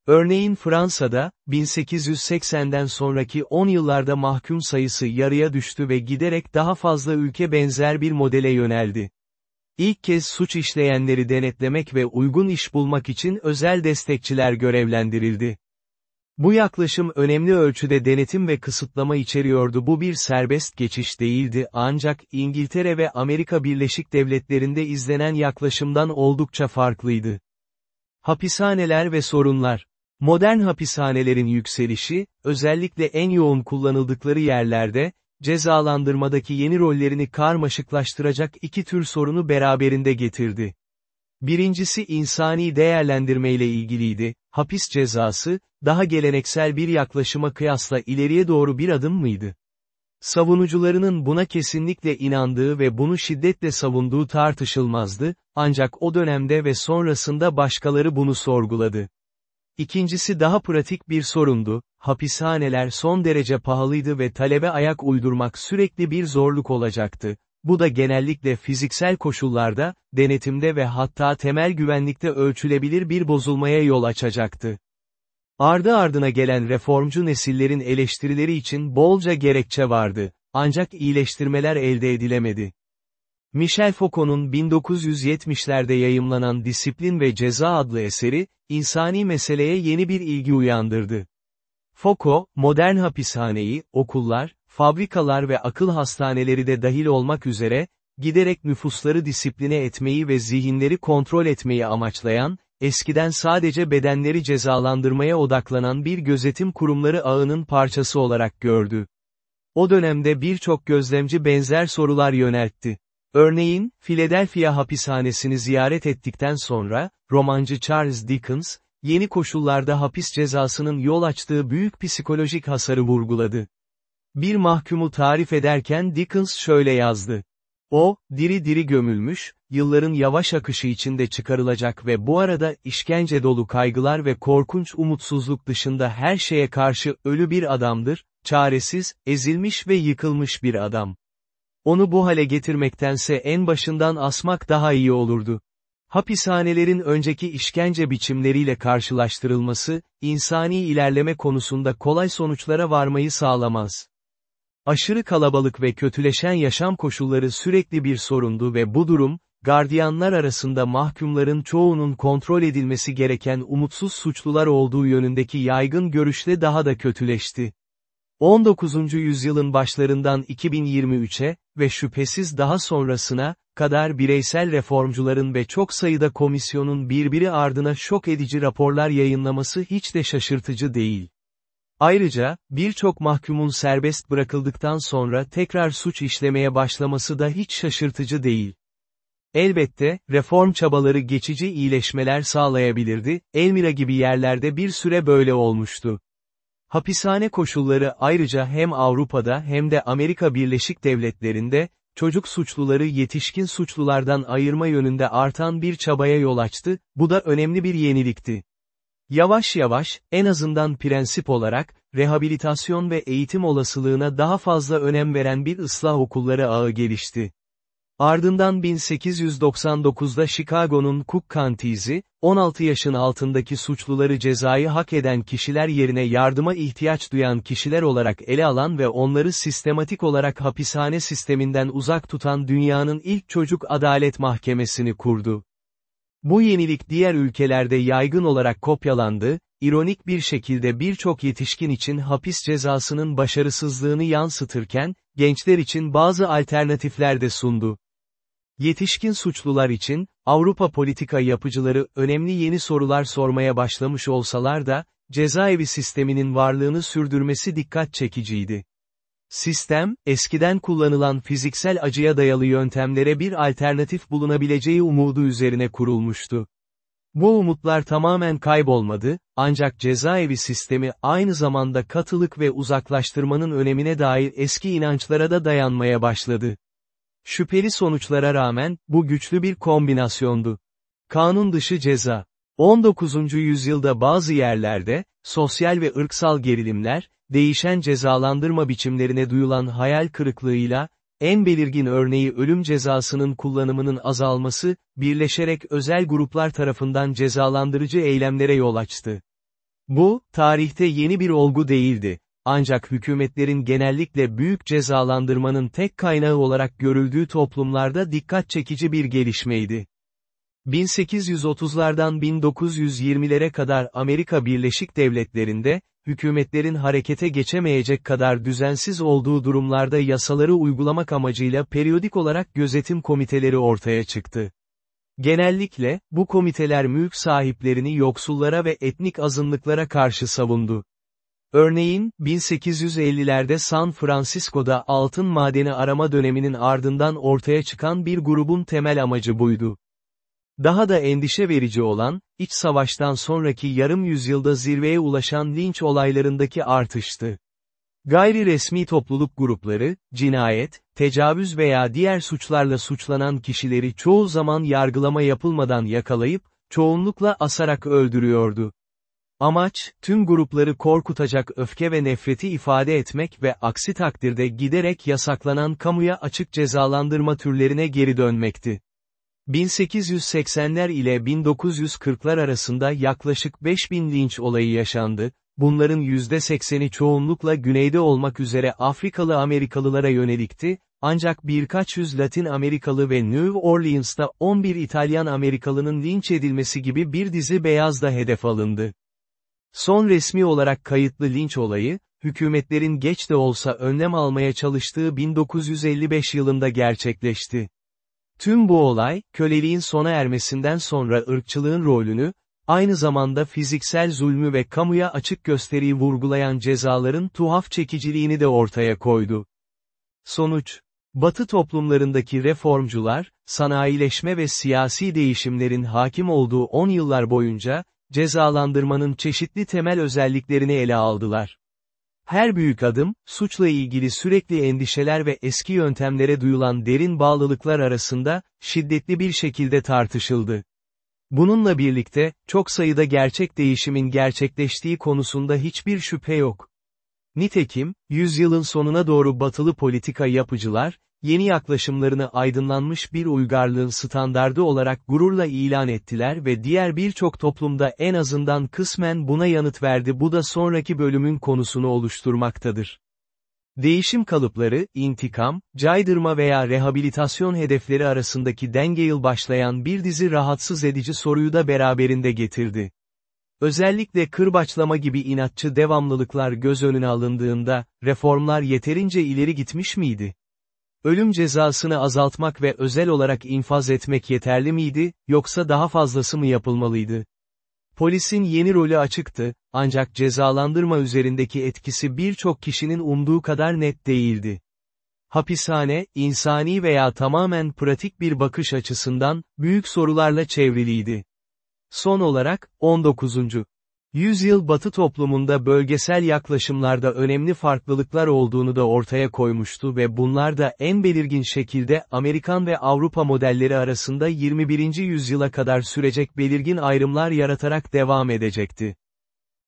Örneğin Fransa'da, 1880'den sonraki 10 yıllarda mahkum sayısı yarıya düştü ve giderek daha fazla ülke benzer bir modele yöneldi. İlk kez suç işleyenleri denetlemek ve uygun iş bulmak için özel destekçiler görevlendirildi. Bu yaklaşım önemli ölçüde denetim ve kısıtlama içeriyordu bu bir serbest geçiş değildi ancak İngiltere ve Amerika Birleşik Devletleri'nde izlenen yaklaşımdan oldukça farklıydı. Hapishaneler ve sorunlar Modern hapishanelerin yükselişi, özellikle en yoğun kullanıldıkları yerlerde, cezalandırmadaki yeni rollerini karmaşıklaştıracak iki tür sorunu beraberinde getirdi. Birincisi insani değerlendirme ile ilgiliydi, hapis cezası, daha geleneksel bir yaklaşıma kıyasla ileriye doğru bir adım mıydı? Savunucularının buna kesinlikle inandığı ve bunu şiddetle savunduğu tartışılmazdı, ancak o dönemde ve sonrasında başkaları bunu sorguladı. İkincisi daha pratik bir sorundu, hapishaneler son derece pahalıydı ve talebe ayak uydurmak sürekli bir zorluk olacaktı. Bu da genellikle fiziksel koşullarda, denetimde ve hatta temel güvenlikte ölçülebilir bir bozulmaya yol açacaktı. Ardı ardına gelen reformcu nesillerin eleştirileri için bolca gerekçe vardı, ancak iyileştirmeler elde edilemedi. Michel Foucault'un 1970'lerde yayımlanan Disiplin ve Ceza adlı eseri, insani meseleye yeni bir ilgi uyandırdı. Foucault, modern hapishaneyi, okullar, fabrikalar ve akıl hastaneleri de dahil olmak üzere, giderek nüfusları disipline etmeyi ve zihinleri kontrol etmeyi amaçlayan, eskiden sadece bedenleri cezalandırmaya odaklanan bir gözetim kurumları ağının parçası olarak gördü. O dönemde birçok gözlemci benzer sorular yöneltti. Örneğin, Philadelphia hapishanesini ziyaret ettikten sonra, romancı Charles Dickens, yeni koşullarda hapis cezasının yol açtığı büyük psikolojik hasarı vurguladı. Bir mahkumu tarif ederken Dickens şöyle yazdı. O, diri diri gömülmüş, yılların yavaş akışı içinde çıkarılacak ve bu arada işkence dolu kaygılar ve korkunç umutsuzluk dışında her şeye karşı ölü bir adamdır, çaresiz, ezilmiş ve yıkılmış bir adam. Onu bu hale getirmektense en başından asmak daha iyi olurdu. Hapishanelerin önceki işkence biçimleriyle karşılaştırılması, insani ilerleme konusunda kolay sonuçlara varmayı sağlamaz. Aşırı kalabalık ve kötüleşen yaşam koşulları sürekli bir sorundu ve bu durum, gardiyanlar arasında mahkumların çoğunun kontrol edilmesi gereken umutsuz suçlular olduğu yönündeki yaygın görüşle daha da kötüleşti. 19. yüzyılın başlarından 2023'e ve şüphesiz daha sonrasına, kadar bireysel reformcuların ve çok sayıda komisyonun birbiri ardına şok edici raporlar yayınlaması hiç de şaşırtıcı değil. Ayrıca, birçok mahkumun serbest bırakıldıktan sonra tekrar suç işlemeye başlaması da hiç şaşırtıcı değil. Elbette, reform çabaları geçici iyileşmeler sağlayabilirdi, Elmira gibi yerlerde bir süre böyle olmuştu. Hapishane koşulları ayrıca hem Avrupa'da hem de Amerika Birleşik Devletleri'nde, çocuk suçluları yetişkin suçlulardan ayırma yönünde artan bir çabaya yol açtı, bu da önemli bir yenilikti. Yavaş yavaş, en azından prensip olarak, rehabilitasyon ve eğitim olasılığına daha fazla önem veren bir ıslah okulları ağı gelişti. Ardından 1899'da Chicago'nun Cook County'si, 16 yaşın altındaki suçluları cezayı hak eden kişiler yerine yardıma ihtiyaç duyan kişiler olarak ele alan ve onları sistematik olarak hapishane sisteminden uzak tutan dünyanın ilk çocuk adalet mahkemesini kurdu. Bu yenilik diğer ülkelerde yaygın olarak kopyalandı, ironik bir şekilde birçok yetişkin için hapis cezasının başarısızlığını yansıtırken, gençler için bazı alternatifler de sundu. Yetişkin suçlular için, Avrupa politika yapıcıları önemli yeni sorular sormaya başlamış olsalar da, cezaevi sisteminin varlığını sürdürmesi dikkat çekiciydi. Sistem, eskiden kullanılan fiziksel acıya dayalı yöntemlere bir alternatif bulunabileceği umudu üzerine kurulmuştu. Bu umutlar tamamen kaybolmadı, ancak cezaevi sistemi aynı zamanda katılık ve uzaklaştırmanın önemine dair eski inançlara da dayanmaya başladı. Şüpheli sonuçlara rağmen, bu güçlü bir kombinasyondu. Kanun dışı ceza. 19. yüzyılda bazı yerlerde, sosyal ve ırksal gerilimler, değişen cezalandırma biçimlerine duyulan hayal kırıklığıyla, en belirgin örneği ölüm cezasının kullanımının azalması, birleşerek özel gruplar tarafından cezalandırıcı eylemlere yol açtı. Bu, tarihte yeni bir olgu değildi. Ancak hükümetlerin genellikle büyük cezalandırmanın tek kaynağı olarak görüldüğü toplumlarda dikkat çekici bir gelişmeydi. 1830'lardan 1920'lere kadar Amerika Birleşik Devletleri'nde, hükümetlerin harekete geçemeyecek kadar düzensiz olduğu durumlarda yasaları uygulamak amacıyla periyodik olarak gözetim komiteleri ortaya çıktı. Genellikle, bu komiteler mülk sahiplerini yoksullara ve etnik azınlıklara karşı savundu. Örneğin, 1850'lerde San Francisco'da altın madeni arama döneminin ardından ortaya çıkan bir grubun temel amacı buydu. Daha da endişe verici olan, iç savaştan sonraki yarım yüzyılda zirveye ulaşan linç olaylarındaki artıştı. Gayri resmi topluluk grupları, cinayet, tecavüz veya diğer suçlarla suçlanan kişileri çoğu zaman yargılama yapılmadan yakalayıp, çoğunlukla asarak öldürüyordu. Amaç, tüm grupları korkutacak öfke ve nefreti ifade etmek ve aksi takdirde giderek yasaklanan kamuya açık cezalandırma türlerine geri dönmekti. 1880'ler ile 1940'lar arasında yaklaşık 5000 linç olayı yaşandı, bunların %80'i çoğunlukla güneyde olmak üzere Afrikalı Amerikalılara yönelikti, ancak birkaç yüz Latin Amerikalı ve New Orleans'ta 11 İtalyan Amerikalının linç edilmesi gibi bir dizi beyaz da hedef alındı. Son resmi olarak kayıtlı linç olayı, hükümetlerin geç de olsa önlem almaya çalıştığı 1955 yılında gerçekleşti. Tüm bu olay, köleliğin sona ermesinden sonra ırkçılığın rolünü, aynı zamanda fiziksel zulmü ve kamuya açık gösteriyi vurgulayan cezaların tuhaf çekiciliğini de ortaya koydu. Sonuç Batı toplumlarındaki reformcular, sanayileşme ve siyasi değişimlerin hakim olduğu 10 yıllar boyunca, cezalandırmanın çeşitli temel özelliklerini ele aldılar. Her büyük adım, suçla ilgili sürekli endişeler ve eski yöntemlere duyulan derin bağlılıklar arasında, şiddetli bir şekilde tartışıldı. Bununla birlikte, çok sayıda gerçek değişimin gerçekleştiği konusunda hiçbir şüphe yok. Nitekim, yüzyılın sonuna doğru batılı politika yapıcılar, yeni yaklaşımlarını aydınlanmış bir uygarlığın standardı olarak gururla ilan ettiler ve diğer birçok toplumda en azından kısmen buna yanıt verdi bu da sonraki bölümün konusunu oluşturmaktadır. Değişim kalıpları, intikam, caydırma veya rehabilitasyon hedefleri arasındaki denge yıl başlayan bir dizi rahatsız edici soruyu da beraberinde getirdi. Özellikle kırbaçlama gibi inatçı devamlılıklar göz önüne alındığında, reformlar yeterince ileri gitmiş miydi? Ölüm cezasını azaltmak ve özel olarak infaz etmek yeterli miydi, yoksa daha fazlası mı yapılmalıydı? Polisin yeni rolü açıktı, ancak cezalandırma üzerindeki etkisi birçok kişinin umduğu kadar net değildi. Hapishane, insani veya tamamen pratik bir bakış açısından, büyük sorularla çevriliydi. Son olarak, 19. Yüzyıl Batı toplumunda bölgesel yaklaşımlarda önemli farklılıklar olduğunu da ortaya koymuştu ve bunlar da en belirgin şekilde Amerikan ve Avrupa modelleri arasında 21. yüzyıla kadar sürecek belirgin ayrımlar yaratarak devam edecekti.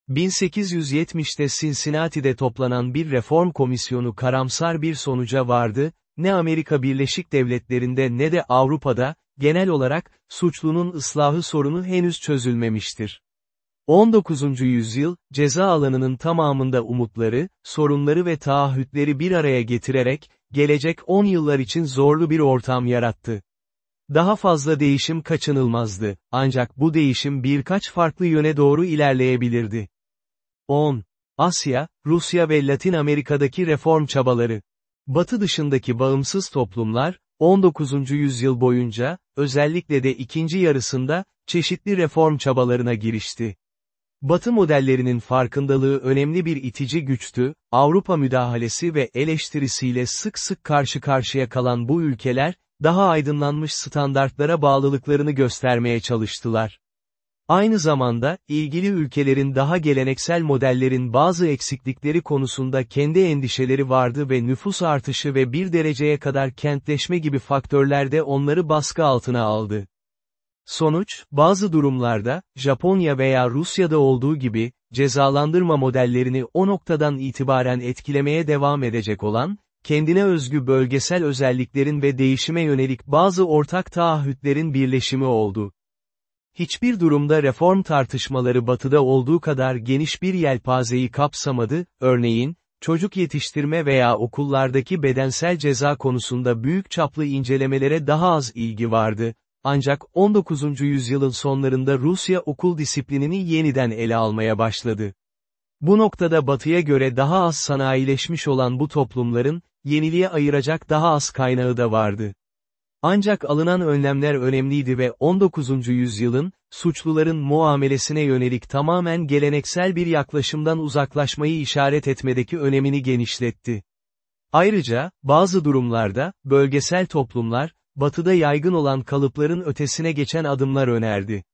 1870'te Cincinnati'de toplanan bir reform komisyonu karamsar bir sonuca vardı, ne Amerika Birleşik Devletleri'nde ne de Avrupa'da, genel olarak, suçlunun ıslahı sorunu henüz çözülmemiştir. 19. yüzyıl, ceza alanının tamamında umutları, sorunları ve taahhütleri bir araya getirerek, gelecek 10 yıllar için zorlu bir ortam yarattı. Daha fazla değişim kaçınılmazdı, ancak bu değişim birkaç farklı yöne doğru ilerleyebilirdi. 10. Asya, Rusya ve Latin Amerika'daki reform çabaları. Batı dışındaki bağımsız toplumlar, 19. yüzyıl boyunca, özellikle de ikinci yarısında, çeşitli reform çabalarına girişti. Batı modellerinin farkındalığı önemli bir itici güçtü, Avrupa müdahalesi ve eleştirisiyle sık sık karşı karşıya kalan bu ülkeler, daha aydınlanmış standartlara bağlılıklarını göstermeye çalıştılar. Aynı zamanda, ilgili ülkelerin daha geleneksel modellerin bazı eksiklikleri konusunda kendi endişeleri vardı ve nüfus artışı ve bir dereceye kadar kentleşme gibi faktörler de onları baskı altına aldı. Sonuç, bazı durumlarda, Japonya veya Rusya'da olduğu gibi, cezalandırma modellerini o noktadan itibaren etkilemeye devam edecek olan, kendine özgü bölgesel özelliklerin ve değişime yönelik bazı ortak taahhütlerin birleşimi oldu. Hiçbir durumda reform tartışmaları batıda olduğu kadar geniş bir yelpazeyi kapsamadı, örneğin, çocuk yetiştirme veya okullardaki bedensel ceza konusunda büyük çaplı incelemelere daha az ilgi vardı, ancak 19. yüzyılın sonlarında Rusya okul disiplinini yeniden ele almaya başladı. Bu noktada batıya göre daha az sanayileşmiş olan bu toplumların, yeniliğe ayıracak daha az kaynağı da vardı. Ancak alınan önlemler önemliydi ve 19. yüzyılın, suçluların muamelesine yönelik tamamen geleneksel bir yaklaşımdan uzaklaşmayı işaret etmedeki önemini genişletti. Ayrıca, bazı durumlarda, bölgesel toplumlar, batıda yaygın olan kalıpların ötesine geçen adımlar önerdi.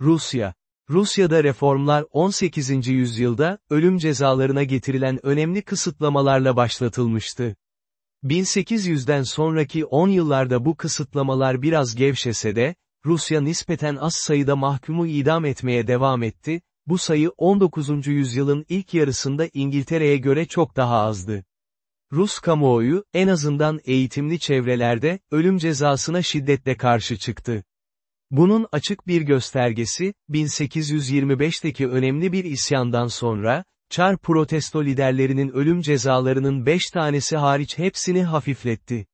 Rusya Rusya'da reformlar 18. yüzyılda, ölüm cezalarına getirilen önemli kısıtlamalarla başlatılmıştı. 1800'den sonraki 10 yıllarda bu kısıtlamalar biraz gevşese de, Rusya nispeten az sayıda mahkumu idam etmeye devam etti, bu sayı 19. yüzyılın ilk yarısında İngiltere'ye göre çok daha azdı. Rus kamuoyu, en azından eğitimli çevrelerde, ölüm cezasına şiddetle karşı çıktı. Bunun açık bir göstergesi, 1825'teki önemli bir isyandan sonra, Çar protesto liderlerinin ölüm cezalarının 5 tanesi hariç hepsini hafifletti.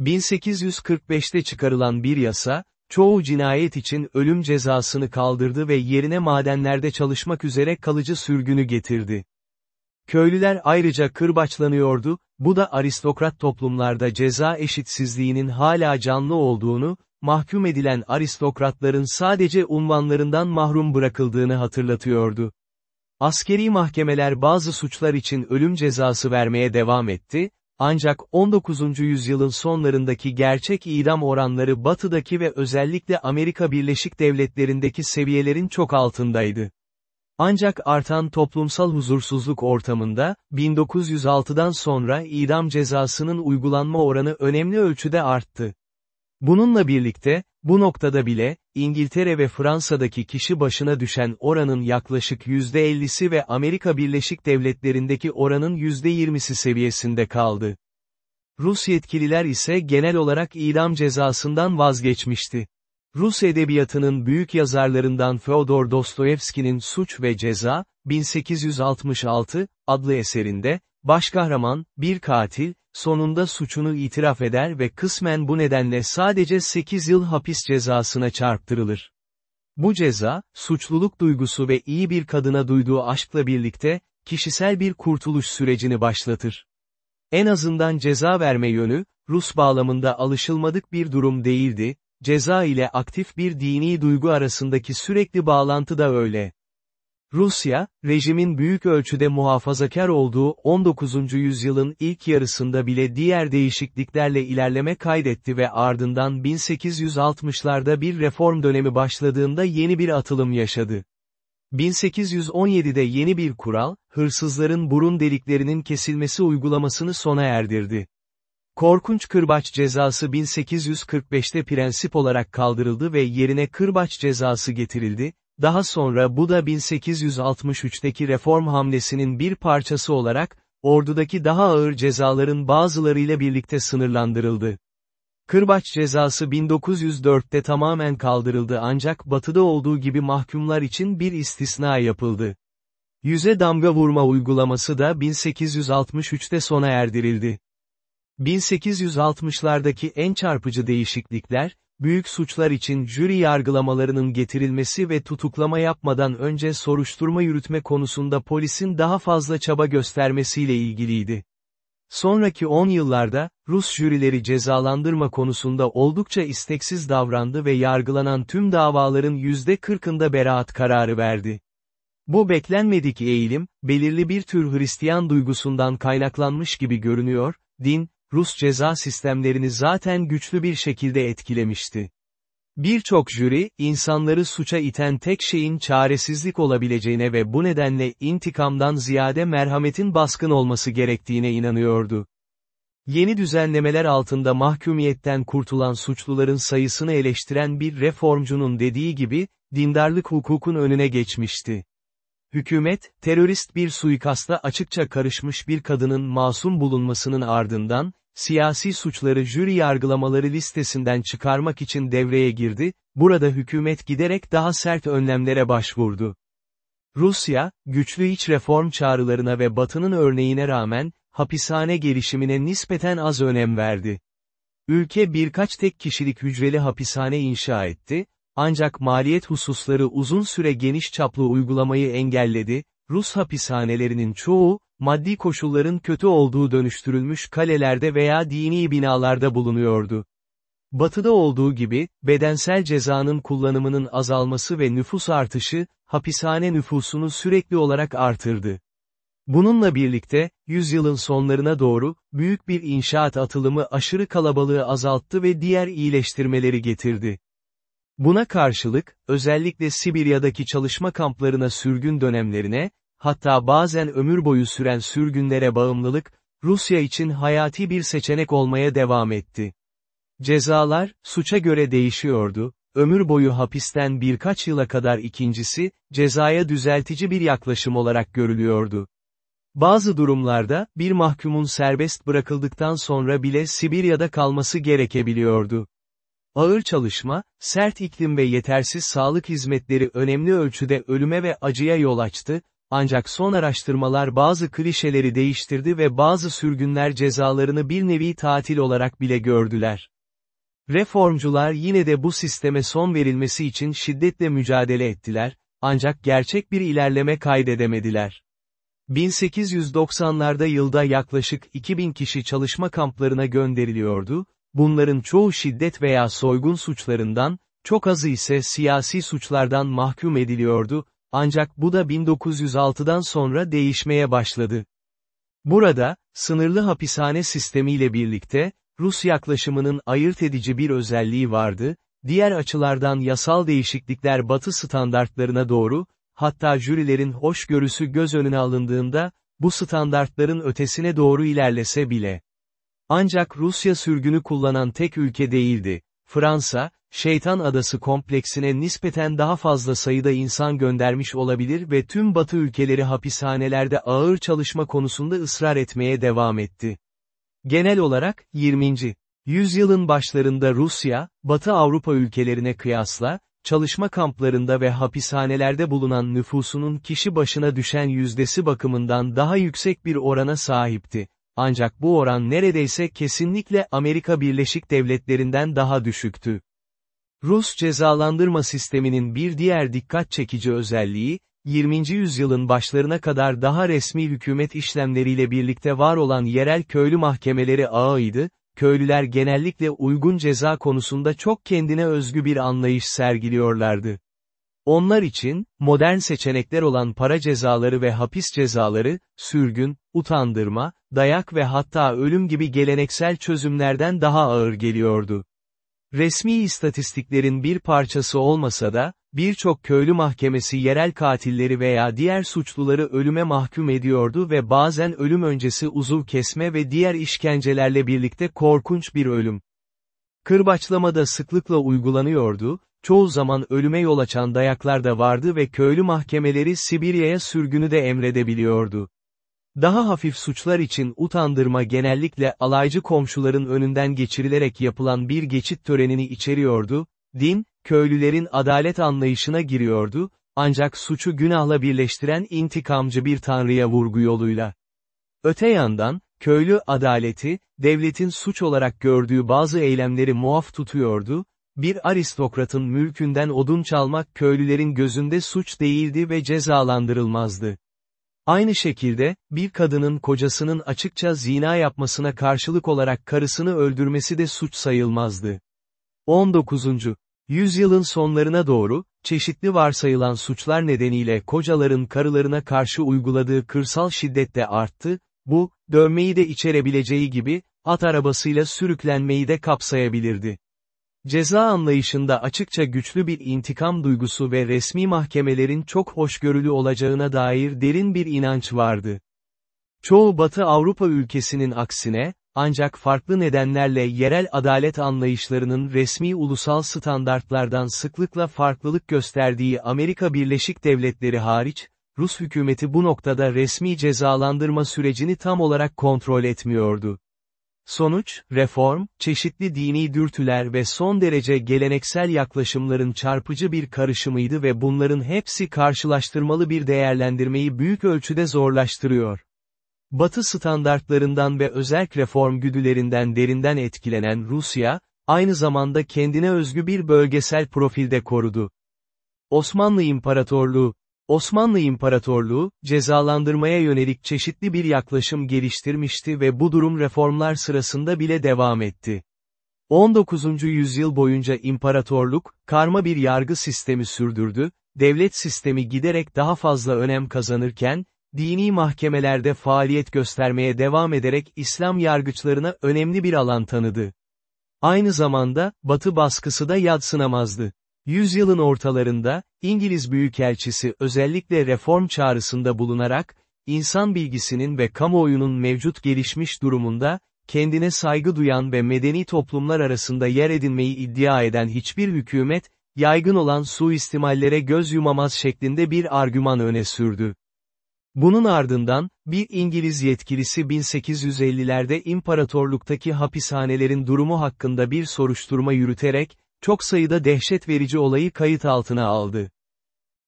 1845'te çıkarılan bir yasa, çoğu cinayet için ölüm cezasını kaldırdı ve yerine madenlerde çalışmak üzere kalıcı sürgünü getirdi. Köylüler ayrıca kırbaçlanıyordu, bu da aristokrat toplumlarda ceza eşitsizliğinin hala canlı olduğunu, mahkum edilen aristokratların sadece unvanlarından mahrum bırakıldığını hatırlatıyordu. Askeri mahkemeler bazı suçlar için ölüm cezası vermeye devam etti, ancak 19. yüzyılın sonlarındaki gerçek idam oranları batıdaki ve özellikle Amerika Birleşik Devletleri'ndeki seviyelerin çok altındaydı. Ancak artan toplumsal huzursuzluk ortamında, 1906'dan sonra idam cezasının uygulanma oranı önemli ölçüde arttı. Bununla birlikte, bu noktada bile, İngiltere ve Fransa'daki kişi başına düşen oranın yaklaşık %50'si ve Amerika Birleşik Devletleri'ndeki oranın %20'si seviyesinde kaldı. Rus yetkililer ise genel olarak idam cezasından vazgeçmişti. Rus edebiyatının büyük yazarlarından Fyodor Dostoyevski'nin Suç ve Ceza, 1866, adlı eserinde, başkahraman, bir katil, sonunda suçunu itiraf eder ve kısmen bu nedenle sadece 8 yıl hapis cezasına çarptırılır. Bu ceza, suçluluk duygusu ve iyi bir kadına duyduğu aşkla birlikte, kişisel bir kurtuluş sürecini başlatır. En azından ceza verme yönü, Rus bağlamında alışılmadık bir durum değildi, ceza ile aktif bir dini duygu arasındaki sürekli bağlantı da öyle. Rusya, rejimin büyük ölçüde muhafazakar olduğu 19. yüzyılın ilk yarısında bile diğer değişikliklerle ilerleme kaydetti ve ardından 1860'larda bir reform dönemi başladığında yeni bir atılım yaşadı. 1817'de yeni bir kural, hırsızların burun deliklerinin kesilmesi uygulamasını sona erdirdi. Korkunç kırbaç cezası 1845'te prensip olarak kaldırıldı ve yerine kırbaç cezası getirildi, daha sonra bu da 1863'teki reform hamlesinin bir parçası olarak, ordudaki daha ağır cezaların bazılarıyla birlikte sınırlandırıldı. Kırbaç cezası 1904'te tamamen kaldırıldı ancak batıda olduğu gibi mahkumlar için bir istisna yapıldı. Yüze damga vurma uygulaması da 1863'te sona erdirildi. 1860'lardaki en çarpıcı değişiklikler, büyük suçlar için jüri yargılamalarının getirilmesi ve tutuklama yapmadan önce soruşturma yürütme konusunda polisin daha fazla çaba göstermesiyle ilgiliydi. Sonraki 10 yıllarda, Rus jürileri cezalandırma konusunda oldukça isteksiz davrandı ve yargılanan tüm davaların %40'ında beraat kararı verdi. Bu beklenmedik eğilim, belirli bir tür Hristiyan duygusundan kaynaklanmış gibi görünüyor, din, Rus ceza sistemlerini zaten güçlü bir şekilde etkilemişti. Birçok jüri, insanları suça iten tek şeyin çaresizlik olabileceğine ve bu nedenle intikamdan ziyade merhametin baskın olması gerektiğine inanıyordu. Yeni düzenlemeler altında mahkumiyetten kurtulan suçluların sayısını eleştiren bir reformcunun dediği gibi, dindarlık hukukun önüne geçmişti. Hükümet, terörist bir suikasta açıkça karışmış bir kadının masum bulunmasının ardından, siyasi suçları jüri yargılamaları listesinden çıkarmak için devreye girdi, burada hükümet giderek daha sert önlemlere başvurdu. Rusya, güçlü iç reform çağrılarına ve Batı'nın örneğine rağmen, hapishane gelişimine nispeten az önem verdi. Ülke birkaç tek kişilik hücreli hapishane inşa etti, ancak maliyet hususları uzun süre geniş çaplı uygulamayı engelledi, Rus hapishanelerinin çoğu, maddi koşulların kötü olduğu dönüştürülmüş kalelerde veya dini binalarda bulunuyordu. Batıda olduğu gibi, bedensel cezanın kullanımının azalması ve nüfus artışı, hapishane nüfusunu sürekli olarak artırdı. Bununla birlikte, yüzyılın sonlarına doğru, büyük bir inşaat atılımı aşırı kalabalığı azalttı ve diğer iyileştirmeleri getirdi. Buna karşılık, özellikle Sibirya'daki çalışma kamplarına sürgün dönemlerine, hatta bazen ömür boyu süren sürgünlere bağımlılık, Rusya için hayati bir seçenek olmaya devam etti. Cezalar, suça göre değişiyordu, ömür boyu hapisten birkaç yıla kadar ikincisi, cezaya düzeltici bir yaklaşım olarak görülüyordu. Bazı durumlarda, bir mahkumun serbest bırakıldıktan sonra bile Sibirya'da kalması gerekebiliyordu. Ağır çalışma, sert iklim ve yetersiz sağlık hizmetleri önemli ölçüde ölüme ve acıya yol açtı, ancak son araştırmalar bazı klişeleri değiştirdi ve bazı sürgünler cezalarını bir nevi tatil olarak bile gördüler. Reformcular yine de bu sisteme son verilmesi için şiddetle mücadele ettiler, ancak gerçek bir ilerleme kaydedemediler. 1890'larda yılda yaklaşık 2000 kişi çalışma kamplarına gönderiliyordu, bunların çoğu şiddet veya soygun suçlarından, çok azı ise siyasi suçlardan mahkum ediliyordu, ancak bu da 1906'dan sonra değişmeye başladı. Burada, sınırlı hapishane sistemiyle birlikte, Rus yaklaşımının ayırt edici bir özelliği vardı, diğer açılardan yasal değişiklikler batı standartlarına doğru, hatta jürilerin hoşgörüsü göz önüne alındığında, bu standartların ötesine doğru ilerlese bile. Ancak Rusya sürgünü kullanan tek ülke değildi. Fransa, Şeytan Adası kompleksine nispeten daha fazla sayıda insan göndermiş olabilir ve tüm Batı ülkeleri hapishanelerde ağır çalışma konusunda ısrar etmeye devam etti. Genel olarak, 20. yüzyılın başlarında Rusya, Batı Avrupa ülkelerine kıyasla, çalışma kamplarında ve hapishanelerde bulunan nüfusunun kişi başına düşen yüzdesi bakımından daha yüksek bir orana sahipti. Ancak bu oran neredeyse kesinlikle Amerika Birleşik Devletleri'nden daha düşüktü. Rus cezalandırma sisteminin bir diğer dikkat çekici özelliği, 20. yüzyılın başlarına kadar daha resmi hükümet işlemleriyle birlikte var olan yerel köylü mahkemeleri ağıydı, köylüler genellikle uygun ceza konusunda çok kendine özgü bir anlayış sergiliyorlardı. Onlar için, modern seçenekler olan para cezaları ve hapis cezaları, sürgün, utandırma, dayak ve hatta ölüm gibi geleneksel çözümlerden daha ağır geliyordu. Resmi istatistiklerin bir parçası olmasa da, birçok köylü mahkemesi yerel katilleri veya diğer suçluları ölüme mahkum ediyordu ve bazen ölüm öncesi uzuv kesme ve diğer işkencelerle birlikte korkunç bir ölüm. Kırbaçlama da sıklıkla uygulanıyordu, çoğu zaman ölüme yol açan dayaklar da vardı ve köylü mahkemeleri Sibirya'ya sürgünü de emredebiliyordu. Daha hafif suçlar için utandırma genellikle alaycı komşuların önünden geçirilerek yapılan bir geçit törenini içeriyordu, din, köylülerin adalet anlayışına giriyordu, ancak suçu günahla birleştiren intikamcı bir tanrıya vurgu yoluyla. Öte yandan, köylü adaleti, devletin suç olarak gördüğü bazı eylemleri muaf tutuyordu, bir aristokratın mülkünden odun çalmak köylülerin gözünde suç değildi ve cezalandırılmazdı. Aynı şekilde, bir kadının kocasının açıkça zina yapmasına karşılık olarak karısını öldürmesi de suç sayılmazdı. 19. Yüzyılın sonlarına doğru, çeşitli varsayılan suçlar nedeniyle kocaların karılarına karşı uyguladığı kırsal şiddet de arttı, bu, dövmeyi de içerebileceği gibi, at arabasıyla sürüklenmeyi de kapsayabilirdi. Ceza anlayışında açıkça güçlü bir intikam duygusu ve resmi mahkemelerin çok hoşgörülü olacağına dair derin bir inanç vardı. Çoğu Batı Avrupa ülkesinin aksine, ancak farklı nedenlerle yerel adalet anlayışlarının resmi ulusal standartlardan sıklıkla farklılık gösterdiği Amerika Birleşik Devletleri hariç, Rus hükümeti bu noktada resmi cezalandırma sürecini tam olarak kontrol etmiyordu. Sonuç, reform, çeşitli dini dürtüler ve son derece geleneksel yaklaşımların çarpıcı bir karışımıydı ve bunların hepsi karşılaştırmalı bir değerlendirmeyi büyük ölçüde zorlaştırıyor. Batı standartlarından ve özerk reform güdülerinden derinden etkilenen Rusya, aynı zamanda kendine özgü bir bölgesel profilde korudu. Osmanlı İmparatorluğu, Osmanlı İmparatorluğu, cezalandırmaya yönelik çeşitli bir yaklaşım geliştirmişti ve bu durum reformlar sırasında bile devam etti. 19. yüzyıl boyunca imparatorluk, karma bir yargı sistemi sürdürdü, devlet sistemi giderek daha fazla önem kazanırken, dini mahkemelerde faaliyet göstermeye devam ederek İslam yargıçlarına önemli bir alan tanıdı. Aynı zamanda, Batı baskısı da yadsınamazdı. Yüzyılın ortalarında, İngiliz Büyükelçisi özellikle reform çağrısında bulunarak, insan bilgisinin ve kamuoyunun mevcut gelişmiş durumunda, kendine saygı duyan ve medeni toplumlar arasında yer edinmeyi iddia eden hiçbir hükümet, yaygın olan suistimallere göz yumamaz şeklinde bir argüman öne sürdü. Bunun ardından, bir İngiliz yetkilisi 1850'lerde imparatorluktaki hapishanelerin durumu hakkında bir soruşturma yürüterek, çok sayıda dehşet verici olayı kayıt altına aldı.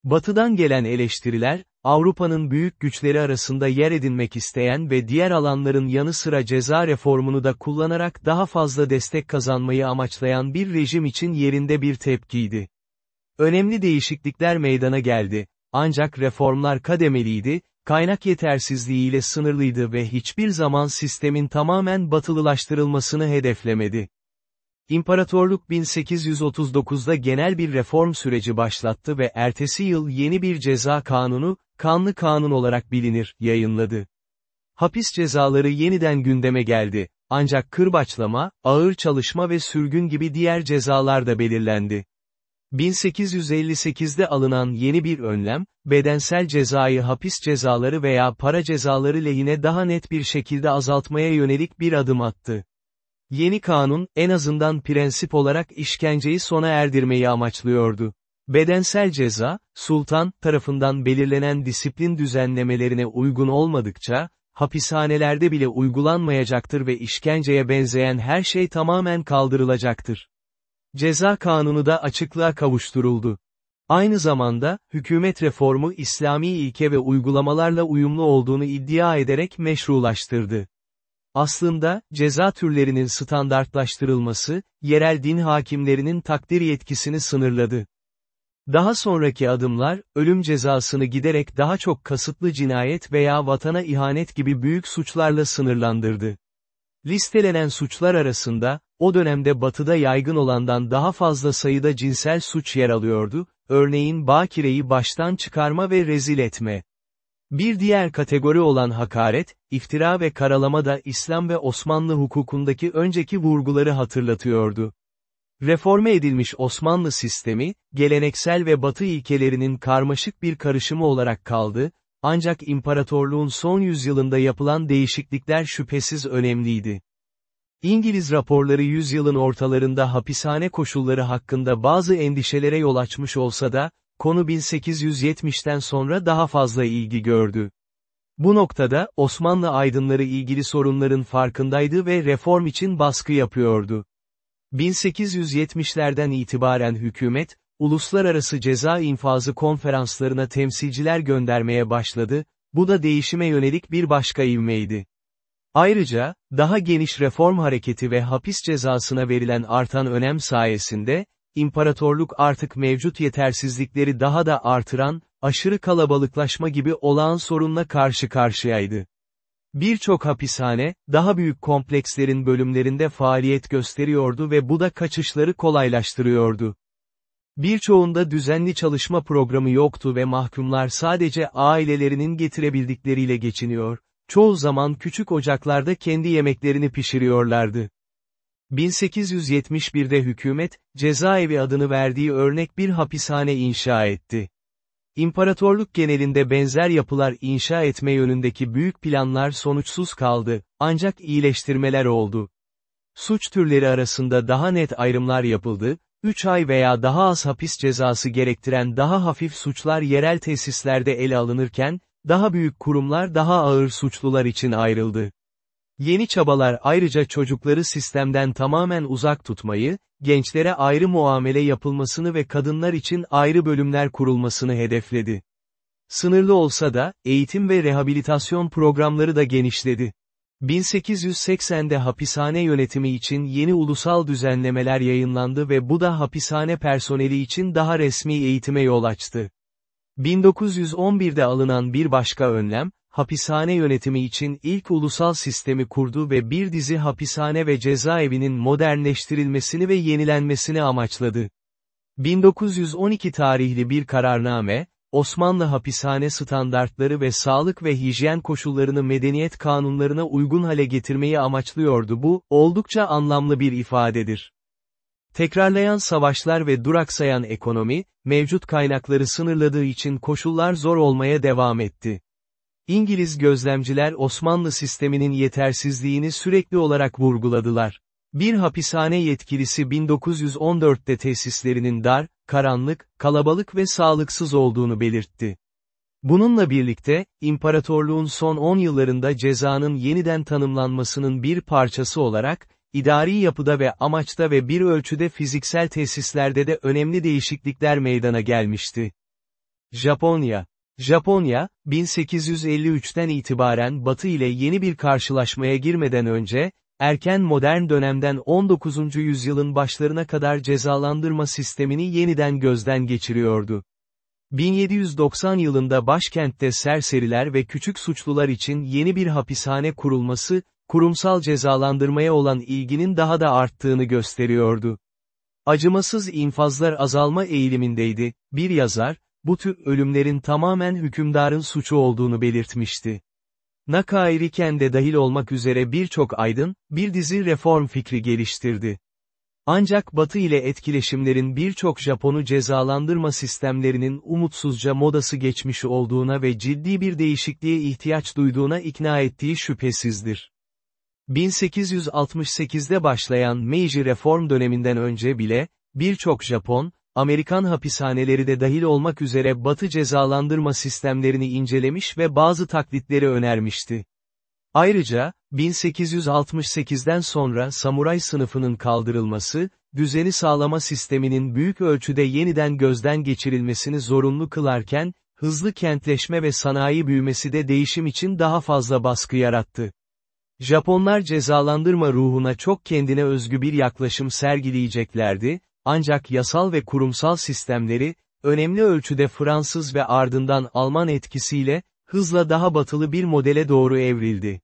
Batıdan gelen eleştiriler, Avrupa'nın büyük güçleri arasında yer edinmek isteyen ve diğer alanların yanı sıra ceza reformunu da kullanarak daha fazla destek kazanmayı amaçlayan bir rejim için yerinde bir tepkiydi. Önemli değişiklikler meydana geldi, ancak reformlar kademeliydi, kaynak yetersizliğiyle sınırlıydı ve hiçbir zaman sistemin tamamen batılılaştırılmasını hedeflemedi. İmparatorluk 1839'da genel bir reform süreci başlattı ve ertesi yıl yeni bir ceza kanunu, kanlı kanun olarak bilinir, yayınladı. Hapis cezaları yeniden gündeme geldi, ancak kırbaçlama, ağır çalışma ve sürgün gibi diğer cezalar da belirlendi. 1858'de alınan yeni bir önlem, bedensel cezayı hapis cezaları veya para cezaları lehine daha net bir şekilde azaltmaya yönelik bir adım attı. Yeni kanun, en azından prensip olarak işkenceyi sona erdirmeyi amaçlıyordu. Bedensel ceza, sultan tarafından belirlenen disiplin düzenlemelerine uygun olmadıkça, hapishanelerde bile uygulanmayacaktır ve işkenceye benzeyen her şey tamamen kaldırılacaktır. Ceza kanunu da açıklığa kavuşturuldu. Aynı zamanda, hükümet reformu İslami ilke ve uygulamalarla uyumlu olduğunu iddia ederek meşrulaştırdı. Aslında, ceza türlerinin standartlaştırılması, yerel din hakimlerinin takdir yetkisini sınırladı. Daha sonraki adımlar, ölüm cezasını giderek daha çok kasıtlı cinayet veya vatana ihanet gibi büyük suçlarla sınırlandırdı. Listelenen suçlar arasında, o dönemde batıda yaygın olandan daha fazla sayıda cinsel suç yer alıyordu, örneğin bakireyi baştan çıkarma ve rezil etme. Bir diğer kategori olan hakaret, iftira ve karalama da İslam ve Osmanlı hukukundaki önceki vurguları hatırlatıyordu. Reforme edilmiş Osmanlı sistemi, geleneksel ve batı ilkelerinin karmaşık bir karışımı olarak kaldı, ancak imparatorluğun son yüzyılında yapılan değişiklikler şüphesiz önemliydi. İngiliz raporları yüzyılın ortalarında hapishane koşulları hakkında bazı endişelere yol açmış olsa da, konu 1870'ten sonra daha fazla ilgi gördü. Bu noktada, Osmanlı aydınları ilgili sorunların farkındaydı ve reform için baskı yapıyordu. 1870'lerden itibaren hükümet, uluslararası ceza infazı konferanslarına temsilciler göndermeye başladı, bu da değişime yönelik bir başka ivmeydi. Ayrıca, daha geniş reform hareketi ve hapis cezasına verilen artan önem sayesinde, imparatorluk artık mevcut yetersizlikleri daha da artıran, aşırı kalabalıklaşma gibi olağan sorunla karşı karşıyaydı. Birçok hapishane, daha büyük komplekslerin bölümlerinde faaliyet gösteriyordu ve bu da kaçışları kolaylaştırıyordu. Birçoğunda düzenli çalışma programı yoktu ve mahkumlar sadece ailelerinin getirebildikleriyle geçiniyor, çoğu zaman küçük ocaklarda kendi yemeklerini pişiriyorlardı. 1871'de hükümet, cezaevi adını verdiği örnek bir hapishane inşa etti. İmparatorluk genelinde benzer yapılar inşa etme yönündeki büyük planlar sonuçsuz kaldı, ancak iyileştirmeler oldu. Suç türleri arasında daha net ayrımlar yapıldı, 3 ay veya daha az hapis cezası gerektiren daha hafif suçlar yerel tesislerde ele alınırken, daha büyük kurumlar daha ağır suçlular için ayrıldı. Yeni çabalar ayrıca çocukları sistemden tamamen uzak tutmayı, gençlere ayrı muamele yapılmasını ve kadınlar için ayrı bölümler kurulmasını hedefledi. Sınırlı olsa da, eğitim ve rehabilitasyon programları da genişledi. 1880'de hapishane yönetimi için yeni ulusal düzenlemeler yayınlandı ve bu da hapishane personeli için daha resmi eğitime yol açtı. 1911'de alınan bir başka önlem, hapishane yönetimi için ilk ulusal sistemi kurdu ve bir dizi hapishane ve cezaevinin modernleştirilmesini ve yenilenmesini amaçladı. 1912 tarihli bir kararname, Osmanlı hapishane standartları ve sağlık ve hijyen koşullarını medeniyet kanunlarına uygun hale getirmeyi amaçlıyordu bu, oldukça anlamlı bir ifadedir. Tekrarlayan savaşlar ve duraksayan ekonomi, mevcut kaynakları sınırladığı için koşullar zor olmaya devam etti. İngiliz gözlemciler Osmanlı sisteminin yetersizliğini sürekli olarak vurguladılar. Bir hapishane yetkilisi 1914'te tesislerinin dar, karanlık, kalabalık ve sağlıksız olduğunu belirtti. Bununla birlikte, imparatorluğun son 10 yıllarında cezanın yeniden tanımlanmasının bir parçası olarak, idari yapıda ve amaçta ve bir ölçüde fiziksel tesislerde de önemli değişiklikler meydana gelmişti. Japonya Japonya, 1853'ten itibaren Batı ile yeni bir karşılaşmaya girmeden önce, erken modern dönemden 19. yüzyılın başlarına kadar cezalandırma sistemini yeniden gözden geçiriyordu. 1790 yılında başkentte serseriler ve küçük suçlular için yeni bir hapishane kurulması, kurumsal cezalandırmaya olan ilginin daha da arttığını gösteriyordu. Acımasız infazlar azalma eğilimindeydi, bir yazar, bu tür ölümlerin tamamen hükümdarın suçu olduğunu belirtmişti. Nakai Riken de dahil olmak üzere birçok aydın, bir dizi reform fikri geliştirdi. Ancak Batı ile etkileşimlerin birçok Japon'u cezalandırma sistemlerinin umutsuzca modası geçmiş olduğuna ve ciddi bir değişikliğe ihtiyaç duyduğuna ikna ettiği şüphesizdir. 1868'de başlayan Meiji reform döneminden önce bile, birçok Japon, Amerikan hapishaneleri de dahil olmak üzere Batı cezalandırma sistemlerini incelemiş ve bazı taklitleri önermişti. Ayrıca, 1868'den sonra samuray sınıfının kaldırılması, düzeni sağlama sisteminin büyük ölçüde yeniden gözden geçirilmesini zorunlu kılarken, hızlı kentleşme ve sanayi büyümesi de değişim için daha fazla baskı yarattı. Japonlar cezalandırma ruhuna çok kendine özgü bir yaklaşım sergileyeceklerdi, ancak yasal ve kurumsal sistemleri, önemli ölçüde Fransız ve ardından Alman etkisiyle, hızla daha batılı bir modele doğru evrildi.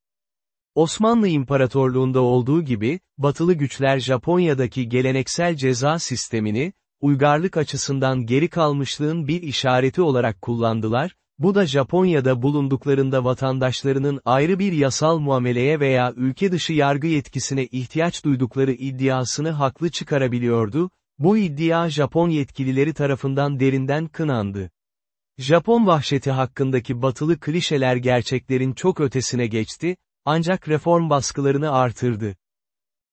Osmanlı İmparatorluğunda olduğu gibi, batılı güçler Japonya'daki geleneksel ceza sistemini, uygarlık açısından geri kalmışlığın bir işareti olarak kullandılar, bu da Japonya'da bulunduklarında vatandaşlarının ayrı bir yasal muameleye veya ülke dışı yargı yetkisine ihtiyaç duydukları iddiasını haklı çıkarabiliyordu, bu iddia Japon yetkilileri tarafından derinden kınandı. Japon vahşeti hakkındaki batılı klişeler gerçeklerin çok ötesine geçti, ancak reform baskılarını artırdı.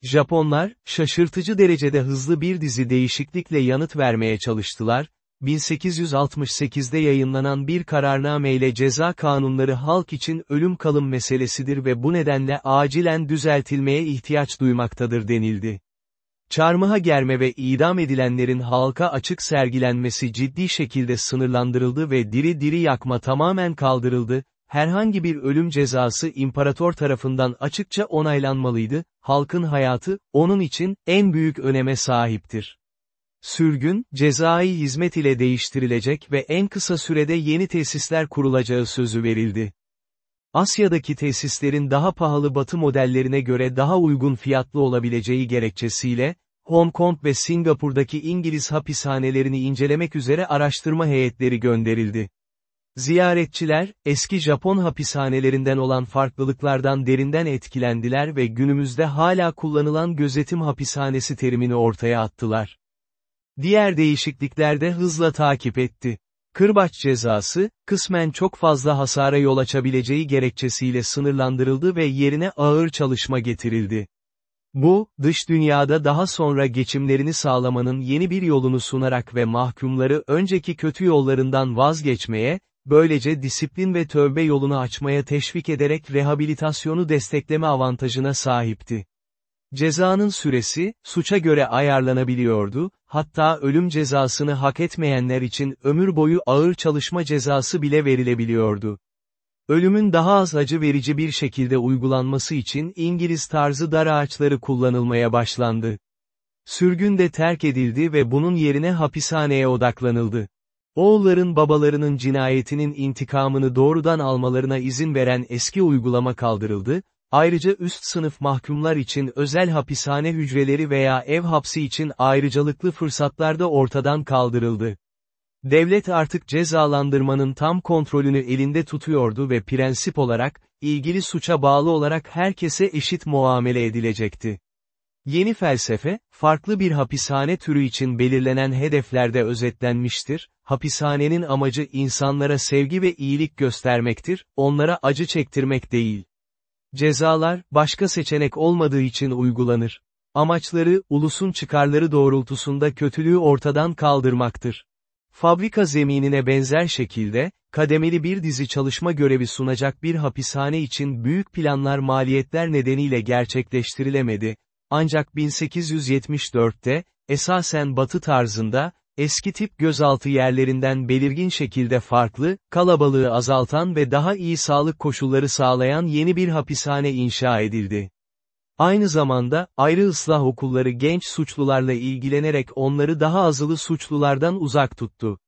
Japonlar, şaşırtıcı derecede hızlı bir dizi değişiklikle yanıt vermeye çalıştılar, 1868'de yayınlanan bir kararnameyle ceza kanunları halk için ölüm kalım meselesidir ve bu nedenle acilen düzeltilmeye ihtiyaç duymaktadır denildi. Çarmıha germe ve idam edilenlerin halka açık sergilenmesi ciddi şekilde sınırlandırıldı ve diri diri yakma tamamen kaldırıldı, herhangi bir ölüm cezası imparator tarafından açıkça onaylanmalıydı, halkın hayatı, onun için, en büyük öneme sahiptir. Sürgün, cezai hizmet ile değiştirilecek ve en kısa sürede yeni tesisler kurulacağı sözü verildi. Asya'daki tesislerin daha pahalı batı modellerine göre daha uygun fiyatlı olabileceği gerekçesiyle, Hong Kong ve Singapur'daki İngiliz hapishanelerini incelemek üzere araştırma heyetleri gönderildi. Ziyaretçiler, eski Japon hapishanelerinden olan farklılıklardan derinden etkilendiler ve günümüzde hala kullanılan gözetim hapishanesi terimini ortaya attılar. Diğer değişiklikler de hızla takip etti. Kırbaç cezası, kısmen çok fazla hasara yol açabileceği gerekçesiyle sınırlandırıldı ve yerine ağır çalışma getirildi. Bu, dış dünyada daha sonra geçimlerini sağlamanın yeni bir yolunu sunarak ve mahkumları önceki kötü yollarından vazgeçmeye, böylece disiplin ve tövbe yolunu açmaya teşvik ederek rehabilitasyonu destekleme avantajına sahipti. Cezanın süresi, suça göre ayarlanabiliyordu, hatta ölüm cezasını hak etmeyenler için ömür boyu ağır çalışma cezası bile verilebiliyordu. Ölümün daha az acı verici bir şekilde uygulanması için İngiliz tarzı dar ağaçları kullanılmaya başlandı. Sürgün de terk edildi ve bunun yerine hapishaneye odaklanıldı. Oğulların babalarının cinayetinin intikamını doğrudan almalarına izin veren eski uygulama kaldırıldı, Ayrıca üst sınıf mahkumlar için özel hapishane hücreleri veya ev hapsi için ayrıcalıklı fırsatlar da ortadan kaldırıldı. Devlet artık cezalandırmanın tam kontrolünü elinde tutuyordu ve prensip olarak, ilgili suça bağlı olarak herkese eşit muamele edilecekti. Yeni felsefe, farklı bir hapishane türü için belirlenen hedeflerde özetlenmiştir, hapishanenin amacı insanlara sevgi ve iyilik göstermektir, onlara acı çektirmek değil. Cezalar, başka seçenek olmadığı için uygulanır. Amaçları, ulusun çıkarları doğrultusunda kötülüğü ortadan kaldırmaktır. Fabrika zeminine benzer şekilde, kademeli bir dizi çalışma görevi sunacak bir hapishane için büyük planlar maliyetler nedeniyle gerçekleştirilemedi, ancak 1874'te, esasen batı tarzında, eski tip gözaltı yerlerinden belirgin şekilde farklı, kalabalığı azaltan ve daha iyi sağlık koşulları sağlayan yeni bir hapishane inşa edildi. Aynı zamanda, ayrı ıslah okulları genç suçlularla ilgilenerek onları daha azılı suçlulardan uzak tuttu.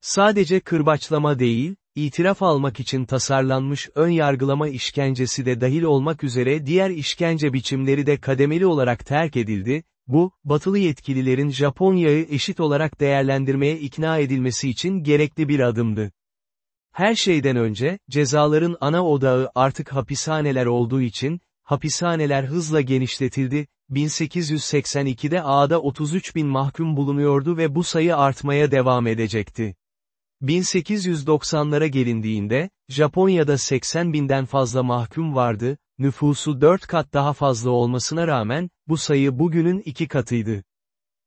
Sadece kırbaçlama değil, itiraf almak için tasarlanmış ön yargılama işkencesi de dahil olmak üzere diğer işkence biçimleri de kademeli olarak terk edildi, bu, batılı yetkililerin Japonya'yı eşit olarak değerlendirmeye ikna edilmesi için gerekli bir adımdı. Her şeyden önce, cezaların ana odağı artık hapishaneler olduğu için, hapishaneler hızla genişletildi, 1882'de A'da 33 bin mahkum bulunuyordu ve bu sayı artmaya devam edecekti. 1890'lara gelindiğinde, Japonya'da 80 binden fazla mahkum vardı, nüfusu 4 kat daha fazla olmasına rağmen, bu sayı bugünün iki katıydı.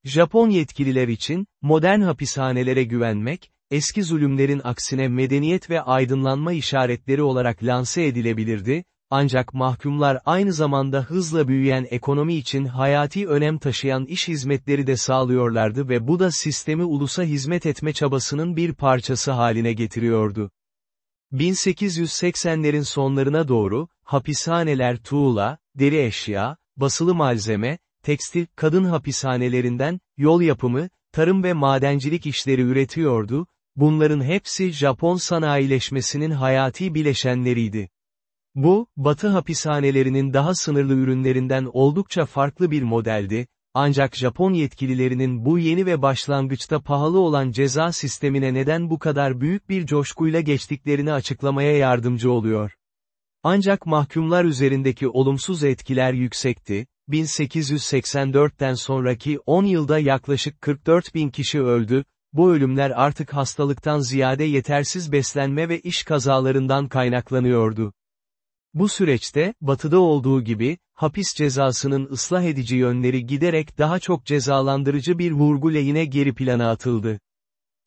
Japon yetkililer için, modern hapishanelere güvenmek, eski zulümlerin aksine medeniyet ve aydınlanma işaretleri olarak lanse edilebilirdi, ancak mahkumlar aynı zamanda hızla büyüyen ekonomi için hayati önem taşıyan iş hizmetleri de sağlıyorlardı ve bu da sistemi ulusa hizmet etme çabasının bir parçası haline getiriyordu. 1880'lerin sonlarına doğru, hapishaneler tuğla, deri eşya, basılı malzeme, tekstil, kadın hapishanelerinden, yol yapımı, tarım ve madencilik işleri üretiyordu, bunların hepsi Japon sanayileşmesinin hayati bileşenleriydi. Bu, Batı hapishanelerinin daha sınırlı ürünlerinden oldukça farklı bir modeldi, ancak Japon yetkililerinin bu yeni ve başlangıçta pahalı olan ceza sistemine neden bu kadar büyük bir coşkuyla geçtiklerini açıklamaya yardımcı oluyor. Ancak mahkumlar üzerindeki olumsuz etkiler yüksekti, 1884'ten sonraki 10 yılda yaklaşık 44 bin kişi öldü, bu ölümler artık hastalıktan ziyade yetersiz beslenme ve iş kazalarından kaynaklanıyordu. Bu süreçte, batıda olduğu gibi, hapis cezasının ıslah edici yönleri giderek daha çok cezalandırıcı bir vurgu lehine geri plana atıldı.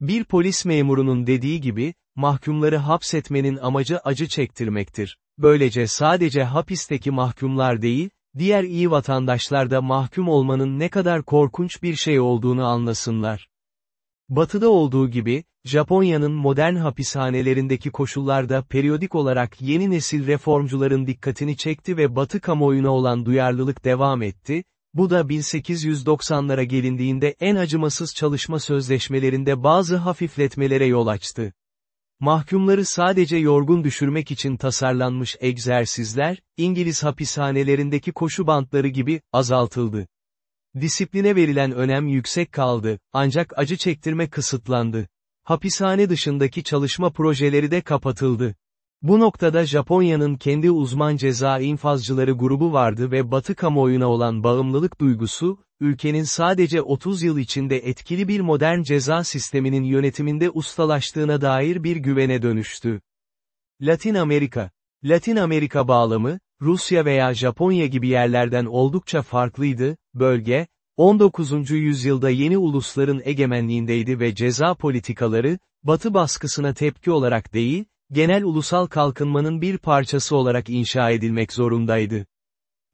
Bir polis memurunun dediği gibi, mahkumları hapsetmenin amacı acı çektirmektir. Böylece sadece hapisteki mahkumlar değil, diğer iyi vatandaşlar da mahkum olmanın ne kadar korkunç bir şey olduğunu anlasınlar. Batıda olduğu gibi, Japonya'nın modern hapishanelerindeki koşullarda periyodik olarak yeni nesil reformcuların dikkatini çekti ve Batı kamuoyuna olan duyarlılık devam etti, bu da 1890'lara gelindiğinde en acımasız çalışma sözleşmelerinde bazı hafifletmelere yol açtı. Mahkumları sadece yorgun düşürmek için tasarlanmış egzersizler, İngiliz hapishanelerindeki koşu bantları gibi, azaltıldı. Disipline verilen önem yüksek kaldı, ancak acı çektirme kısıtlandı. Hapishane dışındaki çalışma projeleri de kapatıldı. Bu noktada Japonya'nın kendi uzman ceza infazcıları grubu vardı ve Batı kamuoyuna olan bağımlılık duygusu, ülkenin sadece 30 yıl içinde etkili bir modern ceza sisteminin yönetiminde ustalaştığına dair bir güvene dönüştü. Latin Amerika Latin Amerika bağlamı, Rusya veya Japonya gibi yerlerden oldukça farklıydı, bölge, 19. yüzyılda yeni ulusların egemenliğindeydi ve ceza politikaları, Batı baskısına tepki olarak değil, genel ulusal kalkınmanın bir parçası olarak inşa edilmek zorundaydı.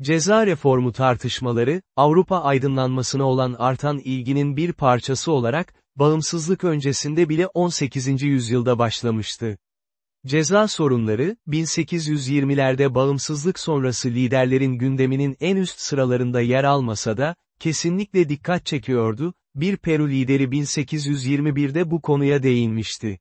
Ceza reformu tartışmaları, Avrupa aydınlanmasına olan artan ilginin bir parçası olarak, bağımsızlık öncesinde bile 18. yüzyılda başlamıştı. Ceza sorunları, 1820'lerde bağımsızlık sonrası liderlerin gündeminin en üst sıralarında yer almasa da, kesinlikle dikkat çekiyordu, bir Peru lideri 1821'de bu konuya değinmişti.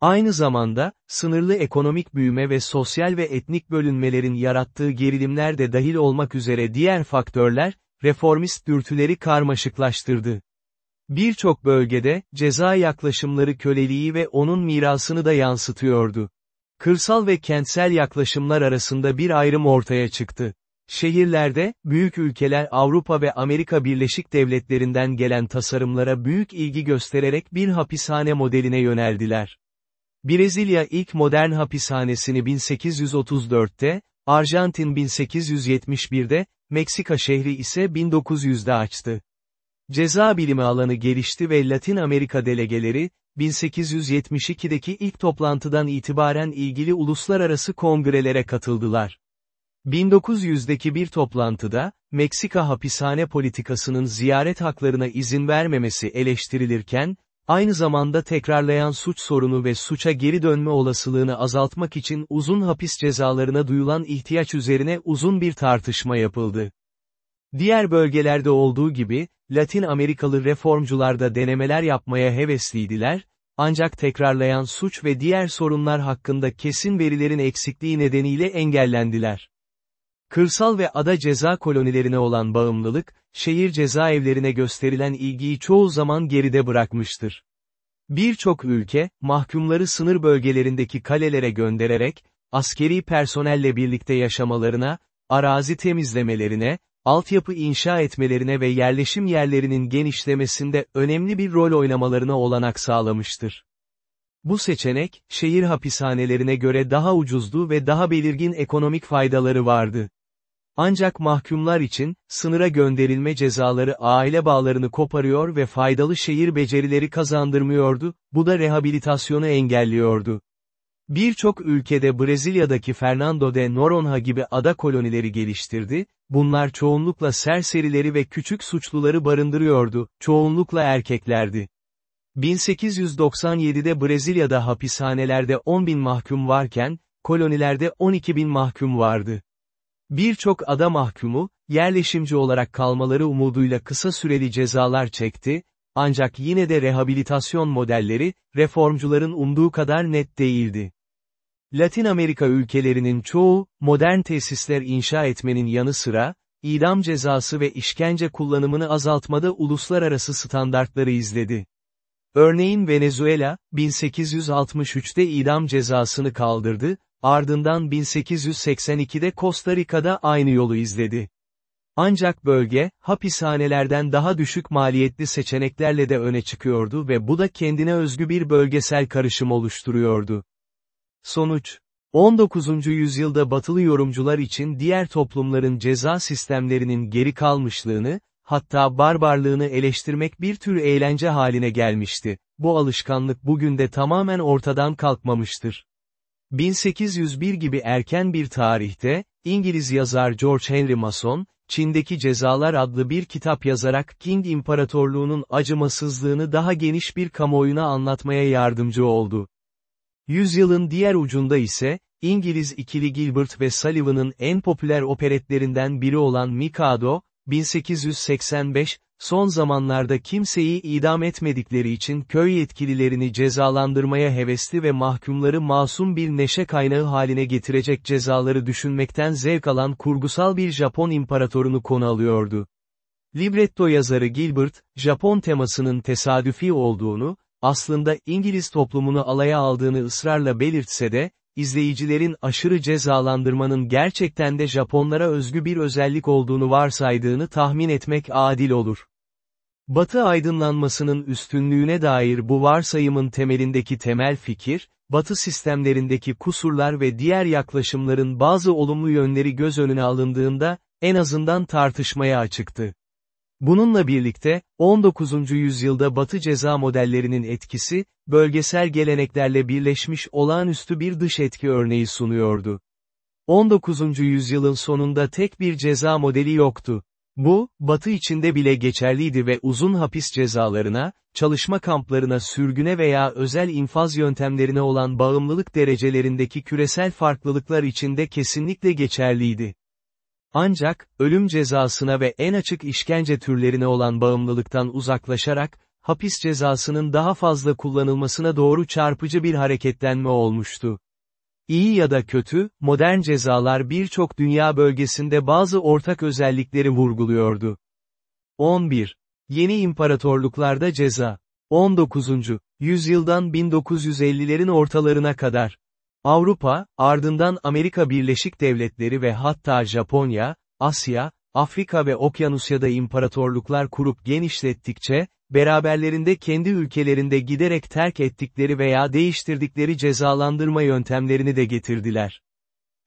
Aynı zamanda, sınırlı ekonomik büyüme ve sosyal ve etnik bölünmelerin yarattığı gerilimler de dahil olmak üzere diğer faktörler, reformist dürtüleri karmaşıklaştırdı. Birçok bölgede, ceza yaklaşımları köleliği ve onun mirasını da yansıtıyordu. Kırsal ve kentsel yaklaşımlar arasında bir ayrım ortaya çıktı. Şehirlerde, büyük ülkeler Avrupa ve Amerika Birleşik Devletleri'nden gelen tasarımlara büyük ilgi göstererek bir hapishane modeline yöneldiler. Brezilya ilk modern hapishanesini 1834'te, Arjantin 1871'de, Meksika şehri ise 1900'de açtı. Ceza bilimi alanı gelişti ve Latin Amerika delegeleri, 1872'deki ilk toplantıdan itibaren ilgili uluslararası kongrelere katıldılar. 1900'deki bir toplantıda, Meksika hapishane politikasının ziyaret haklarına izin vermemesi eleştirilirken, aynı zamanda tekrarlayan suç sorunu ve suça geri dönme olasılığını azaltmak için uzun hapis cezalarına duyulan ihtiyaç üzerine uzun bir tartışma yapıldı. Diğer bölgelerde olduğu gibi, Latin Amerikalı reformcular da denemeler yapmaya hevesliydiler, ancak tekrarlayan suç ve diğer sorunlar hakkında kesin verilerin eksikliği nedeniyle engellendiler. Kırsal ve ada ceza kolonilerine olan bağımlılık, şehir cezaevlerine gösterilen ilgiyi çoğu zaman geride bırakmıştır. Birçok ülke, mahkumları sınır bölgelerindeki kalelere göndererek, askeri personelle birlikte yaşamalarına, arazi temizlemelerine, altyapı inşa etmelerine ve yerleşim yerlerinin genişlemesinde önemli bir rol oynamalarına olanak sağlamıştır. Bu seçenek, şehir hapishanelerine göre daha ucuzdu ve daha belirgin ekonomik faydaları vardı. Ancak mahkumlar için, sınıra gönderilme cezaları aile bağlarını koparıyor ve faydalı şehir becerileri kazandırmıyordu, bu da rehabilitasyonu engelliyordu. Birçok ülkede Brezilya'daki Fernando de Noronha gibi ada kolonileri geliştirdi, bunlar çoğunlukla serserileri ve küçük suçluları barındırıyordu, çoğunlukla erkeklerdi. 1897'de Brezilya'da hapishanelerde 10 bin mahkum varken, kolonilerde 12 bin mahkum vardı. Birçok ada mahkumu, yerleşimci olarak kalmaları umuduyla kısa süreli cezalar çekti, ancak yine de rehabilitasyon modelleri, reformcuların umduğu kadar net değildi. Latin Amerika ülkelerinin çoğu, modern tesisler inşa etmenin yanı sıra, idam cezası ve işkence kullanımını azaltmada uluslararası standartları izledi. Örneğin Venezuela, 1863'te idam cezasını kaldırdı, ardından 1882'de Costa Rica'da aynı yolu izledi. Ancak bölge, hapishanelerden daha düşük maliyetli seçeneklerle de öne çıkıyordu ve bu da kendine özgü bir bölgesel karışım oluşturuyordu. Sonuç 19. yüzyılda batılı yorumcular için diğer toplumların ceza sistemlerinin geri kalmışlığını, hatta barbarlığını eleştirmek bir tür eğlence haline gelmişti. Bu alışkanlık bugün de tamamen ortadan kalkmamıştır. 1801 gibi erken bir tarihte, İngiliz yazar George Henry Mason, Çin'deki Cezalar adlı bir kitap yazarak King İmparatorluğu'nun acımasızlığını daha geniş bir kamuoyuna anlatmaya yardımcı oldu. Yüzyılın diğer ucunda ise, İngiliz ikili Gilbert ve Sullivan'ın en popüler operetlerinden biri olan Mikado, 1885, son zamanlarda kimseyi idam etmedikleri için köy yetkililerini cezalandırmaya hevesli ve mahkumları masum bir neşe kaynağı haline getirecek cezaları düşünmekten zevk alan kurgusal bir Japon imparatorunu konu alıyordu. Libretto yazarı Gilbert, Japon temasının tesadüfi olduğunu, aslında İngiliz toplumunu alaya aldığını ısrarla belirtse de, izleyicilerin aşırı cezalandırmanın gerçekten de Japonlara özgü bir özellik olduğunu varsaydığını tahmin etmek adil olur. Batı aydınlanmasının üstünlüğüne dair bu varsayımın temelindeki temel fikir, Batı sistemlerindeki kusurlar ve diğer yaklaşımların bazı olumlu yönleri göz önüne alındığında, en azından tartışmaya açıktı. Bununla birlikte, 19. yüzyılda Batı ceza modellerinin etkisi, bölgesel geleneklerle birleşmiş olağanüstü bir dış etki örneği sunuyordu. 19. yüzyılın sonunda tek bir ceza modeli yoktu. Bu, Batı içinde bile geçerliydi ve uzun hapis cezalarına, çalışma kamplarına sürgüne veya özel infaz yöntemlerine olan bağımlılık derecelerindeki küresel farklılıklar içinde kesinlikle geçerliydi. Ancak, ölüm cezasına ve en açık işkence türlerine olan bağımlılıktan uzaklaşarak, hapis cezasının daha fazla kullanılmasına doğru çarpıcı bir hareketlenme olmuştu. İyi ya da kötü, modern cezalar birçok dünya bölgesinde bazı ortak özellikleri vurguluyordu. 11. Yeni imparatorluklarda ceza. 19. yüzyıldan 1950'lerin ortalarına kadar. Avrupa, ardından Amerika Birleşik Devletleri ve hatta Japonya, Asya, Afrika ve Okyanusya'da imparatorluklar kurup genişlettikçe, beraberlerinde kendi ülkelerinde giderek terk ettikleri veya değiştirdikleri cezalandırma yöntemlerini de getirdiler.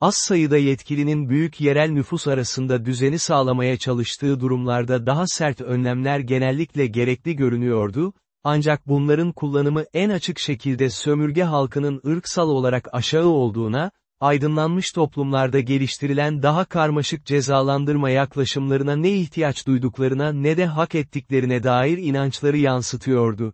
Az sayıda yetkilinin büyük yerel nüfus arasında düzeni sağlamaya çalıştığı durumlarda daha sert önlemler genellikle gerekli görünüyordu, ancak bunların kullanımı en açık şekilde sömürge halkının ırksal olarak aşağı olduğuna, aydınlanmış toplumlarda geliştirilen daha karmaşık cezalandırma yaklaşımlarına ne ihtiyaç duyduklarına ne de hak ettiklerine dair inançları yansıtıyordu.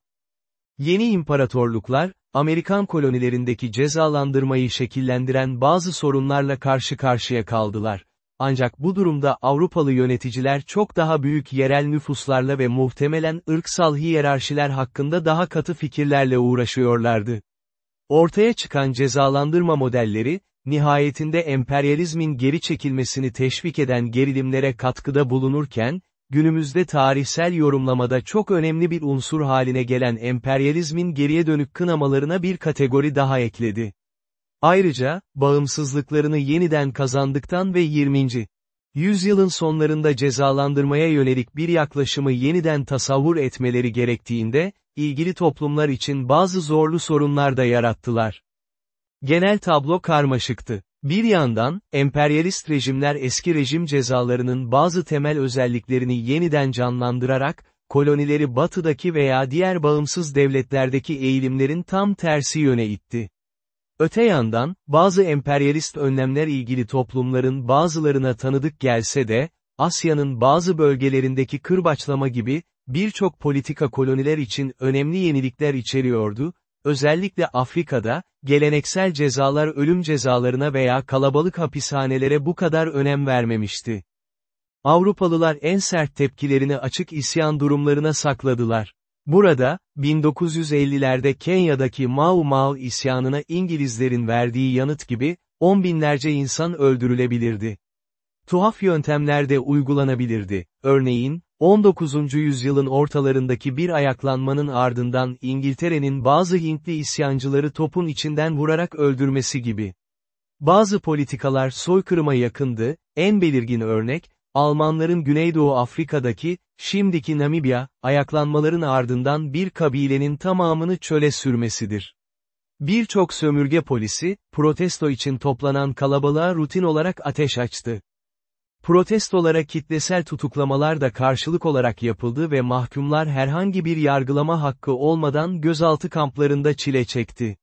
Yeni imparatorluklar, Amerikan kolonilerindeki cezalandırmayı şekillendiren bazı sorunlarla karşı karşıya kaldılar. Ancak bu durumda Avrupalı yöneticiler çok daha büyük yerel nüfuslarla ve muhtemelen ırksal hiyerarşiler hakkında daha katı fikirlerle uğraşıyorlardı. Ortaya çıkan cezalandırma modelleri, nihayetinde emperyalizmin geri çekilmesini teşvik eden gerilimlere katkıda bulunurken, günümüzde tarihsel yorumlamada çok önemli bir unsur haline gelen emperyalizmin geriye dönük kınamalarına bir kategori daha ekledi. Ayrıca, bağımsızlıklarını yeniden kazandıktan ve 20. yüzyılın sonlarında cezalandırmaya yönelik bir yaklaşımı yeniden tasavvur etmeleri gerektiğinde, ilgili toplumlar için bazı zorlu sorunlar da yarattılar. Genel tablo karmaşıktı. Bir yandan, emperyalist rejimler eski rejim cezalarının bazı temel özelliklerini yeniden canlandırarak, kolonileri batıdaki veya diğer bağımsız devletlerdeki eğilimlerin tam tersi yöne itti. Öte yandan, bazı emperyalist önlemler ilgili toplumların bazılarına tanıdık gelse de, Asya'nın bazı bölgelerindeki kırbaçlama gibi, birçok politika koloniler için önemli yenilikler içeriyordu, özellikle Afrika'da, geleneksel cezalar ölüm cezalarına veya kalabalık hapishanelere bu kadar önem vermemişti. Avrupalılar en sert tepkilerini açık isyan durumlarına sakladılar. Burada, 1950'lerde Kenya'daki Mau Mau isyanına İngilizlerin verdiği yanıt gibi, on binlerce insan öldürülebilirdi. Tuhaf yöntemler de uygulanabilirdi. Örneğin, 19. yüzyılın ortalarındaki bir ayaklanmanın ardından İngiltere'nin bazı Hintli isyancıları topun içinden vurarak öldürmesi gibi. Bazı politikalar soykırıma yakındı, en belirgin örnek, Almanların Güneydoğu Afrika'daki, şimdiki Namibya, ayaklanmaların ardından bir kabilenin tamamını çöle sürmesidir. Birçok sömürge polisi, protesto için toplanan kalabalığa rutin olarak ateş açtı. Protestolara kitlesel tutuklamalar da karşılık olarak yapıldı ve mahkumlar herhangi bir yargılama hakkı olmadan gözaltı kamplarında çile çekti.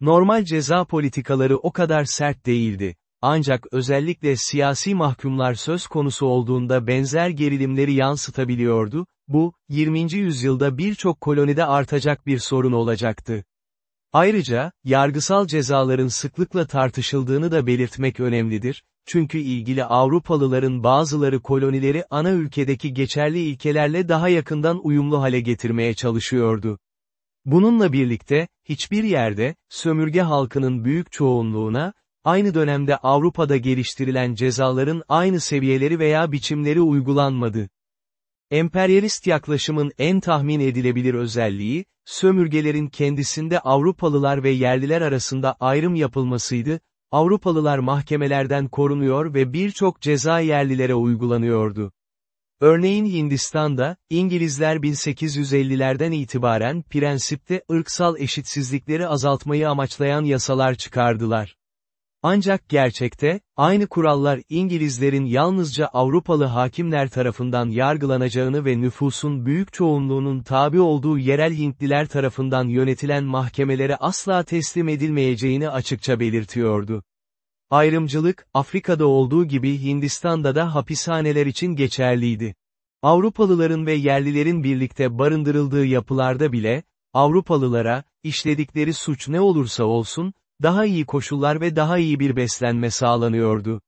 Normal ceza politikaları o kadar sert değildi. Ancak özellikle siyasi mahkumlar söz konusu olduğunda benzer gerilimleri yansıtabiliyordu, bu, 20. yüzyılda birçok kolonide artacak bir sorun olacaktı. Ayrıca, yargısal cezaların sıklıkla tartışıldığını da belirtmek önemlidir, çünkü ilgili Avrupalıların bazıları kolonileri ana ülkedeki geçerli ilkelerle daha yakından uyumlu hale getirmeye çalışıyordu. Bununla birlikte, hiçbir yerde, sömürge halkının büyük çoğunluğuna, aynı dönemde Avrupa'da geliştirilen cezaların aynı seviyeleri veya biçimleri uygulanmadı. Emperyalist yaklaşımın en tahmin edilebilir özelliği, sömürgelerin kendisinde Avrupalılar ve yerliler arasında ayrım yapılmasıydı, Avrupalılar mahkemelerden korunuyor ve birçok ceza yerlilere uygulanıyordu. Örneğin Hindistan'da, İngilizler 1850'lerden itibaren prensipte ırksal eşitsizlikleri azaltmayı amaçlayan yasalar çıkardılar. Ancak gerçekte, aynı kurallar İngilizlerin yalnızca Avrupalı hakimler tarafından yargılanacağını ve nüfusun büyük çoğunluğunun tabi olduğu yerel Hintliler tarafından yönetilen mahkemelere asla teslim edilmeyeceğini açıkça belirtiyordu. Ayrımcılık, Afrika'da olduğu gibi Hindistan'da da hapishaneler için geçerliydi. Avrupalıların ve yerlilerin birlikte barındırıldığı yapılarda bile, Avrupalılara, işledikleri suç ne olursa olsun, daha iyi koşullar ve daha iyi bir beslenme sağlanıyordu.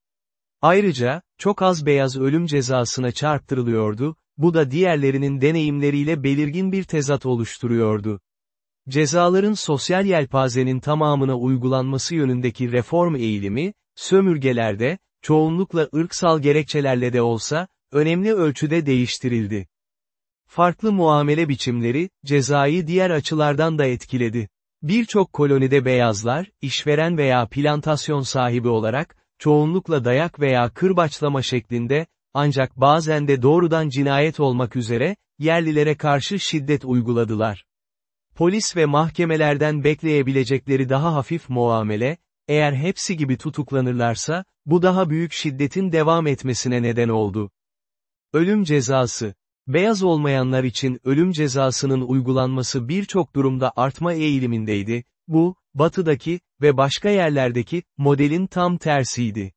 Ayrıca, çok az beyaz ölüm cezasına çarptırılıyordu, bu da diğerlerinin deneyimleriyle belirgin bir tezat oluşturuyordu. Cezaların sosyal yelpazenin tamamına uygulanması yönündeki reform eğilimi, sömürgelerde, çoğunlukla ırksal gerekçelerle de olsa, önemli ölçüde değiştirildi. Farklı muamele biçimleri, cezayı diğer açılardan da etkiledi. Birçok kolonide beyazlar, işveren veya plantasyon sahibi olarak, çoğunlukla dayak veya kırbaçlama şeklinde, ancak bazen de doğrudan cinayet olmak üzere, yerlilere karşı şiddet uyguladılar. Polis ve mahkemelerden bekleyebilecekleri daha hafif muamele, eğer hepsi gibi tutuklanırlarsa, bu daha büyük şiddetin devam etmesine neden oldu. Ölüm cezası Beyaz olmayanlar için ölüm cezasının uygulanması birçok durumda artma eğilimindeydi, bu, batıdaki ve başka yerlerdeki modelin tam tersiydi.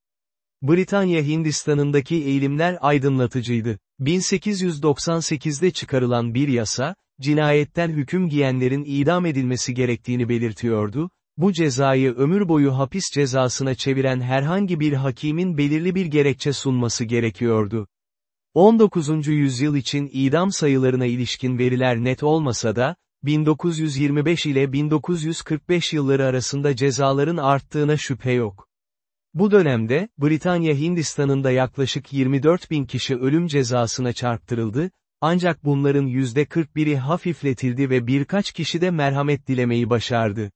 Britanya Hindistan'ındaki eğilimler aydınlatıcıydı. 1898'de çıkarılan bir yasa, cinayetten hüküm giyenlerin idam edilmesi gerektiğini belirtiyordu, bu cezayı ömür boyu hapis cezasına çeviren herhangi bir hakimin belirli bir gerekçe sunması gerekiyordu. 19. yüzyıl için idam sayılarına ilişkin veriler net olmasa da, 1925 ile 1945 yılları arasında cezaların arttığına şüphe yok. Bu dönemde, Britanya Hindistan'ında yaklaşık 24 bin kişi ölüm cezasına çarptırıldı, ancak bunların %41'i hafifletildi ve birkaç kişi de merhamet dilemeyi başardı.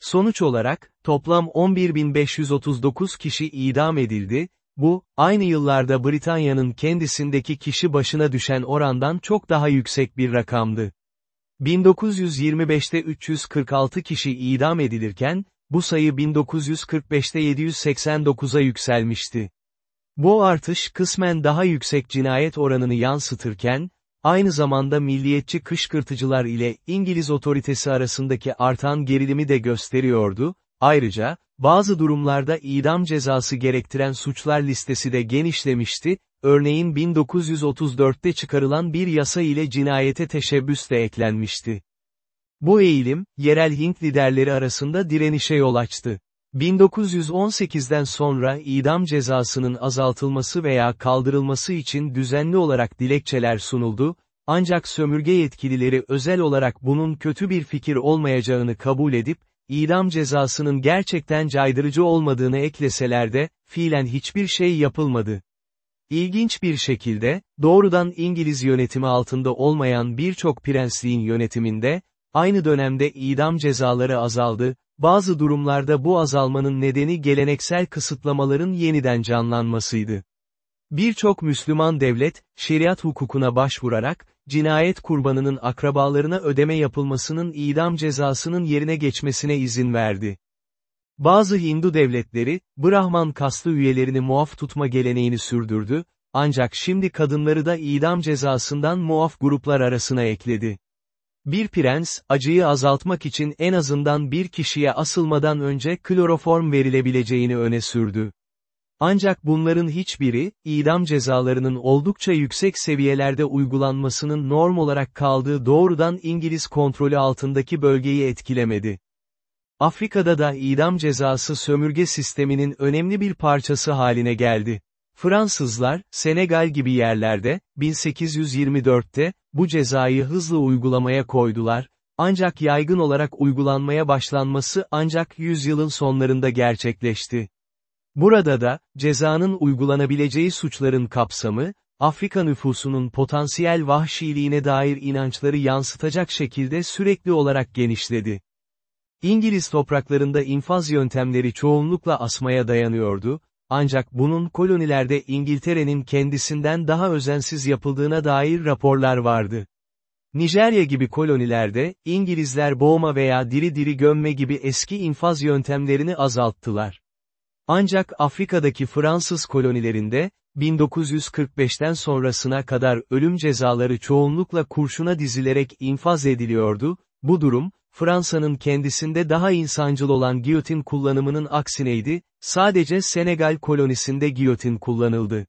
Sonuç olarak, toplam 11.539 kişi idam edildi, bu, aynı yıllarda Britanya'nın kendisindeki kişi başına düşen orandan çok daha yüksek bir rakamdı. 1925'te 346 kişi idam edilirken, bu sayı 1945'te 789'a yükselmişti. Bu artış kısmen daha yüksek cinayet oranını yansıtırken, aynı zamanda milliyetçi kışkırtıcılar ile İngiliz otoritesi arasındaki artan gerilimi de gösteriyordu, Ayrıca, bazı durumlarda idam cezası gerektiren suçlar listesi de genişlemişti, örneğin 1934'te çıkarılan bir yasa ile cinayete teşebbüs de eklenmişti. Bu eğilim, yerel Hint liderleri arasında direnişe yol açtı. 1918'den sonra idam cezasının azaltılması veya kaldırılması için düzenli olarak dilekçeler sunuldu, ancak sömürge yetkilileri özel olarak bunun kötü bir fikir olmayacağını kabul edip, idam cezasının gerçekten caydırıcı olmadığını ekleseler de, fiilen hiçbir şey yapılmadı. İlginç bir şekilde, doğrudan İngiliz yönetimi altında olmayan birçok prensliğin yönetiminde, aynı dönemde idam cezaları azaldı, bazı durumlarda bu azalmanın nedeni geleneksel kısıtlamaların yeniden canlanmasıydı. Birçok Müslüman devlet, şeriat hukukuna başvurarak, cinayet kurbanının akrabalarına ödeme yapılmasının idam cezasının yerine geçmesine izin verdi. Bazı Hindu devletleri, Brahman kastı üyelerini muaf tutma geleneğini sürdürdü, ancak şimdi kadınları da idam cezasından muaf gruplar arasına ekledi. Bir prens, acıyı azaltmak için en azından bir kişiye asılmadan önce kloroform verilebileceğini öne sürdü. Ancak bunların hiçbiri, idam cezalarının oldukça yüksek seviyelerde uygulanmasının norm olarak kaldığı doğrudan İngiliz kontrolü altındaki bölgeyi etkilemedi. Afrika'da da idam cezası sömürge sisteminin önemli bir parçası haline geldi. Fransızlar, Senegal gibi yerlerde, 1824'te, bu cezayı hızlı uygulamaya koydular, ancak yaygın olarak uygulanmaya başlanması ancak yüzyılın sonlarında gerçekleşti. Burada da, cezanın uygulanabileceği suçların kapsamı, Afrika nüfusunun potansiyel vahşiliğine dair inançları yansıtacak şekilde sürekli olarak genişledi. İngiliz topraklarında infaz yöntemleri çoğunlukla asmaya dayanıyordu, ancak bunun kolonilerde İngiltere'nin kendisinden daha özensiz yapıldığına dair raporlar vardı. Nijerya gibi kolonilerde, İngilizler boğma veya diri diri gömme gibi eski infaz yöntemlerini azalttılar. Ancak Afrika'daki Fransız kolonilerinde, 1945'ten sonrasına kadar ölüm cezaları çoğunlukla kurşuna dizilerek infaz ediliyordu, bu durum, Fransa'nın kendisinde daha insancıl olan giyotin kullanımının aksineydi, sadece Senegal kolonisinde giyotin kullanıldı.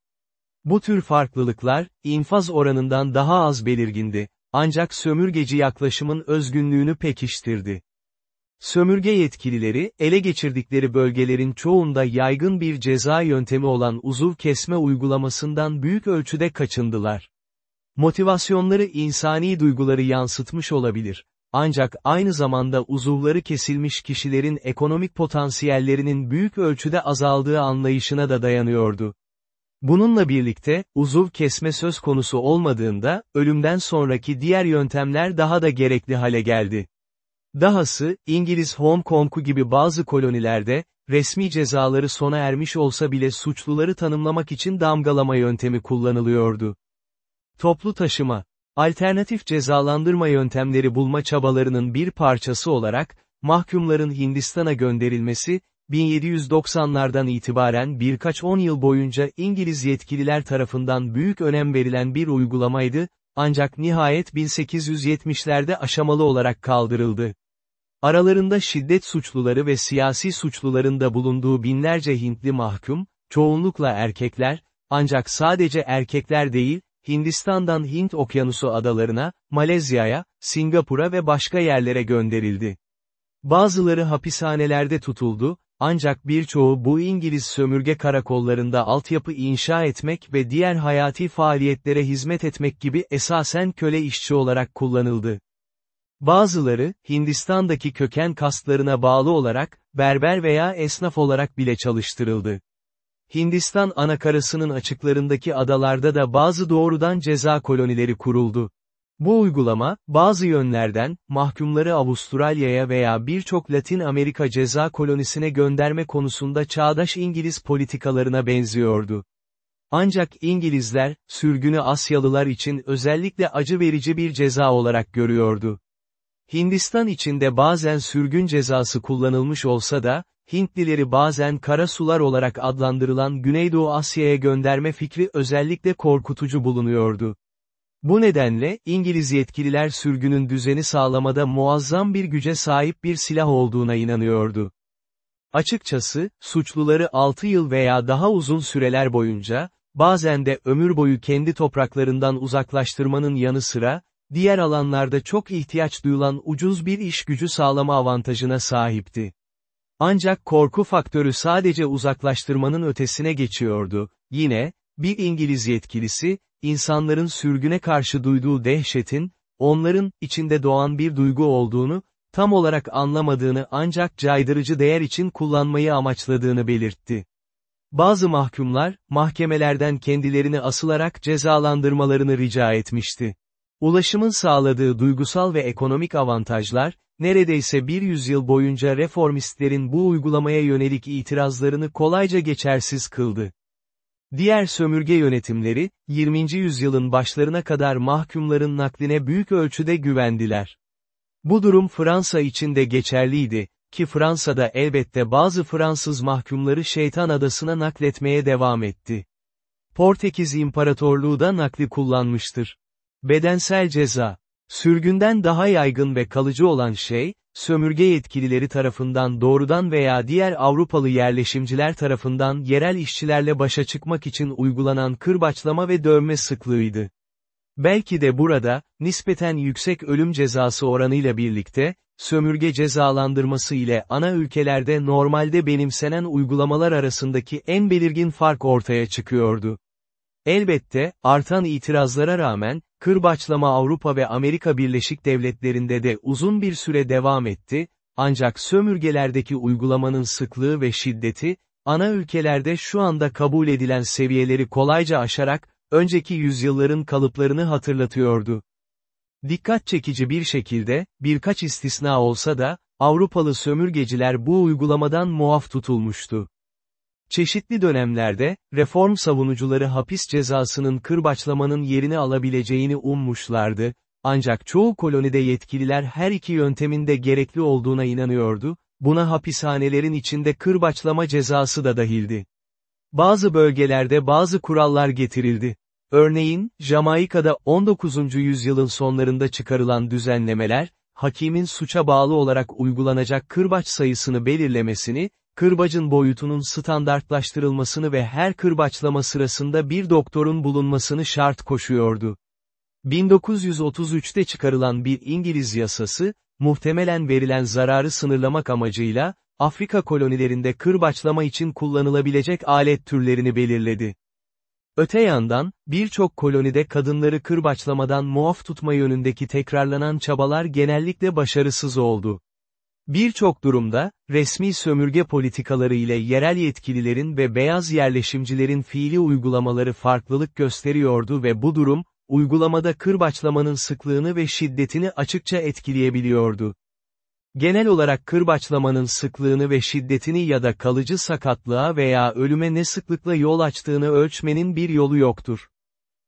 Bu tür farklılıklar, infaz oranından daha az belirgindi, ancak sömürgeci yaklaşımın özgünlüğünü pekiştirdi. Sömürge yetkilileri, ele geçirdikleri bölgelerin çoğunda yaygın bir ceza yöntemi olan uzuv kesme uygulamasından büyük ölçüde kaçındılar. Motivasyonları insani duyguları yansıtmış olabilir. Ancak aynı zamanda uzuvları kesilmiş kişilerin ekonomik potansiyellerinin büyük ölçüde azaldığı anlayışına da dayanıyordu. Bununla birlikte, uzuv kesme söz konusu olmadığında, ölümden sonraki diğer yöntemler daha da gerekli hale geldi. Dahası, İngiliz Hong Kong'u gibi bazı kolonilerde, resmi cezaları sona ermiş olsa bile suçluları tanımlamak için damgalama yöntemi kullanılıyordu. Toplu taşıma, alternatif cezalandırma yöntemleri bulma çabalarının bir parçası olarak, mahkumların Hindistan'a gönderilmesi, 1790'lardan itibaren birkaç on yıl boyunca İngiliz yetkililer tarafından büyük önem verilen bir uygulamaydı, ancak nihayet 1870'lerde aşamalı olarak kaldırıldı. Aralarında şiddet suçluları ve siyasi suçluların da bulunduğu binlerce Hintli mahkum, çoğunlukla erkekler, ancak sadece erkekler değil, Hindistan'dan Hint Okyanusu adalarına, Malezya'ya, Singapur'a ve başka yerlere gönderildi. Bazıları hapishanelerde tutuldu, ancak birçoğu bu İngiliz sömürge karakollarında altyapı inşa etmek ve diğer hayati faaliyetlere hizmet etmek gibi esasen köle işçi olarak kullanıldı. Bazıları, Hindistan'daki köken kastlarına bağlı olarak, berber veya esnaf olarak bile çalıştırıldı. Hindistan anakarasının açıklarındaki adalarda da bazı doğrudan ceza kolonileri kuruldu. Bu uygulama, bazı yönlerden, mahkumları Avustralya'ya veya birçok Latin Amerika ceza kolonisine gönderme konusunda çağdaş İngiliz politikalarına benziyordu. Ancak İngilizler, sürgünü Asyalılar için özellikle acı verici bir ceza olarak görüyordu. Hindistan içinde bazen sürgün cezası kullanılmış olsa da, Hintlileri bazen kara sular olarak adlandırılan Güneydoğu Asya'ya gönderme fikri özellikle korkutucu bulunuyordu. Bu nedenle, İngiliz yetkililer sürgünün düzeni sağlamada muazzam bir güce sahip bir silah olduğuna inanıyordu. Açıkçası, suçluları 6 yıl veya daha uzun süreler boyunca, bazen de ömür boyu kendi topraklarından uzaklaştırmanın yanı sıra, diğer alanlarda çok ihtiyaç duyulan ucuz bir iş gücü sağlama avantajına sahipti. Ancak korku faktörü sadece uzaklaştırmanın ötesine geçiyordu. Yine, bir İngiliz yetkilisi, insanların sürgüne karşı duyduğu dehşetin, onların içinde doğan bir duygu olduğunu, tam olarak anlamadığını ancak caydırıcı değer için kullanmayı amaçladığını belirtti. Bazı mahkumlar, mahkemelerden kendilerini asılarak cezalandırmalarını rica etmişti. Ulaşımın sağladığı duygusal ve ekonomik avantajlar, neredeyse bir yüzyıl boyunca reformistlerin bu uygulamaya yönelik itirazlarını kolayca geçersiz kıldı. Diğer sömürge yönetimleri, 20. yüzyılın başlarına kadar mahkumların nakline büyük ölçüde güvendiler. Bu durum Fransa için de geçerliydi, ki Fransa'da elbette bazı Fransız mahkumları şeytan adasına nakletmeye devam etti. Portekiz İmparatorluğu da nakli kullanmıştır. Bedensel ceza. Sürgünden daha yaygın ve kalıcı olan şey, sömürge yetkilileri tarafından doğrudan veya diğer Avrupalı yerleşimciler tarafından yerel işçilerle başa çıkmak için uygulanan kırbaçlama ve dövme sıklığıydı. Belki de burada, nispeten yüksek ölüm cezası oranıyla birlikte, sömürge cezalandırması ile ana ülkelerde normalde benimsenen uygulamalar arasındaki en belirgin fark ortaya çıkıyordu. Elbette, artan itirazlara rağmen, kırbaçlama Avrupa ve Amerika Birleşik Devletleri'nde de uzun bir süre devam etti, ancak sömürgelerdeki uygulamanın sıklığı ve şiddeti, ana ülkelerde şu anda kabul edilen seviyeleri kolayca aşarak, önceki yüzyılların kalıplarını hatırlatıyordu. Dikkat çekici bir şekilde, birkaç istisna olsa da, Avrupalı sömürgeciler bu uygulamadan muaf tutulmuştu. Çeşitli dönemlerde, reform savunucuları hapis cezasının kırbaçlamanın yerini alabileceğini ummuşlardı, ancak çoğu kolonide yetkililer her iki yöntemin de gerekli olduğuna inanıyordu, buna hapishanelerin içinde kırbaçlama cezası da dahildi. Bazı bölgelerde bazı kurallar getirildi. Örneğin, Jamaika'da 19. yüzyılın sonlarında çıkarılan düzenlemeler, hakimin suça bağlı olarak uygulanacak kırbaç sayısını belirlemesini, kırbacın boyutunun standartlaştırılmasını ve her kırbaçlama sırasında bir doktorun bulunmasını şart koşuyordu. 1933'te çıkarılan bir İngiliz yasası, muhtemelen verilen zararı sınırlamak amacıyla, Afrika kolonilerinde kırbaçlama için kullanılabilecek alet türlerini belirledi. Öte yandan, birçok kolonide kadınları kırbaçlamadan muaf tutma yönündeki tekrarlanan çabalar genellikle başarısız oldu. Birçok durumda, resmi sömürge politikaları ile yerel yetkililerin ve beyaz yerleşimcilerin fiili uygulamaları farklılık gösteriyordu ve bu durum, uygulamada kırbaçlamanın sıklığını ve şiddetini açıkça etkileyebiliyordu. Genel olarak kırbaçlamanın sıklığını ve şiddetini ya da kalıcı sakatlığa veya ölüme ne sıklıkla yol açtığını ölçmenin bir yolu yoktur.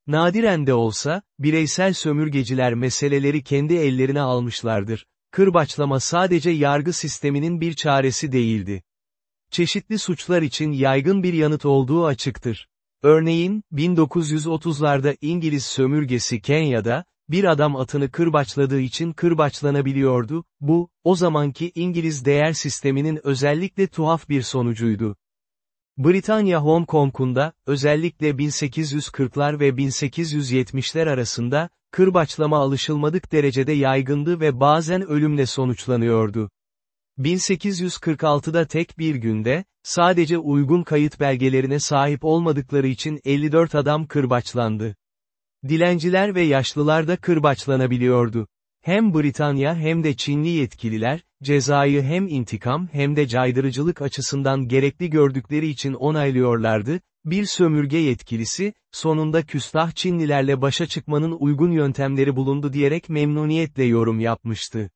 Nadiren de olsa, bireysel sömürgeciler meseleleri kendi ellerine almışlardır. Kırbaçlama sadece yargı sisteminin bir çaresi değildi. Çeşitli suçlar için yaygın bir yanıt olduğu açıktır. Örneğin, 1930'larda İngiliz sömürgesi Kenya'da, bir adam atını kırbaçladığı için kırbaçlanabiliyordu, bu, o zamanki İngiliz değer sisteminin özellikle tuhaf bir sonucuydu. Britanya Hong Kong'unda, özellikle 1840'lar ve 1870'ler arasında, kırbaçlama alışılmadık derecede yaygındı ve bazen ölümle sonuçlanıyordu. 1846'da tek bir günde, sadece uygun kayıt belgelerine sahip olmadıkları için 54 adam kırbaçlandı. Dilenciler ve yaşlılar da kırbaçlanabiliyordu. Hem Britanya hem de Çinli yetkililer, cezayı hem intikam hem de caydırıcılık açısından gerekli gördükleri için onaylıyorlardı, bir sömürge yetkilisi, sonunda küstah Çinlilerle başa çıkmanın uygun yöntemleri bulundu diyerek memnuniyetle yorum yapmıştı.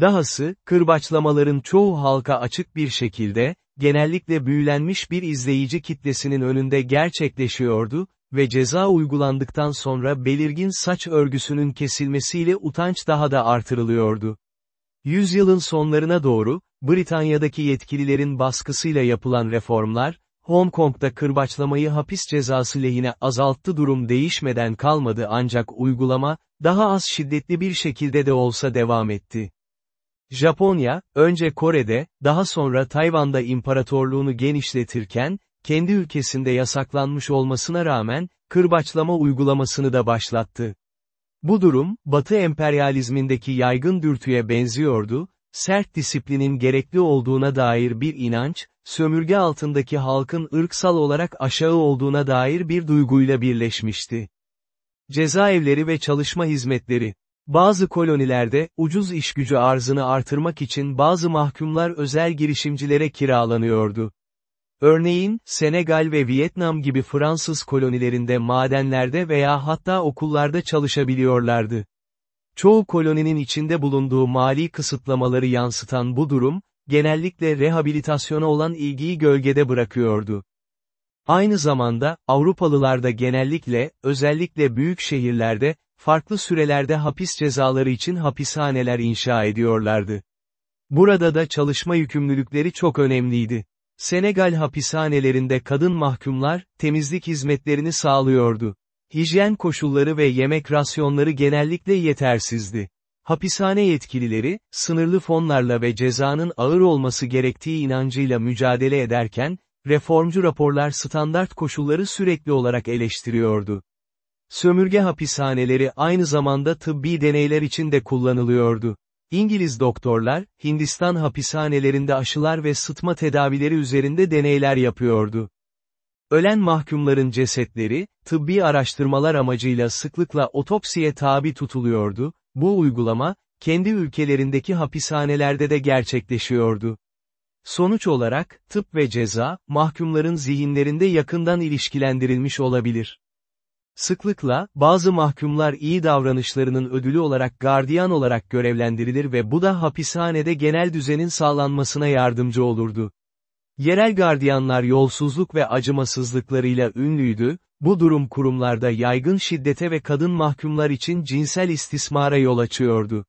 Dahası, kırbaçlamaların çoğu halka açık bir şekilde, genellikle büyülenmiş bir izleyici kitlesinin önünde gerçekleşiyordu, ve ceza uygulandıktan sonra belirgin saç örgüsünün kesilmesiyle utanç daha da artırılıyordu. Yüzyılın sonlarına doğru, Britanya'daki yetkililerin baskısıyla yapılan reformlar, Hong Kong'da kırbaçlamayı hapis cezası lehine azalttı durum değişmeden kalmadı ancak uygulama, daha az şiddetli bir şekilde de olsa devam etti. Japonya, önce Kore'de, daha sonra Tayvan'da imparatorluğunu genişletirken, kendi ülkesinde yasaklanmış olmasına rağmen, kırbaçlama uygulamasını da başlattı. Bu durum, Batı emperyalizmindeki yaygın dürtüye benziyordu, sert disiplinin gerekli olduğuna dair bir inanç, sömürge altındaki halkın ırksal olarak aşağı olduğuna dair bir duyguyla birleşmişti. Cezaevleri ve çalışma hizmetleri bazı kolonilerde, ucuz işgücü arzını artırmak için bazı mahkumlar özel girişimcilere kiralanıyordu. Örneğin, Senegal ve Vietnam gibi Fransız kolonilerinde madenlerde veya hatta okullarda çalışabiliyorlardı. Çoğu koloninin içinde bulunduğu mali kısıtlamaları yansıtan bu durum, genellikle rehabilitasyona olan ilgiyi gölgede bırakıyordu. Aynı zamanda, Avrupalılar da genellikle, özellikle büyük şehirlerde, farklı sürelerde hapis cezaları için hapishaneler inşa ediyorlardı. Burada da çalışma yükümlülükleri çok önemliydi. Senegal hapishanelerinde kadın mahkumlar, temizlik hizmetlerini sağlıyordu. Hijyen koşulları ve yemek rasyonları genellikle yetersizdi. Hapishane yetkilileri, sınırlı fonlarla ve cezanın ağır olması gerektiği inancıyla mücadele ederken, reformcu raporlar standart koşulları sürekli olarak eleştiriyordu. Sömürge hapishaneleri aynı zamanda tıbbi deneyler için de kullanılıyordu. İngiliz doktorlar, Hindistan hapishanelerinde aşılar ve sıtma tedavileri üzerinde deneyler yapıyordu. Ölen mahkumların cesetleri, tıbbi araştırmalar amacıyla sıklıkla otopsiye tabi tutuluyordu, bu uygulama, kendi ülkelerindeki hapishanelerde de gerçekleşiyordu. Sonuç olarak, tıp ve ceza, mahkumların zihinlerinde yakından ilişkilendirilmiş olabilir. Sıklıkla, bazı mahkumlar iyi davranışlarının ödülü olarak gardiyan olarak görevlendirilir ve bu da hapishanede genel düzenin sağlanmasına yardımcı olurdu. Yerel gardiyanlar yolsuzluk ve acımasızlıklarıyla ünlüydü, bu durum kurumlarda yaygın şiddete ve kadın mahkumlar için cinsel istismara yol açıyordu.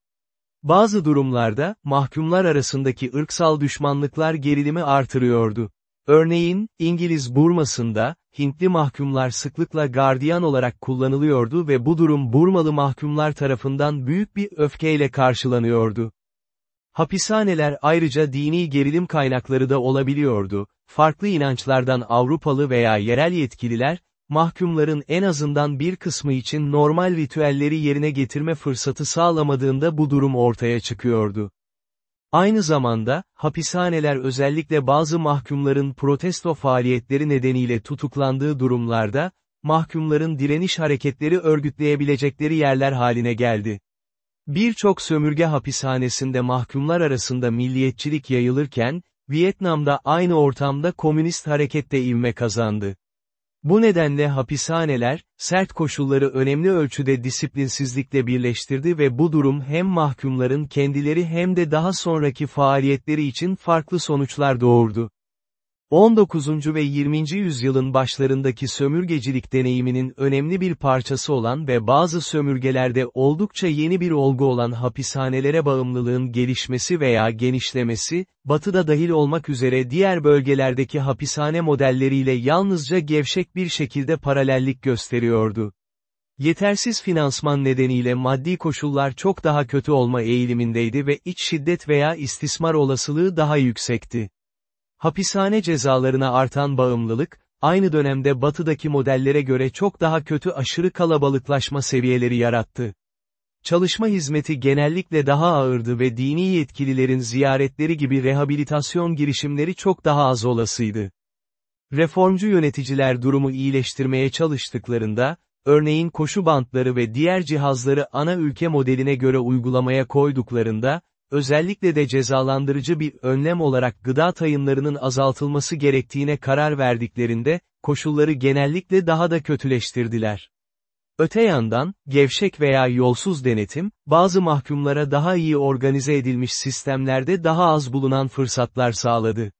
Bazı durumlarda, mahkumlar arasındaki ırksal düşmanlıklar gerilimi artırıyordu. Örneğin, İngiliz Burması'nda, Hintli mahkumlar sıklıkla gardiyan olarak kullanılıyordu ve bu durum Burmalı mahkumlar tarafından büyük bir öfkeyle karşılanıyordu. Hapishaneler ayrıca dini gerilim kaynakları da olabiliyordu, farklı inançlardan Avrupalı veya yerel yetkililer, mahkumların en azından bir kısmı için normal ritüelleri yerine getirme fırsatı sağlamadığında bu durum ortaya çıkıyordu. Aynı zamanda, hapishaneler özellikle bazı mahkumların protesto faaliyetleri nedeniyle tutuklandığı durumlarda, mahkumların direniş hareketleri örgütleyebilecekleri yerler haline geldi. Birçok sömürge hapishanesinde mahkumlar arasında milliyetçilik yayılırken, Vietnam'da aynı ortamda komünist harekette ivme kazandı. Bu nedenle hapishaneler, sert koşulları önemli ölçüde disiplinsizlikle birleştirdi ve bu durum hem mahkumların kendileri hem de daha sonraki faaliyetleri için farklı sonuçlar doğurdu. 19. ve 20. yüzyılın başlarındaki sömürgecilik deneyiminin önemli bir parçası olan ve bazı sömürgelerde oldukça yeni bir olgu olan hapishanelere bağımlılığın gelişmesi veya genişlemesi, batıda dahil olmak üzere diğer bölgelerdeki hapishane modelleriyle yalnızca gevşek bir şekilde paralellik gösteriyordu. Yetersiz finansman nedeniyle maddi koşullar çok daha kötü olma eğilimindeydi ve iç şiddet veya istismar olasılığı daha yüksekti. Hapishane cezalarına artan bağımlılık, aynı dönemde batıdaki modellere göre çok daha kötü aşırı kalabalıklaşma seviyeleri yarattı. Çalışma hizmeti genellikle daha ağırdı ve dini yetkililerin ziyaretleri gibi rehabilitasyon girişimleri çok daha az olasıydı. Reformcu yöneticiler durumu iyileştirmeye çalıştıklarında, örneğin koşu bantları ve diğer cihazları ana ülke modeline göre uygulamaya koyduklarında, özellikle de cezalandırıcı bir önlem olarak gıda tayınlarının azaltılması gerektiğine karar verdiklerinde, koşulları genellikle daha da kötüleştirdiler. Öte yandan, gevşek veya yolsuz denetim, bazı mahkumlara daha iyi organize edilmiş sistemlerde daha az bulunan fırsatlar sağladı.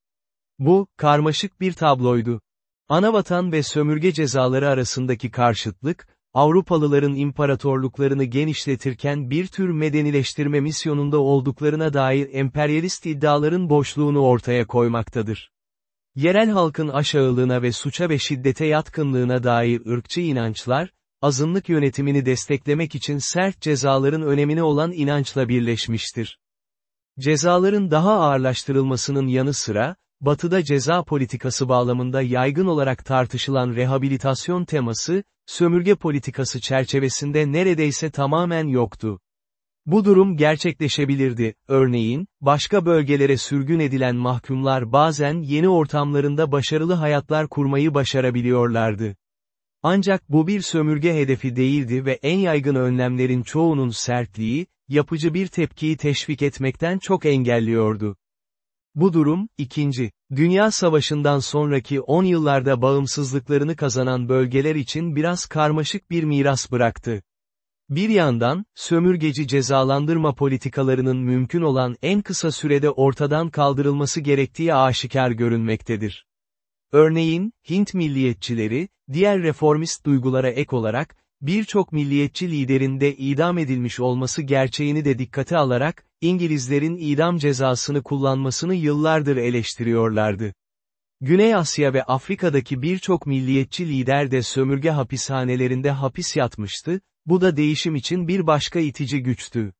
Bu, karmaşık bir tabloydu. Anavatan ve sömürge cezaları arasındaki karşıtlık, Avrupalıların imparatorluklarını genişletirken bir tür medenileştirme misyonunda olduklarına dair emperyalist iddiaların boşluğunu ortaya koymaktadır. Yerel halkın aşağılığına ve suça ve şiddete yatkınlığına dair ırkçı inançlar, azınlık yönetimini desteklemek için sert cezaların önemine olan inançla birleşmiştir. Cezaların daha ağırlaştırılmasının yanı sıra, Batı'da ceza politikası bağlamında yaygın olarak tartışılan rehabilitasyon teması, sömürge politikası çerçevesinde neredeyse tamamen yoktu. Bu durum gerçekleşebilirdi, örneğin, başka bölgelere sürgün edilen mahkumlar bazen yeni ortamlarında başarılı hayatlar kurmayı başarabiliyorlardı. Ancak bu bir sömürge hedefi değildi ve en yaygın önlemlerin çoğunun sertliği, yapıcı bir tepkiyi teşvik etmekten çok engelliyordu. Bu durum, ikinci, Dünya Savaşı'ndan sonraki 10 yıllarda bağımsızlıklarını kazanan bölgeler için biraz karmaşık bir miras bıraktı. Bir yandan, sömürgeci cezalandırma politikalarının mümkün olan en kısa sürede ortadan kaldırılması gerektiği aşikar görünmektedir. Örneğin, Hint milliyetçileri, diğer reformist duygulara ek olarak, birçok milliyetçi liderin de idam edilmiş olması gerçeğini de dikkate alarak, İngilizlerin idam cezasını kullanmasını yıllardır eleştiriyorlardı. Güney Asya ve Afrika'daki birçok milliyetçi lider de sömürge hapishanelerinde hapis yatmıştı, bu da değişim için bir başka itici güçtü.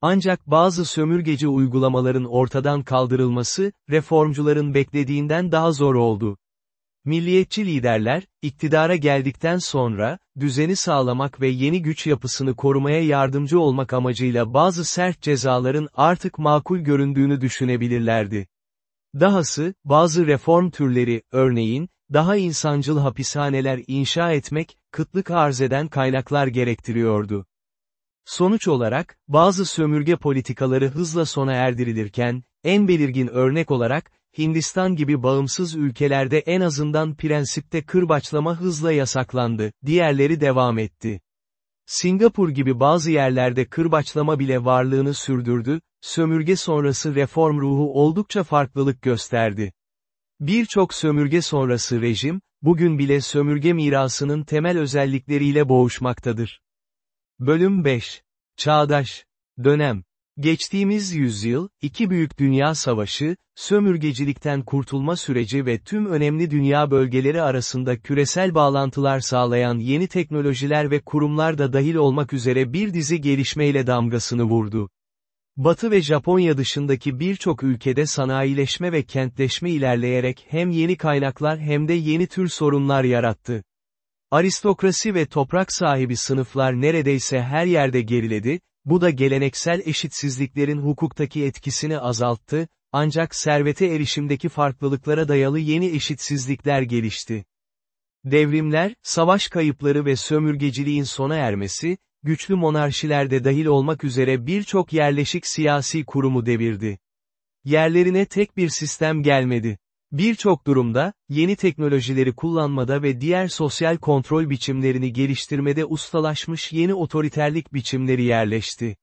Ancak bazı sömürgeci uygulamaların ortadan kaldırılması, reformcuların beklediğinden daha zor oldu. Milliyetçi liderler, iktidara geldikten sonra, düzeni sağlamak ve yeni güç yapısını korumaya yardımcı olmak amacıyla bazı sert cezaların artık makul göründüğünü düşünebilirlerdi. Dahası, bazı reform türleri, örneğin, daha insancıl hapishaneler inşa etmek, kıtlık arz eden kaynaklar gerektiriyordu. Sonuç olarak, bazı sömürge politikaları hızla sona erdirilirken, en belirgin örnek olarak, Hindistan gibi bağımsız ülkelerde en azından prensipte kırbaçlama hızla yasaklandı, diğerleri devam etti. Singapur gibi bazı yerlerde kırbaçlama bile varlığını sürdürdü, sömürge sonrası reform ruhu oldukça farklılık gösterdi. Birçok sömürge sonrası rejim, bugün bile sömürge mirasının temel özellikleriyle boğuşmaktadır. Bölüm 5. Çağdaş. Dönem. Geçtiğimiz yüzyıl, iki büyük dünya savaşı, sömürgecilikten kurtulma süreci ve tüm önemli dünya bölgeleri arasında küresel bağlantılar sağlayan yeni teknolojiler ve kurumlar da dahil olmak üzere bir dizi gelişmeyle damgasını vurdu. Batı ve Japonya dışındaki birçok ülkede sanayileşme ve kentleşme ilerleyerek hem yeni kaynaklar hem de yeni tür sorunlar yarattı. Aristokrasi ve toprak sahibi sınıflar neredeyse her yerde geriledi, bu da geleneksel eşitsizliklerin hukuktaki etkisini azalttı, ancak servete erişimdeki farklılıklara dayalı yeni eşitsizlikler gelişti. Devrimler, savaş kayıpları ve sömürgeciliğin sona ermesi, güçlü monarşilerde dahil olmak üzere birçok yerleşik siyasi kurumu devirdi. Yerlerine tek bir sistem gelmedi. Birçok durumda, yeni teknolojileri kullanmada ve diğer sosyal kontrol biçimlerini geliştirmede ustalaşmış yeni otoriterlik biçimleri yerleşti.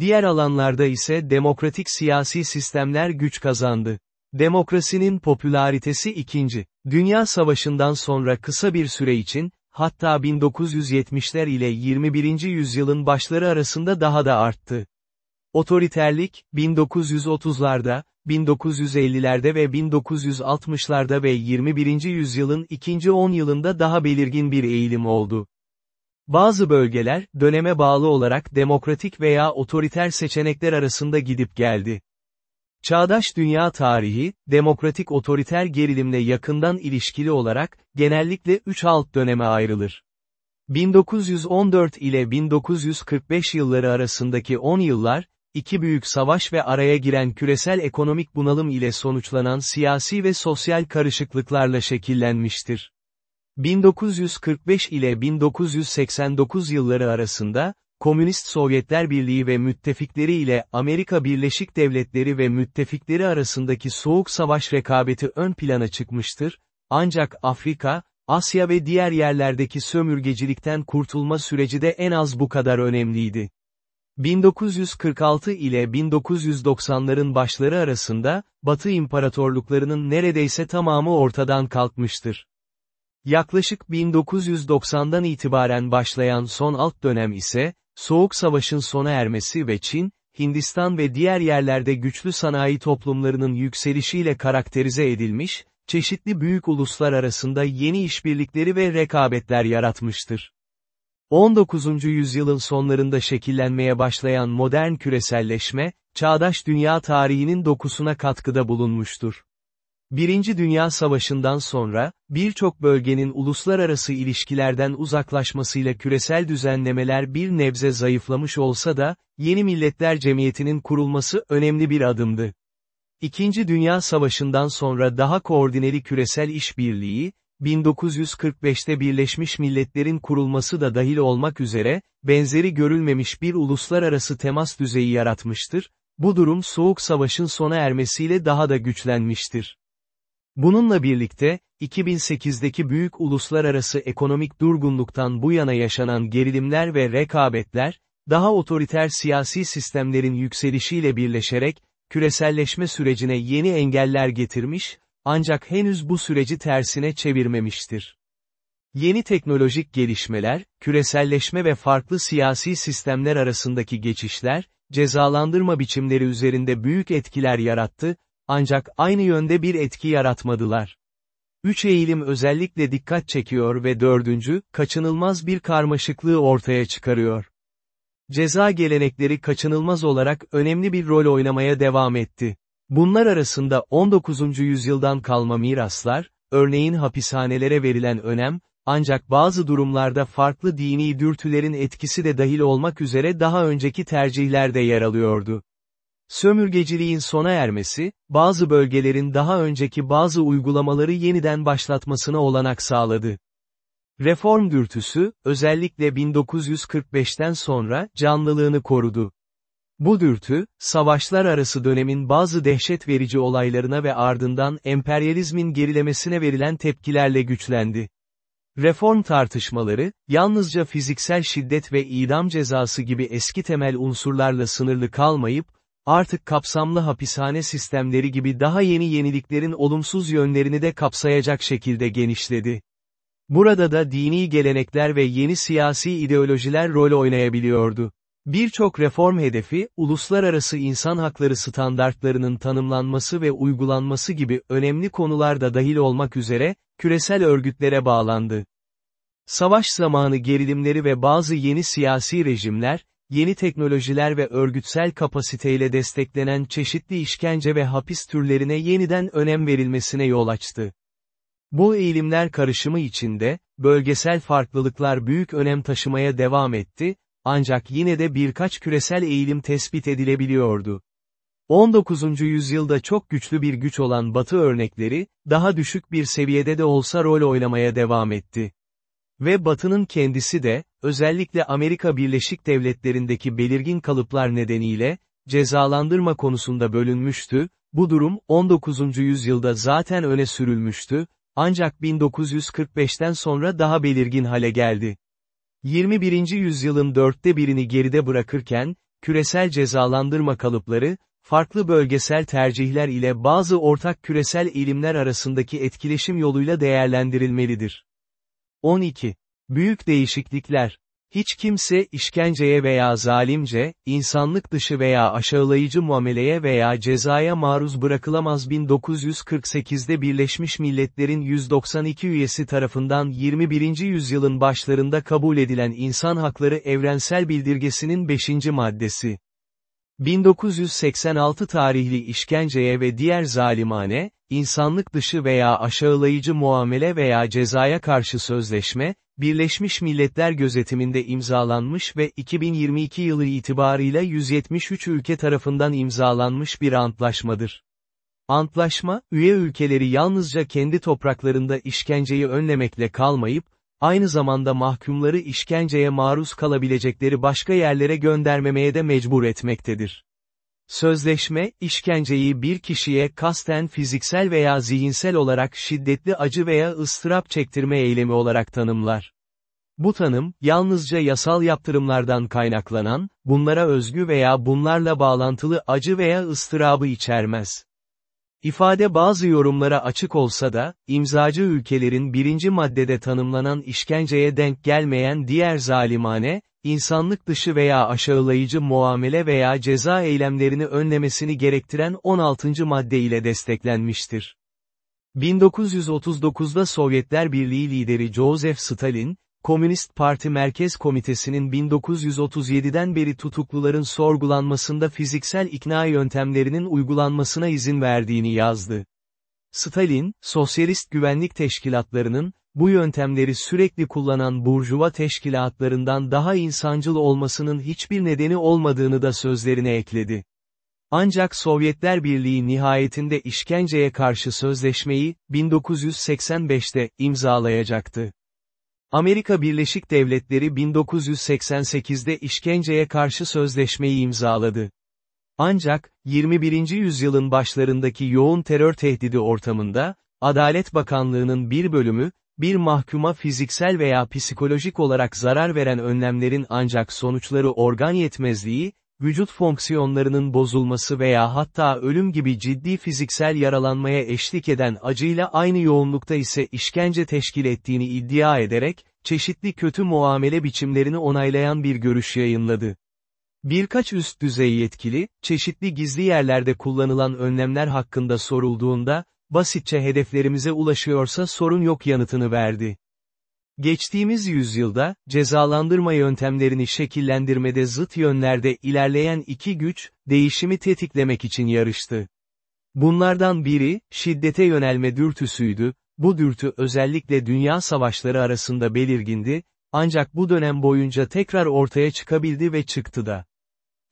Diğer alanlarda ise demokratik siyasi sistemler güç kazandı. Demokrasinin popülaritesi ikinci, Dünya Savaşı'ndan sonra kısa bir süre için, hatta 1970'ler ile 21. yüzyılın başları arasında daha da arttı. Otoriterlik, 1930'larda, 1950'lerde ve 1960'larda ve 21. yüzyılın ikinci 10 yılında daha belirgin bir eğilim oldu. Bazı bölgeler, döneme bağlı olarak demokratik veya otoriter seçenekler arasında gidip geldi. Çağdaş dünya tarihi, demokratik otoriter gerilimle yakından ilişkili olarak, genellikle üç alt döneme ayrılır. 1914 ile 1945 yılları arasındaki 10 yıllar, iki büyük savaş ve araya giren küresel ekonomik bunalım ile sonuçlanan siyasi ve sosyal karışıklıklarla şekillenmiştir. 1945 ile 1989 yılları arasında, Komünist Sovyetler Birliği ve müttefikleri ile Amerika Birleşik Devletleri ve müttefikleri arasındaki soğuk savaş rekabeti ön plana çıkmıştır, ancak Afrika, Asya ve diğer yerlerdeki sömürgecilikten kurtulma süreci de en az bu kadar önemliydi. 1946 ile 1990'ların başları arasında, Batı imparatorluklarının neredeyse tamamı ortadan kalkmıştır. Yaklaşık 1990'dan itibaren başlayan son alt dönem ise, Soğuk Savaş'ın sona ermesi ve Çin, Hindistan ve diğer yerlerde güçlü sanayi toplumlarının yükselişiyle karakterize edilmiş, çeşitli büyük uluslar arasında yeni işbirlikleri ve rekabetler yaratmıştır. 19. yüzyılın sonlarında şekillenmeye başlayan modern küreselleşme, çağdaş dünya tarihinin dokusuna katkıda bulunmuştur. Birinci Dünya Savaşı'ndan sonra, birçok bölgenin uluslararası ilişkilerden uzaklaşmasıyla küresel düzenlemeler bir nebze zayıflamış olsa da, Yeni Milletler Cemiyeti'nin kurulması önemli bir adımdı. İkinci Dünya Savaşı'ndan sonra daha koordineli küresel işbirliği, 1945'te Birleşmiş Milletler'in kurulması da dahil olmak üzere, benzeri görülmemiş bir uluslararası temas düzeyi yaratmıştır, bu durum Soğuk Savaş'ın sona ermesiyle daha da güçlenmiştir. Bununla birlikte, 2008'deki büyük uluslararası ekonomik durgunluktan bu yana yaşanan gerilimler ve rekabetler, daha otoriter siyasi sistemlerin yükselişiyle birleşerek, küreselleşme sürecine yeni engeller getirmiş, ancak henüz bu süreci tersine çevirmemiştir. Yeni teknolojik gelişmeler, küreselleşme ve farklı siyasi sistemler arasındaki geçişler, cezalandırma biçimleri üzerinde büyük etkiler yarattı, ancak aynı yönde bir etki yaratmadılar. Üç eğilim özellikle dikkat çekiyor ve dördüncü, kaçınılmaz bir karmaşıklığı ortaya çıkarıyor. Ceza gelenekleri kaçınılmaz olarak önemli bir rol oynamaya devam etti. Bunlar arasında 19. yüzyıldan kalma miraslar, örneğin hapishanelere verilen önem, ancak bazı durumlarda farklı dini dürtülerin etkisi de dahil olmak üzere daha önceki tercihlerde yer alıyordu. Sömürgeciliğin sona ermesi, bazı bölgelerin daha önceki bazı uygulamaları yeniden başlatmasına olanak sağladı. Reform dürtüsü, özellikle 1945'ten sonra, canlılığını korudu. Bu dürtü, savaşlar arası dönemin bazı dehşet verici olaylarına ve ardından emperyalizmin gerilemesine verilen tepkilerle güçlendi. Reform tartışmaları, yalnızca fiziksel şiddet ve idam cezası gibi eski temel unsurlarla sınırlı kalmayıp, artık kapsamlı hapishane sistemleri gibi daha yeni yeniliklerin olumsuz yönlerini de kapsayacak şekilde genişledi. Burada da dini gelenekler ve yeni siyasi ideolojiler rol oynayabiliyordu. Birçok reform hedefi, uluslararası insan hakları standartlarının tanımlanması ve uygulanması gibi önemli konularda dahil olmak üzere, küresel örgütlere bağlandı. Savaş zamanı gerilimleri ve bazı yeni siyasi rejimler, yeni teknolojiler ve örgütsel kapasiteyle desteklenen çeşitli işkence ve hapis türlerine yeniden önem verilmesine yol açtı. Bu eğilimler karışımı içinde, bölgesel farklılıklar büyük önem taşımaya devam etti, ancak yine de birkaç küresel eğilim tespit edilebiliyordu. 19. yüzyılda çok güçlü bir güç olan Batı örnekleri, daha düşük bir seviyede de olsa rol oynamaya devam etti. Ve Batı'nın kendisi de, özellikle Amerika Birleşik Devletleri'ndeki belirgin kalıplar nedeniyle, cezalandırma konusunda bölünmüştü, bu durum, 19. yüzyılda zaten öne sürülmüştü, ancak 1945'ten sonra daha belirgin hale geldi. 21. yüzyılın dörtte birini geride bırakırken, küresel cezalandırma kalıpları, farklı bölgesel tercihler ile bazı ortak küresel ilimler arasındaki etkileşim yoluyla değerlendirilmelidir. 12. Büyük değişiklikler hiç kimse işkenceye veya zalimce, insanlık dışı veya aşağılayıcı muameleye veya cezaya maruz bırakılamaz 1948'de Birleşmiş Milletler'in 192 üyesi tarafından 21. yüzyılın başlarında kabul edilen İnsan Hakları Evrensel Bildirgesi'nin 5. maddesi. 1986 tarihli işkenceye ve diğer zalimane, insanlık dışı veya aşağılayıcı muamele veya cezaya karşı sözleşme, Birleşmiş Milletler gözetiminde imzalanmış ve 2022 yılı itibarıyla 173 ülke tarafından imzalanmış bir antlaşmadır. Antlaşma, üye ülkeleri yalnızca kendi topraklarında işkenceyi önlemekle kalmayıp, aynı zamanda mahkumları işkenceye maruz kalabilecekleri başka yerlere göndermemeye de mecbur etmektedir. Sözleşme, işkenceyi bir kişiye kasten fiziksel veya zihinsel olarak şiddetli acı veya ıstırap çektirme eylemi olarak tanımlar. Bu tanım, yalnızca yasal yaptırımlardan kaynaklanan, bunlara özgü veya bunlarla bağlantılı acı veya ıstırabı içermez. İfade bazı yorumlara açık olsa da, imzacı ülkelerin birinci maddede tanımlanan işkenceye denk gelmeyen diğer zalimane, insanlık dışı veya aşağılayıcı muamele veya ceza eylemlerini önlemesini gerektiren 16. madde ile desteklenmiştir. 1939'da Sovyetler Birliği lideri Joseph Stalin, Komünist Parti Merkez Komitesi'nin 1937'den beri tutukluların sorgulanmasında fiziksel ikna yöntemlerinin uygulanmasına izin verdiğini yazdı. Stalin, sosyalist güvenlik teşkilatlarının, bu yöntemleri sürekli kullanan burjuva teşkilatlarından daha insancıl olmasının hiçbir nedeni olmadığını da sözlerine ekledi. Ancak Sovyetler Birliği nihayetinde işkenceye karşı sözleşmeyi, 1985'te, imzalayacaktı. Amerika Birleşik Devletleri 1988'de işkenceye karşı sözleşmeyi imzaladı. Ancak, 21. yüzyılın başlarındaki yoğun terör tehdidi ortamında, Adalet Bakanlığı'nın bir bölümü, bir mahkuma fiziksel veya psikolojik olarak zarar veren önlemlerin ancak sonuçları organ yetmezliği, vücut fonksiyonlarının bozulması veya hatta ölüm gibi ciddi fiziksel yaralanmaya eşlik eden acıyla aynı yoğunlukta ise işkence teşkil ettiğini iddia ederek, çeşitli kötü muamele biçimlerini onaylayan bir görüş yayınladı. Birkaç üst düzey yetkili, çeşitli gizli yerlerde kullanılan önlemler hakkında sorulduğunda, basitçe hedeflerimize ulaşıyorsa sorun yok yanıtını verdi. Geçtiğimiz yüzyılda, cezalandırma yöntemlerini şekillendirmede zıt yönlerde ilerleyen iki güç, değişimi tetiklemek için yarıştı. Bunlardan biri, şiddete yönelme dürtüsüydü, bu dürtü özellikle dünya savaşları arasında belirgindi, ancak bu dönem boyunca tekrar ortaya çıkabildi ve çıktı da.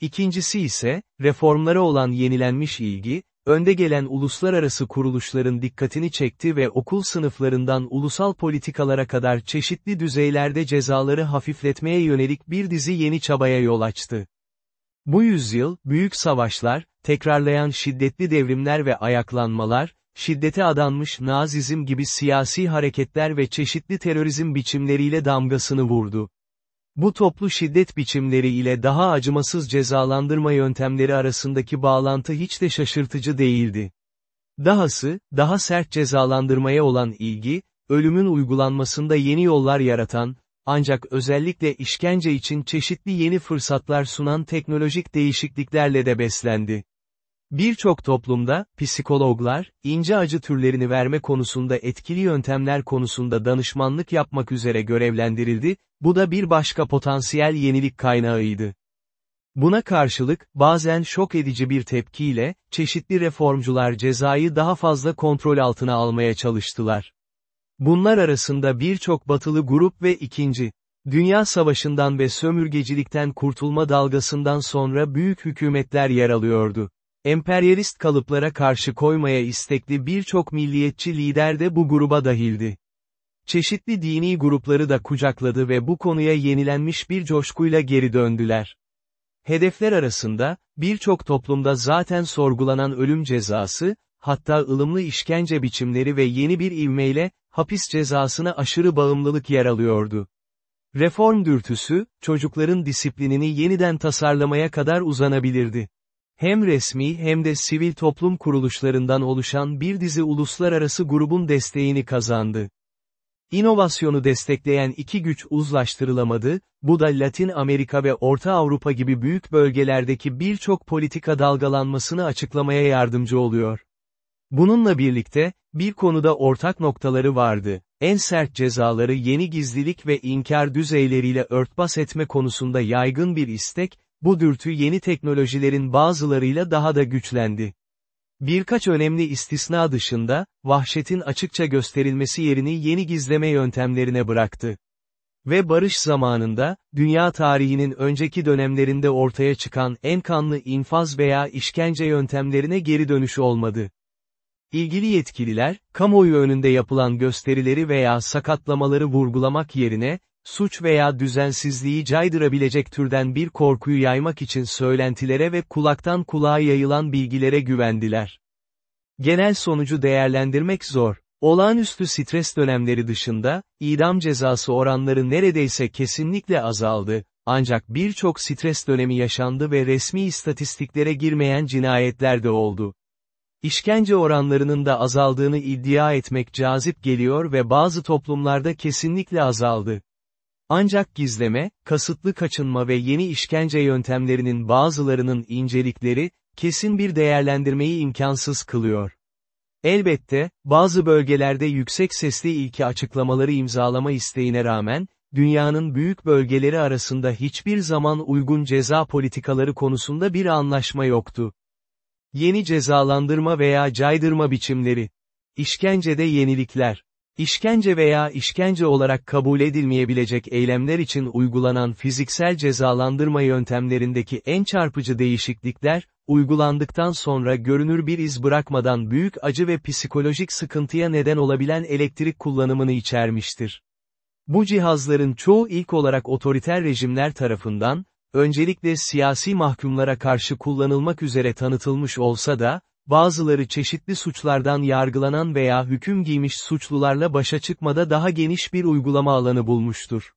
İkincisi ise, reformlara olan yenilenmiş ilgi, önde gelen uluslararası kuruluşların dikkatini çekti ve okul sınıflarından ulusal politikalara kadar çeşitli düzeylerde cezaları hafifletmeye yönelik bir dizi yeni çabaya yol açtı. Bu yüzyıl, büyük savaşlar, tekrarlayan şiddetli devrimler ve ayaklanmalar, şiddete adanmış Nazizm gibi siyasi hareketler ve çeşitli terörizm biçimleriyle damgasını vurdu. Bu toplu şiddet biçimleri ile daha acımasız cezalandırma yöntemleri arasındaki bağlantı hiç de şaşırtıcı değildi. Dahası, daha sert cezalandırmaya olan ilgi, ölümün uygulanmasında yeni yollar yaratan, ancak özellikle işkence için çeşitli yeni fırsatlar sunan teknolojik değişikliklerle de beslendi. Birçok toplumda, psikologlar, ince acı türlerini verme konusunda etkili yöntemler konusunda danışmanlık yapmak üzere görevlendirildi, bu da bir başka potansiyel yenilik kaynağıydı. Buna karşılık, bazen şok edici bir tepkiyle, çeşitli reformcular cezayı daha fazla kontrol altına almaya çalıştılar. Bunlar arasında birçok batılı grup ve ikinci, Dünya Savaşı'ndan ve sömürgecilikten kurtulma dalgasından sonra büyük hükümetler yer alıyordu. Emperyalist kalıplara karşı koymaya istekli birçok milliyetçi lider de bu gruba dahildi. Çeşitli dini grupları da kucakladı ve bu konuya yenilenmiş bir coşkuyla geri döndüler. Hedefler arasında, birçok toplumda zaten sorgulanan ölüm cezası, hatta ılımlı işkence biçimleri ve yeni bir ivmeyle, hapis cezasına aşırı bağımlılık yer alıyordu. Reform dürtüsü, çocukların disiplinini yeniden tasarlamaya kadar uzanabilirdi. Hem resmi hem de sivil toplum kuruluşlarından oluşan bir dizi uluslararası grubun desteğini kazandı. İnovasyonu destekleyen iki güç uzlaştırılamadı, bu da Latin Amerika ve Orta Avrupa gibi büyük bölgelerdeki birçok politika dalgalanmasını açıklamaya yardımcı oluyor. Bununla birlikte, bir konuda ortak noktaları vardı, en sert cezaları yeni gizlilik ve inkar düzeyleriyle örtbas etme konusunda yaygın bir istek, bu dürtü yeni teknolojilerin bazılarıyla daha da güçlendi. Birkaç önemli istisna dışında, vahşetin açıkça gösterilmesi yerini yeni gizleme yöntemlerine bıraktı. Ve barış zamanında, dünya tarihinin önceki dönemlerinde ortaya çıkan en kanlı infaz veya işkence yöntemlerine geri dönüş olmadı. İlgili yetkililer, kamuoyu önünde yapılan gösterileri veya sakatlamaları vurgulamak yerine, suç veya düzensizliği caydırabilecek türden bir korkuyu yaymak için söylentilere ve kulaktan kulağa yayılan bilgilere güvendiler. Genel sonucu değerlendirmek zor. Olağanüstü stres dönemleri dışında, idam cezası oranları neredeyse kesinlikle azaldı, ancak birçok stres dönemi yaşandı ve resmi istatistiklere girmeyen cinayetler de oldu. İşkence oranlarının da azaldığını iddia etmek cazip geliyor ve bazı toplumlarda kesinlikle azaldı. Ancak gizleme, kasıtlı kaçınma ve yeni işkence yöntemlerinin bazılarının incelikleri, kesin bir değerlendirmeyi imkansız kılıyor. Elbette, bazı bölgelerde yüksek sesli ilki açıklamaları imzalama isteğine rağmen, dünyanın büyük bölgeleri arasında hiçbir zaman uygun ceza politikaları konusunda bir anlaşma yoktu. Yeni cezalandırma veya caydırma biçimleri. İşkencede yenilikler. İşkence veya işkence olarak kabul edilmeyebilecek eylemler için uygulanan fiziksel cezalandırma yöntemlerindeki en çarpıcı değişiklikler, uygulandıktan sonra görünür bir iz bırakmadan büyük acı ve psikolojik sıkıntıya neden olabilen elektrik kullanımını içermiştir. Bu cihazların çoğu ilk olarak otoriter rejimler tarafından, öncelikle siyasi mahkumlara karşı kullanılmak üzere tanıtılmış olsa da, bazıları çeşitli suçlardan yargılanan veya hüküm giymiş suçlularla başa çıkmada daha geniş bir uygulama alanı bulmuştur.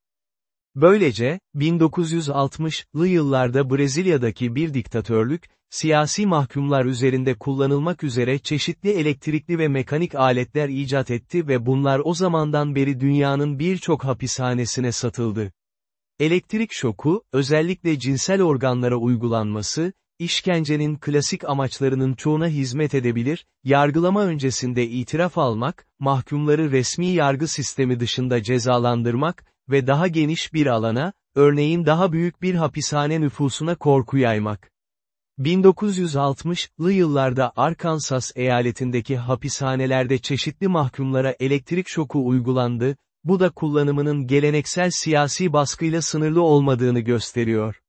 Böylece, 1960'lı yıllarda Brezilya'daki bir diktatörlük, siyasi mahkumlar üzerinde kullanılmak üzere çeşitli elektrikli ve mekanik aletler icat etti ve bunlar o zamandan beri dünyanın birçok hapishanesine satıldı. Elektrik şoku, özellikle cinsel organlara uygulanması, işkencenin klasik amaçlarının çoğuna hizmet edebilir, yargılama öncesinde itiraf almak, mahkumları resmi yargı sistemi dışında cezalandırmak ve daha geniş bir alana, örneğin daha büyük bir hapishane nüfusuna korku yaymak. 1960'lı yıllarda Arkansas eyaletindeki hapishanelerde çeşitli mahkumlara elektrik şoku uygulandı, bu da kullanımının geleneksel siyasi baskıyla sınırlı olmadığını gösteriyor.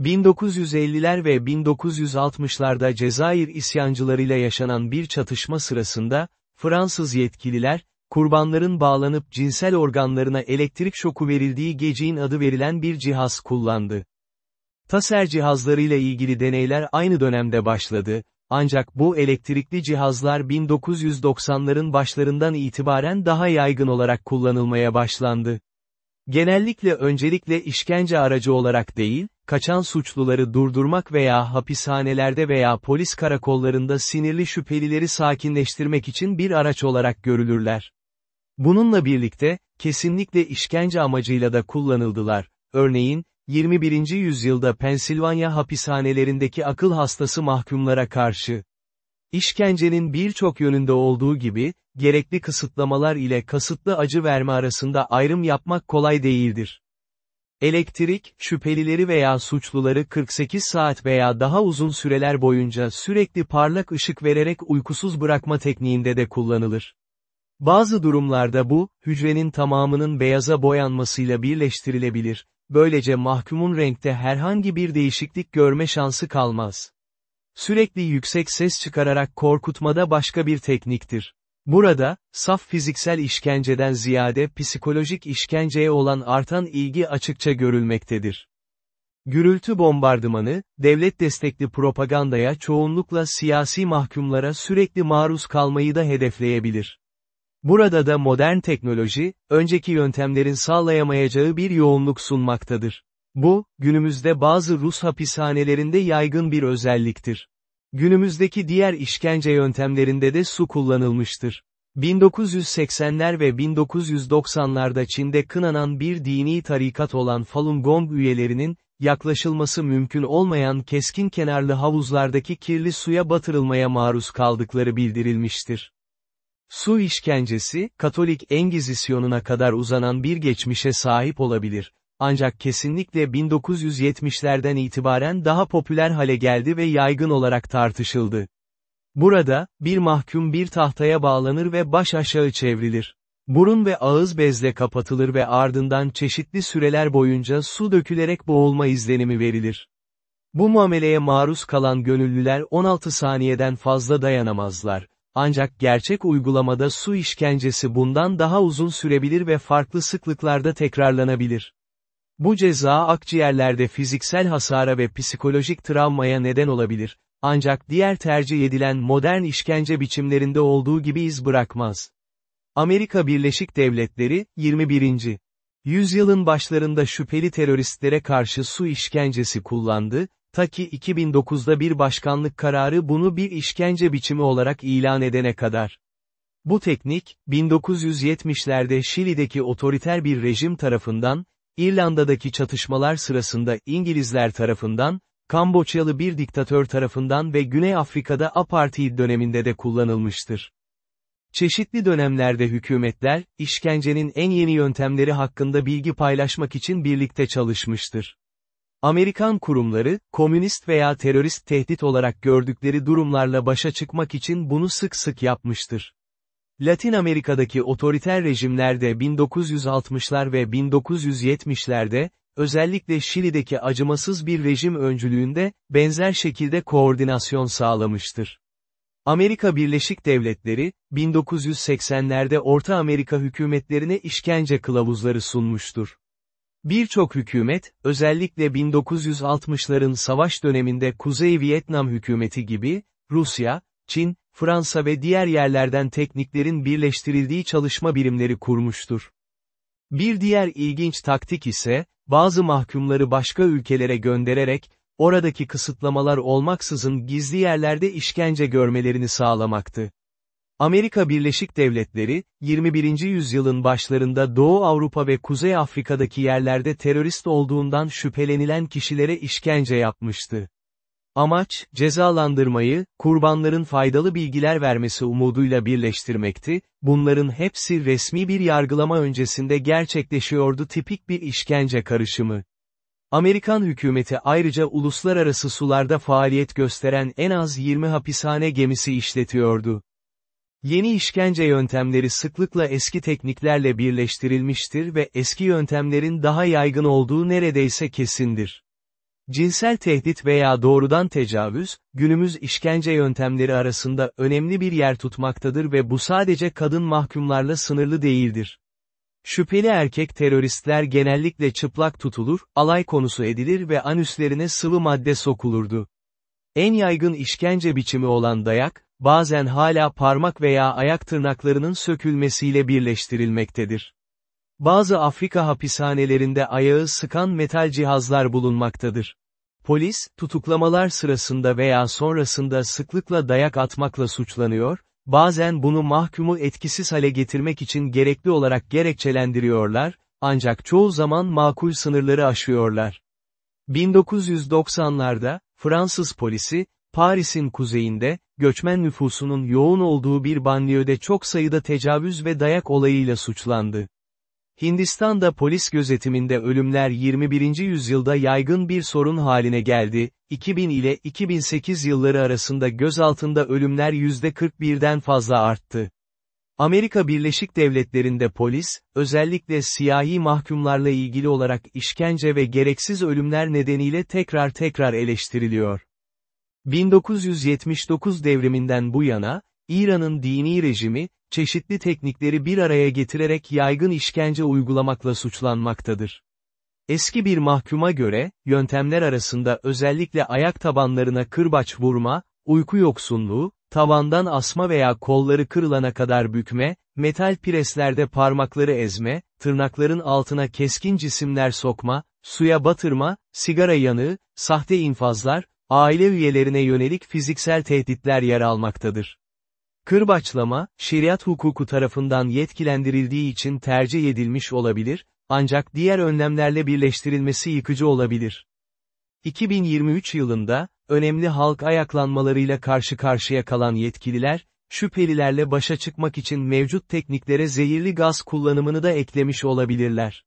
1950'ler ve 1960'larda Cezayir isyancılarıyla yaşanan bir çatışma sırasında, Fransız yetkililer, kurbanların bağlanıp cinsel organlarına elektrik şoku verildiği geceğin adı verilen bir cihaz kullandı. Taser cihazlarıyla ilgili deneyler aynı dönemde başladı, ancak bu elektrikli cihazlar 1990'ların başlarından itibaren daha yaygın olarak kullanılmaya başlandı. Genellikle öncelikle işkence aracı olarak değil, kaçan suçluları durdurmak veya hapishanelerde veya polis karakollarında sinirli şüphelileri sakinleştirmek için bir araç olarak görülürler. Bununla birlikte, kesinlikle işkence amacıyla da kullanıldılar. Örneğin, 21. yüzyılda Pensilvanya hapishanelerindeki akıl hastası mahkumlara karşı. İşkencenin birçok yönünde olduğu gibi, gerekli kısıtlamalar ile kasıtlı acı verme arasında ayrım yapmak kolay değildir. Elektrik, şüphelileri veya suçluları 48 saat veya daha uzun süreler boyunca sürekli parlak ışık vererek uykusuz bırakma tekniğinde de kullanılır. Bazı durumlarda bu, hücrenin tamamının beyaza boyanmasıyla birleştirilebilir, böylece mahkumun renkte herhangi bir değişiklik görme şansı kalmaz. Sürekli yüksek ses çıkararak korkutmada başka bir tekniktir. Burada, saf fiziksel işkenceden ziyade psikolojik işkenceye olan artan ilgi açıkça görülmektedir. Gürültü bombardımanı, devlet destekli propagandaya çoğunlukla siyasi mahkumlara sürekli maruz kalmayı da hedefleyebilir. Burada da modern teknoloji, önceki yöntemlerin sağlayamayacağı bir yoğunluk sunmaktadır. Bu, günümüzde bazı Rus hapishanelerinde yaygın bir özelliktir. Günümüzdeki diğer işkence yöntemlerinde de su kullanılmıştır. 1980'ler ve 1990'larda Çin'de kınanan bir dini tarikat olan Falun Gong üyelerinin, yaklaşılması mümkün olmayan keskin kenarlı havuzlardaki kirli suya batırılmaya maruz kaldıkları bildirilmiştir. Su işkencesi, Katolik Engizisyonuna kadar uzanan bir geçmişe sahip olabilir. Ancak kesinlikle 1970'lerden itibaren daha popüler hale geldi ve yaygın olarak tartışıldı. Burada, bir mahkum bir tahtaya bağlanır ve baş aşağı çevrilir. Burun ve ağız bezle kapatılır ve ardından çeşitli süreler boyunca su dökülerek boğulma izlenimi verilir. Bu muameleye maruz kalan gönüllüler 16 saniyeden fazla dayanamazlar. Ancak gerçek uygulamada su işkencesi bundan daha uzun sürebilir ve farklı sıklıklarda tekrarlanabilir. Bu ceza akciğerlerde fiziksel hasara ve psikolojik travmaya neden olabilir, ancak diğer tercih edilen modern işkence biçimlerinde olduğu gibi iz bırakmaz. Amerika Birleşik Devletleri, 21. Yüzyılın başlarında şüpheli teröristlere karşı su işkencesi kullandı, ta ki 2009'da bir başkanlık kararı bunu bir işkence biçimi olarak ilan edene kadar. Bu teknik, 1970'lerde Şili'deki otoriter bir rejim tarafından, İrlanda'daki çatışmalar sırasında İngilizler tarafından, Kamboçyalı bir diktatör tarafından ve Güney Afrika'da apartheid döneminde de kullanılmıştır. Çeşitli dönemlerde hükümetler, işkencenin en yeni yöntemleri hakkında bilgi paylaşmak için birlikte çalışmıştır. Amerikan kurumları, komünist veya terörist tehdit olarak gördükleri durumlarla başa çıkmak için bunu sık sık yapmıştır. Latin Amerika'daki otoriter rejimlerde 1960'lar ve 1970'lerde, özellikle Şili'deki acımasız bir rejim öncülüğünde, benzer şekilde koordinasyon sağlamıştır. Amerika Birleşik Devletleri, 1980'lerde Orta Amerika hükümetlerine işkence kılavuzları sunmuştur. Birçok hükümet, özellikle 1960'ların savaş döneminde Kuzey Vietnam hükümeti gibi, Rusya, Çin, Fransa ve diğer yerlerden tekniklerin birleştirildiği çalışma birimleri kurmuştur. Bir diğer ilginç taktik ise, bazı mahkumları başka ülkelere göndererek, oradaki kısıtlamalar olmaksızın gizli yerlerde işkence görmelerini sağlamaktı. Amerika Birleşik Devletleri, 21. yüzyılın başlarında Doğu Avrupa ve Kuzey Afrika'daki yerlerde terörist olduğundan şüphelenilen kişilere işkence yapmıştı. Amaç, cezalandırmayı, kurbanların faydalı bilgiler vermesi umuduyla birleştirmekti, bunların hepsi resmi bir yargılama öncesinde gerçekleşiyordu tipik bir işkence karışımı. Amerikan hükümeti ayrıca uluslararası sularda faaliyet gösteren en az 20 hapishane gemisi işletiyordu. Yeni işkence yöntemleri sıklıkla eski tekniklerle birleştirilmiştir ve eski yöntemlerin daha yaygın olduğu neredeyse kesindir. Cinsel tehdit veya doğrudan tecavüz, günümüz işkence yöntemleri arasında önemli bir yer tutmaktadır ve bu sadece kadın mahkumlarla sınırlı değildir. Şüpheli erkek teröristler genellikle çıplak tutulur, alay konusu edilir ve anüslerine sıvı madde sokulurdu. En yaygın işkence biçimi olan dayak, bazen hala parmak veya ayak tırnaklarının sökülmesiyle birleştirilmektedir. Bazı Afrika hapishanelerinde ayağı sıkan metal cihazlar bulunmaktadır. Polis, tutuklamalar sırasında veya sonrasında sıklıkla dayak atmakla suçlanıyor, bazen bunu mahkumu etkisiz hale getirmek için gerekli olarak gerekçelendiriyorlar, ancak çoğu zaman makul sınırları aşıyorlar. 1990'larda, Fransız polisi, Paris'in kuzeyinde, göçmen nüfusunun yoğun olduğu bir banliyöde çok sayıda tecavüz ve dayak olayıyla suçlandı. Hindistan'da polis gözetiminde ölümler 21. yüzyılda yaygın bir sorun haline geldi, 2000 ile 2008 yılları arasında gözaltında ölümler %41'den fazla arttı. Amerika Birleşik Devletleri'nde polis, özellikle siyahi mahkumlarla ilgili olarak işkence ve gereksiz ölümler nedeniyle tekrar tekrar eleştiriliyor. 1979 devriminden bu yana, İran'ın dini rejimi, çeşitli teknikleri bir araya getirerek yaygın işkence uygulamakla suçlanmaktadır. Eski bir mahkuma göre, yöntemler arasında özellikle ayak tabanlarına kırbaç vurma, uyku yoksunluğu, tavandan asma veya kolları kırılana kadar bükme, metal preslerde parmakları ezme, tırnakların altına keskin cisimler sokma, suya batırma, sigara yanığı, sahte infazlar, aile üyelerine yönelik fiziksel tehditler yer almaktadır. Kırbaçlama, şeriat hukuku tarafından yetkilendirildiği için tercih edilmiş olabilir, ancak diğer önlemlerle birleştirilmesi yıkıcı olabilir. 2023 yılında, önemli halk ayaklanmalarıyla karşı karşıya kalan yetkililer, şüphelilerle başa çıkmak için mevcut tekniklere zehirli gaz kullanımını da eklemiş olabilirler.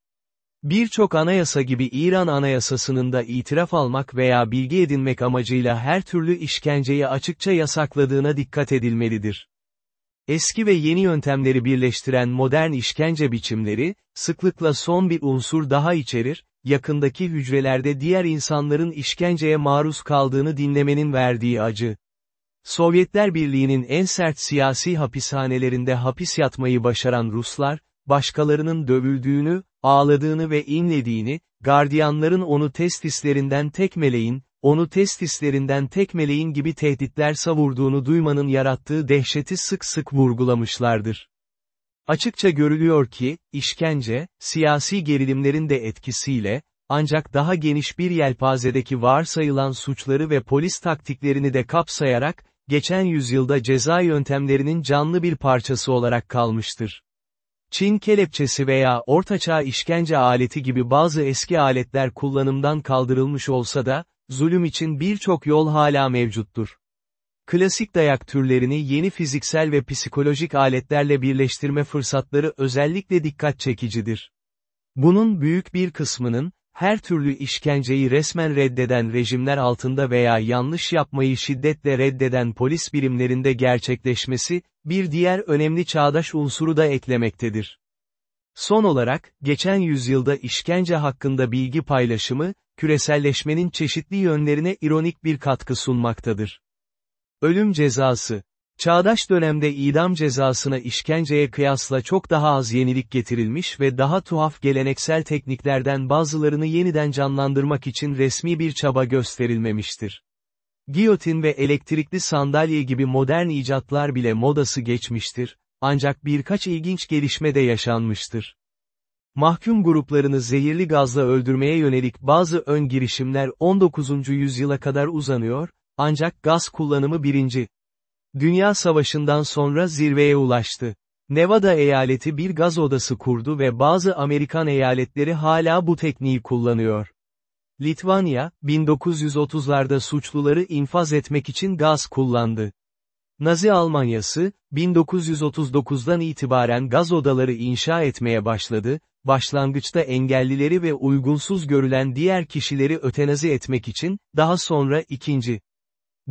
Birçok anayasa gibi İran anayasasının da itiraf almak veya bilgi edinmek amacıyla her türlü işkenceyi açıkça yasakladığına dikkat edilmelidir. Eski ve yeni yöntemleri birleştiren modern işkence biçimleri, sıklıkla son bir unsur daha içerir, yakındaki hücrelerde diğer insanların işkenceye maruz kaldığını dinlemenin verdiği acı. Sovyetler Birliği'nin en sert siyasi hapishanelerinde hapis yatmayı başaran Ruslar, başkalarının dövüldüğünü, ağladığını ve inlediğini, gardiyanların onu testislerinden tekmeleyin, onu testislerinden tekmeleyin gibi tehditler savurduğunu duymanın yarattığı dehşeti sık sık vurgulamışlardır. Açıkça görülüyor ki, işkence, siyasi gerilimlerin de etkisiyle, ancak daha geniş bir yelpazedeki varsayılan suçları ve polis taktiklerini de kapsayarak, geçen yüzyılda ceza yöntemlerinin canlı bir parçası olarak kalmıştır. Çin kelepçesi veya ortaçağ işkence aleti gibi bazı eski aletler kullanımdan kaldırılmış olsa da, zulüm için birçok yol hala mevcuttur. klasik dayak türlerini yeni fiziksel ve psikolojik aletlerle birleştirme fırsatları özellikle dikkat çekicidir. Bunun büyük bir kısmının, her türlü işkenceyi resmen reddeden rejimler altında veya yanlış yapmayı şiddetle reddeden polis birimlerinde gerçekleşmesi, bir diğer önemli çağdaş unsuru da eklemektedir. Son olarak, geçen yüzyılda işkence hakkında bilgi paylaşımı, küreselleşmenin çeşitli yönlerine ironik bir katkı sunmaktadır. Ölüm cezası Çağdaş dönemde idam cezasına işkenceye kıyasla çok daha az yenilik getirilmiş ve daha tuhaf geleneksel tekniklerden bazılarını yeniden canlandırmak için resmi bir çaba gösterilmemiştir. Giyotin ve elektrikli sandalye gibi modern icatlar bile modası geçmiştir, ancak birkaç ilginç gelişme de yaşanmıştır. Mahkum gruplarını zehirli gazla öldürmeye yönelik bazı ön girişimler 19. yüzyıla kadar uzanıyor, ancak gaz kullanımı 1. Dünya Savaşı'ndan sonra zirveye ulaştı. Nevada eyaleti bir gaz odası kurdu ve bazı Amerikan eyaletleri hala bu tekniği kullanıyor. Litvanya, 1930'larda suçluları infaz etmek için gaz kullandı. Nazi Almanyası, 1939'dan itibaren gaz odaları inşa etmeye başladı, başlangıçta engellileri ve uygunsuz görülen diğer kişileri ötenazi etmek için, daha sonra ikinci.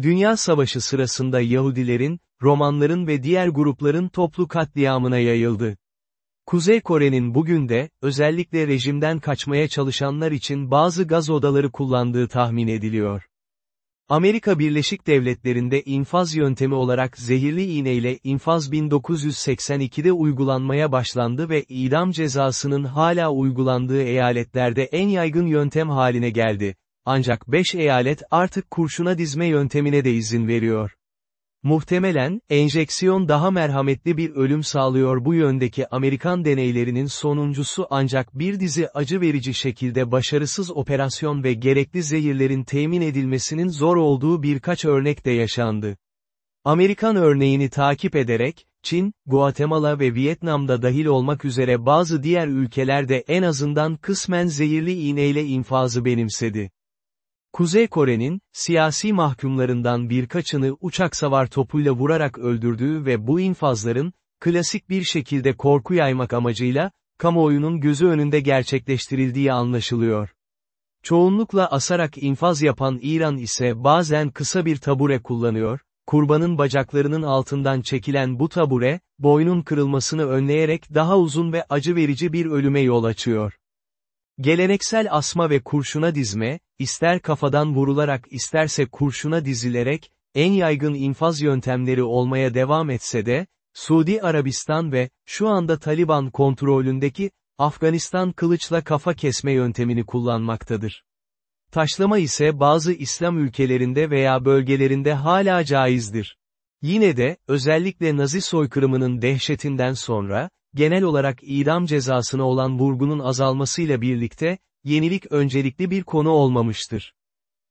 Dünya Savaşı sırasında Yahudilerin, Romanların ve diğer grupların toplu katliamına yayıldı. Kuzey Kore'nin bugün de, özellikle rejimden kaçmaya çalışanlar için bazı gaz odaları kullandığı tahmin ediliyor. Amerika Birleşik Devletleri'nde infaz yöntemi olarak zehirli iğneyle infaz 1982'de uygulanmaya başlandı ve idam cezasının hala uygulandığı eyaletlerde en yaygın yöntem haline geldi. Ancak 5 eyalet artık kurşuna dizme yöntemine de izin veriyor. Muhtemelen, enjeksiyon daha merhametli bir ölüm sağlıyor bu yöndeki Amerikan deneylerinin sonuncusu ancak bir dizi acı verici şekilde başarısız operasyon ve gerekli zehirlerin temin edilmesinin zor olduğu birkaç örnek de yaşandı. Amerikan örneğini takip ederek, Çin, Guatemala ve Vietnam'da dahil olmak üzere bazı diğer ülkelerde en azından kısmen zehirli iğneyle infazı benimsedi. Kuzey Kore'nin, siyasi mahkumlarından birkaçını uçak savar topuyla vurarak öldürdüğü ve bu infazların, klasik bir şekilde korku yaymak amacıyla, kamuoyunun gözü önünde gerçekleştirildiği anlaşılıyor. Çoğunlukla asarak infaz yapan İran ise bazen kısa bir tabure kullanıyor, kurbanın bacaklarının altından çekilen bu tabure, boynun kırılmasını önleyerek daha uzun ve acı verici bir ölüme yol açıyor. Geleneksel asma ve kurşuna dizme, ister kafadan vurularak isterse kurşuna dizilerek, en yaygın infaz yöntemleri olmaya devam etse de, Suudi Arabistan ve, şu anda Taliban kontrolündeki, Afganistan kılıçla kafa kesme yöntemini kullanmaktadır. Taşlama ise bazı İslam ülkelerinde veya bölgelerinde hala caizdir. Yine de, özellikle Nazi soykırımının dehşetinden sonra, genel olarak idam cezasına olan vurgunun azalmasıyla birlikte, yenilik öncelikli bir konu olmamıştır.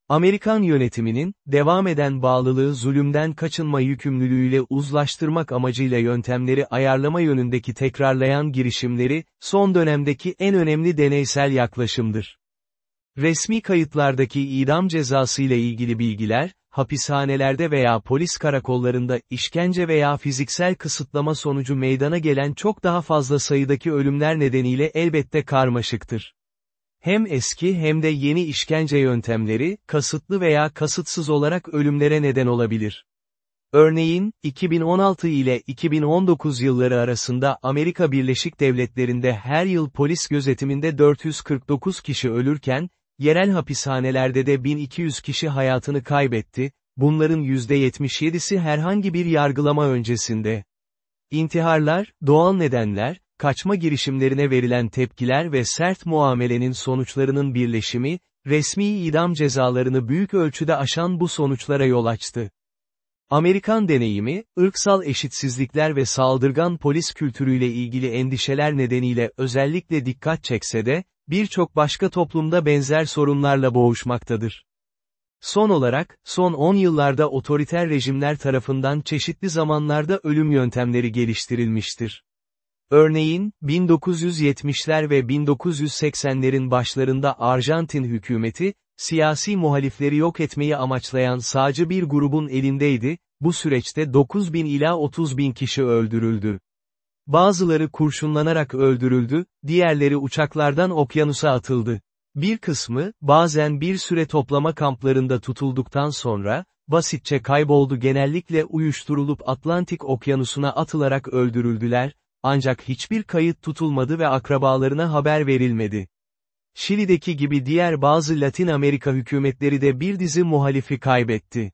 Amerikan yönetiminin, devam eden bağlılığı zulümden kaçınma yükümlülüğüyle uzlaştırmak amacıyla yöntemleri ayarlama yönündeki tekrarlayan girişimleri, son dönemdeki en önemli deneysel yaklaşımdır. Resmi kayıtlardaki idam cezası ile ilgili bilgiler, hapishanelerde veya polis karakollarında işkence veya fiziksel kısıtlama sonucu meydana gelen çok daha fazla sayıdaki ölümler nedeniyle elbette karmaşıktır. Hem eski hem de yeni işkence yöntemleri, kasıtlı veya kasıtsız olarak ölümlere neden olabilir. Örneğin, 2016 ile 2019 yılları arasında Amerika Birleşik Devletleri'nde her yıl polis gözetiminde 449 kişi ölürken, Yerel hapishanelerde de 1200 kişi hayatını kaybetti, bunların %77'si herhangi bir yargılama öncesinde. İntiharlar, doğal nedenler, kaçma girişimlerine verilen tepkiler ve sert muamelenin sonuçlarının birleşimi, resmi idam cezalarını büyük ölçüde aşan bu sonuçlara yol açtı. Amerikan deneyimi, ırksal eşitsizlikler ve saldırgan polis kültürüyle ilgili endişeler nedeniyle özellikle dikkat çekse de, birçok başka toplumda benzer sorunlarla boğuşmaktadır. Son olarak, son 10 yıllarda otoriter rejimler tarafından çeşitli zamanlarda ölüm yöntemleri geliştirilmiştir. Örneğin, 1970'ler ve 1980'lerin başlarında Arjantin hükümeti, siyasi muhalifleri yok etmeyi amaçlayan sağcı bir grubun elindeydi, bu süreçte 9 bin ila 30 bin kişi öldürüldü. Bazıları kurşunlanarak öldürüldü, diğerleri uçaklardan okyanusa atıldı. Bir kısmı, bazen bir süre toplama kamplarında tutulduktan sonra, basitçe kayboldu genellikle uyuşturulup Atlantik okyanusuna atılarak öldürüldüler, ancak hiçbir kayıt tutulmadı ve akrabalarına haber verilmedi. Şili'deki gibi diğer bazı Latin Amerika hükümetleri de bir dizi muhalifi kaybetti.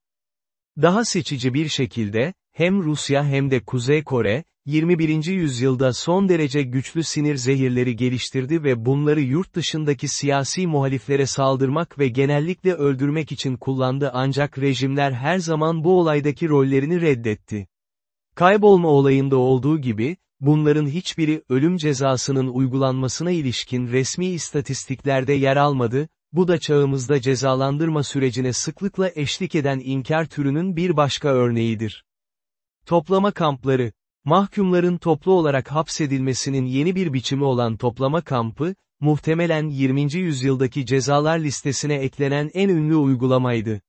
Daha seçici bir şekilde, hem Rusya hem de Kuzey Kore, 21. yüzyılda son derece güçlü sinir zehirleri geliştirdi ve bunları yurt dışındaki siyasi muhaliflere saldırmak ve genellikle öldürmek için kullandı ancak rejimler her zaman bu olaydaki rollerini reddetti. Kaybolma olayında olduğu gibi, bunların hiçbiri ölüm cezasının uygulanmasına ilişkin resmi istatistiklerde yer almadı, bu da çağımızda cezalandırma sürecine sıklıkla eşlik eden inkar türünün bir başka örneğidir. Toplama kampları Mahkumların toplu olarak hapsedilmesinin yeni bir biçimi olan toplama kampı, muhtemelen 20. yüzyıldaki cezalar listesine eklenen en ünlü uygulamaydı.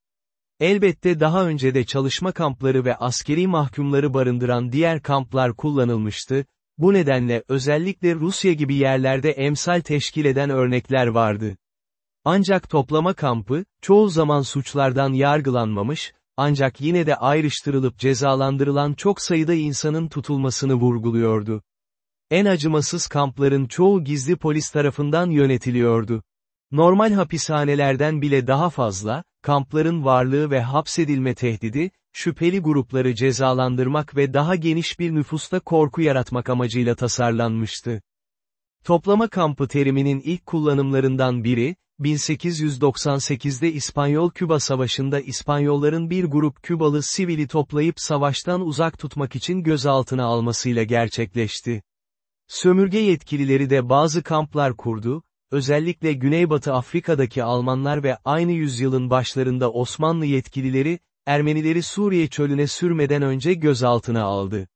Elbette daha önce de çalışma kampları ve askeri mahkumları barındıran diğer kamplar kullanılmıştı, bu nedenle özellikle Rusya gibi yerlerde emsal teşkil eden örnekler vardı. Ancak toplama kampı, çoğu zaman suçlardan yargılanmamış, ancak yine de ayrıştırılıp cezalandırılan çok sayıda insanın tutulmasını vurguluyordu. En acımasız kampların çoğu gizli polis tarafından yönetiliyordu. Normal hapishanelerden bile daha fazla, kampların varlığı ve hapsedilme tehdidi, şüpheli grupları cezalandırmak ve daha geniş bir nüfusta korku yaratmak amacıyla tasarlanmıştı. Toplama kampı teriminin ilk kullanımlarından biri, 1898'de İspanyol-Küba Savaşı'nda İspanyolların bir grup Kübalı sivili toplayıp savaştan uzak tutmak için gözaltına almasıyla gerçekleşti. Sömürge yetkilileri de bazı kamplar kurdu, özellikle Güneybatı Afrika'daki Almanlar ve aynı yüzyılın başlarında Osmanlı yetkilileri, Ermenileri Suriye çölüne sürmeden önce gözaltına aldı.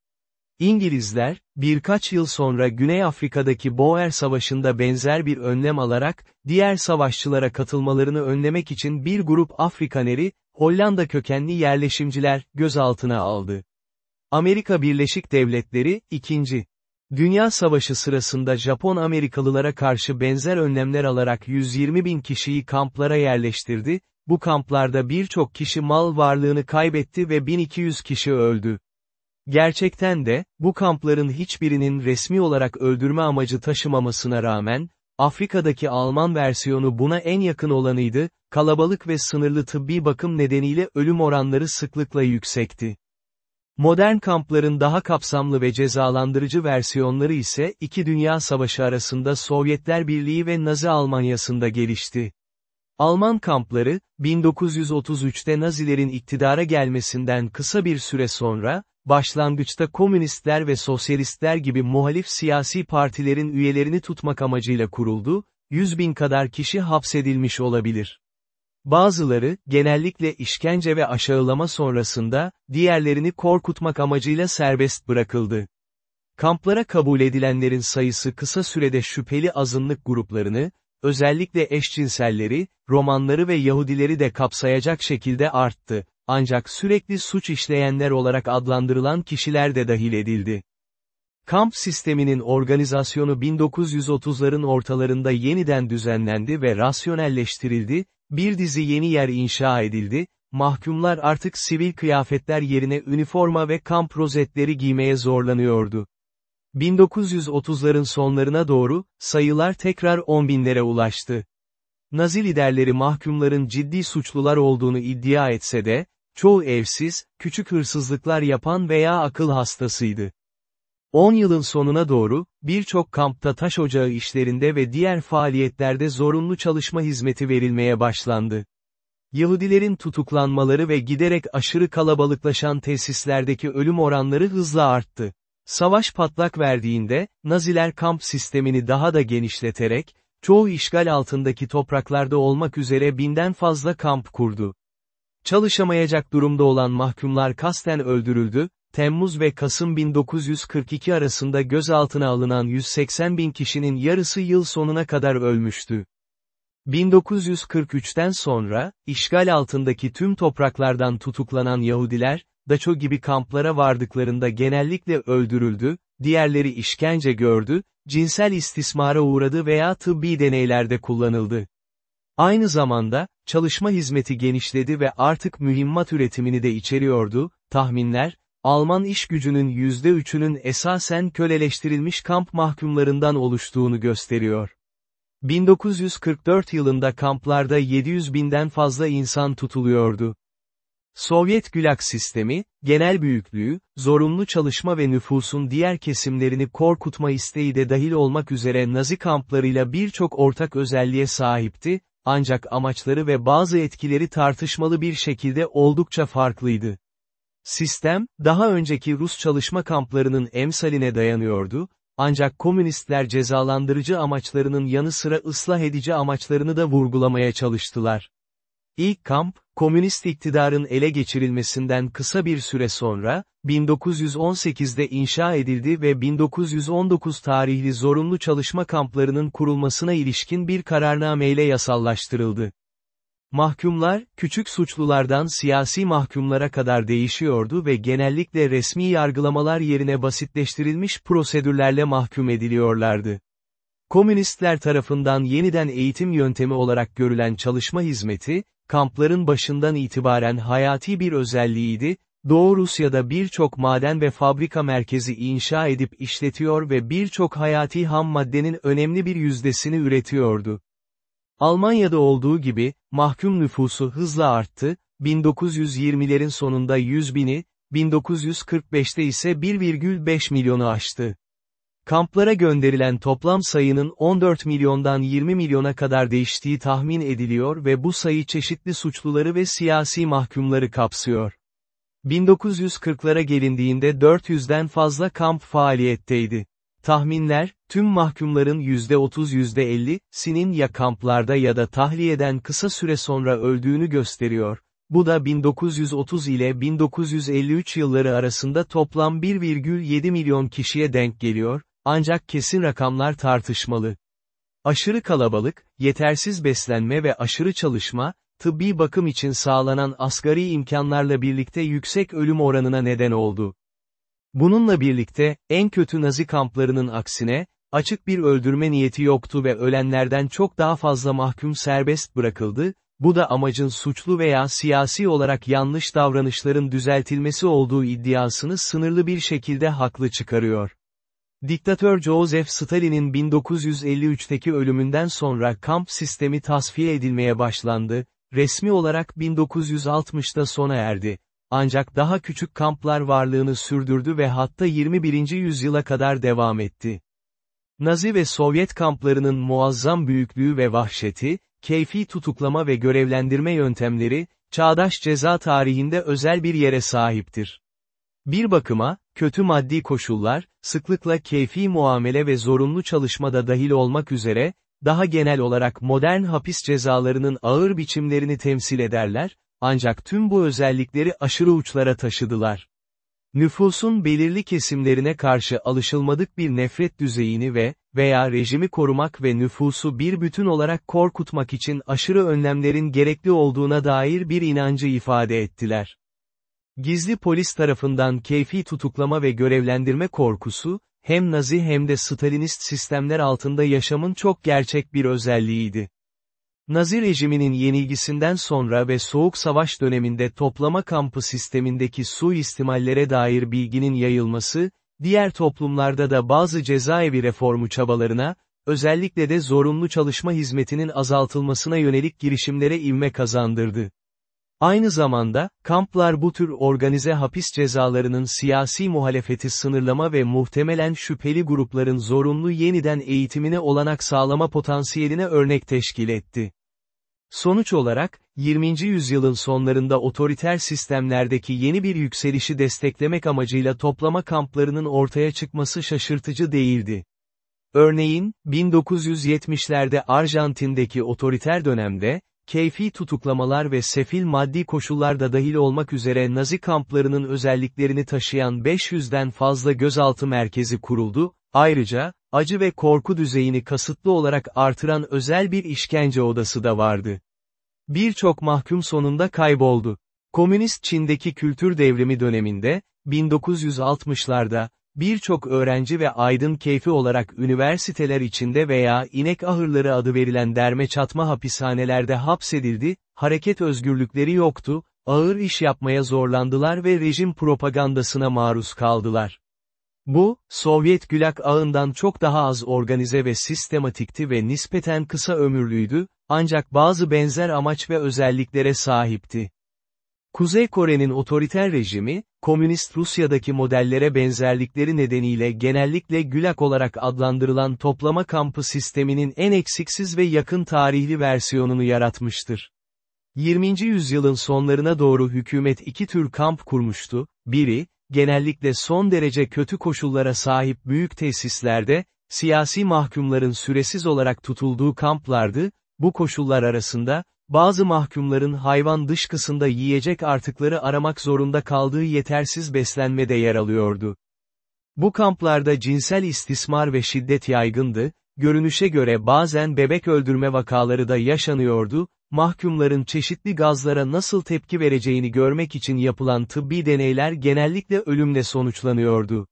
İngilizler, birkaç yıl sonra Güney Afrika'daki Boer Savaşı'nda benzer bir önlem alarak, diğer savaşçılara katılmalarını önlemek için bir grup Afrikaneri, Hollanda kökenli yerleşimciler, gözaltına aldı. Amerika Birleşik Devletleri, 2. Dünya Savaşı sırasında Japon Amerikalılara karşı benzer önlemler alarak 120 bin kişiyi kamplara yerleştirdi, bu kamplarda birçok kişi mal varlığını kaybetti ve 1200 kişi öldü. Gerçekten de, bu kampların hiçbirinin resmi olarak öldürme amacı taşımamasına rağmen, Afrika'daki Alman versiyonu buna en yakın olanıydı, kalabalık ve sınırlı tıbbi bakım nedeniyle ölüm oranları sıklıkla yüksekti. Modern kampların daha kapsamlı ve cezalandırıcı versiyonları ise iki Dünya Savaşı arasında Sovyetler Birliği ve Nazi Almanyası'nda gelişti. Alman kampları, 1933'te Nazilerin iktidara gelmesinden kısa bir süre sonra, başlangıçta komünistler ve sosyalistler gibi muhalif siyasi partilerin üyelerini tutmak amacıyla kuruldu, 100 bin kadar kişi hapsedilmiş olabilir. Bazıları, genellikle işkence ve aşağılama sonrasında, diğerlerini korkutmak amacıyla serbest bırakıldı. Kamplara kabul edilenlerin sayısı kısa sürede şüpheli azınlık gruplarını, özellikle eşcinselleri, romanları ve Yahudileri de kapsayacak şekilde arttı, ancak sürekli suç işleyenler olarak adlandırılan kişiler de dahil edildi. Kamp sisteminin organizasyonu 1930'ların ortalarında yeniden düzenlendi ve rasyonelleştirildi, bir dizi yeni yer inşa edildi, mahkumlar artık sivil kıyafetler yerine üniforma ve kamp rozetleri giymeye zorlanıyordu. 1930'ların sonlarına doğru, sayılar tekrar 10 binlere ulaştı. Nazi liderleri mahkumların ciddi suçlular olduğunu iddia etse de, çoğu evsiz, küçük hırsızlıklar yapan veya akıl hastasıydı. 10 yılın sonuna doğru, birçok kampta taş ocağı işlerinde ve diğer faaliyetlerde zorunlu çalışma hizmeti verilmeye başlandı. Yahudilerin tutuklanmaları ve giderek aşırı kalabalıklaşan tesislerdeki ölüm oranları hızla arttı. Savaş patlak verdiğinde, Naziler kamp sistemini daha da genişleterek, çoğu işgal altındaki topraklarda olmak üzere binden fazla kamp kurdu. Çalışamayacak durumda olan mahkumlar kasten öldürüldü, Temmuz ve Kasım 1942 arasında gözaltına alınan 180 bin kişinin yarısı yıl sonuna kadar ölmüştü. 1943'ten sonra, işgal altındaki tüm topraklardan tutuklanan Yahudiler, Daço gibi kamplara vardıklarında genellikle öldürüldü, diğerleri işkence gördü, cinsel istismara uğradı veya tıbbi deneylerde kullanıldı. Aynı zamanda, çalışma hizmeti genişledi ve artık mühimmat üretimini de içeriyordu, tahminler, Alman iş gücünün %3'ünün esasen köleleştirilmiş kamp mahkumlarından oluştuğunu gösteriyor. 1944 yılında kamplarda 700 binden fazla insan tutuluyordu. Sovyet Gülag sistemi, genel büyüklüğü, zorunlu çalışma ve nüfusun diğer kesimlerini korkutma isteği de dahil olmak üzere Nazi kamplarıyla birçok ortak özelliğe sahipti, ancak amaçları ve bazı etkileri tartışmalı bir şekilde oldukça farklıydı. Sistem, daha önceki Rus çalışma kamplarının emsaline dayanıyordu, ancak komünistler cezalandırıcı amaçlarının yanı sıra ıslah edici amaçlarını da vurgulamaya çalıştılar. İlk kamp, komünist iktidarın ele geçirilmesinden kısa bir süre sonra, 1918'de inşa edildi ve 1919 tarihli zorunlu çalışma kamplarının kurulmasına ilişkin bir kararnameyle yasallaştırıldı. Mahkumlar, küçük suçlulardan siyasi mahkumlara kadar değişiyordu ve genellikle resmi yargılamalar yerine basitleştirilmiş prosedürlerle mahkum ediliyorlardı. Komünistler tarafından yeniden eğitim yöntemi olarak görülen çalışma hizmeti, kampların başından itibaren hayati bir özelliğiydi, Doğu Rusya'da birçok maden ve fabrika merkezi inşa edip işletiyor ve birçok hayati ham maddenin önemli bir yüzdesini üretiyordu. Almanya'da olduğu gibi, mahkum nüfusu hızla arttı, 1920'lerin sonunda 100 bini, 1945'te ise 1,5 milyonu aştı. Kamplara gönderilen toplam sayının 14 milyondan 20 milyona kadar değiştiği tahmin ediliyor ve bu sayı çeşitli suçluları ve siyasi mahkumları kapsıyor. 1940'lara gelindiğinde 400'den fazla kamp faaliyetteydi. Tahminler, tüm mahkumların %30-%50'sinin ya kamplarda ya da tahliyeden kısa süre sonra öldüğünü gösteriyor. Bu da 1930 ile 1953 yılları arasında toplam 1,7 milyon kişiye denk geliyor, ancak kesin rakamlar tartışmalı. Aşırı kalabalık, yetersiz beslenme ve aşırı çalışma, tıbbi bakım için sağlanan asgari imkanlarla birlikte yüksek ölüm oranına neden oldu. Bununla birlikte, en kötü Nazi kamplarının aksine, açık bir öldürme niyeti yoktu ve ölenlerden çok daha fazla mahkum serbest bırakıldı, bu da amacın suçlu veya siyasi olarak yanlış davranışların düzeltilmesi olduğu iddiasını sınırlı bir şekilde haklı çıkarıyor. Diktatör Joseph Stalin'in 1953'teki ölümünden sonra kamp sistemi tasfiye edilmeye başlandı, resmi olarak 1960'da sona erdi. Ancak daha küçük kamplar varlığını sürdürdü ve hatta 21. yüzyıla kadar devam etti. Nazi ve Sovyet kamplarının muazzam büyüklüğü ve vahşeti, keyfi tutuklama ve görevlendirme yöntemleri, çağdaş ceza tarihinde özel bir yere sahiptir. Bir bakıma, kötü maddi koşullar, sıklıkla keyfi muamele ve zorunlu çalışmada dahil olmak üzere, daha genel olarak modern hapis cezalarının ağır biçimlerini temsil ederler, ancak tüm bu özellikleri aşırı uçlara taşıdılar. Nüfusun belirli kesimlerine karşı alışılmadık bir nefret düzeyini ve, veya rejimi korumak ve nüfusu bir bütün olarak korkutmak için aşırı önlemlerin gerekli olduğuna dair bir inancı ifade ettiler. Gizli polis tarafından keyfi tutuklama ve görevlendirme korkusu, hem Nazi hem de Stalinist sistemler altında yaşamın çok gerçek bir özelliğiydi. Nazi rejiminin yenilgisinden sonra ve Soğuk Savaş döneminde toplama kampı sistemindeki suistimallere dair bilginin yayılması, diğer toplumlarda da bazı cezaevi reformu çabalarına, özellikle de zorunlu çalışma hizmetinin azaltılmasına yönelik girişimlere ivme kazandırdı. Aynı zamanda, kamplar bu tür organize hapis cezalarının siyasi muhalefeti sınırlama ve muhtemelen şüpheli grupların zorunlu yeniden eğitimine olanak sağlama potansiyeline örnek teşkil etti. Sonuç olarak, 20. yüzyılın sonlarında otoriter sistemlerdeki yeni bir yükselişi desteklemek amacıyla toplama kamplarının ortaya çıkması şaşırtıcı değildi. Örneğin, 1970'lerde Arjantin'deki otoriter dönemde, keyfi tutuklamalar ve sefil maddi koşullar da dahil olmak üzere Nazi kamplarının özelliklerini taşıyan 500'den fazla gözaltı merkezi kuruldu, ayrıca, acı ve korku düzeyini kasıtlı olarak artıran özel bir işkence odası da vardı. Birçok mahkum sonunda kayboldu. Komünist Çin'deki kültür devrimi döneminde, 1960'larda, birçok öğrenci ve aydın keyfi olarak üniversiteler içinde veya inek ahırları adı verilen derme çatma hapishanelerde hapsedildi, hareket özgürlükleri yoktu, ağır iş yapmaya zorlandılar ve rejim propagandasına maruz kaldılar. Bu, Sovyet Gülag ağından çok daha az organize ve sistematikti ve nispeten kısa ömürlüydü, ancak bazı benzer amaç ve özelliklere sahipti. Kuzey Kore'nin otoriter rejimi, Komünist Rusya'daki modellere benzerlikleri nedeniyle genellikle Gülag olarak adlandırılan toplama kampı sisteminin en eksiksiz ve yakın tarihli versiyonunu yaratmıştır. 20. yüzyılın sonlarına doğru hükümet iki tür kamp kurmuştu, biri, genellikle son derece kötü koşullara sahip büyük tesislerde, siyasi mahkumların süresiz olarak tutulduğu kamplardı, bu koşullar arasında, bazı mahkumların hayvan dışkısında yiyecek artıkları aramak zorunda kaldığı yetersiz beslenme de yer alıyordu. Bu kamplarda cinsel istismar ve şiddet yaygındı, görünüşe göre bazen bebek öldürme vakaları da yaşanıyordu, mahkumların çeşitli gazlara nasıl tepki vereceğini görmek için yapılan tıbbi deneyler genellikle ölümle sonuçlanıyordu.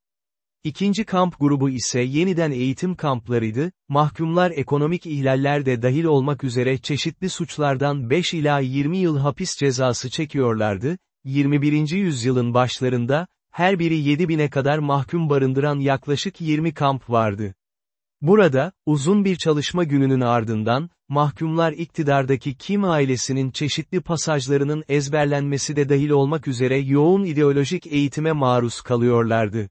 İkinci kamp grubu ise yeniden eğitim kamplarıydı, mahkumlar ekonomik ihlaller de dahil olmak üzere çeşitli suçlardan 5 ila 20 yıl hapis cezası çekiyorlardı, 21. yüzyılın başlarında, her biri 7 bine kadar mahkum barındıran yaklaşık 20 kamp vardı. Burada, uzun bir çalışma gününün ardından, mahkumlar iktidardaki Kim ailesinin çeşitli pasajlarının ezberlenmesi de dahil olmak üzere yoğun ideolojik eğitime maruz kalıyorlardı.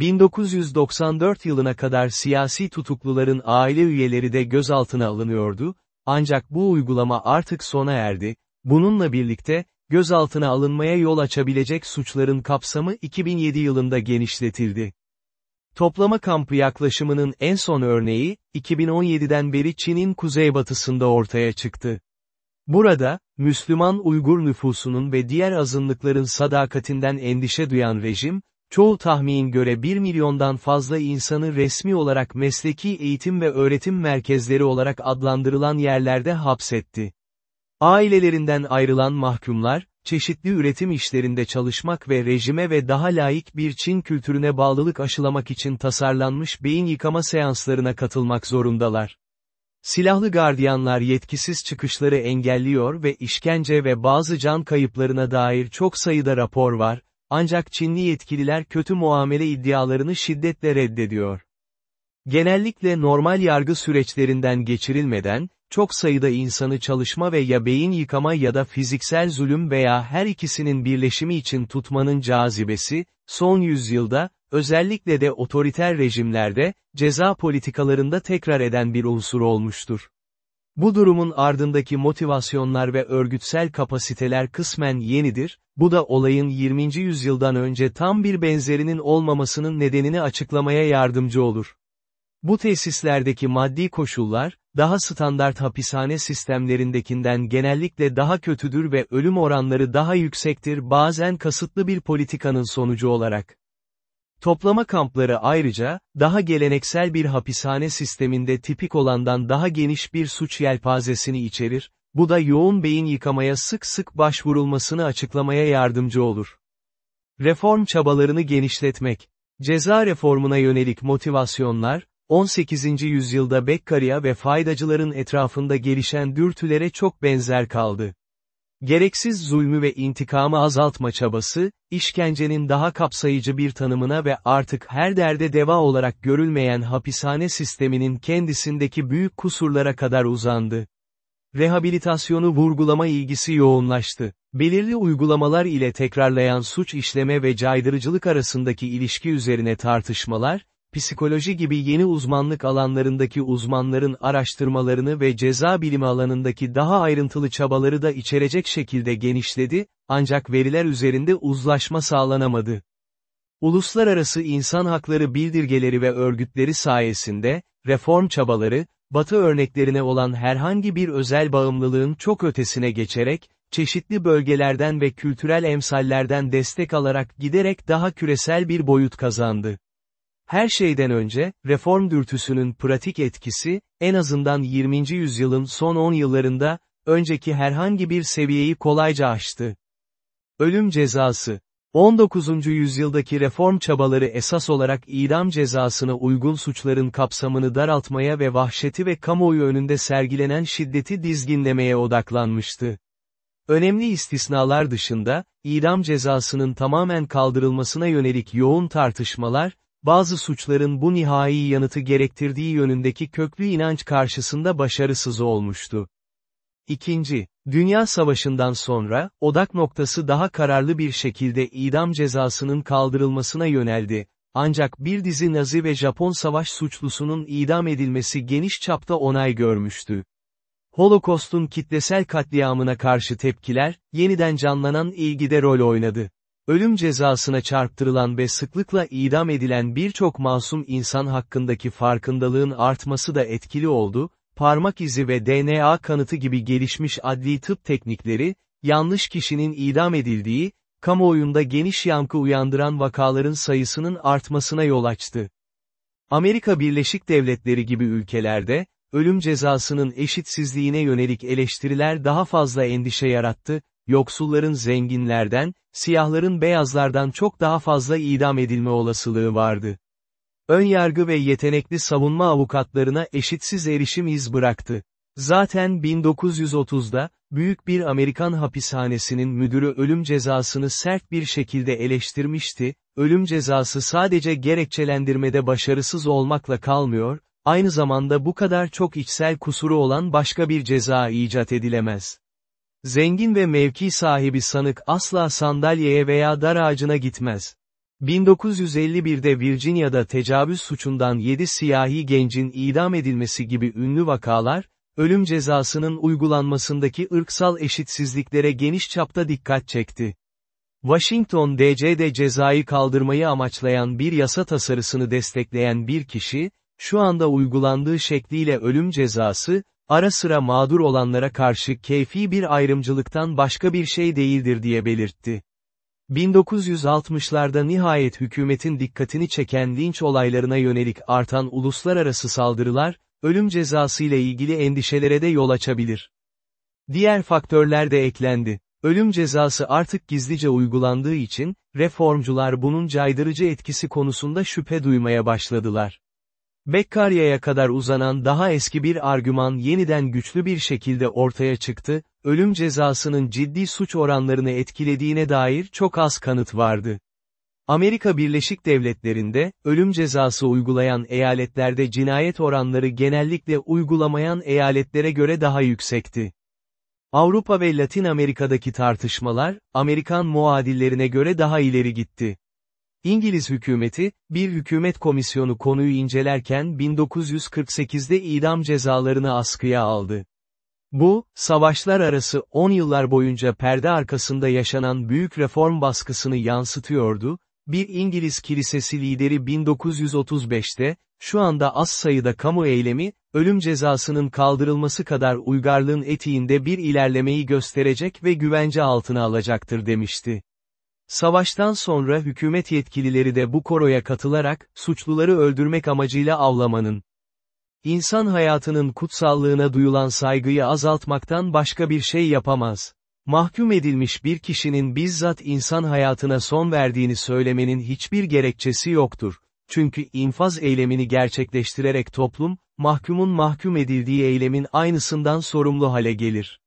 1994 yılına kadar siyasi tutukluların aile üyeleri de gözaltına alınıyordu, ancak bu uygulama artık sona erdi, bununla birlikte, gözaltına alınmaya yol açabilecek suçların kapsamı 2007 yılında genişletildi. Toplama kampı yaklaşımının en son örneği, 2017'den beri Çin'in kuzeybatısında ortaya çıktı. Burada, Müslüman Uygur nüfusunun ve diğer azınlıkların sadakatinden endişe duyan rejim, çoğu tahmin göre 1 milyondan fazla insanı resmi olarak mesleki eğitim ve öğretim merkezleri olarak adlandırılan yerlerde hapsetti. Ailelerinden ayrılan mahkumlar, çeşitli üretim işlerinde çalışmak ve rejime ve daha layık bir Çin kültürüne bağlılık aşılamak için tasarlanmış beyin yıkama seanslarına katılmak zorundalar. Silahlı gardiyanlar yetkisiz çıkışları engelliyor ve işkence ve bazı can kayıplarına dair çok sayıda rapor var, ancak Çinli yetkililer kötü muamele iddialarını şiddetle reddediyor. Genellikle normal yargı süreçlerinden geçirilmeden, çok sayıda insanı çalışma ve ya beyin yıkama ya da fiziksel zulüm veya her ikisinin birleşimi için tutmanın cazibesi, son yüzyılda, özellikle de otoriter rejimlerde, ceza politikalarında tekrar eden bir unsur olmuştur. Bu durumun ardındaki motivasyonlar ve örgütsel kapasiteler kısmen yenidir, bu da olayın 20. yüzyıldan önce tam bir benzerinin olmamasının nedenini açıklamaya yardımcı olur. Bu tesislerdeki maddi koşullar, daha standart hapishane sistemlerindekinden genellikle daha kötüdür ve ölüm oranları daha yüksektir bazen kasıtlı bir politikanın sonucu olarak. Toplama kampları ayrıca, daha geleneksel bir hapishane sisteminde tipik olandan daha geniş bir suç yelpazesini içerir, bu da yoğun beyin yıkamaya sık sık başvurulmasını açıklamaya yardımcı olur. Reform çabalarını genişletmek. Ceza reformuna yönelik motivasyonlar, 18. yüzyılda Beccaria ve faydacıların etrafında gelişen dürtülere çok benzer kaldı. Gereksiz zulmü ve intikamı azaltma çabası, işkencenin daha kapsayıcı bir tanımına ve artık her derde deva olarak görülmeyen hapishane sisteminin kendisindeki büyük kusurlara kadar uzandı. Rehabilitasyonu vurgulama ilgisi yoğunlaştı. Belirli uygulamalar ile tekrarlayan suç işleme ve caydırıcılık arasındaki ilişki üzerine tartışmalar, psikoloji gibi yeni uzmanlık alanlarındaki uzmanların araştırmalarını ve ceza bilimi alanındaki daha ayrıntılı çabaları da içerecek şekilde genişledi, ancak veriler üzerinde uzlaşma sağlanamadı. Uluslararası insan hakları bildirgeleri ve örgütleri sayesinde, reform çabaları, Batı örneklerine olan herhangi bir özel bağımlılığın çok ötesine geçerek, çeşitli bölgelerden ve kültürel emsallerden destek alarak giderek daha küresel bir boyut kazandı. Her şeyden önce, reform dürtüsünün pratik etkisi, en azından 20. yüzyılın son 10 yıllarında, önceki herhangi bir seviyeyi kolayca aştı. Ölüm cezası. 19. yüzyıldaki reform çabaları esas olarak idam cezasına uygun suçların kapsamını daraltmaya ve vahşeti ve kamuoyu önünde sergilenen şiddeti dizginlemeye odaklanmıştı. Önemli istisnalar dışında, idam cezasının tamamen kaldırılmasına yönelik yoğun tartışmalar, bazı suçların bu nihai yanıtı gerektirdiği yönündeki köklü inanç karşısında başarısız olmuştu. İkinci, Dünya Savaşı'ndan sonra, odak noktası daha kararlı bir şekilde idam cezasının kaldırılmasına yöneldi, ancak bir dizi Nazi ve Japon savaş suçlusunun idam edilmesi geniş çapta onay görmüştü. Holokost'un kitlesel katliamına karşı tepkiler, yeniden canlanan ilgide rol oynadı. Ölüm cezasına çarptırılan ve sıklıkla idam edilen birçok masum insan hakkındaki farkındalığın artması da etkili oldu, parmak izi ve DNA kanıtı gibi gelişmiş adli tıp teknikleri, yanlış kişinin idam edildiği, kamuoyunda geniş yankı uyandıran vakaların sayısının artmasına yol açtı. Amerika Birleşik Devletleri gibi ülkelerde, ölüm cezasının eşitsizliğine yönelik eleştiriler daha fazla endişe yarattı, yoksulların zenginlerden, siyahların beyazlardan çok daha fazla idam edilme olasılığı vardı. Önyargı ve yetenekli savunma avukatlarına eşitsiz erişim iz bıraktı. Zaten 1930'da, büyük bir Amerikan hapishanesinin müdürü ölüm cezasını sert bir şekilde eleştirmişti, ölüm cezası sadece gerekçelendirmede başarısız olmakla kalmıyor, aynı zamanda bu kadar çok içsel kusuru olan başka bir ceza icat edilemez. Zengin ve mevki sahibi sanık asla sandalyeye veya dar ağacına gitmez. 1951'de Virginia'da tecavüz suçundan 7 siyahi gencin idam edilmesi gibi ünlü vakalar, ölüm cezasının uygulanmasındaki ırksal eşitsizliklere geniş çapta dikkat çekti. Washington DC'de cezayı kaldırmayı amaçlayan bir yasa tasarısını destekleyen bir kişi, şu anda uygulandığı şekliyle ölüm cezası, ara sıra mağdur olanlara karşı keyfi bir ayrımcılıktan başka bir şey değildir diye belirtti. 1960'larda nihayet hükümetin dikkatini çeken linç olaylarına yönelik artan uluslararası saldırılar, ölüm cezası ile ilgili endişelere de yol açabilir. Diğer faktörler de eklendi. Ölüm cezası artık gizlice uygulandığı için, reformcular bunun caydırıcı etkisi konusunda şüphe duymaya başladılar. Beccarya'ya kadar uzanan daha eski bir argüman yeniden güçlü bir şekilde ortaya çıktı, ölüm cezasının ciddi suç oranlarını etkilediğine dair çok az kanıt vardı. Amerika Birleşik Devletleri'nde, ölüm cezası uygulayan eyaletlerde cinayet oranları genellikle uygulamayan eyaletlere göre daha yüksekti. Avrupa ve Latin Amerika'daki tartışmalar, Amerikan muadillerine göre daha ileri gitti. İngiliz hükümeti, bir hükümet komisyonu konuyu incelerken 1948'de idam cezalarını askıya aldı. Bu, savaşlar arası 10 yıllar boyunca perde arkasında yaşanan büyük reform baskısını yansıtıyordu, bir İngiliz kilisesi lideri 1935'te, şu anda az sayıda kamu eylemi, ölüm cezasının kaldırılması kadar uygarlığın etiğinde bir ilerlemeyi gösterecek ve güvence altına alacaktır demişti. Savaştan sonra hükümet yetkilileri de bu koroya katılarak, suçluları öldürmek amacıyla avlamanın, insan hayatının kutsallığına duyulan saygıyı azaltmaktan başka bir şey yapamaz. Mahkum edilmiş bir kişinin bizzat insan hayatına son verdiğini söylemenin hiçbir gerekçesi yoktur. Çünkü infaz eylemini gerçekleştirerek toplum, mahkumun mahkum edildiği eylemin aynısından sorumlu hale gelir.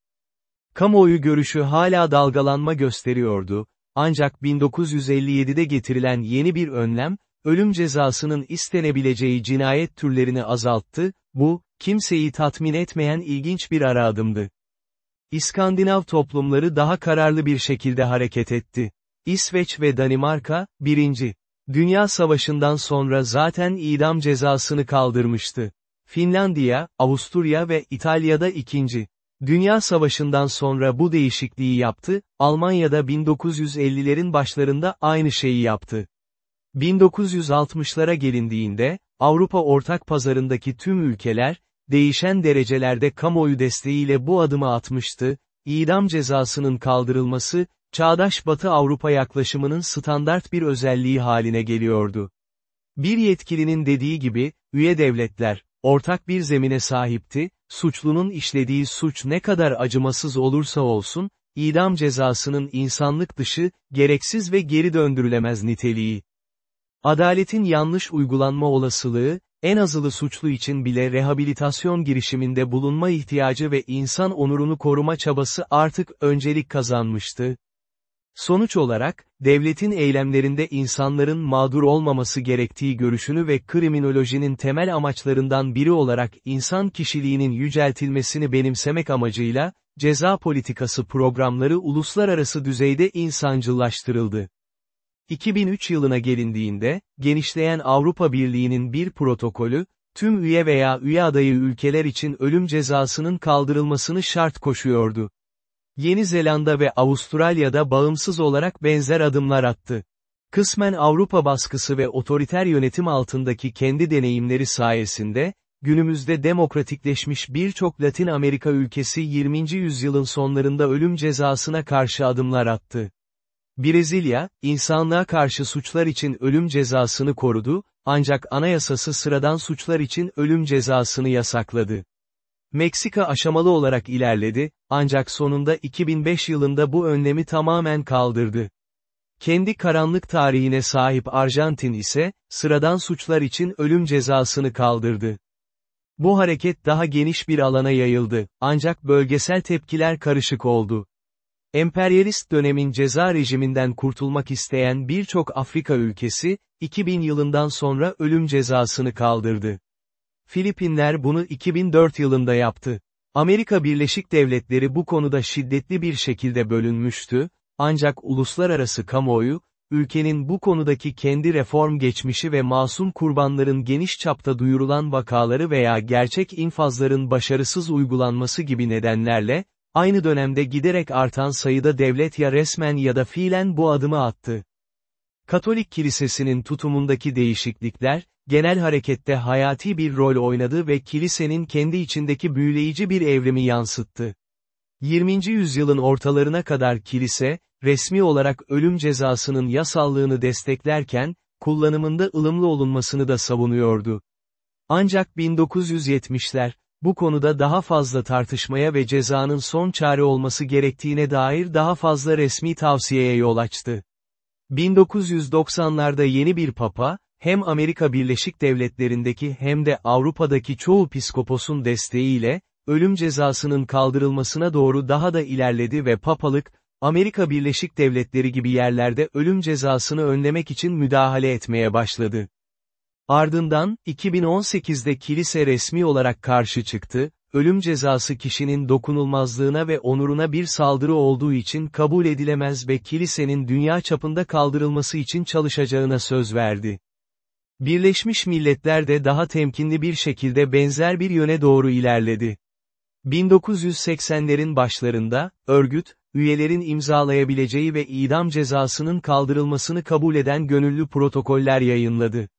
Kamuoyu görüşü hala dalgalanma gösteriyordu, ancak 1957'de getirilen yeni bir önlem, ölüm cezasının istenebileceği cinayet türlerini azalttı, bu, kimseyi tatmin etmeyen ilginç bir ara adımdı. İskandinav toplumları daha kararlı bir şekilde hareket etti. İsveç ve Danimarka, birinci. Dünya Savaşı'ndan sonra zaten idam cezasını kaldırmıştı. Finlandiya, Avusturya ve İtalya'da ikinci. Dünya Savaşı'ndan sonra bu değişikliği yaptı, Almanya'da 1950'lerin başlarında aynı şeyi yaptı. 1960'lara gelindiğinde, Avrupa ortak pazarındaki tüm ülkeler, değişen derecelerde kamuoyu desteğiyle bu adımı atmıştı, idam cezasının kaldırılması, çağdaş Batı Avrupa yaklaşımının standart bir özelliği haline geliyordu. Bir yetkilinin dediği gibi, üye devletler, ortak bir zemine sahipti, suçlunun işlediği suç ne kadar acımasız olursa olsun, idam cezasının insanlık dışı, gereksiz ve geri döndürülemez niteliği. Adaletin yanlış uygulanma olasılığı, en azılı suçlu için bile rehabilitasyon girişiminde bulunma ihtiyacı ve insan onurunu koruma çabası artık öncelik kazanmıştı. Sonuç olarak, devletin eylemlerinde insanların mağdur olmaması gerektiği görüşünü ve kriminolojinin temel amaçlarından biri olarak insan kişiliğinin yüceltilmesini benimsemek amacıyla, ceza politikası programları uluslararası düzeyde insancıllaştırıldı. 2003 yılına gelindiğinde, genişleyen Avrupa Birliği'nin bir protokolü, tüm üye veya üye adayı ülkeler için ölüm cezasının kaldırılmasını şart koşuyordu. Yeni Zelanda ve Avustralya'da bağımsız olarak benzer adımlar attı. Kısmen Avrupa baskısı ve otoriter yönetim altındaki kendi deneyimleri sayesinde, günümüzde demokratikleşmiş birçok Latin Amerika ülkesi 20. yüzyılın sonlarında ölüm cezasına karşı adımlar attı. Brezilya, insanlığa karşı suçlar için ölüm cezasını korudu, ancak anayasası sıradan suçlar için ölüm cezasını yasakladı. Meksika aşamalı olarak ilerledi, ancak sonunda 2005 yılında bu önlemi tamamen kaldırdı. Kendi karanlık tarihine sahip Arjantin ise, sıradan suçlar için ölüm cezasını kaldırdı. Bu hareket daha geniş bir alana yayıldı, ancak bölgesel tepkiler karışık oldu. Emperyalist dönemin ceza rejiminden kurtulmak isteyen birçok Afrika ülkesi, 2000 yılından sonra ölüm cezasını kaldırdı. Filipinler bunu 2004 yılında yaptı. Amerika Birleşik Devletleri bu konuda şiddetli bir şekilde bölünmüştü, ancak uluslararası kamuoyu, ülkenin bu konudaki kendi reform geçmişi ve masum kurbanların geniş çapta duyurulan vakaları veya gerçek infazların başarısız uygulanması gibi nedenlerle, aynı dönemde giderek artan sayıda devlet ya resmen ya da fiilen bu adımı attı. Katolik kilisesinin tutumundaki değişiklikler, genel harekette hayati bir rol oynadı ve kilisenin kendi içindeki büyüleyici bir evrimi yansıttı. 20. yüzyılın ortalarına kadar kilise, resmi olarak ölüm cezasının yasallığını desteklerken, kullanımında ılımlı olunmasını da savunuyordu. Ancak 1970'ler, bu konuda daha fazla tartışmaya ve cezanın son çare olması gerektiğine dair daha fazla resmi tavsiyeye yol açtı. 1990'larda yeni bir papa, hem Amerika Birleşik Devletleri'ndeki hem de Avrupa'daki çoğu piskoposun desteğiyle, ölüm cezasının kaldırılmasına doğru daha da ilerledi ve papalık, Amerika Birleşik Devletleri gibi yerlerde ölüm cezasını önlemek için müdahale etmeye başladı. Ardından, 2018'de kilise resmi olarak karşı çıktı, ölüm cezası kişinin dokunulmazlığına ve onuruna bir saldırı olduğu için kabul edilemez ve kilisenin dünya çapında kaldırılması için çalışacağına söz verdi. Birleşmiş Milletler de daha temkinli bir şekilde benzer bir yöne doğru ilerledi. 1980'lerin başlarında, örgüt, üyelerin imzalayabileceği ve idam cezasının kaldırılmasını kabul eden gönüllü protokoller yayınladı.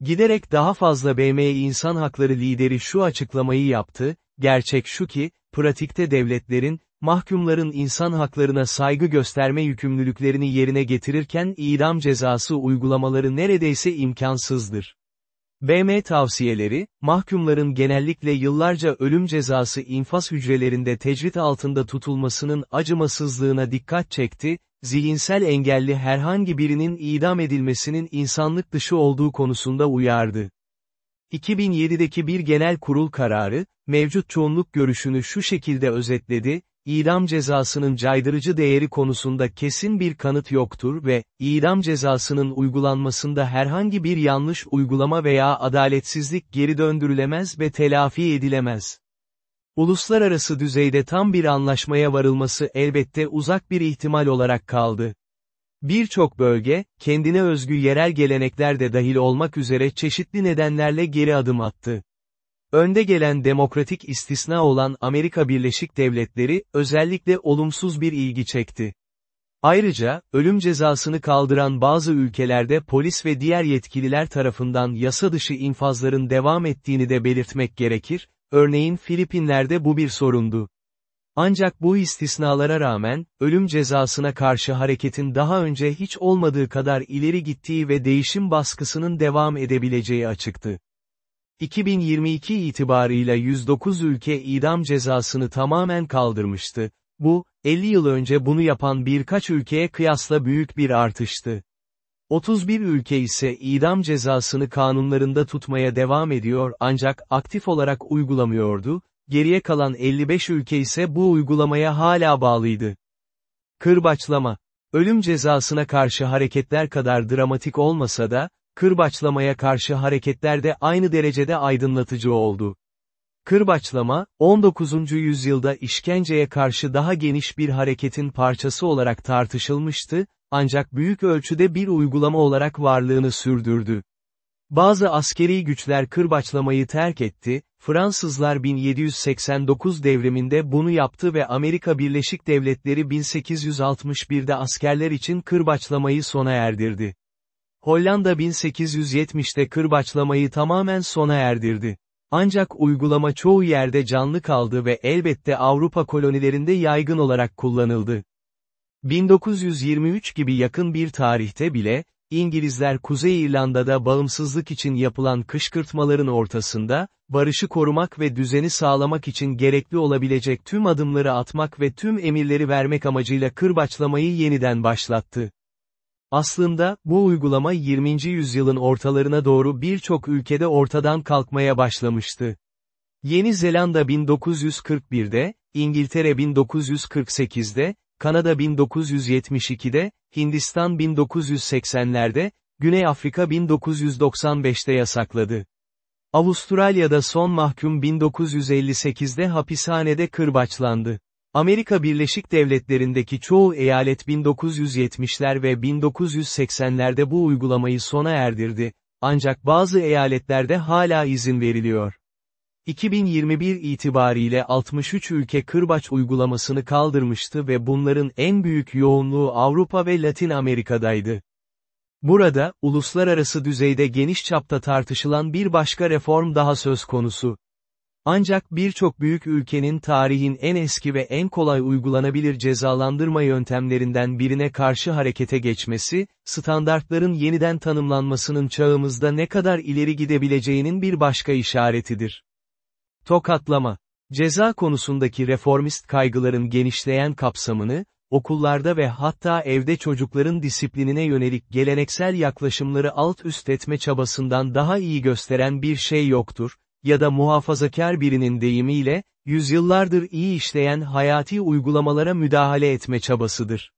Giderek daha fazla BM insan hakları lideri şu açıklamayı yaptı, gerçek şu ki, pratikte devletlerin, mahkumların insan haklarına saygı gösterme yükümlülüklerini yerine getirirken idam cezası uygulamaları neredeyse imkansızdır. BM tavsiyeleri, mahkumların genellikle yıllarca ölüm cezası infaz hücrelerinde tecrit altında tutulmasının acımasızlığına dikkat çekti, zihinsel engelli herhangi birinin idam edilmesinin insanlık dışı olduğu konusunda uyardı. 2007'deki bir genel kurul kararı, mevcut çoğunluk görüşünü şu şekilde özetledi, idam cezasının caydırıcı değeri konusunda kesin bir kanıt yoktur ve, idam cezasının uygulanmasında herhangi bir yanlış uygulama veya adaletsizlik geri döndürülemez ve telafi edilemez. Uluslararası düzeyde tam bir anlaşmaya varılması elbette uzak bir ihtimal olarak kaldı. Birçok bölge, kendine özgü yerel gelenekler de dahil olmak üzere çeşitli nedenlerle geri adım attı. Önde gelen demokratik istisna olan Amerika Birleşik Devletleri, özellikle olumsuz bir ilgi çekti. Ayrıca, ölüm cezasını kaldıran bazı ülkelerde polis ve diğer yetkililer tarafından yasa dışı infazların devam ettiğini de belirtmek gerekir, örneğin Filipinler'de bu bir sorundu. Ancak bu istisnalara rağmen, ölüm cezasına karşı hareketin daha önce hiç olmadığı kadar ileri gittiği ve değişim baskısının devam edebileceği açıktı. 2022 itibarıyla 109 ülke idam cezasını tamamen kaldırmıştı, Bu, 50 yıl önce bunu yapan birkaç ülkeye kıyasla büyük bir artıştı. 31 ülke ise idam cezasını kanunlarında tutmaya devam ediyor ancak aktif olarak uygulamıyordu, geriye kalan 55 ülke ise bu uygulamaya hala bağlıydı. Kırbaçlama Ölüm cezasına karşı hareketler kadar dramatik olmasa da, kırbaçlamaya karşı hareketler de aynı derecede aydınlatıcı oldu. Kırbaçlama, 19. yüzyılda işkenceye karşı daha geniş bir hareketin parçası olarak tartışılmıştı, ancak büyük ölçüde bir uygulama olarak varlığını sürdürdü. Bazı askeri güçler kırbaçlamayı terk etti, Fransızlar 1789 devriminde bunu yaptı ve Amerika Birleşik Devletleri 1861'de askerler için kırbaçlamayı sona erdirdi. Hollanda 1870'te kırbaçlamayı tamamen sona erdirdi. Ancak uygulama çoğu yerde canlı kaldı ve elbette Avrupa kolonilerinde yaygın olarak kullanıldı. 1923 gibi yakın bir tarihte bile, İngilizler Kuzey İrlanda'da bağımsızlık için yapılan kışkırtmaların ortasında, barışı korumak ve düzeni sağlamak için gerekli olabilecek tüm adımları atmak ve tüm emirleri vermek amacıyla kırbaçlamayı yeniden başlattı. Aslında, bu uygulama 20. yüzyılın ortalarına doğru birçok ülkede ortadan kalkmaya başlamıştı. Yeni Zelanda 1941'de, İngiltere 1948'de, Kanada 1972'de, Hindistan 1980'lerde, Güney Afrika 1995'te yasakladı. Avustralya'da son mahkum 1958'de hapishanede kırbaçlandı. Amerika Birleşik Devletleri'ndeki çoğu eyalet 1970'ler ve 1980'lerde bu uygulamayı sona erdirdi, ancak bazı eyaletlerde hala izin veriliyor. 2021 itibariyle 63 ülke kırbaç uygulamasını kaldırmıştı ve bunların en büyük yoğunluğu Avrupa ve Latin Amerika'daydı. Burada, uluslararası düzeyde geniş çapta tartışılan bir başka reform daha söz konusu. Ancak birçok büyük ülkenin tarihin en eski ve en kolay uygulanabilir cezalandırma yöntemlerinden birine karşı harekete geçmesi, standartların yeniden tanımlanmasının çağımızda ne kadar ileri gidebileceğinin bir başka işaretidir. Tokatlama. Ceza konusundaki reformist kaygıların genişleyen kapsamını, okullarda ve hatta evde çocukların disiplinine yönelik geleneksel yaklaşımları alt üst etme çabasından daha iyi gösteren bir şey yoktur, ya da muhafazakar birinin deyimiyle, yüzyıllardır iyi işleyen hayati uygulamalara müdahale etme çabasıdır.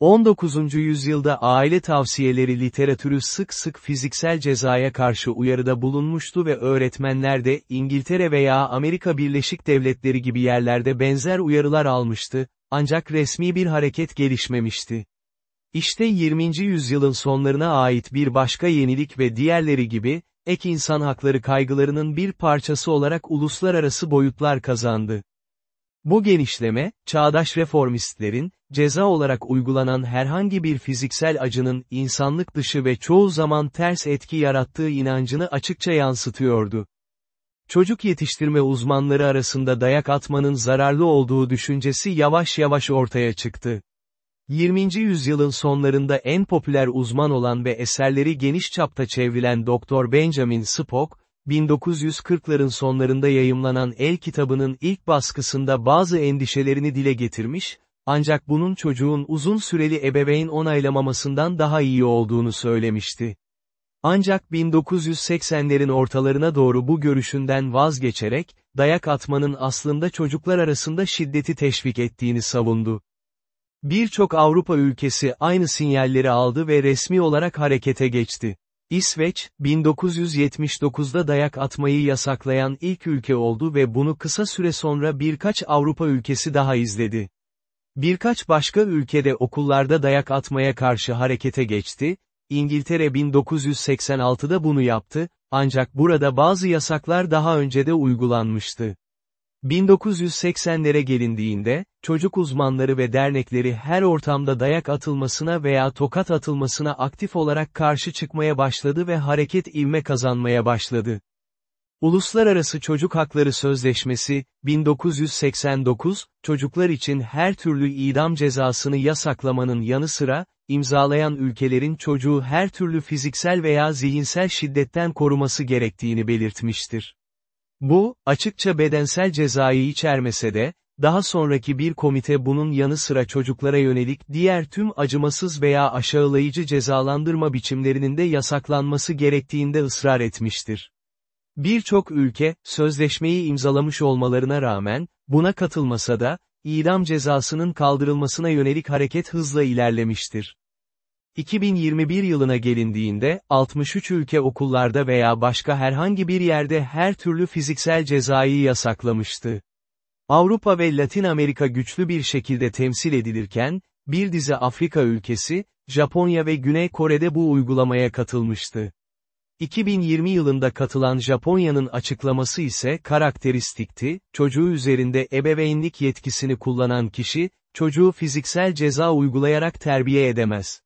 19. yüzyılda aile tavsiyeleri literatürü sık sık fiziksel cezaya karşı uyarıda bulunmuştu ve öğretmenler de İngiltere veya Amerika Birleşik Devletleri gibi yerlerde benzer uyarılar almıştı, ancak resmi bir hareket gelişmemişti. İşte 20. yüzyılın sonlarına ait bir başka yenilik ve diğerleri gibi, ek insan hakları kaygılarının bir parçası olarak uluslararası boyutlar kazandı. Bu genişleme, çağdaş reformistlerin, ceza olarak uygulanan herhangi bir fiziksel acının insanlık dışı ve çoğu zaman ters etki yarattığı inancını açıkça yansıtıyordu. Çocuk yetiştirme uzmanları arasında dayak atmanın zararlı olduğu düşüncesi yavaş yavaş ortaya çıktı. 20. yüzyılın sonlarında en popüler uzman olan ve eserleri geniş çapta çevrilen Dr. Benjamin Spock, 1940'ların sonlarında yayımlanan El kitabının ilk baskısında bazı endişelerini dile getirmiş, ancak bunun çocuğun uzun süreli ebeveyn onaylamamasından daha iyi olduğunu söylemişti. Ancak 1980'lerin ortalarına doğru bu görüşünden vazgeçerek, dayak atmanın aslında çocuklar arasında şiddeti teşvik ettiğini savundu. Birçok Avrupa ülkesi aynı sinyalleri aldı ve resmi olarak harekete geçti. İsveç, 1979'da dayak atmayı yasaklayan ilk ülke oldu ve bunu kısa süre sonra birkaç Avrupa ülkesi daha izledi. Birkaç başka ülkede okullarda dayak atmaya karşı harekete geçti, İngiltere 1986'da bunu yaptı, ancak burada bazı yasaklar daha önce de uygulanmıştı. 1980'lere gelindiğinde, çocuk uzmanları ve dernekleri her ortamda dayak atılmasına veya tokat atılmasına aktif olarak karşı çıkmaya başladı ve hareket ivme kazanmaya başladı. Uluslararası Çocuk Hakları Sözleşmesi, 1989, çocuklar için her türlü idam cezasını yasaklamanın yanı sıra, imzalayan ülkelerin çocuğu her türlü fiziksel veya zihinsel şiddetten koruması gerektiğini belirtmiştir. Bu, açıkça bedensel cezayı içermese de, daha sonraki bir komite bunun yanı sıra çocuklara yönelik diğer tüm acımasız veya aşağılayıcı cezalandırma biçimlerinin de yasaklanması gerektiğinde ısrar etmiştir. Birçok ülke, sözleşmeyi imzalamış olmalarına rağmen, buna katılmasa da, idam cezasının kaldırılmasına yönelik hareket hızla ilerlemiştir. 2021 yılına gelindiğinde, 63 ülke okullarda veya başka herhangi bir yerde her türlü fiziksel cezayı yasaklamıştı. Avrupa ve Latin Amerika güçlü bir şekilde temsil edilirken, bir dizi Afrika ülkesi, Japonya ve Güney Kore'de bu uygulamaya katılmıştı. 2020 yılında katılan Japonya'nın açıklaması ise karakteristikti, çocuğu üzerinde ebeveynlik yetkisini kullanan kişi, çocuğu fiziksel ceza uygulayarak terbiye edemez.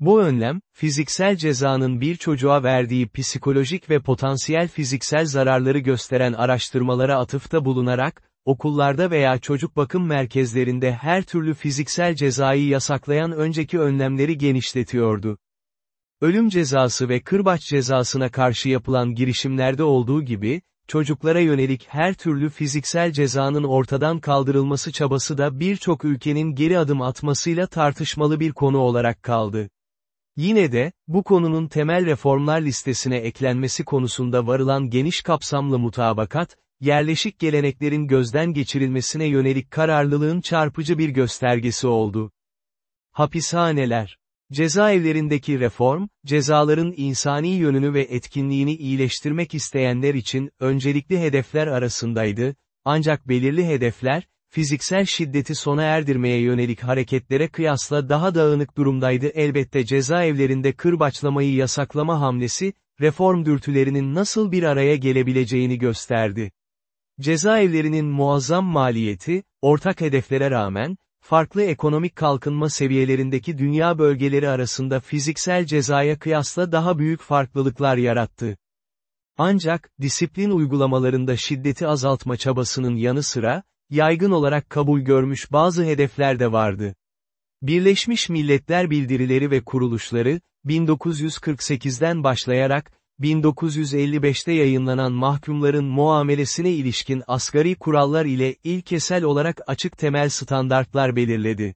Bu önlem, fiziksel cezanın bir çocuğa verdiği psikolojik ve potansiyel fiziksel zararları gösteren araştırmalara atıfta bulunarak, okullarda veya çocuk bakım merkezlerinde her türlü fiziksel cezayı yasaklayan önceki önlemleri genişletiyordu. Ölüm cezası ve kırbaç cezasına karşı yapılan girişimlerde olduğu gibi, çocuklara yönelik her türlü fiziksel cezanın ortadan kaldırılması çabası da birçok ülkenin geri adım atmasıyla tartışmalı bir konu olarak kaldı. Yine de, bu konunun temel reformlar listesine eklenmesi konusunda varılan geniş kapsamlı mutabakat, yerleşik geleneklerin gözden geçirilmesine yönelik kararlılığın çarpıcı bir göstergesi oldu. Hapishaneler Cezaevlerindeki reform, cezaların insani yönünü ve etkinliğini iyileştirmek isteyenler için öncelikli hedefler arasındaydı, ancak belirli hedefler, fiziksel şiddeti sona erdirmeye yönelik hareketlere kıyasla daha dağınık durumdaydı elbette cezaevlerinde kırbaçlamayı yasaklama hamlesi, reform dürtülerinin nasıl bir araya gelebileceğini gösterdi. Cezaevlerinin muazzam maliyeti, ortak hedeflere rağmen, farklı ekonomik kalkınma seviyelerindeki dünya bölgeleri arasında fiziksel cezaya kıyasla daha büyük farklılıklar yarattı. Ancak, disiplin uygulamalarında şiddeti azaltma çabasının yanı sıra, yaygın olarak kabul görmüş bazı hedefler de vardı. Birleşmiş Milletler Bildirileri ve Kuruluşları, 1948'den başlayarak, 1955'te yayınlanan mahkumların muamelesine ilişkin asgari kurallar ile ilkesel olarak açık temel standartlar belirledi.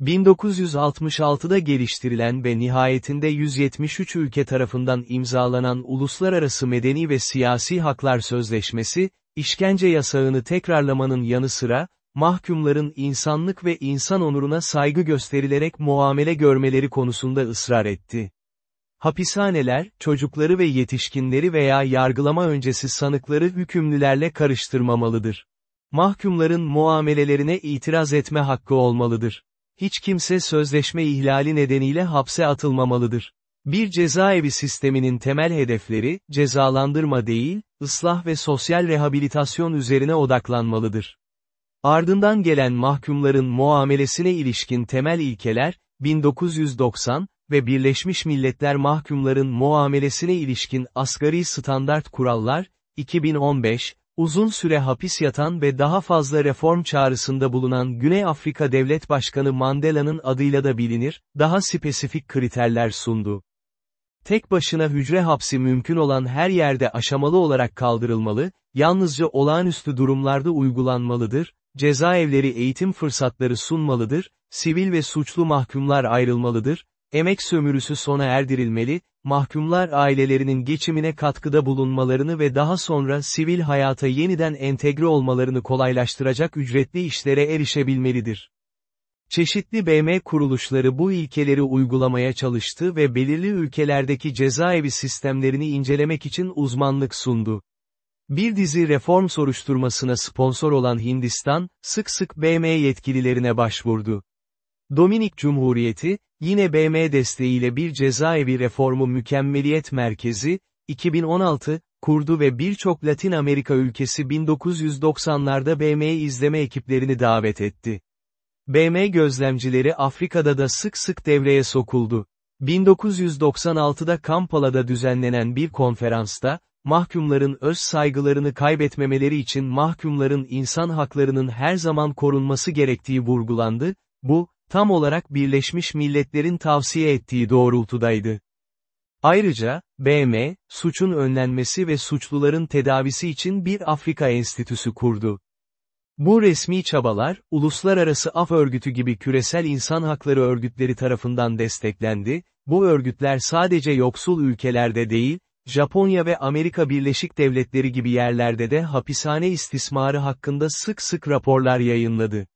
1966'da geliştirilen ve nihayetinde 173 ülke tarafından imzalanan Uluslararası Medeni ve Siyasi Haklar Sözleşmesi, işkence yasağını tekrarlamanın yanı sıra, mahkumların insanlık ve insan onuruna saygı gösterilerek muamele görmeleri konusunda ısrar etti. Hapishaneler, çocukları ve yetişkinleri veya yargılama öncesi sanıkları hükümlülerle karıştırmamalıdır. Mahkumların muamelelerine itiraz etme hakkı olmalıdır. Hiç kimse sözleşme ihlali nedeniyle hapse atılmamalıdır. Bir cezaevi sisteminin temel hedefleri, cezalandırma değil, ıslah ve sosyal rehabilitasyon üzerine odaklanmalıdır. Ardından gelen mahkumların muamelesine ilişkin temel ilkeler, 1990, ve Birleşmiş Milletler mahkumların muamelesine ilişkin asgari standart kurallar, 2015, uzun süre hapis yatan ve daha fazla reform çağrısında bulunan Güney Afrika Devlet Başkanı Mandela'nın adıyla da bilinir, daha spesifik kriterler sundu. Tek başına hücre hapsi mümkün olan her yerde aşamalı olarak kaldırılmalı, yalnızca olağanüstü durumlarda uygulanmalıdır, cezaevleri eğitim fırsatları sunmalıdır, sivil ve suçlu mahkumlar ayrılmalıdır, Emek sömürüsü sona erdirilmeli, mahkumlar ailelerinin geçimine katkıda bulunmalarını ve daha sonra sivil hayata yeniden entegre olmalarını kolaylaştıracak ücretli işlere erişebilmelidir. Çeşitli BM kuruluşları bu ilkeleri uygulamaya çalıştı ve belirli ülkelerdeki cezaevi sistemlerini incelemek için uzmanlık sundu. Bir dizi reform soruşturmasına sponsor olan Hindistan, sık sık BM yetkililerine başvurdu. Dominik Cumhuriyeti, yine BM desteğiyle bir cezaevi reformu mükemmeliyet merkezi, 2016, kurdu ve birçok Latin Amerika ülkesi 1990'larda BM izleme ekiplerini davet etti. BM gözlemcileri Afrika'da da sık sık devreye sokuldu. 1996'da Kampala'da düzenlenen bir konferansta, mahkumların öz saygılarını kaybetmemeleri için mahkumların insan haklarının her zaman korunması gerektiği vurgulandı, bu, tam olarak Birleşmiş Milletler'in tavsiye ettiği doğrultudaydı. Ayrıca, BM, suçun önlenmesi ve suçluların tedavisi için bir Afrika Enstitüsü kurdu. Bu resmi çabalar, Uluslararası Af Örgütü gibi küresel insan hakları örgütleri tarafından desteklendi, bu örgütler sadece yoksul ülkelerde değil, Japonya ve Amerika Birleşik Devletleri gibi yerlerde de hapishane istismarı hakkında sık sık raporlar yayınladı.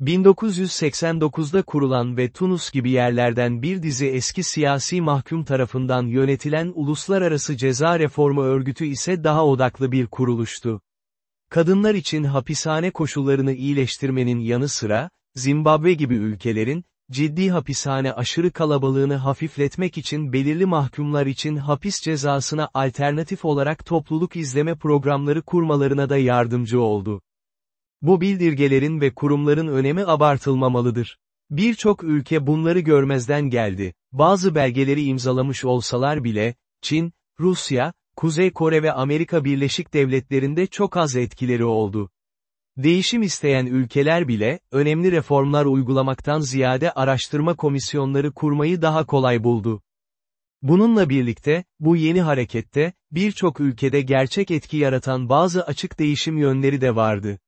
1989'da kurulan ve Tunus gibi yerlerden bir dizi eski siyasi mahkum tarafından yönetilen Uluslararası Ceza Reformu Örgütü ise daha odaklı bir kuruluştu. Kadınlar için hapishane koşullarını iyileştirmenin yanı sıra, Zimbabwe gibi ülkelerin, ciddi hapishane aşırı kalabalığını hafifletmek için belirli mahkumlar için hapis cezasına alternatif olarak topluluk izleme programları kurmalarına da yardımcı oldu. Bu bildirgelerin ve kurumların önemi abartılmamalıdır. Birçok ülke bunları görmezden geldi. Bazı belgeleri imzalamış olsalar bile, Çin, Rusya, Kuzey Kore ve Amerika Birleşik Devletleri'nde çok az etkileri oldu. Değişim isteyen ülkeler bile, önemli reformlar uygulamaktan ziyade araştırma komisyonları kurmayı daha kolay buldu. Bununla birlikte, bu yeni harekette, birçok ülkede gerçek etki yaratan bazı açık değişim yönleri de vardı.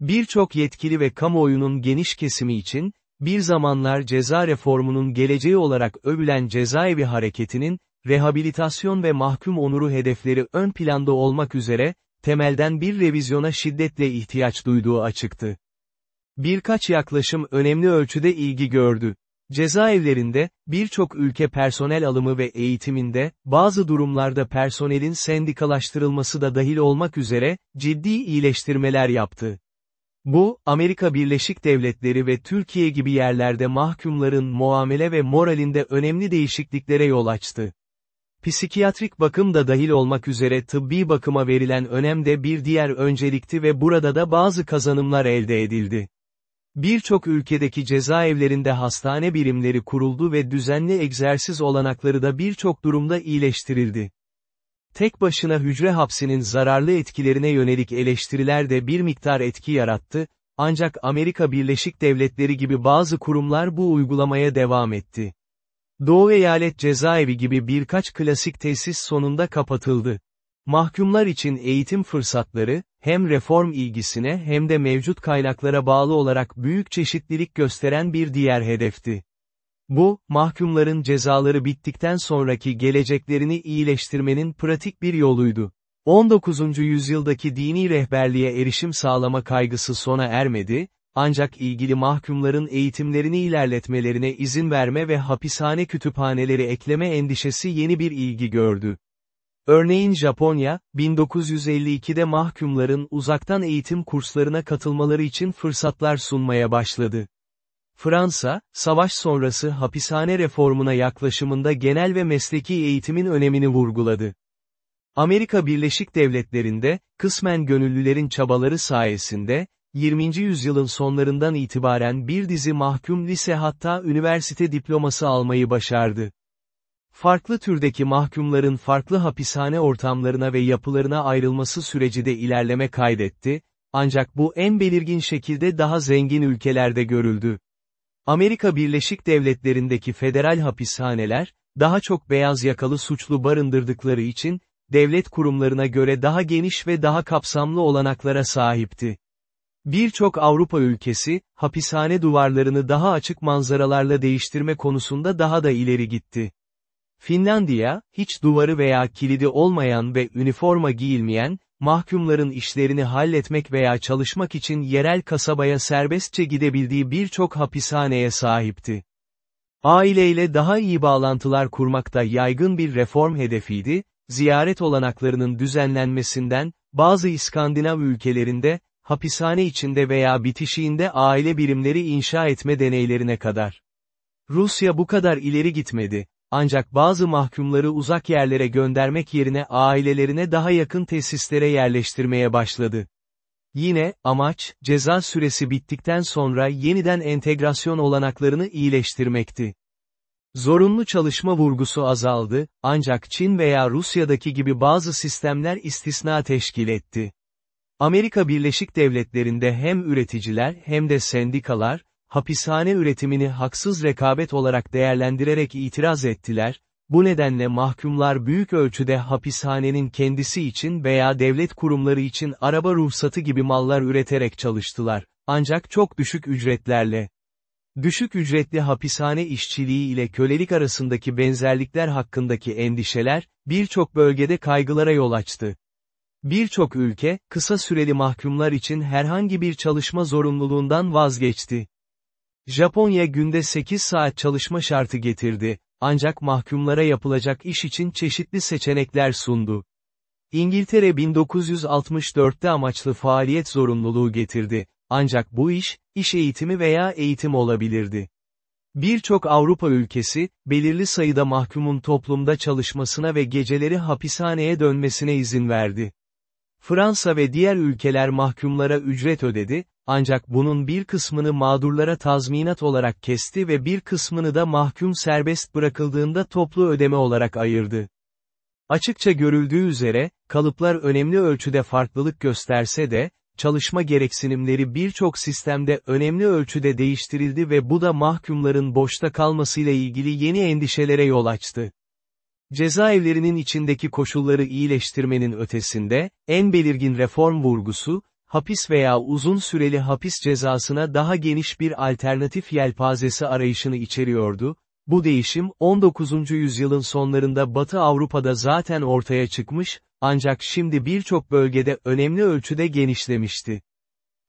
Birçok yetkili ve kamuoyunun geniş kesimi için, bir zamanlar ceza reformunun geleceği olarak övülen cezaevi hareketinin, rehabilitasyon ve mahkum onuru hedefleri ön planda olmak üzere, temelden bir revizyona şiddetle ihtiyaç duyduğu açıktı. Birkaç yaklaşım önemli ölçüde ilgi gördü. Cezaevlerinde, birçok ülke personel alımı ve eğitiminde, bazı durumlarda personelin sendikalaştırılması da dahil olmak üzere, ciddi iyileştirmeler yaptı. Bu, Amerika Birleşik Devletleri ve Türkiye gibi yerlerde mahkumların muamele ve moralinde önemli değişikliklere yol açtı. Psikiyatrik bakım da dahil olmak üzere tıbbi bakıma verilen önem de bir diğer öncelikti ve burada da bazı kazanımlar elde edildi. Birçok ülkedeki cezaevlerinde hastane birimleri kuruldu ve düzenli egzersiz olanakları da birçok durumda iyileştirildi. Tek başına hücre hapsinin zararlı etkilerine yönelik eleştiriler de bir miktar etki yarattı, ancak Amerika Birleşik Devletleri gibi bazı kurumlar bu uygulamaya devam etti. Doğu Eyalet Cezaevi gibi birkaç klasik tesis sonunda kapatıldı. Mahkumlar için eğitim fırsatları, hem reform ilgisine hem de mevcut kaynaklara bağlı olarak büyük çeşitlilik gösteren bir diğer hedefti. Bu, mahkumların cezaları bittikten sonraki geleceklerini iyileştirmenin pratik bir yoluydu. 19. yüzyıldaki dini rehberliğe erişim sağlama kaygısı sona ermedi, ancak ilgili mahkumların eğitimlerini ilerletmelerine izin verme ve hapishane kütüphaneleri ekleme endişesi yeni bir ilgi gördü. Örneğin Japonya, 1952'de mahkumların uzaktan eğitim kurslarına katılmaları için fırsatlar sunmaya başladı. Fransa, savaş sonrası hapishane reformuna yaklaşımında genel ve mesleki eğitimin önemini vurguladı. Amerika Birleşik Devletleri'nde, kısmen gönüllülerin çabaları sayesinde, 20. yüzyılın sonlarından itibaren bir dizi mahkum lise hatta üniversite diploması almayı başardı. Farklı türdeki mahkumların farklı hapishane ortamlarına ve yapılarına ayrılması süreci de ilerleme kaydetti, ancak bu en belirgin şekilde daha zengin ülkelerde görüldü. Amerika Birleşik Devletleri'ndeki federal hapishaneler, daha çok beyaz yakalı suçlu barındırdıkları için, devlet kurumlarına göre daha geniş ve daha kapsamlı olanaklara sahipti. Birçok Avrupa ülkesi, hapishane duvarlarını daha açık manzaralarla değiştirme konusunda daha da ileri gitti. Finlandiya, hiç duvarı veya kilidi olmayan ve üniforma giyilmeyen, mahkumların işlerini halletmek veya çalışmak için yerel kasabaya serbestçe gidebildiği birçok hapishaneye sahipti. Aileyle daha iyi bağlantılar kurmakta yaygın bir reform hedefiydi, ziyaret olanaklarının düzenlenmesinden, bazı İskandinav ülkelerinde, hapishane içinde veya bitişiğinde aile birimleri inşa etme deneylerine kadar. Rusya bu kadar ileri gitmedi, ancak bazı mahkumları uzak yerlere göndermek yerine ailelerine daha yakın tesislere yerleştirmeye başladı. Yine, amaç, ceza süresi bittikten sonra yeniden entegrasyon olanaklarını iyileştirmekti. Zorunlu çalışma vurgusu azaldı, ancak Çin veya Rusya'daki gibi bazı sistemler istisna teşkil etti. Amerika Birleşik Devletleri'nde hem üreticiler hem de sendikalar, hapishane üretimini haksız rekabet olarak değerlendirerek itiraz ettiler, bu nedenle mahkumlar büyük ölçüde hapishanenin kendisi için veya devlet kurumları için araba ruhsatı gibi mallar üreterek çalıştılar, ancak çok düşük ücretlerle. Düşük ücretli hapishane işçiliği ile kölelik arasındaki benzerlikler hakkındaki endişeler, birçok bölgede kaygılara yol açtı. Birçok ülke, kısa süreli mahkumlar için herhangi bir çalışma zorunluluğundan vazgeçti. Japonya günde 8 saat çalışma şartı getirdi, ancak mahkumlara yapılacak iş için çeşitli seçenekler sundu. İngiltere 1964'te amaçlı faaliyet zorunluluğu getirdi, ancak bu iş, iş eğitimi veya eğitim olabilirdi. Birçok Avrupa ülkesi, belirli sayıda mahkumun toplumda çalışmasına ve geceleri hapishaneye dönmesine izin verdi. Fransa ve diğer ülkeler mahkumlara ücret ödedi, ancak bunun bir kısmını mağdurlara tazminat olarak kesti ve bir kısmını da mahkum serbest bırakıldığında toplu ödeme olarak ayırdı. Açıkça görüldüğü üzere, kalıplar önemli ölçüde farklılık gösterse de, çalışma gereksinimleri birçok sistemde önemli ölçüde değiştirildi ve bu da mahkumların boşta kalmasıyla ilgili yeni endişelere yol açtı. Cezaevlerinin içindeki koşulları iyileştirmenin ötesinde, en belirgin reform vurgusu, hapis veya uzun süreli hapis cezasına daha geniş bir alternatif yelpazesi arayışını içeriyordu, bu değişim 19. yüzyılın sonlarında Batı Avrupa'da zaten ortaya çıkmış, ancak şimdi birçok bölgede önemli ölçüde genişlemişti.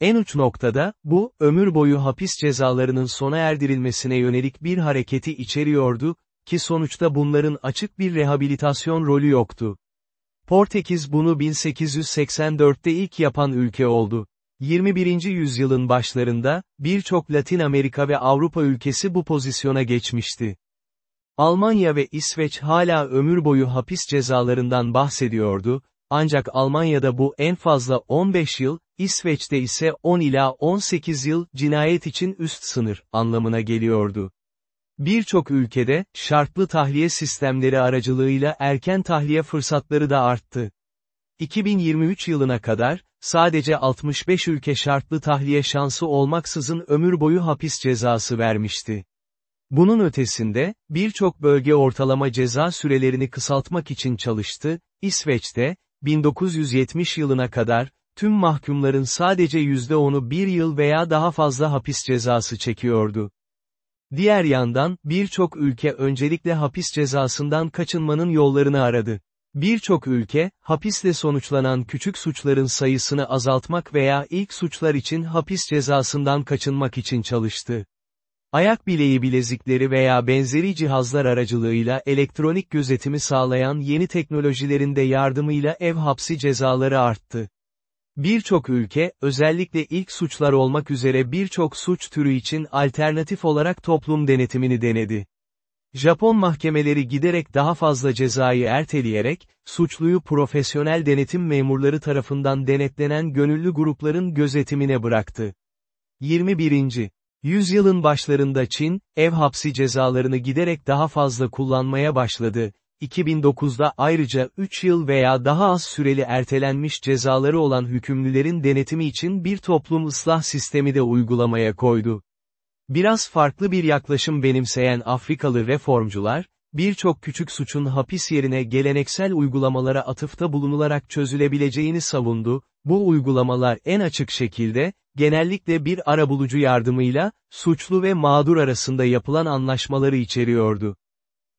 En uç noktada, bu, ömür boyu hapis cezalarının sona erdirilmesine yönelik bir hareketi içeriyordu, ki sonuçta bunların açık bir rehabilitasyon rolü yoktu. Portekiz bunu 1884'te ilk yapan ülke oldu. 21. yüzyılın başlarında, birçok Latin Amerika ve Avrupa ülkesi bu pozisyona geçmişti. Almanya ve İsveç hala ömür boyu hapis cezalarından bahsediyordu, ancak Almanya'da bu en fazla 15 yıl, İsveç'te ise 10 ila 18 yıl cinayet için üst sınır anlamına geliyordu. Birçok ülkede, şartlı tahliye sistemleri aracılığıyla erken tahliye fırsatları da arttı. 2023 yılına kadar, sadece 65 ülke şartlı tahliye şansı olmaksızın ömür boyu hapis cezası vermişti. Bunun ötesinde, birçok bölge ortalama ceza sürelerini kısaltmak için çalıştı, İsveç'te, 1970 yılına kadar, tüm mahkumların sadece %10'u bir yıl veya daha fazla hapis cezası çekiyordu. Diğer yandan, birçok ülke öncelikle hapis cezasından kaçınmanın yollarını aradı. Birçok ülke, hapisle sonuçlanan küçük suçların sayısını azaltmak veya ilk suçlar için hapis cezasından kaçınmak için çalıştı. Ayak bileği bilezikleri veya benzeri cihazlar aracılığıyla elektronik gözetimi sağlayan yeni teknolojilerin de yardımıyla ev hapsi cezaları arttı. Birçok ülke, özellikle ilk suçlar olmak üzere birçok suç türü için alternatif olarak toplum denetimini denedi. Japon mahkemeleri giderek daha fazla cezayı erteleyerek, suçluyu profesyonel denetim memurları tarafından denetlenen gönüllü grupların gözetimine bıraktı. 21. Yüzyılın başlarında Çin, ev hapsi cezalarını giderek daha fazla kullanmaya başladı, 2009'da ayrıca 3 yıl veya daha az süreli ertelenmiş cezaları olan hükümlülerin denetimi için bir toplum ıslah sistemi de uygulamaya koydu. Biraz farklı bir yaklaşım benimseyen Afrikalı reformcular, birçok küçük suçun hapis yerine geleneksel uygulamalara atıfta bulunularak çözülebileceğini savundu, bu uygulamalar en açık şekilde, genellikle bir arabulucu yardımıyla, suçlu ve mağdur arasında yapılan anlaşmaları içeriyordu.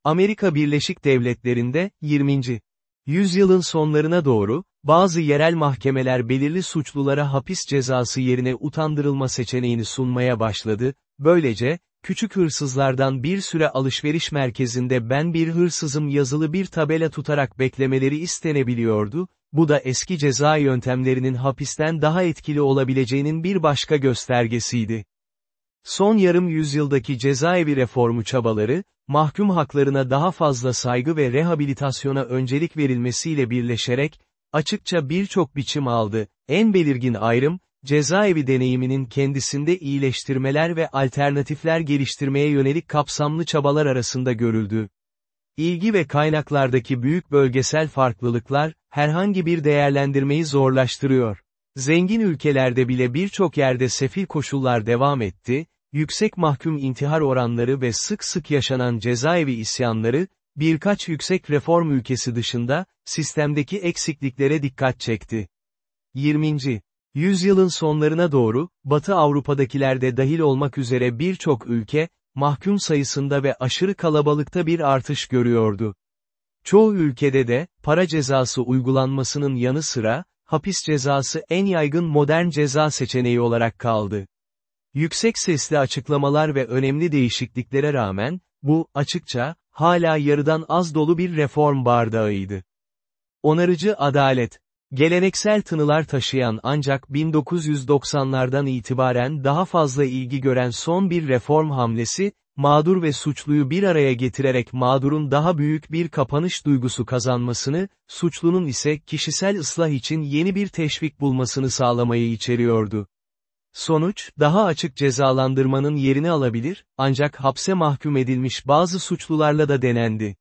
Amerika Birleşik Devletleri'nde, 20. yüzyılın sonlarına doğru, bazı yerel mahkemeler belirli suçlulara hapis cezası yerine utandırılma seçeneğini sunmaya başladı, böylece, küçük hırsızlardan bir süre alışveriş merkezinde ben bir hırsızım yazılı bir tabela tutarak beklemeleri istenebiliyordu, bu da eski ceza yöntemlerinin hapisten daha etkili olabileceğinin bir başka göstergesiydi. Son yarım yüzyıldaki cezaevi reformu çabaları, mahkum haklarına daha fazla saygı ve rehabilitasyona öncelik verilmesiyle birleşerek, açıkça birçok biçim aldı, en belirgin ayrım, cezaevi deneyiminin kendisinde iyileştirmeler ve alternatifler geliştirmeye yönelik kapsamlı çabalar arasında görüldü. İlgi ve kaynaklardaki büyük bölgesel farklılıklar, herhangi bir değerlendirmeyi zorlaştırıyor. Zengin ülkelerde bile birçok yerde sefil koşullar devam etti, yüksek mahkum intihar oranları ve sık sık yaşanan cezaevi isyanları, birkaç yüksek reform ülkesi dışında, sistemdeki eksikliklere dikkat çekti. 20. Yüzyılın sonlarına doğru, Batı Avrupa'dakiler de dahil olmak üzere birçok ülke, mahkum sayısında ve aşırı kalabalıkta bir artış görüyordu. Çoğu ülkede de, para cezası uygulanmasının yanı sıra, hapis cezası en yaygın modern ceza seçeneği olarak kaldı. Yüksek sesli açıklamalar ve önemli değişikliklere rağmen, bu, açıkça, hala yarıdan az dolu bir reform bardağıydı. Onarıcı adalet, Geleneksel tınılar taşıyan ancak 1990'lardan itibaren daha fazla ilgi gören son bir reform hamlesi, mağdur ve suçluyu bir araya getirerek mağdurun daha büyük bir kapanış duygusu kazanmasını, suçlunun ise kişisel ıslah için yeni bir teşvik bulmasını sağlamayı içeriyordu. Sonuç, daha açık cezalandırmanın yerini alabilir, ancak hapse mahkum edilmiş bazı suçlularla da denendi.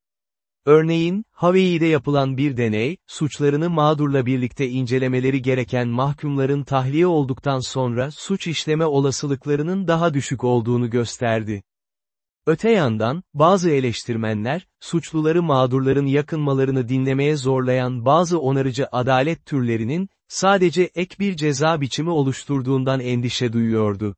Örneğin, Hawaii'de yapılan bir deney, suçlarını mağdurla birlikte incelemeleri gereken mahkumların tahliye olduktan sonra suç işleme olasılıklarının daha düşük olduğunu gösterdi. Öte yandan, bazı eleştirmenler, suçluları mağdurların yakınmalarını dinlemeye zorlayan bazı onarıcı adalet türlerinin, sadece ek bir ceza biçimi oluşturduğundan endişe duyuyordu.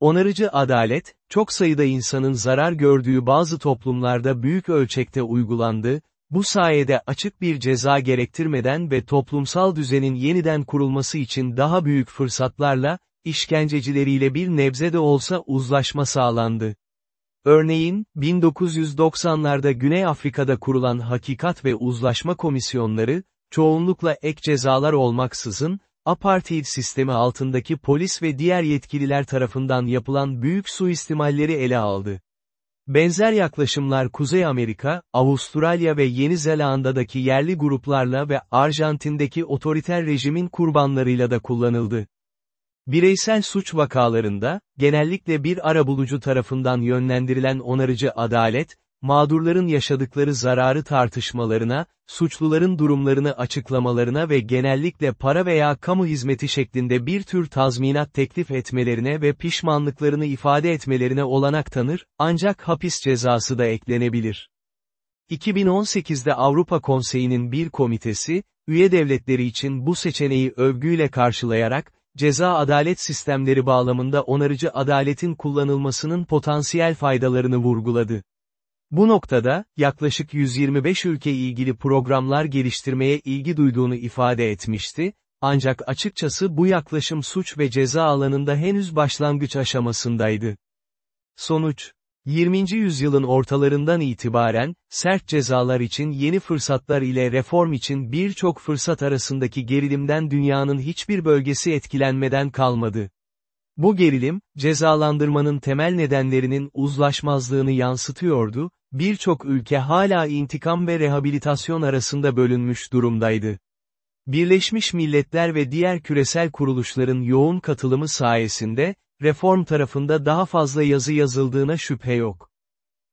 Onarıcı adalet, çok sayıda insanın zarar gördüğü bazı toplumlarda büyük ölçekte uygulandı, bu sayede açık bir ceza gerektirmeden ve toplumsal düzenin yeniden kurulması için daha büyük fırsatlarla, işkencecileriyle bir nebze de olsa uzlaşma sağlandı. Örneğin, 1990'larda Güney Afrika'da kurulan Hakikat ve Uzlaşma Komisyonları, çoğunlukla ek cezalar olmaksızın, apartheid sistemi altındaki polis ve diğer yetkililer tarafından yapılan büyük suistimalleri ele aldı. Benzer yaklaşımlar Kuzey Amerika, Avustralya ve Yeni Zelanda'daki yerli gruplarla ve Arjantin'deki otoriter rejimin kurbanlarıyla da kullanıldı. Bireysel suç vakalarında, genellikle bir arabulucu tarafından yönlendirilen onarıcı adalet, mağdurların yaşadıkları zararı tartışmalarına, suçluların durumlarını açıklamalarına ve genellikle para veya kamu hizmeti şeklinde bir tür tazminat teklif etmelerine ve pişmanlıklarını ifade etmelerine olanak tanır, ancak hapis cezası da eklenebilir. 2018'de Avrupa Konseyi'nin bir komitesi, üye devletleri için bu seçeneği övgüyle karşılayarak, ceza adalet sistemleri bağlamında onarıcı adaletin kullanılmasının potansiyel faydalarını vurguladı. Bu noktada, yaklaşık 125 ülke ilgili programlar geliştirmeye ilgi duyduğunu ifade etmişti, ancak açıkçası bu yaklaşım suç ve ceza alanında henüz başlangıç aşamasındaydı. Sonuç 20. yüzyılın ortalarından itibaren, sert cezalar için yeni fırsatlar ile reform için birçok fırsat arasındaki gerilimden dünyanın hiçbir bölgesi etkilenmeden kalmadı. Bu gerilim, cezalandırmanın temel nedenlerinin uzlaşmazlığını yansıtıyordu, birçok ülke hala intikam ve rehabilitasyon arasında bölünmüş durumdaydı. Birleşmiş Milletler ve diğer küresel kuruluşların yoğun katılımı sayesinde, reform tarafında daha fazla yazı yazıldığına şüphe yok.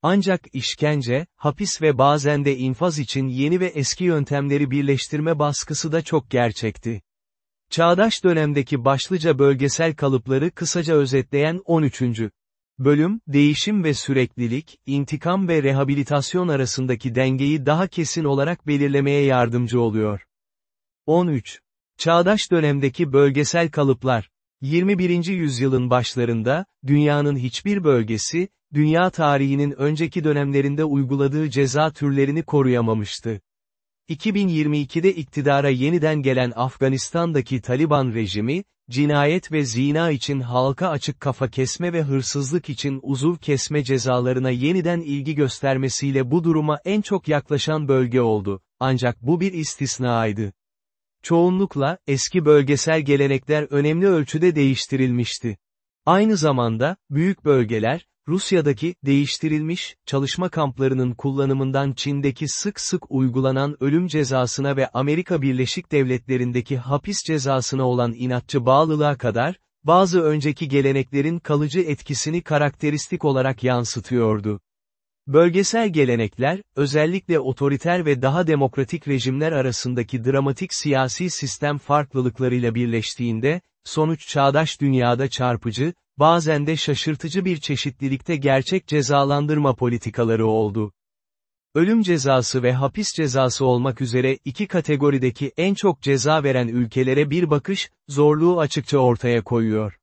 Ancak işkence, hapis ve bazen de infaz için yeni ve eski yöntemleri birleştirme baskısı da çok gerçekti. Çağdaş dönemdeki başlıca bölgesel kalıpları kısaca özetleyen 13. Bölüm, değişim ve süreklilik, intikam ve rehabilitasyon arasındaki dengeyi daha kesin olarak belirlemeye yardımcı oluyor. 13. Çağdaş dönemdeki bölgesel kalıplar. 21. yüzyılın başlarında, dünyanın hiçbir bölgesi, dünya tarihinin önceki dönemlerinde uyguladığı ceza türlerini koruyamamıştı. 2022'de iktidara yeniden gelen Afganistan'daki Taliban rejimi, cinayet ve zina için halka açık kafa kesme ve hırsızlık için uzuv kesme cezalarına yeniden ilgi göstermesiyle bu duruma en çok yaklaşan bölge oldu, ancak bu bir istisnaydı. Çoğunlukla, eski bölgesel gelenekler önemli ölçüde değiştirilmişti. Aynı zamanda, büyük bölgeler, Rusya'daki, değiştirilmiş, çalışma kamplarının kullanımından Çin'deki sık sık uygulanan ölüm cezasına ve Amerika Birleşik Devletleri'ndeki hapis cezasına olan inatçı bağlılığa kadar, bazı önceki geleneklerin kalıcı etkisini karakteristik olarak yansıtıyordu. Bölgesel gelenekler, özellikle otoriter ve daha demokratik rejimler arasındaki dramatik siyasi sistem farklılıklarıyla birleştiğinde, sonuç çağdaş dünyada çarpıcı, bazen de şaşırtıcı bir çeşitlilikte gerçek cezalandırma politikaları oldu. Ölüm cezası ve hapis cezası olmak üzere iki kategorideki en çok ceza veren ülkelere bir bakış, zorluğu açıkça ortaya koyuyor.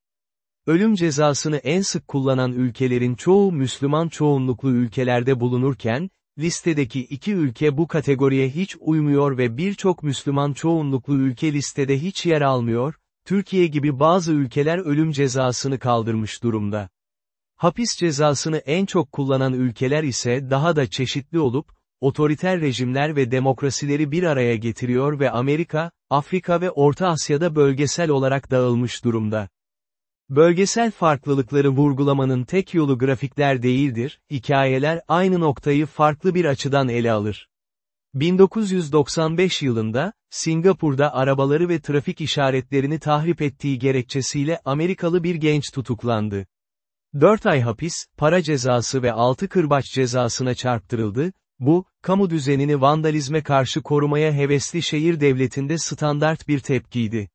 Ölüm cezasını en sık kullanan ülkelerin çoğu Müslüman çoğunluklu ülkelerde bulunurken, listedeki iki ülke bu kategoriye hiç uymuyor ve birçok Müslüman çoğunluklu ülke listede hiç yer almıyor, Türkiye gibi bazı ülkeler ölüm cezasını kaldırmış durumda. Hapis cezasını en çok kullanan ülkeler ise daha da çeşitli olup, otoriter rejimler ve demokrasileri bir araya getiriyor ve Amerika, Afrika ve Orta Asya'da bölgesel olarak dağılmış durumda. Bölgesel farklılıkları vurgulamanın tek yolu grafikler değildir, hikayeler aynı noktayı farklı bir açıdan ele alır. 1995 yılında, Singapur'da arabaları ve trafik işaretlerini tahrip ettiği gerekçesiyle Amerikalı bir genç tutuklandı. 4 ay hapis, para cezası ve 6 kırbaç cezasına çarptırıldı, bu, kamu düzenini vandalizme karşı korumaya hevesli şehir devletinde standart bir tepkiydi.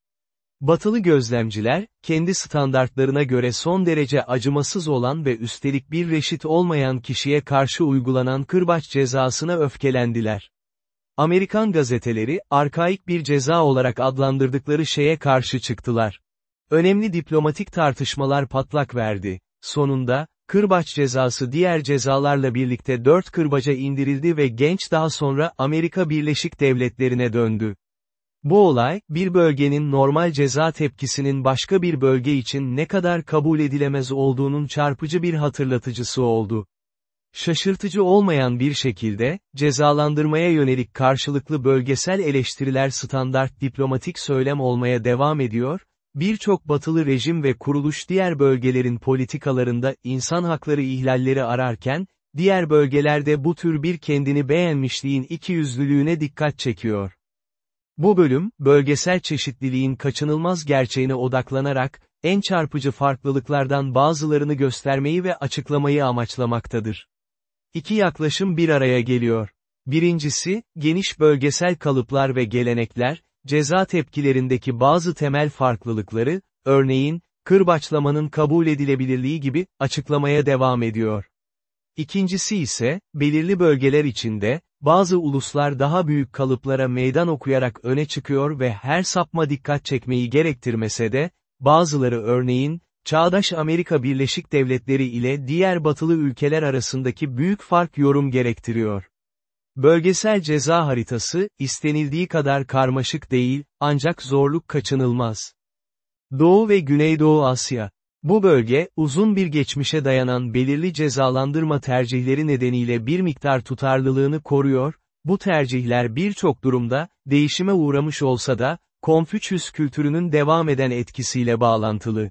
Batılı gözlemciler, kendi standartlarına göre son derece acımasız olan ve üstelik bir reşit olmayan kişiye karşı uygulanan kırbaç cezasına öfkelendiler. Amerikan gazeteleri, arkaik bir ceza olarak adlandırdıkları şeye karşı çıktılar. Önemli diplomatik tartışmalar patlak verdi. Sonunda, kırbaç cezası diğer cezalarla birlikte dört kırbaca indirildi ve genç daha sonra Amerika Birleşik Devletleri'ne döndü. Bu olay, bir bölgenin normal ceza tepkisinin başka bir bölge için ne kadar kabul edilemez olduğunun çarpıcı bir hatırlatıcısı oldu. Şaşırtıcı olmayan bir şekilde, cezalandırmaya yönelik karşılıklı bölgesel eleştiriler standart diplomatik söylem olmaya devam ediyor, birçok batılı rejim ve kuruluş diğer bölgelerin politikalarında insan hakları ihlalleri ararken, diğer bölgelerde bu tür bir kendini beğenmişliğin ikiyüzlülüğüne dikkat çekiyor. Bu bölüm, bölgesel çeşitliliğin kaçınılmaz gerçeğine odaklanarak, en çarpıcı farklılıklardan bazılarını göstermeyi ve açıklamayı amaçlamaktadır. İki yaklaşım bir araya geliyor. Birincisi, geniş bölgesel kalıplar ve gelenekler, ceza tepkilerindeki bazı temel farklılıkları, örneğin, kırbaçlamanın kabul edilebilirliği gibi, açıklamaya devam ediyor. İkincisi ise, belirli bölgeler içinde, bazı uluslar daha büyük kalıplara meydan okuyarak öne çıkıyor ve her sapma dikkat çekmeyi gerektirmese de, bazıları örneğin, çağdaş Amerika Birleşik Devletleri ile diğer batılı ülkeler arasındaki büyük fark yorum gerektiriyor. Bölgesel ceza haritası, istenildiği kadar karmaşık değil, ancak zorluk kaçınılmaz. Doğu ve Güneydoğu Asya. Bu bölge, uzun bir geçmişe dayanan belirli cezalandırma tercihleri nedeniyle bir miktar tutarlılığını koruyor, bu tercihler birçok durumda, değişime uğramış olsa da, Konfüçyüs kültürünün devam eden etkisiyle bağlantılı.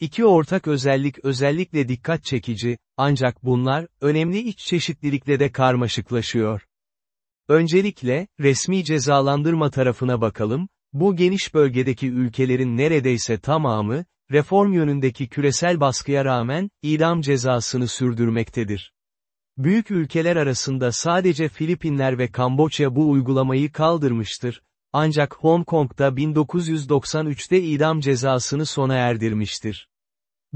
İki ortak özellik özellikle dikkat çekici, ancak bunlar, önemli iç çeşitlilikle de karmaşıklaşıyor. Öncelikle, resmi cezalandırma tarafına bakalım, bu geniş bölgedeki ülkelerin neredeyse tamamı, reform yönündeki küresel baskıya rağmen, idam cezasını sürdürmektedir. Büyük ülkeler arasında sadece Filipinler ve Kamboçya bu uygulamayı kaldırmıştır, ancak Hong Kong'da 1993'te idam cezasını sona erdirmiştir.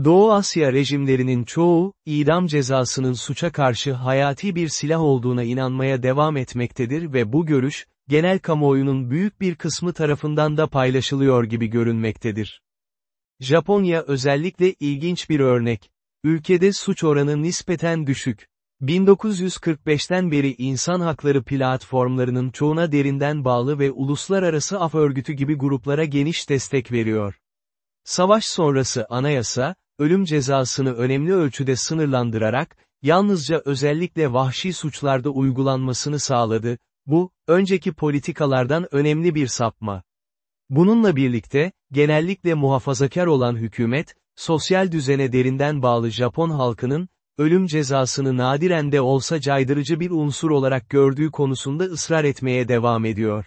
Doğu Asya rejimlerinin çoğu, idam cezasının suça karşı hayati bir silah olduğuna inanmaya devam etmektedir ve bu görüş, genel kamuoyunun büyük bir kısmı tarafından da paylaşılıyor gibi görünmektedir. Japonya özellikle ilginç bir örnek. Ülkede suç oranı nispeten düşük. 1945'ten beri insan hakları platformlarının çoğuna derinden bağlı ve uluslararası af örgütü gibi gruplara geniş destek veriyor. Savaş sonrası anayasa, ölüm cezasını önemli ölçüde sınırlandırarak, yalnızca özellikle vahşi suçlarda uygulanmasını sağladı, bu, önceki politikalardan önemli bir sapma. Bununla birlikte, genellikle muhafazakar olan hükümet, sosyal düzene derinden bağlı Japon halkının, ölüm cezasını nadiren de olsa caydırıcı bir unsur olarak gördüğü konusunda ısrar etmeye devam ediyor.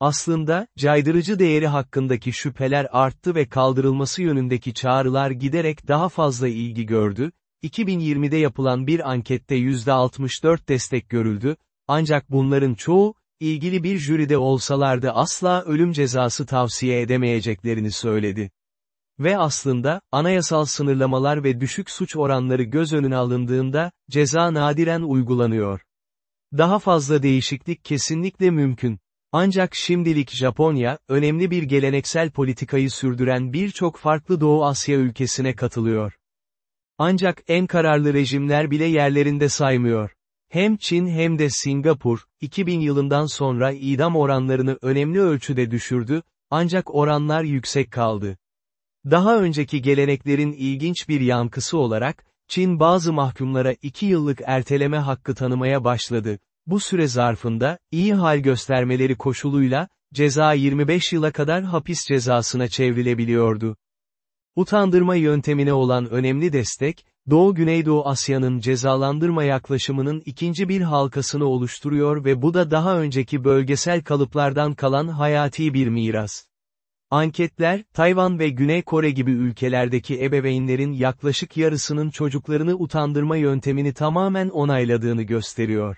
Aslında, caydırıcı değeri hakkındaki şüpheler arttı ve kaldırılması yönündeki çağrılar giderek daha fazla ilgi gördü, 2020'de yapılan bir ankette %64 destek görüldü, ancak bunların çoğu, ilgili bir jüride olsalardı asla ölüm cezası tavsiye edemeyeceklerini söyledi. Ve aslında, anayasal sınırlamalar ve düşük suç oranları göz önüne alındığında, ceza nadiren uygulanıyor. Daha fazla değişiklik kesinlikle mümkün. Ancak şimdilik Japonya, önemli bir geleneksel politikayı sürdüren birçok farklı Doğu Asya ülkesine katılıyor. Ancak en kararlı rejimler bile yerlerinde saymıyor. Hem Çin hem de Singapur, 2000 yılından sonra idam oranlarını önemli ölçüde düşürdü, ancak oranlar yüksek kaldı. Daha önceki geleneklerin ilginç bir yankısı olarak, Çin bazı mahkumlara 2 yıllık erteleme hakkı tanımaya başladı. Bu süre zarfında, iyi hal göstermeleri koşuluyla, ceza 25 yıla kadar hapis cezasına çevrilebiliyordu. Utandırma yöntemine olan önemli destek, Doğu-Güneydoğu Asya'nın cezalandırma yaklaşımının ikinci bir halkasını oluşturuyor ve bu da daha önceki bölgesel kalıplardan kalan hayati bir miras. Anketler, Tayvan ve Güney Kore gibi ülkelerdeki ebeveynlerin yaklaşık yarısının çocuklarını utandırma yöntemini tamamen onayladığını gösteriyor.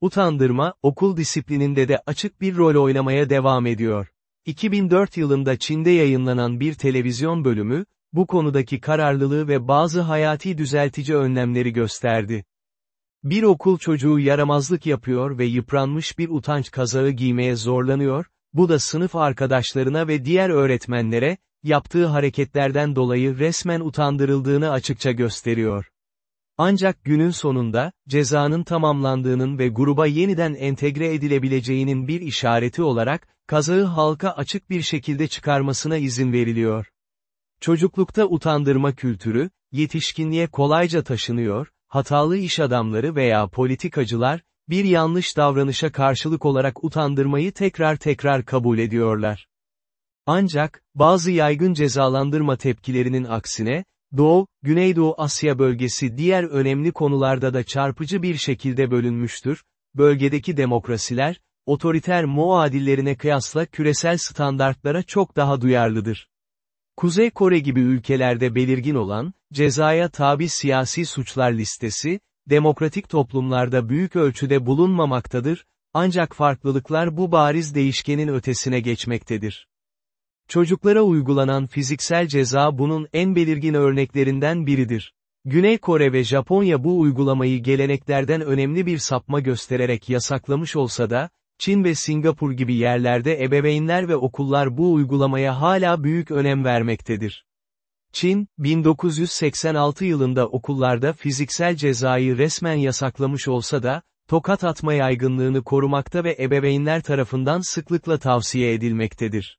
Utandırma, okul disiplininde de açık bir rol oynamaya devam ediyor. 2004 yılında Çin'de yayınlanan bir televizyon bölümü, bu konudaki kararlılığı ve bazı hayati düzeltici önlemleri gösterdi. Bir okul çocuğu yaramazlık yapıyor ve yıpranmış bir utanç kazağı giymeye zorlanıyor, bu da sınıf arkadaşlarına ve diğer öğretmenlere, yaptığı hareketlerden dolayı resmen utandırıldığını açıkça gösteriyor. Ancak günün sonunda, cezanın tamamlandığının ve gruba yeniden entegre edilebileceğinin bir işareti olarak, kazağı halka açık bir şekilde çıkarmasına izin veriliyor. Çocuklukta utandırma kültürü, yetişkinliğe kolayca taşınıyor, hatalı iş adamları veya politikacılar, bir yanlış davranışa karşılık olarak utandırmayı tekrar tekrar kabul ediyorlar. Ancak, bazı yaygın cezalandırma tepkilerinin aksine, Doğu, Güneydoğu Asya bölgesi diğer önemli konularda da çarpıcı bir şekilde bölünmüştür, bölgedeki demokrasiler, otoriter muadillerine kıyasla küresel standartlara çok daha duyarlıdır. Kuzey Kore gibi ülkelerde belirgin olan, cezaya tabi siyasi suçlar listesi, demokratik toplumlarda büyük ölçüde bulunmamaktadır, ancak farklılıklar bu bariz değişkenin ötesine geçmektedir. Çocuklara uygulanan fiziksel ceza bunun en belirgin örneklerinden biridir. Güney Kore ve Japonya bu uygulamayı geleneklerden önemli bir sapma göstererek yasaklamış olsa da, Çin ve Singapur gibi yerlerde ebeveynler ve okullar bu uygulamaya hala büyük önem vermektedir. Çin, 1986 yılında okullarda fiziksel cezayı resmen yasaklamış olsa da, tokat atma yaygınlığını korumakta ve ebeveynler tarafından sıklıkla tavsiye edilmektedir.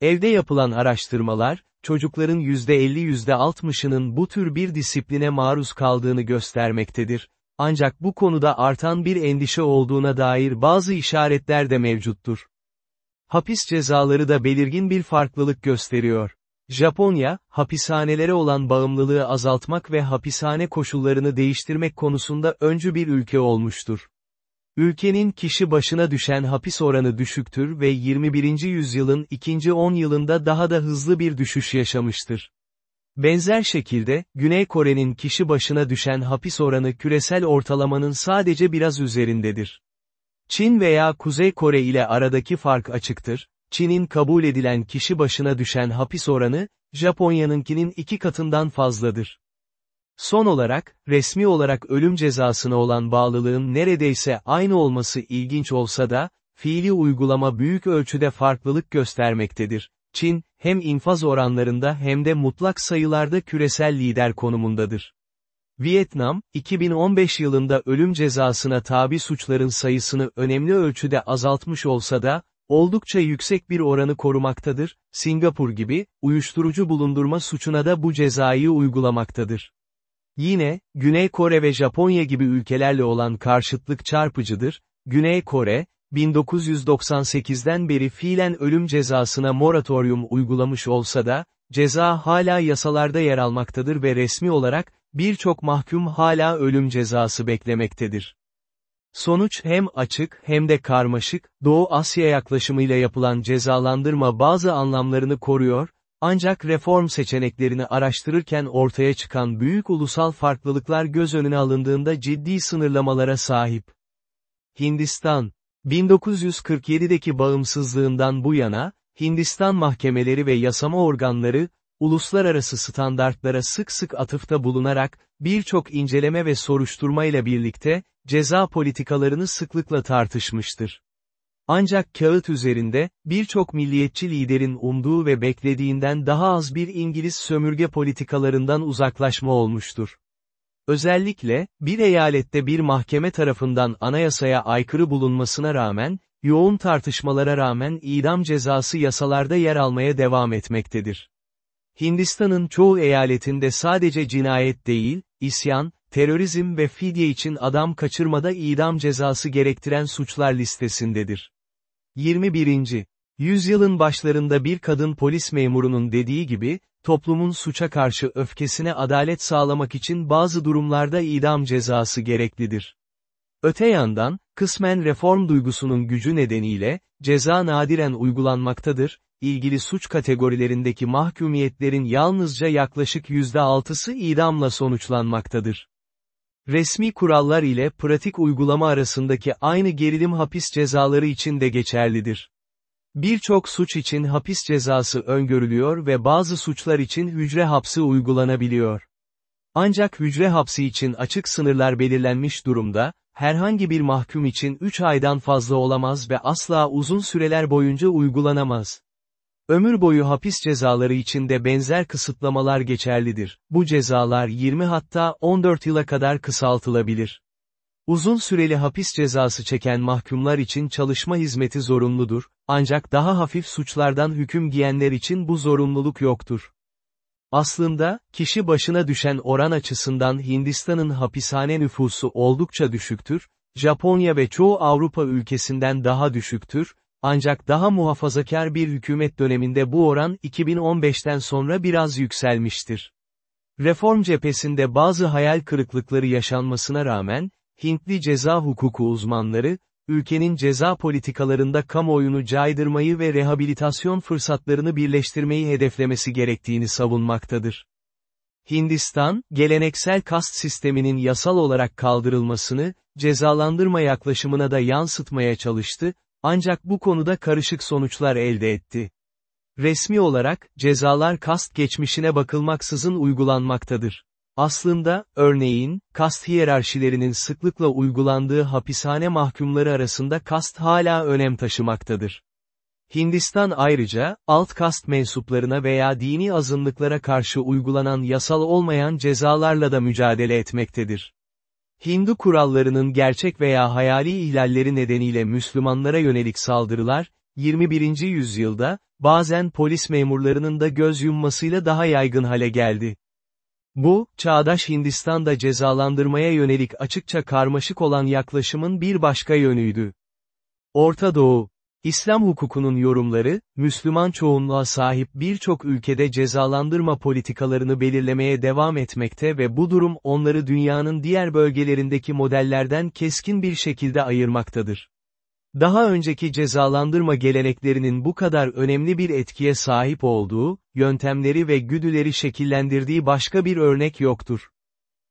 Evde yapılan araştırmalar, çocukların %50-%60'ının bu tür bir disipline maruz kaldığını göstermektedir. Ancak bu konuda artan bir endişe olduğuna dair bazı işaretler de mevcuttur. Hapis cezaları da belirgin bir farklılık gösteriyor. Japonya, hapishanelere olan bağımlılığı azaltmak ve hapishane koşullarını değiştirmek konusunda öncü bir ülke olmuştur. Ülkenin kişi başına düşen hapis oranı düşüktür ve 21. yüzyılın ikinci 10 yılında daha da hızlı bir düşüş yaşamıştır. Benzer şekilde, Güney Kore'nin kişi başına düşen hapis oranı küresel ortalamanın sadece biraz üzerindedir. Çin veya Kuzey Kore ile aradaki fark açıktır, Çin'in kabul edilen kişi başına düşen hapis oranı, Japonya'nınkinin iki katından fazladır. Son olarak, resmi olarak ölüm cezasına olan bağlılığın neredeyse aynı olması ilginç olsa da, fiili uygulama büyük ölçüde farklılık göstermektedir. Çin, hem infaz oranlarında hem de mutlak sayılarda küresel lider konumundadır. Vietnam, 2015 yılında ölüm cezasına tabi suçların sayısını önemli ölçüde azaltmış olsa da, oldukça yüksek bir oranı korumaktadır, Singapur gibi, uyuşturucu bulundurma suçuna da bu cezayı uygulamaktadır. Yine, Güney Kore ve Japonya gibi ülkelerle olan karşıtlık çarpıcıdır, Güney Kore, 1998'den beri fiilen ölüm cezasına moratorium uygulamış olsa da, ceza hala yasalarda yer almaktadır ve resmi olarak, birçok mahkum hala ölüm cezası beklemektedir. Sonuç hem açık hem de karmaşık, Doğu Asya yaklaşımıyla yapılan cezalandırma bazı anlamlarını koruyor, ancak reform seçeneklerini araştırırken ortaya çıkan büyük ulusal farklılıklar göz önüne alındığında ciddi sınırlamalara sahip. Hindistan, 1947'deki bağımsızlığından bu yana, Hindistan mahkemeleri ve yasama organları, uluslararası standartlara sık sık atıfta bulunarak, birçok inceleme ve soruşturma ile birlikte, ceza politikalarını sıklıkla tartışmıştır. Ancak kağıt üzerinde, birçok milliyetçi liderin umduğu ve beklediğinden daha az bir İngiliz sömürge politikalarından uzaklaşma olmuştur. Özellikle, bir eyalette bir mahkeme tarafından anayasaya aykırı bulunmasına rağmen, yoğun tartışmalara rağmen idam cezası yasalarda yer almaya devam etmektedir. Hindistan'ın çoğu eyaletinde sadece cinayet değil, isyan, terörizm ve fidye için adam kaçırmada idam cezası gerektiren suçlar listesindedir. 21. Yüzyılın başlarında bir kadın polis memurunun dediği gibi, toplumun suça karşı öfkesine adalet sağlamak için bazı durumlarda idam cezası gereklidir. Öte yandan, kısmen reform duygusunun gücü nedeniyle, ceza nadiren uygulanmaktadır, ilgili suç kategorilerindeki mahkumiyetlerin yalnızca yaklaşık %6'sı idamla sonuçlanmaktadır. Resmi kurallar ile pratik uygulama arasındaki aynı gerilim hapis cezaları için de geçerlidir. Birçok suç için hapis cezası öngörülüyor ve bazı suçlar için hücre hapsi uygulanabiliyor. Ancak hücre hapsi için açık sınırlar belirlenmiş durumda, herhangi bir mahkum için 3 aydan fazla olamaz ve asla uzun süreler boyunca uygulanamaz. Ömür boyu hapis cezaları için de benzer kısıtlamalar geçerlidir. Bu cezalar 20 hatta 14 yıla kadar kısaltılabilir. Uzun süreli hapis cezası çeken mahkumlar için çalışma hizmeti zorunludur, ancak daha hafif suçlardan hüküm giyenler için bu zorunluluk yoktur. Aslında, kişi başına düşen oran açısından Hindistan'ın hapishane nüfusu oldukça düşüktür, Japonya ve çoğu Avrupa ülkesinden daha düşüktür, ancak daha muhafazakar bir hükümet döneminde bu oran 2015'ten sonra biraz yükselmiştir. Reform cephesinde bazı hayal kırıklıkları yaşanmasına rağmen, Hintli ceza hukuku uzmanları, ülkenin ceza politikalarında kamuoyunu caydırmayı ve rehabilitasyon fırsatlarını birleştirmeyi hedeflemesi gerektiğini savunmaktadır. Hindistan, geleneksel kast sisteminin yasal olarak kaldırılmasını, cezalandırma yaklaşımına da yansıtmaya çalıştı, ancak bu konuda karışık sonuçlar elde etti. Resmi olarak, cezalar kast geçmişine bakılmaksızın uygulanmaktadır. Aslında, örneğin, kast hiyerarşilerinin sıklıkla uygulandığı hapishane mahkumları arasında kast hala önem taşımaktadır. Hindistan ayrıca, alt kast mensuplarına veya dini azınlıklara karşı uygulanan yasal olmayan cezalarla da mücadele etmektedir. Hindu kurallarının gerçek veya hayali ihlalleri nedeniyle Müslümanlara yönelik saldırılar, 21. yüzyılda, bazen polis memurlarının da göz yummasıyla daha yaygın hale geldi. Bu, çağdaş Hindistan'da cezalandırmaya yönelik açıkça karmaşık olan yaklaşımın bir başka yönüydü. Orta Doğu, İslam hukukunun yorumları, Müslüman çoğunluğa sahip birçok ülkede cezalandırma politikalarını belirlemeye devam etmekte ve bu durum onları dünyanın diğer bölgelerindeki modellerden keskin bir şekilde ayırmaktadır. Daha önceki cezalandırma geleneklerinin bu kadar önemli bir etkiye sahip olduğu, yöntemleri ve güdüleri şekillendirdiği başka bir örnek yoktur.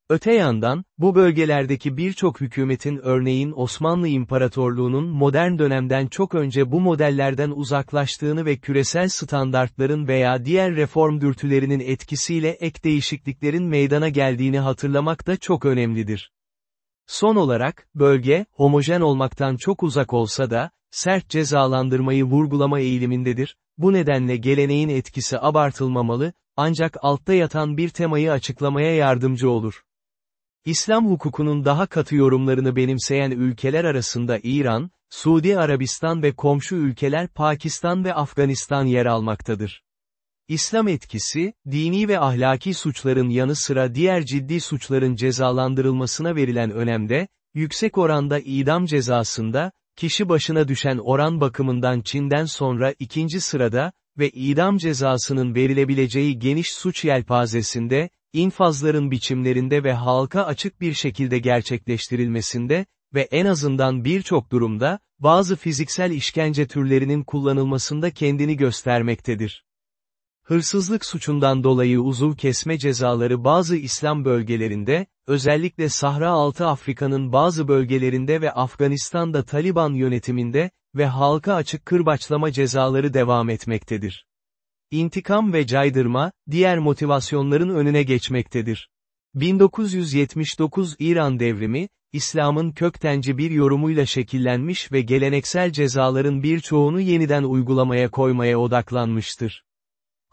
Öte yandan, bu bölgelerdeki birçok hükümetin örneğin Osmanlı İmparatorluğu'nun modern dönemden çok önce bu modellerden uzaklaştığını ve küresel standartların veya diğer reform dürtülerinin etkisiyle ek değişikliklerin meydana geldiğini hatırlamak da çok önemlidir. Son olarak, bölge, homojen olmaktan çok uzak olsa da, sert cezalandırmayı vurgulama eğilimindedir, bu nedenle geleneğin etkisi abartılmamalı, ancak altta yatan bir temayı açıklamaya yardımcı olur. İslam hukukunun daha katı yorumlarını benimseyen ülkeler arasında İran, Suudi Arabistan ve komşu ülkeler Pakistan ve Afganistan yer almaktadır. İslam etkisi, dini ve ahlaki suçların yanı sıra diğer ciddi suçların cezalandırılmasına verilen önemde, yüksek oranda idam cezasında, kişi başına düşen oran bakımından Çin'den sonra ikinci sırada ve idam cezasının verilebileceği geniş suç yelpazesinde, infazların biçimlerinde ve halka açık bir şekilde gerçekleştirilmesinde ve en azından birçok durumda, bazı fiziksel işkence türlerinin kullanılmasında kendini göstermektedir. Hırsızlık suçundan dolayı uzuv kesme cezaları bazı İslam bölgelerinde, özellikle Sahra Altı Afrika'nın bazı bölgelerinde ve Afganistan'da Taliban yönetiminde ve halka açık kırbaçlama cezaları devam etmektedir. İntikam ve caydırma, diğer motivasyonların önüne geçmektedir. 1979 İran devrimi, İslam'ın köktenci bir yorumuyla şekillenmiş ve geleneksel cezaların birçoğunu yeniden uygulamaya koymaya odaklanmıştır.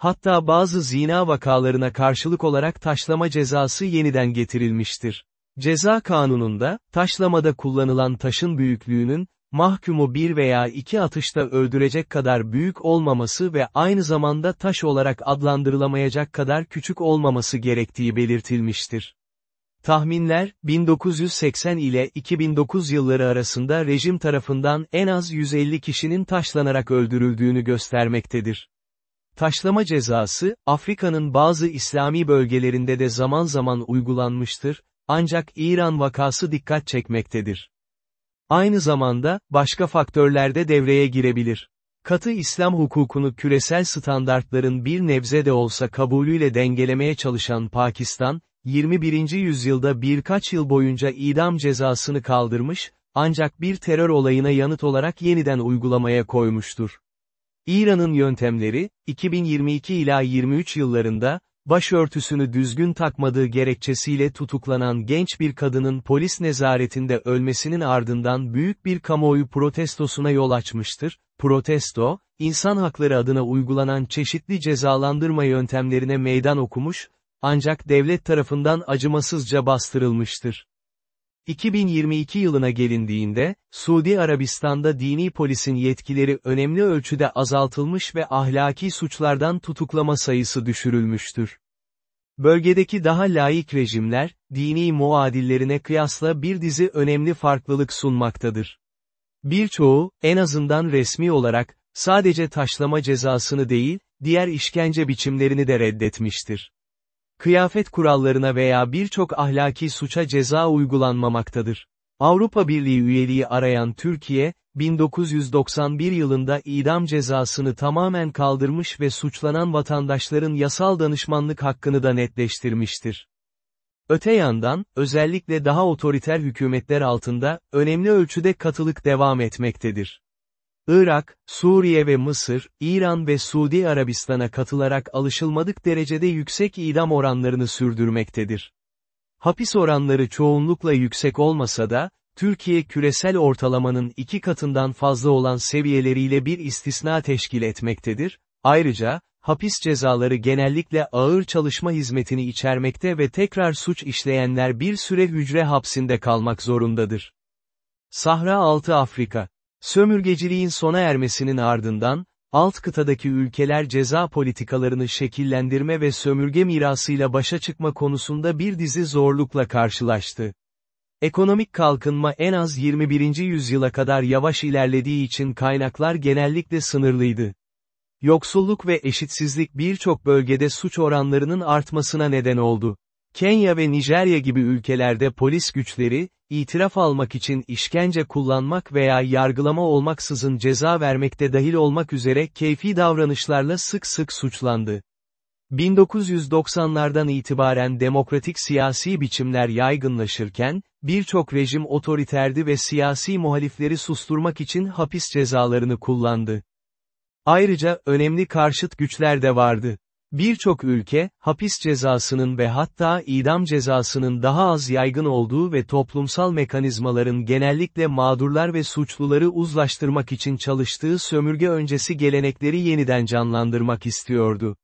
Hatta bazı zina vakalarına karşılık olarak taşlama cezası yeniden getirilmiştir. Ceza kanununda, taşlamada kullanılan taşın büyüklüğünün, mahkumu bir veya iki atışta öldürecek kadar büyük olmaması ve aynı zamanda taş olarak adlandırılamayacak kadar küçük olmaması gerektiği belirtilmiştir. Tahminler, 1980 ile 2009 yılları arasında rejim tarafından en az 150 kişinin taşlanarak öldürüldüğünü göstermektedir. Taşlama cezası, Afrika'nın bazı İslami bölgelerinde de zaman zaman uygulanmıştır, ancak İran vakası dikkat çekmektedir. Aynı zamanda, başka faktörler de devreye girebilir. Katı İslam hukukunu küresel standartların bir nebze de olsa kabulüyle dengelemeye çalışan Pakistan, 21. yüzyılda birkaç yıl boyunca idam cezasını kaldırmış, ancak bir terör olayına yanıt olarak yeniden uygulamaya koymuştur. İran'ın yöntemleri, 2022 ila 23 yıllarında, başörtüsünü düzgün takmadığı gerekçesiyle tutuklanan genç bir kadının polis nezaretinde ölmesinin ardından büyük bir kamuoyu protestosuna yol açmıştır. Protesto, insan hakları adına uygulanan çeşitli cezalandırma yöntemlerine meydan okumuş, ancak devlet tarafından acımasızca bastırılmıştır. 2022 yılına gelindiğinde, Suudi Arabistan'da dini polisin yetkileri önemli ölçüde azaltılmış ve ahlaki suçlardan tutuklama sayısı düşürülmüştür. Bölgedeki daha layık rejimler, dini muadillerine kıyasla bir dizi önemli farklılık sunmaktadır. Birçoğu, en azından resmi olarak, sadece taşlama cezasını değil, diğer işkence biçimlerini de reddetmiştir kıyafet kurallarına veya birçok ahlaki suça ceza uygulanmamaktadır. Avrupa Birliği üyeliği arayan Türkiye, 1991 yılında idam cezasını tamamen kaldırmış ve suçlanan vatandaşların yasal danışmanlık hakkını da netleştirmiştir. Öte yandan, özellikle daha otoriter hükümetler altında, önemli ölçüde katılık devam etmektedir. Irak, Suriye ve Mısır, İran ve Suudi Arabistan'a katılarak alışılmadık derecede yüksek idam oranlarını sürdürmektedir. Hapis oranları çoğunlukla yüksek olmasa da, Türkiye küresel ortalamanın iki katından fazla olan seviyeleriyle bir istisna teşkil etmektedir, ayrıca, hapis cezaları genellikle ağır çalışma hizmetini içermekte ve tekrar suç işleyenler bir süre hücre hapsinde kalmak zorundadır. Sahra Altı Afrika Sömürgeciliğin sona ermesinin ardından, alt kıtadaki ülkeler ceza politikalarını şekillendirme ve sömürge mirasıyla başa çıkma konusunda bir dizi zorlukla karşılaştı. Ekonomik kalkınma en az 21. yüzyıla kadar yavaş ilerlediği için kaynaklar genellikle sınırlıydı. Yoksulluk ve eşitsizlik birçok bölgede suç oranlarının artmasına neden oldu. Kenya ve Nijerya gibi ülkelerde polis güçleri, itiraf almak için işkence kullanmak veya yargılama olmaksızın ceza vermekte dahil olmak üzere keyfi davranışlarla sık sık suçlandı. 1990'lardan itibaren demokratik siyasi biçimler yaygınlaşırken, birçok rejim otoriterdi ve siyasi muhalifleri susturmak için hapis cezalarını kullandı. Ayrıca önemli karşıt güçler de vardı. Birçok ülke, hapis cezasının ve hatta idam cezasının daha az yaygın olduğu ve toplumsal mekanizmaların genellikle mağdurlar ve suçluları uzlaştırmak için çalıştığı sömürge öncesi gelenekleri yeniden canlandırmak istiyordu.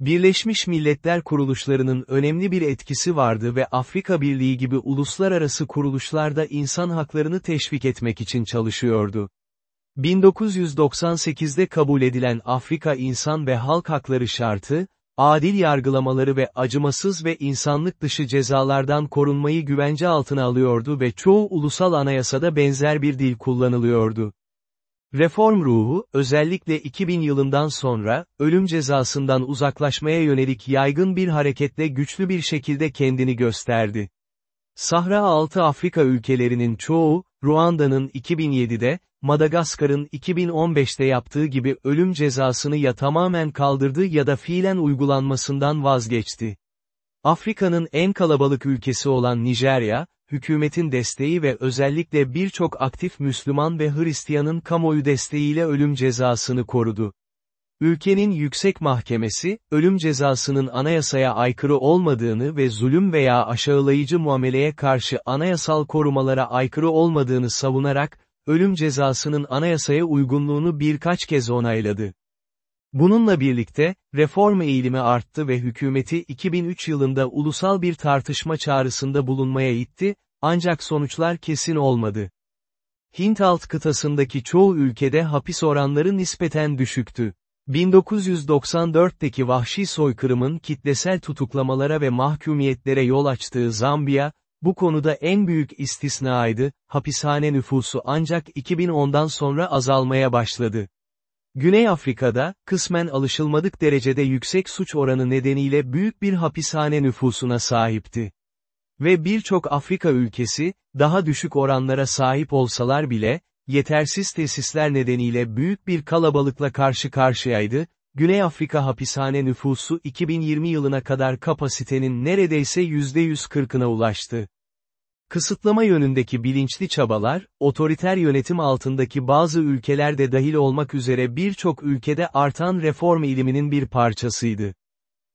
Birleşmiş Milletler kuruluşlarının önemli bir etkisi vardı ve Afrika Birliği gibi uluslararası kuruluşlar da insan haklarını teşvik etmek için çalışıyordu. 1998'de kabul edilen Afrika İnsan ve Halk Hakları Şartı, adil yargılamaları ve acımasız ve insanlık dışı cezalardan korunmayı güvence altına alıyordu ve çoğu ulusal anayasada benzer bir dil kullanılıyordu. Reform ruhu, özellikle 2000 yılından sonra, ölüm cezasından uzaklaşmaya yönelik yaygın bir hareketle güçlü bir şekilde kendini gösterdi. Sahra altı Afrika ülkelerinin çoğu, Ruanda'nın 2007'de, Madagaskar'ın 2015'te yaptığı gibi ölüm cezasını ya tamamen kaldırdı ya da fiilen uygulanmasından vazgeçti. Afrika'nın en kalabalık ülkesi olan Nijerya, hükümetin desteği ve özellikle birçok aktif Müslüman ve Hristiyanın kamuoyu desteğiyle ölüm cezasını korudu. Ülkenin yüksek mahkemesi, ölüm cezasının anayasaya aykırı olmadığını ve zulüm veya aşağılayıcı muameleye karşı anayasal korumalara aykırı olmadığını savunarak, ölüm cezasının anayasaya uygunluğunu birkaç kez onayladı. Bununla birlikte, reform eğilimi arttı ve hükümeti 2003 yılında ulusal bir tartışma çağrısında bulunmaya itti, ancak sonuçlar kesin olmadı. Hint alt kıtasındaki çoğu ülkede hapis oranları nispeten düşüktü. 1994'teki vahşi soykırımın kitlesel tutuklamalara ve mahkumiyetlere yol açtığı Zambiya, bu konuda en büyük istisnaydı, hapishane nüfusu ancak 2010'dan sonra azalmaya başladı. Güney Afrika'da, kısmen alışılmadık derecede yüksek suç oranı nedeniyle büyük bir hapishane nüfusuna sahipti. Ve birçok Afrika ülkesi, daha düşük oranlara sahip olsalar bile, yetersiz tesisler nedeniyle büyük bir kalabalıkla karşı karşıyaydı, Güney Afrika hapishane nüfusu 2020 yılına kadar kapasitenin neredeyse %140'ına ulaştı. Kısıtlama yönündeki bilinçli çabalar, otoriter yönetim altındaki bazı ülkelerde dahil olmak üzere birçok ülkede artan reform iliminin bir parçasıydı.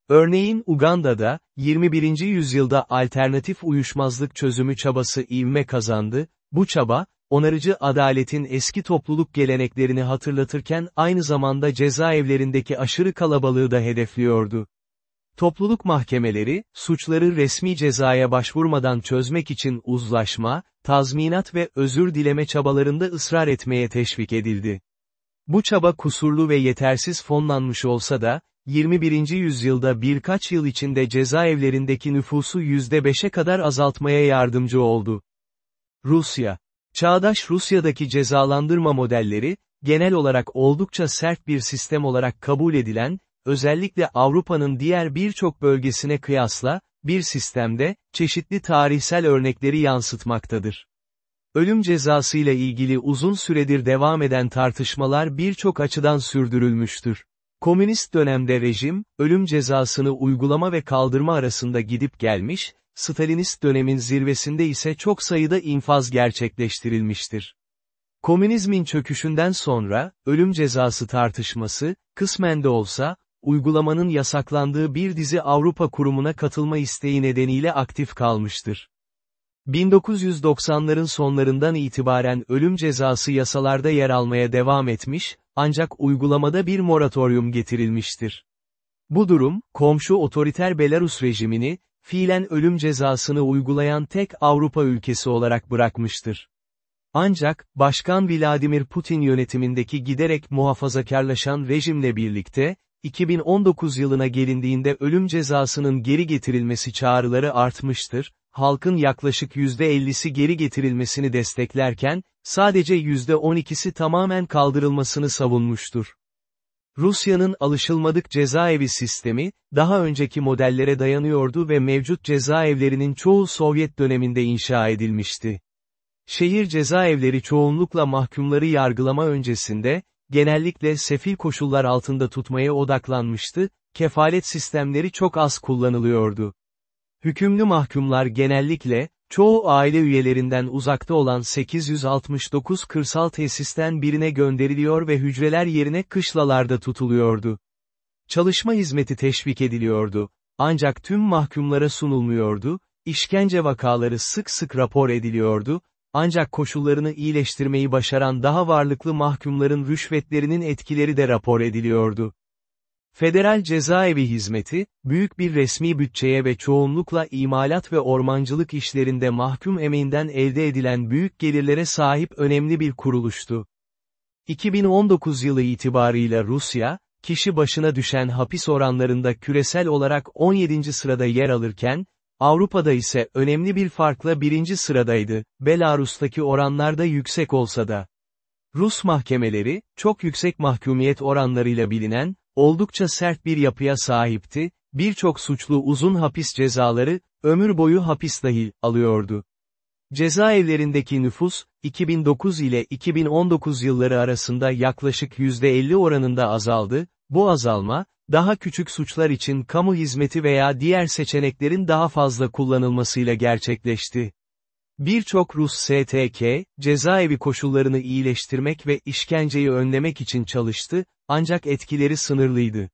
Örneğin Uganda'da, 21. yüzyılda alternatif uyuşmazlık çözümü çabası ivme kazandı, bu çaba, onarıcı adaletin eski topluluk geleneklerini hatırlatırken aynı zamanda cezaevlerindeki aşırı kalabalığı da hedefliyordu. Topluluk mahkemeleri, suçları resmi cezaya başvurmadan çözmek için uzlaşma, tazminat ve özür dileme çabalarında ısrar etmeye teşvik edildi. Bu çaba kusurlu ve yetersiz fonlanmış olsa da, 21. yüzyılda birkaç yıl içinde cezaevlerindeki nüfusu %5'e kadar azaltmaya yardımcı oldu. Rusya Çağdaş Rusya'daki cezalandırma modelleri, genel olarak oldukça sert bir sistem olarak kabul edilen, özellikle Avrupa'nın diğer birçok bölgesine kıyasla, bir sistemde, çeşitli tarihsel örnekleri yansıtmaktadır. Ölüm cezası ile ilgili uzun süredir devam eden tartışmalar birçok açıdan sürdürülmüştür. Komünist dönemde rejim, ölüm cezasını uygulama ve kaldırma arasında gidip gelmiş, Stalinist dönemin zirvesinde ise çok sayıda infaz gerçekleştirilmiştir. Komünizmin çöküşünden sonra, ölüm cezası tartışması, kısmen de olsa, uygulamanın yasaklandığı bir dizi Avrupa kurumuna katılma isteği nedeniyle aktif kalmıştır. 1990'ların sonlarından itibaren ölüm cezası yasalarda yer almaya devam etmiş, ancak uygulamada bir moratorium getirilmiştir. Bu durum, komşu otoriter Belarus rejimini, fiilen ölüm cezasını uygulayan tek Avrupa ülkesi olarak bırakmıştır. Ancak, Başkan Vladimir Putin yönetimindeki giderek muhafazakarlaşan rejimle birlikte, 2019 yılına gelindiğinde ölüm cezasının geri getirilmesi çağrıları artmıştır, halkın yaklaşık %50'si geri getirilmesini desteklerken, sadece %12'si tamamen kaldırılmasını savunmuştur. Rusya'nın alışılmadık cezaevi sistemi, daha önceki modellere dayanıyordu ve mevcut cezaevlerinin çoğu Sovyet döneminde inşa edilmişti. Şehir cezaevleri çoğunlukla mahkumları yargılama öncesinde, genellikle sefil koşullar altında tutmaya odaklanmıştı, kefalet sistemleri çok az kullanılıyordu. Hükümlü mahkumlar genellikle, çoğu aile üyelerinden uzakta olan 869 kırsal tesisten birine gönderiliyor ve hücreler yerine kışlalarda tutuluyordu. Çalışma hizmeti teşvik ediliyordu. Ancak tüm mahkumlara sunulmuyordu, işkence vakaları sık sık rapor ediliyordu, ancak koşullarını iyileştirmeyi başaran daha varlıklı mahkumların rüşvetlerinin etkileri de rapor ediliyordu. Federal Cezaevi Hizmeti, büyük bir resmi bütçeye ve çoğunlukla imalat ve ormancılık işlerinde mahkum emeğinden elde edilen büyük gelirlere sahip önemli bir kuruluştu. 2019 yılı itibarıyla Rusya, kişi başına düşen hapis oranlarında küresel olarak 17. sırada yer alırken, Avrupa'da ise önemli bir farkla birinci sıradaydı, Belarus'taki oranlar da yüksek olsa da. Rus mahkemeleri, çok yüksek mahkumiyet oranlarıyla bilinen, oldukça sert bir yapıya sahipti, birçok suçlu uzun hapis cezaları, ömür boyu hapis dahil, alıyordu. Cezaevlerindeki nüfus, 2009 ile 2019 yılları arasında yaklaşık %50 oranında azaldı, bu azalma, daha küçük suçlar için kamu hizmeti veya diğer seçeneklerin daha fazla kullanılmasıyla gerçekleşti. Birçok Rus STK, cezaevi koşullarını iyileştirmek ve işkenceyi önlemek için çalıştı, ancak etkileri sınırlıydı.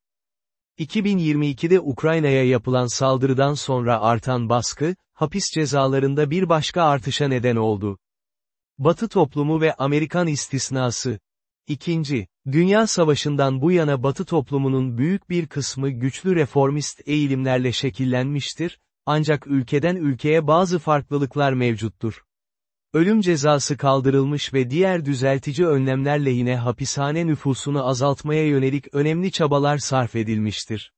2022'de Ukrayna'ya yapılan saldırıdan sonra artan baskı, hapis cezalarında bir başka artışa neden oldu. Batı toplumu ve Amerikan istisnası. İkinci, Dünya Savaşı'ndan bu yana Batı toplumunun büyük bir kısmı güçlü reformist eğilimlerle şekillenmiştir, ancak ülkeden ülkeye bazı farklılıklar mevcuttur. Ölüm cezası kaldırılmış ve diğer düzeltici önlemler lehine hapishane nüfusunu azaltmaya yönelik önemli çabalar sarf edilmiştir.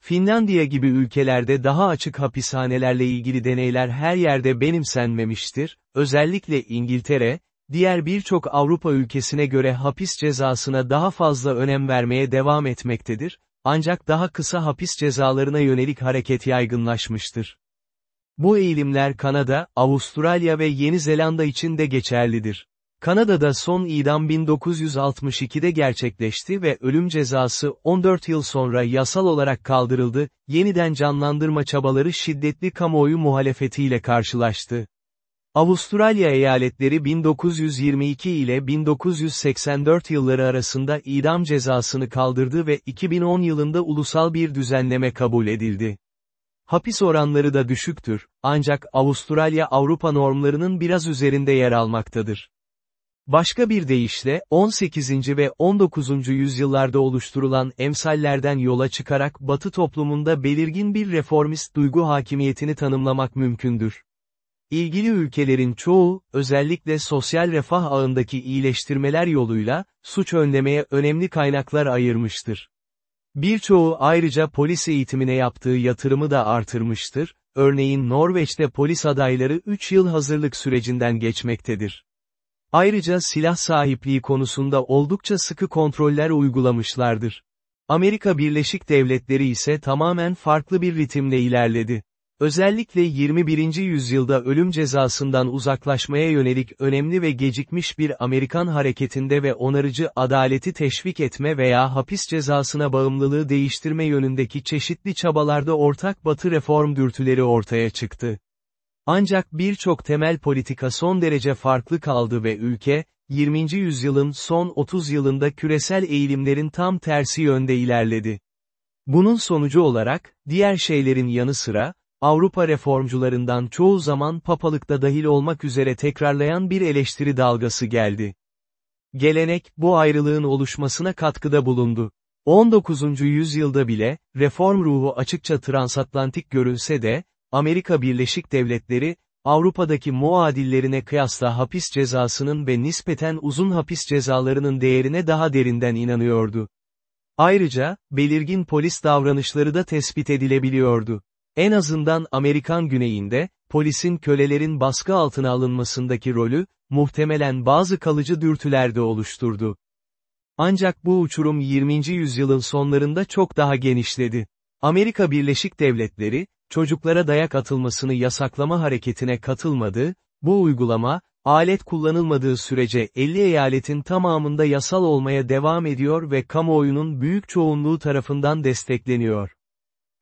Finlandiya gibi ülkelerde daha açık hapishanelerle ilgili deneyler her yerde benimsenmemiştir, özellikle İngiltere, diğer birçok Avrupa ülkesine göre hapis cezasına daha fazla önem vermeye devam etmektedir, ancak daha kısa hapis cezalarına yönelik hareket yaygınlaşmıştır. Bu eğilimler Kanada, Avustralya ve Yeni Zelanda için de geçerlidir. Kanada'da son idam 1962'de gerçekleşti ve ölüm cezası 14 yıl sonra yasal olarak kaldırıldı, yeniden canlandırma çabaları şiddetli kamuoyu muhalefetiyle karşılaştı. Avustralya eyaletleri 1922 ile 1984 yılları arasında idam cezasını kaldırdı ve 2010 yılında ulusal bir düzenleme kabul edildi. Hapis oranları da düşüktür, ancak Avustralya Avrupa normlarının biraz üzerinde yer almaktadır. Başka bir deyişle, 18. ve 19. yüzyıllarda oluşturulan emsallerden yola çıkarak Batı toplumunda belirgin bir reformist duygu hakimiyetini tanımlamak mümkündür. İlgili ülkelerin çoğu, özellikle sosyal refah ağındaki iyileştirmeler yoluyla, suç önlemeye önemli kaynaklar ayırmıştır. Birçoğu ayrıca polis eğitimine yaptığı yatırımı da artırmıştır, örneğin Norveç'te polis adayları 3 yıl hazırlık sürecinden geçmektedir. Ayrıca silah sahipliği konusunda oldukça sıkı kontroller uygulamışlardır. Amerika Birleşik Devletleri ise tamamen farklı bir ritimle ilerledi. Özellikle 21. yüzyılda ölüm cezasından uzaklaşmaya yönelik önemli ve gecikmiş bir Amerikan hareketinde ve onarıcı adaleti teşvik etme veya hapis cezasına bağımlılığı değiştirme yönündeki çeşitli çabalarda ortak batı reform dürtüleri ortaya çıktı. Ancak birçok temel politika son derece farklı kaldı ve ülke, 20. yüzyılın son 30 yılında küresel eğilimlerin tam tersi yönde ilerledi. Bunun sonucu olarak, diğer şeylerin yanı sıra, Avrupa reformcularından çoğu zaman papalıkta dahil olmak üzere tekrarlayan bir eleştiri dalgası geldi. Gelenek, bu ayrılığın oluşmasına katkıda bulundu. 19. yüzyılda bile, reform ruhu açıkça transatlantik görünse de, Amerika Birleşik Devletleri, Avrupa'daki muadillerine kıyasla hapis cezasının ve nispeten uzun hapis cezalarının değerine daha derinden inanıyordu. Ayrıca, belirgin polis davranışları da tespit edilebiliyordu. En azından Amerikan güneyinde, polisin kölelerin baskı altına alınmasındaki rolü, muhtemelen bazı kalıcı dürtülerde oluşturdu. Ancak bu uçurum 20. yüzyılın sonlarında çok daha genişledi. Amerika Birleşik Devletleri, çocuklara dayak atılmasını yasaklama hareketine katılmadı, bu uygulama, alet kullanılmadığı sürece 50 eyaletin tamamında yasal olmaya devam ediyor ve kamuoyunun büyük çoğunluğu tarafından destekleniyor.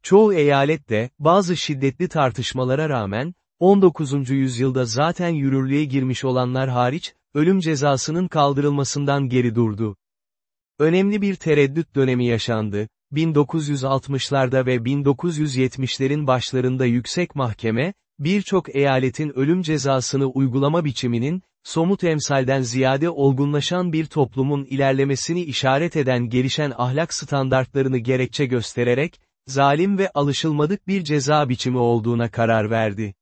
Çoğu eyalet de, bazı şiddetli tartışmalara rağmen, 19. yüzyılda zaten yürürlüğe girmiş olanlar hariç, ölüm cezasının kaldırılmasından geri durdu. Önemli bir tereddüt dönemi yaşandı, 1960'larda ve 1970'lerin başlarında yüksek mahkeme, birçok eyaletin ölüm cezasını uygulama biçiminin, somut emsalden ziyade olgunlaşan bir toplumun ilerlemesini işaret eden gelişen ahlak standartlarını gerekçe göstererek, zalim ve alışılmadık bir ceza biçimi olduğuna karar verdi.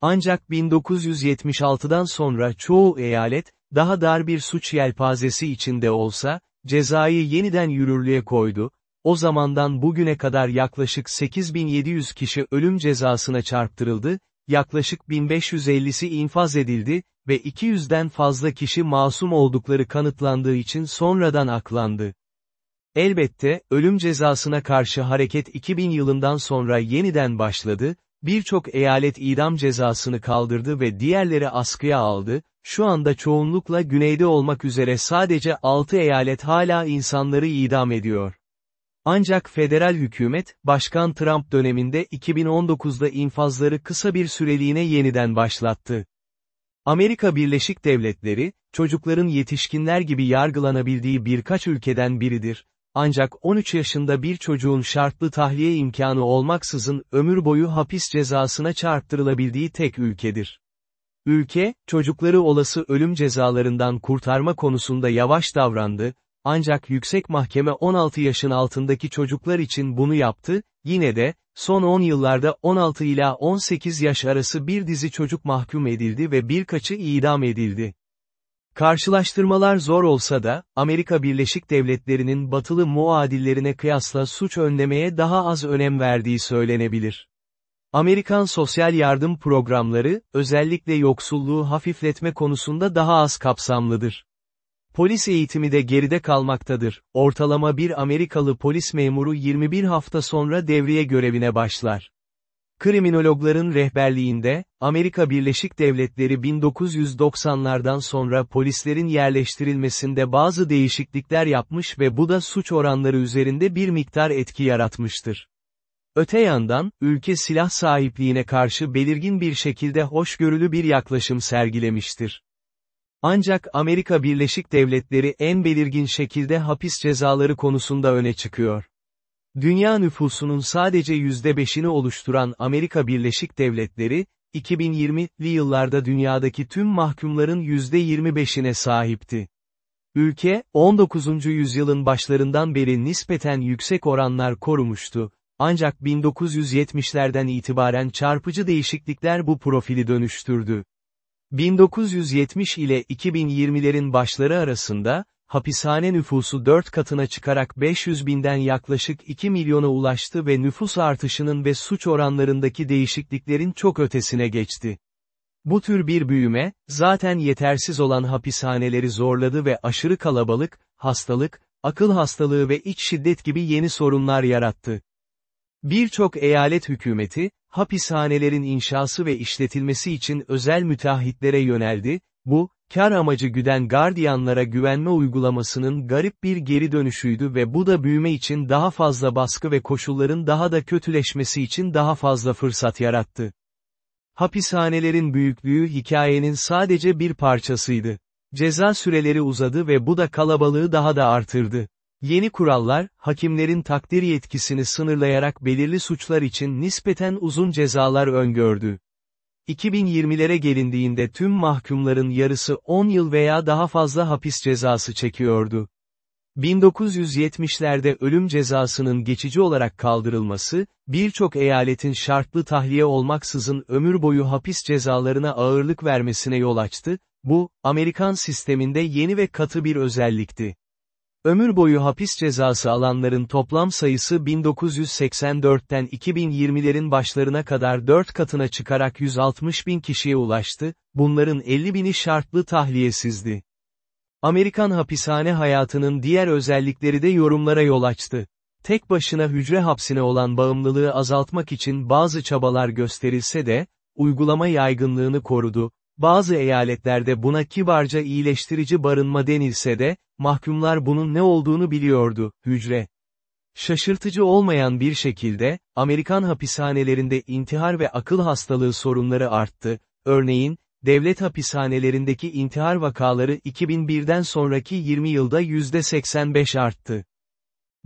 Ancak 1976'dan sonra çoğu eyalet, daha dar bir suç yelpazesi içinde olsa, cezayı yeniden yürürlüğe koydu, o zamandan bugüne kadar yaklaşık 8700 kişi ölüm cezasına çarptırıldı, yaklaşık 1550'si infaz edildi ve 200'den fazla kişi masum oldukları kanıtlandığı için sonradan aklandı. Elbette, ölüm cezasına karşı hareket 2000 yılından sonra yeniden başladı, birçok eyalet idam cezasını kaldırdı ve diğerleri askıya aldı, şu anda çoğunlukla güneyde olmak üzere sadece 6 eyalet hala insanları idam ediyor. Ancak federal hükümet, Başkan Trump döneminde 2019'da infazları kısa bir süreliğine yeniden başlattı. Amerika Birleşik Devletleri, çocukların yetişkinler gibi yargılanabildiği birkaç ülkeden biridir. Ancak 13 yaşında bir çocuğun şartlı tahliye imkanı olmaksızın ömür boyu hapis cezasına çarptırılabildiği tek ülkedir. Ülke, çocukları olası ölüm cezalarından kurtarma konusunda yavaş davrandı, ancak yüksek mahkeme 16 yaşın altındaki çocuklar için bunu yaptı, yine de, son 10 yıllarda 16 ila 18 yaş arası bir dizi çocuk mahkum edildi ve birkaçı idam edildi. Karşılaştırmalar zor olsa da, Amerika Birleşik Devletleri'nin batılı muadillerine kıyasla suç önlemeye daha az önem verdiği söylenebilir. Amerikan sosyal yardım programları, özellikle yoksulluğu hafifletme konusunda daha az kapsamlıdır. Polis eğitimi de geride kalmaktadır. Ortalama bir Amerikalı polis memuru 21 hafta sonra devriye görevine başlar. Kriminologların rehberliğinde, Amerika Birleşik Devletleri 1990'lardan sonra polislerin yerleştirilmesinde bazı değişiklikler yapmış ve bu da suç oranları üzerinde bir miktar etki yaratmıştır. Öte yandan, ülke silah sahipliğine karşı belirgin bir şekilde hoşgörülü bir yaklaşım sergilemiştir. Ancak Amerika Birleşik Devletleri en belirgin şekilde hapis cezaları konusunda öne çıkıyor. Dünya nüfusunun sadece %5'ini oluşturan Amerika Birleşik Devletleri, 2020'li yıllarda dünyadaki tüm mahkumların %25'ine sahipti. Ülke, 19. yüzyılın başlarından beri nispeten yüksek oranlar korumuştu, ancak 1970'lerden itibaren çarpıcı değişiklikler bu profili dönüştürdü. 1970 ile 2020'lerin başları arasında, hapishane nüfusu 4 katına çıkarak 500 binden yaklaşık 2 milyona ulaştı ve nüfus artışının ve suç oranlarındaki değişikliklerin çok ötesine geçti. Bu tür bir büyüme, zaten yetersiz olan hapishaneleri zorladı ve aşırı kalabalık, hastalık, akıl hastalığı ve iç şiddet gibi yeni sorunlar yarattı. Birçok eyalet hükümeti, hapishanelerin inşası ve işletilmesi için özel müteahhitlere yöneldi, bu, kar amacı güden gardiyanlara güvenme uygulamasının garip bir geri dönüşüydü ve bu da büyüme için daha fazla baskı ve koşulların daha da kötüleşmesi için daha fazla fırsat yarattı. Hapishanelerin büyüklüğü hikayenin sadece bir parçasıydı. Ceza süreleri uzadı ve bu da kalabalığı daha da artırdı. Yeni kurallar, hakimlerin takdir yetkisini sınırlayarak belirli suçlar için nispeten uzun cezalar öngördü. 2020'lere gelindiğinde tüm mahkumların yarısı 10 yıl veya daha fazla hapis cezası çekiyordu. 1970'lerde ölüm cezasının geçici olarak kaldırılması, birçok eyaletin şartlı tahliye olmaksızın ömür boyu hapis cezalarına ağırlık vermesine yol açtı, bu, Amerikan sisteminde yeni ve katı bir özellikti. Ömür boyu hapis cezası alanların toplam sayısı 1984'ten 2020'lerin başlarına kadar 4 katına çıkarak 160 bin kişiye ulaştı, bunların 50 bini şartlı tahliyesizdi. Amerikan hapishane hayatının diğer özellikleri de yorumlara yol açtı. Tek başına hücre hapsine olan bağımlılığı azaltmak için bazı çabalar gösterilse de, uygulama yaygınlığını korudu, bazı eyaletlerde buna kibarca iyileştirici barınma denilse de, mahkumlar bunun ne olduğunu biliyordu, hücre. Şaşırtıcı olmayan bir şekilde, Amerikan hapishanelerinde intihar ve akıl hastalığı sorunları arttı, örneğin, devlet hapishanelerindeki intihar vakaları 2001'den sonraki 20 yılda %85 arttı.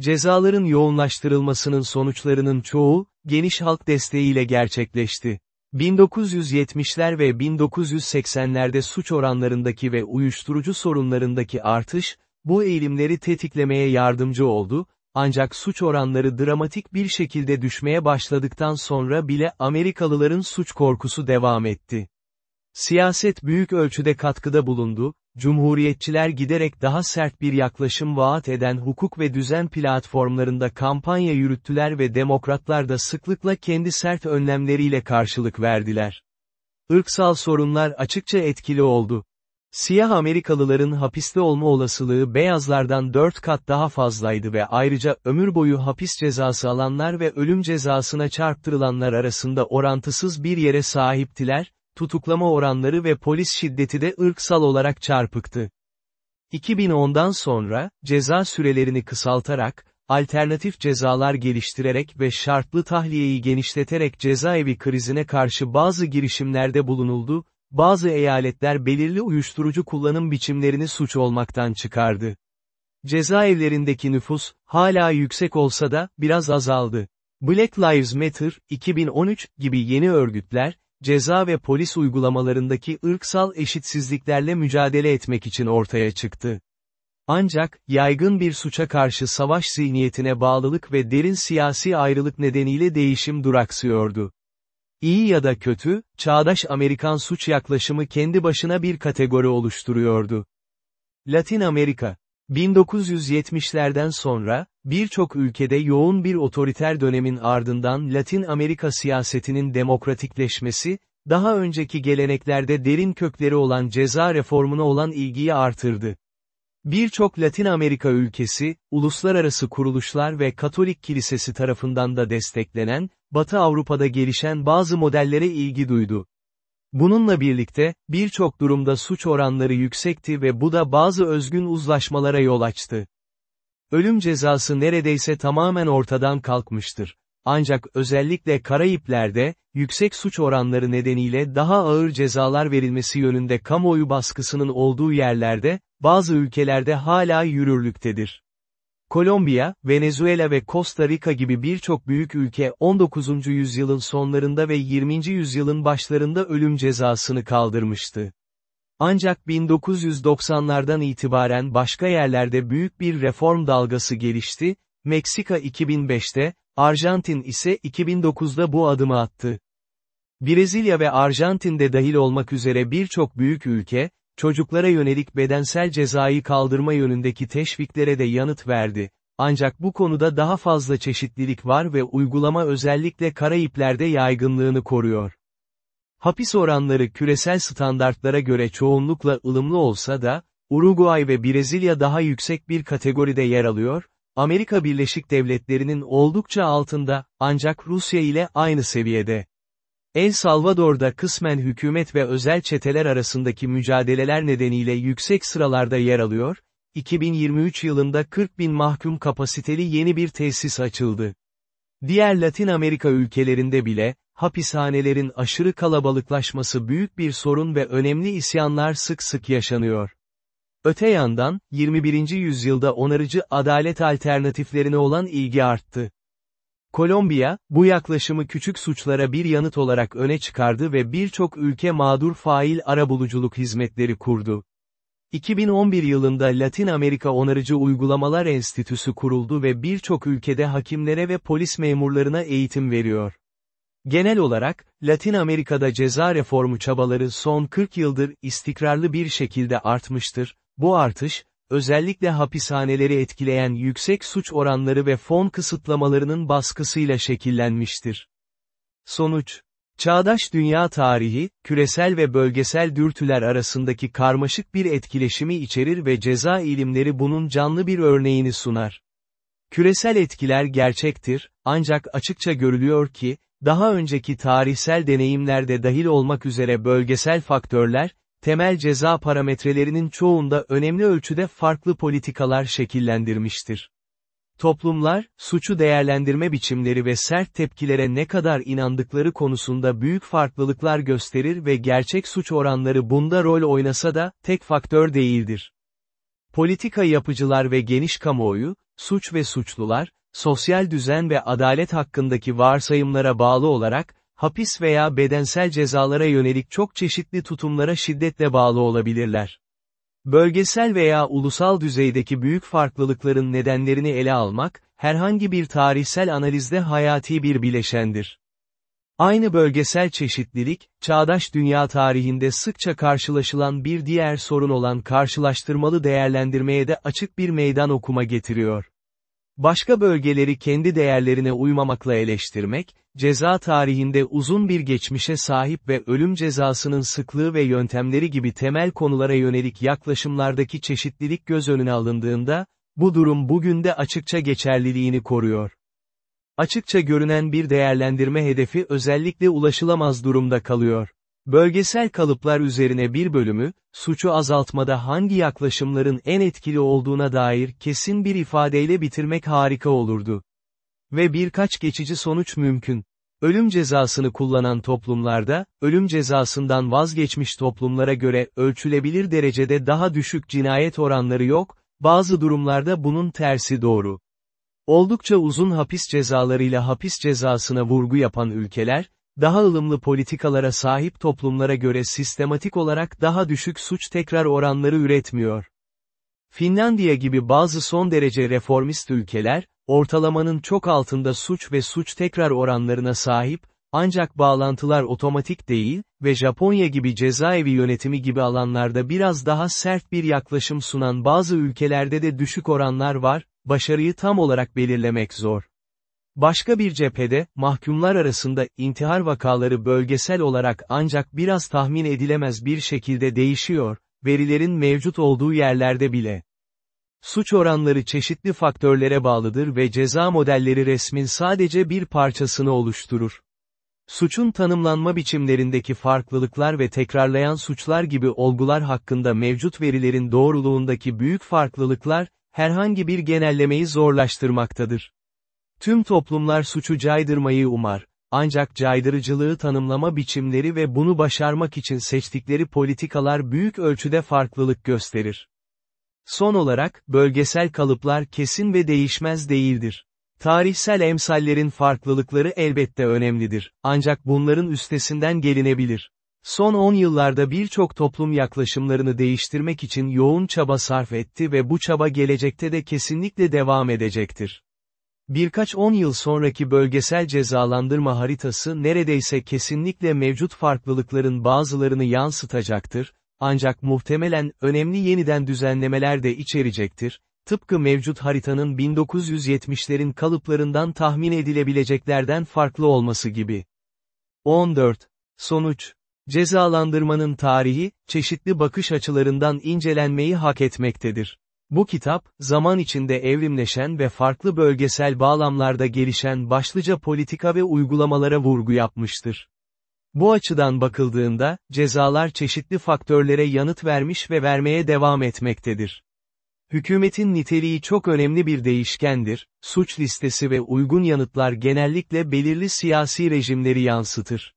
Cezaların yoğunlaştırılmasının sonuçlarının çoğu, geniş halk desteğiyle gerçekleşti. 1970'ler ve 1980'lerde suç oranlarındaki ve uyuşturucu sorunlarındaki artış, bu eğilimleri tetiklemeye yardımcı oldu, ancak suç oranları dramatik bir şekilde düşmeye başladıktan sonra bile Amerikalıların suç korkusu devam etti. Siyaset büyük ölçüde katkıda bulundu, Cumhuriyetçiler giderek daha sert bir yaklaşım vaat eden hukuk ve düzen platformlarında kampanya yürüttüler ve demokratlar da sıklıkla kendi sert önlemleriyle karşılık verdiler. Irksal sorunlar açıkça etkili oldu. Siyah Amerikalıların hapiste olma olasılığı beyazlardan 4 kat daha fazlaydı ve ayrıca ömür boyu hapis cezası alanlar ve ölüm cezasına çarptırılanlar arasında orantısız bir yere sahiptiler, tutuklama oranları ve polis şiddeti de ırksal olarak çarpıktı. 2010'dan sonra, ceza sürelerini kısaltarak, alternatif cezalar geliştirerek ve şartlı tahliyeyi genişleterek cezaevi krizine karşı bazı girişimlerde bulunuldu, bazı eyaletler belirli uyuşturucu kullanım biçimlerini suç olmaktan çıkardı. Cezaevlerindeki nüfus, hala yüksek olsa da, biraz azaldı. Black Lives Matter, 2013 gibi yeni örgütler, ceza ve polis uygulamalarındaki ırksal eşitsizliklerle mücadele etmek için ortaya çıktı. Ancak, yaygın bir suça karşı savaş zihniyetine bağlılık ve derin siyasi ayrılık nedeniyle değişim duraksıyordu. İyi ya da kötü, çağdaş Amerikan suç yaklaşımı kendi başına bir kategori oluşturuyordu. Latin Amerika 1970'lerden sonra, birçok ülkede yoğun bir otoriter dönemin ardından Latin Amerika siyasetinin demokratikleşmesi, daha önceki geleneklerde derin kökleri olan ceza reformuna olan ilgiyi artırdı. Birçok Latin Amerika ülkesi, uluslararası kuruluşlar ve Katolik Kilisesi tarafından da desteklenen, Batı Avrupa'da gelişen bazı modellere ilgi duydu. Bununla birlikte, birçok durumda suç oranları yüksekti ve bu da bazı özgün uzlaşmalara yol açtı. Ölüm cezası neredeyse tamamen ortadan kalkmıştır. Ancak özellikle Karayipler'de, yüksek suç oranları nedeniyle daha ağır cezalar verilmesi yönünde kamuoyu baskısının olduğu yerlerde, bazı ülkelerde hala yürürlüktedir. Kolombiya, Venezuela ve Costa Rica gibi birçok büyük ülke 19. yüzyılın sonlarında ve 20. yüzyılın başlarında ölüm cezasını kaldırmıştı. Ancak 1990'lardan itibaren başka yerlerde büyük bir reform dalgası gelişti, Meksika 2005'te, Arjantin ise 2009'da bu adımı attı. Brezilya ve Arjantin'de dahil olmak üzere birçok büyük ülke, çocuklara yönelik bedensel cezayı kaldırma yönündeki teşviklere de yanıt verdi. Ancak bu konuda daha fazla çeşitlilik var ve uygulama özellikle Karayipler'de yaygınlığını koruyor. Hapis oranları küresel standartlara göre çoğunlukla ılımlı olsa da, Uruguay ve Brezilya daha yüksek bir kategoride yer alıyor, Amerika Birleşik Devletleri'nin oldukça altında, ancak Rusya ile aynı seviyede. El Salvador'da kısmen hükümet ve özel çeteler arasındaki mücadeleler nedeniyle yüksek sıralarda yer alıyor, 2023 yılında 40 bin mahkum kapasiteli yeni bir tesis açıldı. Diğer Latin Amerika ülkelerinde bile, hapishanelerin aşırı kalabalıklaşması büyük bir sorun ve önemli isyanlar sık sık yaşanıyor. Öte yandan, 21. yüzyılda onarıcı adalet alternatiflerine olan ilgi arttı. Kolombiya, bu yaklaşımı küçük suçlara bir yanıt olarak öne çıkardı ve birçok ülke mağdur fail arabuluculuk hizmetleri kurdu. 2011 yılında Latin Amerika Onarıcı Uygulamalar Enstitüsü kuruldu ve birçok ülkede hakimlere ve polis memurlarına eğitim veriyor. Genel olarak, Latin Amerika'da ceza reformu çabaları son 40 yıldır istikrarlı bir şekilde artmıştır, bu artış, özellikle hapishaneleri etkileyen yüksek suç oranları ve fon kısıtlamalarının baskısıyla şekillenmiştir. Sonuç Çağdaş dünya tarihi, küresel ve bölgesel dürtüler arasındaki karmaşık bir etkileşimi içerir ve ceza ilimleri bunun canlı bir örneğini sunar. Küresel etkiler gerçektir, ancak açıkça görülüyor ki, daha önceki tarihsel deneyimlerde dahil olmak üzere bölgesel faktörler, temel ceza parametrelerinin çoğunda önemli ölçüde farklı politikalar şekillendirmiştir. Toplumlar, suçu değerlendirme biçimleri ve sert tepkilere ne kadar inandıkları konusunda büyük farklılıklar gösterir ve gerçek suç oranları bunda rol oynasa da, tek faktör değildir. Politika yapıcılar ve geniş kamuoyu, suç ve suçlular, sosyal düzen ve adalet hakkındaki varsayımlara bağlı olarak, hapis veya bedensel cezalara yönelik çok çeşitli tutumlara şiddetle bağlı olabilirler. Bölgesel veya ulusal düzeydeki büyük farklılıkların nedenlerini ele almak, herhangi bir tarihsel analizde hayati bir bileşendir. Aynı bölgesel çeşitlilik, çağdaş dünya tarihinde sıkça karşılaşılan bir diğer sorun olan karşılaştırmalı değerlendirmeye de açık bir meydan okuma getiriyor. Başka bölgeleri kendi değerlerine uymamakla eleştirmek, ceza tarihinde uzun bir geçmişe sahip ve ölüm cezasının sıklığı ve yöntemleri gibi temel konulara yönelik yaklaşımlardaki çeşitlilik göz önüne alındığında, bu durum bugün de açıkça geçerliliğini koruyor. Açıkça görünen bir değerlendirme hedefi özellikle ulaşılamaz durumda kalıyor. Bölgesel kalıplar üzerine bir bölümü, suçu azaltmada hangi yaklaşımların en etkili olduğuna dair kesin bir ifadeyle bitirmek harika olurdu. Ve birkaç geçici sonuç mümkün. Ölüm cezasını kullanan toplumlarda, ölüm cezasından vazgeçmiş toplumlara göre ölçülebilir derecede daha düşük cinayet oranları yok, bazı durumlarda bunun tersi doğru. Oldukça uzun hapis cezalarıyla hapis cezasına vurgu yapan ülkeler, daha ılımlı politikalara sahip toplumlara göre sistematik olarak daha düşük suç tekrar oranları üretmiyor. Finlandiya gibi bazı son derece reformist ülkeler, ortalamanın çok altında suç ve suç tekrar oranlarına sahip, ancak bağlantılar otomatik değil ve Japonya gibi cezaevi yönetimi gibi alanlarda biraz daha sert bir yaklaşım sunan bazı ülkelerde de düşük oranlar var, başarıyı tam olarak belirlemek zor. Başka bir cephede, mahkumlar arasında intihar vakaları bölgesel olarak ancak biraz tahmin edilemez bir şekilde değişiyor, verilerin mevcut olduğu yerlerde bile. Suç oranları çeşitli faktörlere bağlıdır ve ceza modelleri resmin sadece bir parçasını oluşturur. Suçun tanımlanma biçimlerindeki farklılıklar ve tekrarlayan suçlar gibi olgular hakkında mevcut verilerin doğruluğundaki büyük farklılıklar, herhangi bir genellemeyi zorlaştırmaktadır. Tüm toplumlar suçu caydırmayı umar, ancak caydırıcılığı tanımlama biçimleri ve bunu başarmak için seçtikleri politikalar büyük ölçüde farklılık gösterir. Son olarak, bölgesel kalıplar kesin ve değişmez değildir. Tarihsel emsallerin farklılıkları elbette önemlidir, ancak bunların üstesinden gelinebilir. Son 10 yıllarda birçok toplum yaklaşımlarını değiştirmek için yoğun çaba sarf etti ve bu çaba gelecekte de kesinlikle devam edecektir. Birkaç on yıl sonraki bölgesel cezalandırma haritası neredeyse kesinlikle mevcut farklılıkların bazılarını yansıtacaktır, ancak muhtemelen önemli yeniden düzenlemeler de içerecektir, tıpkı mevcut haritanın 1970'lerin kalıplarından tahmin edilebileceklerden farklı olması gibi. 14. Sonuç Cezalandırmanın tarihi, çeşitli bakış açılarından incelenmeyi hak etmektedir. Bu kitap, zaman içinde evrimleşen ve farklı bölgesel bağlamlarda gelişen başlıca politika ve uygulamalara vurgu yapmıştır. Bu açıdan bakıldığında, cezalar çeşitli faktörlere yanıt vermiş ve vermeye devam etmektedir. Hükümetin niteliği çok önemli bir değişkendir, suç listesi ve uygun yanıtlar genellikle belirli siyasi rejimleri yansıtır.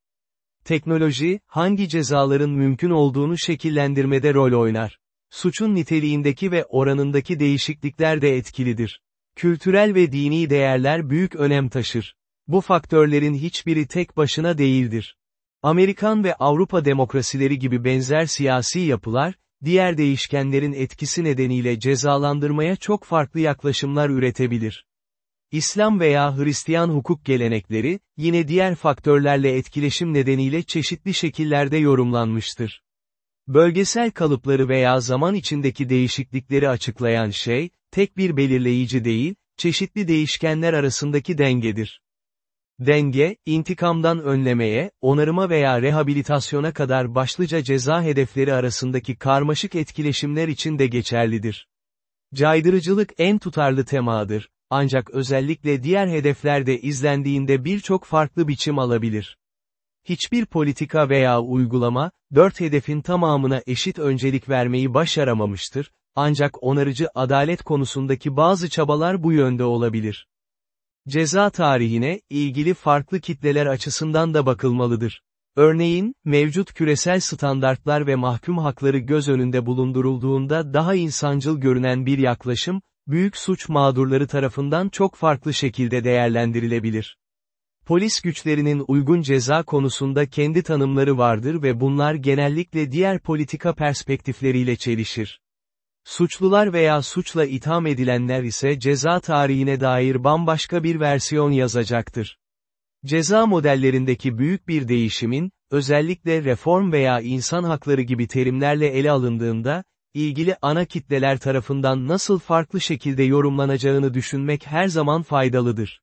Teknoloji, hangi cezaların mümkün olduğunu şekillendirmede rol oynar. Suçun niteliğindeki ve oranındaki değişiklikler de etkilidir. Kültürel ve dini değerler büyük önem taşır. Bu faktörlerin hiçbiri tek başına değildir. Amerikan ve Avrupa demokrasileri gibi benzer siyasi yapılar, diğer değişkenlerin etkisi nedeniyle cezalandırmaya çok farklı yaklaşımlar üretebilir. İslam veya Hristiyan hukuk gelenekleri, yine diğer faktörlerle etkileşim nedeniyle çeşitli şekillerde yorumlanmıştır. Bölgesel kalıpları veya zaman içindeki değişiklikleri açıklayan şey, tek bir belirleyici değil, çeşitli değişkenler arasındaki dengedir. Denge, intikamdan önlemeye, onarıma veya rehabilitasyona kadar başlıca ceza hedefleri arasındaki karmaşık etkileşimler için de geçerlidir. Caydırıcılık en tutarlı temadır, ancak özellikle diğer hedeflerde izlendiğinde birçok farklı biçim alabilir. Hiçbir politika veya uygulama, dört hedefin tamamına eşit öncelik vermeyi başaramamıştır, ancak onarıcı adalet konusundaki bazı çabalar bu yönde olabilir. Ceza tarihine, ilgili farklı kitleler açısından da bakılmalıdır. Örneğin, mevcut küresel standartlar ve mahkum hakları göz önünde bulundurulduğunda daha insancıl görünen bir yaklaşım, büyük suç mağdurları tarafından çok farklı şekilde değerlendirilebilir. Polis güçlerinin uygun ceza konusunda kendi tanımları vardır ve bunlar genellikle diğer politika perspektifleriyle çelişir. Suçlular veya suçla itham edilenler ise ceza tarihine dair bambaşka bir versiyon yazacaktır. Ceza modellerindeki büyük bir değişimin, özellikle reform veya insan hakları gibi terimlerle ele alındığında, ilgili ana kitleler tarafından nasıl farklı şekilde yorumlanacağını düşünmek her zaman faydalıdır.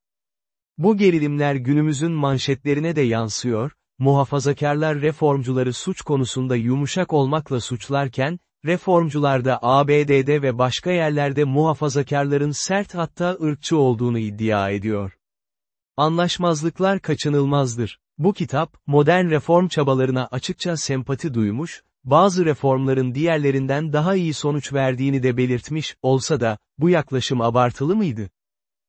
Bu gerilimler günümüzün manşetlerine de yansıyor, muhafazakarlar reformcuları suç konusunda yumuşak olmakla suçlarken, reformcular da ABD'de ve başka yerlerde muhafazakarların sert hatta ırkçı olduğunu iddia ediyor. Anlaşmazlıklar kaçınılmazdır. Bu kitap, modern reform çabalarına açıkça sempati duymuş, bazı reformların diğerlerinden daha iyi sonuç verdiğini de belirtmiş, olsa da, bu yaklaşım abartılı mıydı?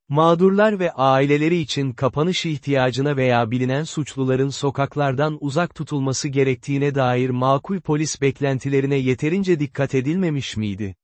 Mağdurlar ve aileleri için kapanış ihtiyacına veya bilinen suçluların sokaklardan uzak tutulması gerektiğine dair makul polis beklentilerine yeterince dikkat edilmemiş miydi?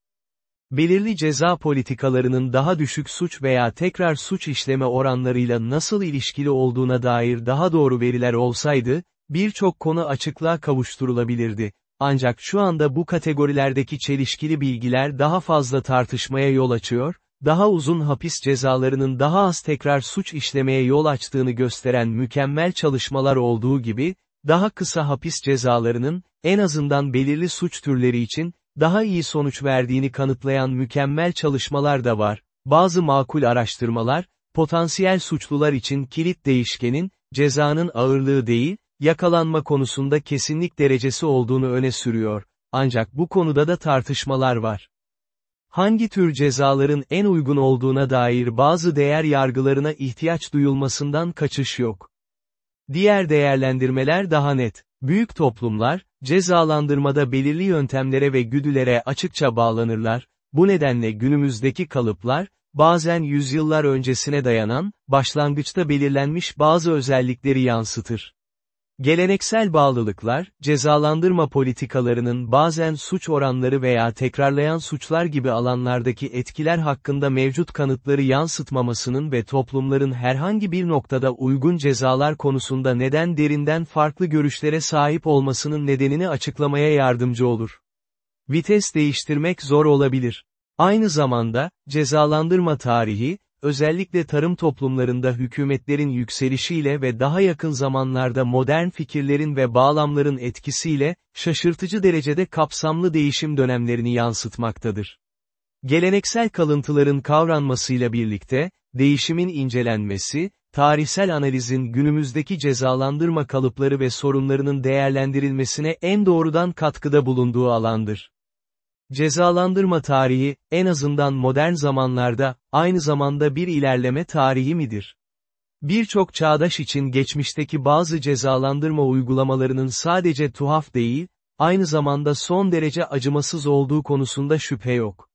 Belirli ceza politikalarının daha düşük suç veya tekrar suç işleme oranlarıyla nasıl ilişkili olduğuna dair daha doğru veriler olsaydı, birçok konu açıklığa kavuşturulabilirdi. Ancak şu anda bu kategorilerdeki çelişkili bilgiler daha fazla tartışmaya yol açıyor, daha uzun hapis cezalarının daha az tekrar suç işlemeye yol açtığını gösteren mükemmel çalışmalar olduğu gibi, daha kısa hapis cezalarının, en azından belirli suç türleri için, daha iyi sonuç verdiğini kanıtlayan mükemmel çalışmalar da var. Bazı makul araştırmalar, potansiyel suçlular için kilit değişkenin, cezanın ağırlığı değil, yakalanma konusunda kesinlik derecesi olduğunu öne sürüyor. Ancak bu konuda da tartışmalar var. Hangi tür cezaların en uygun olduğuna dair bazı değer yargılarına ihtiyaç duyulmasından kaçış yok. Diğer değerlendirmeler daha net. Büyük toplumlar, cezalandırmada belirli yöntemlere ve güdülere açıkça bağlanırlar, bu nedenle günümüzdeki kalıplar, bazen yüzyıllar öncesine dayanan, başlangıçta belirlenmiş bazı özellikleri yansıtır. Geleneksel bağlılıklar, cezalandırma politikalarının bazen suç oranları veya tekrarlayan suçlar gibi alanlardaki etkiler hakkında mevcut kanıtları yansıtmamasının ve toplumların herhangi bir noktada uygun cezalar konusunda neden derinden farklı görüşlere sahip olmasının nedenini açıklamaya yardımcı olur. Vites değiştirmek zor olabilir. Aynı zamanda, cezalandırma tarihi, özellikle tarım toplumlarında hükümetlerin yükselişiyle ve daha yakın zamanlarda modern fikirlerin ve bağlamların etkisiyle, şaşırtıcı derecede kapsamlı değişim dönemlerini yansıtmaktadır. Geleneksel kalıntıların kavranmasıyla birlikte, değişimin incelenmesi, tarihsel analizin günümüzdeki cezalandırma kalıpları ve sorunlarının değerlendirilmesine en doğrudan katkıda bulunduğu alandır. Cezalandırma tarihi, en azından modern zamanlarda, aynı zamanda bir ilerleme tarihi midir? Birçok çağdaş için geçmişteki bazı cezalandırma uygulamalarının sadece tuhaf değil, aynı zamanda son derece acımasız olduğu konusunda şüphe yok.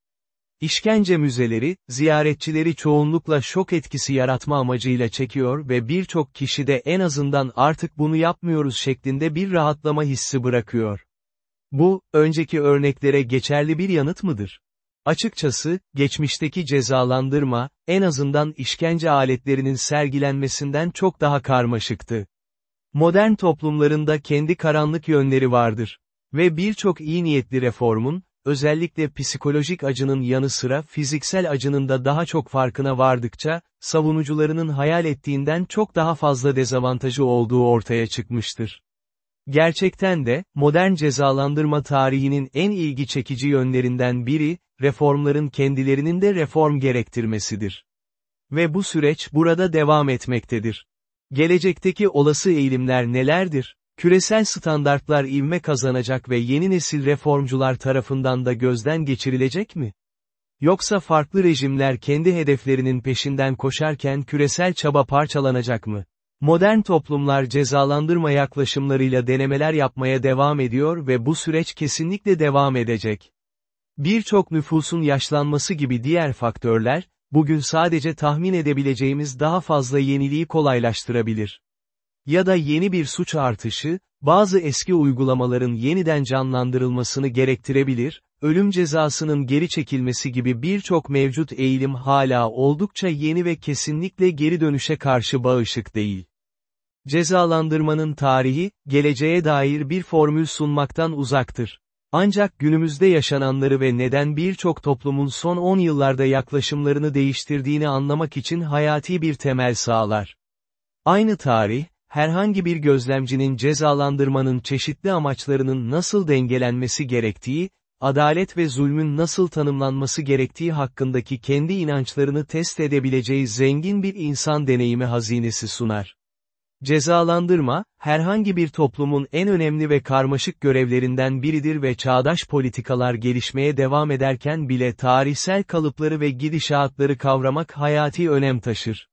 İşkence müzeleri, ziyaretçileri çoğunlukla şok etkisi yaratma amacıyla çekiyor ve birçok kişi de en azından artık bunu yapmıyoruz şeklinde bir rahatlama hissi bırakıyor. Bu, önceki örneklere geçerli bir yanıt mıdır? Açıkçası, geçmişteki cezalandırma, en azından işkence aletlerinin sergilenmesinden çok daha karmaşıktı. Modern toplumlarında kendi karanlık yönleri vardır. Ve birçok iyi niyetli reformun, özellikle psikolojik acının yanı sıra fiziksel acının da daha çok farkına vardıkça, savunucularının hayal ettiğinden çok daha fazla dezavantajı olduğu ortaya çıkmıştır. Gerçekten de, modern cezalandırma tarihinin en ilgi çekici yönlerinden biri, reformların kendilerinin de reform gerektirmesidir. Ve bu süreç burada devam etmektedir. Gelecekteki olası eğilimler nelerdir? Küresel standartlar ivme kazanacak ve yeni nesil reformcular tarafından da gözden geçirilecek mi? Yoksa farklı rejimler kendi hedeflerinin peşinden koşarken küresel çaba parçalanacak mı? Modern toplumlar cezalandırma yaklaşımlarıyla denemeler yapmaya devam ediyor ve bu süreç kesinlikle devam edecek. Birçok nüfusun yaşlanması gibi diğer faktörler, bugün sadece tahmin edebileceğimiz daha fazla yeniliği kolaylaştırabilir. Ya da yeni bir suç artışı, bazı eski uygulamaların yeniden canlandırılmasını gerektirebilir, ölüm cezasının geri çekilmesi gibi birçok mevcut eğilim hala oldukça yeni ve kesinlikle geri dönüşe karşı bağışık değil. Cezalandırmanın tarihi, geleceğe dair bir formül sunmaktan uzaktır. Ancak günümüzde yaşananları ve neden birçok toplumun son 10 yıllarda yaklaşımlarını değiştirdiğini anlamak için hayati bir temel sağlar. Aynı tarih, herhangi bir gözlemcinin cezalandırmanın çeşitli amaçlarının nasıl dengelenmesi gerektiği, adalet ve zulmün nasıl tanımlanması gerektiği hakkındaki kendi inançlarını test edebileceği zengin bir insan deneyimi hazinesi sunar. Cezalandırma, herhangi bir toplumun en önemli ve karmaşık görevlerinden biridir ve çağdaş politikalar gelişmeye devam ederken bile tarihsel kalıpları ve gidişatları kavramak hayati önem taşır.